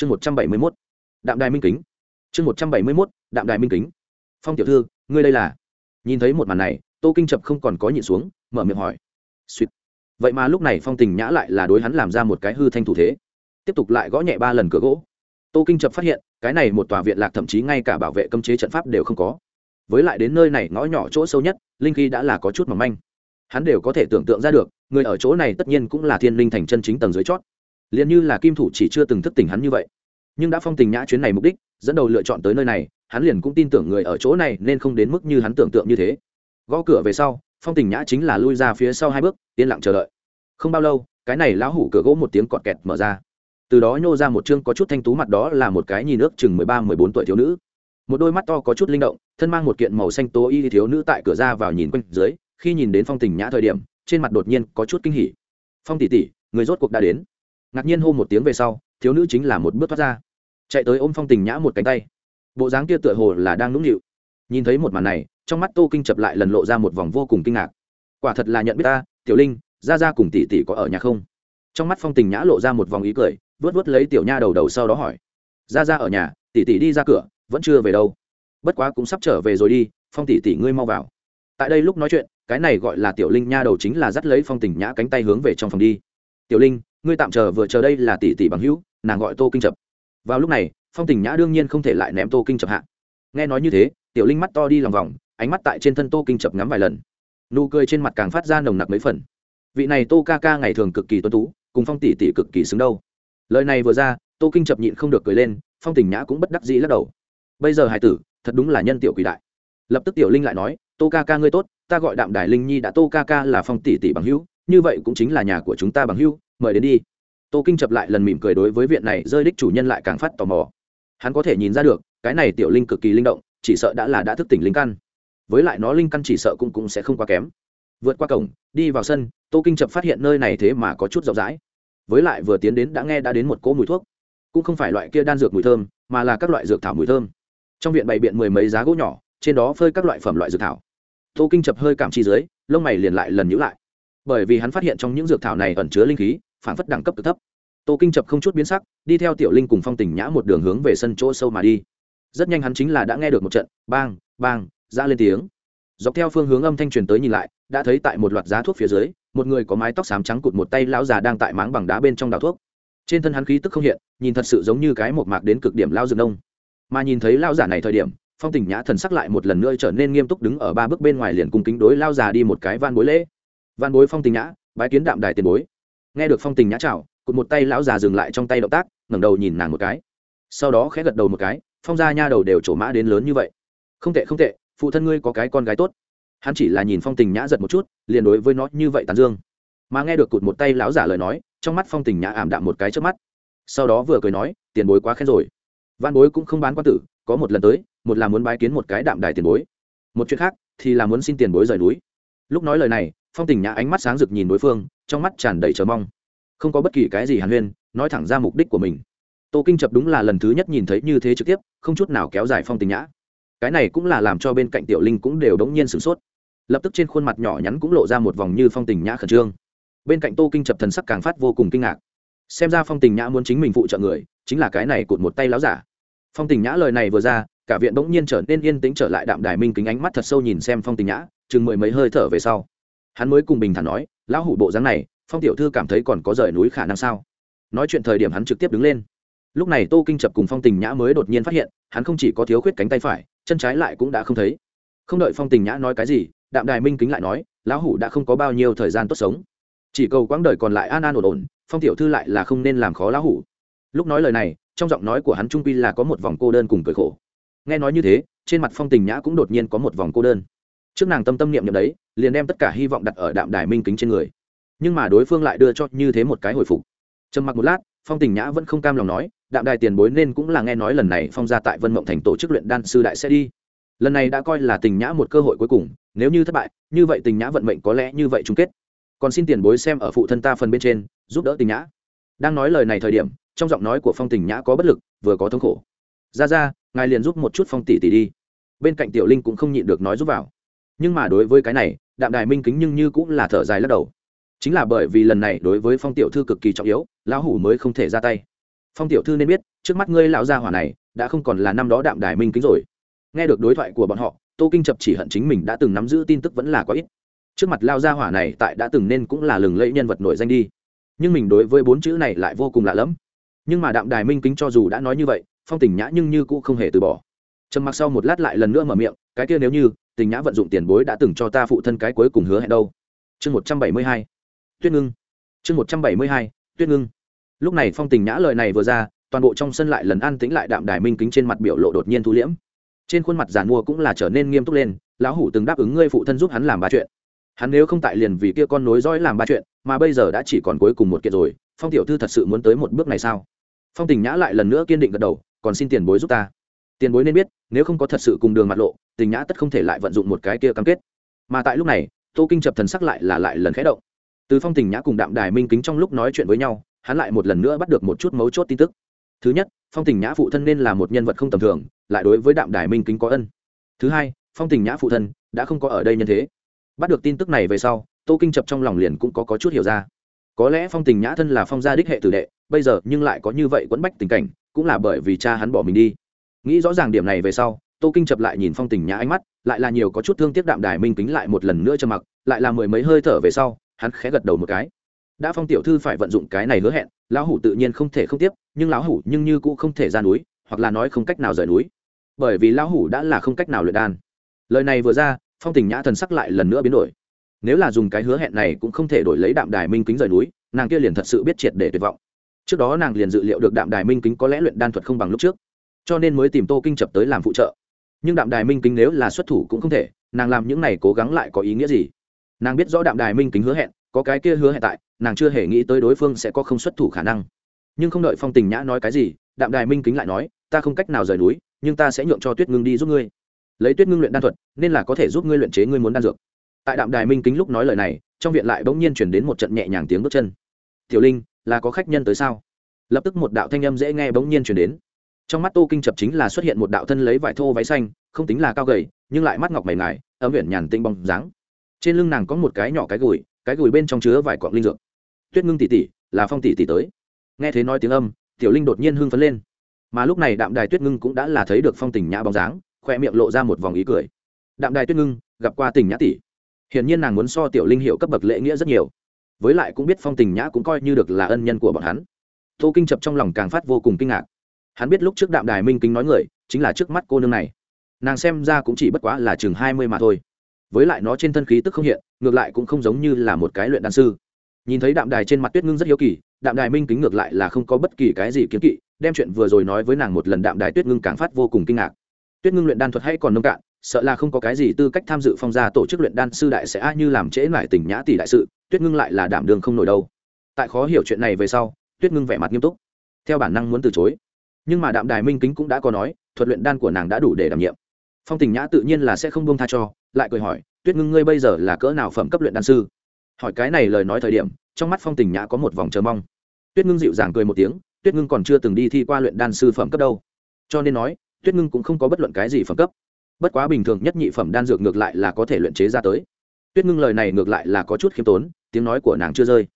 chương một trăm bảy mươi mốt, đạm đài minh kính. Chương một trăm bảy mươi mốt, đạm đài minh kính. Phong tiểu thư, ngươi đây là? Nhìn thấy một màn này, tô kinh chập không còn có nhịn xuống, mở miệng hỏi. Suýt vậy mà lúc này phong tình nhã lại là đối hắn làm ra một cái hư thanh thủ thế. Tiếp tục lại gõ nhẹ ba lần cửa gỗ. Tô kinh chập phát hiện, cái này một tòa viện lạc thậm chí ngay cả bảo vệ cấm chế trận pháp đều không có. Với lại đến nơi này ngõ nhỏ chỗ sâu nhất, linh khí đã là có chút mỏng manh. Hắn đều có thể tưởng tượng ra được, người ở chỗ này tất nhiên cũng là thiên linh thành chân chính tầng dưới chót liền như là kim thủ chỉ chưa từng thức tỉnh hắn như vậy. Nhưng đã phong tình nhã chuyến này mục đích, dẫn đầu lựa chọn tới nơi này, hắn liền cũng tin tưởng người ở chỗ này nên không đến mức như hắn tưởng tượng như thế. Gõ cửa về sau, phong tình nhã chính là lui ra phía sau hai bước, yên lặng chờ đợi. Không bao lâu, cái này lão hủ cửa gỗ một tiếng cọt kẹt mở ra. Từ đó nhô ra một chương có chút thanh tú mặt đó là một cái nhìn ước chừng mười ba, mười bốn tuổi thiếu nữ. Một đôi mắt to có chút linh động, thân mang một kiện màu xanh tố y thiếu nữ tại cửa ra vào nhìn quanh dưới, khi nhìn đến phong tình nhã thời điểm, trên mặt đột nhiên có chút kinh hỉ. Phong tỷ tỷ, người rốt cuộc đã đến ngạc nhiên hô một tiếng về sau, thiếu nữ chính là một bước thoát ra. Chạy tới ôm phong tình nhã một cánh tay. Bộ dáng kia tựa hồ là đang nũng nịu. Nhìn thấy một màn này, trong mắt tô kinh chập lại lần lộ ra một vòng vô cùng kinh ngạc. Quả thật là nhận biết ta, tiểu linh ra ra cùng tỷ tỷ có ở nhà không? Trong mắt phong tình nhã lộ ra một vòng ý cười, vớt vớt lấy tiểu nha đầu đầu sau đó hỏi. Ra ra ở nhà, tỷ tỷ đi ra cửa, vẫn chưa về đâu. Bất quá cũng sắp trở về rồi đi, phong tỷ tỷ ngươi mau vào. Tại đây lúc nói chuyện, cái này gọi là tiểu linh nha đầu chính là dắt lấy phong tình nhã cánh tay hướng về trong phòng đi tiểu linh, ngươi tạm chờ vừa chờ đây là tỷ tỷ bằng hữu, nàng gọi tô kinh chập vào lúc này, phong tình nhã đương nhiên không thể lại ném tô kinh chập hạ. Nghe nói như thế, tiểu linh mắt to đi lòng vòng, ánh mắt tại trên thân tô kinh chập ngắm vài lần. Nụ cười trên mặt càng phát ra nồng nặc mấy phần. Vị này tô ca ca ngày thường cực kỳ tuân tú, cùng phong tỷ tỷ cực kỳ xứng đâu lời này vừa ra, tô kinh chập nhịn không được cười lên, phong tình nhã cũng bất đắc dĩ lắc đầu. Bây giờ hải tử, thật đúng là nhân tiểu quỷ đại. Lập tức tiểu linh lại nói, tô ca ca ngươi tốt, ta gọi đạm đài linh nhi đã tô ca ca là phong tỷ tỷ bằng hữu như vậy cũng chính là nhà của chúng ta bằng hữu mời đến đi. Tô kinh chập lại lần mỉm cười đối với viện này, rơi đích chủ nhân lại càng phát tò mò. Hắn có thể nhìn ra được, cái này tiểu linh cực kỳ linh động, chỉ sợ đã là đã thức tỉnh linh căn. Với lại nó linh căn chỉ sợ cũng cũng sẽ không quá kém. Vượt qua cổng, đi vào sân, tô kinh chập phát hiện nơi này thế mà có chút rộng rãi. Với lại vừa tiến đến đã nghe đã đến một cỗ mùi thuốc. Cũng không phải loại kia đan dược mùi thơm, mà là các loại dược thảo mùi thơm. Trong viện bày biện mười mấy giá gỗ nhỏ, trên đó phơi các loại phẩm loại dược thảo. Tô kinh chập hơi cảm chi dưới, lông mày liền lại lần nhữ lại bởi vì hắn phát hiện trong những dược thảo này ẩn chứa linh khí, phản phất đẳng cấp cực thấp. Tô kinh chập không chút biến sắc, đi theo tiểu linh cùng phong tình nhã một đường hướng về sân chỗ sâu mà đi. Rất nhanh hắn chính là đã nghe được một trận bang bang, ra lên tiếng. Dọc theo phương hướng âm thanh truyền tới nhìn lại, đã thấy tại một loạt giá thuốc phía dưới, một người có mái tóc xám trắng cụt một tay lão già đang tại máng bằng đá bên trong đào thuốc. Trên thân hắn khí tức không hiện, nhìn thật sự giống như cái một mạc đến cực điểm lao rừng nông. Mà nhìn thấy lao giả này thời điểm, phong tình nhã thần sắc lại một lần nữa trở nên nghiêm túc đứng ở ba bước bên ngoài liền cung kính đối lao già đi một cái van bối lễ van bối phong tình nhã, bái kiến đạm đài tiền bối. Nghe được phong tình nhã chào, cụt một tay lão già dừng lại trong tay động tác, ngẩng đầu nhìn nàng một cái. Sau đó khẽ gật đầu một cái, phong gia nha đầu đều trổ mã đến lớn như vậy. Không tệ không tệ, phụ thân ngươi có cái con gái tốt. Hắn chỉ là nhìn phong tình nhã giật một chút, liền đối với nó như vậy tàn dương. Mà nghe được cụt một tay lão giả lời nói, trong mắt phong tình nhã ảm đạm một cái trước mắt. Sau đó vừa cười nói, tiền bối quá khen rồi. Văn bối cũng không bán quan tử, có một lần tới, một là muốn bái kiến một cái đạm đài tiền bối. Một chuyện khác, thì là muốn xin tiền bối rời núi. Lúc nói lời này phong tình nhã ánh mắt sáng rực nhìn đối phương, trong mắt tràn đầy chờ mong. Không có bất kỳ cái gì hàn huyên, nói thẳng ra mục đích của mình. Tô kinh chập đúng là lần thứ nhất nhìn thấy như thế trực tiếp, không chút nào kéo dài phong tình nhã. Cái này cũng là làm cho bên cạnh tiểu linh cũng đều đống nhiên sửng sốt. Lập tức trên khuôn mặt nhỏ nhắn cũng lộ ra một vòng như phong tình nhã khẩn trương. Bên cạnh tô kinh chập thần sắc càng phát vô cùng kinh ngạc. Xem ra phong tình nhã muốn chính mình phụ trợ người, chính là cái này cụt một tay láo giả. Phong tình nhã lời này vừa ra, cả viện bỗng nhiên trở nên yên tĩnh trở lại đạm đài minh kính ánh mắt thật sâu nhìn xem phong tình nhã, chừng mười mấy hơi thở về sau hắn mới cùng bình thản nói, lão hủ bộ dáng này, phong tiểu thư cảm thấy còn có rời núi khả năng sao? Nói chuyện thời điểm hắn trực tiếp đứng lên. Lúc này tô kinh chập cùng phong tình nhã mới đột nhiên phát hiện, hắn không chỉ có thiếu khuyết cánh tay phải, chân trái lại cũng đã không thấy. Không đợi phong tình nhã nói cái gì, đạm đài minh kính lại nói, lão hủ đã không có bao nhiêu thời gian tốt sống. Chỉ cầu quãng đời còn lại an an ổn ổn, phong tiểu thư lại là không nên làm khó lão hủ. Lúc nói lời này, trong giọng nói của hắn trung quy là có một vòng cô đơn cùng cười khổ. Nghe nói như thế, trên mặt phong tình nhã cũng đột nhiên có một vòng cô đơn trước nàng tâm tâm niệm niệm đấy, liền đem tất cả hy vọng đặt ở đạm đài minh kính trên người. Nhưng mà đối phương lại đưa cho như thế một cái hồi phục. Trầm mặc một lát, phong tình nhã vẫn không cam lòng nói, đạm đài tiền bối nên cũng là nghe nói lần này phong ra tại vân mộng thành tổ chức luyện đan sư đại sẽ đi. Lần này đã coi là tình nhã một cơ hội cuối cùng, nếu như thất bại, như vậy tình nhã vận mệnh có lẽ như vậy chung kết. Còn xin tiền bối xem ở phụ thân ta phần bên trên, giúp đỡ tình nhã. Đang nói lời này thời điểm, trong giọng nói của phong tình nhã có bất lực, vừa có thống khổ. Ra ra ngài liền giúp một chút phong tỷ tỷ đi. Bên cạnh tiểu linh cũng không nhịn được nói giúp vào nhưng mà đối với cái này, đạm đài minh kính nhưng như cũng là thở dài lắc đầu. Chính là bởi vì lần này đối với phong tiểu thư cực kỳ trọng yếu, lão hủ mới không thể ra tay. Phong tiểu thư nên biết, trước mắt ngươi lão gia hỏa này, đã không còn là năm đó đạm đài minh kính rồi. Nghe được đối thoại của bọn họ, tô kinh chập chỉ hận chính mình đã từng nắm giữ tin tức vẫn là quá ít. Trước mặt lao gia hỏa này tại đã từng nên cũng là lừng lẫy nhân vật nổi danh đi. Nhưng mình đối với bốn chữ này lại vô cùng lạ lẫm. Nhưng mà đạm đài minh kính cho dù đã nói như vậy, phong tình nhã nhưng như cũng không hề từ bỏ. Trầm mặc sau một lát lại lần nữa mở miệng, cái kia nếu như tình nhã vận dụng tiền bối đã từng cho ta phụ thân cái cuối cùng hứa hẹn đâu. Chương một trăm bảy mươi hai. Tuyết ngưng. Chương một trăm bảy mươi hai, tuyết ngưng. Lúc này phong tình nhã lời này vừa ra, toàn bộ trong sân lại lần an tĩnh lại đạm đài minh kính trên mặt biểu lộ đột nhiên thu liễm. Trên khuôn mặt giàn mua cũng là trở nên nghiêm túc lên, lão hủ từng đáp ứng ngươi phụ thân giúp hắn làm ba chuyện. Hắn nếu không tại liền vì kia con nối dõi làm ba chuyện, mà bây giờ đã chỉ còn cuối cùng một kiện rồi, phong tiểu thư thật sự muốn tới một bước này sao? Phong tình nhã lại lần nữa kiên định gật đầu, còn xin tiền bối giúp ta tiền bối nên biết nếu không có thật sự cùng đường mặt lộ tình nhã tất không thể lại vận dụng một cái kia cam kết. Mà tại lúc này tô kinh chập thần sắc lại là lại lần khẽ động. Từ phong tình nhã cùng đạm đài minh kính trong lúc nói chuyện với nhau hắn lại một lần nữa bắt được một chút mấu chốt tin tức. Thứ nhất phong tình nhã phụ thân nên là một nhân vật không tầm thường lại đối với đạm đài minh kính có ân. Thứ hai phong tình nhã phụ thân đã không có ở đây nhân thế. Bắt được tin tức này về sau tô kinh chập trong lòng liền cũng có, có chút hiểu ra. Có lẽ phong tình nhã thân là phong gia đích hệ tử đệ bây giờ nhưng lại có như vậy quẫn bách tình cảnh cũng là bởi vì cha hắn bỏ mình đi nghĩ rõ ràng điểm này về sau, tô kinh chập lại nhìn phong tình nhã ánh mắt, lại là nhiều có chút thương tiếc đạm đài minh kính lại một lần nữa cho mặc, lại là mười mấy hơi thở về sau, hắn khẽ gật đầu một cái. Đã phong tiểu thư phải vận dụng cái này hứa hẹn, lão hủ tự nhiên không thể không tiếp, nhưng lão hủ nhưng như cũng không thể ra núi, hoặc là nói không cách nào rời núi. Bởi vì lão hủ đã là không cách nào luyện đan. Lời này vừa ra, phong tình nhã thần sắc lại lần nữa biến đổi. Nếu là dùng cái hứa hẹn này cũng không thể đổi lấy đạm đài minh kính rời núi, nàng kia liền thật sự biết triệt để tuyệt vọng. Trước đó nàng liền dự liệu được đạm đài minh kính có lẽ luyện đan thuật không bằng lúc trước cho nên mới tìm tô kinh chập tới làm phụ trợ. Nhưng đạm đài minh kính nếu là xuất thủ cũng không thể, nàng làm những này cố gắng lại có ý nghĩa gì? Nàng biết rõ đạm đài minh kính hứa hẹn, có cái kia hứa hẹn tại, nàng chưa hề nghĩ tới đối phương sẽ có không xuất thủ khả năng. Nhưng không đợi phong tình nhã nói cái gì, đạm đài minh kính lại nói, ta không cách nào rời núi, nhưng ta sẽ nhượng cho tuyết ngưng đi giúp ngươi. Lấy tuyết ngưng luyện đan thuật, nên là có thể giúp ngươi luyện chế ngươi muốn đan dược. Tại đạm đài minh kính lúc nói lời này, trong viện lại bỗng nhiên chuyển đến một trận nhẹ nhàng tiếng bước chân. Tiểu linh, là có khách nhân tới sao? Lập tức một đạo thanh âm dễ nghe bỗng nhiên chuyển đến trong mắt tô kinh chập chính là xuất hiện một đạo thân lấy vải thô váy xanh, không tính là cao gầy, nhưng lại mắt ngọc mày ngài, ấm huyện nhàn tinh bóng dáng. Trên lưng nàng có một cái nhỏ cái gùi cái gùi bên trong chứa vài cọng linh dược. Tuyết ngưng tỉ tỉ là phong tỉ tỉ tới. Nghe thấy nói tiếng âm, tiểu linh đột nhiên hưng phấn lên. Mà lúc này đạm đài tuyết ngưng cũng đã là thấy được phong tình nhã bóng dáng khoe miệng lộ ra một vòng ý cười. Đạm đài tuyết ngưng, gặp qua tình nhã tỷ. Hiển nhiên nàng muốn so tiểu linh hiệu cấp bậc lễ nghĩa rất nhiều. Với lại cũng biết phong tình nhã cũng coi như được là ân nhân của bọn hắn. Tô kinh chập trong lòng càng phát vô cùng kinh ngạc hắn biết lúc trước đạm đài minh kính nói người chính là trước mắt cô nương này nàng xem ra cũng chỉ bất quá là chừng hai mươi mà thôi với lại nó trên thân khí tức không hiện ngược lại cũng không giống như là một cái luyện đan sư nhìn thấy đạm đài trên mặt tuyết ngưng rất hiếu kỳ đạm đài minh kính ngược lại là không có bất kỳ cái gì kiếm kỵ đem chuyện vừa rồi nói với nàng một lần đạm đài tuyết ngưng càng phát vô cùng kinh ngạc tuyết ngưng luyện đan thuật hay còn nông cạn sợ là không có cái gì tư cách tham dự phong gia tổ chức luyện đan sư đại sẽ a như làm trễ lại tình nhã tỷ đại sự tuyết ngưng lại là đảm đường không nổi đâu tại khó hiểu chuyện này về sau tuyết ngưng vẻ mặt nghiêm túc theo bản năng muốn từ chối nhưng mà đạm đài minh kính cũng đã có nói, thuật luyện đan của nàng đã đủ để đảm nhiệm. Phong tình nhã tự nhiên là sẽ không buông tha cho, lại cười hỏi, tuyết ngưng, ngươi bây giờ là cỡ nào phẩm cấp luyện đan sư? Hỏi cái này lời nói thời điểm, trong mắt phong tình nhã có một vòng chờ mong. Tuyết ngưng dịu dàng cười một tiếng, tuyết ngưng còn chưa từng đi thi qua luyện đan sư phẩm cấp đâu. Cho nên nói, tuyết ngưng cũng không có bất luận cái gì phẩm cấp. Bất quá bình thường nhất nhị phẩm đan dược ngược lại là có thể luyện chế ra tới. Tuyết ngưng lời này ngược lại là có chút khiêm tốn, tiếng nói của nàng chưa rơi.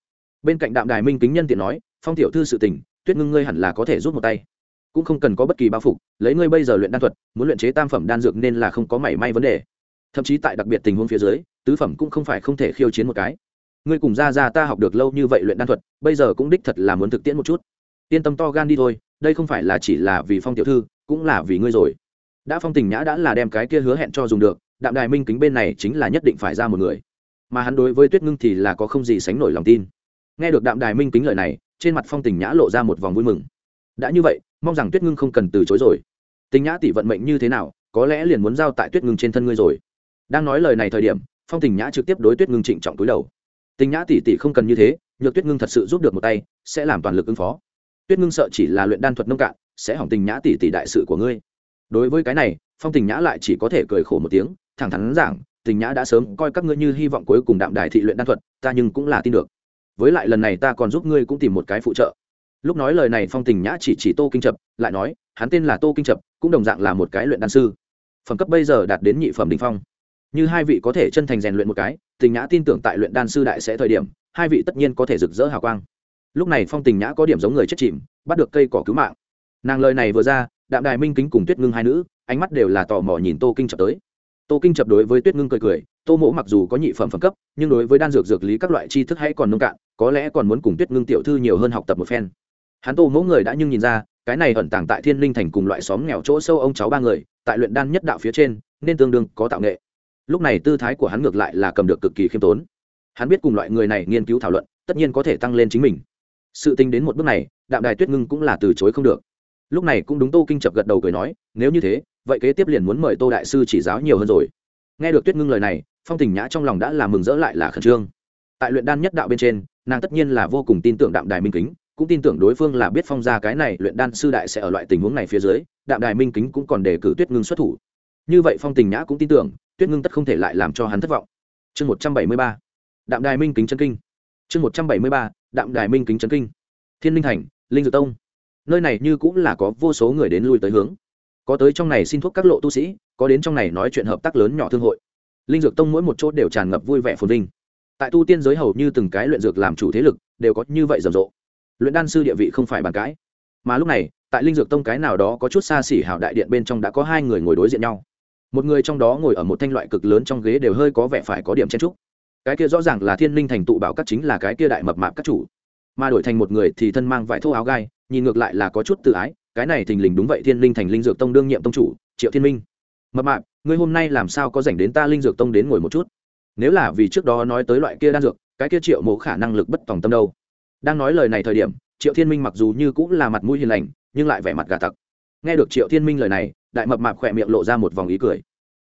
Bên cạnh đạm đài minh kính nhân tiện nói, phong tiểu thư sự tình, tuyết ngưng ngươi hẳn là có thể rút một tay cũng không cần có bất kỳ bao phục, lấy ngươi bây giờ luyện đan thuật, muốn luyện chế tam phẩm đan dược nên là không có mảy may vấn đề. Thậm chí tại đặc biệt tình huống phía dưới, tứ phẩm cũng không phải không thể khiêu chiến một cái. Ngươi cùng ra ra ta học được lâu như vậy luyện đan thuật, bây giờ cũng đích thật là muốn thực tiễn một chút. Yên tâm to gan đi thôi, đây không phải là chỉ là vì phong tiểu thư, cũng là vì ngươi rồi. Đã phong tình nhã đã là đem cái kia hứa hẹn cho dùng được, đạm đài minh kính bên này chính là nhất định phải ra một người. Mà hắn đối với tuyết ngưng thì là có không gì sánh nổi lòng tin. Nghe được đạm đài minh kính lời này, trên mặt phong tình nhã lộ ra một vòng vui mừng. Đã như vậy mong rằng tuyết ngưng không cần từ chối rồi. Tình nhã tỷ vận mệnh như thế nào, có lẽ liền muốn giao tại tuyết ngưng trên thân ngươi rồi. Đang nói lời này thời điểm, phong tình nhã trực tiếp đối tuyết ngưng trịnh trọng túi đầu. Tình nhã tỷ tỷ không cần như thế, nhược tuyết ngưng thật sự giúp được một tay, sẽ làm toàn lực ứng phó. Tuyết ngưng sợ chỉ là luyện đan thuật nông cạn, sẽ hỏng tình nhã tỷ tỷ đại sự của ngươi. Đối với cái này, phong tình nhã lại chỉ có thể cười khổ một tiếng, thẳng thắn giảng, tình nhã đã sớm coi các ngươi như hy vọng cuối cùng đạm đài thị luyện đan thuật, ta nhưng cũng là tin được. Với lại lần này ta còn giúp ngươi cũng tìm một cái phụ trợ lúc nói lời này phong tình nhã chỉ chỉ tô kinh trập lại nói, hắn tên là tô kinh trập cũng đồng dạng là một cái luyện đan sư. Phẩm cấp bây giờ đạt đến nhị phẩm đình phong. Như hai vị có thể chân thành rèn luyện một cái, tình nhã tin tưởng tại luyện đan sư đại sẽ thời điểm, hai vị tất nhiên có thể rực rỡ hào quang. Lúc này phong tình nhã có điểm giống người chết chìm, bắt được cây cỏ cứu mạng. Nàng lời này vừa ra, đạm đài minh kính cùng tuyết ngưng hai nữ, ánh mắt đều là tò mò nhìn tô kinh trập tới. Tô kinh chập đối với tuyết ngưng cười cười, tô mỗ mặc dù có nhị phẩm phẩm cấp, nhưng đối với đan dược dược lý các loại tri thức hay còn nông cạn, có lẽ còn muốn cùng tuyết ngưng tiểu thư nhiều hơn học tập một phen hắn tô mỗ người đã nhưng nhìn ra, cái này ẩn tàng tại thiên linh thành cùng loại xóm nghèo chỗ sâu ông cháu ba người, tại luyện đan nhất đạo phía trên, nên tương đương có tạo nghệ. Lúc này tư thái của hắn ngược lại là cầm được cực kỳ khiêm tốn. Hắn biết cùng loại người này nghiên cứu thảo luận, tất nhiên có thể tăng lên chính mình. Sự tính đến một bước này, đạm đài tuyết ngưng cũng là từ chối không được. Lúc này cũng đúng tô kinh chập gật đầu cười nói, nếu như thế, vậy kế tiếp liền muốn mời tô đại sư chỉ giáo nhiều hơn rồi. Nghe được tuyết ngưng lời này, phong tình nhã trong lòng đã là mừng rỡ lại là khẩn trương. Tại luyện đan nhất đạo bên trên, nàng tất nhiên là vô cùng tin tưởng đạm đài minh kính cũng tin tưởng đối phương là biết phong gia cái này luyện đan sư đại sẽ ở loại tình huống này phía dưới, đạm đài minh kính cũng còn đề cử tuyết ngưng xuất thủ. Như vậy phong tình nhã cũng tin tưởng, tuyết ngưng tất không thể lại làm cho hắn thất vọng. Chương một trăm bảy mươi ba, đạm đài minh kính chân kinh. Chương một trăm bảy mươi ba, đạm đài minh kính chân kinh. Thiên linh thành, linh dược tông. Nơi này như cũng là có vô số người đến lui tới hướng. Có tới trong này xin thuốc các lộ tu sĩ, có đến trong này nói chuyện hợp tác lớn nhỏ thương hội. Linh dược tông mỗi một chỗ đều tràn ngập vui vẻ phồn vinh. Tại tu tiên giới hầu như từng cái luyện dược làm chủ thế lực, đều có như vậy rầm rộ luyện đan sư địa vị không phải bàn cãi. Mà lúc này, tại linh dược tông cái nào đó có chút xa xỉ hảo đại điện bên trong đã có hai người ngồi đối diện nhau. Một người trong đó ngồi ở một thanh loại cực lớn trong ghế đều hơi có vẻ phải có điểm chen trúc cái kia rõ ràng là thiên linh thành tụ bảo các chính là cái kia đại mập mạp các chủ. Mà đổi thành một người thì thân mang vải thô áo gai, nhìn ngược lại là có chút tự ái, cái này thình lình đúng vậy thiên linh thành linh dược tông đương nhiệm tông chủ, triệu thiên minh. Mập mạp, ngươi hôm nay làm sao có dành đến ta linh dược tông đến ngồi một chút? Nếu là vì trước đó nói tới loại kia đan dược, cái kia triệu mộ khả năng lực bất tòng tâm đâu? Đang nói lời này thời điểm, triệu thiên minh mặc dù như cũng là mặt mũi hiền lành, nhưng lại vẻ mặt gà tặc. Nghe được triệu thiên minh lời này, đại mập mạp khỏe miệng lộ ra một vòng ý cười.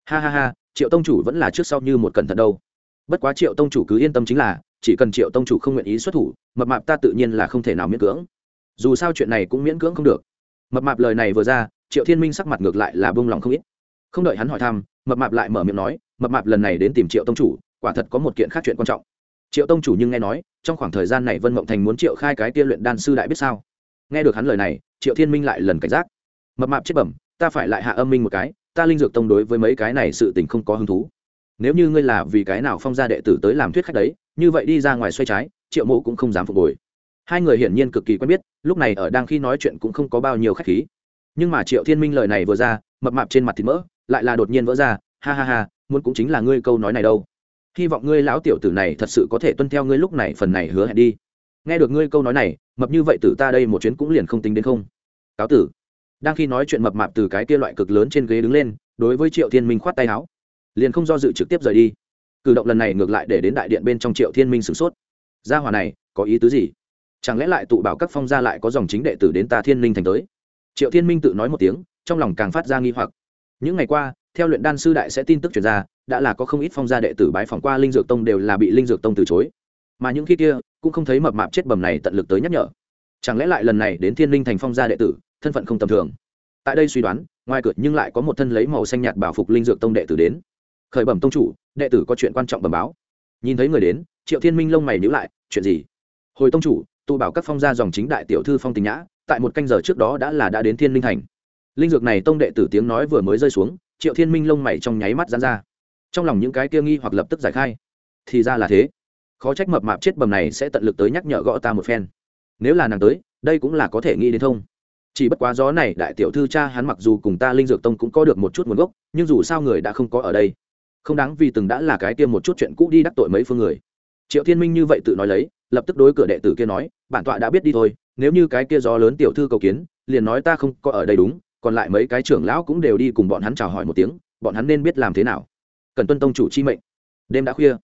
Ha ha ha, triệu tông chủ vẫn là trước sau như một cẩn thận đâu. Bất quá triệu tông chủ cứ yên tâm chính là, chỉ cần triệu tông chủ không nguyện ý xuất thủ, mập mạp ta tự nhiên là không thể nào miễn cưỡng. Dù sao chuyện này cũng miễn cưỡng không được. Mập mạp lời này vừa ra, triệu thiên minh sắc mặt ngược lại là bông lòng không ít. Không đợi hắn hỏi thăm, mập mạp lại mở miệng nói, mập mạp lần này đến tìm triệu tông chủ, quả thật có một kiện khác chuyện quan trọng triệu tông chủ nhưng nghe nói, trong khoảng thời gian này vân mộng thành muốn triệu khai cái kia luyện đan sư đại biết sao? Nghe được hắn lời này, triệu thiên minh lại lần cảnh giác. Mập mạp chết bẩm, ta phải lại hạ âm minh một cái, ta linh dược tông đối với mấy cái này sự tình không có hứng thú. Nếu như ngươi là vì cái nào phong gia đệ tử tới làm thuyết khách đấy, như vậy đi ra ngoài xoay trái, triệu mộ cũng không dám phục hồi. Hai người hiển nhiên cực kỳ quen biết, lúc này ở đang khi nói chuyện cũng không có bao nhiêu khách khí. Nhưng mà triệu thiên minh lời này vừa ra, mập mạp trên mặt thịt mỡ, lại là đột nhiên vỡ ra, ha ha ha, muốn cũng chính là ngươi câu nói này đâu hy vọng ngươi lão tiểu tử này thật sự có thể tuân theo ngươi lúc này phần này hứa hẹn đi. Nghe được ngươi câu nói này, mập như vậy tử ta đây một chuyến cũng liền không tính đến không. Cáo tử. Đang khi nói chuyện mập mạp từ cái kia loại cực lớn trên ghế đứng lên, đối với triệu thiên minh khoát tay áo. Liền không do dự trực tiếp rời đi. Cử động lần này ngược lại để đến đại điện bên trong triệu thiên minh sửng sốt. Gia hòa này, có ý tứ gì? Chẳng lẽ lại tụ bảo các phong gia lại có dòng chính đệ tử đến ta thiên linh thành tới? Triệu thiên minh tự nói một tiếng, trong lòng càng phát ra nghi hoặc. Những ngày qua theo luyện đan sư đại sẽ tin tức chuyển ra, đã là có không ít phong gia đệ tử bái phỏng qua linh dược tông đều là bị linh dược tông từ chối. Mà những khi kia, cũng không thấy mập mạp chết bầm này tận lực tới nhắc nhở. Chẳng lẽ lại lần này đến thiên linh thành phong gia đệ tử, thân phận không tầm thường? Tại đây suy đoán, ngoài cửa nhưng lại có một thân lấy màu xanh nhạt bảo phục linh dược tông đệ tử đến. Khởi bẩm tông chủ, đệ tử có chuyện quan trọng bẩm báo. Nhìn thấy người đến, triệu thiên minh lông mày nhíu lại, chuyện gì? Hồi tông chủ, tụ bảo các phong gia dòng chính đại tiểu thư phong tình nhã, tại một canh giờ trước đó đã là đã đến thiên linh thành. Linh dược này tông đệ tử tiếng nói vừa mới rơi xuống triệu thiên minh lông mày trong nháy mắt dán ra. Trong lòng những cái kia nghi hoặc lập tức giải khai. Thì ra là thế. Khó trách mập mạp chết bầm này sẽ tận lực tới nhắc nhở gõ ta một phen. Nếu là nàng tới, đây cũng là có thể nghĩ đến thông. Chỉ bất quá gió này, đại tiểu thư cha hắn mặc dù cùng ta linh dược tông cũng có được một chút nguồn gốc, nhưng dù sao người đã không có ở đây. Không đáng vì từng đã là cái kia một chút chuyện cũ đi đắc tội mấy phương người. Triệu thiên minh như vậy tự nói lấy, lập tức đối cửa đệ tử kia nói, bản tọa đã biết đi thôi, nếu như cái kia gió lớn tiểu thư cầu kiến, liền nói ta không có ở đây đúng còn lại mấy cái trưởng lão cũng đều đi cùng bọn hắn chào hỏi một tiếng, bọn hắn nên biết làm thế nào. Cần tuân tông chủ chi mệnh. Đêm đã khuya.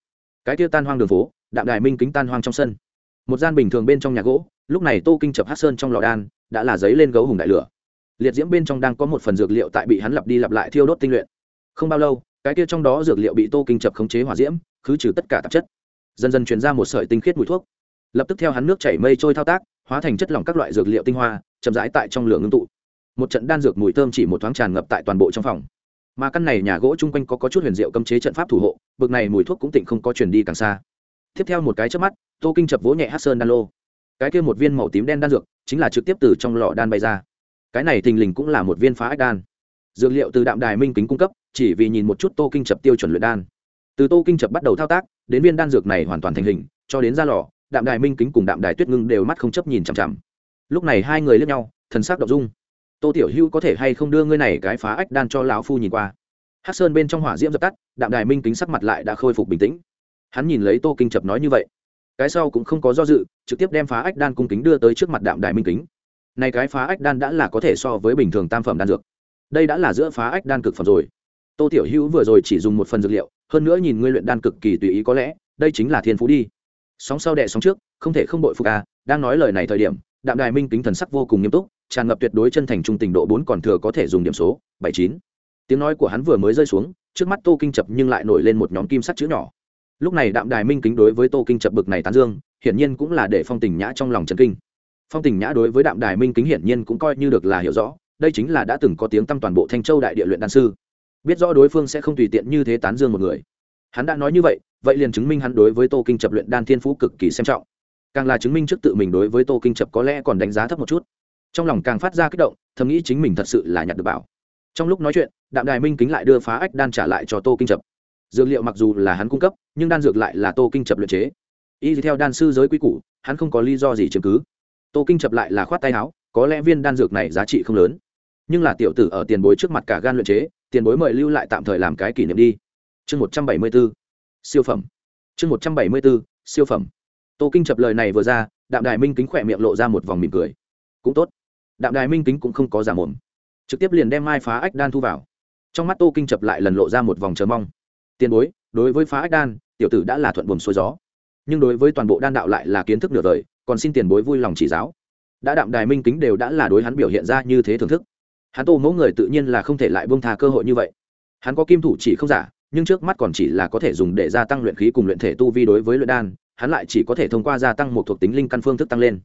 Cái kia tan hoang đường phố, đạm đài minh kính tan hoang trong sân. Một gian bình thường bên trong nhà gỗ, lúc này tô kinh chập hát sơn trong lò đan, đã là giấy lên gấu hùng đại lửa. Liệt diễm bên trong đang có một phần dược liệu tại bị hắn lặp đi lặp lại thiêu đốt tinh luyện. Không bao lâu, cái kia trong đó dược liệu bị tô kinh chập khống chế hỏa diễm, khứ trừ tất cả tạp chất. Dần dần chuyển ra một sợi tinh khiết mùi thuốc. Lập tức theo hắn nước chảy mây trôi thao tác, hóa thành chất lỏng các loại dược liệu tinh hoa, chậm rãi tại trong lửa ngưng tụ một trận đan dược mùi thơm chỉ một thoáng tràn ngập tại toàn bộ trong phòng. Mà căn này nhà gỗ chung quanh có, có chút huyền diệu cấm chế trận pháp thủ hộ bực này mùi thuốc cũng tịnh không có chuyển đi càng xa. Tiếp theo một cái trước mắt tô kinh chập vỗ nhẹ hát sơn đan lô. Cái kia một viên màu tím đen đan dược chính là trực tiếp từ trong lọ đan bay ra. Cái này thình lình cũng là một viên phá ách đan. Dược liệu từ đạm đài minh kính cung cấp chỉ vì nhìn một chút tô kinh chập tiêu chuẩn luyện đan. Từ tô kinh chập bắt đầu thao tác đến viên đan dược này hoàn toàn thành hình cho đến ra lò đạm đài minh kính cùng đạm đài tuyết ngưng đều mắt không chấp nhìn chằm chằm. Lúc này hai người lướt nhau thần sắc đ ộ n g dung tô tiểu Hưu có thể hay không đưa ngươi này cái phá ách đan cho lão phu nhìn qua? Hắc sơn bên trong hỏa diễm dập tắt, đạm đài minh kính sắc mặt lại đã khôi phục bình tĩnh. Hắn nhìn lấy tô kinh chập nói như vậy, cái sau cũng không có do dự, trực tiếp đem phá ách đan cung kính đưa tới trước mặt đạm đài minh kính. Này cái phá ách đan đã là có thể so với bình thường tam phẩm đan dược. Đây đã là giữa phá ách đan cực phẩm rồi. Tô tiểu hữu vừa rồi chỉ dùng một phần dược liệu, hơn nữa nhìn ngươi luyện đan cực kỳ tùy ý có lẽ, đây chính là thiên phú đi. Sóng sau đẻ sóng trước, không thể không đội phục à đang nói lời này thời điểm đạm đài minh kính thần sắc vô cùng nghiêm túc, tràn ngập tuyệt đối chân thành trung tình độ bốn còn thừa có thể dùng điểm số, bảy chín. Tiếng nói của hắn vừa mới rơi xuống, trước mắt tô kinh chập nhưng lại nổi lên một nhóm kim sắc chữ nhỏ. Lúc này đạm đài minh kính đối với tô kinh chập bực này tán dương, hiển nhiên cũng là để phong tình nhã trong lòng trần kinh. Phong tình nhã đối với đạm đài minh kính hiển nhiên cũng coi như được là hiểu rõ, đây chính là đã từng có tiếng tăm toàn bộ thanh châu đại địa luyện đan sư. Biết rõ đối phương sẽ không tùy tiện như thế tán dương một người. Hắn đã nói như vậy vậy liền chứng minh hắn đối với tô kinh chập luyện đan thiên phú cực kỳ xem trọng càng là chứng minh trước tự mình đối với tô kinh chập có lẽ còn đánh giá thấp một chút. Trong lòng càng phát ra kích động, thầm nghĩ chính mình thật sự là nhặt được bảo. Trong lúc nói chuyện, đạm đài minh kính lại đưa phá ách đan trả lại cho tô kinh chập. Dược liệu mặc dù là hắn cung cấp, nhưng đan dược lại là tô kinh chập luyện chế. Y theo đan sư giới quy củ, hắn không có lý do gì chứng cứ. Tô kinh chập lại là khoát tay áo, có lẽ viên đan dược này giá trị không lớn. Nhưng là tiểu tử ở tiền bối trước mặt cả gan luyện chế, tiền bối mời lưu lại tạm thời làm cái kỷ niệm đi. Chương một trăm bảy mươi b ố siêu phẩm. Chương một trăm bảy mươi b ố siêu phẩm tô kinh chập lời này vừa ra, đạm đài minh kính khỏe miệng lộ ra một vòng mỉm cười. Cũng tốt. Đạm đài minh kính cũng không có giả mồm. Trực tiếp liền đem mai phá ách đan thu vào. Trong mắt tô kinh chập lại lần lộ ra một vòng chờ mong. Tiền bối, đối với phá ách đan, tiểu tử đã là thuận buồm xuôi gió. Nhưng đối với toàn bộ đan đạo lại là kiến thức nửa đời còn xin tiền bối vui lòng chỉ giáo. Đã đạm đài minh kính đều đã là đối hắn biểu hiện ra như thế thưởng thức. Hắn tô mẫu người tự nhiên là không thể lại bông thà cơ hội như vậy. Hắn có kim thủ chỉ không giả, nhưng trước mắt còn chỉ là có thể dùng để gia tăng luyện khí cùng luyện thể tu vi đối với luyện đan hắn lại chỉ có thể thông qua gia tăng một thuộc tính linh căn phương thức tăng lên.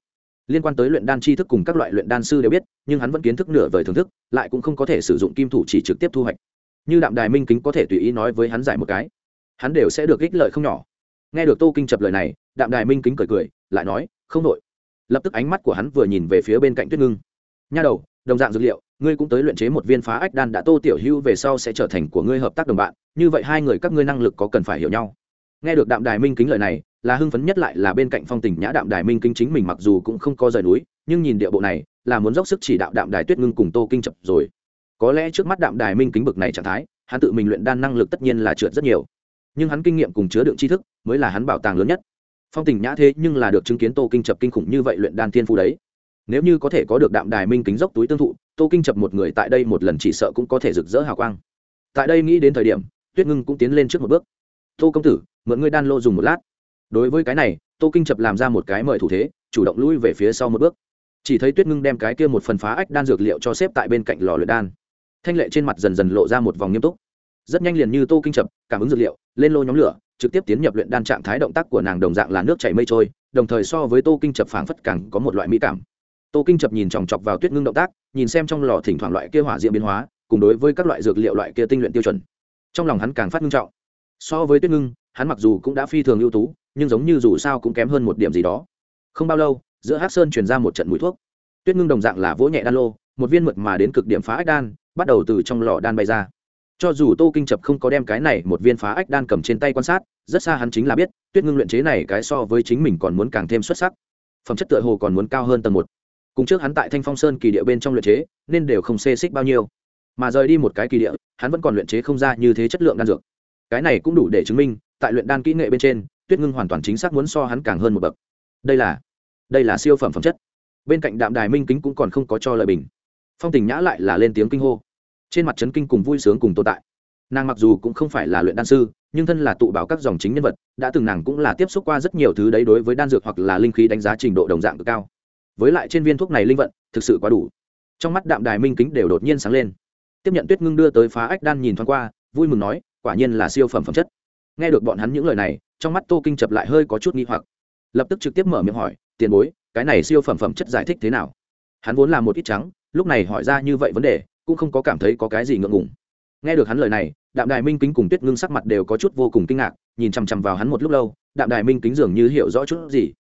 Liên quan tới luyện đan tri thức cùng các loại luyện đan sư đều biết, nhưng hắn vẫn kiến thức nửa vời thưởng thức, lại cũng không có thể sử dụng kim thủ chỉ trực tiếp thu hoạch. Như đạm đài minh kính có thể tùy ý nói với hắn giải một cái, hắn đều sẽ được ích lợi không nhỏ. Nghe được tô kinh chập lời này, đạm đài minh kính cười cười, lại nói, không nội lập tức ánh mắt của hắn vừa nhìn về phía bên cạnh tuyết ngưng. Nha đầu, đồng dạng dược liệu, ngươi cũng tới luyện chế một viên phá ách đan đã, tô tiểu hưu về sau sẽ trở thành của ngươi hợp tác đồng bạn, như vậy hai người các ngươi năng lực có cần phải hiểu nhau nghe được đạm đài minh kính lời này, là hưng phấn nhất lại là bên cạnh phong tình nhã đạm đài minh kính chính mình mặc dù cũng không có rời núi, nhưng nhìn địa bộ này, là muốn dốc sức chỉ đạo đạm đài tuyết ngưng cùng tô kinh chập rồi. Có lẽ trước mắt đạm đài minh kính bực này trạng thái, hắn tự mình luyện đan năng lực tất nhiên là trượt rất nhiều. Nhưng hắn kinh nghiệm cùng chứa đựng tri thức, mới là hắn bảo tàng lớn nhất. Phong tình nhã thế nhưng là được chứng kiến tô kinh chập kinh khủng như vậy luyện đan thiên phu đấy. Nếu như có thể có được đạm đài minh kính dốc túi tương thụ, tô kinh chập một người tại đây một lần chỉ sợ cũng có thể rực rỡ hào quang. Tại đây nghĩ đến thời điểm, tuyết ngưng cũng tiến lên trước một bước. Tô công tử mượn ngươi đan lô dùng một lát. Đối với cái này, tô kinh chập làm ra một cái mời thủ thế, chủ động lui về phía sau một bước. Chỉ thấy tuyết ngưng đem cái kia một phần phá ách đan dược liệu cho xếp tại bên cạnh lò luyện đan. Thanh lệ trên mặt dần dần lộ ra một vòng nghiêm túc. Rất nhanh liền như tô kinh chập, cảm ứng dược liệu, lên lô nhóm lửa, trực tiếp tiến nhập luyện đan trạng thái động tác của nàng đồng dạng là nước chảy mây trôi, đồng thời so với tô kinh chập phảng phất càng có một loại mỹ cảm. Tô kinh chập nhìn chòng chọc vào tuyết ngưng động tác, nhìn xem trong lò thỉnh thoảng loại kia hỏa diễm biến hóa, cùng đối với các loại dược liệu loại kia tinh luyện tiêu chuẩn. Trong lòng hắn càng phát ngưng trọng. So với tuyết ngưng hắn mặc dù cũng đã phi thường ưu tú, nhưng giống như dù sao cũng kém hơn một điểm gì đó. Không bao lâu, giữa hát sơn truyền ra một trận mũi thuốc. Tuyết ngưng đồng dạng là vỗ nhẹ đan lô, một viên mượt mà đến cực điểm phá ách đan, bắt đầu từ trong lò đan bay ra. Cho dù tô kinh chập không có đem cái này một viên phá ách đan cầm trên tay quan sát, rất xa hắn chính là biết, tuyết ngưng luyện chế này cái so với chính mình còn muốn càng thêm xuất sắc. Phẩm chất tựa hồ còn muốn cao hơn tầng một. Cùng trước hắn tại thanh phong sơn kỳ địa bên trong luyện chế, nên đều không xê xích bao nhiêu. Mà rời đi một cái kỳ địa, hắn vẫn còn luyện chế không ra như thế chất lượng đan dược. Cái này cũng đủ để chứng minh tại luyện đan kỹ nghệ bên trên, tuyết ngưng hoàn toàn chính xác muốn so hắn càng hơn một bậc. Đây là đây là siêu phẩm phẩm chất. Bên cạnh đạm đài minh kính cũng còn không có cho lời bình. Phong tình nhã lại là lên tiếng kinh hô. Trên mặt trấn kinh cùng vui sướng cùng tồn tại. Nàng mặc dù cũng không phải là luyện đan sư, nhưng thân là tụ bảo các dòng chính nhân vật, đã từng nàng cũng là tiếp xúc qua rất nhiều thứ đấy đối với đan dược hoặc là linh khí đánh giá trình độ đồng dạng cực cao. Với lại trên viên thuốc này linh vận, thực sự quá đủ. Trong mắt đạm đài minh kính đều đột nhiên sáng lên. Tiếp nhận tuyết ngưng đưa tới phá ách đan nhìn thoáng qua, vui mừng nói, quả nhiên là siêu phẩm phẩm chất nghe được bọn hắn những lời này, trong mắt tô kinh chập lại hơi có chút nghi hoặc. Lập tức trực tiếp mở miệng hỏi, tiền bối, cái này siêu phẩm phẩm chất giải thích thế nào? Hắn vốn là một ít trắng, lúc này hỏi ra như vậy vấn đề, cũng không có cảm thấy có cái gì ngượng ngùng. Nghe được hắn lời này, đạm đài minh kính cùng tuyết ngưng sắc mặt đều có chút vô cùng kinh ngạc, nhìn chằm chằm vào hắn một lúc lâu, đạm đài minh kính dường như hiểu rõ chút gì.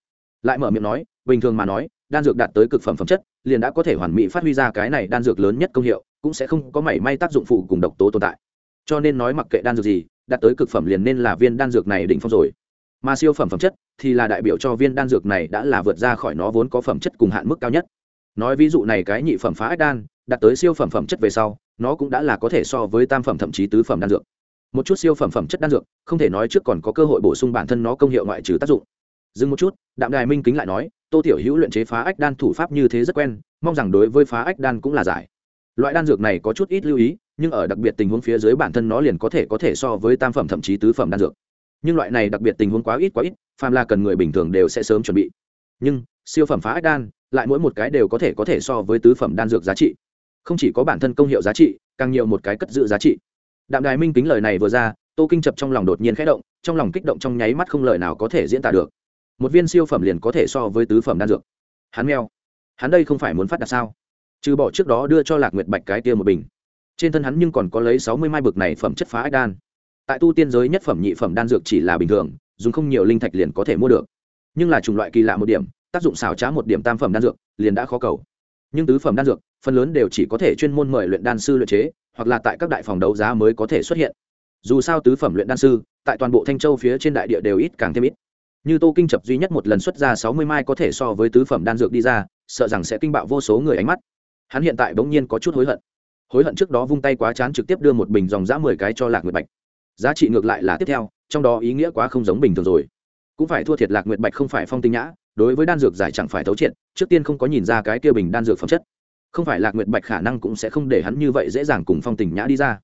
Lại mở miệng nói, bình thường mà nói, đan dược đạt tới cực phẩm phẩm chất, liền đã có thể hoàn mỹ phát huy ra cái này đan dược lớn nhất công hiệu, cũng sẽ không có mảy may tác dụng phụ cùng độc tố tồn tại. Cho nên nói mặc kệ đan dược gì đạt tới cực phẩm liền nên là viên đan dược này đỉnh phong rồi. Mà siêu phẩm phẩm chất thì là đại biểu cho viên đan dược này đã là vượt ra khỏi nó vốn có phẩm chất cùng hạn mức cao nhất. Nói ví dụ này cái nhị phẩm phá ách đan, đạt tới siêu phẩm phẩm chất về sau, nó cũng đã là có thể so với tam phẩm thậm chí tứ phẩm đan dược. Một chút siêu phẩm phẩm chất đan dược, không thể nói trước còn có cơ hội bổ sung bản thân nó công hiệu ngoại trừ tác dụng. Dừng một chút, đạm đài minh kính lại nói, tô tiểu hữu luyện chế phá ách đan thủ pháp như thế rất quen, mong rằng đối với phá ách đan cũng là giải. Loại đan dược này có chút ít lưu ý nhưng ở đặc biệt tình huống phía dưới bản thân nó liền có thể có thể so với tam phẩm thậm chí tứ phẩm đan dược. Nhưng loại này đặc biệt tình huống quá ít quá ít, phàm là cần người bình thường đều sẽ sớm chuẩn bị. Nhưng, siêu phẩm phá ách đan, lại mỗi một cái đều có thể có thể so với tứ phẩm đan dược giá trị. Không chỉ có bản thân công hiệu giá trị, càng nhiều một cái cất giữ giá trị. Đạm đài minh kính lời này vừa ra, tô kinh chập trong lòng đột nhiên khẽ động, trong lòng kích động trong nháy mắt không lời nào có thể diễn tả được. Một viên siêu phẩm liền có thể so với tứ phẩm đan dược. Hắn meo. Hắn đây không phải muốn phát đạt sao? Trừ bỏ trước đó đưa cho lạc nguyệt bạch cái kia một bình trên thân hắn nhưng còn có lấy sáu mươi mai bực này phẩm chất phá ách đan. Tại tu tiên giới nhất phẩm nhị phẩm đan dược chỉ là bình thường, dùng không nhiều linh thạch liền có thể mua được. Nhưng là chủng loại kỳ lạ một điểm, tác dụng xảo trá một điểm tam phẩm đan dược, liền đã khó cầu. Nhưng tứ phẩm đan dược, phần lớn đều chỉ có thể chuyên môn mời luyện đan sư luyện chế, hoặc là tại các đại phòng đấu giá mới có thể xuất hiện. Dù sao tứ phẩm luyện đan sư, tại toàn bộ thanh châu phía trên đại địa đều ít càng thêm ít. Như tô kinh chập duy nhất một lần xuất ra sáu mươi mai có thể so với tứ phẩm đan dược đi ra, sợ rằng sẽ kinh bạo vô số người ánh mắt. Hắn hiện tại bỗng nhiên có chút hối hận hối hận trước đó vung tay quá chán trực tiếp đưa một bình dòng giã mười cái cho lạc nguyệt bạch. Giá trị ngược lại là tiếp theo, trong đó ý nghĩa quá không giống bình thường rồi. Cũng phải thua thiệt lạc nguyệt bạch không phải phong tinh nhã, đối với đan dược giải chẳng phải thấu triệt, trước tiên không có nhìn ra cái kia bình đan dược phẩm chất. Không phải lạc nguyệt bạch khả năng cũng sẽ không để hắn như vậy dễ dàng cùng phong tình nhã đi ra.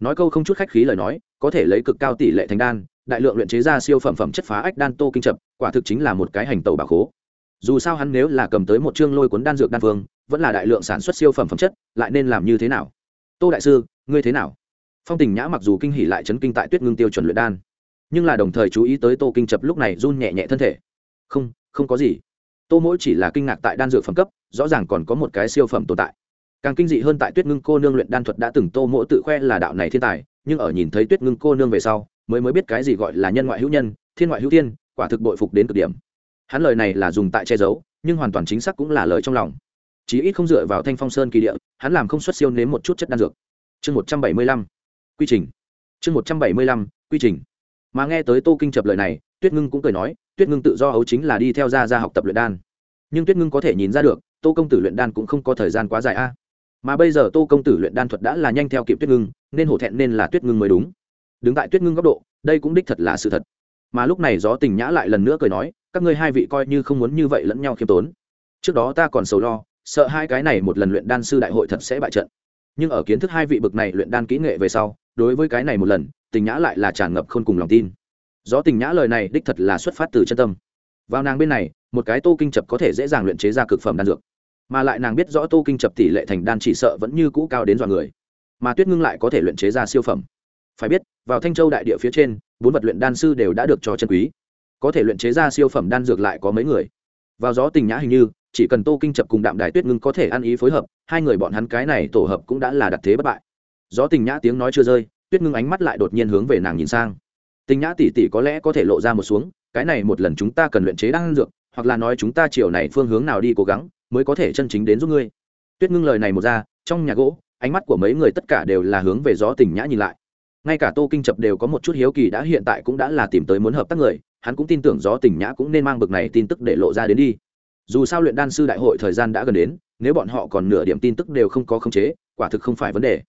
Nói câu không chút khách khí lời nói, có thể lấy cực cao tỷ lệ thành đan, đại lượng luyện chế ra siêu phẩm phẩm chất phá ách đan tô kinh chập, quả thực chính là một cái hành tàu bà khố. Dù sao hắn nếu là cầm tới một chương lôi cuốn đan dược đan phương vẫn là đại lượng sản xuất siêu phẩm phẩm chất, lại nên làm như thế nào? Tô đại sư, ngươi thế nào? Phong tình nhã mặc dù kinh hỉ lại chấn kinh tại tuyết ngưng tiêu chuẩn luyện đan, nhưng là đồng thời chú ý tới tô kinh chập lúc này run nhẹ nhẹ thân thể. Không không có gì. Tô mỗi chỉ là kinh ngạc tại đan dược phẩm cấp, rõ ràng còn có một cái siêu phẩm tồn tại. Càng kinh dị hơn tại tuyết ngưng cô nương luyện đan thuật đã từng tô mỗi tự khoe là đạo này thiên tài, nhưng ở nhìn thấy tuyết ngưng cô nương về sau, mới mới biết cái gì gọi là nhân ngoại hữu nhân, thiên ngoại hữu thiên, quả thực bội phục đến cực điểm. Hắn lời này là dùng tại che giấu, nhưng hoàn toàn chính xác cũng là lời trong lòng chí ít không dựa vào thanh phong sơn kỳ địa, hắn làm không xuất siêu nếm một chút chất đan dược. Chương một trăm bảy mươi lăm, quy trình. Chương một trăm bảy mươi lăm, quy trình. Mà nghe tới tô kinh chập lời này, tuyết ngưng cũng cười nói, tuyết ngưng tự do ấu chính là đi theo ra ra học tập luyện đan. Nhưng tuyết ngưng có thể nhìn ra được, tô công tử luyện đan cũng không có thời gian quá dài a. Mà bây giờ tô công tử luyện đan thuật đã là nhanh theo kịp tuyết ngưng, nên hổ thẹn nên là tuyết ngưng mới đúng. Đứng tại tuyết ngưng góc độ, đây cũng đích thật là sự thật. Mà lúc này gió tình nhã lại lần nữa cười nói, các ngươi hai vị coi như không muốn như vậy lẫn nhau khiêm tốn. Trước đó ta còn sầu lo sợ hai cái này một lần luyện đan sư đại hội thật sẽ bại trận. Nhưng ở kiến thức hai vị bực này luyện đan kỹ nghệ về sau, đối với cái này một lần, tình nhã lại là tràn ngập khôn cùng lòng tin. Do tình nhã lời này đích thật là xuất phát từ chân tâm. Vào nàng bên này, một cái tô kinh chập có thể dễ dàng luyện chế ra cực phẩm đan dược. Mà lại nàng biết rõ tô kinh chập tỷ lệ thành đan chỉ sợ vẫn như cũ cao đến dọa người. Mà tuyết ngưng lại có thể luyện chế ra siêu phẩm. Phải biết, vào thanh châu đại địa phía trên, bốn vật luyện đan sư đều đã được cho chân quý. Có thể luyện chế ra siêu phẩm đan dược lại có mấy người? Vào gió tình nhã hình như, chỉ cần tô kinh chập cùng đạm đài tuyết ngưng có thể ăn ý phối hợp, hai người bọn hắn cái này tổ hợp cũng đã là đặt thế bất bại. Gió tình nhã tiếng nói chưa rơi, tuyết ngưng ánh mắt lại đột nhiên hướng về nàng nhìn sang. Tình nhã tỷ tỷ có lẽ có thể lộ ra một xuống, cái này một lần chúng ta cần luyện chế đan dược, hoặc là nói chúng ta chiều này phương hướng nào đi cố gắng, mới có thể chân chính đến giúp ngươi. Tuyết ngưng lời này một ra, trong nhà gỗ, ánh mắt của mấy người tất cả đều là hướng về gió tình nhã nhìn lại. Ngay cả tô kinh chập đều có một chút hiếu kỳ đã hiện tại cũng đã là tìm tới muốn hợp tác người hắn cũng tin tưởng gió tình nhã cũng nên mang bực này tin tức để lộ ra đến đi. Dù sao luyện đan sư đại hội thời gian đã gần đến, nếu bọn họ còn nửa điểm tin tức đều không có khống chế, quả thực không phải vấn đề.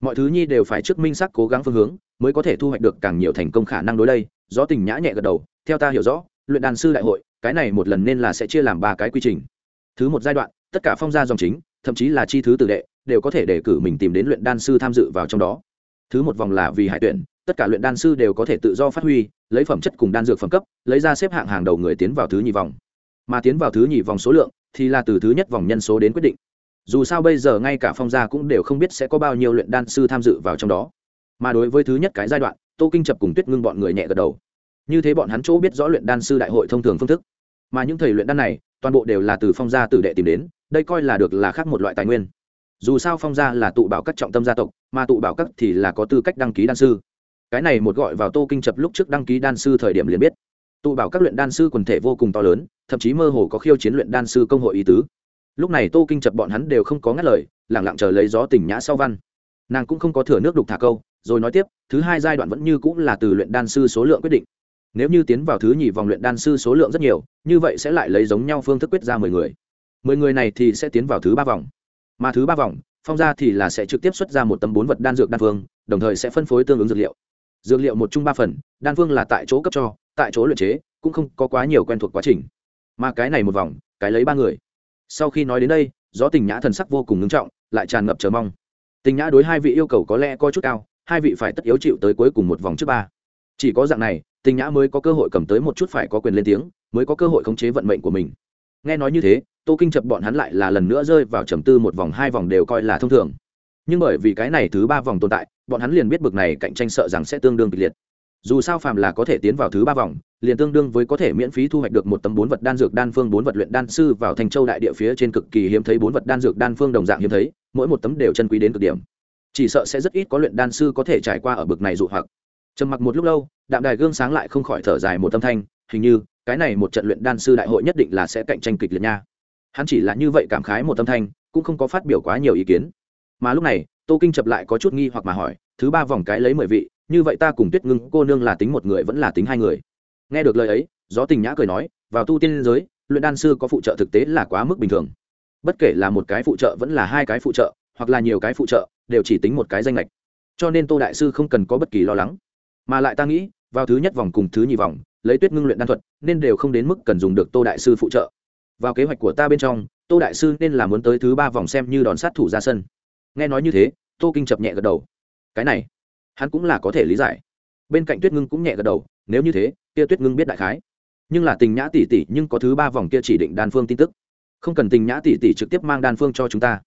Mọi thứ nhi đều phải trước minh sắc cố gắng phương hướng, mới có thể thu hoạch được càng nhiều thành công khả năng đối đây. Gió tình nhã nhẹ gật đầu, theo ta hiểu rõ, luyện đan sư đại hội, cái này một lần nên là sẽ chia làm ba cái quy trình. Thứ một giai đoạn, tất cả phong gia dòng chính, thậm chí là chi thứ tử đệ, đều có thể đề cử mình tìm đến luyện đan sư tham dự vào trong đó. Thứ một vòng là vì hải tuyển tất cả luyện đan sư đều có thể tự do phát huy, lấy phẩm chất cùng đan dược phẩm cấp, lấy ra xếp hạng hàng đầu người tiến vào thứ nhì vòng. Mà tiến vào thứ nhì vòng số lượng thì là từ thứ nhất vòng nhân số đến quyết định. Dù sao bây giờ ngay cả phong gia cũng đều không biết sẽ có bao nhiêu luyện đan sư tham dự vào trong đó. Mà đối với thứ nhất cái giai đoạn, tô kinh chập cùng tuyết ngưng bọn người nhẹ gật đầu. Như thế bọn hắn chỗ biết rõ luyện đan sư đại hội thông thường phương thức. Mà những thầy luyện đan này, toàn bộ đều là từ phong gia tử đệ tìm đến, đây coi là được là khác một loại tài nguyên. Dù sao phong gia là tụ bảo các trọng tâm gia tộc, mà tụ bảo các thì là có tư cách đăng ký đan sư cái này một gọi vào tô kinh chập lúc trước đăng ký đan sư thời điểm liền biết. Tụ bảo các luyện đan sư quần thể vô cùng to lớn, thậm chí mơ hồ có khiêu chiến luyện đan sư công hội ý tứ. Lúc này tô kinh chập bọn hắn đều không có ngắt lời, lẳng lặng chờ lấy gió tỉnh nhã sau văn. Nàng cũng không có thừa nước đục thả câu, rồi nói tiếp, thứ hai giai đoạn vẫn như cũng là từ luyện đan sư số lượng quyết định. Nếu như tiến vào thứ nhì vòng luyện đan sư số lượng rất nhiều, như vậy sẽ lại lấy giống nhau phương thức quyết ra mười người. Mười người này thì sẽ tiến vào thứ ba vòng. Mà thứ ba vòng, phong ra thì là sẽ trực tiếp xuất ra một tấm bốn vật đan dược đan phương, đồng thời sẽ phân phối tương ứng dược liệu dược liệu một chung ba phần, đan phương là tại chỗ cấp cho, tại chỗ luyện chế, cũng không có quá nhiều quen thuộc quá trình. Mà cái này một vòng, cái lấy ba người. Sau khi nói đến đây, gió tình nhã thần sắc vô cùng ngưng trọng, lại tràn ngập chờ mong. Tình nhã đối hai vị yêu cầu có lẽ có chút cao, hai vị phải tất yếu chịu tới cuối cùng một vòng trước ba. Chỉ có dạng này, tình nhã mới có cơ hội cầm tới một chút phải có quyền lên tiếng, mới có cơ hội khống chế vận mệnh của mình. Nghe nói như thế, tô kinh chập bọn hắn lại là lần nữa rơi vào trầm tư một vòng, hai vòng đều coi là thông thường nhưng bởi vì cái này thứ ba vòng tồn tại, bọn hắn liền biết bực này cạnh tranh sợ rằng sẽ tương đương kịch liệt. Dù sao phàm là có thể tiến vào thứ ba vòng, liền tương đương với có thể miễn phí thu hoạch được một tấm bốn vật đan dược đan phương, bốn vật luyện đan sư vào thành châu đại địa phía trên cực kỳ hiếm thấy bốn vật đan dược đan phương đồng dạng hiếm thấy, mỗi một tấm đều chân quý đến cực điểm. Chỉ sợ sẽ rất ít có luyện đan sư có thể trải qua ở bực này dụ hoặc. Trầm mặc một lúc lâu, đạm đài gương sáng lại không khỏi thở dài một tâm thanh, hình như, cái này một trận luyện đan sư đại hội nhất định là sẽ cạnh tranh kịch liệt nha. Hắn chỉ là như vậy cảm khái một tâm thanh, cũng không có phát biểu quá nhiều ý kiến mà lúc này, tô kinh chập lại có chút nghi hoặc mà hỏi, thứ ba vòng cái lấy mười vị, như vậy ta cùng tuyết ngưng cô nương là tính một người vẫn là tính hai người? Nghe được lời ấy, gió tình nhã cười nói, vào tu tiên giới, luyện đan sư có phụ trợ thực tế là quá mức bình thường. Bất kể là một cái phụ trợ vẫn là hai cái phụ trợ, hoặc là nhiều cái phụ trợ, đều chỉ tính một cái danh lệch cho nên tô đại sư không cần có bất kỳ lo lắng. Mà lại ta nghĩ, vào thứ nhất vòng cùng thứ nhì vòng, lấy tuyết ngưng luyện đan thuật, nên đều không đến mức cần dùng được tô đại sư phụ trợ. Vào kế hoạch của ta bên trong, tô đại sư nên là muốn tới thứ ba vòng xem như đòn sát thủ ra sân nghe nói như thế, tô kinh chập nhẹ gật đầu. Cái này, hắn cũng là có thể lý giải. Bên cạnh tuyết ngưng cũng nhẹ gật đầu, nếu như thế, kia tuyết ngưng biết đại khái. Nhưng là tình nhã tỷ tỷ nhưng có thứ ba vòng kia chỉ định đan phương tin tức. Không cần tình nhã tỷ tỷ trực tiếp mang đan phương cho chúng ta.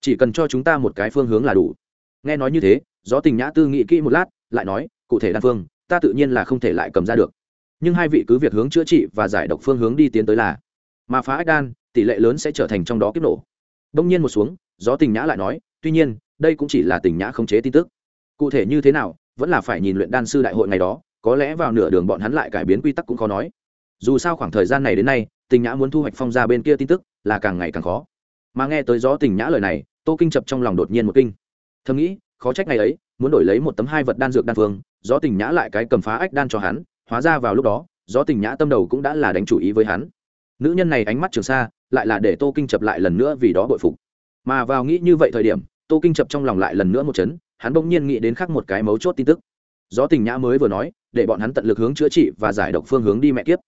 Chỉ cần cho chúng ta một cái phương hướng là đủ. Nghe nói như thế do tình nhã tư nghĩ kỹ một lát, lại nói, cụ thể đan phương, ta tự nhiên là không thể lại cầm ra được. Nhưng hai vị cứ việc hướng chữa trị và giải độc phương hướng đi tiến tới là, mà phá ách đan, tỷ lệ lớn sẽ trở thành trong đó kiếp nổ. Đông nhiên một xuống, gió tình nhã lại nói tuy nhiên, đây cũng chỉ là tình nhã không chế tin tức. Cụ thể như thế nào, vẫn là phải nhìn luyện đan sư đại hội ngày đó, có lẽ vào nửa đường bọn hắn lại cải biến quy tắc cũng khó nói. Dù sao khoảng thời gian này đến nay, tình nhã muốn thu hoạch phong ra bên kia tin tức, là càng ngày càng khó. Mà nghe tới gió tình nhã lời này, tô kinh chập trong lòng đột nhiên một kinh. Thầm nghĩ, khó trách ngày ấy, muốn đổi lấy một tấm hai vật đan dược đan phương, gió tình nhã lại cái cầm phá ách đan cho hắn, hóa ra vào lúc đó, gió tình nhã tâm đầu cũng đã là đánh chủ ý với hắn. Nữ nhân này ánh mắt trường xa, lại là để tô kinh chập lại lần nữa vì đó bội phục. Mà vào nghĩ như vậy thời điểm tô kinh chập trong lòng lại lần nữa một chấn, hắn bỗng nhiên nghĩ đến khác một cái mấu chốt tin tức. Gió tình nhã mới vừa nói, để bọn hắn tận lực hướng chữa trị và giải độc phương hướng đi mẹ kiếp.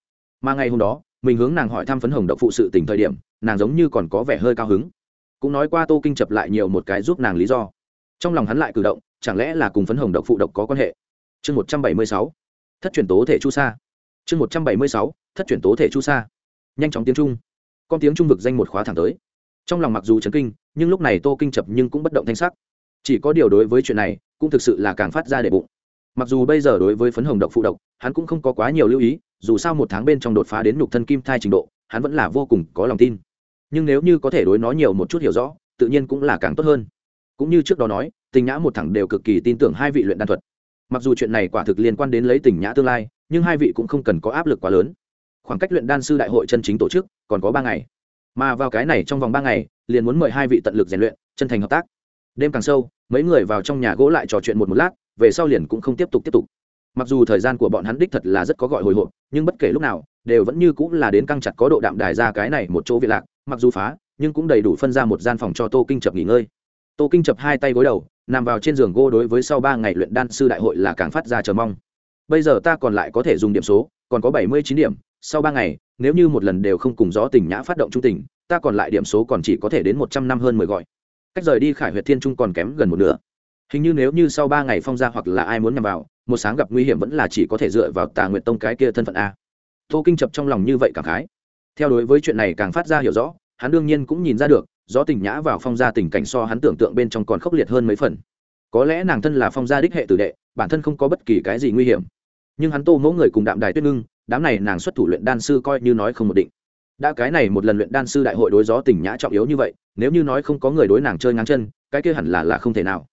Mà ngày hôm đó, mình hướng nàng hỏi thăm phấn hồng độc phụ sự tình thời điểm, nàng giống như còn có vẻ hơi cao hứng. Cũng nói qua tô kinh chập lại nhiều một cái giúp nàng lý do. Trong lòng hắn lại cử động, chẳng lẽ là cùng phấn hồng độc phụ độc có quan hệ? Chương một trăm bảy mươi sáu. Thất truyền tố thể chu sa. Chương một trăm bảy mươi sáu. Thất truyền tố thể chu sa. Nhanh chóng tiếng trung. Con tiếng trung vực danh một khóa thẳng tới. Trong lòng mặc dù chấn kinh nhưng lúc này tô kinh chập nhưng cũng bất động thanh sắc. Chỉ có điều đối với chuyện này, cũng thực sự là càng phát ra để bụng. Mặc dù bây giờ đối với phấn hồng độc phụ độc, hắn cũng không có quá nhiều lưu ý, dù sao một tháng bên trong đột phá đến nhục thân kim thai trình độ, hắn vẫn là vô cùng có lòng tin. Nhưng nếu như có thể đối nó nhiều một chút hiểu rõ, tự nhiên cũng là càng tốt hơn. Cũng như trước đó nói, tình nhã một thẳng đều cực kỳ tin tưởng hai vị luyện đan thuật. Mặc dù chuyện này quả thực liên quan đến lấy tình nhã tương lai, nhưng hai vị cũng không cần có áp lực quá lớn. Khoảng cách luyện đan sư đại hội chân chính tổ chức còn có ba ngày. Mà vào cái này trong vòng ba ngày liền muốn mời hai vị tận lực rèn luyện, chân thành hợp tác. Đêm càng sâu, mấy người vào trong nhà gỗ lại trò chuyện một một lát, về sau liền cũng không tiếp tục tiếp tục. Mặc dù thời gian của bọn hắn đích thật là rất có gọi hồi hộp, nhưng bất kể lúc nào, đều vẫn như cũng là đến căng chặt có độ đạm đài ra cái này một chỗ viện lạc, mặc dù phá, nhưng cũng đầy đủ phân ra một gian phòng cho tô kinh chập nghỉ ngơi. Tô kinh chập hai tay gối đầu, nằm vào trên giường gỗ đối với sau ba ngày luyện đan sư đại hội là càng phát ra chờ mong. Bây giờ ta còn lại có thể dùng điểm số, còn có bảy mươi chín điểm, sau ba ngày, nếu như một lần đều không cùng gió tình nhã phát động trung tình ta còn lại điểm số còn chỉ có thể đến một trăm năm hơn mười gọi. Cách rời đi khải huyệt thiên trung còn kém gần một nửa. Hình như nếu như sau ba ngày phong ra hoặc là ai muốn nhằm vào, một sáng gặp nguy hiểm vẫn là chỉ có thể dựa vào tà nguyện tông cái kia thân phận a. Tô kinh chập trong lòng như vậy cảm khái. Theo đối với chuyện này càng phát ra hiểu rõ, hắn đương nhiên cũng nhìn ra được, rõ tình nhã vào phong gia tình cảnh so hắn tưởng tượng bên trong còn khốc liệt hơn mấy phần. Có lẽ nàng thân là phong gia đích hệ tử đệ, bản thân không có bất kỳ cái gì nguy hiểm. Nhưng hắn tô mẫu người cùng đạm đài tuyết ngưng, đám này nàng xuất thủ luyện đan sư coi như nói không một định đã cái này một lần luyện đan sư đại hội đối gió tình nhã trọng yếu như vậy, nếu như nói không có người đối nàng chơi ngang chân, cái kia hẳn là là không thể nào.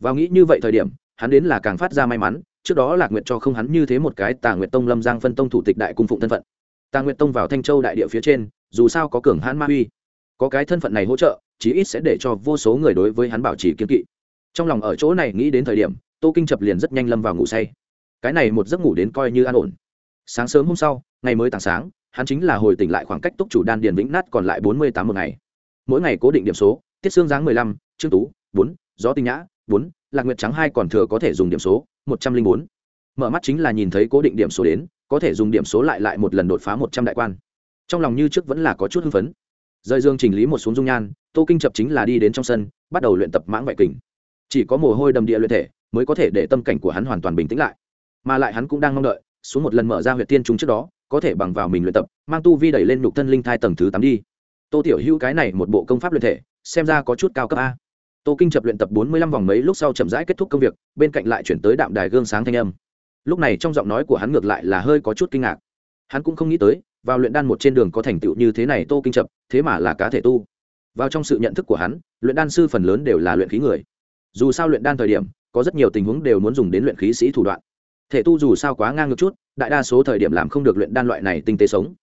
Vào nghĩ như vậy thời điểm, hắn đến là càng phát ra may mắn, trước đó lạc nguyện cho không hắn như thế một cái tà nguyện tông lâm giang phân tông thủ tịch đại cung phụng thân phận. Tà nguyện tông vào thanh châu đại địa phía trên, dù sao có cường hãn ma uy có cái thân phận này hỗ trợ, chí ít sẽ để cho vô số người đối với hắn bảo trì kiếm kỵ. Trong lòng ở chỗ này nghĩ đến thời điểm, tô kinh chập liền rất nhanh lâm vào ngủ say. Cái này một giấc ngủ đến coi như an ổn. Sáng sớm hôm sau, ngày mới tảng sáng hắn chính là hồi tỉnh lại khoảng cách túc chủ đan điền vĩnh nát còn lại bốn mươi tám một ngày. Mỗi ngày cố định điểm số, tiết xương dáng mười lăm, trương tú, bốn, gió tinh nhã, bốn, lạc nguyệt trắng hai còn thừa có thể dùng điểm số, một trăm linh bốn. Mở mắt chính là nhìn thấy cố định điểm số đến, có thể dùng điểm số lại lại một lần đột phá một trăm đại quan. Trong lòng như trước vẫn là có chút hưng phấn. Rời dương chỉnh lý một xuống dung nhan, tô kinh chập chính là đi đến trong sân, bắt đầu luyện tập mãng vậy kình. Chỉ có mồ hôi đầm địa luyện thể mới có thể để tâm cảnh của hắn hoàn toàn bình tĩnh lại. Mà lại hắn cũng đang mong đợi, xuống một lần mở ra huyệt tiên trùng trước đó có thể bằng vào mình luyện tập, mang tu vi đẩy lên nhục thân linh thai tầng thứ tám đi. Tô tiểu hữu cái này một bộ công pháp luyện thể, xem ra có chút cao cấp a. Tô kinh chập luyện tập bốn mươi lăm vòng mấy lúc sau chậm rãi kết thúc công việc, bên cạnh lại chuyển tới đạm đài gương sáng thanh âm. Lúc này trong giọng nói của hắn ngược lại là hơi có chút kinh ngạc. Hắn cũng không nghĩ tới, vào luyện đan một trên đường có thành tựu như thế này tô kinh chập, thế mà là cá thể tu. Vào trong sự nhận thức của hắn, luyện đan sư phần lớn đều là luyện khí người. Dù sao luyện đan thời điểm, có rất nhiều tình huống đều muốn dùng đến luyện khí sĩ thủ đoạn thể tu dù sao quá ngang ngược chút, đại đa số thời điểm làm không được luyện đan loại này tinh tế sống.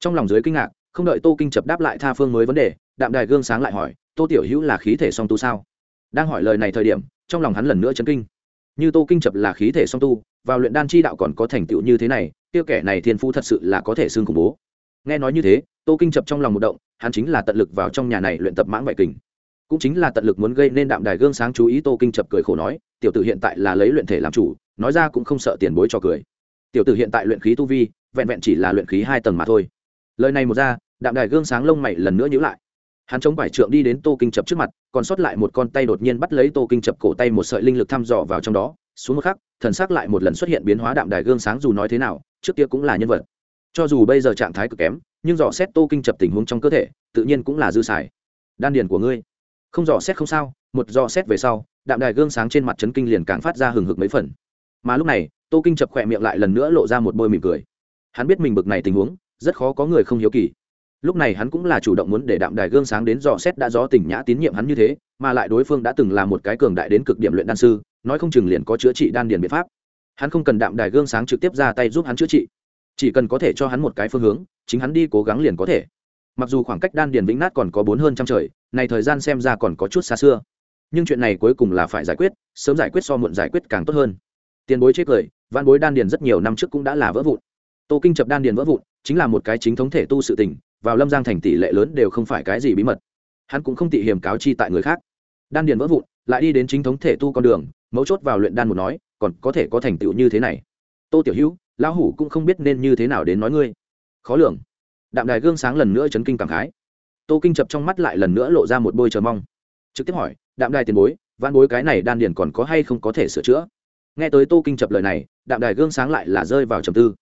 Trong lòng dưới kinh ngạc, không đợi tô kinh chập đáp lại tha phương mới vấn đề, đạm đài gương sáng lại hỏi, tô tiểu hữu là khí thể song tu sao? Đang hỏi lời này thời điểm, trong lòng hắn lần nữa chấn kinh. Như tô kinh chập là khí thể song tu, vào luyện đan chi đạo còn có thành tựu như thế này tiêu kẻ này thiên phu thật sự là có thể xương khủng bố. Nghe nói như thế, tô kinh chập trong lòng một động, hắn chính là tận lực vào trong nhà này luyện tập mãng vạy kình cũng chính là tận lực muốn gây nên đạm đài gương sáng chú ý tô kinh chập cười khổ nói, tiểu tử hiện tại là lấy luyện thể làm chủ, nói ra cũng không sợ tiền bối cho cười. Tiểu tử hiện tại luyện khí tu vi, vẹn vẹn chỉ là luyện khí hai tầng mà thôi. Lời này một ra, đạm đài gương sáng lông mày lần nữa nhữ lại. Hắn chống vải trượng đi đến tô kinh chập trước mặt, còn sót lại một con tay đột nhiên bắt lấy tô kinh chập cổ tay một sợi linh lực thăm dò vào trong đó. Xuống một khắc, thần sắc lại một lần xuất hiện biến hóa đạm đài gương sáng dù nói thế nào, trước kia cũng là nhân vật. Cho dù bây giờ trạng thái cực kém, nhưng dò xét tô kinh chập tình huống trong cơ thể, tự nhiên cũng là dư xài. Đan điền của ngươi không dò xét không sao, một dò xét về sau, đạm đài gương sáng trên mặt trấn kinh liền càng phát ra hừng hực mấy phần. Mà lúc này, tô kinh chập khỏe miệng lại lần nữa lộ ra một bôi mỉm cười. Hắn biết mình bực này tình huống, rất khó có người không hiếu kỳ. Lúc này hắn cũng là chủ động muốn để đạm đài gương sáng đến dò xét đã gió tỉnh nhã tín nhiệm hắn như thế, mà lại đối phương đã từng là một cái cường đại đến cực điểm luyện đan sư, nói không chừng liền có chữa trị đan điền biện pháp. Hắn không cần đạm đài gương sáng trực tiếp ra tay giúp hắn chữa trị, chỉ cần có thể cho hắn một cái phương hướng, chính hắn đi cố gắng liền có thể. Mặc dù khoảng cách đan điền vĩnh nát còn có bốn hơn trăm trời này thời gian xem ra còn có chút xa xưa. Nhưng chuyện này cuối cùng là phải giải quyết, sớm giải quyết so muộn giải quyết càng tốt hơn. Tiền bối chết cười văn bối đan điền rất nhiều năm trước cũng đã là vỡ vụn. Tô kinh chập đan điền vỡ vụn, chính là một cái chính thống thể tu sự tình, vào lâm giang thành tỷ lệ lớn đều không phải cái gì bí mật. Hắn cũng không tị hiểm cáo chi tại người khác. Đan điền vỡ vụn, lại đi đến chính thống thể tu con đường, mấu chốt vào luyện đan một nói, còn có thể có thành tựu như thế này. Tô tiểu hữu, lão hủ cũng không biết nên như thế nào đến nói ngươi. Khó lường. Đạm đài gương sáng lần nữa chấn kinh cảm khái tô kinh chập trong mắt lại lần nữa lộ ra một bôi chờ mong. Trực tiếp hỏi, đạm đài tiền bối văn bối cái này đan điền còn có hay không có thể sửa chữa? Nghe tới tô kinh chập lời này, đạm đài gương sáng lại là rơi vào trầm tư.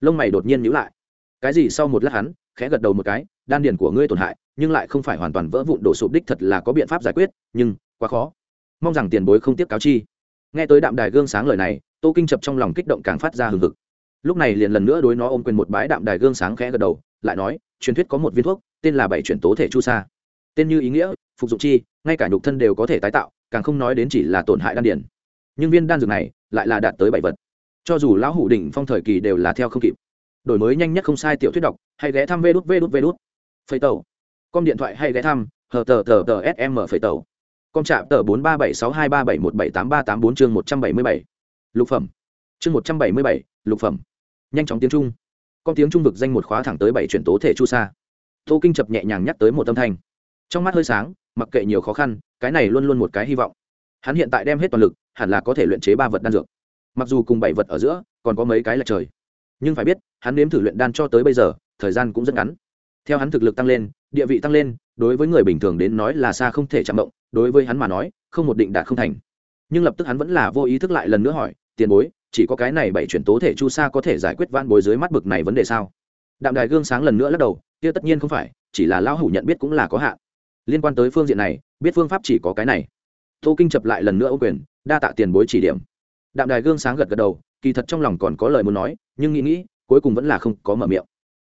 Lông mày đột nhiên nhữ lại. Cái gì sau một lát hắn, khẽ gật đầu một cái, đan điền của ngươi tổn hại, nhưng lại không phải hoàn toàn vỡ vụn đổ sụp đích thật là có biện pháp giải quyết, nhưng quá khó. Mong rằng tiền bối không tiếp cáo chi. Nghe tới đạm đài gương sáng lời này, tô kinh chập trong lòng kích động càng phát ra hừng hực. Lúc này liền lần nữa đối nó ôm quyền một bái đạm đài gương sáng khẽ gật đầu, lại nói, truyền thuyết có một viên thuốc tên là bảy chuyển tố thể chu sa. Tên như ý nghĩa, phục dụng chi, ngay cả nhục thân đều có thể tái tạo, càng không nói đến chỉ là tổn hại đan điển nhưng viên đan dược này lại là đạt tới bảy vật. Cho dù lão hủ đỉnh phong thời kỳ đều là theo không kịp. Đổi mới nhanh nhất không sai tiểu thuyết đọc, hay ghé thăm vê đút vê đút vê đút. Phây tàu com điện thoại hay ghé thăm, hờ tờ tờ tờ sm phây tàu com trạm tờ bốn ba bảy sáu hai ba bảy một bảy tám ba tám bốn chương một trăm bảy mươi bảy. Lục phẩm. Chương một trăm bảy mươi bảy, lục phẩm. Nhanh chóng tiếng trung. Con tiếng trung vực danh một khóa thẳng tới bảy chuyển tố thể chu sa tô kinh chập nhẹ nhàng nhắc tới một âm thanh. Trong mắt hơi sáng, mặc kệ nhiều khó khăn, cái này luôn luôn một cái hy vọng. Hắn hiện tại đem hết toàn lực, hẳn là có thể luyện chế ba vật đan dược. Mặc dù cùng bảy vật ở giữa, còn có mấy cái là trời. Nhưng phải biết, hắn nếm thử luyện đan cho tới bây giờ, thời gian cũng rất ngắn. Theo hắn thực lực tăng lên, địa vị tăng lên, đối với người bình thường đến nói là xa không thể chạm động, đối với hắn mà nói, không một định đạt không thành. Nhưng lập tức hắn vẫn là vô ý thức lại lần nữa hỏi, tiền bối, chỉ có cái này bảy chuyển tố thể chu sa có thể giải quyết van bối dưới mắt bực này vấn đề sao? Đạm đài gương sáng lần nữa lắc đầu kia tất nhiên không phải, chỉ là lão hủ nhận biết cũng là có hạn. Liên quan tới phương diện này, biết phương pháp chỉ có cái này. Tô kinh chập lại lần nữa ô quyền, đa tạ tiền bối chỉ điểm. Đạm đài gương sáng gật gật đầu, kỳ thật trong lòng còn có lời muốn nói, nhưng nghĩ nghĩ, cuối cùng vẫn là không có mở miệng.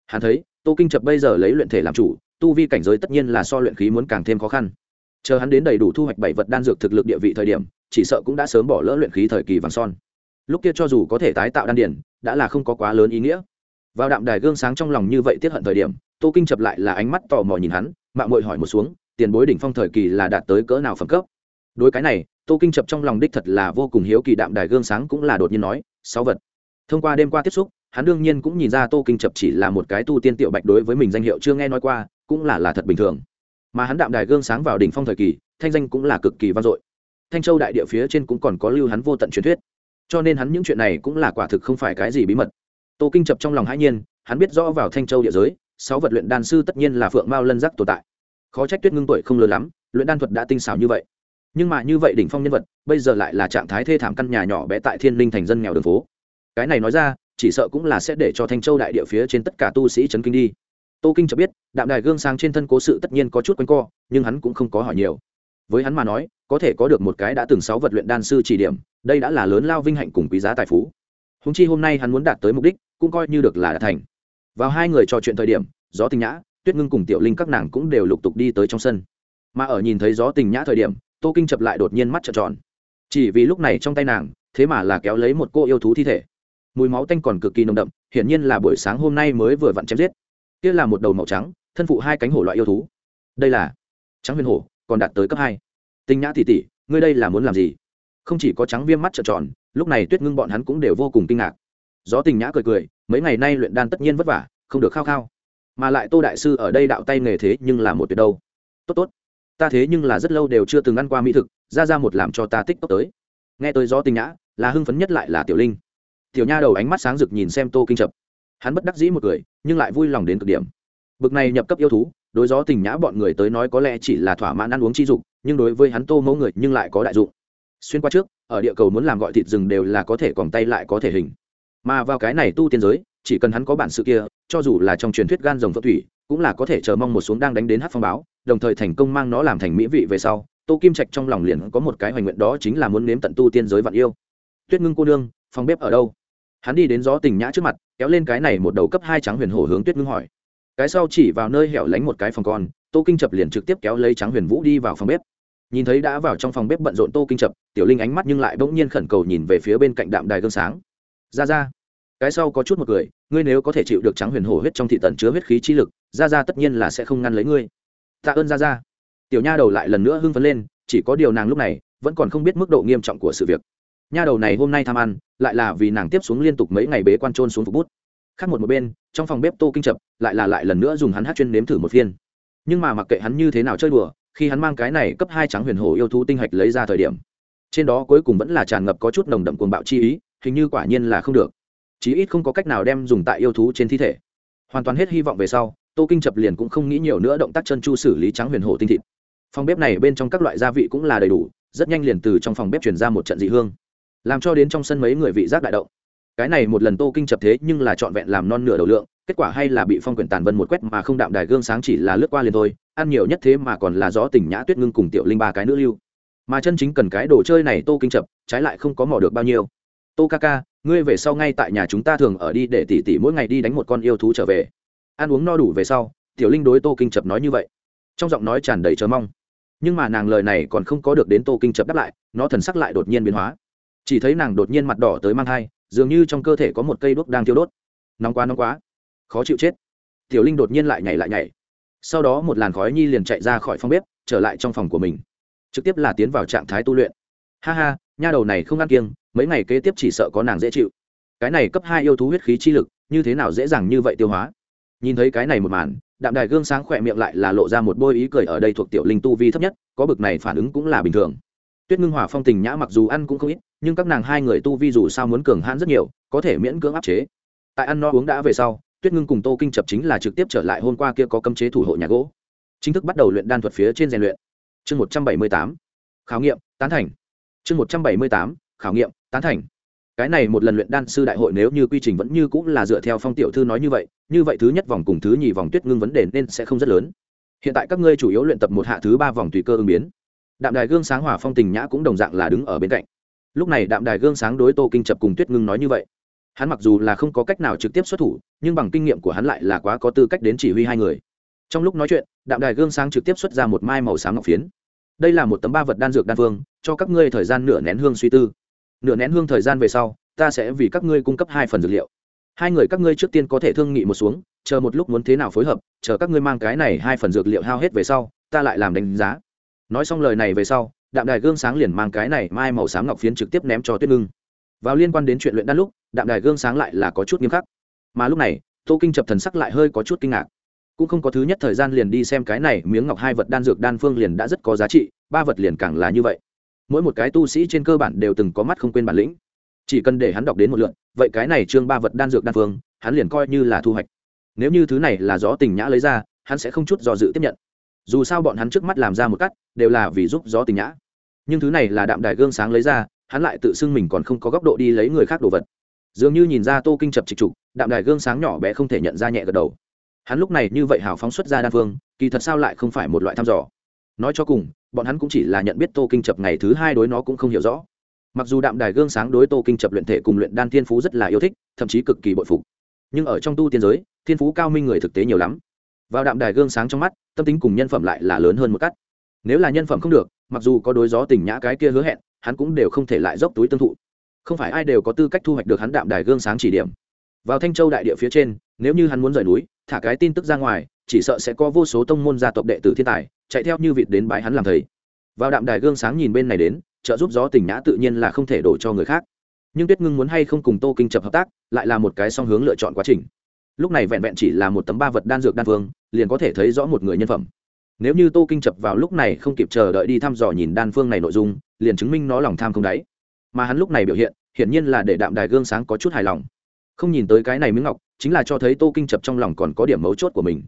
Hắn thấy, tô kinh chập bây giờ lấy luyện thể làm chủ, tu vi cảnh giới tất nhiên là so luyện khí muốn càng thêm khó khăn. Chờ hắn đến đầy đủ thu hoạch bảy vật đan dược thực lực địa vị thời điểm, chỉ sợ cũng đã sớm bỏ lỡ luyện khí thời kỳ vàng son. Lúc kia cho dù có thể tái tạo đan điển đã là không có quá lớn ý nghĩa. Vào đạm đài gương sáng trong lòng như vậy tiết hận thời điểm tô kinh chập lại là ánh mắt tò mò nhìn hắn, mạng mội hỏi một xuống, tiền bối đỉnh phong thời kỳ là đạt tới cỡ nào phẩm cấp? Đối cái này, tô kinh chập trong lòng đích thật là vô cùng hiếu kỳ đạm đài gương sáng cũng là đột nhiên nói, sáu vật. Thông qua đêm qua tiếp xúc, hắn đương nhiên cũng nhìn ra tô kinh chập chỉ là một cái tu tiên tiểu bạch đối với mình danh hiệu chưa nghe nói qua, cũng là là thật bình thường. Mà hắn đạm đài gương sáng vào đỉnh phong thời kỳ, thanh danh cũng là cực kỳ vang dội. Thanh châu đại địa phía trên cũng còn có lưu hắn vô tận truyền thuyết. Cho nên hắn những chuyện này cũng là quả thực không phải cái gì bí mật. Tô kinh chập trong lòng hãi nhiên, hắn biết rõ vào thanh châu địa giới sáu vật luyện đan sư tất nhiên là phượng mao lân giác tồn tại. Khó trách tuyết ngưng tuổi không lớn lắm, luyện đan thuật đã tinh xảo như vậy. Nhưng mà như vậy đỉnh phong nhân vật, bây giờ lại là trạng thái thê thảm căn nhà nhỏ bé tại thiên linh thành dân nghèo đường phố. Cái này nói ra, chỉ sợ cũng là sẽ để cho thanh châu đại địa phía trên tất cả tu sĩ chấn kinh đi. Tô kinh cho biết, đạm đài gương sáng trên thân cố sự tất nhiên có chút quanh co, nhưng hắn cũng không có hỏi nhiều. Với hắn mà nói, có thể có được một cái đã từng sáu vật luyện đan sư chỉ điểm, đây đã là lớn lao vinh hạnh cùng quý giá tài phú. Húng chi hôm nay hắn muốn đạt tới mục đích, cũng coi như được là đã thành vào hai người trò chuyện thời điểm, gió tình nhã, tuyết ngưng cùng tiểu linh các nàng cũng đều lục tục đi tới trong sân. Mà ở nhìn thấy gió tình nhã thời điểm, tô kinh chập lại đột nhiên mắt trợn tròn. Chỉ vì lúc này trong tay nàng, thế mà là kéo lấy một cô yêu thú thi thể. Mùi máu tanh còn cực kỳ nồng đậm, hiển nhiên là buổi sáng hôm nay mới vừa vặn chém giết. Kia là một đầu màu trắng, thân phụ hai cánh hổ loại yêu thú. Đây là trắng huyền hổ, còn đạt tới cấp hai. Tinh nhã tỷ tỷ, ngươi đây là muốn làm gì? Không chỉ có trắng viêm mắt trợn tròn, lúc này tuyết ngưng bọn hắn cũng đều vô cùng kinh ngạc gió tình nhã cười cười, mấy ngày nay luyện đan tất nhiên vất vả, không được khao khao. Mà lại tô đại sư ở đây đạo tay nghề thế nhưng là một tuyệt đâu. Tốt tốt, ta thế nhưng là rất lâu đều chưa từng ăn qua mỹ thực, ra ra một làm cho ta tích tốc tới. Nghe tới gió tình nhã, là hưng phấn nhất lại là tiểu linh. Tiểu nha đầu ánh mắt sáng rực nhìn xem tô kinh chập. Hắn bất đắc dĩ một cười, nhưng lại vui lòng đến cực điểm. Bực này nhập cấp yêu thú, đối gió tình nhã bọn người tới nói có lẽ chỉ là thỏa mãn ăn uống chi dục, nhưng đối với hắn tô mẫu người nhưng lại có đại dụng. Xuyên qua trước, ở địa cầu muốn làm gọi thịt rừng đều là có thể còn tay lại có thể hình mà vào cái này tu tiên giới, chỉ cần hắn có bản sự kia, cho dù là trong truyền thuyết gan rồng phượng thủy, cũng là có thể chờ mong một xuống đang đánh đến hát phong báo, đồng thời thành công mang nó làm thành mỹ vị về sau, tô kim trạch trong lòng liền có một cái hoành nguyện đó chính là muốn nếm tận tu tiên giới vạn yêu. Tuyết ngưng cô nương, phòng bếp ở đâu? Hắn đi đến gió tình nhã trước mặt, kéo lên cái này một đầu cấp hai trắng huyền hổ hướng tuyết ngưng hỏi. Cái sau chỉ vào nơi hẻo lánh một cái phòng con, tô kinh chập liền trực tiếp kéo lấy trắng huyền vũ đi vào phòng bếp. Nhìn thấy đã vào trong phòng bếp bận rộn tô kinh chập tiểu linh ánh mắt nhưng lại bỗng nhiên khẩn cầu nhìn về phía bên cạnh đạm đài gương sáng ra ra cái sau có chút một cười, ngươi nếu có thể chịu được trắng huyền hổ huyết trong thị tận chứa huyết khí chi lực ra ra tất nhiên là sẽ không ngăn lấy ngươi. Tạ ơn ra ra tiểu nha đầu lại lần nữa hưng phấn lên, chỉ có điều nàng lúc này vẫn còn không biết mức độ nghiêm trọng của sự việc. Nha đầu này hôm nay tham ăn, lại là vì nàng tiếp xuống liên tục mấy ngày bế quan trôn xuống phục bút. Khác một một bên, trong phòng bếp tô kinh chập lại là lại lần nữa dùng hắn hát chuyên nếm thử một phiên. Nhưng mà mặc kệ hắn như thế nào chơi đùa, khi hắn mang cái này cấp hai trắng huyền hổ yêu thú tinh hạch lấy ra thời điểm, trên đó cuối cùng vẫn là tràn ngập có chút nồng đậm cuồng bạo chi ý hình như quả nhiên là không được. Chí ít không có cách nào đem dùng tại yêu thú trên thi thể. Hoàn toàn hết hy vọng về sau, tô kinh chập liền cũng không nghĩ nhiều nữa động tác chân chu xử lý trắng huyền hổ tinh thịt. Phòng bếp này bên trong các loại gia vị cũng là đầy đủ, rất nhanh liền từ trong phòng bếp chuyển ra một trận dị hương. Làm cho đến trong sân mấy người vị giác đại động. Cái này một lần tô kinh chập thế nhưng là trọn vẹn làm non nửa đầu lượng, kết quả hay là bị phong quyển tàn vân một quét mà không đạm đài gương sáng chỉ là lướt qua liền thôi, ăn nhiều nhất thế mà còn là gió tỉnh nhã tuyết ngưng cùng tiểu linh ba cái nữ lưu. Mà chân chính cần cái đồ chơi này tô kinh chập, trái lại không có mỏ được bao nhiêu tô ca ca, ngươi về sau ngay tại nhà chúng ta thường ở đi để tỉ tỉ mỗi ngày đi đánh một con yêu thú trở về. Ăn uống no đủ về sau, tiểu linh đối tô kinh chập nói như vậy. Trong giọng nói tràn đầy chờ mong. Nhưng mà nàng lời này còn không có được đến tô kinh chập đáp lại, nó thần sắc lại đột nhiên biến hóa. Chỉ thấy nàng đột nhiên mặt đỏ tới mang thai, dường như trong cơ thể có một cây đuốc đang thiêu đốt. Nóng quá nóng quá. Khó chịu chết. Tiểu linh đột nhiên lại nhảy lại nhảy. Sau đó một làn khói nhi liền chạy ra khỏi phòng bếp, trở lại trong phòng của mình. Trực tiếp là tiến vào trạng thái tu luyện. Ha ha, nha đầu này không ăn kiêng mấy ngày kế tiếp chỉ sợ có nàng dễ chịu. Cái này cấp hai yêu thú huyết khí chi lực, như thế nào dễ dàng như vậy tiêu hóa? Nhìn thấy cái này một màn, đạm đài gương sáng khỏe miệng lại là lộ ra một bôi ý cười ở đây thuộc tiểu linh tu vi thấp nhất, có bực này phản ứng cũng là bình thường. Tuyết ngưng hỏa phong tình nhã mặc dù ăn cũng không ít, nhưng các nàng hai người tu vi dù sao muốn cường hãn rất nhiều, có thể miễn cưỡng áp chế. Tại ăn no uống đã về sau, tuyết ngưng cùng tô kinh chập chính là trực tiếp trở lại hôm qua kia có cấm chế thủ hộ nhà gỗ. Chính thức bắt đầu luyện đan thuật phía trên rèn luyện. Chương một trăm bảy mươi tám. Khảo nghiệm, tán thành. Chương một trăm bảy mươi tám. Khảo nghiệm tán thành. Cái này một lần luyện đan sư đại hội nếu như quy trình vẫn như cũng là dựa theo phong tiểu thư nói như vậy như vậy thứ nhất vòng cùng thứ nhì vòng tuyết ngưng vấn đề nên sẽ không rất lớn. Hiện tại các ngươi chủ yếu luyện tập một hạ thứ ba vòng tùy cơ ứng biến. Đạm đài gương sáng hỏa phong tình nhã cũng đồng dạng là đứng ở bên cạnh. Lúc này đạm đài gương sáng đối tô kinh chập cùng tuyết ngưng nói như vậy. Hắn mặc dù là không có cách nào trực tiếp xuất thủ, nhưng bằng kinh nghiệm của hắn lại là quá có tư cách đến chỉ huy hai người. Trong lúc nói chuyện, đạm đài gương sáng trực tiếp xuất ra một mai màu sáng ngọc phiến. Đây là một tấm ba vật đan dược đan phương, cho các ngươi thời gian nửa nén hương suy tư nửa nén hương thời gian về sau, ta sẽ vì các ngươi cung cấp hai phần dược liệu. Hai người các ngươi trước tiên có thể thương nghị một xuống, chờ một lúc muốn thế nào phối hợp, chờ các ngươi mang cái này hai phần dược liệu hao hết về sau, ta lại làm đánh giá. Nói xong lời này về sau, đạm đài gương sáng liền mang cái này mai màu sáng ngọc phiến trực tiếp ném cho tuyết ngưng. Vào liên quan đến chuyện luyện đan lúc, đạm đài gương sáng lại là có chút nghiêm khắc. Mà lúc này, tô kinh chập thần sắc lại hơi có chút kinh ngạc. Cũng không có thứ nhất thời gian liền đi xem cái này miếng ngọc hai vật đan dược đan phương liền đã rất có giá trị, ba vật liền càng là như vậy mỗi một cái tu sĩ trên cơ bản đều từng có mắt không quên bản lĩnh. Chỉ cần để hắn đọc đến một lượn vậy cái này chương ba vật đan dược đan phương, hắn liền coi như là thu hoạch. Nếu như thứ này là gió tình nhã lấy ra, hắn sẽ không chút do dự tiếp nhận. Dù sao bọn hắn trước mắt làm ra một cắt, đều là vì giúp gió tình nhã. Nhưng thứ này là đạm đài gương sáng lấy ra, hắn lại tự xưng mình còn không có góc độ đi lấy người khác đồ vật. Dường như nhìn ra tô kinh chập trịch trục đạm đài gương sáng nhỏ bé không thể nhận ra nhẹ gật đầu. Hắn lúc này như vậy hào phóng xuất ra đan phương, kỳ thật sao lại không phải một loại thăm dò. Nói cho cùng bọn hắn cũng chỉ là nhận biết tô kinh chập ngày thứ hai đối nó cũng không hiểu rõ. Mặc dù đạm đài gương sáng đối tô kinh chập luyện thể cùng luyện đan thiên phú rất là yêu thích, thậm chí cực kỳ bội phục. Nhưng ở trong tu tiên giới, thiên phú cao minh người thực tế nhiều lắm. Vào đạm đài gương sáng trong mắt, tâm tính cùng nhân phẩm lại là lớn hơn một cắt. Nếu là nhân phẩm không được, mặc dù có đối gió tình nhã cái kia hứa hẹn, hắn cũng đều không thể lại dốc túi tương thụ. Không phải ai đều có tư cách thu hoạch được hắn đạm đài gương sáng chỉ điểm. Vào thanh châu đại địa phía trên, nếu như hắn muốn rời núi, thả cái tin tức ra ngoài chỉ sợ sẽ có vô số tông môn gia tộc đệ tử thiên tài chạy theo như vịt đến bãi hắn làm thầy. Vào đạm đài gương sáng nhìn bên này đến, trợ giúp gió tình nhã tự nhiên là không thể đổ cho người khác. Nhưng tuyết ngưng muốn hay không cùng tô kinh chập hợp tác, lại là một cái song hướng lựa chọn quá trình. Lúc này vẹn vẹn chỉ là một tấm ba vật đan dược đan phương liền có thể thấy rõ một người nhân phẩm. Nếu như tô kinh chập vào lúc này không kịp chờ đợi đi thăm dò nhìn đan phương này nội dung, liền chứng minh nó lòng tham không đáy. Mà hắn lúc này biểu hiện, hiển nhiên là để đạm đài gương sáng có chút hài lòng. Không nhìn tới cái này miếng ngọc, chính là cho thấy tô kinh chập trong lòng còn có điểm mấu chốt của mình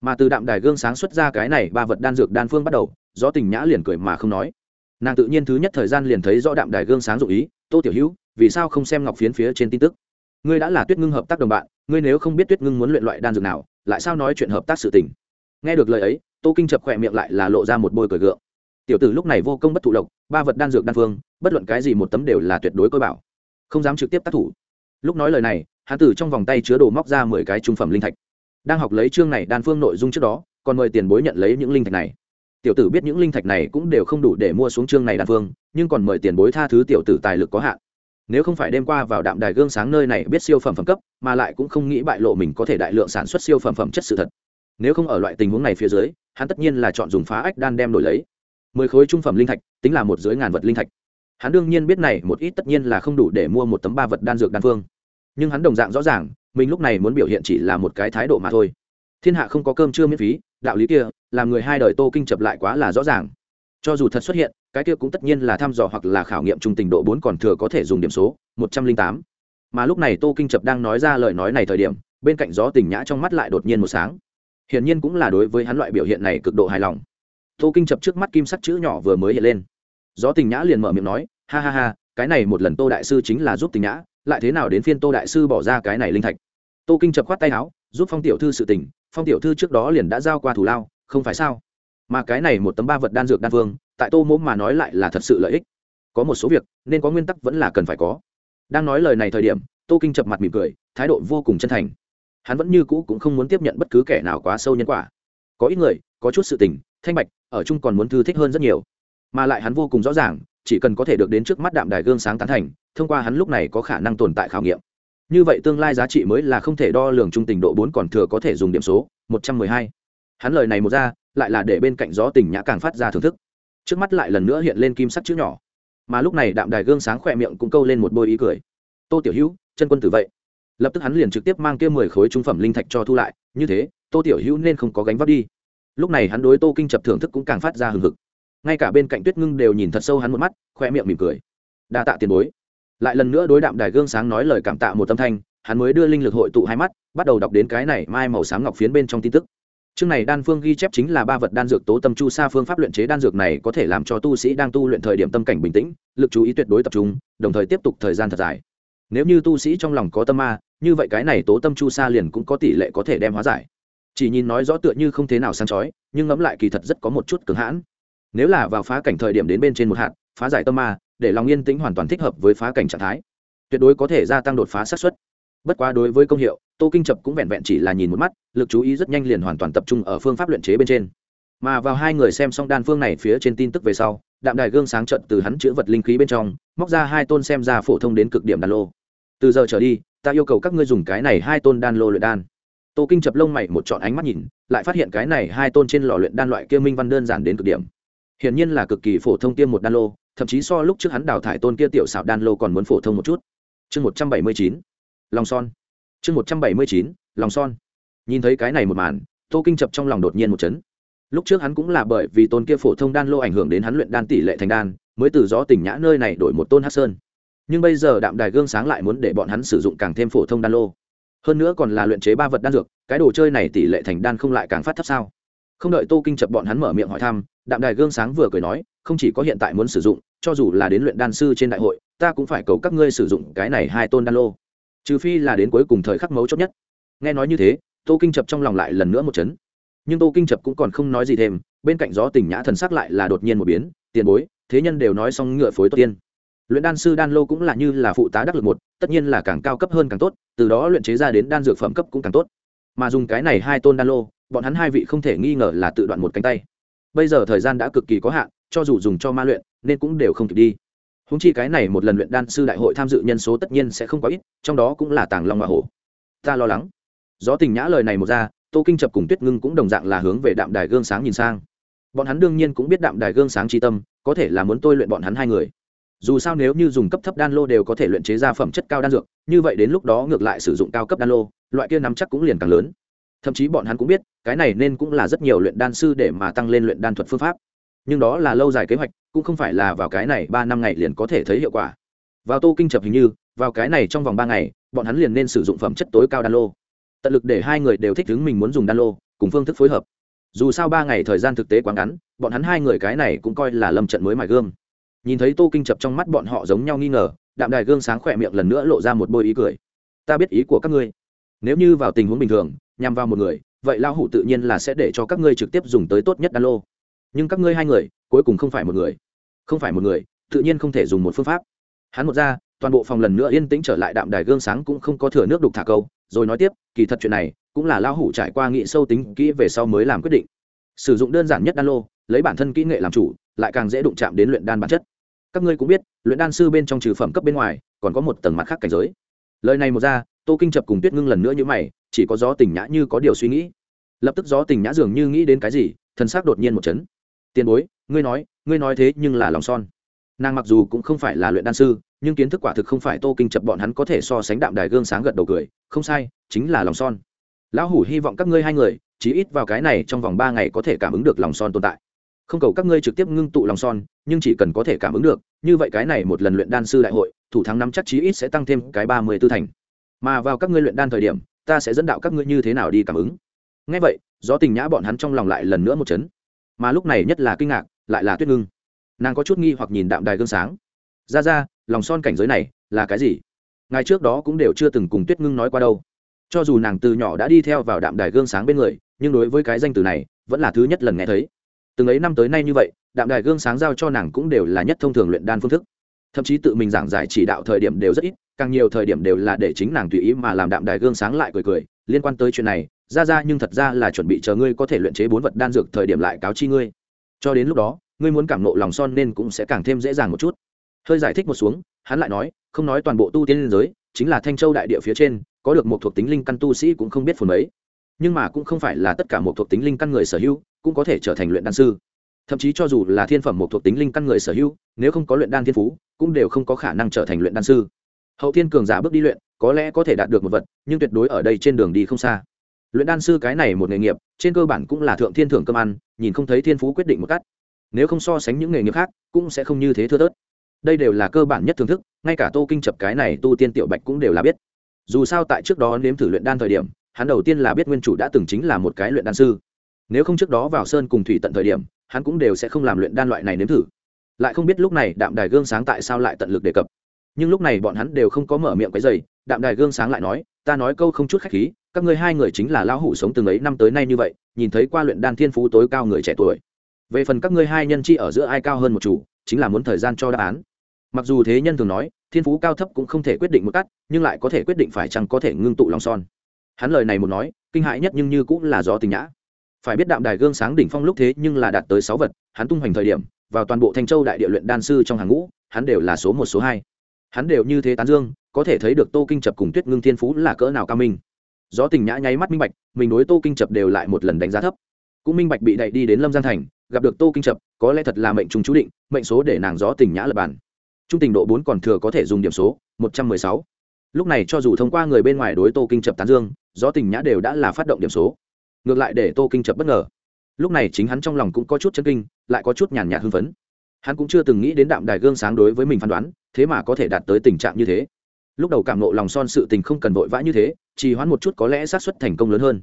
mà từ đạm đài gương sáng xuất ra cái này ba vật đan dược đan phương bắt đầu do tình nhã liền cười mà không nói. Nàng tự nhiên thứ nhất thời gian liền thấy rõ đạm đài gương sáng dụ ý, tô tiểu hữu, vì sao không xem ngọc phiến phía trên tin tức? Ngươi đã là tuyết ngưng hợp tác đồng bạn, ngươi nếu không biết tuyết ngưng muốn luyện loại đan dược nào, lại sao nói chuyện hợp tác sự tình? Nghe được lời ấy, tô kinh chập khỏe miệng lại là lộ ra một bôi cười gượng. Tiểu tử lúc này vô công bất thụ lộc, ba vật đan dược đan phương, bất luận cái gì một tấm đều là tuyệt đối coi bảo. Không dám trực tiếp tác thủ. Lúc nói lời này hạ tử trong vòng tay chứa đồ móc ra mười cái trung phẩm linh thạch đang học lấy chương này đan phương nội dung trước đó, còn mời tiền bối nhận lấy những linh thạch này. Tiểu tử biết những linh thạch này cũng đều không đủ để mua xuống chương này đan phương, nhưng còn mời tiền bối tha thứ tiểu tử tài lực có hạn. Nếu không phải đêm qua vào đạm đài gương sáng nơi này biết siêu phẩm phẩm cấp, mà lại cũng không nghĩ bại lộ mình có thể đại lượng sản xuất siêu phẩm phẩm chất sự thật. Nếu không ở loại tình huống này phía dưới, hắn tất nhiên là chọn dùng phá ách đan đem đổi lấy. Mười khối trung phẩm linh thạch, tính là một dưới ngàn vật linh thạch. Hắn đương nhiên biết này, một ít tất nhiên là không đủ để mua một tấm ba vật đan dược đan phương. Nhưng hắn đồng dạng rõ ràng mình lúc này muốn biểu hiện chỉ là một cái thái độ mà thôi. Thiên hạ không có cơm chưa miễn phí, đạo lý kia, làm người hai đời tô kinh chập lại quá là rõ ràng. Cho dù thật xuất hiện, cái kia cũng tất nhiên là thăm dò hoặc là khảo nghiệm trung tình độ bốn còn thừa có thể dùng điểm số, một trăm linh tám. Mà lúc này tô kinh chập đang nói ra lời nói này thời điểm, bên cạnh gió tình nhã trong mắt lại đột nhiên một sáng. Hiển nhiên cũng là đối với hắn loại biểu hiện này cực độ hài lòng. Tô kinh chập trước mắt kim sắc chữ nhỏ vừa mới hiện lên. Gió tình nhã liền mở miệng nói, ha ha ha, cái này một lần tô đại sư chính là giúp tình nhã lại thế nào đến phiên tô đại sư bỏ ra cái này linh thạch? Tô kinh chập khoát tay áo, giúp phong tiểu thư sự tình, phong tiểu thư trước đó liền đã giao qua thủ lao, không phải sao? Mà cái này một tấm ba vật đan dược đan phương tại tô mốm mà nói lại là thật sự lợi ích. Có một số việc, nên có nguyên tắc vẫn là cần phải có. Đang nói lời này thời điểm, tô kinh chập mặt mỉm cười, thái độ vô cùng chân thành. Hắn vẫn như cũ cũng không muốn tiếp nhận bất cứ kẻ nào quá sâu nhân quả. Có ít người, có chút sự tình, thanh bạch, ở chung còn muốn thư thích hơn rất nhiều. Mà lại hắn vô cùng rõ ràng chỉ cần có thể được đến trước mắt đạm đài gương sáng tán thành, thông qua hắn lúc này có khả năng tồn tại khảo nghiệm. Như vậy tương lai giá trị mới là không thể đo lường trung tình độ bốn còn thừa có thể dùng điểm số, một trăm mười hai. Hắn lời này một ra, lại là để bên cạnh gió tình nhã càng phát ra thưởng thức. Trước mắt lại lần nữa hiện lên kim sắc chữ nhỏ. Mà lúc này đạm đài gương sáng khỏe miệng cũng câu lên một bôi ý cười. Tô tiểu hữu, chân quân tử vậy. Lập tức hắn liền trực tiếp mang kia mười khối trung phẩm linh thạch cho thu lại, như thế, tô tiểu hữu nên không có gánh vác đi. Lúc này hắn đối tô kinh chập thưởng thức cũng càng phát ra hừng hực ngay cả bên cạnh tuyết ngưng đều nhìn thật sâu hắn một mắt, khoe miệng mỉm cười. Đa tạ tiền bối. Lại lần nữa đối đạm đài gương sáng nói lời cảm tạ một tâm thanh, hắn mới đưa linh lực hội tụ hai mắt, bắt đầu đọc đến cái này mai màu sáng ngọc phiến bên trong tin tức. Chương này đan phương ghi chép chính là ba vật đan dược tố tâm chu sa phương pháp luyện chế đan dược này có thể làm cho tu sĩ đang tu luyện thời điểm tâm cảnh bình tĩnh, lực chú ý tuyệt đối tập trung, đồng thời tiếp tục thời gian thật dài. Nếu như tu sĩ trong lòng có tâm ma, như vậy cái này tố tâm chu sa liền cũng có tỷ lệ có thể đem hóa giải. Chỉ nhìn nói rõ tựa như không thế nào sáng chói, nhưng ngẫm lại kỳ thật rất có một chút cứng hãn nếu là vào phá cảnh thời điểm đến bên trên một hạt, phá giải tâm ma, để lòng yên tĩnh hoàn toàn thích hợp với phá cảnh trạng thái, tuyệt đối có thể gia tăng đột phá xác suất. Bất quá đối với công hiệu, tô kinh chập cũng vẹn vẹn chỉ là nhìn một mắt, lực chú ý rất nhanh liền hoàn toàn tập trung ở phương pháp luyện chế bên trên. Mà vào hai người xem xong đan phương này phía trên tin tức về sau, đạm đài gương sáng trận từ hắn chữ vật linh khí bên trong, móc ra hai tôn xem ra phổ thông đến cực điểm đan lô. Từ giờ trở đi, ta yêu cầu các ngươi dùng cái này hai tôn đan lô luyện đan. Tô kinh chập lông mày một trọn ánh mắt nhìn, lại phát hiện cái này hai tôn trên lò luyện đan loại kia minh văn đơn giản đến cực điểm hiển nhiên là cực kỳ phổ thông tiêm một đan lô, thậm chí so lúc trước hắn đào thải tôn kia tiểu xảo đan lô còn muốn phổ thông một chút. Chương một trăm bảy mươi chín lòng son. Chương một trăm bảy mươi chín lòng son. Nhìn thấy cái này một màn, tô kinh chập trong lòng đột nhiên một chấn. Lúc trước hắn cũng là bởi vì tôn kia phổ thông đan lô ảnh hưởng đến hắn luyện đan tỷ lệ thành đan, mới từ gió tỉnh nhã nơi này đổi một tôn hát sơn. Nhưng bây giờ đạm đài gương sáng lại muốn để bọn hắn sử dụng càng thêm phổ thông đan lô. Hơn nữa còn là luyện chế ba vật đan dược, cái đồ chơi này tỷ lệ thành đan không lại càng phát thấp sao? Không đợi tô kinh chập bọn hắn mở miệng hỏi thăm, đạm đài gương sáng vừa cười nói, không chỉ có hiện tại muốn sử dụng, cho dù là đến luyện đan sư trên đại hội, ta cũng phải cầu các ngươi sử dụng cái này hai tôn đan lô. Trừ phi là đến cuối cùng thời khắc mấu chốt nhất. Nghe nói như thế, tô kinh chập trong lòng lại lần nữa một chấn. Nhưng tô kinh chập cũng còn không nói gì thêm, bên cạnh gió tình nhã thần sắc lại là đột nhiên một biến, tiền bối, thế nhân đều nói xong ngựa phối tốt tiên. Luyện đan sư đan lô cũng là như là phụ tá đắc lực một, tất nhiên là càng cao cấp hơn càng tốt, từ đó luyện chế ra đến đan dược phẩm cấp cũng càng tốt. Mà dùng cái này hai tôn đan lô bọn hắn hai vị không thể nghi ngờ là tự đoạn một cánh tay. Bây giờ thời gian đã cực kỳ có hạn, cho dù dùng cho ma luyện, nên cũng đều không kịp đi. Húng chi cái này một lần luyện đan sư đại hội tham dự nhân số tất nhiên sẽ không quá ít, trong đó cũng là tàng long hoa hổ. Ta lo lắng. Gió tình nhã lời này một ra, tô kinh chập cùng tuyết ngưng cũng đồng dạng là hướng về đạm đài gương sáng nhìn sang. Bọn hắn đương nhiên cũng biết đạm đài gương sáng tri tâm, có thể là muốn tôi luyện bọn hắn hai người. Dù sao nếu như dùng cấp thấp đan lô đều có thể luyện chế ra phẩm chất cao đan dược, như vậy đến lúc đó ngược lại sử dụng cao cấp đan lô, loại kia nắm chắc cũng liền càng lớn thậm chí bọn hắn cũng biết, cái này nên cũng là rất nhiều luyện đan sư để mà tăng lên luyện đan thuật phương pháp. Nhưng đó là lâu dài kế hoạch, cũng không phải là vào cái này ba năm ngày liền có thể thấy hiệu quả. Vào tô kinh chập hình như, vào cái này trong vòng ba ngày, bọn hắn liền nên sử dụng phẩm chất tối cao đan lô. Tận lực để hai người đều thích ứng mình muốn dùng đan lô, cùng phương thức phối hợp. Dù sao ba ngày thời gian thực tế quá ngắn, bọn hắn hai người cái này cũng coi là lâm trận mới mài gương nhìn thấy tô kinh chập trong mắt bọn họ giống nhau nghi ngờ, đạm đài gương sáng khỏe miệng lần nữa lộ ra một bôi ý cười. Ta biết ý của các ngươi. Nếu như vào tình huống bình thường nhằm vào một người, vậy lao hủ tự nhiên là sẽ để cho các ngươi trực tiếp dùng tới tốt nhất đan lô. Nhưng các ngươi hai người, cuối cùng không phải một người. Không phải một người, tự nhiên không thể dùng một phương pháp. Hắn một ra, toàn bộ phòng lần nữa yên tĩnh trở lại đạm đài gương sáng cũng không có thừa nước đục thả câu, rồi nói tiếp, kỳ thật chuyện này, cũng là lao hủ trải qua nghị sâu tính kỹ về sau mới làm quyết định. Sử dụng đơn giản nhất đan lô, lấy bản thân kỹ nghệ làm chủ, lại càng dễ đụng chạm đến luyện đan bản chất. Các ngươi cũng biết, luyện đan sư bên trong trừ phẩm cấp bên ngoài, còn có một tầng mặt khác cảnh giới. Lời này một ra, tô kinh chập cùng tuyết ngưng lần nữa như mày chỉ có gió tình nhã như có điều suy nghĩ. Lập tức gió tình nhã dường như nghĩ đến cái gì thân xác đột nhiên một chấn. Tiền bối, ngươi nói ngươi nói thế nhưng là lòng son. Nàng mặc dù cũng không phải là luyện đan sư, nhưng kiến thức quả thực không phải tô kinh chập bọn hắn có thể so sánh đạm đài gương sáng gật đầu cười, không sai, chính là lòng son. Lão hủ hy vọng các ngươi hai người, chí ít vào cái này trong vòng ba ngày có thể cảm ứng được lòng son tồn tại. Không cầu các ngươi trực tiếp ngưng tụ lòng son, nhưng chỉ cần có thể cảm ứng được, như vậy cái này một lần luyện đan sư đại hội, thủ thắng năm chắc chí ít sẽ tăng thêm cái ba mươi tư thành. Mà vào các ngươi luyện đan thời điểm ta sẽ dẫn đạo các ngươi như thế nào đi cảm ứng. Ngay vậy, gió tình nhã bọn hắn trong lòng lại lần nữa một chấn. Mà lúc này nhất là kinh ngạc, lại là tuyết ngưng. Nàng có chút nghi hoặc nhìn đạm đài gương sáng. Ra ra, lòng son cảnh giới này là cái gì? Ngày trước đó cũng đều chưa từng cùng tuyết ngưng nói qua đâu. Cho dù nàng từ nhỏ đã đi theo vào đạm đài gương sáng bên người, nhưng đối với cái danh từ này, vẫn là thứ nhất lần nghe thấy. Từng ấy năm tới nay như vậy, đạm đài gương sáng giao cho nàng cũng đều là nhất thông thường luyện đan phương thức. Thậm chí tự mình giảng giải chỉ đạo thời điểm đều rất ít càng nhiều thời điểm đều là để chính nàng tùy ý mà làm đạm đài gương sáng lại cười cười, liên quan tới chuyện này ra ra nhưng thật ra là chuẩn bị chờ ngươi có thể luyện chế bốn vật đan dược thời điểm lại cáo chi ngươi. Cho đến lúc đó, ngươi muốn cảm nộ lòng son nên cũng sẽ càng thêm dễ dàng một chút. Hơi giải thích một xuống, hắn lại nói, không nói toàn bộ tu tiên liên giới, chính là thanh châu đại địa phía trên, có được một thuộc tính linh căn tu sĩ cũng không biết phồn mấy. Nhưng mà cũng không phải là tất cả một thuộc tính linh căn người sở hữu cũng có thể trở thành luyện đan sư. Thậm chí cho dù là thiên phẩm một thuộc tính linh căn người sở hữu, nếu không có luyện đan thiên phú, cũng đều không có khả năng trở thành luyện đan sư hậu thiên cường giả bước đi luyện, có lẽ có thể đạt được một vật, nhưng tuyệt đối ở đây trên đường đi không xa. Luyện đan sư cái này một nghề nghiệp, trên cơ bản cũng là thượng thiên thưởng cơm ăn, nhìn không thấy thiên phú quyết định một cách nếu không so sánh những nghề nghiệp khác, cũng sẽ không như thế thưa tớt đây đều là cơ bản nhất thưởng thức, ngay cả tô kinh chập cái này tu tiên tiểu bạch cũng đều là biết. Dù sao tại trước đó nếm thử luyện đan thời điểm, hắn đầu tiên là biết nguyên chủ đã từng chính là một cái luyện đan sư. Nếu không trước đó vào sơn cùng thủy tận thời điểm, hắn cũng đều sẽ không làm luyện đan loại này nếm thử. Lại không biết lúc này đạm đài gương sáng tại sao lại tận lực đề cập nhưng lúc này bọn hắn đều không có mở miệng cái giày đạm đài gương sáng lại nói, ta nói câu không chút khách khí, các ngươi hai người chính là lão hủ sống từng ấy năm tới nay như vậy, nhìn thấy qua luyện đan thiên phú tối cao người trẻ tuổi. Về phần các ngươi hai nhân chi ở giữa ai cao hơn một chủ, chính là muốn thời gian cho đáp án. Mặc dù thế nhân thường nói, thiên phú cao thấp cũng không thể quyết định một cách nhưng lại có thể quyết định phải chăng có thể ngưng tụ lòng son. Hắn lời này một nói, kinh hại nhất nhưng như cũng là do tình nhã. Phải biết đạm đài gương sáng đỉnh phong lúc thế nhưng là đạt tới sáu vật, hắn tung hoành thời điểm, vào toàn bộ thanh châu đại địa luyện đan sư trong hàng ngũ, hắn đều là số một, số hai hắn đều như thế tán dương, có thể thấy được tô kinh chập cùng tuyết ngưng thiên phú là cỡ nào cao minh. Gió tình nhã nháy mắt minh bạch, mình đối tô kinh chập đều lại một lần đánh giá thấp. Cũng minh bạch bị đẩy đi đến lâm giang thành, gặp được tô kinh chập, có lẽ thật là mệnh trùng chú định, mệnh số để nàng gió tình nhã lập bản trung tình độ bốn còn thừa có thể dùng điểm số, một trăm mười sáu. Lúc này cho dù thông qua người bên ngoài đối tô kinh chập tán dương, gió tình nhã đều đã là phát động điểm số. Ngược lại để tô kinh chập bất ngờ. Lúc này chính hắn trong lòng cũng có chút chân kinh, lại có chút nhàn nhạt hưng phấn. Hắn cũng chưa từng nghĩ đến đạm đài gương sáng đối với mình phán đoán thế mà có thể đạt tới tình trạng như thế. Lúc đầu cảm nộ lòng son sự tình không cần vội vã như thế chỉ hoãn một chút có lẽ xác suất thành công lớn hơn.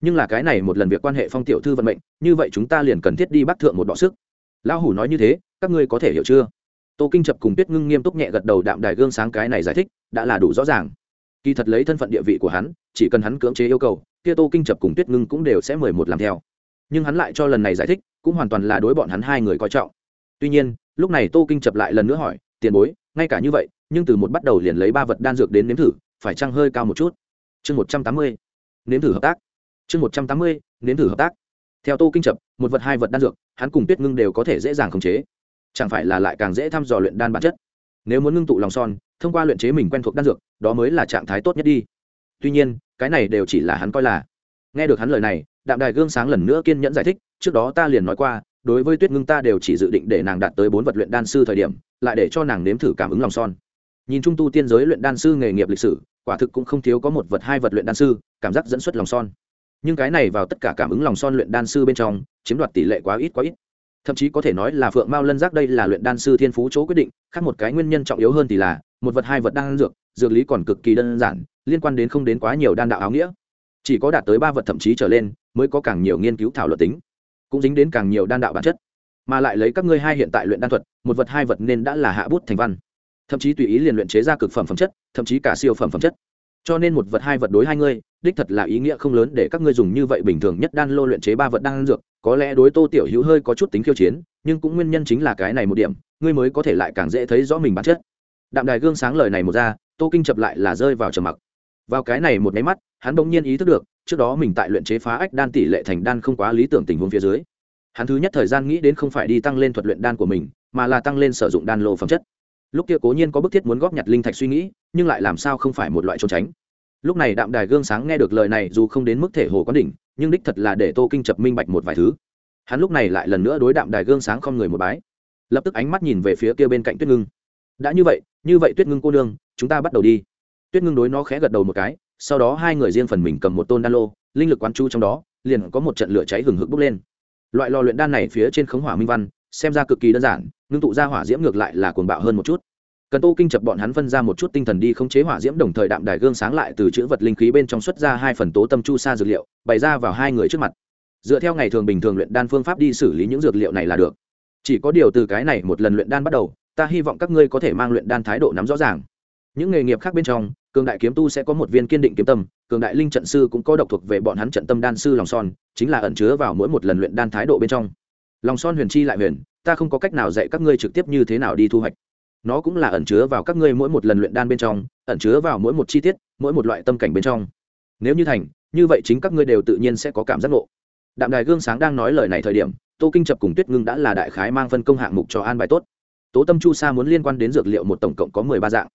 Nhưng là cái này một lần việc quan hệ phong tiểu thư vận mệnh, như vậy chúng ta liền cần thiết đi bắt thượng một đọ sức. Lão hủ nói như thế, các ngươi có thể hiểu chưa? Tô kinh chập cùng tuyết ngưng nghiêm túc nhẹ gật đầu đạm đài gương sáng cái này giải thích, đã là đủ rõ ràng. Kỳ thật lấy thân phận địa vị của hắn, chỉ cần hắn cưỡng chế yêu cầu, kia tô kinh chập cùng tuyết ngưng cũng đều sẽ mười một làm theo. Nhưng hắn lại cho lần này giải thích, cũng hoàn toàn là đối bọn hắn hai người coi trọng. Tuy nhiên, lúc này tô kinh chập lại lần nữa hỏi, tiền bối ngay cả như vậy, nhưng từ một bắt đầu liền lấy ba vật đan dược đến nếm thử, phải trăng hơi cao một chút? Chương một trăm tám mươi, nếm thử hợp tác. Chương một trăm tám mươi, nếm thử hợp tác. Theo tô kinh chập, một vật hai vật đan dược, hắn cùng tuyết ngưng đều có thể dễ dàng khống chế. Chẳng phải là lại càng dễ thăm dò luyện đan bản chất? Nếu muốn ngưng tụ lòng son, thông qua luyện chế mình quen thuộc đan dược, đó mới là trạng thái tốt nhất đi. Tuy nhiên, cái này đều chỉ là hắn coi là. Nghe được hắn lời này, đạm đài gương sáng lần nữa kiên nhẫn giải thích, trước đó ta liền nói qua, đối với tuyết ngưng ta đều chỉ dự định để nàng đạt tới bốn vật luyện đan sư thời điểm lại để cho nàng nếm thử cảm ứng lòng son. Nhìn trung tu tiên giới luyện đan sư nghề nghiệp lịch sử, quả thực cũng không thiếu có một vật hai vật luyện đan sư, cảm giác dẫn xuất lòng son. Nhưng cái này vào tất cả cảm ứng lòng son luyện đan sư bên trong, chiếm đoạt tỷ lệ quá ít quá ít. Thậm chí có thể nói là phượng mao lân giác đây là luyện đan sư thiên phú chỗ quyết định, khác một cái nguyên nhân trọng yếu hơn thì là, một vật hai vật đan dược dược lý còn cực kỳ đơn giản, liên quan đến không đến quá nhiều đan đạo áo nghĩa. Chỉ có đạt tới ba vật thậm chí trở lên, mới có càng nhiều nghiên cứu thảo luận tính, cũng dính đến càng nhiều đan đạo bản chất mà lại lấy các ngươi hai hiện tại luyện đan thuật, một vật hai vật nên đã là hạ bút thành văn. Thậm chí tùy ý liền luyện chế ra cực phẩm phẩm chất, thậm chí cả siêu phẩm phẩm chất. Cho nên một vật hai vật đối hai ngươi, đích thật là ý nghĩa không lớn để các ngươi dùng như vậy bình thường nhất đan lô luyện chế ba vật đan dược. Có lẽ đối tô tiểu hữu hơi có chút tính khiêu chiến, nhưng cũng nguyên nhân chính là cái này một điểm, ngươi mới có thể lại càng dễ thấy rõ mình bản chất. Đạm đài gương sáng lời này một ra, tô kinh chập lại là rơi vào trầm mặc. Vào cái này một nháy mắt, hắn bỗng nhiên ý thức được, trước đó mình tại luyện chế phá ách đan tỷ lệ thành đan không quá lý tưởng tình huống phía dưới hắn thứ nhất thời gian nghĩ đến không phải đi tăng lên thuật luyện đan của mình, mà là tăng lên sử dụng đan lô phẩm chất. Lúc kia cố nhiên có bức thiết muốn góp nhặt linh thạch suy nghĩ, nhưng lại làm sao không phải một loại trốn tránh. Lúc này đạm đài gương sáng nghe được lời này dù không đến mức thể hồ quán đỉnh, nhưng đích thật là để tô kinh chập minh bạch một vài thứ. Hắn lúc này lại lần nữa đối đạm đài gương sáng không người một bái. Lập tức ánh mắt nhìn về phía kia bên cạnh tuyết ngưng. Đã như vậy như vậy tuyết ngưng cô nương, chúng ta bắt đầu đi. Tuyết ngưng đối nó khẽ gật đầu một cái, sau đó hai người riêng phần mình cầm một tôn đan lô, linh lực quán chu trong đó, liền có một trận lửa cháy hừng hực bốc lên loại lò luyện đan này phía trên khống hỏa minh văn, xem ra cực kỳ đơn giản ngưng tụ ra hỏa diễm ngược lại là cuồng bạo hơn một chút. Cần tô kinh chập bọn hắn phân ra một chút tinh thần đi khống chế hỏa diễm, đồng thời đạm đài gương sáng lại từ chữ vật linh khí bên trong xuất ra hai phần tố tâm chu sa dược liệu, bày ra vào hai người trước mặt. Dựa theo ngày thường bình thường luyện đan phương pháp đi xử lý những dược liệu này là được. Chỉ có điều từ cái này một lần luyện đan bắt đầu, ta hy vọng các ngươi có thể mang luyện đan thái độ nắm rõ ràng. Những nghề nghiệp khác bên trong cường đại kiếm tu sẽ có một viên kiên định kiếm tâm, cường đại linh trận sư cũng có độc thuộc về bọn hắn trận tâm đan sư lòng son, chính là ẩn chứa vào mỗi một lần luyện đan thái độ bên trong. Lòng son huyền chi lại huyền, ta không có cách nào dạy các ngươi trực tiếp như thế nào đi thu hoạch. Nó cũng là ẩn chứa vào các ngươi mỗi một lần luyện đan bên trong, ẩn chứa vào mỗi một chi tiết, mỗi một loại tâm cảnh bên trong. Nếu như thành, như vậy chính các ngươi đều tự nhiên sẽ có cảm giác ngộ. Đạm đài gương sáng đang nói lời này thời điểm, tô kinh chập cùng tuyết ngưng đã là đại khái mang phân công hạng mục cho an bài tốt. Tố tâm chu sa muốn liên quan đến dược liệu một tổng cộng có mười ba dạng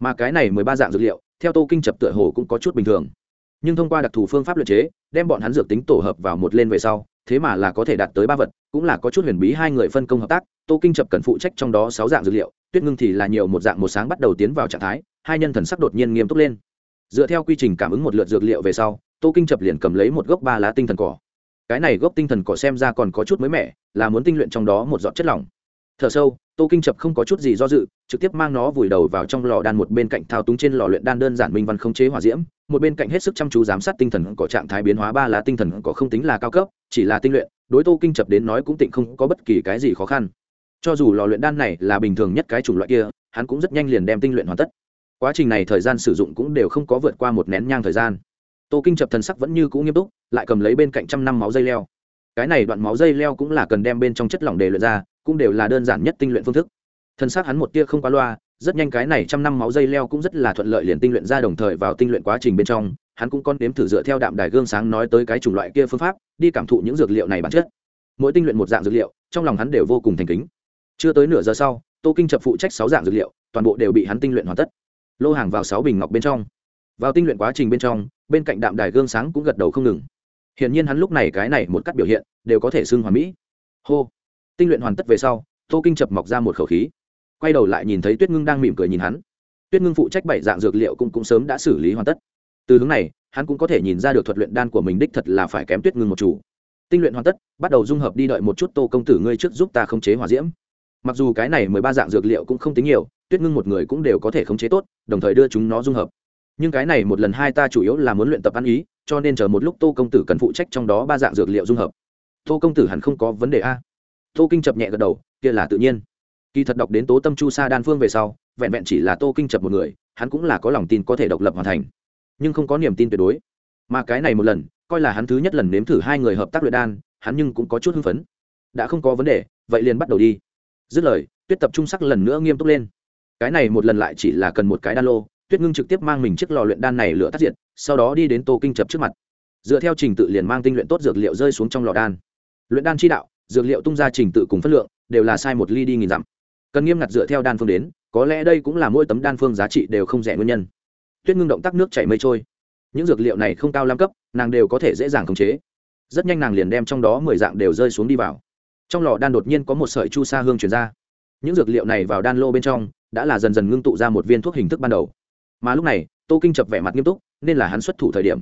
mà cái này mười ba dạng dược liệu, theo tô kinh chập tựa hồ cũng có chút bình thường. Nhưng thông qua đặc thù phương pháp luyện chế, đem bọn hắn dược tính tổ hợp vào một lên về sau, thế mà là có thể đạt tới ba vật, cũng là có chút huyền bí hai người phân công hợp tác, tô kinh chập cần phụ trách trong đó sáu dạng dược liệu, tuyết ngưng thì là nhiều một dạng một sáng bắt đầu tiến vào trạng thái, hai nhân thần sắc đột nhiên nghiêm túc lên. Dựa theo quy trình cảm ứng một lượt dược liệu về sau, tô kinh chập liền cầm lấy một gốc ba lá tinh thần cỏ. Cái này gốc tinh thần cỏ xem ra còn có chút mới mẻ, là muốn tinh luyện trong đó một giọt chất lỏng thở sâu, tô kinh chập không có chút gì do dự, trực tiếp mang nó vùi đầu vào trong lò đan một bên cạnh thao túng trên lò luyện đan đơn giản minh văn không chế hỏa diễm, một bên cạnh hết sức chăm chú giám sát tinh thần có trạng thái biến hóa ba là tinh thần có không tính là cao cấp, chỉ là tinh luyện, đối tô kinh chập đến nói cũng tịnh không có bất kỳ cái gì khó khăn. Cho dù lò luyện đan này là bình thường nhất cái chủng loại kia, hắn cũng rất nhanh liền đem tinh luyện hoàn tất. Quá trình này thời gian sử dụng cũng đều không có vượt qua một nén nhang thời gian. Tô kinh chập thần sắc vẫn như cũ nghiêm túc, lại cầm lấy bên cạnh trăm năm máu dây leo. Cái này đoạn máu dây leo cũng là cần đem bên trong chất lỏng để luyện ra cũng đều là đơn giản nhất tinh luyện phương thức. Thân xác hắn một tia không quá loa, rất nhanh cái này trăm năm máu dây leo cũng rất là thuận lợi liền tinh luyện ra đồng thời vào tinh luyện quá trình bên trong, hắn cũng con đếm thử dựa theo đạm đài gương sáng nói tới cái chủng loại kia phương pháp, đi cảm thụ những dược liệu này bản chất. Mỗi tinh luyện một dạng dược liệu, trong lòng hắn đều vô cùng thành kính. Chưa tới nửa giờ sau, tô kinh chập phụ trách sáu dạng dược liệu, toàn bộ đều bị hắn tinh luyện hoàn tất. Lô hàng vào sáu bình ngọc bên trong. Vào tinh luyện quá trình bên trong, bên cạnh đạm đài gương sáng cũng gật đầu không ngừng. Hiển nhiên hắn lúc này cái này một cách biểu hiện, đều có thể xưng hoàn mỹ. Hô tinh luyện hoàn tất về sau, tô kinh chập mọc ra một khẩu khí. Quay đầu lại nhìn thấy tuyết ngưng đang mỉm cười nhìn hắn. Tuyết ngưng phụ trách bảy dạng dược liệu cũng cũng sớm đã xử lý hoàn tất. Từ hướng này, hắn cũng có thể nhìn ra được thuật luyện đan của mình đích thật là phải kém tuyết ngưng một chủ. Tinh luyện hoàn tất, bắt đầu dung hợp đi đợi một chút tô công tử ngươi trước giúp ta khống chế hỏa diễm. Mặc dù cái này mười ba dạng dược liệu cũng không tính nhiều, tuyết ngưng một người cũng đều có thể khống chế tốt, đồng thời đưa chúng nó dung hợp. Nhưng cái này một lần hai ta chủ yếu là muốn luyện tập ăn ý, cho nên chờ một lúc tô công tử cần phụ trách trong đó ba dạng dược liệu dung hợp. Tô công tử hẳn không có vấn đề a tô kinh chập nhẹ gật đầu, kia là tự nhiên. Kỳ thật đọc đến tố tâm chu sa đan phương về sau, vẹn vẹn chỉ là tô kinh chập một người, hắn cũng là có lòng tin có thể độc lập hoàn thành. Nhưng không có niềm tin tuyệt đối. Mà cái này một lần, coi là hắn thứ nhất lần nếm thử hai người hợp tác luyện đan, hắn nhưng cũng có chút hưng phấn. Đã không có vấn đề, vậy liền bắt đầu đi. Dứt lời, tuyết tập trung sắc lần nữa nghiêm túc lên. Cái này một lần lại chỉ là cần một cái đan lô, tuyết ngưng trực tiếp mang mình chiếc lò luyện đan này lửa tắt diệt, sau đó đi đến tô kinh chập trước mặt. Dựa theo trình tự liền mang tinh luyện tốt dược liệu rơi xuống trong lò đan. Luyện đan chi đạo dược liệu tung ra trình tự cùng phân lượng, đều là sai một ly đi nghìn dặm. Cần nghiêm ngặt dựa theo đan phương đến, có lẽ đây cũng là mỗi tấm đan phương giá trị đều không rẻ nguyên nhân. Tuyết ngưng động tác nước chảy mây trôi. Những dược liệu này không cao lam cấp, nàng đều có thể dễ dàng khống chế. Rất nhanh nàng liền đem trong đó mười dạng đều rơi xuống đi vào. Trong lò đan đột nhiên có một sợi chu sa hương chuyển ra. Những dược liệu này vào đan lô bên trong, đã là dần dần ngưng tụ ra một viên thuốc hình thức ban đầu. Mà lúc này, tô kinh chập vẻ mặt nghiêm túc, nên là hắn xuất thủ thời điểm.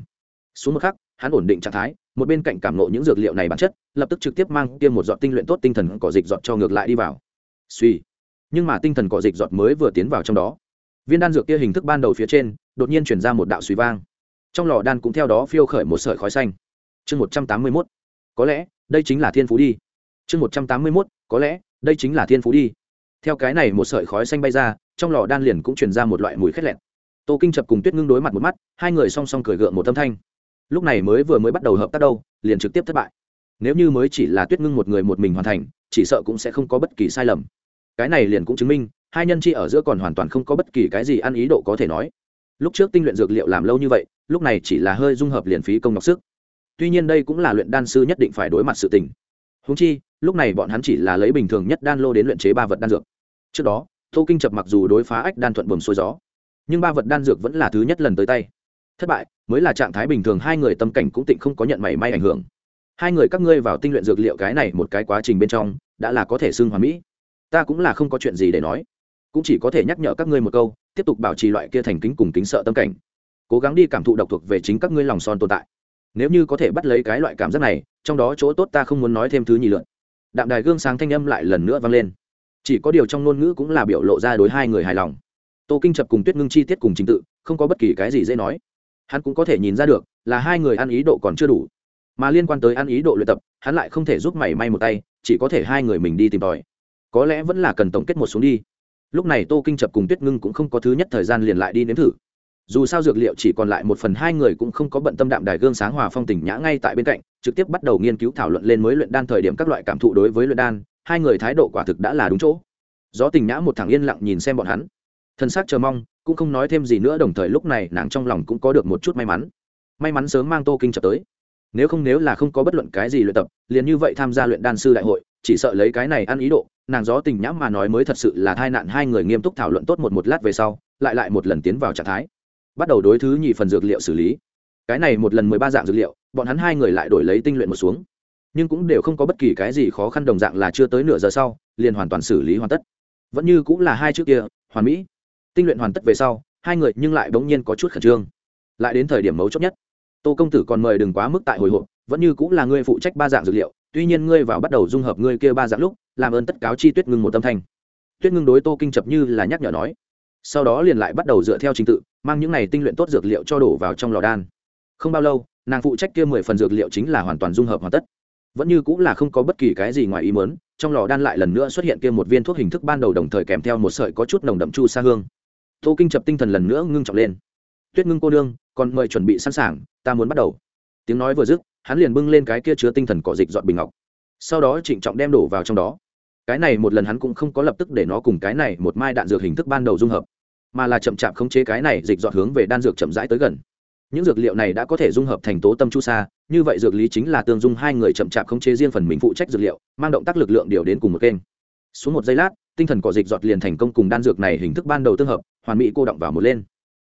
Xuống một khắc hắn ổn định trạng thái, một bên cạnh cảm nộ những dược liệu này bản chất, lập tức trực tiếp mang tiêm một giọt tinh luyện tốt tinh thần cỏ dịch giọt cho ngược lại đi vào. Suy. Nhưng mà tinh thần cỏ dịch giọt mới vừa tiến vào trong đó. Viên đan dược kia hình thức ban đầu phía trên, đột nhiên chuyển ra một đạo suy vang. Trong lò đan cũng theo đó phiêu khởi một sợi khói xanh. Chương một trăm tám mươi mốt. Có lẽ, đây chính là thiên phú đi. Chương một trăm tám mươi mốt. Có lẽ, đây chính là thiên phú đi. Theo cái này một sợi khói xanh bay ra, trong lò đan liền cũng truyền ra một loại mùi khét lẹn tô kinh chập cùng tuyết ngưng đối mặt một mắt, hai người song song cười gượng một âm thanh lúc này mới vừa mới bắt đầu hợp tác đâu, liền trực tiếp thất bại. Nếu như mới chỉ là tuyết ngưng một người một mình hoàn thành, chỉ sợ cũng sẽ không có bất kỳ sai lầm. Cái này liền cũng chứng minh, hai nhân chi ở giữa còn hoàn toàn không có bất kỳ cái gì ăn ý độ có thể nói. Lúc trước tinh luyện dược liệu làm lâu như vậy, lúc này chỉ là hơi dung hợp liền phí công nhọc sức. Tuy nhiên đây cũng là luyện đan sư nhất định phải đối mặt sự tình. Húng chi, lúc này bọn hắn chỉ là lấy bình thường nhất đan lô đến luyện chế ba vật đan dược. Trước đó, tô kinh chập mặc dù đối phá ách đan thuận buồm xuôi gió, nhưng ba vật đan dược vẫn là thứ nhất lần tới tay thất bại, mới là trạng thái bình thường, hai người tâm cảnh cũng tịnh không có nhận mảy may ảnh hưởng. Hai người các ngươi vào tinh luyện dược liệu cái này một cái quá trình bên trong, đã là có thể xưng hoàn mỹ. Ta cũng là không có chuyện gì để nói. Cũng chỉ có thể nhắc nhở các ngươi một câu, tiếp tục bảo trì loại kia thành kính cùng kính sợ tâm cảnh. Cố gắng đi cảm thụ độc thuộc về chính các ngươi lòng son tồn tại. Nếu như có thể bắt lấy cái loại cảm giác này, trong đó chỗ tốt ta không muốn nói thêm thứ nhì lượn. Đạm đài gương sáng thanh âm lại lần nữa vang lên. Chỉ có điều trong ngôn ngữ cũng là biểu lộ ra đối hai người hài lòng. Tô kinh chập cùng tuyết ngưng chi tiết cùng trình tự, không có bất kỳ cái gì dễ nói hắn cũng có thể nhìn ra được là hai người ăn ý độ còn chưa đủ. Mà liên quan tới ăn ý độ luyện tập, hắn lại không thể giúp mảy may một tay, chỉ có thể hai người mình đi tìm tòi. Có lẽ vẫn là cần tổng kết một xuống đi. Lúc này tô kinh chập cùng tuyết ngưng cũng không có thứ nhất thời gian liền lại đi nếm thử. Dù sao dược liệu chỉ còn lại một phần hai người cũng không có bận tâm đạm đài gương sáng hòa phong tỉnh nhã ngay tại bên cạnh, trực tiếp bắt đầu nghiên cứu thảo luận lên mới luyện đan thời điểm các loại cảm thụ đối với luyện đan, hai người thái độ quả thực đã là đúng chỗ. Gió tình nhã một thằng yên lặng nhìn xem bọn hắn. Thân xác chờ mong cũng không nói thêm gì nữa, đồng thời lúc này nàng trong lòng cũng có được một chút may mắn. May mắn sớm mang tô kinh chập tới. Nếu không, nếu là không có bất luận cái gì luyện tập, liền như vậy tham gia luyện đan sư đại hội, chỉ sợ lấy cái này ăn ý độ, nàng gió tình nhãm mà nói mới thật sự là tai nạn hai người nghiêm túc thảo luận tốt một một lát về sau, lại lại một lần tiến vào trạng thái. Bắt đầu đối thứ nhì phần dược liệu xử lý. Cái này một lần mười ba dạng dược liệu, bọn hắn hai người lại đổi lấy tinh luyện một xuống. Nhưng cũng đều không có bất kỳ cái gì khó khăn, đồng dạng là chưa tới nửa giờ sau, liền hoàn toàn xử lý hoàn tất. Vẫn như cũng là hai trước kia, hoàn mỹ tinh luyện hoàn tất về sau, hai người nhưng lại bỗng nhiên có chút khẩn trương. Lại đến thời điểm mấu chốt nhất, tô công tử còn mời đừng quá mức tại hồi hộp, vẫn như cũng là ngươi phụ trách ba dạng dược liệu, tuy nhiên ngươi vào bắt đầu dung hợp ngươi kia ba dạng lúc, làm ơn tất cáo chi tuyết ngưng một tâm thanh. Tuyết ngưng đối tô kinh chập như là nhắc nhở nói. Sau đó liền lại bắt đầu dựa theo trình tự, mang những này tinh luyện tốt dược liệu cho đổ vào trong lò đan. Không bao lâu, nàng phụ trách kia mười phần dược liệu chính là hoàn toàn dung hợp hoàn tất. Vẫn như cũng là không có bất kỳ cái gì ngoài ý mớn trong lò đan lại lần nữa xuất hiện kia một viên thuốc hình thức ban đầu đồng thời kèm theo một sợi có chút nồng đậm chu sa hương tô kinh chập tinh thần lần nữa ngưng trọng lên. Tuyết ngưng cô nương, còn mời chuẩn bị sẵn sàng, ta muốn bắt đầu. Tiếng nói vừa dứt, hắn liền bưng lên cái kia chứa tinh thần cỏ dịch dọn bình ngọc. Sau đó trịnh trọng đem đổ vào trong đó. Cái này một lần hắn cũng không có lập tức để nó cùng cái này một mai đạn dược hình thức ban đầu dung hợp, mà là chậm chạp khống chế cái này dịch dọn hướng về đan dược chậm rãi tới gần. Những dược liệu này đã có thể dung hợp thành tố tâm chu sa, như vậy dược lý chính là tương dung hai người chậm chạp khống chế riêng phần mình phụ trách dược liệu, mang động tác lực lượng điều đến cùng một kênh. Xuống một giây lát tinh thần cỏ dịch dọt liền thành công cùng đan dược này hình thức ban đầu tương hợp, hoàn mỹ cô động vào một lên.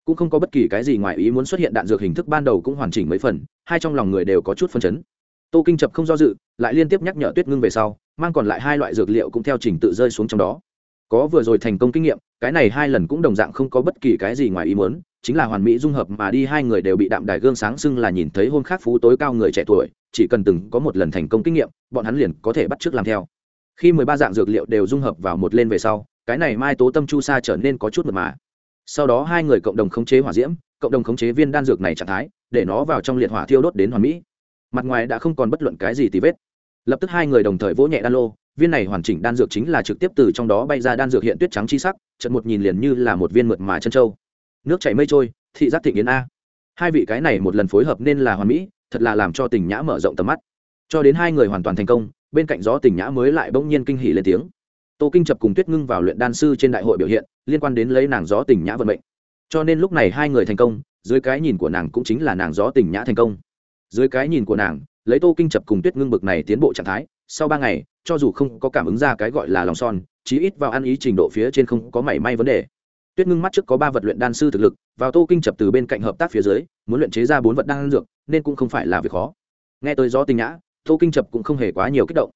Cũng không có bất kỳ cái gì ngoài ý muốn xuất hiện đạn dược hình thức ban đầu cũng hoàn chỉnh mấy phần, hai trong lòng người đều có chút phân chấn. Tô kinh chập không do dự, lại liên tiếp nhắc nhở tuyết ngưng về sau, mang còn lại hai loại dược liệu cũng theo trình tự rơi xuống trong đó. Có vừa rồi thành công kinh nghiệm, cái này hai lần cũng đồng dạng không có bất kỳ cái gì ngoài ý muốn, chính là hoàn mỹ dung hợp mà đi hai người đều bị đạm đài gương sáng sưng là nhìn thấy hôn khác phú tối cao người trẻ tuổi, chỉ cần từng có một lần thành công kinh nghiệm, bọn hắn liền có thể bắt t làm theo khi mười ba dạng dược liệu đều dung hợp vào một lên về sau, cái này mai tố tâm chu sa trở nên có chút mật mà. Sau đó hai người cộng đồng khống chế hỏa diễm, cộng đồng khống chế viên đan dược này trạng thái, để nó vào trong liệt hỏa thiêu đốt đến hoàn mỹ. Mặt ngoài đã không còn bất luận cái gì tì vết. Lập tức hai người đồng thời vỗ nhẹ đan lô, viên này hoàn chỉnh đan dược chính là trực tiếp từ trong đó bay ra đan dược hiện tuyết trắng chi sắc trận một nhìn liền như là một viên mượt mà chân trâu nước chảy mây trôi, thị giác thịnh yến a. Hai vị cái này một lần phối hợp nên là hoàn mỹ, thật là làm cho tình nhã mở rộng tầm mắt. Cho đến hai người hoàn toàn thành công bên cạnh gió tình nhã mới lại bỗng nhiên kinh hỉ lên tiếng. Tô kinh chập cùng tuyết ngưng vào luyện đan sư trên đại hội biểu hiện, liên quan đến lấy nàng gió tình nhã vận mệnh. Cho nên lúc này hai người thành công, dưới cái nhìn của nàng cũng chính là nàng gió tình nhã thành công. Dưới cái nhìn của nàng, lấy tô kinh chập cùng tuyết ngưng bực này tiến bộ trạng thái, sau ba ngày, cho dù không có cảm ứng ra cái gọi là lòng son, chí ít vào ăn ý trình độ phía trên không có mảy may vấn đề. Tuyết ngưng mắt trước có ba vật luyện đan sư thực lực, vào tô kinh chập từ bên cạnh hợp tác phía dưới, muốn luyện chế ra bốn vật đan dược, nên cũng không phải là việc khó. Nghe tới gió tình nhã tô kinh chập cũng không hề quá nhiều kích động.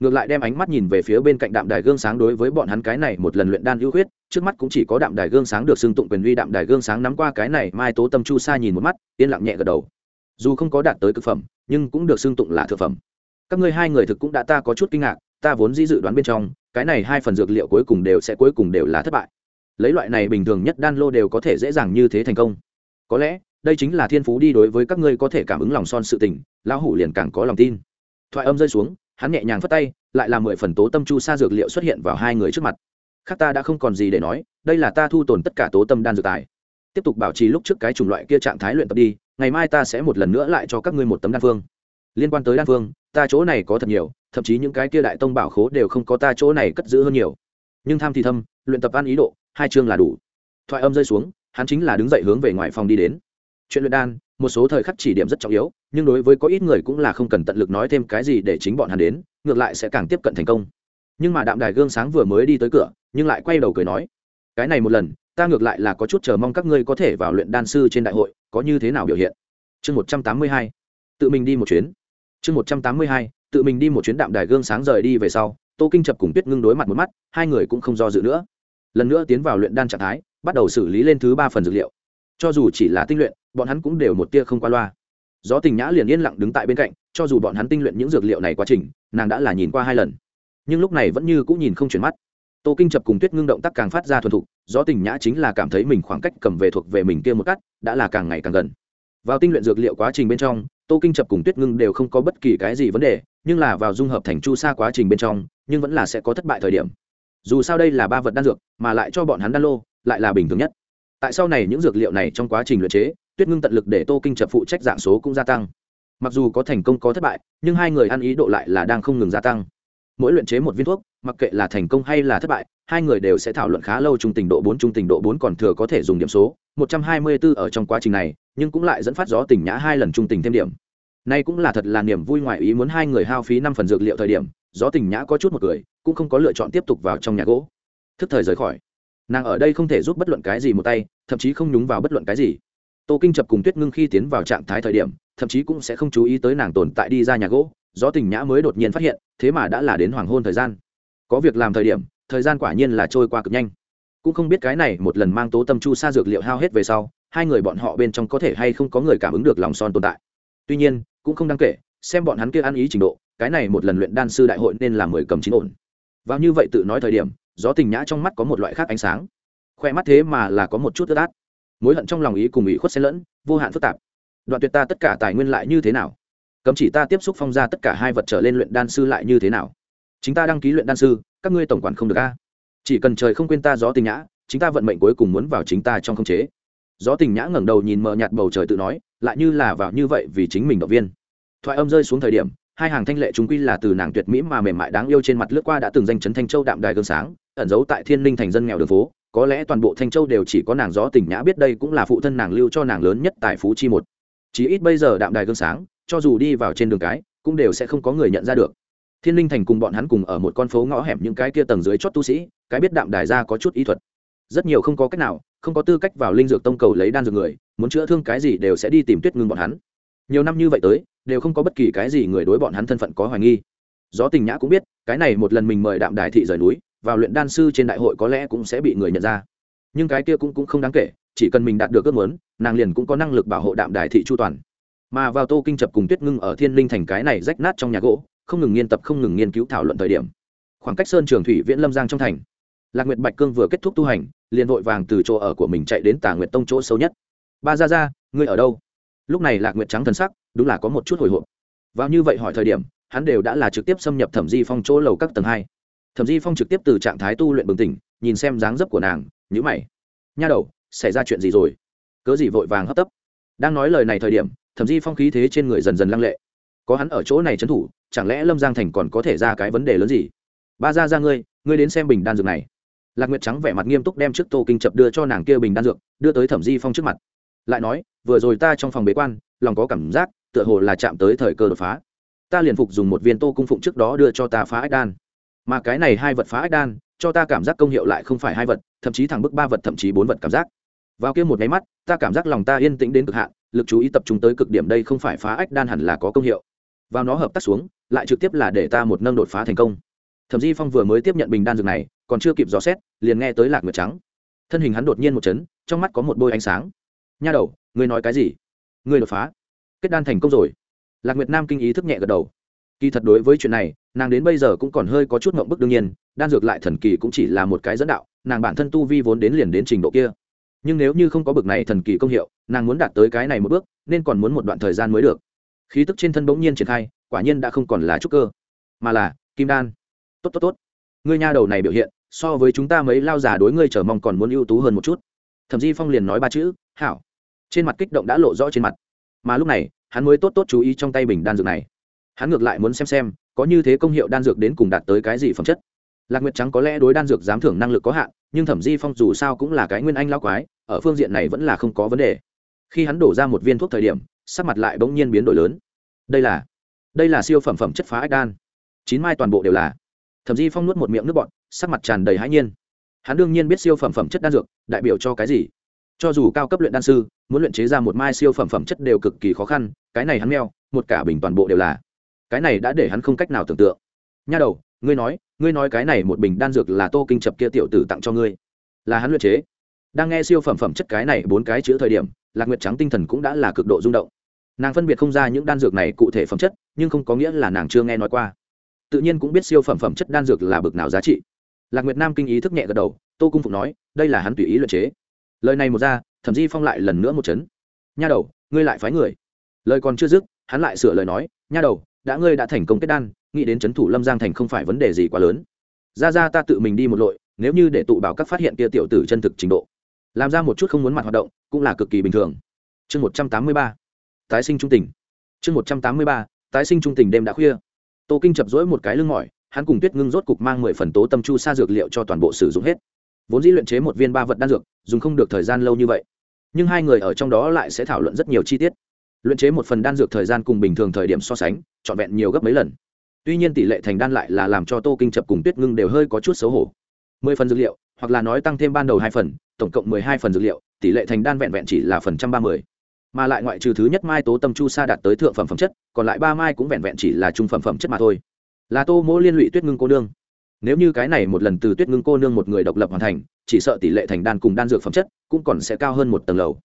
Ngược lại đem ánh mắt nhìn về phía bên cạnh đạm đài gương sáng đối với bọn hắn cái này một lần luyện đan ưu huyết trước mắt cũng chỉ có đạm đài gương sáng được xưng tụng quyền uy đạm đài gương sáng nắm qua cái này, mai tố tâm chu sa nhìn một mắt, yên lặng nhẹ gật đầu. Dù không có đạt tới cực phẩm, nhưng cũng được xưng tụng là thực phẩm. Các ngươi hai người thực cũng đã ta có chút kinh ngạc, ta vốn dĩ dự đoán bên trong, cái này hai phần dược liệu cuối cùng đều sẽ cuối cùng đều là thất bại. Lấy loại này bình thường nhất đan lô đều có thể dễ dàng như thế thành công. Có lẽ, đây chính là thiên phú đi đối với các ngươi có thể cảm ứng lòng son sự tình, lão hủ liền càng có lòng tin thoại âm rơi xuống, hắn nhẹ nhàng phất tay, lại là mười phần tố tâm chu sa dược liệu xuất hiện vào hai người trước mặt. Khác ta đã không còn gì để nói, đây là ta thu tồn tất cả tố tâm đan dược tài. Tiếp tục bảo trì lúc trước cái chủng loại kia trạng thái luyện tập đi, ngày mai ta sẽ một lần nữa lại cho các ngươi một tấm đan phương. Liên quan tới đan phương, ta chỗ này có thật nhiều, thậm chí những cái kia đại tông bảo khố đều không có ta chỗ này cất giữ hơn nhiều. Nhưng tham thì thâm, luyện tập ăn ý độ, hai chương là đủ. Thoại âm rơi xuống, hắn chính là đứng dậy hướng về ngoài phòng đi đến. Chuyện luyện đan, một số thời khắc chỉ điểm rất trọng yếu nhưng đối với có ít người cũng là không cần tận lực nói thêm cái gì để chính bọn hắn đến, ngược lại sẽ càng tiếp cận thành công. Nhưng mà đạm đài gương sáng vừa mới đi tới cửa, nhưng lại quay đầu cười nói, cái này một lần, ta ngược lại là có chút chờ mong các ngươi có thể vào luyện đan sư trên đại hội, có như thế nào biểu hiện? Chương một trăm tám mươi hai, tự mình đi một chuyến. Chương một trăm tám mươi hai, tự mình đi một chuyến đạm đài gương sáng rời đi về sau, tô kinh chập cùng tuyết ngưng đối mặt một mắt, hai người cũng không do dự nữa. Lần nữa tiến vào luyện đan trạng thái, bắt đầu xử lý lên thứ ba phần dược liệu. Cho dù chỉ là tinh luyện, bọn hắn cũng đều một tia không qua loa gió tình nhã liền yên lặng đứng tại bên cạnh, cho dù bọn hắn tinh luyện những dược liệu này quá trình, nàng đã là nhìn qua hai lần. Nhưng lúc này vẫn như cũng nhìn không chuyển mắt. Tô kinh chập cùng tuyết ngưng động tác càng phát ra thuần thục, gió tình nhã chính là cảm thấy mình khoảng cách cầm về thuộc về mình kia một cắt, đã là càng ngày càng gần. Vào tinh luyện dược liệu quá trình bên trong, tô kinh chập cùng tuyết ngưng đều không có bất kỳ cái gì vấn đề, nhưng là vào dung hợp thành chu sa quá trình bên trong, nhưng vẫn là sẽ có thất bại thời điểm. Dù sao đây là ba vật đan dược, mà lại cho bọn hắn đan lô, lại là bình thường nhất. Tại sau này những dược liệu này trong quá trình luyện chế tuyết ngưng tận lực để tô kinh chập phụ trách dạng số cũng gia tăng. Mặc dù có thành công có thất bại, nhưng hai người ăn ý độ lại là đang không ngừng gia tăng. Mỗi luyện chế một viên thuốc, mặc kệ là thành công hay là thất bại, hai người đều sẽ thảo luận khá lâu trung tình độ bốn, trung tình độ bốn còn thừa có thể dùng điểm số, một trăm hai mươi 124 ở trong quá trình này, nhưng cũng lại dẫn phát gió tình nhã hai lần trung tình thêm điểm. Nay cũng là thật là niềm vui ngoài ý muốn hai người hao phí năm phần dược liệu thời điểm, gió tình nhã có chút một cười cũng không có lựa chọn tiếp tục vào trong nhà gỗ. Thức thời rời khỏi, nàng ở đây không thể giúp bất luận cái gì một tay, thậm chí không nhúng vào bất luận cái gì tô kinh chập cùng tuyết ngưng khi tiến vào trạng thái thời điểm, thậm chí cũng sẽ không chú ý tới nàng tồn tại đi ra nhà gỗ Do tình nhã mới đột nhiên phát hiện, thế mà đã là đến hoàng hôn thời gian. Có việc làm thời điểm, thời gian quả nhiên là trôi qua cực nhanh. Cũng không biết cái này một lần mang tố tâm chu sa dược liệu hao hết về sau, hai người bọn họ bên trong có thể hay không có người cảm ứng được lòng son tồn tại. Tuy nhiên, cũng không đáng kể, xem bọn hắn kia ăn ý trình độ, cái này một lần luyện đan sư đại hội nên là mười cầm chín ổn. Vào như vậy tự nói thời điểm, gió tình nhã trong mắt có một loại khác ánh sáng. Khoe mắt thế mà là có một chút ướt át mối hận trong lòng ý cùng ý khuất xen lẫn, vô hạn phức tạp. Đoạn tuyệt ta tất cả tài nguyên lại như thế nào? Cấm chỉ ta tiếp xúc phong ra tất cả hai vật trở lên luyện đan sư lại như thế nào? Chính ta đăng ký luyện đan sư, các ngươi tổng quản không được a? Chỉ cần trời không quên ta gió tình nhã, chính ta vận mệnh cuối cùng muốn vào chính ta trong không chế. Gió tình nhã ngẩng đầu nhìn mờ nhạt bầu trời tự nói, lại như là vào như vậy vì chính mình động viên. Thoại âm rơi xuống thời điểm, hai hàng thanh lệ chúng quy là từ nàng tuyệt mỹ mà mềm mại đáng yêu trên mặt lướt qua đã từng danh chấn thanh châu đạm đài gương sáng, ẩn giấu tại thiên linh thành dân nghèo đường phố có lẽ toàn bộ thanh châu đều chỉ có nàng gió tình nhã biết đây cũng là phụ thân nàng lưu cho nàng lớn nhất tại phú chi một. Chỉ ít bây giờ đạm đài gương sáng, cho dù đi vào trên đường cái, cũng đều sẽ không có người nhận ra được. Thiên linh thành cùng bọn hắn cùng ở một con phố ngõ hẻm những cái kia tầng dưới chót tu sĩ, cái biết đạm đài ra có chút ý thuật. Rất nhiều không có cách nào, không có tư cách vào linh dược tông cầu lấy đan dược người, muốn chữa thương cái gì đều sẽ đi tìm tuyết ngưng bọn hắn. Nhiều năm như vậy tới, đều không có bất kỳ cái gì người đối bọn hắn thân phận có hoài nghi. Gió tình nhã cũng biết, cái này một lần mình mời đạm đài thị rời núi vào luyện đan sư trên đại hội có lẽ cũng sẽ bị người nhận ra. Nhưng cái kia cũng, cũng không đáng kể chỉ cần mình đạt được ước muốn nàng liền cũng có năng lực bảo hộ đạm đài thị chu toàn. Mà vào tô kinh chập cùng tuyết ngưng ở thiên linh thành cái này rách nát trong nhà gỗ không ngừng nghiên tập không ngừng nghiên cứu thảo luận thời điểm. Khoảng cách sơn trường thủy viễn lâm giang trong thành lạc nguyệt bạch cương vừa kết thúc tu hành liền vội vàng từ chỗ ở của mình chạy đến tà nguyệt tông chỗ sâu nhất. Ba ra ra ngươi ở đâu? Lúc này lạc nguyệt trắng thần sắc đúng là có một chút hồi hộp. Vào như vậy hỏi thời điểm hắn đều đã là trực tiếp xâm nhập thẩm di phong chỗ lầu các tầng hai thẩm di phong trực tiếp từ trạng thái tu luyện bừng tỉnh, nhìn xem dáng dấp của nàng nhữ mày. Nha đầu, xảy ra chuyện gì rồi? Cớ gì vội vàng hấp tấp? Đang nói lời này thời điểm, thẩm di phong khí thế trên người dần dần lăng lệ. Có hắn ở chỗ này trấn thủ, chẳng lẽ lâm giang thành còn có thể ra cái vấn đề lớn gì? Ba ra ra ngươi ngươi đến xem bình đan dược này. Lạc nguyệt trắng vẻ mặt nghiêm túc đem trước tô kinh chập đưa cho nàng kia bình đan dược, đưa tới thẩm di phong trước mặt. Lại nói, vừa rồi ta trong phòng bế quan, lòng có cảm giác, tựa hồ là chạm tới thời cơ đột phá. Ta liền phục dùng một viên tô cung phụng trước đó đưa cho ta phá ách đan mà cái này hai vật phá ách đan, cho ta cảm giác công hiệu lại không phải hai vật, thậm chí thẳng bức ba vật, thậm chí bốn vật cảm giác. Vào kia một máy mắt, ta cảm giác lòng ta yên tĩnh đến cực hạn, lực chú ý tập trung tới cực điểm đây không phải phá ách đan hẳn là có công hiệu. Vào nó hợp tác xuống, lại trực tiếp là để ta một nâng đột phá thành công. Thậm di phong vừa mới tiếp nhận bình đan dược này, còn chưa kịp dò xét, liền nghe tới lạc nguyệt trắng. Thân hình hắn đột nhiên một chấn, trong mắt có một bôi ánh sáng. Nha đầu, ngươi nói cái gì? Ngươi đột phá. Kết đan thành công rồi. Lạc nguyệt nam kinh ý thức nhẹ gật đầu kỳ thật đối với chuyện này, nàng đến bây giờ cũng còn hơi có chút ngộng bức đương nhiên, đan dược lại thần kỳ cũng chỉ là một cái dẫn đạo, nàng bản thân tu vi vốn đến liền đến trình độ kia. Nhưng nếu như không có bực này thần kỳ công hiệu, nàng muốn đạt tới cái này một bước, nên còn muốn một đoạn thời gian mới được. Khí tức trên thân bỗng nhiên triển khai, quả nhiên đã không còn là trúc cơ, mà là kim đan. Tốt tốt tốt. Ngươi nha đầu này biểu hiện, so với chúng ta mấy lao già đối ngươi chờ mong còn muốn ưu tú hơn một chút. Thậm Di phong liền nói ba chữ, hảo. Trên mặt kích động đã lộ rõ trên mặt. Mà lúc này, hắn mới tốt tốt chú ý trong tay bình đan dược này hắn ngược lại muốn xem xem, có như thế công hiệu đan dược đến cùng đạt tới cái gì phẩm chất. Lạc nguyệt trắng có lẽ đối đan dược giám thưởng năng lực có hạn, nhưng thẩm di phong dù sao cũng là cái nguyên anh lao quái, ở phương diện này vẫn là không có vấn đề. Khi hắn đổ ra một viên thuốc thời điểm, sắc mặt lại bỗng nhiên biến đổi lớn. Đây là đây là siêu phẩm phẩm chất phá ách đan. Chín mai toàn bộ đều là. Thẩm di phong nuốt một miệng nước bọt, sắc mặt tràn đầy hãi nhiên. Hắn đương nhiên biết siêu phẩm phẩm chất đan dược, đại biểu cho cái gì? Cho dù cao cấp luyện đan sư, muốn luyện chế ra một mai siêu phẩm phẩm chất đều cực kỳ khó khăn, cái này hắn meo, một cả bình toàn bộ đều là cái này đã để hắn không cách nào tưởng tượng. Nha đầu, ngươi nói ngươi nói cái này một bình đan dược là tô kinh chập kia tiểu tử tặng cho ngươi. Là hắn luyện chế. Đang nghe siêu phẩm phẩm chất cái này bốn cái chữ thời điểm, lạc nguyệt trắng tinh thần cũng đã là cực độ rung động. Nàng phân biệt không ra những đan dược này cụ thể phẩm chất, nhưng không có nghĩa là nàng chưa nghe nói qua. Tự nhiên cũng biết siêu phẩm phẩm chất đan dược là bực nào giá trị. Lạc nguyệt nam kinh ý thức nhẹ gật đầu, tô cung phục nói, đây là hắn tùy ý luyện chế. Lời này một ra, thẩm di phong lại lần nữa một chấn. Nha đầu, ngươi lại phái người. Lời còn chưa dứt, hắn lại sửa lời nói, nha đầu đã ngươi đã thành công kết đan, nghĩ đến c h ấ n thủ lâm giang thành không phải vấn đề gì quá lớn. Ra ra ta tự mình đi một lội, nếu như để tụ bảo các phát hiện kia tiểu tử chân thực trình độ. Làm ra một chút không muốn mặt hoạt động, cũng là cực kỳ bình thường. Chương một trăm tám mươi ba. Tái sinh trung tình. Chương một trăm tám mươi ba. Tái sinh trung tình đêm đã khuya. Tô kinh chập rỗi một cái lưng mỏi, hắn cùng tuyết ngưng rốt cục mang mười phần tố tâm chu sa dược liệu cho toàn bộ sử dụng hết. Vốn dĩ luyện chế một viên ba vật đan dược, dùng không được thời gian lâu như vậy. Nhưng hai người ở trong đó lại sẽ thảo luận rất nhiều chi tiết luyện chế một phần đan dược thời gian cùng bình thường thời điểm so sánh, trọn vẹn nhiều gấp mấy lần. Tuy nhiên tỷ lệ thành đan lại là làm cho tô kinh chập cùng tuyết ngưng đều hơi có chút xấu hổ. Mười phần dược liệu, hoặc là nói tăng thêm ban đầu hai phần, tổng cộng mười hai phần dược liệu, tỷ lệ thành đan vẹn vẹn chỉ là phần trăm ba mươi. Mà lại ngoại trừ thứ nhất mai tố tâm chu sa đạt tới thượng phẩm phẩm chất, còn lại ba mai cũng vẹn vẹn chỉ là trung phẩm phẩm chất mà thôi. Là tô mỗ liên lụy tuyết ngưng cô nương. Nếu như cái này một lần từ tuyết ngưng cô nương một người độc lập hoàn thành, chỉ sợ tỷ lệ thành đan cùng đan dược phẩm chất cũng còn sẽ cao hơn một tầng lầu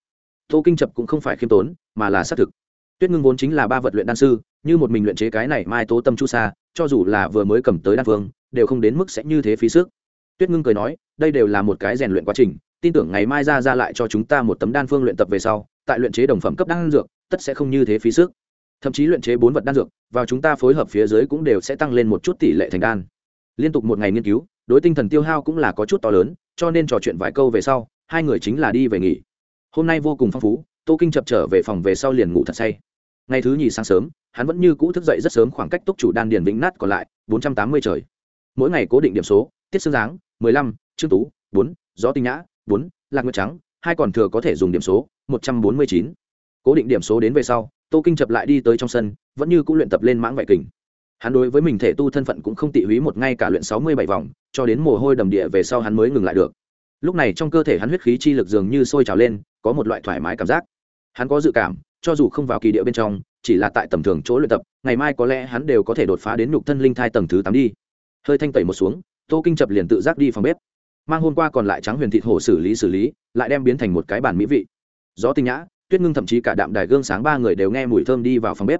tô kinh chập cũng không phải khiêm tốn, mà là xác thực. Tuyết ngưng vốn chính là ba vật luyện đan sư, như một mình luyện chế cái này mai tố tâm chu sa, cho dù là vừa mới cầm tới đan phương đều không đến mức sẽ như thế phí sức. Tuyết ngưng cười nói, đây đều là một cái rèn luyện quá trình, tin tưởng ngày mai ra ra lại cho chúng ta một tấm đan phương luyện tập về sau, tại luyện chế đồng phẩm cấp đan dược, tất sẽ không như thế phí sức. Thậm chí luyện chế bốn vật đan dược, vào chúng ta phối hợp phía dưới cũng đều sẽ tăng lên một chút tỷ lệ thành đan. Liên tục một ngày nghiên cứu, đối tinh thần tiêu hao cũng là có chút to lớn, cho nên trò chuyện vài câu về sau, hai người chính là đi về nghỉ hôm nay vô cùng phong phú, tô kinh chập trở về phòng về sau liền ngủ thật say. Ngày thứ nhì sáng sớm, hắn vẫn như cũ thức dậy rất sớm khoảng cách túc chủ đan điền vĩnh nát còn lại, bốn trăm tám mươi trời. Mỗi ngày cố định điểm số, tiết xương giáng, mười lăm, trương tú, bốn, gió tinh nhã, bốn, lạc nguyệt trắng, hai còn thừa có thể dùng điểm số, một trăm bốn mươi chín. Cố định điểm số đến về sau, tô kinh chập lại đi tới trong sân, vẫn như cũng luyện tập lên mãng vạy kình. Hắn đối với mình thể tu thân phận cũng không tị húy một ngay cả luyện sáu mươi bảy vòng, cho đến mồ hôi đầm địa về sau hắn mới ngừng lại được lúc này trong cơ thể hắn huyết khí chi lực dường như sôi trào lên, có một loại thoải mái cảm giác. Hắn có dự cảm, cho dù không vào kỳ địa bên trong, chỉ là tại tầm thường chỗ luyện tập, ngày mai có lẽ hắn đều có thể đột phá đến nhục thân linh thai tầng thứ tám đi. Hơi thanh tẩy một xuống, tô kinh chập liền tự giác đi phòng bếp. Mang hôm qua còn lại trắng huyền thịt hổ xử lý xử lý, lại đem biến thành một cái bản mỹ vị. Gió tinh nhã, tuyết ngưng thậm chí cả đạm đài gương sáng ba người đều nghe mùi thơm đi vào phòng bếp.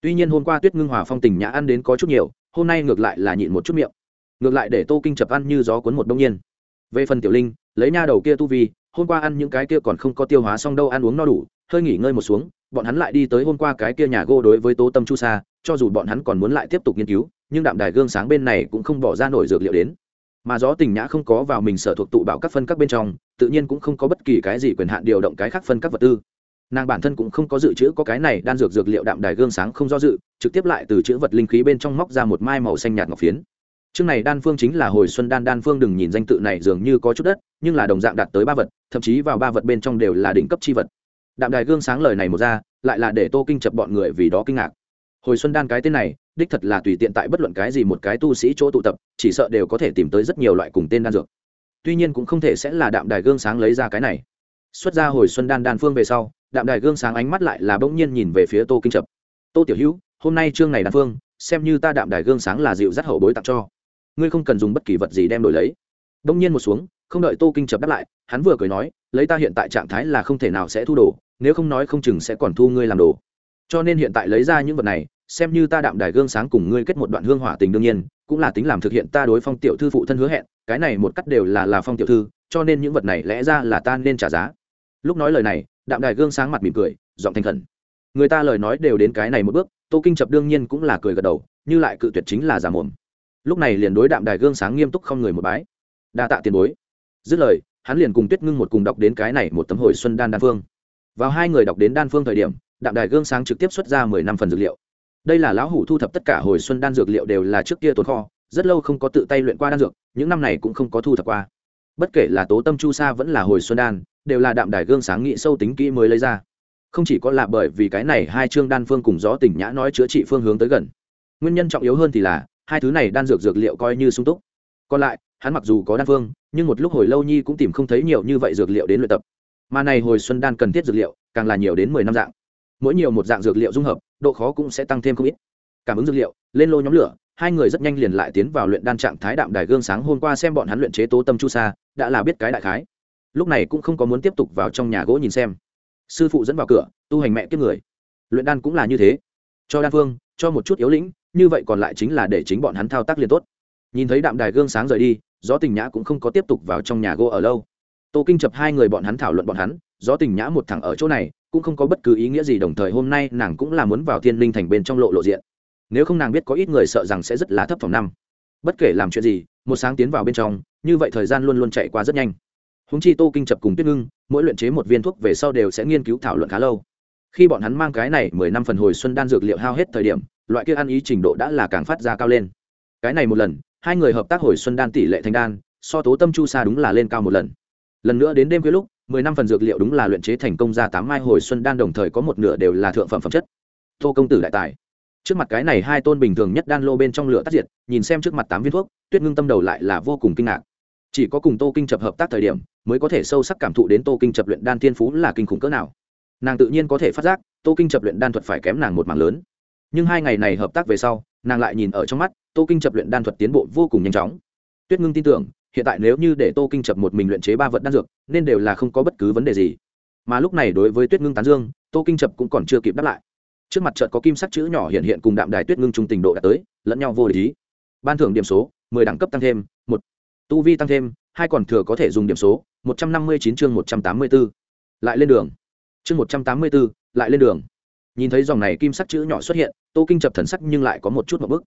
Tuy nhiên hôm qua tuyết ngưng hòa phong tình nhã ăn đến có chút nhiều, hôm nay ngược lại là nhịn một chút miệng. Ngược lại để tô kinh chập ăn như gió cuốn một đông nhiên. Về phần tiểu linh lấy nha đầu kia tu vi, hôm qua ăn những cái kia còn không có tiêu hóa xong đâu, ăn uống no đủ, hơi nghỉ ngơi một xuống, bọn hắn lại đi tới hôm qua cái kia nhà gô đối với tố tâm chu sa, cho dù bọn hắn còn muốn lại tiếp tục nghiên cứu, nhưng đạm đài gương sáng bên này cũng không bỏ ra nổi dược liệu đến. Mà gió tình nhã không có vào mình sở thuộc tụ bảo các phân các bên trong, tự nhiên cũng không có bất kỳ cái gì quyền hạn điều động cái khác phân các vật tư. Nàng bản thân cũng không có dự trữ có cái này đan dược dược liệu đạm đài gương sáng không do dự, trực tiếp lại từ chữ vật linh khí bên trong móc ra một mai màu xanh nhạt ngọc phiến. Chương này đan phương chính là hồi xuân đan đan phương đừng nhìn danh tự này dường như có chút đất nhưng là đồng dạng đạt tới ba vật, thậm chí vào ba vật bên trong đều là đỉnh cấp chi vật. Đạm đài gương sáng lời này một ra, lại là để tô kinh chập bọn người vì đó kinh ngạc. Hồi xuân đan cái tên này, đích thật là tùy tiện tại bất luận cái gì một cái tu sĩ chỗ tụ tập, chỉ sợ đều có thể tìm tới rất nhiều loại cùng tên đan dược. Tuy nhiên cũng không thể sẽ là đạm đài gương sáng lấy ra cái này. Xuất ra hồi xuân đan đan phương về sau, đạm đài gương sáng ánh mắt lại là bỗng nhiên nhìn về phía tô kinh chập. Tô tiểu hữu, hôm nay chương này đan phương, xem như ta đạm đài gương sáng là dịu dắt hậu bối tặng cho. Ngươi không cần dùng bất kỳ vật gì đem đổi lấy. Bỗng nhiên một xuống không đợi tô kinh chập đáp lại, hắn vừa cười nói, lấy ta hiện tại trạng thái là không thể nào sẽ thu đồ, nếu không nói không chừng sẽ còn thu ngươi làm đồ. Cho nên hiện tại lấy ra những vật này, xem như ta đạm đài gương sáng cùng ngươi kết một đoạn hương hỏa tình đương nhiên, cũng là tính làm thực hiện ta đối phong tiểu thư phụ thân hứa hẹn, cái này một cách đều là là phong tiểu thư, cho nên những vật này lẽ ra là ta nên trả giá. Lúc nói lời này, đạm đài gương sáng mặt mỉm cười, giọng thành khẩn. Người ta lời nói đều đến cái này một bước, tô kinh chập đương nhiên cũng là cười gật đầu, như lại cự tuyệt chính là giả mồm. Lúc này liền đối đạm đài gương sáng nghiêm túc không người một bái. Đa tạ tiền bối dứt lời, hắn liền cùng tuyết ngưng một cùng đọc đến cái này một tấm hồi xuân đan đan phương. Vào hai người đọc đến đan phương thời điểm, đạm đài gương sáng trực tiếp xuất ra mười năm phần dược liệu. Đây là lão hủ thu thập tất cả hồi xuân đan dược liệu đều là trước kia tồn kho, rất lâu không có tự tay luyện qua đan dược, những năm này cũng không có thu thập qua. Bất kể là tố tâm chu sa vẫn là hồi xuân đan, đều là đạm đài gương sáng nghị sâu tính kỹ mới lấy ra. Không chỉ có là bởi vì cái này hai chương đan phương cùng gió tỉnh nhã nói chữa trị phương hướng tới gần. Nguyên nhân trọng yếu hơn thì là, hai thứ này đan dược dược liệu coi như sung túc. Còn lại hắn mặc dù có đan phương, nhưng một lúc hồi lâu nhi cũng tìm không thấy nhiều như vậy dược liệu đến luyện tập. Mà này hồi xuân đan cần thiết dược liệu, càng là nhiều đến mười năm dạng. Mỗi nhiều một dạng dược liệu dung hợp, độ khó cũng sẽ tăng thêm không ít. Cảm ứng dược liệu, lên lô nhóm lửa, hai người rất nhanh liền lại tiến vào luyện đan trạng thái đạm đài gương sáng. Hôm qua xem bọn hắn luyện chế tố tâm chu sa, đã là biết cái đại khái. Lúc này cũng không có muốn tiếp tục vào trong nhà gỗ nhìn xem. Sư phụ dẫn vào cửa, tu hành mẹ kiếp người. Luyện đan cũng là như thế. Cho đan phương, cho một chút yếu lĩnh, như vậy còn lại chính là để chính bọn hắn thao tác liền tốt nhìn thấy đạm đài gương sáng rời đi, gió tình nhã cũng không có tiếp tục vào trong nhà gỗ ở lâu. Tô kinh chập hai người bọn hắn thảo luận bọn hắn, gió tình nhã một thẳng ở chỗ này, cũng không có bất cứ ý nghĩa gì, đồng thời hôm nay nàng cũng là muốn vào thiên linh thành bên trong lộ lộ diện. Nếu không nàng biết có ít người sợ rằng sẽ rất lá thấp phòng năm. Bất kể làm chuyện gì, một sáng tiến vào bên trong, như vậy thời gian luôn luôn chạy qua rất nhanh. Húng chi tô kinh chập cùng tuyết ngưng, mỗi luyện chế một viên thuốc về sau đều sẽ nghiên cứu thảo luận khá lâu. Khi bọn hắn mang cái này mười năm phần hồi xuân đan dược liệu hao hết thời điểm, loại kia ăn ý trình độ đã là càng phát ra cao lên. Cái này một lần hai người hợp tác hồi xuân đan tỷ lệ thành đan, so tố tâm chu sa đúng là lên cao một lần. Lần nữa đến đêm khuya lúc, mười năm phần dược liệu đúng là luyện chế thành công ra tám mai hồi xuân đan đồng thời có một nửa đều là thượng phẩm phẩm chất. Tô công tử đại tài. Trước mặt cái này hai tôn bình thường nhất đan lô bên trong lửa tắt diệt, nhìn xem trước mặt tám viên thuốc, tuyết ngưng tâm đầu lại là vô cùng kinh ngạc. Chỉ có cùng tô kinh chập hợp tác thời điểm, mới có thể sâu sắc cảm thụ đến tô kinh chập luyện đan thiên phú là kinh khủng cỡ nào. Nàng tự nhiên có thể phát giác, tô kinh chập luyện đan thuật phải kém nàng một mảng lớn. Nhưng hai ngày này hợp tác về sau nàng lại nhìn ở trong mắt, tô kinh chập luyện đan thuật tiến bộ vô cùng nhanh chóng. Tuyết ngưng tin tưởng, hiện tại nếu như để tô kinh chập một mình luyện chế ba vật đan dược, nên đều là không có bất cứ vấn đề gì. Mà lúc này đối với tuyết ngưng tán dương, tô kinh chập cũng còn chưa kịp đáp lại. Trước mặt trận có kim sắc chữ nhỏ hiện hiện cùng đạm đài tuyết ngưng trung tình độ đã tới, lẫn nhau vô lý ban thưởng điểm số, mười đẳng cấp tăng thêm, một. Tu vi tăng thêm, hai còn thừa có thể dùng điểm số, một trăm năm mươi chín chương một trăm tám mươi b ố lại lên đường. Chương một trăm tám mươi b ố lại lên đường. Nhìn thấy dòng này kim sắc chữ nhỏ xuất hiện tô kinh chập thần sắc nhưng lại có một chút một bức.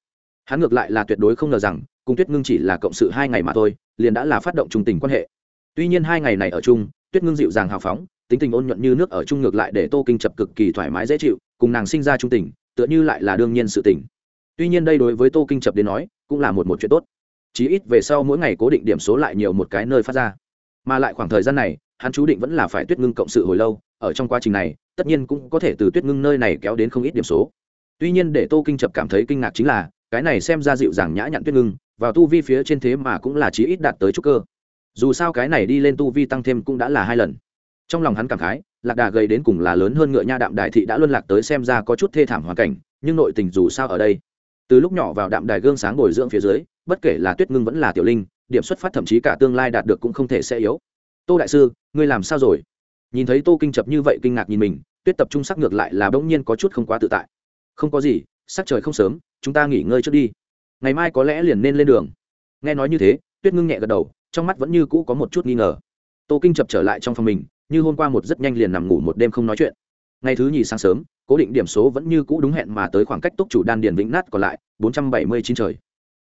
Hắn ngược lại là tuyệt đối không ngờ rằng, cùng tuyết ngưng chỉ là cộng sự hai ngày mà thôi, liền đã là phát động trung tình quan hệ. Tuy nhiên hai ngày này ở chung, tuyết ngưng dịu dàng hào phóng, tính tình ôn nhuận như nước ở chung ngược lại để tô kinh chập cực kỳ thoải mái dễ chịu, cùng nàng sinh ra trung tình, tựa như lại là đương nhiên sự tình. Tuy nhiên đây đối với tô kinh chập đến nói, cũng là một một chuyện tốt. Chí ít về sau mỗi ngày cố định điểm số lại nhiều một cái nơi phát ra. Mà lại khoảng thời gian này, hắn chú định vẫn là phải tuyết ngưng cộng sự hồi lâu, ở trong quá trình này, tất nhiên cũng có thể từ tuyết ngưng nơi này kéo đến không ít điểm số tuy nhiên để tô kinh chập cảm thấy kinh ngạc chính là, cái này xem ra dịu dàng nhã nhặn tuyết ngưng, vào tu vi phía trên thế mà cũng là chí ít đạt tới trúc cơ. Dù sao cái này đi lên tu vi tăng thêm cũng đã là hai lần. Trong lòng hắn cảm khái, lạc đà gầy đến cùng là lớn hơn ngựa nha đạm đại thị đã luân lạc tới xem ra có chút thê thảm hoàn cảnh, nhưng nội tình dù sao ở đây. Từ lúc nhỏ vào đạm đài gương sáng bồi dưỡng phía dưới, bất kể là tuyết ngưng vẫn là tiểu linh, điểm xuất phát thậm chí cả tương lai đạt được cũng không thể sẽ yếu. Tô đại sư, ngươi làm sao rồi? Nhìn thấy tô kinh chập như vậy kinh ngạc nhìn mình, tuyết tập trung sắc ngược lại là bỗng nhiên có chút không quá tự tại không có gì, sắc trời không sớm, chúng ta nghỉ ngơi trước đi. Ngày mai có lẽ liền nên lên đường. Nghe nói như thế, tuyết ngưng nhẹ gật đầu, trong mắt vẫn như cũ có một chút nghi ngờ. Tô kinh chập trở lại trong phòng mình, như hôm qua một rất nhanh liền nằm ngủ một đêm không nói chuyện. Ngày thứ nhì sáng sớm, cố định điểm số vẫn như cũ đúng hẹn mà tới khoảng cách túc chủ đan điền vĩnh nát còn lại, bốn trăm bảy mươi chín trời.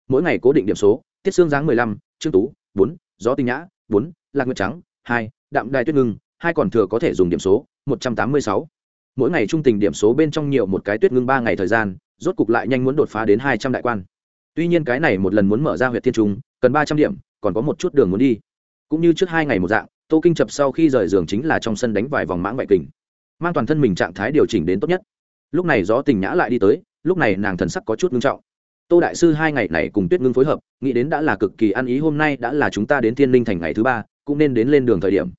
Mỗi ngày cố định điểm số, tiết xương Giáng mười lăm, trương tú, bốn, gió tinh nhã, bốn, lạc nguyệt trắng, hai, đạm đài tuyết ngưng, hai còn thừa có thể dùng điểm số, một trăm tám mươi sáu mỗi ngày trung tình điểm số bên trong nhiều một cái tuyết ngưng ba ngày thời gian, rốt cục lại nhanh muốn đột phá đến hai trăm đại quan. Tuy nhiên cái này một lần muốn mở ra huyện thiên trung, cần ba trăm điểm, còn có một chút đường muốn đi. Cũng như trước hai ngày một dạng, tô kinh chập sau khi rời giường chính là trong sân đánh vài vòng mãng ngoại kình. Mang toàn thân mình trạng thái điều chỉnh đến tốt nhất. Lúc này gió tình nhã lại đi tới, lúc này nàng thần sắc có chút ngưng trọng. Tô đại sư hai ngày này cùng tuyết ngưng phối hợp, nghĩ đến đã là cực kỳ ăn ý, hôm nay đã là chúng ta đến thiên linh thành ngày thứ ba, cũng nên đến lên đường thời điểm.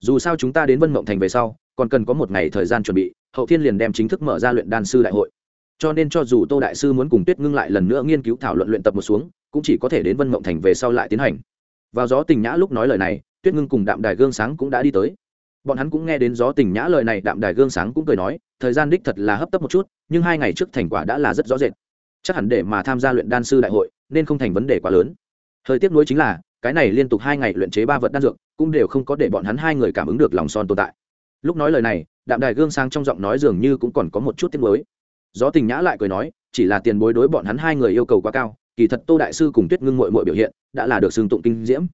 Dù sao chúng ta đến vân mộng thành về sau còn cần có một ngày thời gian chuẩn bị, hậu thiên liền đem chính thức mở ra luyện đan sư đại hội. Cho nên cho dù tô đại sư muốn cùng tuyết ngưng lại lần nữa nghiên cứu thảo luận luyện tập một xuống, cũng chỉ có thể đến vân mộng thành về sau lại tiến hành. Vào gió tình nhã lúc nói lời này, tuyết ngưng cùng đạm đài gương sáng cũng đã đi tới. Bọn hắn cũng nghe đến gió tình nhã lời này, đạm đài gương sáng cũng cười nói, thời gian đích thật là hấp tấp một chút, nhưng hai ngày trước thành quả đã là rất rõ rệt. Chắc hẳn để mà tham gia luyện đan sư đại hội, nên không thành vấn đề quá lớn. Hơi tiếc nuối chính là, cái này liên tục hai ngày luyện chế ba vật đan dược, cũng đều không có để bọn hắn hai người cảm ứng được lòng son tồn tại lúc nói lời này, đạm đài gương sáng trong giọng nói dường như cũng còn có một chút tiếc nuối. Gió tình nhã lại cười nói, chỉ là tiền bối đối bọn hắn hai người yêu cầu quá cao, kỳ thật tô đại sư cùng tuyết ngưng mội mội biểu hiện, đã là được xưng tụng kinh diễm.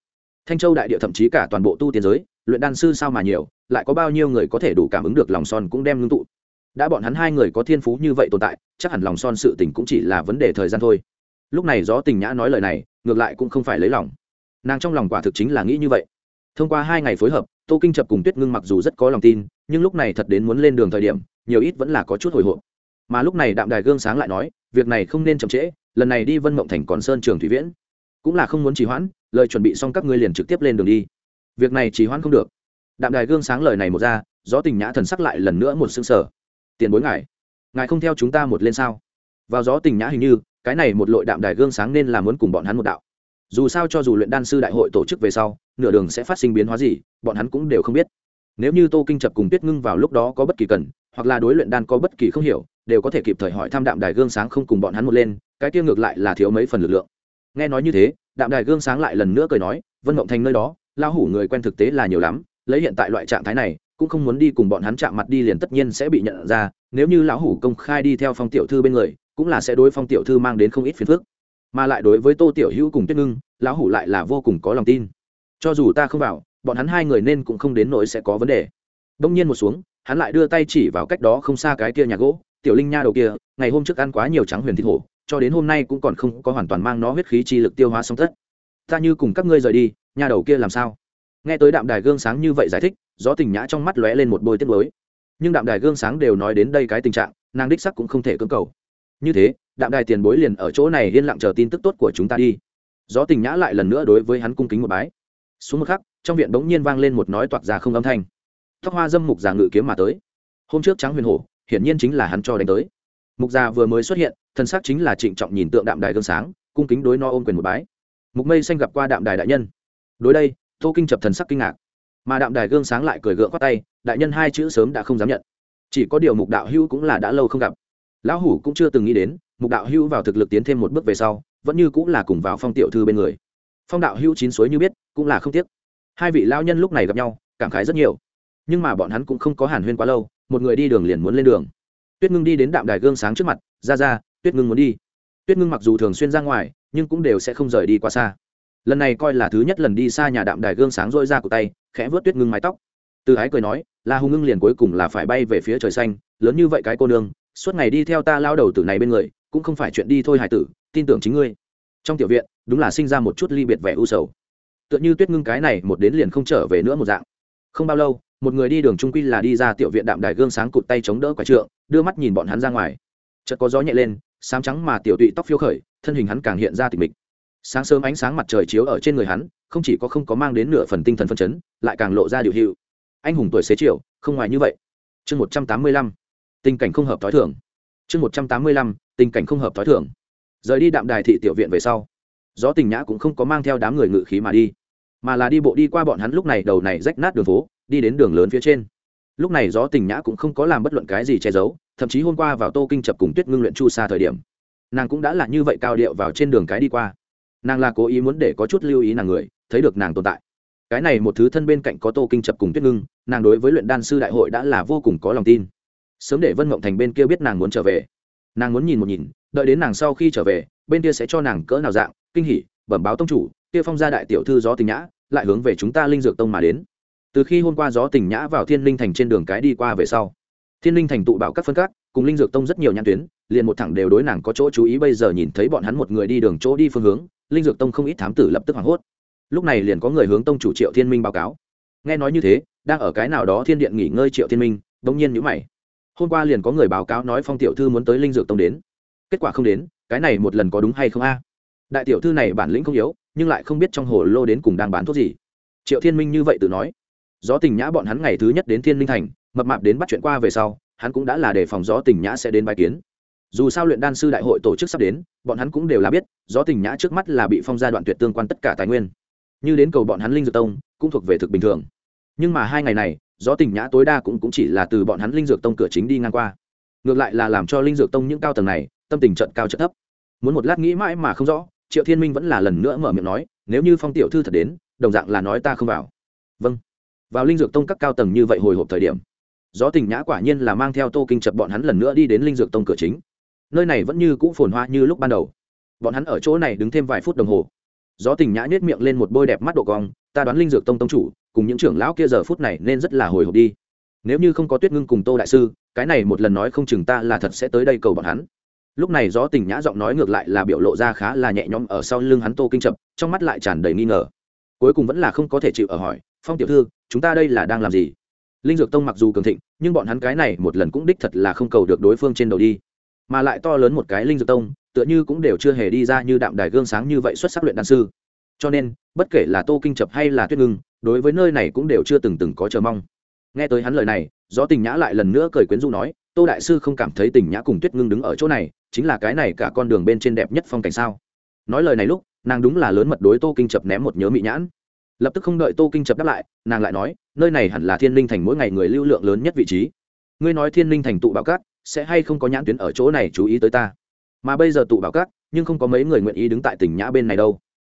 Thanh châu đại địa thậm chí cả toàn bộ tu tiên giới, luyện đan sư sao mà nhiều, lại có bao nhiêu người có thể đủ cảm ứng được lòng son cũng đem ngưng tụ. Đã bọn hắn hai người có thiên phú như vậy tồn tại, chắc hẳn lòng son sự tình cũng chỉ là vấn đề thời gian thôi. Lúc này gió tình nhã nói lời này, ngược lại cũng không phải lấy lòng. Nàng trong lòng quả thực chính là nghĩ như vậy. Thông qua hai ngày phối hợp tô kinh chập cùng tuyết ngưng mặc dù rất có lòng tin, nhưng lúc này thật đến muốn lên đường thời điểm, nhiều ít vẫn là có chút hồi hộp. Mà lúc này đạm đài gương sáng lại nói, việc này không nên chậm trễ, lần này đi vân mộng thành còn sơn trường thủy viễn. Cũng là không muốn trì hoãn, lời chuẩn bị xong các ngươi liền trực tiếp lên đường đi. Việc này trì hoãn không được. Đạm đài gương sáng lời này một ra, gió tình nhã thần sắc lại lần nữa một xương sở tiền bối ngài ngài không theo chúng ta một lên sao? Vào gió tình nhã hình như, cái này một lội đạm đài gương sáng nên là muốn cùng bọn hắn một đạo dù sao cho dù luyện đan sư đại hội tổ chức về sau, nửa đường sẽ phát sinh biến hóa gì, bọn hắn cũng đều không biết. Nếu như tô kinh chập cùng tuyết ngưng vào lúc đó có bất kỳ cần, hoặc là đối luyện đan có bất kỳ không hiểu, đều có thể kịp thời hỏi thăm đạm đài gương sáng không cùng bọn hắn một lên, cái tiêu ngược lại là thiếu mấy phần lực lượng. Nghe nói như thế, đạm đài gương sáng lại lần nữa cười nói, vân mộng thành nơi đó lao hủ người quen thực tế là nhiều lắm, lấy hiện tại loại trạng thái này, cũng không muốn đi cùng bọn hắn chạm mặt đi liền tất nhiên sẽ bị nhận ra, nếu như lão hủ công khai đi theo phong tiểu thư bên người, cũng là sẽ đối phong tiểu thư mang đến không ít phiền phức mà lại đối với tô tiểu hữu cùng tuyết ngưng, lão hủ lại là vô cùng có lòng tin. Cho dù ta không vào, bọn hắn hai người nên cũng không đến nỗi sẽ có vấn đề. Đông nhiên một xuống, hắn lại đưa tay chỉ vào cách đó không xa cái kia nhà gỗ, tiểu linh nha đầu kia, ngày hôm trước ăn quá nhiều trắng huyền thịt hổ, cho đến hôm nay cũng còn không có hoàn toàn mang nó huyết khí chi lực tiêu hóa xong tất. Ta như cùng các ngươi rời đi, nhà đầu kia làm sao? Nghe tới đạm đài gương sáng như vậy giải thích, gió tình nhã trong mắt lóe lên một bôi tiết mới nhưng đạm đài gương sáng đều nói đến đây cái tình trạng, nàng đích sắc cũng không thể cưỡng cầu. Như thế đạm đài tiền bối liền ở chỗ này yên lặng chờ tin tức tốt của chúng ta đi. Gió tình nhã lại lần nữa đối với hắn cung kính một bái. Xuống một khắc, trong viện bỗng nhiên vang lên một nói toạc ra không âm thanh. Tóc hoa dâm mục già ngự kiếm mà tới. Hôm trước trắng huyền hổ, hiển nhiên chính là hắn cho đánh tới. Mục già vừa mới xuất hiện, thân xác chính là trịnh trọng nhìn tượng đạm đài gương sáng, cung kính đối no ôm quyền một bái. Mục mây xanh gặp qua đạm đài đại nhân. Đối đây, tô kinh chập thần sắc kinh ngạc. Mà đạm đài gương sáng lại cười gượng khoát tay, đại nhân hai chữ sớm đã không dám nhận. Chỉ có điều mục đạo hữu cũng là đã lâu không gặp. Lão hủ cũng chưa từng nghĩ đến mục đạo hữu vào thực lực tiến thêm một bước về sau, vẫn như cũng là cùng vào phong tiểu thư bên người. Phong đạo hữu chín suối như biết, cũng là không tiếc. Hai vị lao nhân lúc này gặp nhau, cảm khái rất nhiều. Nhưng mà bọn hắn cũng không có hàn huyên quá lâu, một người đi đường liền muốn lên đường. Tuyết ngưng đi đến đạm đài gương sáng trước mặt, ra ra, tuyết ngưng muốn đi. Tuyết ngưng mặc dù thường xuyên ra ngoài, nhưng cũng đều sẽ không rời đi quá xa. Lần này coi là thứ nhất lần đi xa nhà đạm đài gương sáng rôi ra của tay, khẽ vớt tuyết ngưng mái tóc. Từ ái cười nói là hùng ngưng liền cuối cùng là phải bay về phía trời xanh, lớn như vậy cái cô nương, suốt ngày đi theo ta lao đầu tử này bên người cũng không phải chuyện đi thôi hải tử, tin tưởng chính ngươi. Trong tiểu viện, đúng là sinh ra một chút ly biệt vẻ u sầu. Tựa như tuyết ngưng cái này một đến liền không trở về nữa một dạng. Không bao lâu, một người đi đường trung quy là đi ra tiểu viện đạm đài gương sáng cụt tay chống đỡ quả trượng, đưa mắt nhìn bọn hắn ra ngoài. Chợt có gió nhẹ lên sáng trắng mà tiểu tụy tóc phiêu khởi, thân hình hắn càng hiện ra tịch mịch. Sáng sớm ánh sáng mặt trời chiếu ở trên người hắn, không chỉ có không có mang đến nửa phần tinh thần phân chấn, lại càng lộ ra điều hiệu. Anh hùng tuổi xế chiều, không ngoài như vậy. Chương một trăm tám mươi lăm. Tình cảnh không hợp t h ó i chương một trăm tám mươi lăm tình cảnh không hợp t h ó i rời đi đạm đài thị tiểu viện về sau, gió tình nhã cũng không có mang theo đám người ngự khí mà đi, mà là đi bộ đi qua bọn hắn lúc này đầu này rách nát đường phố, đi đến đường lớn phía trên. Lúc này gió tình nhã cũng không có làm bất luận cái gì che giấu, thậm chí hôm qua vào tô kinh chập cùng tuyết ngưng luyện chu xa thời điểm, nàng cũng đã là như vậy cao điệu vào trên đường cái đi qua. Nàng là cố ý muốn để có chút lưu ý nàng người, thấy được nàng tồn tại. Cái này một thứ thân bên cạnh có tô kinh chập cùng tuyết ngưng, nàng đối với luyện đan sư đại hội đã là vô cùng có lòng tin. Sớm để vân mộng thành bên kia biết nàng muốn trở về nàng muốn nhìn một nhìn, đợi đến nàng sau khi trở về, bên kia sẽ cho nàng cỡ nào dạng, kinh hỉ, bẩm báo tông chủ, kia phong gia đại tiểu thư gió tình nhã, lại hướng về chúng ta linh dược tông mà đến. Từ khi hôm qua gió tình nhã vào thiên linh thành trên đường cái đi qua về sau, thiên linh thành tụ bảo các phân các, cùng linh dược tông rất nhiều nhãn tuyến, liền một thẳng đều đối nàng có chỗ chú ý, bây giờ nhìn thấy bọn hắn một người đi đường chỗ đi phương hướng, linh dược tông không ít thám tử lập tức hoảng hốt. Lúc này liền có người hướng tông chủ triệu thiên minh báo cáo. Nghe nói như thế, đang ở cái nào đó thiên điện nghỉ ngơi triệu thiên minh đ ỗ n g nhiên nhữ mày hôm qua liền có người báo cáo nói phong tiểu thư muốn tới linh dược tông đến. Kết quả không đến, cái này một lần có đúng hay không a? Đại tiểu thư này bản lĩnh không yếu, nhưng lại không biết trong hồ lô đến cùng đang bán thuốc gì. Triệu thiên minh như vậy tự nói. Gió tình nhã bọn hắn ngày thứ nhất đến thiên linh thành, mập mạp đến bắt chuyện qua về sau, hắn cũng đã là đề phòng gió tình nhã sẽ đến bài kiến. Dù sao luyện đan sư đại hội tổ chức sắp đến, bọn hắn cũng đều là biết, gió tình nhã trước mắt là bị phong gia đoạn tuyệt tương quan tất cả tài nguyên. Như đến cầu bọn hắn linh dược tông, cũng thuộc về thực bình thường nhưng mà hai ngày này gió tình nhã tối đa cũng, cũng chỉ là từ bọn hắn linh dược tông cửa chính đi ngang qua. Ngược lại là làm cho linh dược tông những cao tầng này tâm tình trận cao trận thấp. Muốn một lát nghĩ mãi mà không rõ triệu thiên minh vẫn là lần nữa mở miệng nói nếu như phong tiểu thư thật đến đồng dạng là nói ta không vào. Vâng. Vào linh dược tông các cao tầng như vậy hồi hộp thời điểm gió tình nhã quả nhiên là mang theo tô kinh chập bọn hắn lần nữa đi đến linh dược tông cửa chính. Nơi này vẫn như cũ phồn hoa như lúc ban đầu. Bọn hắn ở chỗ này đứng thêm vài phút đồng hồ. Gió tình nhã nhét miệng lên một bôi đẹp mắt độ cong ta đoán linh dược tông tông chủ cùng những trưởng lão kia giờ phút này nên rất là hồi hộp đi. Nếu như không có tuyết ngưng cùng tô đại sư, cái này một lần nói không chừng ta là thật sẽ tới đây cầu bọn hắn. Lúc này gió tình nhã giọng nói ngược lại là biểu lộ ra khá là nhẹ nhõm ở sau lưng hắn tô kinh chập trong mắt lại tràn đầy nghi ngờ. Cuối cùng vẫn là không có thể chịu ở hỏi, phong tiểu thư, chúng ta đây là đang làm gì? Linh dược tông mặc dù cường thịnh, nhưng bọn hắn cái này một lần cũng đích thật là không cầu được đối phương trên đầu đi. Mà lại to lớn một cái linh dược tông, tựa như cũng đều chưa hề đi ra như đạm đài gương sáng như vậy xuất sắc luyện đan sư cho nên, bất kể là tô kinh chập hay là tuyết ngưng, đối với nơi này cũng đều chưa từng từng có chờ mong. Nghe tới hắn lời này, gió tình nhã lại lần nữa cười quyến rũ nói, tô đại sư không cảm thấy tình nhã cùng tuyết ngưng đứng ở chỗ này, chính là cái này cả con đường bên trên đẹp nhất phong cảnh sao? Nói lời này lúc, nàng đúng là lớn mật đối tô kinh chập ném một nhớ mị nhãn. Lập tức không đợi tô kinh chập đáp lại, nàng lại nói, nơi này hẳn là thiên linh thành mỗi ngày người lưu lượng lớn nhất vị trí. Ngươi nói thiên linh thành tụ bảo cát, sẽ hay không có nhãn tuyến ở chỗ này chú ý tới ta? Mà bây giờ tụ bảo cát, nhưng không có mấy người nguyện ý đứng tại tỉnh nhã bên này đâu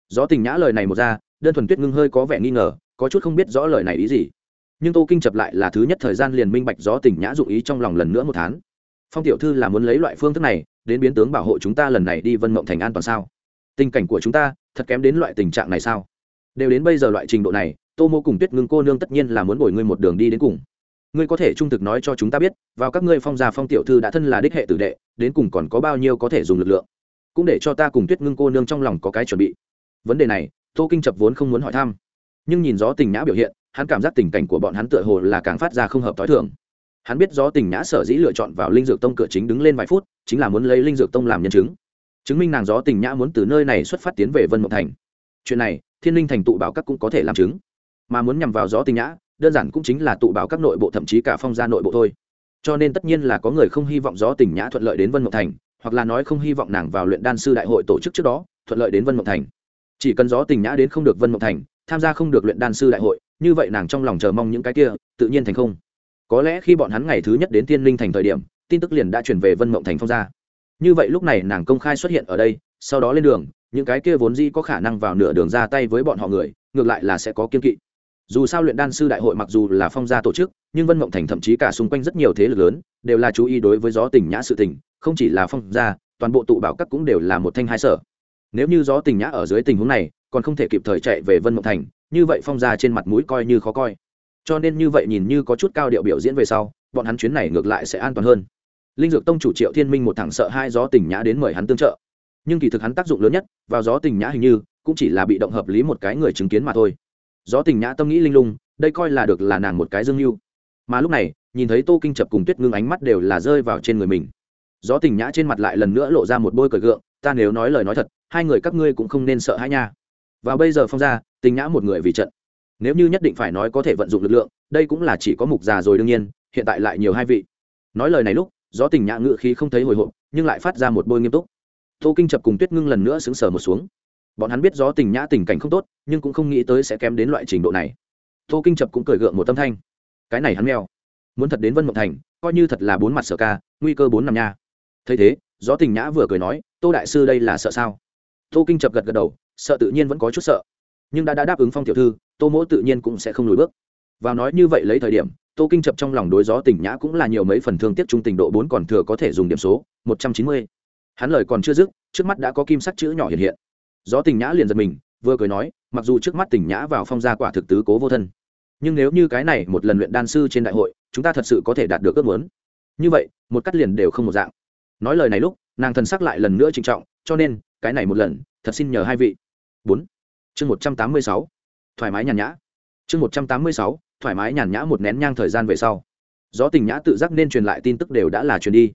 do tình nhã lời này một ra, đơn thuần tuyết ngưng hơi có vẻ nghi ngờ, có chút không biết rõ lời này ý gì. Nhưng tô kinh chập lại là thứ nhất thời gian liền minh bạch gió tình nhã dụng ý trong lòng lần nữa một tháng. Phong tiểu thư là muốn lấy loại phương thức này, đến biến tướng bảo hộ chúng ta lần này đi vân mộng thành an toàn sao? Tình cảnh của chúng ta, thật kém đến loại tình trạng này sao? Đều đến bây giờ loại trình độ này, tô mô cùng tuyết ngưng cô nương tất nhiên là muốn bồi ngươi một đường đi đến cùng. Ngươi có thể trung thực nói cho chúng ta biết, vào các ngươi phong gia phong tiểu thư đã thân là đích hệ tử đệ, đến cùng còn có bao nhiêu có thể dùng lực lượng. Cũng để cho ta cùng tuyết ngưng cô nương trong lòng có cái chuẩn bị vấn đề này, tô kinh chập vốn không muốn hỏi thăm. Nhưng nhìn gió tình nhã biểu hiện, hắn cảm giác tình cảnh của bọn hắn tựa hồ là càng phát ra không hợp t h o i thường. Hắn biết gió tình nhã sở dĩ lựa chọn vào linh dược tông cửa chính đứng lên vài phút, chính là muốn lấy linh dược tông làm nhân chứng. Chứng minh nàng gió tình nhã muốn từ nơi này xuất phát tiến về vân mộng thành. Chuyện này, thiên linh thành tụ bảo các cũng có thể làm chứng. Mà muốn nhằm vào gió tình nhã, đơn giản cũng chính là tụ bảo các nội bộ thậm chí cả phong gia nội bộ thôi. Cho nên tất nhiên là có người không hy vọng gió tình nhã thuận lợi đến vân mộng thành, hoặc là nói không hy vọng nàng vào luyện đan sư đại hội tổ chức trước đó, thuận lợi đến vân mộng thành chỉ cần gió tình nhã đến không được vân mộng thành, tham gia không được luyện đan sư đại hội, như vậy nàng trong lòng chờ mong những cái kia, tự nhiên thành không. Có lẽ khi bọn hắn ngày thứ nhất đến tiên linh thành thời điểm, tin tức liền đã chuyển về vân mộng thành phong gia. Như vậy lúc này nàng công khai xuất hiện ở đây, sau đó lên đường, những cái kia vốn dĩ có khả năng vào nửa đường ra tay với bọn họ người, ngược lại là sẽ có kiên kỵ. Dù sao luyện đan sư đại hội mặc dù là phong gia tổ chức, nhưng vân mộng thành thậm chí cả xung quanh rất nhiều thế lực lớn, đều là chú ý đối với gió tình nhã sự tình, không chỉ là phong gia, toàn bộ tụ bảo các cũng đều là một thanh hai sở nếu như gió tình nhã ở dưới tình huống này, còn không thể kịp thời chạy về vân mộng thành, như vậy phong ra trên mặt mũi coi như khó coi. Cho nên như vậy nhìn như có chút cao điệu biểu diễn về sau, bọn hắn chuyến này ngược lại sẽ an toàn hơn. Linh dược tông chủ triệu thiên minh một thẳng sợ hai gió tình nhã đến mời hắn tương trợ. Nhưng kỳ thực hắn tác dụng lớn nhất, vào gió tình nhã hình như, cũng chỉ là bị động hợp lý một cái người chứng kiến mà thôi. Gió tình nhã tâm nghĩ linh lung, đây coi là được là nàng một cái dương mưu. Mà lúc này, nhìn thấy tô kinh chập cùng tuyết ngưng ánh mắt đều là rơi vào trên người mình. Gió tình nhã trên mặt lại lần nữa lộ ra một bôi cởi gượng ta nếu nói lời nói thật, hai người các ngươi cũng không nên sợ hãi nha. Và bây giờ phong ra tình nhã một người vì trận. Nếu như nhất định phải nói có thể vận dụng lực lượng, đây cũng là chỉ có mục già rồi đương nhiên, hiện tại lại nhiều hai vị. Nói lời này lúc, gió tình nhã ngự khí không thấy hồi hộp, nhưng lại phát ra một bôi nghiêm túc. Tô kinh chập cùng tuyết ngưng lần nữa xứng sở một xuống. Bọn hắn biết gió tình nhã tình cảnh không tốt, nhưng cũng không nghĩ tới sẽ kém đến loại trình độ này. Tô kinh chập cũng cười gượng một tâm thanh. Cái này hắn mèo. Muốn thật đến vân mộng thành, coi như thật là bốn mặt sở ca, nguy cơ bốn nằm nha. Thấy thế gió tình nhã vừa cười nói tô đại sư đây là sợ sao? Tô kinh chập gật gật đầu sợ tự nhiên vẫn có chút sợ. Nhưng đã, đã đáp ứng phong tiểu thư tô mỗ tự nhiên cũng sẽ không lùi bước. Vào nói như vậy lấy thời điểm tô kinh chập trong lòng đối gió tình nhã cũng là nhiều mấy phần thương tiếc trung tình độ bốn còn thừa có thể dùng điểm số một trăm chín mươi. Hắn lời còn chưa dứt trước mắt đã có kim sắc chữ nhỏ hiện hiện. Gió tình nhã liền giật mình vừa cười nói mặc dù trước mắt tình nhã vào phong gia quả thực tứ cố vô thân nhưng nếu như cái này một lần luyện đan sư trên đại hội chúng ta thật sự có thể đạt được ước muốn. Như vậy một cắt liền đều không một dạng nói lời này lúc, nàng thần sắc lại lần nữa trịnh trọng, cho nên, cái này một lần, thật xin nhờ hai vị. Bốn. Chương một trăm tám mươi sáu. Thoải mái nhàn nhã. Chương một trăm tám mươi sáu, thoải mái nhàn nhã một nén nhang thời gian về sau. Gió tình nhã tự giác nên truyền lại tin tức đều đã là truyền đi.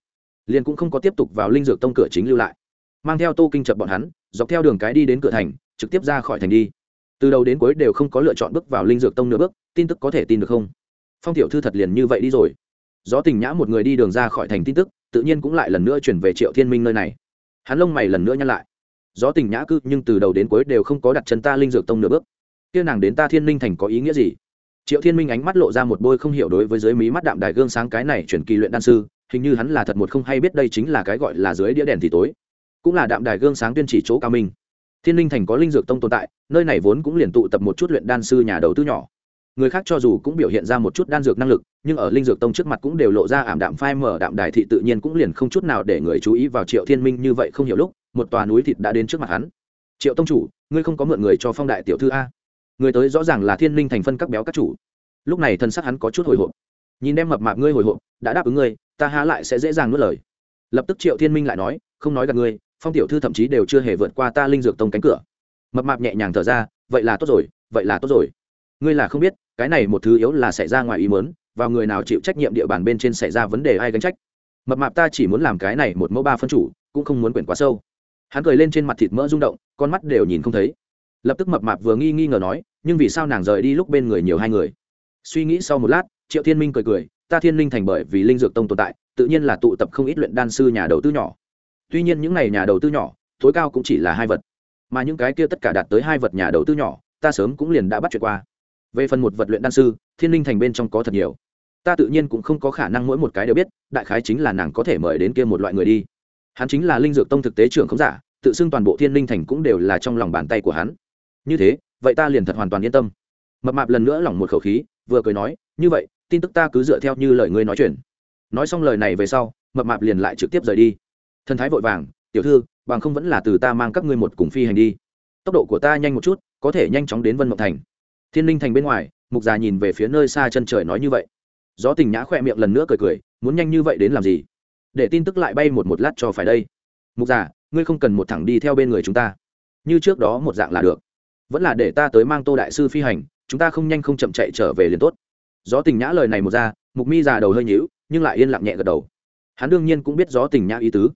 Liền cũng không có tiếp tục vào linh dược tông cửa chính lưu lại. Mang theo tô kinh chập bọn hắn, dọc theo đường cái đi đến cửa thành, trực tiếp ra khỏi thành đi. Từ đầu đến cuối đều không có lựa chọn bước vào linh dược tông nửa bước, tin tức có thể tin được không? Phong tiểu thư thật liền như vậy đi rồi. Gió tình nhã một người đi đường ra khỏi thành tin tức tự nhiên cũng lại lần nữa chuyển về triệu thiên minh nơi này. Hắn lông mày lần nữa nhăn lại. Gió tình nhã cư, nhưng từ đầu đến cuối đều không có đặt chân ta linh dược tông nửa bước. Kia nàng đến ta thiên linh thành có ý nghĩa gì? Triệu thiên minh ánh mắt lộ ra một bôi không hiểu đối với dưới mí mắt đạm đài gương sáng cái này chuyển kỳ luyện đan sư, hình như hắn là thật một không hay biết đây chính là cái gọi là dưới đĩa đèn thì tối. Cũng là đạm đài gương sáng tuyên chỉ chỗ cao minh. Thiên linh thành có linh dược tông tồn tại, nơi này vốn cũng liền tụ tập một chút luyện đan sư nhà đầu tư nhỏ người khác cho dù cũng biểu hiện ra một chút đan dược năng lực, nhưng ở linh dược tông trước mặt cũng đều lộ ra ảm đạm phai mở đạm đài thị tự nhiên cũng liền không chút nào để người chú ý vào triệu thiên minh như vậy không hiểu lúc, một tòa núi thịt đã đến trước mặt hắn. Triệu tông chủ, ngươi không có mượn người cho phong đại tiểu thư a? Người tới rõ ràng là thiên linh thành phân các béo các chủ. Lúc này thân sắc hắn có chút hồi hộp. Nhìn đem mập mạp ngươi hồi hộp, đã đáp ứng ngươi, ta há lại sẽ dễ dàng nuốt lời. Lập tức triệu thiên minh lại nói, không nói gặp ngươi, phong tiểu thư thậm chí đều chưa hề vượt qua ta linh dược tông cánh cửa. Mập mạp nhẹ nhàng thở ra, vậy là tốt rồi, vậy là tốt rồi. Ngươi là không biết cái này một thứ yếu là xảy ra ngoài ý mớn vào người nào chịu trách nhiệm địa bàn bên trên xảy ra vấn đề ai gánh trách. Mập mạp ta chỉ muốn làm cái này một mẫu ba phân chủ, cũng không muốn quyển quá sâu. Hắn cười lên trên mặt thịt mỡ rung động, con mắt đều nhìn không thấy. Lập tức mập mạp vừa nghi nghi ngờ nói, nhưng vì sao nàng rời đi lúc bên người nhiều hai người? Suy nghĩ sau một lát, triệu thiên minh cười cười, ta thiên linh thành bởi vì linh dược tông tồn tại, tự nhiên là tụ tập không ít luyện đan sư nhà đầu tư nhỏ. Tuy nhiên những n à y nhà đầu tư nhỏ, tối cao cũng chỉ là hai vật, mà những cái kia tất cả đạt tới hai vật nhà đầu tư nhỏ, ta sớm cũng liền đã bắt chuyện qua về phần một vật luyện đan sư, thiên linh thành bên trong có thật nhiều. Ta tự nhiên cũng không có khả năng mỗi một cái đều biết, đại khái chính là nàng có thể mời đến kia một loại người đi. Hắn chính là linh dược tông thực tế trưởng không giả, tự xưng toàn bộ thiên linh thành cũng đều là trong lòng bàn tay của hắn. Như thế, vậy ta liền thật hoàn toàn yên tâm. Mập mạp lần nữa lỏng một khẩu khí, vừa cười nói, như vậy, tin tức ta cứ dựa theo như lời ngươi nói chuyện. Nói xong lời này về sau, mập mạp liền lại trực tiếp rời đi. Thân thái vội vàng, tiểu thư, bằng không vẫn là từ ta mang các ngươi một cùng phi hành đi. Tốc độ của ta nhanh một chút, có thể nhanh chóng đến vân mộng thành thiên linh thành bên ngoài, mục già nhìn về phía nơi xa chân trời nói như vậy. Gió tình nhã khoe miệng lần nữa cười cười, muốn nhanh như vậy đến làm gì? Để tin tức lại bay một một lát cho phải đây. Mục già, ngươi không cần một thẳng đi theo bên người chúng ta. Như trước đó một dạng là được. Vẫn là để ta tới mang tô đại sư phi hành, chúng ta không nhanh không chậm chạy trở về liền tốt. Gió tình nhã lời này một ra, mục mi già đầu hơi nhíu, nhưng lại yên lặng nhẹ gật đầu. Hắn đương nhiên cũng biết gió tình nhã ý tứ.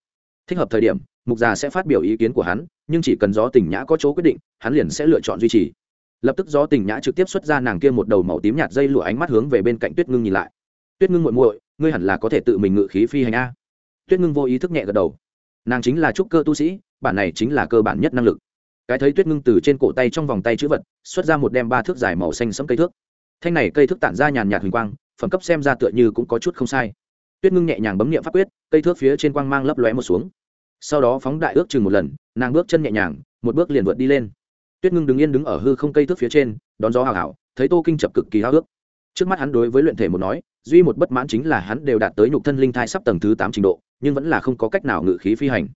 Thích hợp thời điểm, mục già sẽ phát biểu ý kiến của hắn, nhưng chỉ cần gió tình nhã có chỗ quyết định, hắn liền sẽ lựa chọn duy trì lập tức gió tình nhã trực tiếp xuất ra nàng kia một đầu màu tím nhạt dây lụa ánh mắt hướng về bên cạnh tuyết ngưng nhìn lại. Tuyết ngưng muội muội, ngươi hẳn là có thể tự mình ngự khí phi hành a. Tuyết ngưng vô ý thức nhẹ gật đầu. Nàng chính là trúc cơ tu sĩ, bản này chính là cơ bản nhất năng lực. Cái thấy tuyết ngưng từ trên cổ tay trong vòng tay chữ vật, xuất ra một đem ba thước dài màu xanh sẫm cây thước. Thanh này cây thước tản ra nhàn nhạt huỳnh quang, phẩm cấp xem ra tựa như cũng có chút không sai. Tuyết ngưng nhẹ nhàng bấm nghiệm pháp quyết, cây thước phía trên quang mang lấp lóe một xuống. Sau đó phóng đại ước chừng một lần, nàng bước chân nhẹ nhàng, một bước liền vượt đi lên tuyết ngưng đứng yên đứng ở hư không cây thước phía trên, đón gió hào hảo thấy tô kinh chập cực kỳ háo ước trước mắt hắn đối với luyện thể một nói, duy một bất mãn chính là hắn đều đạt tới nhục thân linh thai sắp tầng thứ tám trình độ, nhưng vẫn là không có cách nào ngự khí phi hành.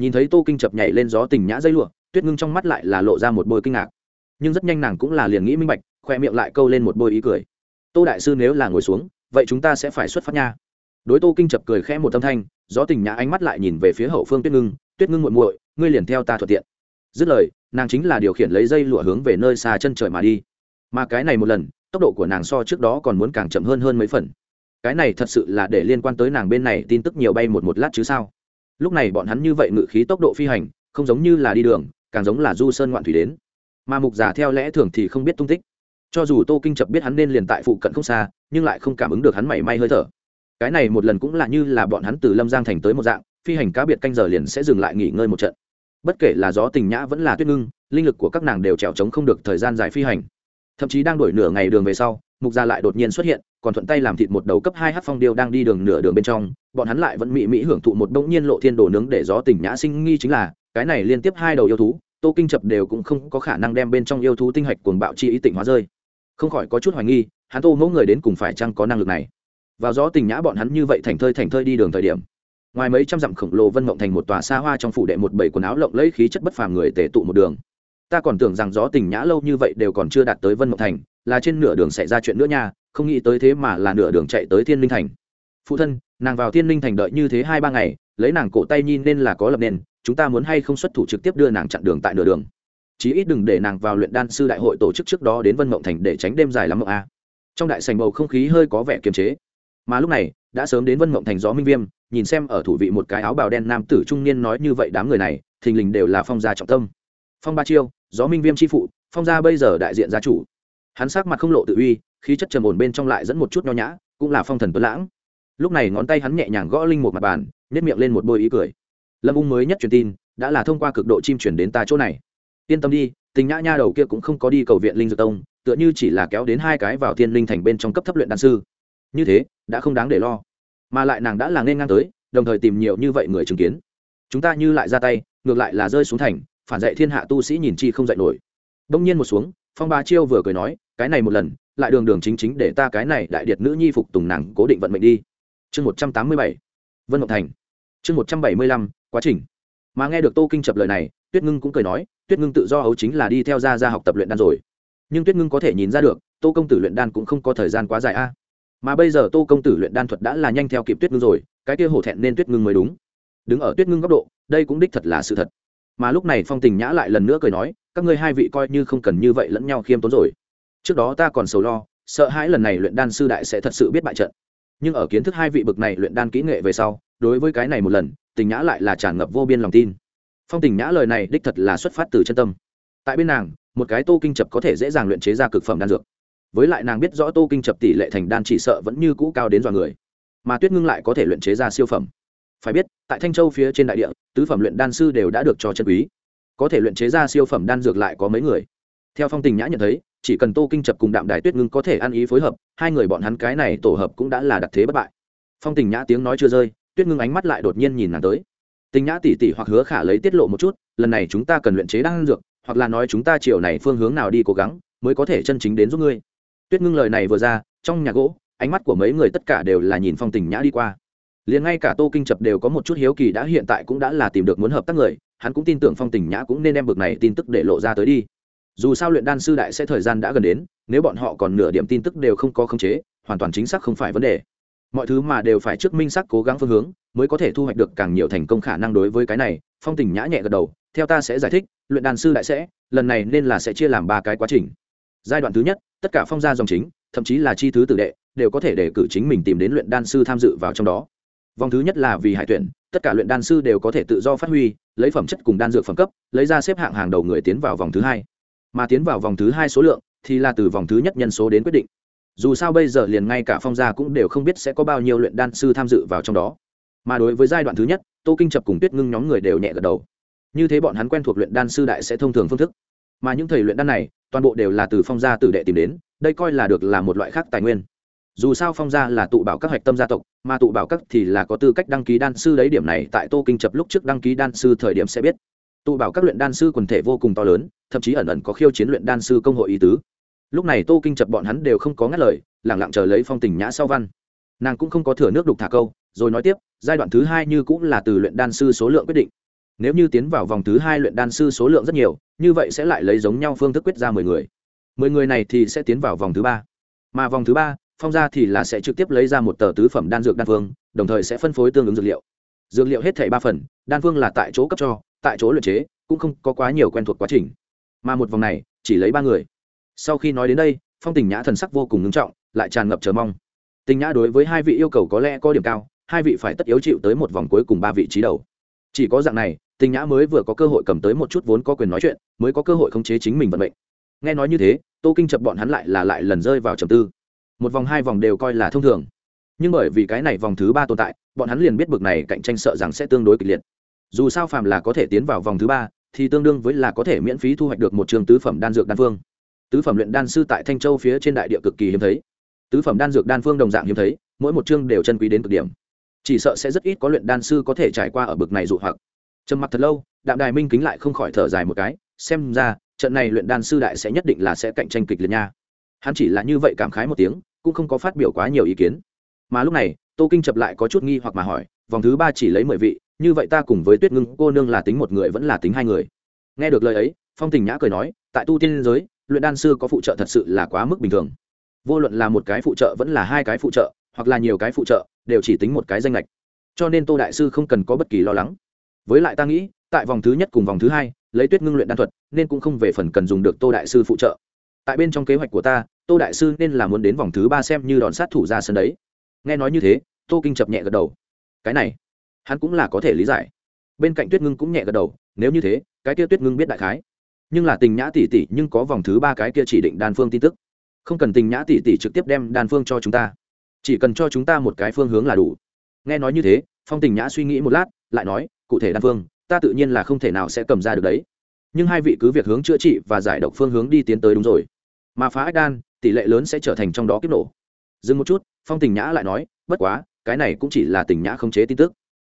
Nhìn thấy tô kinh chập nhảy lên gió tình nhã dây lụa, tuyết ngưng trong mắt lại là lộ ra một bôi kinh ngạc. Nhưng rất nhanh nàng cũng là liền nghĩ minh bạch, khoe miệng lại câu lên một bôi ý cười. Tô đại sư nếu là ngồi xuống, vậy chúng ta sẽ phải xuất phát nha. Đối tô kinh chập cười khẽ một âm thanh, gió tình nhã ánh mắt lại nhìn về phía hậu phương tuyết ngưng tuyết ngưng muội muội, ngươi liền theo ta thuận tiện dứt lời, nàng chính là điều khiển lấy dây lụa hướng về nơi xa chân trời mà đi. Mà cái này một lần, tốc độ của nàng so trước đó còn muốn càng chậm hơn hơn mấy phần. Cái này thật sự là để liên quan tới nàng bên này tin tức nhiều bay một một lát chứ sao? Lúc này bọn hắn như vậy ngự khí tốc độ phi hành, không giống như là đi đường, càng giống là du sơn ngoạn thủy đến. Mà mục giả theo lẽ thường thì không biết tung tích. Cho dù tô kinh chập biết hắn nên liền tại phụ cận không xa, nhưng lại không cảm ứng được hắn mảy may hơi thở. Cái này một lần cũng là như là bọn hắn từ lâm giang thành tới một dạng, phi hành cá biệt canh giờ liền sẽ dừng lại nghỉ ngơi một trận bất kể là gió tình nhã vẫn là tuyết ngưng, linh lực của các nàng đều trèo trống không được thời gian dài phi hành. Thậm chí đang đổi nửa ngày đường về sau, mục gia lại đột nhiên xuất hiện, còn thuận tay làm thịt một đầu cấp hai h phong điêu đang đi đường nửa đường bên trong, bọn hắn lại vẫn mỹ mỹ hưởng thụ một bỗng nhiên lộ thiên đồ nướng để gió tình nhã sinh nghi chính là, cái này liên tiếp hai đầu yêu thú, tô kinh chập đều cũng không có khả năng đem bên trong yêu thú tinh hạch cuồng bạo chi ý tịnh hóa rơi. Không khỏi có chút hoài nghi, hắn tô mẫu người đến cùng phải chăng có năng lực này? Vào gió tình nhã bọn hắn như vậy thành thơi thành thơi đi đường thời điểm ngoài mấy trăm dặm khổng lồ vân mộng thành một tòa xa hoa trong phủ đệ một bảy quần áo lộng lẫy khí chất bất phàm người tề tụ một đường. Ta còn tưởng rằng gió tình nhã lâu như vậy đều còn chưa đạt tới vân mộng thành, là trên nửa đường xảy ra chuyện nữa nha, không nghĩ tới thế mà là nửa đường chạy tới thiên linh thành. Phụ thân, nàng vào thiên linh thành đợi như thế hai ba ngày, lấy nàng cổ tay nhìn nên là có lập nên chúng ta muốn hay không xuất thủ trực tiếp đưa nàng chặn đường tại nửa đường. Chí ít đừng để nàng vào luyện đan sư đại hội tổ chức trước đó đến vân mộng thành để tránh đêm dài lắm mộng a. Trong đại sành bầu không khí hơi có vẻ kiềm chế mà lúc này, đã sớm đến vân mộng thành gió minh viêm, nhìn xem ở thủ vị một cái áo bào đen nam tử trung niên nói như vậy đám người này, thình lình đều là phong gia trọng tâm. Phong ba chiêu, gió minh viêm tri phụ, phong gia bây giờ đại diện gia chủ. Hắn sắc mặt không lộ tự uy, khí chất trầm ổn bên trong lại dẫn một chút nho nhã, cũng là phong thần tuấn lãng. Lúc này ngón tay hắn nhẹ nhàng gõ linh một mặt bàn nhét miệng lên một bôi ý cười. Lâm ung mới nhất truyền tin, đã là thông qua cực độ chim chuyển đến ta chỗ này. Yên tâm đi, tình nhã nha đầu kia cũng không có đi cầu viện linh dược tông, tựa như chỉ là kéo đến hai cái vào thiên linh thành bên trong cấp thấp luyện đan sư như thế, đã không đáng để lo. Mà lại nàng đã là nên ngang tới, đồng thời tìm nhiều như vậy người chứng kiến. Chúng ta như lại ra tay, ngược lại là rơi xuống thành, phản dạy thiên hạ tu sĩ nhìn chi không dạy nổi. Đông nhiên một xuống, phong ba chiêu vừa cười nói, cái này một lần, lại đường đường chính chính để ta cái này đại điệt nữ nhi phục tùng nàng cố định vận mệnh đi. Chương một trăm tám mươi bảy, vân ngọc thành. Chương một trăm bảy mươi lăm, quá trình. Mà nghe được tô kinh chập lời này, tuyết ngưng cũng cười nói, tuyết ngưng tự do ấu chính là đi theo ra ra học tập luyện đan rồi. Nhưng tuyết ngưng có thể nhìn ra được, tô công tử luyện đan cũng không có thời gian quá dài a mà bây giờ tô công tử luyện đan thuật đã là nhanh theo kịp tuyết ngưng rồi, cái kia hổ thẹn nên tuyết ngưng mới đúng. Đứng ở tuyết ngưng góc độ, đây cũng đích thật là sự thật. Mà lúc này phong tình nhã lại lần nữa cười nói, các ngươi hai vị coi như không cần như vậy lẫn nhau khiêm tốn rồi. Trước đó ta còn sầu lo, sợ hãi lần này luyện đan sư đại sẽ thật sự biết bại trận. Nhưng ở kiến thức hai vị bực này luyện đan kỹ nghệ về sau, đối với cái này một lần, tình nhã lại là tràn ngập vô biên lòng tin. Phong tình nhã lời này đích thật là xuất phát từ chân tâm. Tại bên nàng, một cái tô kinh chập có thể dễ dàng luyện chế ra cực phẩm đan dược với lại nàng biết rõ tô kinh chập tỷ lệ thành đan chỉ sợ vẫn như cũ cao đến dọa người. Mà tuyết ngưng lại có thể luyện chế ra siêu phẩm. Phải biết, tại thanh châu phía trên đại địa, tứ phẩm luyện đan sư đều đã được cho chân quý. Có thể luyện chế ra siêu phẩm đan dược lại có mấy người. Theo phong tình nhã nhận thấy, chỉ cần tô kinh chập cùng đạm đài tuyết ngưng có thể ăn ý phối hợp, hai người bọn hắn cái này tổ hợp cũng đã là đặc thế bất bại. Phong tình nhã tiếng nói chưa rơi, tuyết ngưng ánh mắt lại đột nhiên nhìn nàng tới. Tình nhã tỉ tỉ hoặc hứa khả lấy tiết lộ một chút, lần này chúng ta cần luyện chế đan dược, hoặc là nói chúng ta chiều này phương hướng nào đi cố gắng, mới có thể chân chính đến giúp ngươi tuyết ngưng lời này vừa ra, trong nhà gỗ, ánh mắt của mấy người tất cả đều là nhìn phong tình nhã đi qua. Liền ngay cả tô kinh chập đều có một chút hiếu kỳ đã hiện tại cũng đã là tìm được muốn hợp tác người, hắn cũng tin tưởng phong tình nhã cũng nên đem bực này tin tức để lộ ra tới đi. Dù sao luyện đan sư đại sẽ thời gian đã gần đến, nếu bọn họ còn nửa điểm tin tức đều không có khống chế, hoàn toàn chính xác không phải vấn đề. Mọi thứ mà đều phải trước minh xác cố gắng phương hướng, mới có thể thu hoạch được càng nhiều thành công khả năng đối với cái này, phong tình nhã nhẹ gật đầu, theo ta sẽ giải thích, luyện đan sư đại sẽ, lần này nên là sẽ chia làm ba cái quá trình giai đoạn thứ nhất, tất cả phong gia dòng chính, thậm chí là chi thứ tử đệ, đều có thể để cử chính mình tìm đến luyện đan sư tham dự vào trong đó. Vòng thứ nhất là vì hải tuyển, tất cả luyện đan sư đều có thể tự do phát huy, lấy phẩm chất cùng đan dược phẩm cấp, lấy ra xếp hạng hàng đầu người tiến vào vòng thứ hai. Mà tiến vào vòng thứ hai số lượng thì là từ vòng thứ nhất nhân số đến quyết định. Dù sao bây giờ liền ngay cả phong gia cũng đều không biết sẽ có bao nhiêu luyện đan sư tham dự vào trong đó. Mà đối với giai đoạn thứ nhất, tô kinh chập cùng tuyết ngưng nhóm người đều nhẹ gật đầu. Như thế bọn hắn quen thuộc luyện đan sư đại sẽ thông thường phương thức mà những thầy luyện đan này, toàn bộ đều là từ phong gia tử đệ tìm đến, đây coi là được là một loại khác tài nguyên. Dù sao phong gia là tụ bảo các hạch tâm gia tộc, mà tụ bảo các thì là có tư cách đăng ký đan sư đấy, điểm này tại tô kinh chập lúc trước đăng ký đan sư thời điểm sẽ biết. Tụ bảo các luyện đan sư quần thể vô cùng to lớn, thậm chí ẩn ẩn có khiêu chiến luyện đan sư công hội ý tứ. Lúc này tô kinh chập bọn hắn đều không có ngắt lời, lẳng lặng chờ lấy phong tình nhã sau văn. Nàng cũng không có thừa nước đục thả câu, rồi nói tiếp, giai đoạn thứ hai như cũng là từ luyện đan sư số lượng quyết định nếu như tiến vào vòng thứ hai luyện đan sư số lượng rất nhiều, như vậy sẽ lại lấy giống nhau phương thức quyết ra mười người. Mười người này thì sẽ tiến vào vòng thứ ba. Mà vòng thứ ba, phong ra thì là sẽ trực tiếp lấy ra một tờ tứ phẩm đan dược đan phương, đồng thời sẽ phân phối tương ứng dược liệu. Dược liệu hết thảy ba phần, đan phương là tại chỗ cấp cho, tại chỗ luyện chế, cũng không có quá nhiều quen thuộc quá trình. Mà một vòng này, chỉ lấy ba người. Sau khi nói đến đây, phong tình nhã thần sắc vô cùng ngưng trọng, lại tràn ngập chờ mong. Tình nhã đối với hai vị yêu cầu có lẽ có điểm cao, hai vị phải tất yếu chịu tới một vòng cuối cùng ba vị trí đầu chỉ có dạng này tình nhã mới vừa có cơ hội cầm tới một chút vốn có quyền nói chuyện, mới có cơ hội khống chế chính mình vận mệnh. Nghe nói như thế, tô kinh chập bọn hắn lại là lại lần rơi vào trầm tư. Một vòng hai vòng đều coi là thông thường. Nhưng bởi vì cái này vòng thứ ba tồn tại, bọn hắn liền biết bực này cạnh tranh sợ rằng sẽ tương đối kịch liệt. Dù sao phàm là có thể tiến vào vòng thứ ba, thì tương đương với là có thể miễn phí thu hoạch được một trường tứ phẩm đan dược đan phương. Tứ phẩm luyện đan sư tại thanh châu phía trên đại địa cực kỳ hiếm thấy. Tứ phẩm đan dược đan phương đồng dạng hiếm thấy, mỗi một chương đều chân quý đến cực điểm chỉ sợ sẽ rất ít có luyện đan sư có thể trải qua ở bực này dụ hoặc. Trầm mặc thật lâu, đạm đài minh kính lại không khỏi thở dài một cái, xem ra, trận này luyện đan sư đại sẽ nhất định là sẽ cạnh tranh kịch liệt nha. Hắn chỉ là như vậy cảm khái một tiếng, cũng không có phát biểu quá nhiều ý kiến. Mà lúc này, tô kinh chập lại có chút nghi hoặc mà hỏi, vòng thứ ba chỉ lấy mười vị, như vậy ta cùng với tuyết ngưng cô nương là tính một người vẫn là tính hai người? Nghe được lời ấy, phong tình nhã cười nói, tại tu tiên giới, luyện đan sư có phụ trợ thật sự là quá mức bình thường. Vô luận là một cái phụ trợ vẫn là hai cái phụ trợ, hoặc là nhiều cái phụ trợ đều chỉ tính một cái danh lệch. Cho nên tô đại sư không cần có bất kỳ lo lắng. Với lại ta nghĩ, tại vòng thứ nhất cùng vòng thứ hai, lấy tuyết ngưng luyện đan thuật, nên cũng không về phần cần dùng được tô đại sư phụ trợ. Tại bên trong kế hoạch của ta, tô đại sư nên là muốn đến vòng thứ ba xem như đòn sát thủ ra sân đấy. Nghe nói như thế, tô kinh chập nhẹ gật đầu. Cái này, hắn cũng là có thể lý giải. Bên cạnh tuyết ngưng cũng nhẹ gật đầu, nếu như thế, cái kia tuyết ngưng biết đại khái. Nhưng là tình nhã tỷ tỷ nhưng có vòng thứ ba cái kia chỉ định đan phương tin tức. Không cần tình nhã tỷ tỷ trực tiếp đem đan phương cho chúng ta chỉ cần cho chúng ta một cái phương hướng là đủ. Nghe nói như thế, phong tình nhã suy nghĩ một lát, lại nói, cụ thể đan phương ta tự nhiên là không thể nào sẽ cầm ra được đấy. Nhưng hai vị cứ việc hướng chữa trị và giải độc phương hướng đi tiến tới đúng rồi. Mà phá ách đan, tỷ lệ lớn sẽ trở thành trong đó kiếp nổ. Dừng một chút, phong tình nhã lại nói, bất quá, cái này cũng chỉ là tình nhã không chế tin tức.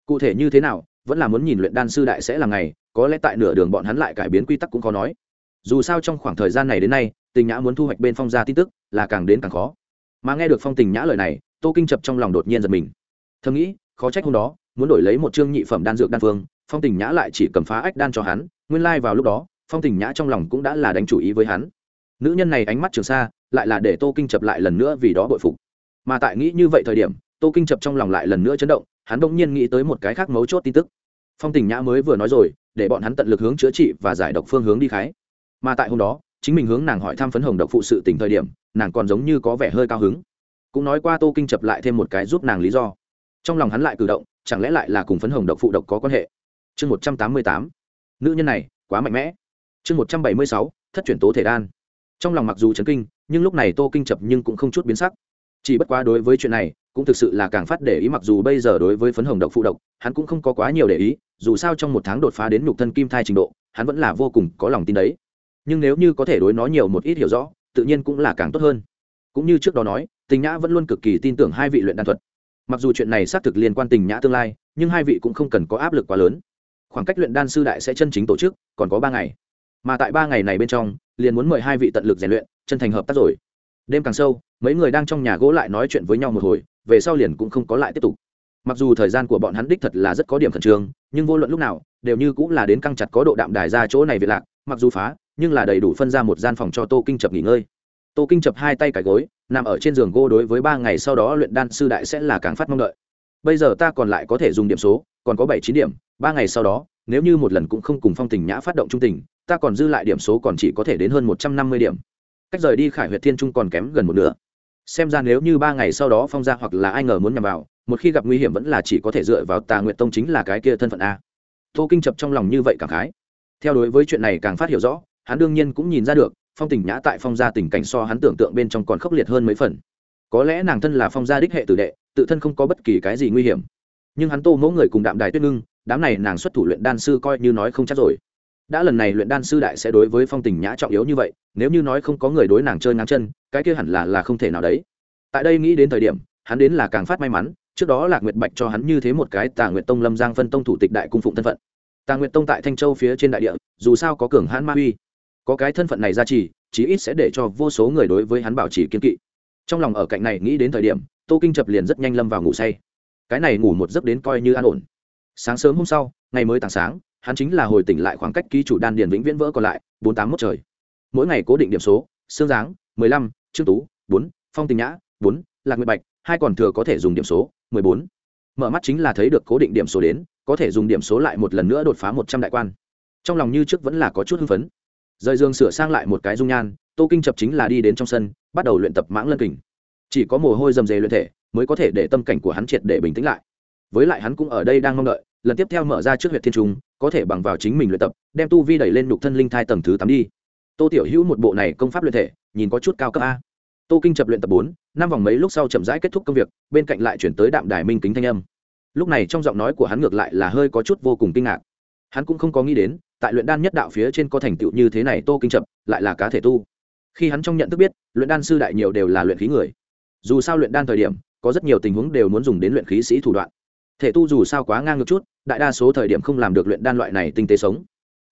Cụ thể như thế nào, vẫn là muốn nhìn luyện đan sư đại sẽ là ngày, có lẽ tại nửa đường bọn hắn lại cải biến quy tắc cũng khó nói. Dù sao trong khoảng thời gian này đến nay, tình nhã muốn thu hoạch bên phong gia tin tức, là càng đến càng khó mà nghe được phong tình nhã lời này, tô kinh chập trong lòng đột nhiên giật mình. Thầm nghĩ, khó trách hôm đó, muốn đổi lấy một chương nhị phẩm đan dược đan phương, phong tình nhã lại chỉ cầm phá ách đan cho hắn, nguyên lai、like、vào lúc đó, phong tình nhã trong lòng cũng đã là đánh chủ ý với hắn. Nữ nhân này ánh mắt trường xa, lại là để tô kinh chập lại lần nữa vì đó bội phục. Mà tại nghĩ như vậy thời điểm, tô kinh chập trong lòng lại lần nữa chấn động, hắn bỗng nhiên nghĩ tới một cái khác mấu chốt tin tức. Phong tình nhã mới vừa nói rồi, để bọn hắn tận lực hướng chữa trị và giải độc phương hướng đi khái. Mà tại hôm đó chính mình hướng nàng hỏi thăm phấn hồng độc phụ sự tỉnh thời điểm, nàng còn giống như có vẻ hơi cao hứng. Cũng nói qua tô kinh chập lại thêm một cái giúp nàng lý do. Trong lòng hắn lại cử động, chẳng lẽ lại là cùng phấn hồng độc phụ độc có quan hệ? Chương một trăm tám mươi tám. Nữ nhân này, quá mạnh mẽ. Chương một trăm bảy mươi sáu, thất chuyển tố thể đan. Trong lòng mặc dù chấn kinh, nhưng lúc này tô kinh chập nhưng cũng không chút biến sắc. Chỉ bất quá đối với chuyện này, cũng thực sự là càng phát để ý mặc dù bây giờ đối với phấn hồng độc phụ độc, hắn cũng không có quá nhiều để ý, dù sao trong một tháng đột phá đến nhục thân kim thai trình độ, hắn vẫn là vô cùng có lòng tin đấy nhưng nếu như có thể đối nó nhiều một ít hiểu rõ, tự nhiên cũng là càng tốt hơn. Cũng như trước đó nói, tình nhã vẫn luôn cực kỳ tin tưởng hai vị luyện đan thuật. Mặc dù chuyện này xác thực liên quan tình nhã tương lai, nhưng hai vị cũng không cần có áp lực quá lớn. Khoảng cách luyện đan sư đại sẽ chân chính tổ chức, còn có ba ngày. Mà tại ba ngày này bên trong, liền muốn mời hai vị tận lực rèn luyện, chân thành hợp tác rồi. Đêm càng sâu, mấy người đang trong nhà gỗ lại nói chuyện với nhau một hồi, về sau liền cũng không có lại tiếp tục. Mặc dù thời gian của bọn hắn đích thật là rất có điểm khẩn trương, nhưng vô luận lúc nào, đều như cũng là đến căng chặt có độ đạm đài ra chỗ này việc lạc, mặc dù phá nhưng là đầy đủ phân ra một gian phòng cho tô kinh chập nghỉ ngơi. Tô kinh chập hai tay cải gối, nằm ở trên giường gô đối với ba ngày sau đó luyện đan sư đại sẽ là càng phát mong đợi. Bây giờ ta còn lại có thể dùng điểm số, còn có bảy chín điểm, ba ngày sau đó, nếu như một lần cũng không cùng phong tình nhã phát động trung tình, ta còn dư lại điểm số còn chỉ có thể đến hơn một trăm năm mươi điểm. Cách rời đi khải huyệt thiên trung còn kém gần một nửa. Xem ra nếu như ba ngày sau đó phong ra hoặc là ai ngờ muốn nhằm vào, một khi gặp nguy hiểm vẫn là chỉ có thể dựa vào tà nguyện tông chính là cái kia thân phận a. Tô kinh chập trong lòng như vậy cảm khái. Theo đối với chuyện này càng phát hiểu rõ hắn đương nhiên cũng nhìn ra được, phong tình nhã tại phong gia tình cảnh so hắn tưởng tượng bên trong còn khốc liệt hơn mấy phần. Có lẽ nàng thân là phong gia đích hệ tử đệ, tự thân không có bất kỳ cái gì nguy hiểm. Nhưng hắn tô mẫu người cùng đạm đài tuyết ngưng, đám này nàng xuất thủ luyện đan sư coi như nói không chắc rồi. Đã lần này luyện đan sư đại sẽ đối với phong tình nhã trọng yếu như vậy, nếu như nói không có người đối nàng chơi ngang chân, cái kia hẳn là là không thể nào đấy. Tại đây nghĩ đến thời điểm, hắn đến là càng phát may mắn, trước đó lạc nguyệt bạch cho hắn như thế một cái tà nguyệt tông lâm giang phân tông thủ tịch đại cung phụng thân phận. Tà nguyệt tông tại thanh châu phía trên đại địa, dù sao có cường hãn ma uy có cái thân phận này ra trì chí ít sẽ để cho vô số người đối với hắn bảo trì kiên kỵ. Trong lòng ở cạnh này nghĩ đến thời điểm, tô kinh chập liền rất nhanh lâm vào ngủ say. Cái này ngủ một giấc đến coi như an ổn. Sáng sớm hôm sau, ngày mới tảng sáng, hắn chính là hồi tỉnh lại khoảng cách ký chủ đan điền vĩnh viễn vỡ còn lại, bốn tám mốt trời. Mỗi ngày cố định điểm số xương dáng mười lăm, trương tú, bốn, phong tình nhã, bốn, lạc nguyệt bạch, hai còn thừa có thể dùng điểm số, mười bốn. Mở mắt chính là thấy được cố định điểm số đến, có thể dùng điểm số lại một lần nữa đột phá một trăm đại quan. Trong lòng như trước vẫn là có chút hưng phấn rời giường sửa sang lại một cái dung nhan, tô kinh chập chính là đi đến trong sân, bắt đầu luyện tập mãng lân kình. Chỉ có mồ hôi dầm dề luyện thể mới có thể để tâm cảnh của hắn triệt để bình tĩnh lại. Với lại hắn cũng ở đây đang mong đợi, lần tiếp theo mở ra trước huyện thiên trung, có thể bằng vào chính mình luyện tập, đem tu vi đẩy lên nhục thân linh thai tầng thứ tám đi. Tô tiểu hữu một bộ này công pháp luyện thể, nhìn có chút cao cấp a. Tô kinh chập luyện tập bốn, năm vòng mấy lúc sau chậm rãi kết thúc công việc, bên cạnh lại chuyển tới đạm đài minh kính thanh âm. Lúc này trong giọng nói của hắn ngược lại là hơi có chút vô cùng kinh ngạc. Hắn cũng không có nghĩ đến tại luyện đan nhất đạo phía trên có thành tựu như thế này tô kinh chậm, lại là cá thể tu. Khi hắn trong nhận thức biết luyện đan sư đại nhiều đều là luyện khí người. Dù sao luyện đan thời điểm có rất nhiều tình huống đều muốn dùng đến luyện khí sĩ thủ đoạn. Thể tu dù sao quá ngang ngược chút đại đa số thời điểm không làm được luyện đan loại này tinh tế sống.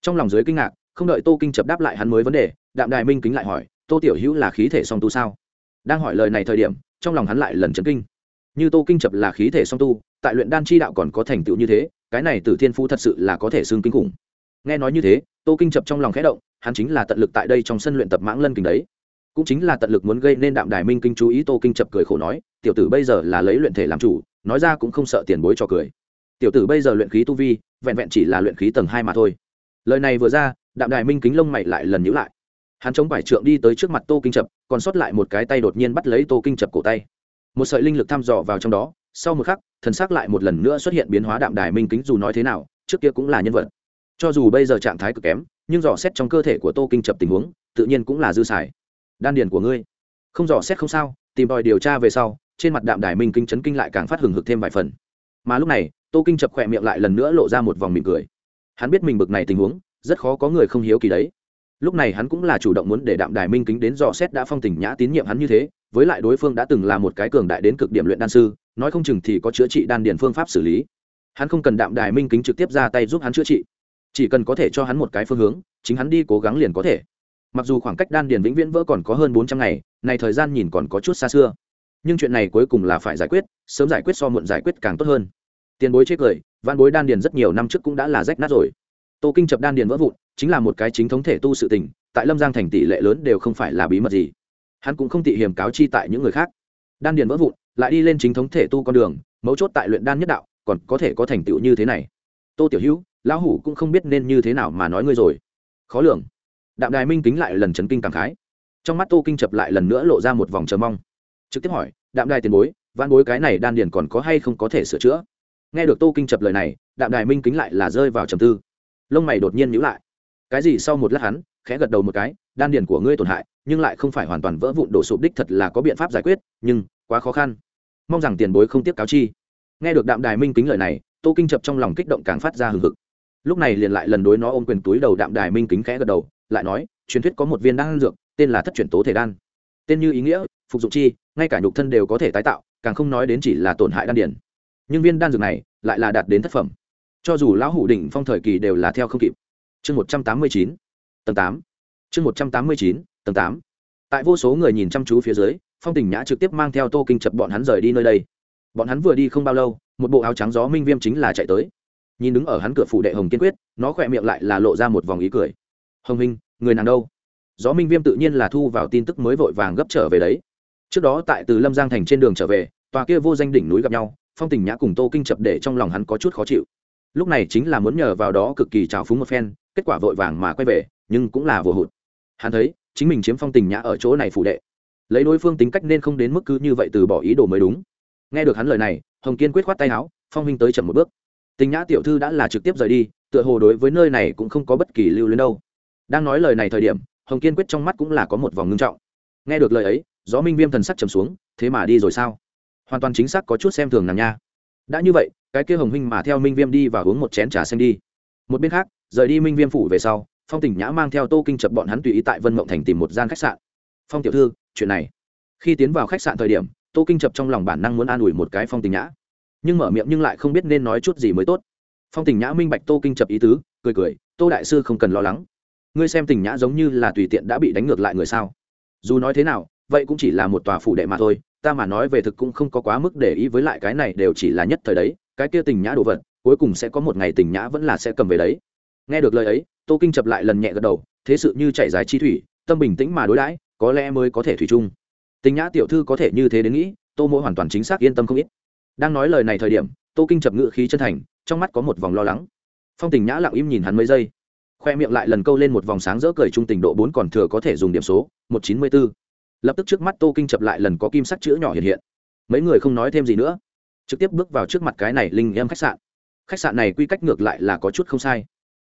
Trong lòng dưới kinh ngạc không đợi tô kinh chập đáp lại hắn mới vấn đề đạm đài minh kính lại hỏi tô tiểu hữu là khí thể song tu sao? Đang hỏi lời này thời điểm trong lòng hắn lại lần chấn kinh. Như tô kinh chập là khí thể song tu tại luyện đan chi đạo còn có thành tựu như thế cái này từ thiên phu thật sự là có thể xương kinh khủng nghe nói như thế, tô kinh chập trong lòng khẽ động, hắn chính là tận lực tại đây trong sân luyện tập mãng lân kình đấy. Cũng chính là tận lực muốn gây nên đạm đài minh kinh chú ý, tô kinh chập cười khổ nói, tiểu tử bây giờ là lấy luyện thể làm chủ, nói ra cũng không sợ tiền bối cho cười. Tiểu tử bây giờ luyện khí tu vi, vẹn vẹn chỉ là luyện khí tầng hai mà thôi. Lời này vừa ra, đạm đài minh kính lông mày lại lần nhữ lại. Hắn chống vải trượng đi tới trước mặt tô kinh chập, còn sót lại một cái tay đột nhiên bắt lấy tô kinh chập cổ tay. Một sợi linh lực thăm dò vào trong đó, sau một khắc, thần xác lại một lần nữa xuất hiện biến hóa đạm đài minh kính dù nói thế nào, trước kia cũng là nhân vật cho dù bây giờ trạng thái cực kém, nhưng dò xét trong cơ thể của tô kinh chập tình huống, tự nhiên cũng là dư xài. Đan điền của ngươi. Không dò xét không sao, tìm đòi điều tra về sau, trên mặt đạm đài minh kinh chấn kinh lại càng phát hừng hực thêm vài phần. Mà lúc này, tô kinh chập khỏe miệng lại lần nữa lộ ra một vòng mỉm cười. Hắn biết mình bực này tình huống, rất khó có người không hiếu kỳ đấy. Lúc này hắn cũng là chủ động muốn để đạm đài minh kính đến dò xét đã phong tình nhã tín nhiệm hắn như thế, với lại đối phương đã từng là một cái cường đại đến cực điểm luyện đan sư, nói không chừng thì có chữa trị đan điền phương pháp xử lý. Hắn không cần đạm đài minh kính trực tiếp ra tay giúp hắn chữa trị chỉ cần có thể cho hắn một cái phương hướng, chính hắn đi cố gắng liền có thể. Mặc dù khoảng cách đan điền vĩnh viễn vỡ còn có hơn bốn trăm ngày này thời gian nhìn còn có chút xa xưa. Nhưng chuyện này cuối cùng là phải giải quyết, sớm giải quyết so muộn giải quyết càng tốt hơn. Tiền bối chết cười văn bối đan điền rất nhiều năm trước cũng đã là rách nát rồi. Tô kinh chập đan điền vỡ vụn, chính là một cái chính thống thể tu sự tình, tại lâm giang thành tỷ lệ lớn đều không phải là bí mật gì. Hắn cũng không tị hiểm cáo chi tại những người khác. Đan điền vỡ vụn, lại đi lên chính thống thể tu con đường, mấu chốt tại luyện đan nhất đạo, còn có thể có thành tựu như thế này. Tô tiểu hữu lão hủ cũng không biết nên như thế nào mà nói ngươi rồi. Khó lường. Đạm đài minh kính lại lần chấn kinh cảm khái. Trong mắt tô kinh chập lại lần nữa lộ ra một vòng chờ mong. Trực tiếp hỏi, đạm đài tiền bối văn bối cái này đan điền còn có hay không có thể sửa chữa? Nghe được tô kinh chập lời này, đạm đài minh kính lại là rơi vào trầm tư. Lông mày đột nhiên nhíu lại. Cái gì sau một lát hắn, khẽ gật đầu một cái, đan điền của ngươi tổn hại, nhưng lại không phải hoàn toàn vỡ vụn đổ sụp đích thật là có biện pháp giải quyết, nhưng quá khó khăn. Mong rằng tiền bối không tiếp cáo chi. Nghe được đạm đài minh kính lời này, tô kinh chập trong lòng kích động càng phát ra hừng hực lúc này liền lại lần đối nó ôm quyền túi đầu đạm đài minh kính khẽ gật đầu, lại nói, truyền thuyết có một viên đan dược, tên là thất truyền tố thể đan. Tên như ý nghĩa, phục dụng chi, ngay cả nhục thân đều có thể tái tạo, càng không nói đến chỉ là tổn hại đan điển nhưng viên đan dược này lại là đạt đến thất phẩm. Cho dù lão hủ đỉnh phong thời kỳ đều là theo không kịp. Chương một trăm tám mươi chín, tầng tám. Chương một trăm tám mươi chín, tầng tám. Tại vô số người nhìn chăm chú phía dưới, phong tình nhã trực tiếp mang theo tô kinh chập bọn hắn rời đi nơi đây. Bọn hắn vừa đi không bao lâu, một bộ áo trắng gió minh viêm chính là chạy tới nhìn đứng ở hắn cửa phủ đệ hồng kiên quyết, nó khỏe miệng lại là lộ ra một vòng ý cười. Hồng minh, người nàng đâu? Gió minh viêm tự nhiên là thu vào tin tức mới vội vàng gấp trở về đấy. Trước đó tại từ lâm giang thành trên đường trở về, tòa kia vô danh đỉnh núi gặp nhau, phong tình nhã cùng tô kinh chập để trong lòng hắn có chút khó chịu. Lúc này chính là muốn nhờ vào đó cực kỳ trào phúng một phen, kết quả vội vàng mà quay về, nhưng cũng là vô hụt. Hắn thấy, chính mình chiếm phong tình nhã ở chỗ này phủ đệ. Lấy đối phương tính cách nên không đến mức cứ như vậy từ bỏ ý đồ mới đúng. Nghe được hắn lời này, hồng kiên quyết khoát tay áo, phong minh tới chậm một bước tình nhã tiểu thư đã là trực tiếp rời đi, tựa hồ đối với nơi này cũng không có bất kỳ lưu luyến đâu. Đang nói lời này thời điểm, hồng kiên quyết trong mắt cũng là có một vòng ngưng trọng. Nghe được lời ấy, gió minh viêm thần sắc trầm xuống, thế mà đi rồi sao? Hoàn toàn chính xác có chút xem thường nàng nha. Đã như vậy, cái kia hồng huynh mà theo minh viêm đi và uống một chén trà xanh đi. Một bên khác, rời đi minh viêm phủ về sau, phong tỉnh nhã mang theo tô kinh chập bọn hắn tùy ý tại vân mộng thành tìm một gian khách sạn. Phong tiểu thư, chuyện này. Khi tiến vào khách sạn thời điểm, tô kinh chập trong lòng bản năng muốn an ủi một cái phong tình nhã nhưng mở miệng nhưng lại không biết nên nói chút gì mới tốt. Phong tình nhã minh bạch tô kinh chập ý tứ, cười cười, tô đại sư không cần lo lắng. Ngươi xem tình nhã giống như là tùy tiện đã bị đánh ngược lại người sao? Dù nói thế nào, vậy cũng chỉ là một tòa phủ đệ mà thôi, ta mà nói về thực cũng không có quá mức để ý với lại cái này đều chỉ là nhất thời đấy, cái kia tình nhã đồ vật, cuối cùng sẽ có một ngày tình nhã vẫn là sẽ cầm về đấy. Nghe được lời ấy, tô kinh chập lại lần nhẹ gật đầu, thế sự như chạy dài chi thủy, tâm bình tĩnh mà đối đãi, có lẽ mới có thể thủy chung. Tình nhã tiểu thư có thể như thế đến nghĩ, tô mỗi hoàn toàn chính xác yên tâm không ít đang nói lời này thời điểm, tô kinh chập ngự khí chân thành, trong mắt có một vòng lo lắng. Phong tình nhã lặng im nhìn hắn mấy giây. Khoe miệng lại lần câu lên một vòng sáng rỡ cười trung tình độ bốn còn thừa có thể dùng điểm số, một chín mươi bốn. Lập tức trước mắt tô kinh chập lại lần có kim sắc chữ nhỏ hiện hiện. Mấy người không nói thêm gì nữa. Trực tiếp bước vào trước mặt cái này linh em khách sạn. Khách sạn này quy cách ngược lại là có chút không sai.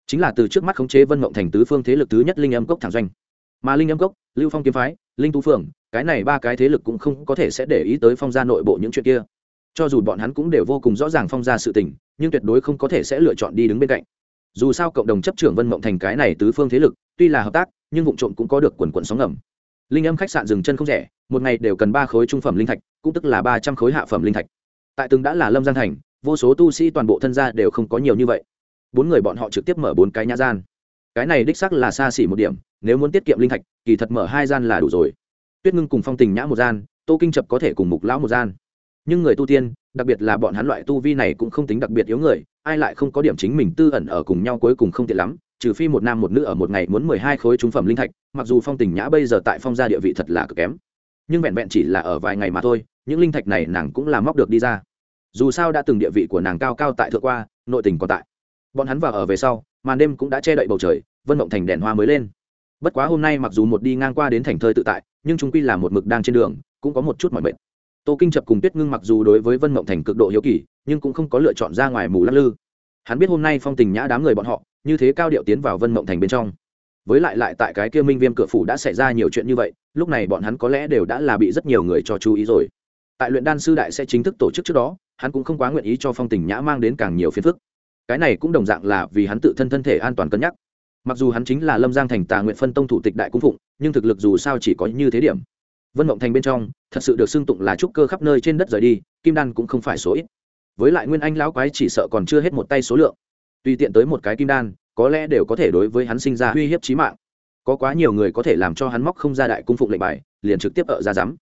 Chính là từ trước mắt khống chế vân mộng thành tứ phương thế lực thứ nhất linh âm cốc thẳng doanh. Mà linh âm cốc, lưu phong kiếm phái, linh tu phường cái này ba cái thế lực cũng không có thể sẽ để ý tới phong gia nội bộ những chuyện kia cho dù bọn hắn cũng đều vô cùng rõ ràng phong ra sự tình, nhưng tuyệt đối không có thể sẽ lựa chọn đi đứng bên cạnh. Dù sao cộng đồng chấp trưởng vân mộng thành cái này tứ phương thế lực, tuy là hợp tác, nhưng vụ trộm cũng có được quần quận sóng ngầm. Linh âm khách sạn dừng chân không rẻ một ngày đều cần ba khối trung phẩm linh thạch, cũng tức là ba trăm khối hạ phẩm linh thạch. Tại từng đã là lâm giang thành, vô số tu sĩ toàn bộ thân gia đều không có nhiều như vậy. Bốn người bọn họ trực tiếp mở bốn cái nhã gian. Cái này đích sắc là xa xỉ một điểm, nếu muốn tiết kiệm linh thạch, kỳ thật mở hai gian là đủ rồi. Tuyết ngưng cùng phong tình nhã một gian, tô kinh chập có thể cùng mục lão một gian nhưng người tu tiên, đặc biệt là bọn hắn loại tu vi này cũng không tính đặc biệt yếu người, ai lại không có điểm chính mình tư ẩn ở cùng nhau cuối cùng không tiện lắm, trừ phi một nam một nữ ở một ngày muốn mười hai khối trung phẩm linh thạch, mặc dù phong tình nhã bây giờ tại phong gia địa vị thật là cực kém. Nhưng vẹn vẹn chỉ là ở vài ngày mà thôi, những linh thạch này nàng cũng làm móc được đi ra. Dù sao đã từng địa vị của nàng cao cao tại thượng qua, nội tình còn tại. Bọn hắn vào ở về sau, màn đêm cũng đã che đậy bầu trời, vân mộng thành đèn hoa mới lên. Bất quá hôm nay mặc dù một đi ngang qua đến thành thơi tự tại, nhưng chúng quy là một mực đang trên đường, cũng có một chút mọi mệt tô kinh chập cùng tuyết ngưng mặc dù đối với vân mộng thành cực độ hiếu kỳ, nhưng cũng không có lựa chọn ra ngoài mù lắc lư. Hắn biết hôm nay phong tình nhã đám người bọn họ, như thế cao điệu tiến vào vân mộng thành bên trong. Với lại lại tại cái kia minh viêm cửa phủ đã xảy ra nhiều chuyện như vậy, lúc này bọn hắn có lẽ đều đã là bị rất nhiều người cho chú ý rồi. Tại luyện đan sư đại sẽ chính thức tổ chức trước đó, hắn cũng không quá nguyện ý cho phong tình nhã mang đến càng nhiều phiền phức. Cái này cũng đồng dạng là vì hắn tự thân thân thể an toàn cân nhắc. Mặc dù hắn chính là lâm giang thành tà nguyện phân tông thủ tịch đại cung phụng, nhưng thực lực dù sao chỉ có như thế điểm vân mộng thành bên trong, thật sự được xưng tụng là trúc cơ khắp nơi trên đất rời đi, kim đan cũng không phải số ít. Với lại nguyên anh lão quái chỉ sợ còn chưa hết một tay số lượng. Tùy tiện tới một cái kim đan, có lẽ đều có thể đối với hắn sinh ra uy hiếp trí mạng. Có quá nhiều người có thể làm cho hắn móc không ra đại cung phụng lệnh bài, liền trực tiếp ở ra rắm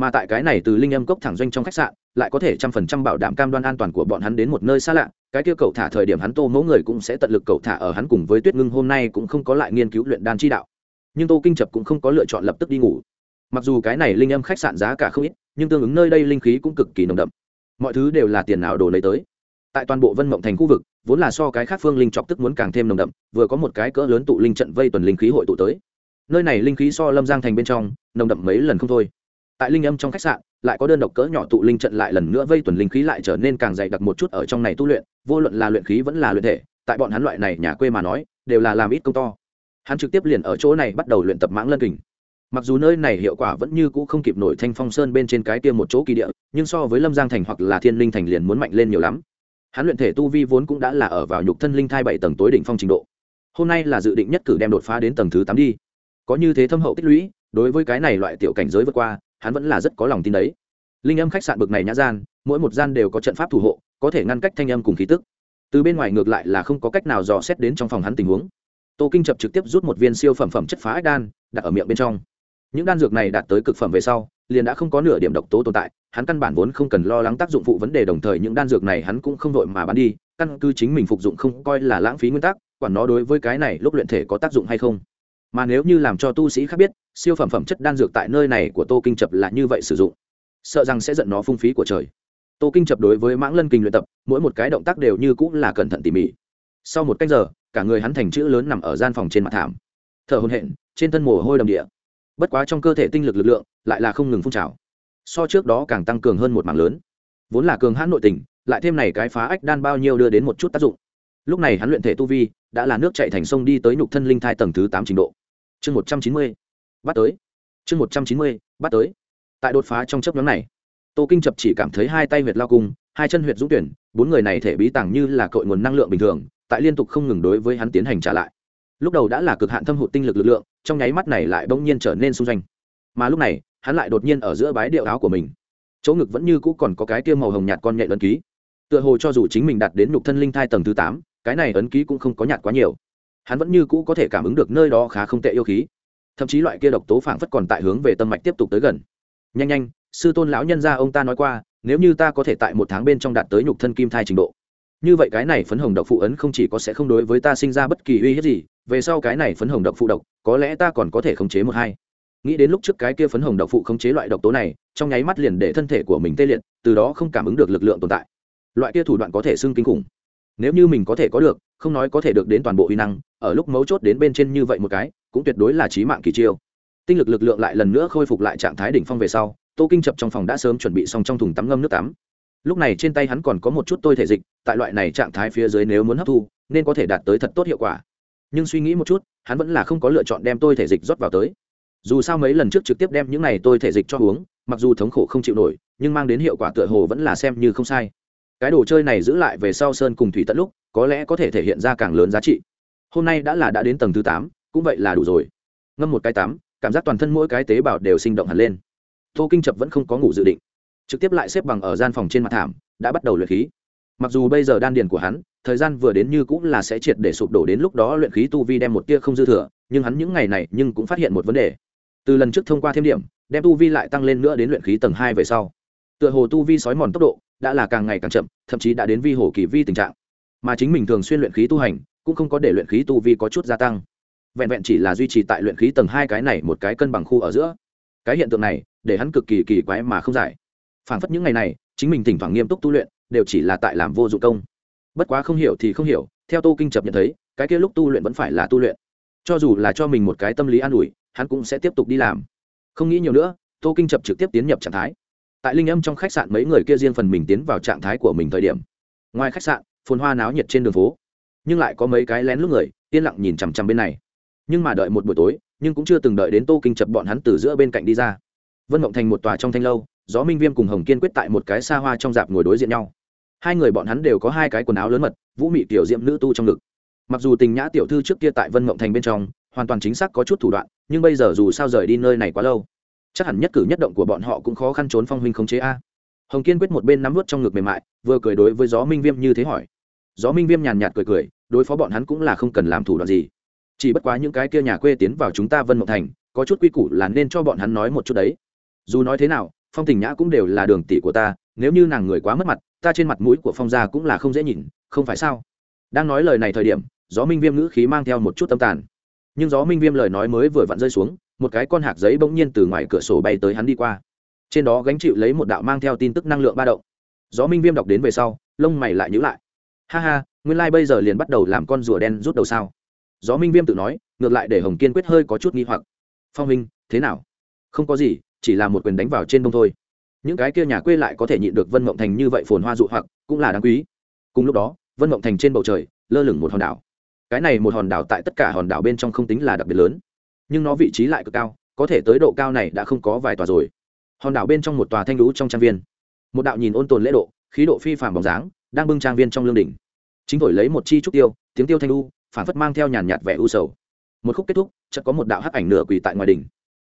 mà tại cái này từ linh âm cốc thẳng doanh trong khách sạn, lại có thể trăm phần trăm bảo đảm cam đoan an toàn của bọn hắn đến một nơi xa lạ, cái kia cậu thả thời điểm hắn tô mẫu người cũng sẽ tận lực cậu thả ở hắn cùng với tuyết ngưng hôm nay cũng không có lại nghiên cứu luyện đan chi đạo. Nhưng tô kinh chập cũng không có lựa chọn lập tức đi ngủ mặc dù cái này linh âm khách sạn giá cả không ít, nhưng tương ứng nơi đây linh khí cũng cực kỳ nồng đậm. Mọi thứ đều là tiền nào đồ lấy tới. Tại toàn bộ vân mộng thành khu vực, vốn là so cái khác phương linh chọc tức muốn càng thêm nồng đậm, vừa có một cái cỡ lớn tụ linh trận vây tuần linh khí hội tụ tới. Nơi này linh khí so lâm giang thành bên trong, nồng đậm mấy lần không thôi. Tại linh âm trong khách sạn, lại có đơn độc cỡ nhỏ tụ linh trận lại lần nữa vây tuần linh khí lại trở nên càng dày đặc một chút ở trong này tu luyện, vô luận là luyện khí vẫn là luyện thể, tại bọn hắn loại này nhà quê mà nói, đều là làm ít công to. Hắn trực tiếp liền ở chỗ này bắt đầu luyện tập mãng lân kình mặc dù nơi này hiệu quả vẫn như cũ không kịp nổi thanh phong sơn bên trên cái tiêm một chỗ kỳ địa, nhưng so với lâm giang thành hoặc là thiên linh thành liền muốn mạnh lên nhiều lắm. Hắn luyện thể tu vi vốn cũng đã là ở vào nhục thân linh thai bảy tầng tối đỉnh phong trình độ. Hôm nay là dự định nhất cử đem đột phá đến tầng thứ tám đi. Có như thế thâm hậu tích lũy, đối với cái này loại tiểu cảnh giới vượt qua, hắn vẫn là rất có lòng tin đấy. Linh âm khách sạn bực này nhã gian, mỗi một gian đều có trận pháp thủ hộ, có thể ngăn cách thanh âm cùng khí tức. Từ bên ngoài ngược lại là không có cách nào dò xét đến trong phòng hắn tình huống. Tô kinh chập trực tiếp rút một viên siêu phẩm phẩm chất phá ách đan, đặt ở miệng bên trong những đan dược này đạt tới cực phẩm về sau, liền đã không có nửa điểm độc tố tồn tại, hắn căn bản vốn không cần lo lắng tác dụng phụ vấn đề đồng thời những đan dược này hắn cũng không vội mà bán đi, căn cứ chính mình phục dụng không coi là lãng phí nguyên tắc, quản nó đối với cái này lúc luyện thể có tác dụng hay không. Mà nếu như làm cho tu sĩ khác biết, siêu phẩm phẩm chất đan dược tại nơi này của tô kinh chập là như vậy sử dụng, sợ rằng sẽ giận nó phung phí của trời. Tô kinh chập đối với mãng lân kinh luyện tập, mỗi một cái động tác đều như cũng là cẩn thận tỉ mỉ. Sau một cách giờ, cả người hắn thành chữ lớn nằm ở gian phòng trên mặt thảm. Thở hồn hện trên thân mồ hôi đầm địa bất quá trong cơ thể tinh lực lực lượng lại là không ngừng phun trào. So trước đó càng tăng cường hơn một mảng lớn. Vốn là cường hãn nội tình, lại thêm này cái phá ách đan bao nhiêu đưa đến một chút tác dụng. Lúc này hắn luyện thể tu vi đã là nước chạy thành sông đi tới nhục thân linh thai tầng thứ tám trình độ. Chương một trăm chín mươi, bắt tới. Chương một trăm chín mươi, bắt tới. Tại đột phá trong chấp nhóm này, tô kinh chập chỉ cảm thấy hai tay huyệt lao cung, hai chân huyệt dũng tuyển, bốn người này thể bí tàng như là cội nguồn năng lượng bình thường, tại liên tục không ngừng đối với hắn tiến hành trả lại lúc đầu đã là cực hạn thâm hụt tinh lực lực lượng, trong nháy mắt này lại bỗng nhiên trở nên xung doanh. Mà lúc này, hắn lại đột nhiên ở giữa bái điệu áo của mình. Chỗ ngực vẫn như cũ còn có cái tiêu màu hồng nhạt con nhện ấn ký. Tựa hồ cho dù chính mình đạt đến nhục thân linh thai tầng thứ tám, cái này ấn ký cũng không có nhạt quá nhiều. Hắn vẫn như cũ có thể cảm ứng được nơi đó khá không tệ yêu khí. Thậm chí loại kia độc tố phảng phất còn tại hướng về tâm mạch tiếp tục tới gần. Nhanh nhanh, sư tôn lão nhân gia ông ta nói qua, nếu như ta có thể tại một tháng bên trong đạt tới nhục thân kim thai trình độ như vậy cái này phấn hồng độc phụ ấn không chỉ có sẽ không đối với ta sinh ra bất kỳ uy hiếp gì, về sau cái này phấn hồng độc phụ độc, có lẽ ta còn có thể khống chế một hai. Nghĩ đến lúc trước cái kia phấn hồng độc phụ khống chế loại độc tố này, trong nháy mắt liền để thân thể của mình tê liệt, từ đó không cảm ứng được lực lượng tồn tại. Loại kia thủ đoạn có thể xưng kinh khủng. Nếu như mình có thể có được, không nói có thể được đến toàn bộ uy năng, ở lúc mấu chốt đến bên trên như vậy một cái, cũng tuyệt đối là trí mạng kỳ chiêu. Tinh lực lực lượng lại lần nữa khôi phục lại trạng thái đỉnh phong về sau, tô kinh chập trong phòng đã sớm chuẩn bị xong trong thùng tắm ngâm nước tắm lúc này trên tay hắn còn có một chút tôi thể dịch, tại loại này trạng thái phía dưới nếu muốn hấp thu, nên có thể đạt tới thật tốt hiệu quả. Nhưng suy nghĩ một chút, hắn vẫn là không có lựa chọn đem tôi thể dịch rót vào tới. Dù sao mấy lần trước trực tiếp đem những này tôi thể dịch cho uống, mặc dù thống khổ không chịu nổi, nhưng mang đến hiệu quả tựa hồ vẫn là xem như không sai. Cái đồ chơi này giữ lại về sau sơn cùng thủy tận lúc, có lẽ có thể thể hiện ra càng lớn giá trị. Hôm nay đã là đã đến tầng thứ tám, cũng vậy là đủ rồi. Ngâm một cái tắm cảm giác toàn thân mỗi cái tế bào đều sinh động hẳn lên. Tô kinh chập vẫn không có ngủ dự định trực tiếp lại xếp bằng ở gian phòng trên mặt thảm, đã bắt đầu luyện khí. Mặc dù bây giờ đan điền của hắn, thời gian vừa đến như cũng là sẽ triệt để sụp đổ đến lúc đó luyện khí tu vi đem một tia không dư thừa, nhưng hắn những ngày này nhưng cũng phát hiện một vấn đề. Từ lần trước thông qua thêm điểm, đem tu vi lại tăng lên nữa đến luyện khí tầng hai về sau. Tựa hồ tu vi sói mòn tốc độ, đã là càng ngày càng chậm, thậm chí đã đến vi hồ kỳ vi tình trạng. Mà chính mình thường xuyên luyện khí tu hành, cũng không có để luyện khí tu vi có chút gia tăng. Vẹn vẹn chỉ là duy trì tại luyện khí tầng hai cái này một cái cân bằng khu ở giữa. Cái hiện tượng này, để hắn cực kỳ kỳ quái mà không giải phảng phất những ngày này, chính mình thỉnh thoảng nghiêm túc tu luyện, đều chỉ là tại làm vô dụng công. Bất quá không hiểu thì không hiểu, theo tô kinh chập nhận thấy, cái kia lúc tu luyện vẫn phải là tu luyện. Cho dù là cho mình một cái tâm lý an ủi, hắn cũng sẽ tiếp tục đi làm. Không nghĩ nhiều nữa, tô kinh chập trực tiếp tiến nhập trạng thái. Tại linh âm trong khách sạn mấy người kia riêng phần mình tiến vào trạng thái của mình thời điểm. Ngoài khách sạn, phồn hoa náo nhiệt trên đường phố. Nhưng lại có mấy cái lén lút người, yên lặng nhìn chằm chằm bên này. Nhưng mà đợi một buổi tối, nhưng cũng chưa từng đợi đến tô kinh chập bọn hắn từ giữa bên cạnh đi ra. Vân mộng thành một tòa trong thanh lâu gió minh viêm cùng hồng kiên quyết tại một cái xa hoa trong dạp ngồi đối diện nhau. Hai người bọn hắn đều có hai cái quần áo lớn mật, vũ mị tiểu diệm nữ tu trong ngực. Mặc dù tình nhã tiểu thư trước kia tại vân mộng thành bên trong, hoàn toàn chính xác có chút thủ đoạn, nhưng bây giờ dù sao rời đi nơi này quá lâu, chắc hẳn nhất cử nhất động của bọn họ cũng khó khăn trốn phong huynh khống chế a. Hồng kiên quyết một bên nắm vút trong ngực mềm mại, vừa cười đối với gió minh viêm như thế hỏi. Gió minh viêm nhàn nhạt cười cười, đối phó bọn hắn cũng là không cần làm thủ đoạn gì. Chỉ bất quá những cái kia nhà quê tiến vào chúng ta vân mộng thành, có chút quy củ là nên cho bọn hắn nói một chút đấy. Dù nói thế nào phong tình nhã cũng đều là đường tỷ của ta, nếu như nàng người quá mất mặt, ta trên mặt mũi của phong gia cũng là không dễ nhìn, không phải sao? Đang nói lời này thời điểm, gió minh viêm ngữ khí mang theo một chút tâm tàn. Nhưng gió minh viêm lời nói mới vừa vặn rơi xuống, một cái con hạt giấy bỗng nhiên từ ngoài cửa sổ bay tới hắn đi qua. Trên đó gánh chịu lấy một đạo mang theo tin tức năng lượng ba động. Gió minh viêm đọc đến về sau, lông mày lại nhữ lại. Ha ha, nguyên lai、like、bây giờ liền bắt đầu làm con rùa đen rút đầu sao? Gió minh viêm tự nói, ngược lại để hồng kiên quyết hơi có chút nghi hoặc. Phong minh, thế nào? Không có gì chỉ là một quyền đánh vào trên đông thôi. Những cái kia nhà quê lại có thể nhịn được vân mộng thành như vậy phồn hoa dụ hoặc, cũng là đáng quý. Cùng lúc đó, vân mộng thành trên bầu trời, lơ lửng một hòn đảo. Cái này một hòn đảo tại tất cả hòn đảo bên trong không tính là đặc biệt lớn, nhưng nó vị trí lại cực cao, có thể tới độ cao này đã không có vài tòa rồi. Hòn đảo bên trong một tòa thanh lũ trong trang viên. Một đạo nhìn ôn tồn lễ độ, khí độ phi phàm bóng dáng, đang bưng trang viên trong lương đỉnh. Chính thổi lấy một chi trúc tiêu, tiếng tiêu thanh lu phản phất mang theo nhàn nhạt vẻ u sầu. Một khúc kết thúc, chợt có một đạo hắc ảnh nửa quỳ tại ngoài đỉnh.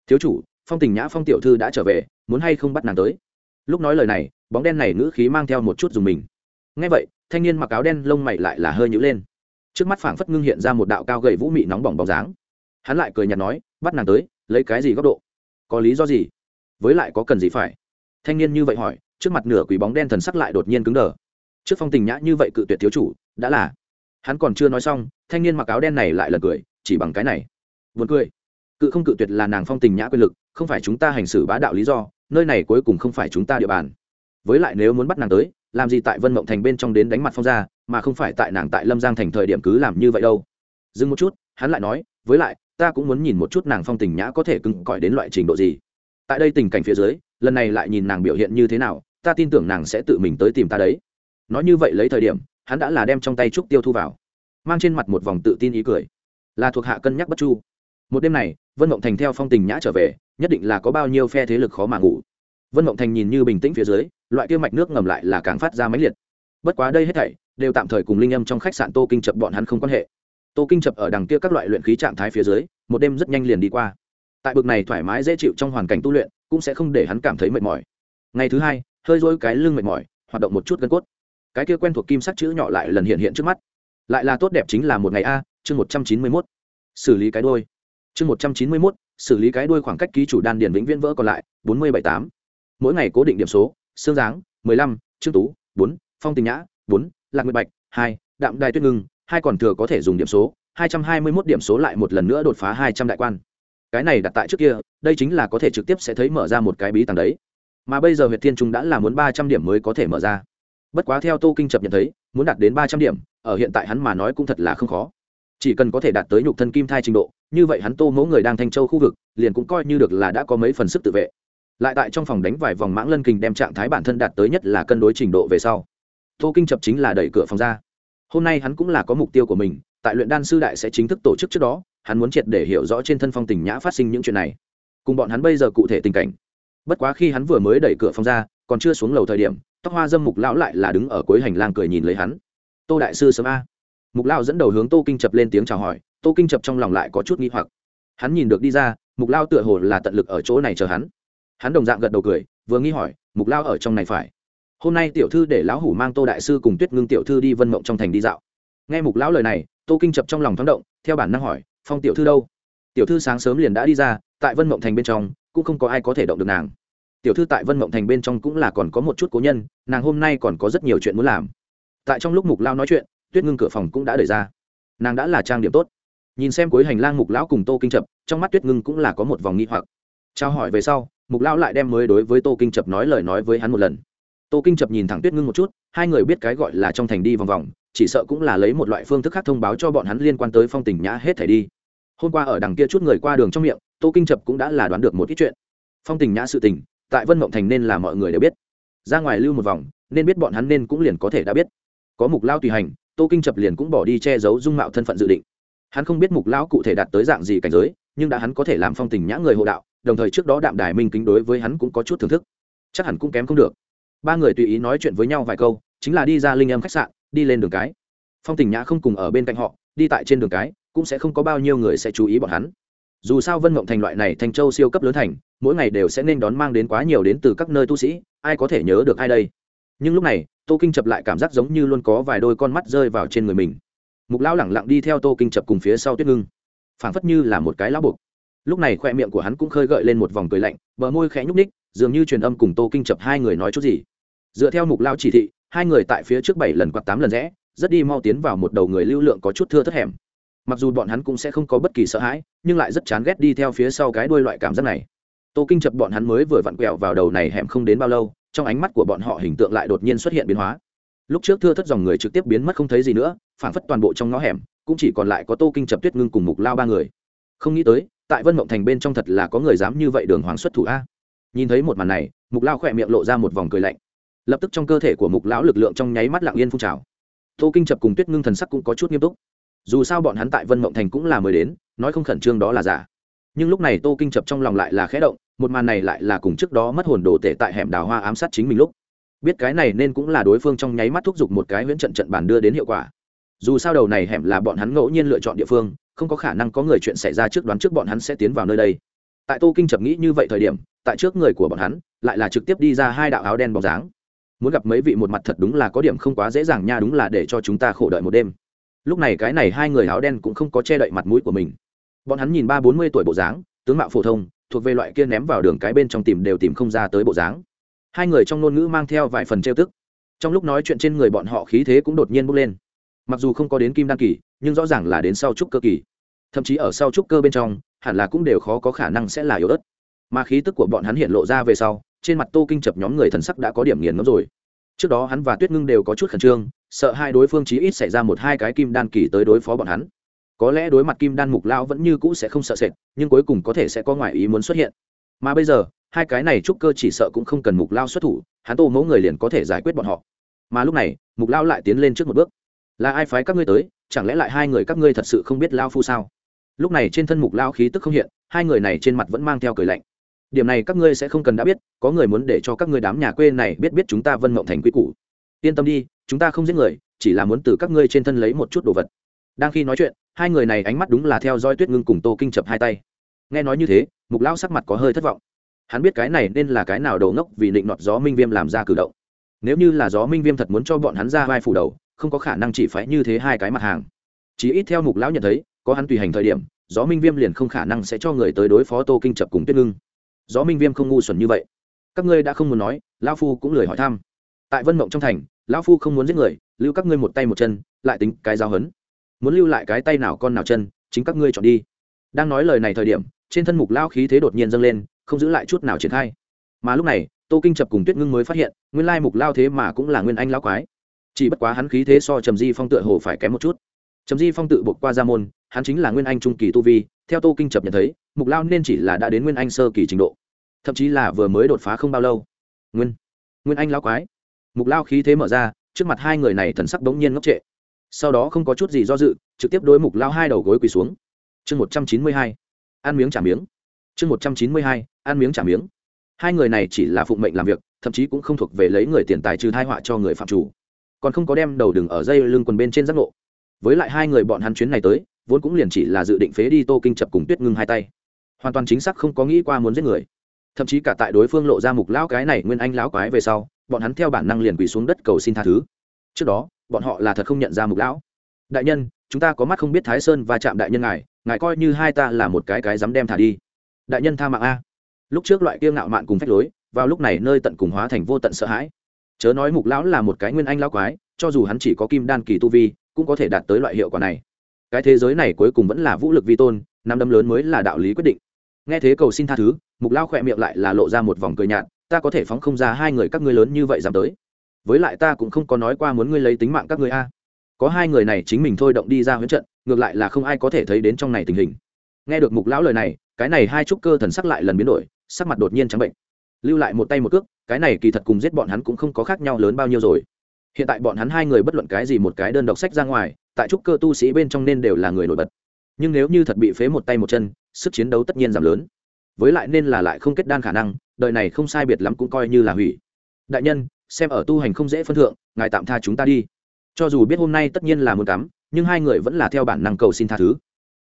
Thiếu chủ phong tình nhã phong tiểu thư đã trở về, muốn hay không bắt nàng tới. Lúc nói lời này, bóng đen này ngữ khí mang theo một chút dùng mình. Ngay vậy, thanh niên mặc áo đen lông mày lại là hơi nhữ lên. Trước mắt phảng phất ngưng hiện ra một đạo cao gầy vũ mị nóng bỏng bóng dáng. Hắn lại cười nhạt nói, bắt nàng tới, lấy cái gì góc độ? Có lý do gì? Với lại có cần gì phải? Thanh niên như vậy hỏi, trước mặt nửa quỷ bóng đen thần sắc lại đột nhiên cứng đờ. Trước phong tình nhã như vậy cự tuyệt thiếu chủ, đã là. Hắn còn chưa nói xong, thanh niên mặc áo đen này lại lần cười, chỉ bằng cái này. Vượt cười cự không cự tuyệt là nàng phong tình nhã quyền lực không phải chúng ta hành xử bá đạo lý do nơi này cuối cùng không phải chúng ta địa bàn. Với lại nếu muốn bắt nàng tới làm gì tại vân mộng thành bên trong đến đánh mặt phong gia, mà không phải tại nàng tại lâm giang thành thời điểm cứ làm như vậy đâu. Dừng một chút hắn lại nói với lại ta cũng muốn nhìn một chút nàng phong tình nhã có thể cứng cỏi đến loại trình độ gì. Tại đây tình cảnh phía dưới lần này lại nhìn nàng biểu hiện như thế nào ta tin tưởng nàng sẽ tự mình tới tìm ta đấy. Nói như vậy lấy thời điểm hắn đã là đem trong tay trúc tiêu thu vào mang trên mặt một vòng tự tin ý cười. Là thuộc hạ cân nhắc bất chu một đêm này, vân mộng thành theo phong tình nhã trở về, nhất định là có bao nhiêu phe thế lực khó mà ngủ. Vân mộng thành nhìn như bình tĩnh phía dưới, loại kia mạch nước ngầm lại là càng phát ra máy liệt. Bất quá đây hết thảy, đều tạm thời cùng linh âm trong khách sạn tô kinh chập bọn hắn không quan hệ. Tô kinh chập ở đằng kia các loại luyện khí trạng thái phía dưới, một đêm rất nhanh liền đi qua. Tại bực này thoải mái dễ chịu trong hoàn cảnh tu luyện, cũng sẽ không để hắn cảm thấy mệt mỏi. Ngày thứ hai, hơi dối cái lưng mệt mỏi, hoạt động một chút gân cốt. Cái kia quen thuộc kim sắc chữ nhỏ lại lần hiện hiện trước mắt. Lại là tốt đẹp chính là một ngày a, chương một trăm chín mươi mốt. Xử lý cái đôi chương một trăm chín mươi mốt, xử lý cái đuôi khoảng cách ký chủ đan điền vĩnh viễn vỡ còn lại, bốn mươi bảy tám. Mỗi ngày cố định điểm số, xương dáng, mười lăm trương tú, bốn, phong tình nhã, bốn, lạc nguyệt bạch, hai, đạm đài tuyết ngưng, hai còn thừa có thể dùng điểm số, hai trăm hai mươi mốt điểm số lại một lần nữa đột phá hai trăm đại quan. Cái này đặt tại trước kia, đây chính là có thể trực tiếp sẽ thấy mở ra một cái bí tàng đấy. Mà bây giờ huyệt thiên trung đã là muốn ba trăm điểm mới có thể mở ra. Bất quá theo tô kinh chập nhận thấy, muốn đạt đến ba trăm điểm, ở hiện tại hắn mà nói cũng thật là không khó chỉ cần có thể đạt tới nhục thân kim thai trình độ, như vậy hắn tô mẫu người đang thanh châu khu vực, liền cũng coi như được là đã có mấy phần sức tự vệ. Lại tại trong phòng đánh vài vòng mãng lân kình đem trạng thái bản thân đạt tới nhất là cân đối trình độ về sau. Tô kinh chập chính là đẩy cửa phòng ra. Hôm nay hắn cũng là có mục tiêu của mình, tại luyện đan sư đại sẽ chính thức tổ chức trước đó, hắn muốn triệt để hiểu rõ trên thân phong tình nhã phát sinh những chuyện này. Cùng bọn hắn bây giờ cụ thể tình cảnh. Bất quá khi hắn vừa mới đẩy cửa phòng ra, còn chưa xuống lầu thời điểm, tóc hoa dâm mục lão lại là đứng ở cuối hành lang cười nhìn lấy hắn. Tô đại sư sớm a mục lão dẫn đầu hướng tô kinh chập lên tiếng chào hỏi tô kinh chập trong lòng lại có chút nghi hoặc hắn nhìn được đi ra mục lao tựa hồ là tận lực ở chỗ này chờ hắn hắn đồng dạng gật đầu cười vừa nghi hỏi mục lao ở trong này phải hôm nay tiểu thư để lão hủ mang tô đại sư cùng tuyết ngưng tiểu thư đi vân mộng trong thành đi dạo nghe mục lão lời này tô kinh chập trong lòng thoáng động theo bản năng hỏi phong tiểu thư đâu tiểu thư sáng sớm liền đã đi ra tại vân mộng thành bên trong cũng không có ai có thể động được nàng tiểu thư tại vân mộng thành bên trong cũng là còn có một chút cố nhân nàng hôm nay còn có rất nhiều chuyện muốn làm tại trong lúc mục lao nói chuyện tuyết ngưng cửa phòng cũng đã đẩy ra. Nàng đã là trang điểm tốt. Nhìn xem cuối hành lang mục lão cùng tô kinh chập trong mắt tuyết ngưng cũng là có một vòng nghi hoặc. Trao hỏi về sau, mục lão lại đem mới đối với tô kinh chập nói lời nói với hắn một lần. Tô kinh chập nhìn thẳng tuyết ngưng một chút, hai người biết cái gọi là trong thành đi vòng vòng, chỉ sợ cũng là lấy một loại phương thức khác thông báo cho bọn hắn liên quan tới phong tình nhã hết thể đi. Hôm qua ở đằng kia chút người qua đường trong miệng, tô kinh chập cũng đã là đoán được một ít chuyện. Phong tình nhã sự tình, tại vân mộng thành nên là mọi người đều biết. Ra ngoài lưu một vòng, nên biết bọn hắn nên cũng liền có thể đã biết. Có mục lao tùy hành tô kinh chập liền cũng bỏ đi che giấu dung mạo thân phận dự định. Hắn không biết mục lão cụ thể đạt tới dạng gì cảnh giới, nhưng đã hắn có thể làm phong tình nhã người hộ đạo, đồng thời trước đó đạm đài minh kính đối với hắn cũng có chút thưởng thức. Chắc hẳn cũng kém không được. Ba người tùy ý nói chuyện với nhau vài câu, chính là đi ra linh âm khách sạn, đi lên đường cái. Phong tình nhã không cùng ở bên cạnh họ, đi tại trên đường cái, cũng sẽ không có bao nhiêu người sẽ chú ý bọn hắn. Dù sao vân mộng thành loại này thành châu siêu cấp lớn thành, mỗi ngày đều sẽ nên đón mang đến quá nhiều đến từ các nơi tu sĩ, ai có thể nhớ được ai đây? Nhưng lúc này tô kinh chập lại cảm giác giống như luôn có vài đôi con mắt rơi vào trên người mình. Mục lão lẳng lặng đi theo tô kinh chập cùng phía sau tuyết ngưng, phảng phất như là một cái lão buộc. Lúc này khoe miệng của hắn cũng khơi gợi lên một vòng cười lạnh, bờ môi khẽ nhúc ních dường như truyền âm cùng tô kinh chập hai người nói chút gì. Dựa theo mục lao chỉ thị, hai người tại phía trước bảy lần quạt tám lần rẽ, rất đi mau tiến vào một đầu người lưu lượng có chút thưa thất hẻm. Mặc dù bọn hắn cũng sẽ không có bất kỳ sợ hãi, nhưng lại rất chán ghét đi theo phía sau cái đuôi loại cảm giác này tô kinh chập bọn hắn mới vừa vặn quẹo vào đầu này hẻm không đến bao lâu, trong ánh mắt của bọn họ hình tượng lại đột nhiên xuất hiện biến hóa. Lúc trước thưa thất dòng người trực tiếp biến mất không thấy gì nữa, phản phất toàn bộ trong ngõ hẻm, cũng chỉ còn lại có tô kinh chập tuyết ngưng cùng mục lao ba người. Không nghĩ tới, tại vân mộng thành bên trong thật là có người dám như vậy đường hoàng xuất thủ a. Nhìn thấy một màn này, mục lao khỏe miệng lộ ra một vòng cười lạnh. Lập tức trong cơ thể của mục lão lực lượng trong nháy mắt lặng yên phun trào. Tô kinh chập cùng tuyết ngưng thần sắc cũng có chút nghiêm túc. Dù sao bọn hắn tại vân mộng thành cũng là mới đến, nói không khẩn trương đó là giả nhưng lúc này tô kinh chập trong lòng lại là khẽ động, một màn này lại là cùng trước đó mất hồn đồ tể tại hẻm đào hoa ám sát chính mình lúc. Biết cái này nên cũng là đối phương trong nháy mắt thúc giục một cái huyễn trận trận bản đưa đến hiệu quả. Dù sao đầu này hẻm là bọn hắn ngẫu nhiên lựa chọn địa phương, không có khả năng có người chuyện xảy ra trước đoán trước bọn hắn sẽ tiến vào nơi đây. Tại tô kinh chập nghĩ như vậy thời điểm, tại trước người của bọn hắn, lại là trực tiếp đi ra hai đạo áo đen bóng dáng. Muốn gặp mấy vị một mặt thật đúng là có điểm không quá dễ dàng nha, đúng là để cho chúng ta khổ đợi một đêm. Lúc này cái này hai người áo đen cũng không có che đậy mặt mũi của mình bọn hắn nhìn ba bốn mươi tuổi bộ dáng, tướng mạo phổ thông, thuộc về loại kia ném vào đường cái bên trong tìm đều tìm không ra tới bộ dáng. Hai người trong ngôn ngữ mang theo vài phần trêu tức. Trong lúc nói chuyện trên người bọn họ khí thế cũng đột nhiên bốc lên. Mặc dù không có đến kim đan kỳ, nhưng rõ ràng là đến sau trúc cơ kỳ. Thậm chí ở sau trúc cơ bên trong, hẳn là cũng đều khó có khả năng sẽ là yếu ớt. Mà khí tức của bọn hắn hiện lộ ra về sau, trên mặt tô kinh chập nhóm người thần sắc đã có điểm nghiền ngẫm rồi. Trước đó hắn và tuyết ngưng đều có chút khẩn trương, sợ hai đối phương chí ít xảy ra một hai cái kim đan kỳ tới đối phó bọn hắn có lẽ đối mặt kim đan mục lao vẫn như cũ sẽ không sợ sệt, nhưng cuối cùng có thể sẽ có ngoại ý muốn xuất hiện. Mà bây giờ, hai cái này trúc cơ chỉ sợ cũng không cần mục lao xuất thủ, hắn tô mẫu người liền có thể giải quyết bọn họ. Mà lúc này, mục lao lại tiến lên trước một bước. Là ai phái các ngươi tới? Chẳng lẽ lại hai người các ngươi thật sự không biết lao phu sao? Lúc này trên thân mục lao khí tức không hiện, hai người này trên mặt vẫn mang theo cười lạnh. Điểm này các ngươi sẽ không cần đã biết, có người muốn để cho các ngươi đám nhà quê này biết biết chúng ta vân mộng thành quy củ. Yên tâm đi, chúng ta không giết người, chỉ là muốn từ các ngươi trên thân lấy một chút đồ vật. Đang khi nói chuyện hai người này ánh mắt đúng là theo dõi tuyết ngưng cùng tô kinh chập hai tay nghe nói như thế mục lão sắc mặt có hơi thất vọng hắn biết cái này nên là cái nào đầu ngốc vì định nọt gió minh viêm làm ra cử động nếu như là gió minh viêm thật muốn cho bọn hắn ra vai phủ đầu không có khả năng chỉ phải như thế hai cái mặt hàng chỉ ít theo mục lão nhận thấy có hắn tùy hành thời điểm gió minh viêm liền không khả năng sẽ cho người tới đối phó tô kinh chập cùng tuyết ngưng gió minh viêm không ngu xuẩn như vậy các ngươi đã không muốn nói lão phu cũng lười hỏi thăm tại vân mộng trong thành lão phu không muốn giết người lưu các ngươi một tay một chân lại tính cái giao hấn muốn lưu lại cái tay nào con nào chân, chính các ngươi chọn đi. Đang nói lời này thời điểm, trên thân mục lao khí thế đột nhiên dâng lên, không giữ lại chút nào triển khai. Mà lúc này, tô kinh chập cùng tuyết ngưng mới phát hiện, nguyên lai mục lao thế mà cũng là nguyên anh lao quái. Chỉ bất quá hắn khí thế so trầm di phong tựa hồ phải kém một chút. Trầm di phong tự buộc qua ra môn, hắn chính là nguyên anh trung kỳ tu vi, theo tô kinh chập nhận thấy, mục lao nên chỉ là đã đến nguyên anh sơ kỳ trình độ. Thậm chí là vừa mới đột phá không bao lâu. Nguyên nguyên anh lao quái. Mục lao khí thế mở ra, trước mặt hai người này thần sắc bỗng nhiên ngốc trệ sau đó không có chút gì do dự, trực tiếp đối mục lao hai đầu gối quỳ xuống. Chương một trăm chín mươi hai, ăn miếng trả miếng. Chương một trăm chín mươi hai, ăn miếng trả miếng. Hai người này chỉ là phụng mệnh làm việc, thậm chí cũng không thuộc về lấy người tiền tài trừ thai họa cho người phạm chủ. Còn không có đem đầu đừng ở dây lưng quần bên trên giác ngộ. Với lại hai người bọn hắn chuyến này tới, vốn cũng liền chỉ là dự định phế đi tô kinh chập cùng tuyết ngưng hai tay. Hoàn toàn chính xác không có nghĩ qua muốn giết người. Thậm chí cả tại đối phương lộ ra mục lão cái này nguyên anh lão quái về sau, bọn hắn theo bản năng liền quỳ xuống đất cầu xin tha thứ. Trước đó bọn họ là thật không nhận ra mục lão. Đại nhân, chúng ta có mắt không biết thái sơn và chạm đại nhân ngài ngài coi như hai ta là một cái cái dám đem thả đi. Đại nhân tha mạng a. Lúc trước loại kiêng ngạo mạn cùng phách lối, vào lúc này nơi tận cùng hóa thành vô tận sợ hãi. Chớ nói mục lão là một cái nguyên anh lão quái, cho dù hắn chỉ có kim đan kỳ tu vi, cũng có thể đạt tới loại hiệu quả này. Cái thế giới này cuối cùng vẫn là vũ lực vi tôn, năm đấm lớn mới là đạo lý quyết định. Nghe thế cầu xin tha thứ, mục lao khỏe miệng lại là lộ ra một vòng cười nhạt, ta có thể phóng không ra hai người các ngươi lớn như vậy dám tới với lại ta cũng không có nói qua muốn ngươi lấy tính mạng các ngươi a. Có hai người này chính mình thôi động đi ra huấn trận, ngược lại là không ai có thể thấy đến trong này tình hình. Nghe được mục lão lời này, cái này hai trúc cơ thần sắc lại lần biến đổi, sắc mặt đột nhiên trắng bệnh. Lưu lại một tay một cước, cái này kỳ thật cùng giết bọn hắn cũng không có khác nhau lớn bao nhiêu rồi. Hiện tại bọn hắn hai người bất luận cái gì một cái đơn độc sách ra ngoài, tại trúc cơ tu sĩ bên trong nên đều là người nổi bật. Nhưng nếu như thật bị phế một tay một chân, sức chiến đấu tất nhiên giảm lớn. Với lại nên là lại không kết đan khả năng, đời này không sai biệt lắm cũng coi như là hủy. Đại nhân xem ở tu hành không dễ phân thượng, ngài tạm tha chúng ta đi. Cho dù biết hôm nay tất nhiên là muốn cắm, nhưng hai người vẫn là theo bản năng cầu xin tha thứ.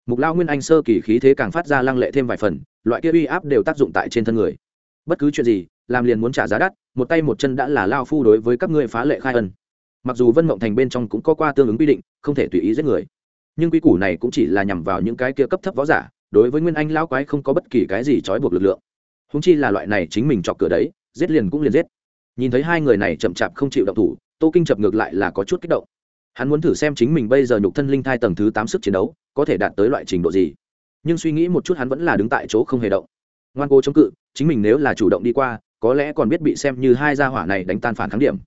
Mục lao nguyên anh sơ kỳ khí thế càng phát ra lăng lệ thêm vài phần, loại kia uy áp đều tác dụng tại trên thân người. Bất cứ chuyện gì, làm liền muốn trả giá đắt, một tay một chân đã là lao phu đối với các ngươi phá lệ khai ân. Mặc dù vân mộng thành bên trong cũng có qua tương ứng quy định, không thể tùy ý giết người. Nhưng quy củ này cũng chỉ là nhằm vào những cái kia cấp thấp võ giả, đối với nguyên anh lão quái không có bất kỳ cái gì trói buộc lực lượng. Húng chi là loại này chính mình chọc cửa đấy, giết liền cũng liền giết nhìn thấy hai người này chậm chạp không chịu động thủ, tô kinh chập ngược lại là có chút kích động. Hắn muốn thử xem chính mình bây giờ nhục thân linh thai tầng thứ tám sức chiến đấu, có thể đạt tới loại trình độ gì. Nhưng suy nghĩ một chút hắn vẫn là đứng tại chỗ không hề động. Ngoan cố chống cự, chính mình nếu là chủ động đi qua, có lẽ còn biết bị xem như hai gia hỏa này đánh tan phản kháng điểm.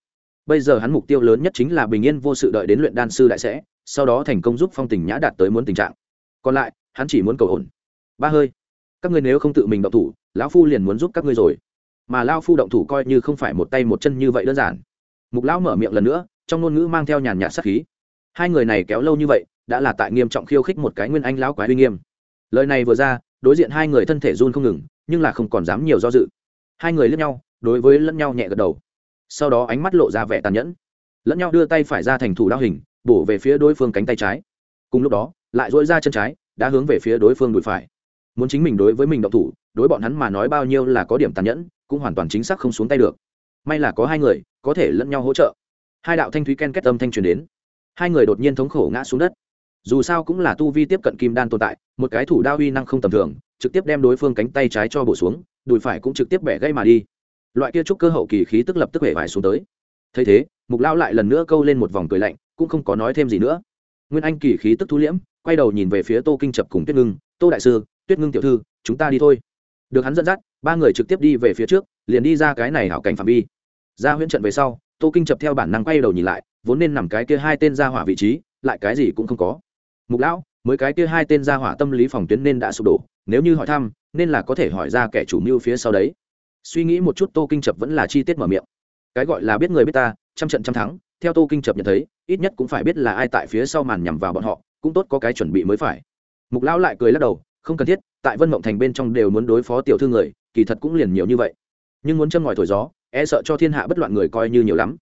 Bây giờ hắn mục tiêu lớn nhất chính là bình yên vô sự đợi đến luyện đan sư đại sẽ, sau đó thành công giúp phong tình nhã đạt tới muốn tình trạng. Còn lại, hắn chỉ muốn cầu ổn ba hơi. Các ngươi nếu không tự mình động thủ, lão phu liền muốn giúp các ngươi rồi mà lao phu động thủ coi như không phải một tay một chân như vậy đơn giản. Mục lão mở miệng lần nữa, trong ngôn ngữ mang theo nhàn nhạt sắc khí. Hai người này kéo lâu như vậy, đã là tại nghiêm trọng khiêu khích một cái nguyên anh lão quái uy nghiêm. Lời này vừa ra, đối diện hai người thân thể run không ngừng, nhưng là không còn dám nhiều do dự. Hai người lẫn nhau, đối với lẫn nhau nhẹ gật đầu. Sau đó ánh mắt lộ ra vẻ tàn nhẫn. Lẫn nhau đưa tay phải ra thành thủ đao hình, bổ về phía đối phương cánh tay trái. Cùng lúc đó, lại dỗi ra chân trái, đã hướng về phía đối phương đùi phải. Muốn chính mình đối với mình động thủ, đối bọn hắn mà nói bao nhiêu là có điểm tàn nhẫn cũng hoàn toàn chính xác không xuống tay được. May là có hai người, có thể lẫn nhau hỗ trợ. Hai đạo thanh thúy ken kết âm thanh truyền đến. Hai người đột nhiên thống khổ ngã xuống đất. Dù sao cũng là tu vi tiếp cận kim đan tồn tại, một cái thủ đao uy năng không tầm thường, trực tiếp đem đối phương cánh tay trái cho bổ xuống, đùi phải cũng trực tiếp bẻ gây mà đi. Loại kia trúc cơ hậu kỳ khí tức lập tức bể vải xuống tới. Thấy thế, mục lao lại lần nữa câu lên một vòng cười lạnh, cũng không có nói thêm gì nữa. Nguyên anh kỳ khí tức thu liễm, quay đầu nhìn về phía tô kinh chập cùng tuyết ngưng. Tô đại sư, tuyết ngưng tiểu thư, chúng ta đi thôi được hắn dẫn dắt, ba người trực tiếp đi về phía trước, liền đi ra cái này hảo cảnh phạm vi. Ra huyễn trận về sau, tô kinh chập theo bản năng quay đầu nhìn lại, vốn nên nằm cái kia hai tên ra hỏa vị trí, lại cái gì cũng không có. Mục lão, mới cái kia hai tên ra hỏa tâm lý phòng tuyến nên đã sụp đổ, nếu như hỏi thăm, nên là có thể hỏi ra kẻ chủ mưu phía sau đấy. Suy nghĩ một chút tô kinh chập vẫn là chi tiết mở miệng. Cái gọi là biết người biết ta, trăm trận trăm thắng, theo tô kinh chập nhận thấy, ít nhất cũng phải biết là ai tại phía sau màn nhằm vào bọn họ, cũng tốt có cái chuẩn bị mới phải. Mục lão lại cười lắc đầu không cần thiết, tại vân mộng thành bên trong đều muốn đối phó tiểu thư người, kỳ thật cũng liền nhiều như vậy. Nhưng muốn châm ngòi thổi gió e sợ cho thiên hạ bất loạn người coi như nhiều lắm.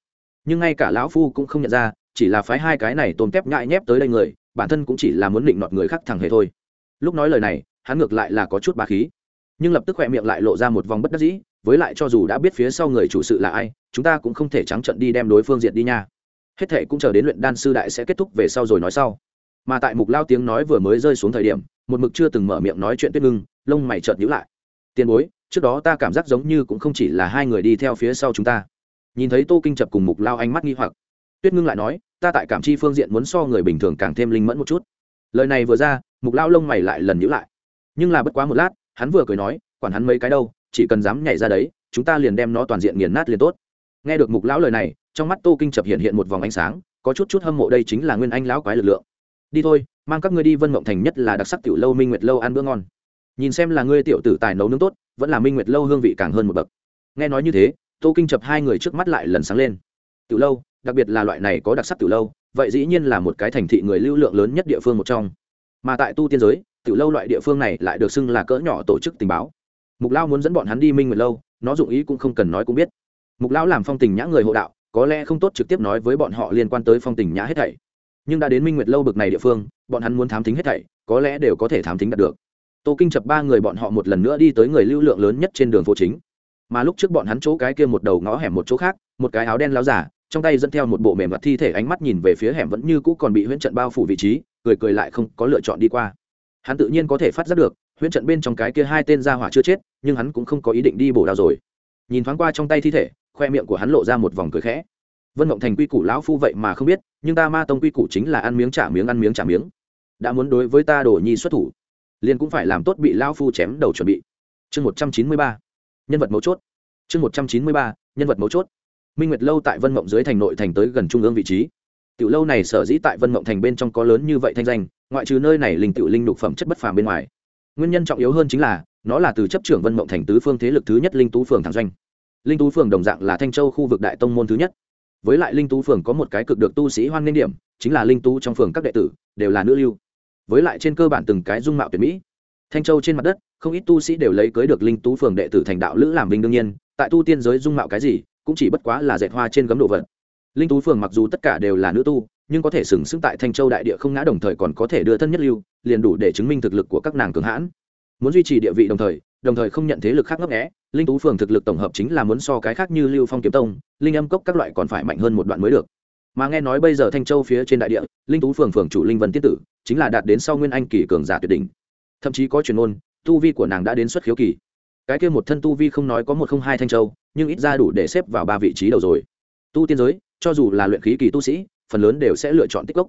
Nhưng ngay cả lão phu cũng không nhận ra, chỉ là phái hai cái này tôm tép nhại nhép tới đây người, bản thân cũng chỉ là muốn định nọt người khác thẳng hề thôi. Lúc nói lời này, hắn ngược lại là có chút bá khí. Nhưng lập tức khoe miệng lại lộ ra một vòng bất đắc dĩ, với lại cho dù đã biết phía sau người chủ sự là ai, chúng ta cũng không thể trắng trận đi đem đối phương diệt đi nha. Hết thệ cũng chờ đến luyện đan sư đại sẽ kết thúc về sau rồi nói sau. Mà tại mục lao tiếng nói vừa mới rơi xuống thời điểm một mực chưa từng mở miệng nói chuyện tuyết ngưng, lông mày chợt nhữ lại. Tiền bối, trước đó ta cảm giác giống như cũng không chỉ là hai người đi theo phía sau chúng ta. Nhìn thấy tô kinh chập cùng mục lao ánh mắt nghi hoặc, tuyết ngưng lại nói, ta tại cảm chi phương diện muốn so người bình thường càng thêm linh mẫn một chút. Lời này vừa ra, mục lao lông mày lại lần nhữ lại. Nhưng là bất quá một lát, hắn vừa cười nói, quản hắn mấy cái đâu, chỉ cần dám nhảy ra đấy, chúng ta liền đem nó toàn diện nghiền nát liền tốt. Nghe được mục lão lời này, trong mắt tô kinh chập hiện hiện một vòng ánh sáng, có chút chút hâm mộ đây chính là nguyên anh lão quái lực lượng. Đi thôi mang các ngươi đi vân mộng thành nhất là đặc sắc tiểu lâu minh nguyệt lâu ăn bữa ngon. Nhìn xem là ngươi tiểu tử tài nấu nướng tốt, vẫn là minh nguyệt lâu hương vị càng hơn một bậc. Nghe nói như thế, tô kinh chập hai người trước mắt lại lần sáng lên. Tiểu lâu, đặc biệt là loại này có đặc sắc tiểu lâu, vậy dĩ nhiên là một cái thành thị người lưu lượng lớn nhất địa phương một trong. Mà tại tu tiên giới, tiểu lâu loại địa phương này lại được xưng là cỡ nhỏ tổ chức tình báo. Mục lao muốn dẫn bọn hắn đi minh nguyệt lâu, nó dụng ý cũng không cần nói cũng biết. Mục lão làm phong tình nhã người hộ đạo, có lẽ không tốt trực tiếp nói với bọn họ liên quan tới phong tình nhã hết thảy nhưng đã đến minh nguyệt lâu bực này địa phương, bọn hắn muốn thám tính hết thảy, có lẽ đều có thể thám tính đạt được. Tô kinh chập ba người bọn họ một lần nữa đi tới người lưu lượng lớn nhất trên đường phố chính. Mà lúc trước bọn hắn chỗ cái kia một đầu ngõ hẻm một chỗ khác, một cái áo đen láo giả, trong tay dẫn theo một bộ mềm mặt thi thể ánh mắt nhìn về phía hẻm vẫn như cũ còn bị huyễn trận bao phủ vị trí, cười cười lại không có lựa chọn đi qua. Hắn tự nhiên có thể phát giác được, huyễn trận bên trong cái kia hai tên gia hỏa chưa chết, nhưng hắn cũng không có ý định đi bổ đao rồi. Nhìn thoáng qua trong tay thi thể, khoe miệng của hắn lộ ra một vòng cười khẽ vân mộng thành quy củ lão phu vậy mà không biết, nhưng ta ma tông quy củ chính là ăn miếng trả miếng, ăn miếng trả miếng. Đã muốn đối với ta đổ nhi xuất thủ, liền cũng phải làm tốt bị lão phu chém đầu chuẩn bị. Chương một trăm chín mươi ba, nhân vật mấu chốt. Chương một trăm chín mươi ba, nhân vật mấu chốt. Minh nguyệt lâu tại vân mộng dưới thành nội thành tới gần trung ương vị trí. Tiểu lâu này sở dĩ tại vân mộng thành bên trong có lớn như vậy thanh danh, ngoại trừ nơi này linh tiểu linh đục phẩm chất bất phàm bên ngoài. Nguyên nhân trọng yếu hơn chính là, nó là từ chấp trưởng vân mộng thành tứ phương thế lực thứ nhất linh tú phường thẳng doanh. Linh tú phường đồng dạng là thanh châu khu vực đại tông môn thứ nhất với lại linh tú phường có một cái cực được tu sĩ hoan nghênh điểm, chính là linh tú trong phường các đệ tử đều là nữ lưu. Với lại trên cơ bản từng cái dung mạo tuyệt mỹ. Thanh châu trên mặt đất, không ít tu sĩ đều lấy cưới được linh tú phường đệ tử thành đạo lữ làm binh đương nhiên, tại tu tiên giới dung mạo cái gì, cũng chỉ bất quá là dệt hoa trên gấm đồ vật. Linh tú phường mặc dù tất cả đều là nữ tu, nhưng có thể sừng sững tại thanh châu đại địa không ngã đồng thời còn có thể đưa thân nhất lưu, liền đủ để chứng minh thực lực của các nàng cường hãn. Muốn duy trì địa vị đồng thời đồng thời không nhận thế lực khác ngấp nghẽ linh tú phường thực lực tổng hợp chính là muốn so cái khác như lưu phong kiếm tông, linh âm cốc các loại còn phải mạnh hơn một đoạn mới được. Mà nghe nói bây giờ thanh châu phía trên đại địa, linh tú phường phường chủ linh vân tiết tử, chính là đạt đến sau nguyên anh kỳ cường giả tuyệt đỉnh. Thậm chí có truyền ôn tu vi của nàng đã đến xuất khiếu kỳ. Cái kia một thân tu vi không nói có một không hai thanh châu, nhưng ít ra đủ để xếp vào ba vị trí đầu rồi. Tu tiên giới, cho dù là luyện khí kỳ tu sĩ, phần lớn đều sẽ lựa chọn tích cốc.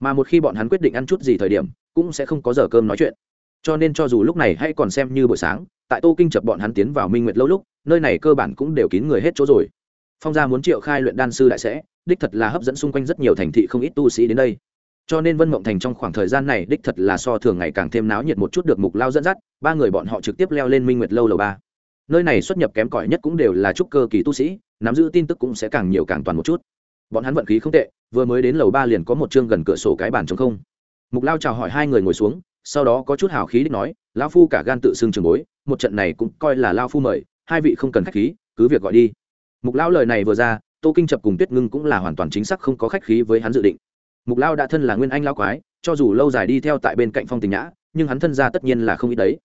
Mà một khi bọn hắn quyết định ăn chút gì thời điểm, cũng sẽ không có giờ cơm nói chuyện cho nên cho dù lúc này hay còn xem như buổi sáng, tại tô kinh chập bọn hắn tiến vào minh nguyệt lâu lúc, nơi này cơ bản cũng đều kín người hết chỗ rồi. Phong gia muốn triệu khai luyện đan sư đại sẽ, đích thật là hấp dẫn xung quanh rất nhiều thành thị không ít tu sĩ đến đây. Cho nên vân mộng thành trong khoảng thời gian này đích thật là so thường ngày càng thêm náo nhiệt một chút được mục lao dẫn dắt, ba người bọn họ trực tiếp leo lên minh nguyệt lâu lầu ba. Nơi này xuất nhập kém cỏi nhất cũng đều là trúc cơ kỳ tu sĩ, nắm giữ tin tức cũng sẽ càng nhiều càng toàn một chút. Bọn hắn vận khí không tệ, vừa mới đến lầu ba liền có một chương gần cửa sổ cái bàn trống không. Mục lao chào hỏi hai người ngồi xuống sau đó có chút hào khí đích nói lao phu cả gan tự xưng trường bối, một trận này cũng coi là lao phu mời, hai vị không cần khách khí, cứ việc gọi đi. Mục lao lời này vừa ra, tô kinh chập cùng tuyết ngưng cũng là hoàn toàn chính xác không có khách khí với hắn dự định. Mục lao đã thân là nguyên anh lao quái, cho dù lâu dài đi theo tại bên cạnh phong tình nhã, nhưng hắn thân ra tất nhiên là không ít đấy.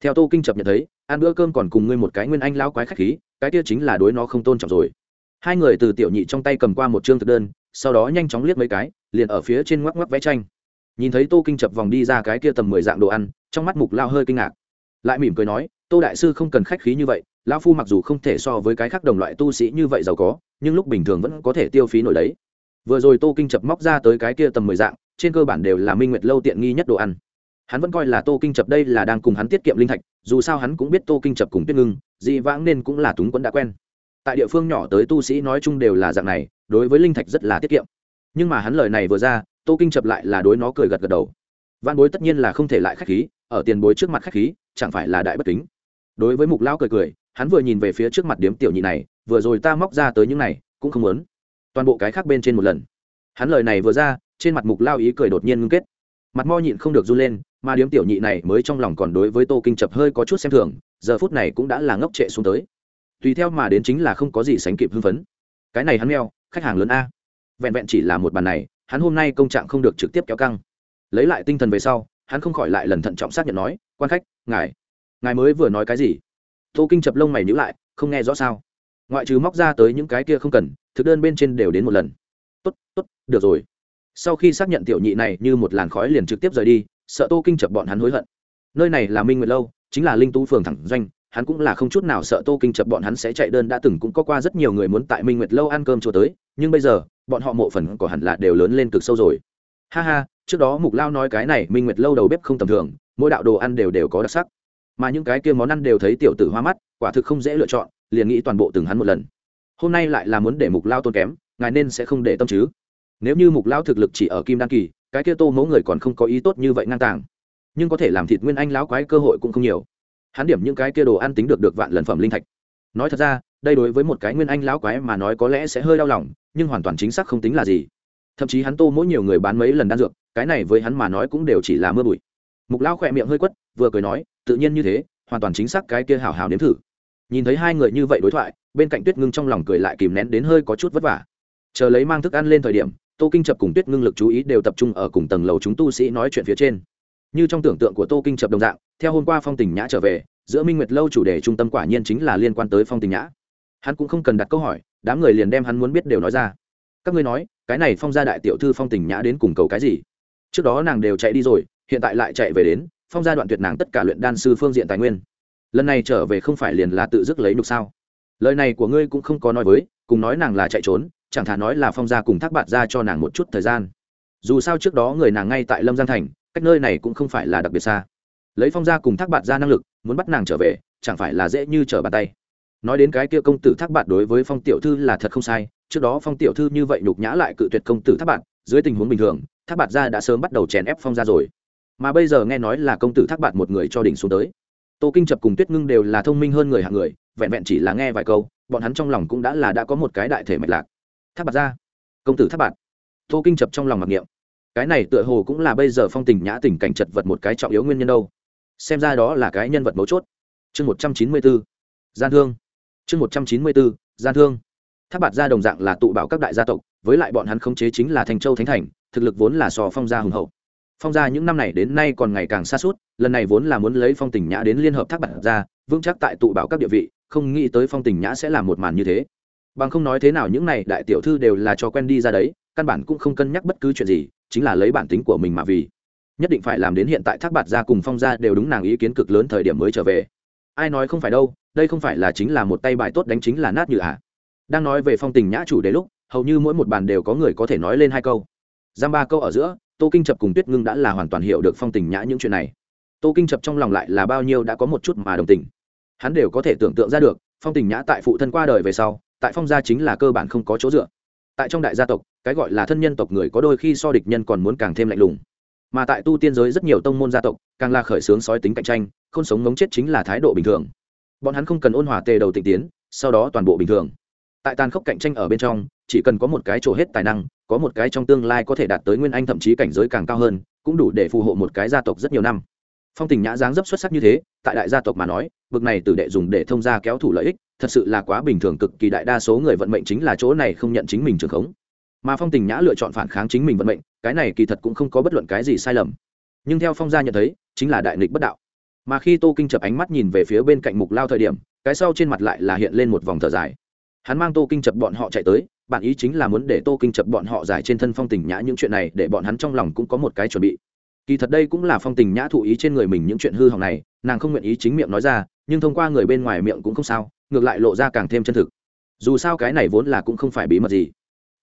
Theo tô kinh chập nhận thấy, ăn bữa cơm còn cùng ngươi một cái nguyên anh lao quái khách khí, cái kia chính là đối nó không tôn trọng rồi. Hai người từ tiểu nhị trong tay cầm qua một chương thực đơn, sau đó nhanh chóng liếc mấy cái, liền ở phía trên ngoắc ngoắc vẽ tranh nhìn thấy tô kinh chập vòng đi ra cái kia tầm mười dạng đồ ăn, trong mắt mục lao hơi kinh ngạc. Lại mỉm cười nói, tô đại sư không cần khách khí như vậy, lão phu mặc dù không thể so với cái khác đồng loại tu sĩ như vậy giàu có, nhưng lúc bình thường vẫn có thể tiêu phí nổi đấy. Vừa rồi tô kinh chập móc ra tới cái kia tầm mười dạng, trên cơ bản đều là minh nguyệt lâu tiện nghi nhất đồ ăn. Hắn vẫn coi là tô kinh chập đây là đang cùng hắn tiết kiệm linh thạch, dù sao hắn cũng biết tô kinh chập cùng tuyết ngưng, dị vãng nên cũng là túng quẫn đã quen. Tại địa phương nhỏ tới tu sĩ nói chung đều là dạng này, đối với linh thạch rất là tiết kiệm. Nhưng mà hắn lời này vừa ra tô kinh chập lại là đối nó cười gật gật đầu. Văn bối tất nhiên là không thể lại khách khí, ở tiền bối trước mặt khách khí, chẳng phải là đại bất kính. Đối với mục lão cười cười, hắn vừa nhìn về phía trước mặt điếm tiểu nhị này, vừa rồi ta móc ra tới những này, cũng không muốn. Toàn bộ cái khác bên trên một lần. Hắn lời này vừa ra, trên mặt mục lao ý cười đột nhiên ngưng kết. Mặt mo nhịn không được run lên, mà điếm tiểu nhị này mới trong lòng còn đối với tô kinh chập hơi có chút xem thường, giờ phút này cũng đã là ngốc trệ xuống tới. Tùy theo mà đến chính là không có gì sánh kịp hưng phấn. Cái này hắn meo, khách hàng lớn a. Vẹn vẹn chỉ là một bàn này hắn hôm nay công trạng không được trực tiếp kéo căng. Lấy lại tinh thần về sau, hắn không khỏi lại lần thận trọng xác nhận nói, quan khách, ngài ngài mới vừa nói cái gì? Tô kinh chập lông mày nhữ lại, không nghe rõ sao? Ngoại trừ móc ra tới những cái kia không cần, thực đơn bên trên đều đến một lần. Tốt tốt, được rồi. Sau khi xác nhận tiểu nhị này như một làn khói liền trực tiếp rời đi, sợ tô kinh chập bọn hắn hối hận. Nơi này là minh nguyệt lâu, chính là linh tú phường thẳng doanh, hắn cũng là không chút nào sợ tô kinh chập bọn hắn sẽ chạy đơn đã từng cũng có qua rất nhiều người muốn tại minh nguyệt lâu ăn cơm chùa tới, nhưng bây giờ bọn họ mộ phần của hẳn là đều lớn lên cực sâu rồi. Ha ha, trước đó mục lao nói cái này, minh nguyệt lâu đầu bếp không tầm thường, mỗi đạo đồ ăn đều đều có đặc sắc. Mà những cái kia món ăn đều thấy tiểu tử hoa mắt, quả thực không dễ lựa chọn, liền nghĩ toàn bộ từng hắn một lần. Hôm nay lại là muốn để mục lao tôn kém, ngài nên sẽ không để tâm chứ. Nếu như mục lao thực lực chỉ ở kim đan kỳ, cái kia tô mẫu người còn không có ý tốt như vậy ngang tàng. Nhưng có thể làm thịt nguyên anh lão quái cơ hội cũng không nhiều. Hắn điểm những cái kia đồ ăn tính được được vạn lần phẩm linh thạch. Nói thật ra đây đối với một cái nguyên anh lão quái mà nói có lẽ sẽ hơi đau lòng, nhưng hoàn toàn chính xác không tính là gì. Thậm chí hắn tô mỗi nhiều người bán mấy lần đan dược, cái này với hắn mà nói cũng đều chỉ là mưa bụi. Mục lão khỏe miệng hơi quất, vừa cười nói, tự nhiên như thế, hoàn toàn chính xác cái kia hào hào nếm thử. Nhìn thấy hai người như vậy đối thoại, bên cạnh tuyết ngưng trong lòng cười lại kìm nén đến hơi có chút vất vả. Chờ lấy mang thức ăn lên thời điểm, tô kinh chập cùng tuyết ngưng lực chú ý đều tập trung ở cùng tầng lầu chúng tu sĩ nói chuyện phía trên. Như trong tưởng tượng của tô kinh chập đồng dạng, theo hôm qua phong tình nhã trở về, giữa minh nguyệt lâu chủ đề trung tâm quả nhiên chính là liên quan tới phong tình nhã hắn cũng không cần đặt câu hỏi, đám người liền đem hắn muốn biết đều nói ra. Các ngươi nói, cái này phong gia đại tiểu thư phong tình nhã đến cùng cầu cái gì? Trước đó nàng đều chạy đi rồi, hiện tại lại chạy về đến, phong gia đoạn tuyệt nàng tất cả luyện đan sư phương diện tài nguyên. Lần này trở về không phải liền là tự dứt lấy nhục sao? Lời này của ngươi cũng không có nói với, cùng nói nàng là chạy trốn, chẳng thà nói là phong gia cùng thác bạn ra cho nàng một chút thời gian. Dù sao trước đó người nàng ngay tại lâm giang thành, cách nơi này cũng không phải là đặc biệt xa. Lấy phong gia cùng thác bạn ra năng lực, muốn bắt nàng trở về, chẳng phải là dễ như trở bàn tay nói đến cái kia công tử thác bạt đối với phong tiểu thư là thật không sai, trước đó phong tiểu thư như vậy nhục nhã lại cự tuyệt công tử thác bạt, dưới tình huống bình thường, thác bạt gia đã sớm bắt đầu chèn ép phong gia rồi. Mà bây giờ nghe nói là công tử thác bạt một người cho đỉnh xuống tới. Tô kinh chập cùng tuyết ngưng đều là thông minh hơn người hạng người, vẹn vẹn chỉ là nghe vài câu, bọn hắn trong lòng cũng đã là đã có một cái đại thể mạch lạc. Thác bạt gia, công tử thác bạt. Tô kinh chập trong lòng mặc niệm. Cái này tựa hồ cũng là bây giờ phong tình nhã tình cảnh chật vật một cái trọng yếu nguyên nhân đâu. Xem ra đó là cái nhân vật mấu chốt. Chương một trăm chín mươi bốn. Gian thương chương một trăm chín mươi bốn gian thương. Tháp bạt gia đồng dạng là tụ bảo các đại gia tộc, với lại bọn hắn khống chế chính là thành châu thánh thành, thực lực vốn là sò phong gia hùng hậu. Phong gia những năm này đến nay còn ngày càng xa suốt, lần này vốn là muốn lấy phong tình nhã đến liên hợp thác bạt gia, vững chắc tại tụ bảo các địa vị, không nghĩ tới phong tình nhã sẽ là một màn như thế. Bằng không nói thế nào những này đại tiểu thư đều là cho quen đi ra đấy, căn bản cũng không cân nhắc bất cứ chuyện gì, chính là lấy bản tính của mình mà vì. Nhất định phải làm đến hiện tại thác bạt gia cùng phong gia đều đúng nàng ý kiến cực lớn thời điểm mới trở về ai nói không phải đâu, đây không phải là chính là một tay bài tốt đánh chính là nát như ạ à. đang nói về phong tình nhã chủ đề lúc, hầu như mỗi một bàn đều có người có thể nói lên hai câu. Giam ba câu ở giữa, tô kinh chập cùng tuyết ngưng đã là hoàn toàn hiểu được phong tình nhã những chuyện này. Tô kinh chập trong lòng lại là bao nhiêu đã có một chút mà đồng tình. Hắn đều có thể tưởng tượng ra được, phong tình nhã tại phụ thân qua đời về sau, tại phong gia chính là cơ bản không có chỗ dựa. Tại trong đại gia tộc, cái gọi là thân nhân tộc người có đôi khi so địch nhân còn muốn càng thêm lạnh lùng. Mà tại tu tiên giới rất nhiều tông môn gia tộc, càng là khởi xướng sói tính cạnh tranh không sống ngống chết chính là thái độ bình thường. Bọn hắn không cần ôn hòa tề đầu tịnh tiến, sau đó toàn bộ bình thường. Tại tàn khốc cạnh tranh ở bên trong, chỉ cần có một cái trổ hết tài năng, có một cái trong tương lai có thể đạt tới nguyên anh thậm chí cảnh giới càng cao hơn, cũng đủ để phù hộ một cái gia tộc rất nhiều năm. Phong tình nhã dáng dấp xuất sắc như thế, tại đại gia tộc mà nói, bực này tử đệ dùng để thông gia kéo thủ lợi ích, thật sự là quá bình thường cực kỳ đại đa số người vận mệnh chính là chỗ này không nhận chính mình trường khống. Mà phong tình nhã lựa chọn phản kháng chính mình vận mệnh, cái này kỳ thật cũng không có bất luận cái gì sai lầm. Nhưng theo phong gia nhận thấy, chính là đại nghịch bất đạo mà khi tô kinh chập ánh mắt nhìn về phía bên cạnh mục lao thời điểm, cái sau trên mặt lại là hiện lên một vòng thở dài. Hắn mang tô kinh chập bọn họ chạy tới bản ý chính là muốn để tô kinh chập bọn họ giải trên thân phong tình nhã những chuyện này để bọn hắn trong lòng cũng có một cái chuẩn bị. Kỳ thật đây cũng là phong tình nhã thụ ý trên người mình những chuyện hư hỏng này, nàng không nguyện ý chính miệng nói ra, nhưng thông qua người bên ngoài miệng cũng không sao, ngược lại lộ ra càng thêm chân thực. Dù sao cái này vốn là cũng không phải bí mật gì.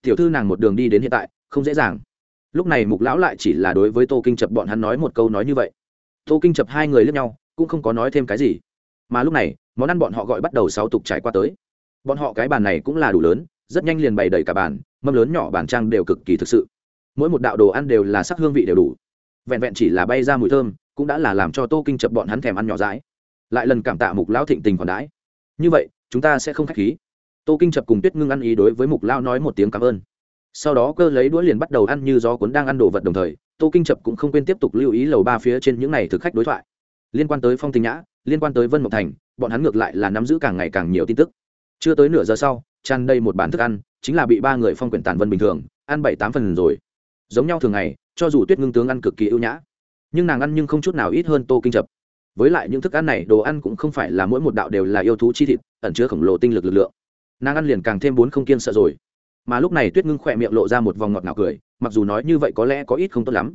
Tiểu thư nàng một đường đi đến hiện tại, không dễ dàng. Lúc này mục lão lại chỉ là đối với tô kinh chập bọn hắn nói một câu nói như vậy tô kinh chập hai người lướt nhau, cũng không có nói thêm cái gì. Mà lúc này, món ăn bọn họ gọi bắt đầu sáu tục trải qua tới. Bọn họ cái bàn này cũng là đủ lớn, rất nhanh liền bày đầy cả bàn, mâm lớn nhỏ bàn trang đều cực kỳ thực sự. Mỗi một đạo đồ ăn đều là sắc hương vị đều đủ. Vẹn vẹn chỉ là bay ra mùi thơm, cũng đã là làm cho tô kinh chập bọn hắn thèm ăn nhỏ dãi. Lại lần cảm tạ mục lão thịnh tình còn đãi. Như vậy, chúng ta sẽ không k h á c h khí. Tô kinh chập cùng tuyết ngưng ăn ý đối với mục lão nói một tiếng cảm ơn. Sau đó cơ lấy đũa liền bắt đầu ăn như gió cuốn đang ăn đồ vật đồng thời tô kinh chập cũng không quên tiếp tục lưu ý lầu ba phía trên những n à y thực khách đối thoại. Liên quan tới phong tình nhã, liên quan tới vân mộc thành, bọn hắn ngược lại là nắm giữ càng ngày càng nhiều tin tức. Chưa tới nửa giờ sau, tràn đầy một bản thức ăn, chính là bị ba người phong quyển tàn vân bình thường, ăn bảy tám phần rồi. Giống nhau thường ngày, cho dù tuyết ngưng tướng ăn cực kỳ ưu nhã, nhưng nàng ăn nhưng không chút nào ít hơn tô kinh chập. Với lại những thức ăn này, đồ ăn cũng không phải là mỗi một đạo đều là yêu thú chi thịt, ẩn chứa khổng lồ tinh lực lực lượng. Nàng ăn liền càng thêm bốn không kiên sợ rồi mà lúc này tuyết ngưng khỏe miệng lộ ra một vòng ngọt ngào cười, mặc dù nói như vậy có lẽ có ít không tốt lắm.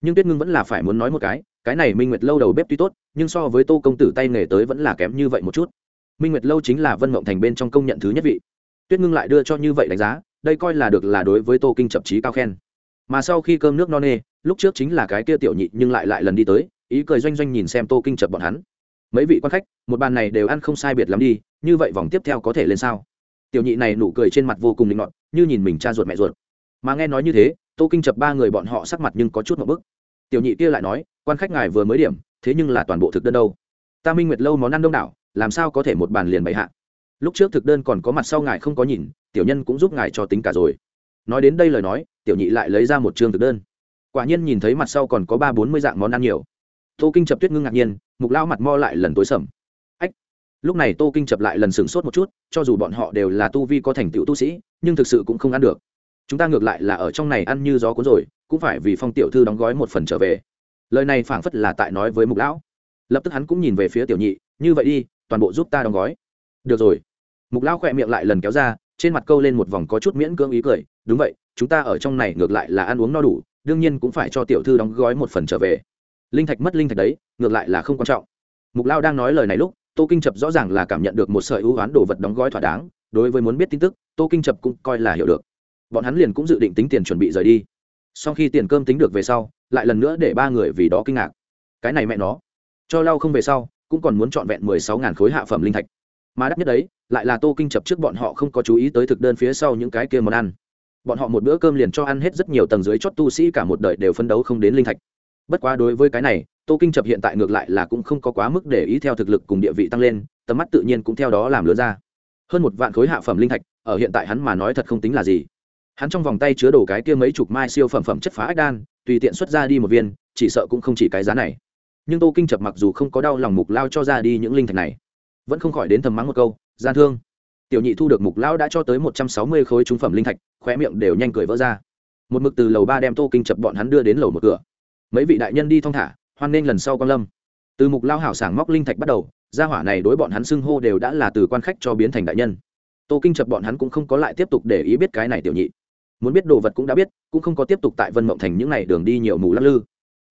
Nhưng tuyết ngưng vẫn là phải muốn nói một cái cái này minh nguyệt lâu đầu bếp tuy tốt, nhưng so với tô công tử tay nghề tới vẫn là kém như vậy một chút. Minh nguyệt lâu chính là vân mộng thành bên trong công nhận thứ nhất vị. Tuyết ngưng lại đưa cho như vậy đánh giá, đây coi là được là đối với tô kinh chập trí cao khen. Mà sau khi cơm nước no nê, lúc trước chính là cái kia tiểu nhị nhưng lại lại lần đi tới, ý cười doanh doanh nhìn xem tô kinh chập bọn hắn. Mấy vị quan khách, một bàn này đều ăn không sai biệt lắm đi, như vậy vòng tiếp theo có thể lên sao? Tiểu nhị này nụ cười trên mặt vô cùng linh ngọt như nhìn mình cha ruột mẹ ruột. Mà nghe nói như thế, tô kinh chập ba người bọn họ sắc mặt nhưng có chút một bức. Tiểu nhị kia lại nói, quan khách ngài vừa mới điểm, thế nhưng là toàn bộ thực đơn đâu? Ta minh nguyệt lâu món ăn đông đảo, làm sao có thể một bàn liền bày hạ? Lúc trước thực đơn còn có mặt sau ngài không có nhìn, tiểu nhân cũng giúp ngài cho tính cả rồi. Nói đến đây lời nói, tiểu nhị lại lấy ra một chương thực đơn. Quả nhiên nhìn thấy mặt sau còn có ba bốn mươi dạng món ăn nhiều. Tô kinh chập tuyết ngưng ngạc nhiên, mục lao mặt mo lại lần tối sầm lúc này tô kinh chập lại lần sửng sốt một chút, cho dù bọn họ đều là tu vi có thành tựu tu sĩ, nhưng thực sự cũng không ăn được. Chúng ta ngược lại là ở trong này ăn như gió cuốn rồi, cũng phải vì phong tiểu thư đóng gói một phần trở về. Lời này phảng phất là tại nói với mục lão. Lập tức hắn cũng nhìn về phía tiểu nhị, như vậy đi, toàn bộ giúp ta đóng gói. Được rồi. Mục lão khỏe miệng lại lần kéo ra, trên mặt câu lên một vòng có chút miễn cưỡng ý cười, đúng vậy, chúng ta ở trong này ngược lại là ăn uống no đủ, đương nhiên cũng phải cho tiểu thư đóng gói một phần trở về. Linh thạch mất linh thạch đấy, ngược lại là không quan trọng. Mục lao đang nói lời này lúc tô kinh chập rõ ràng là cảm nhận được một sợi ưu oán đồ vật đóng gói thỏa đáng, đối với muốn biết tin tức, tô kinh chập cũng coi là hiểu được. Bọn hắn liền cũng dự định tính tiền chuẩn bị rời đi. Sau khi tiền cơm tính được về sau, lại lần nữa để ba người vì đó kinh ngạc. Cái này mẹ nó. Cho lau không về sau, cũng còn muốn trọn vẹn mười sáu ngàn khối hạ phẩm linh thạch. Mà đắt nhất đấy, lại là tô kinh chập trước bọn họ không có chú ý tới thực đơn phía sau những cái kia món ăn. Bọn họ một bữa cơm liền cho ăn hết rất nhiều tầng dưới chót tu sĩ cả một đời đều phấn đấu không đến linh thạch. Bất quá đối với cái này tô kinh chập hiện tại ngược lại là cũng không có quá mức để ý theo thực lực cùng địa vị tăng lên, tầm mắt tự nhiên cũng theo đó làm lớn ra. Hơn một vạn khối hạ phẩm linh thạch, ở hiện tại hắn mà nói thật không tính là gì. Hắn trong vòng tay chứa đồ cái kia mấy chục mai siêu phẩm phẩm chất phá ách đan, tùy tiện xuất ra đi một viên, chỉ sợ cũng không chỉ cái giá này. Nhưng tô kinh chập mặc dù không có đau lòng mục lao cho ra đi những linh thạch này, vẫn không khỏi đến thầm mắng một câu, gian thương. Tiểu nhị thu được mục lao đã cho tới một trăm sáu mươi khối trung phẩm linh thạch, khóe miệng đều nhanh cười vỡ ra. Một mực từ lầu ba đem tô kinh chập bọn hắn đưa đến lầu một cửa. Mấy vị đại nhân đi thong thả hoan nên lần sau quan lâm. Từ mục lao hảo sảng móc linh thạch bắt đầu, gia hỏa này đối bọn hắn xưng hô đều đã là từ quan khách cho biến thành đại nhân. Tô kinh chập bọn hắn cũng không có lại tiếp tục để ý biết cái này tiểu nhị. Muốn biết đồ vật cũng đã biết, cũng không có tiếp tục tại vân mộng thành những n à y đường đi nhiều mù lắc lư.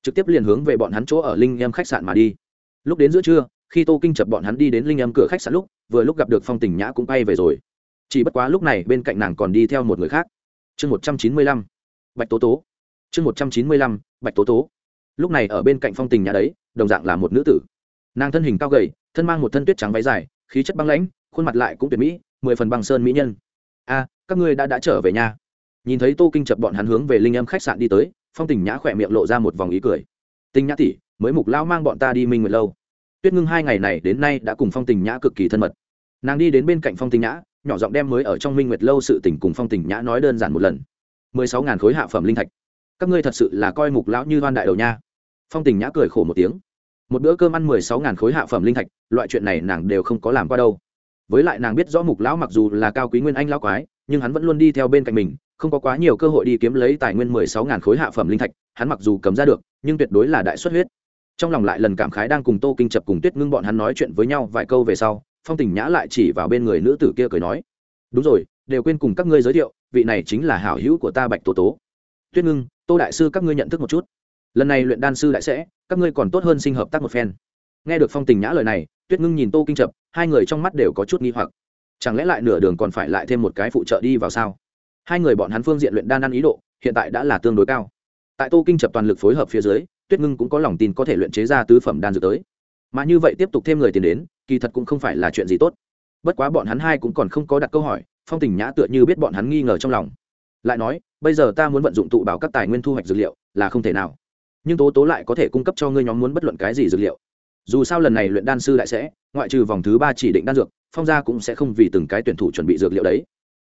Trực tiếp liền hướng về bọn hắn chỗ ở linh em khách sạn mà đi. Lúc đến giữa trưa, khi tô kinh chập bọn hắn đi đến linh em cửa khách sạn lúc, vừa lúc gặp được phong tình nhã cũng bay về rồi. Chỉ bất quá lúc này bên cạnh nàng còn đi theo một người khác. Chương một trăm chín mươi lăm, bạch tố tố. Chương một trăm chín mươi lăm, bạch tố tố lúc này ở bên cạnh phong tình nhã đấy, đồng dạng là một nữ tử. Nàng thân hình cao gầy, thân mang một thân tuyết trắng váy dài, khí chất băng lãnh, khuôn mặt lại cũng tuyệt mỹ, mười phần băng sơn mỹ nhân. A, các ngươi đã đã trở về nhà. Nhìn thấy tô kinh chập bọn hắn hướng về linh âm khách sạn đi tới, phong tình nhã khỏe miệng lộ ra một vòng ý cười. Tinh nhã tỷ, mới mục lao mang bọn ta đi minh nguyệt lâu. Tuyết ngưng hai ngày này đến nay đã cùng phong tình nhã cực kỳ thân mật. Nàng đi đến bên cạnh phong tình nhã, nhỏ giọng đem mới ở trong minh nguyệt lâu sự tình cùng phong tình nhã nói đơn giản một lần. Mười sáu ngàn khối hạ phẩm linh thạch. Các ngươi thật sự là coi mục lão như hoan đại đầu nha phong tình nhã cười khổ một tiếng. Một bữa cơm ăn mười sáu ngàn khối hạ phẩm linh thạch, loại chuyện này nàng đều không có làm qua đâu. Với lại nàng biết rõ mục lão mặc dù là cao quý nguyên anh lão quái, nhưng hắn vẫn luôn đi theo bên cạnh mình, không có quá nhiều cơ hội đi kiếm lấy tài nguyên mười sáu ngàn khối hạ phẩm linh thạch, hắn mặc dù cầm ra được, nhưng tuyệt đối là đại xuất huyết. Trong lòng lại lần cảm khái đang cùng tô kinh chập cùng tuyết ngưng bọn hắn nói chuyện với nhau vài câu về sau, phong tình nhã lại chỉ vào bên người nữ tử kia cười nói, đúng rồi, đều quên cùng các ngươi giới thiệu, vị này chính là hảo hữu của ta bạch tố tố. Tuyết ngưng, tô đại sư các ngươi nhận thức một chút lần này luyện đan sư đại sẽ, các ngươi còn tốt hơn sinh hợp tác một phen. Nghe được phong tình nhã lời này, tuyết ngưng nhìn tô kinh chập hai người trong mắt đều có chút nghi hoặc. Chẳng lẽ lại nửa đường còn phải lại thêm một cái phụ trợ đi vào sao? Hai người bọn hắn phương diện luyện đan ăn ý độ, hiện tại đã là tương đối cao. Tại tô kinh chập toàn lực phối hợp phía dưới, tuyết ngưng cũng có lòng tin có thể luyện chế ra tứ phẩm đan dược tới. Mà như vậy tiếp tục thêm người tiền đến, kỳ thật cũng không phải là chuyện gì tốt. Bất quá bọn hắn hai cũng còn không có đặt câu hỏi, phong tình nhã tựa như biết bọn hắn nghi ngờ trong lòng. Lại nói, bây giờ ta muốn vận dụng tụ bảo các tài nguyên thu hoạch dược liệu, là không thể nào nhưng tố tố lại có thể cung cấp cho ngươi nhóm muốn bất luận cái gì dược liệu. Dù sao lần này luyện đan sư đại sẽ, ngoại trừ vòng thứ ba chỉ định đan dược, phong gia cũng sẽ không vì từng cái tuyển thủ chuẩn bị dược liệu đấy.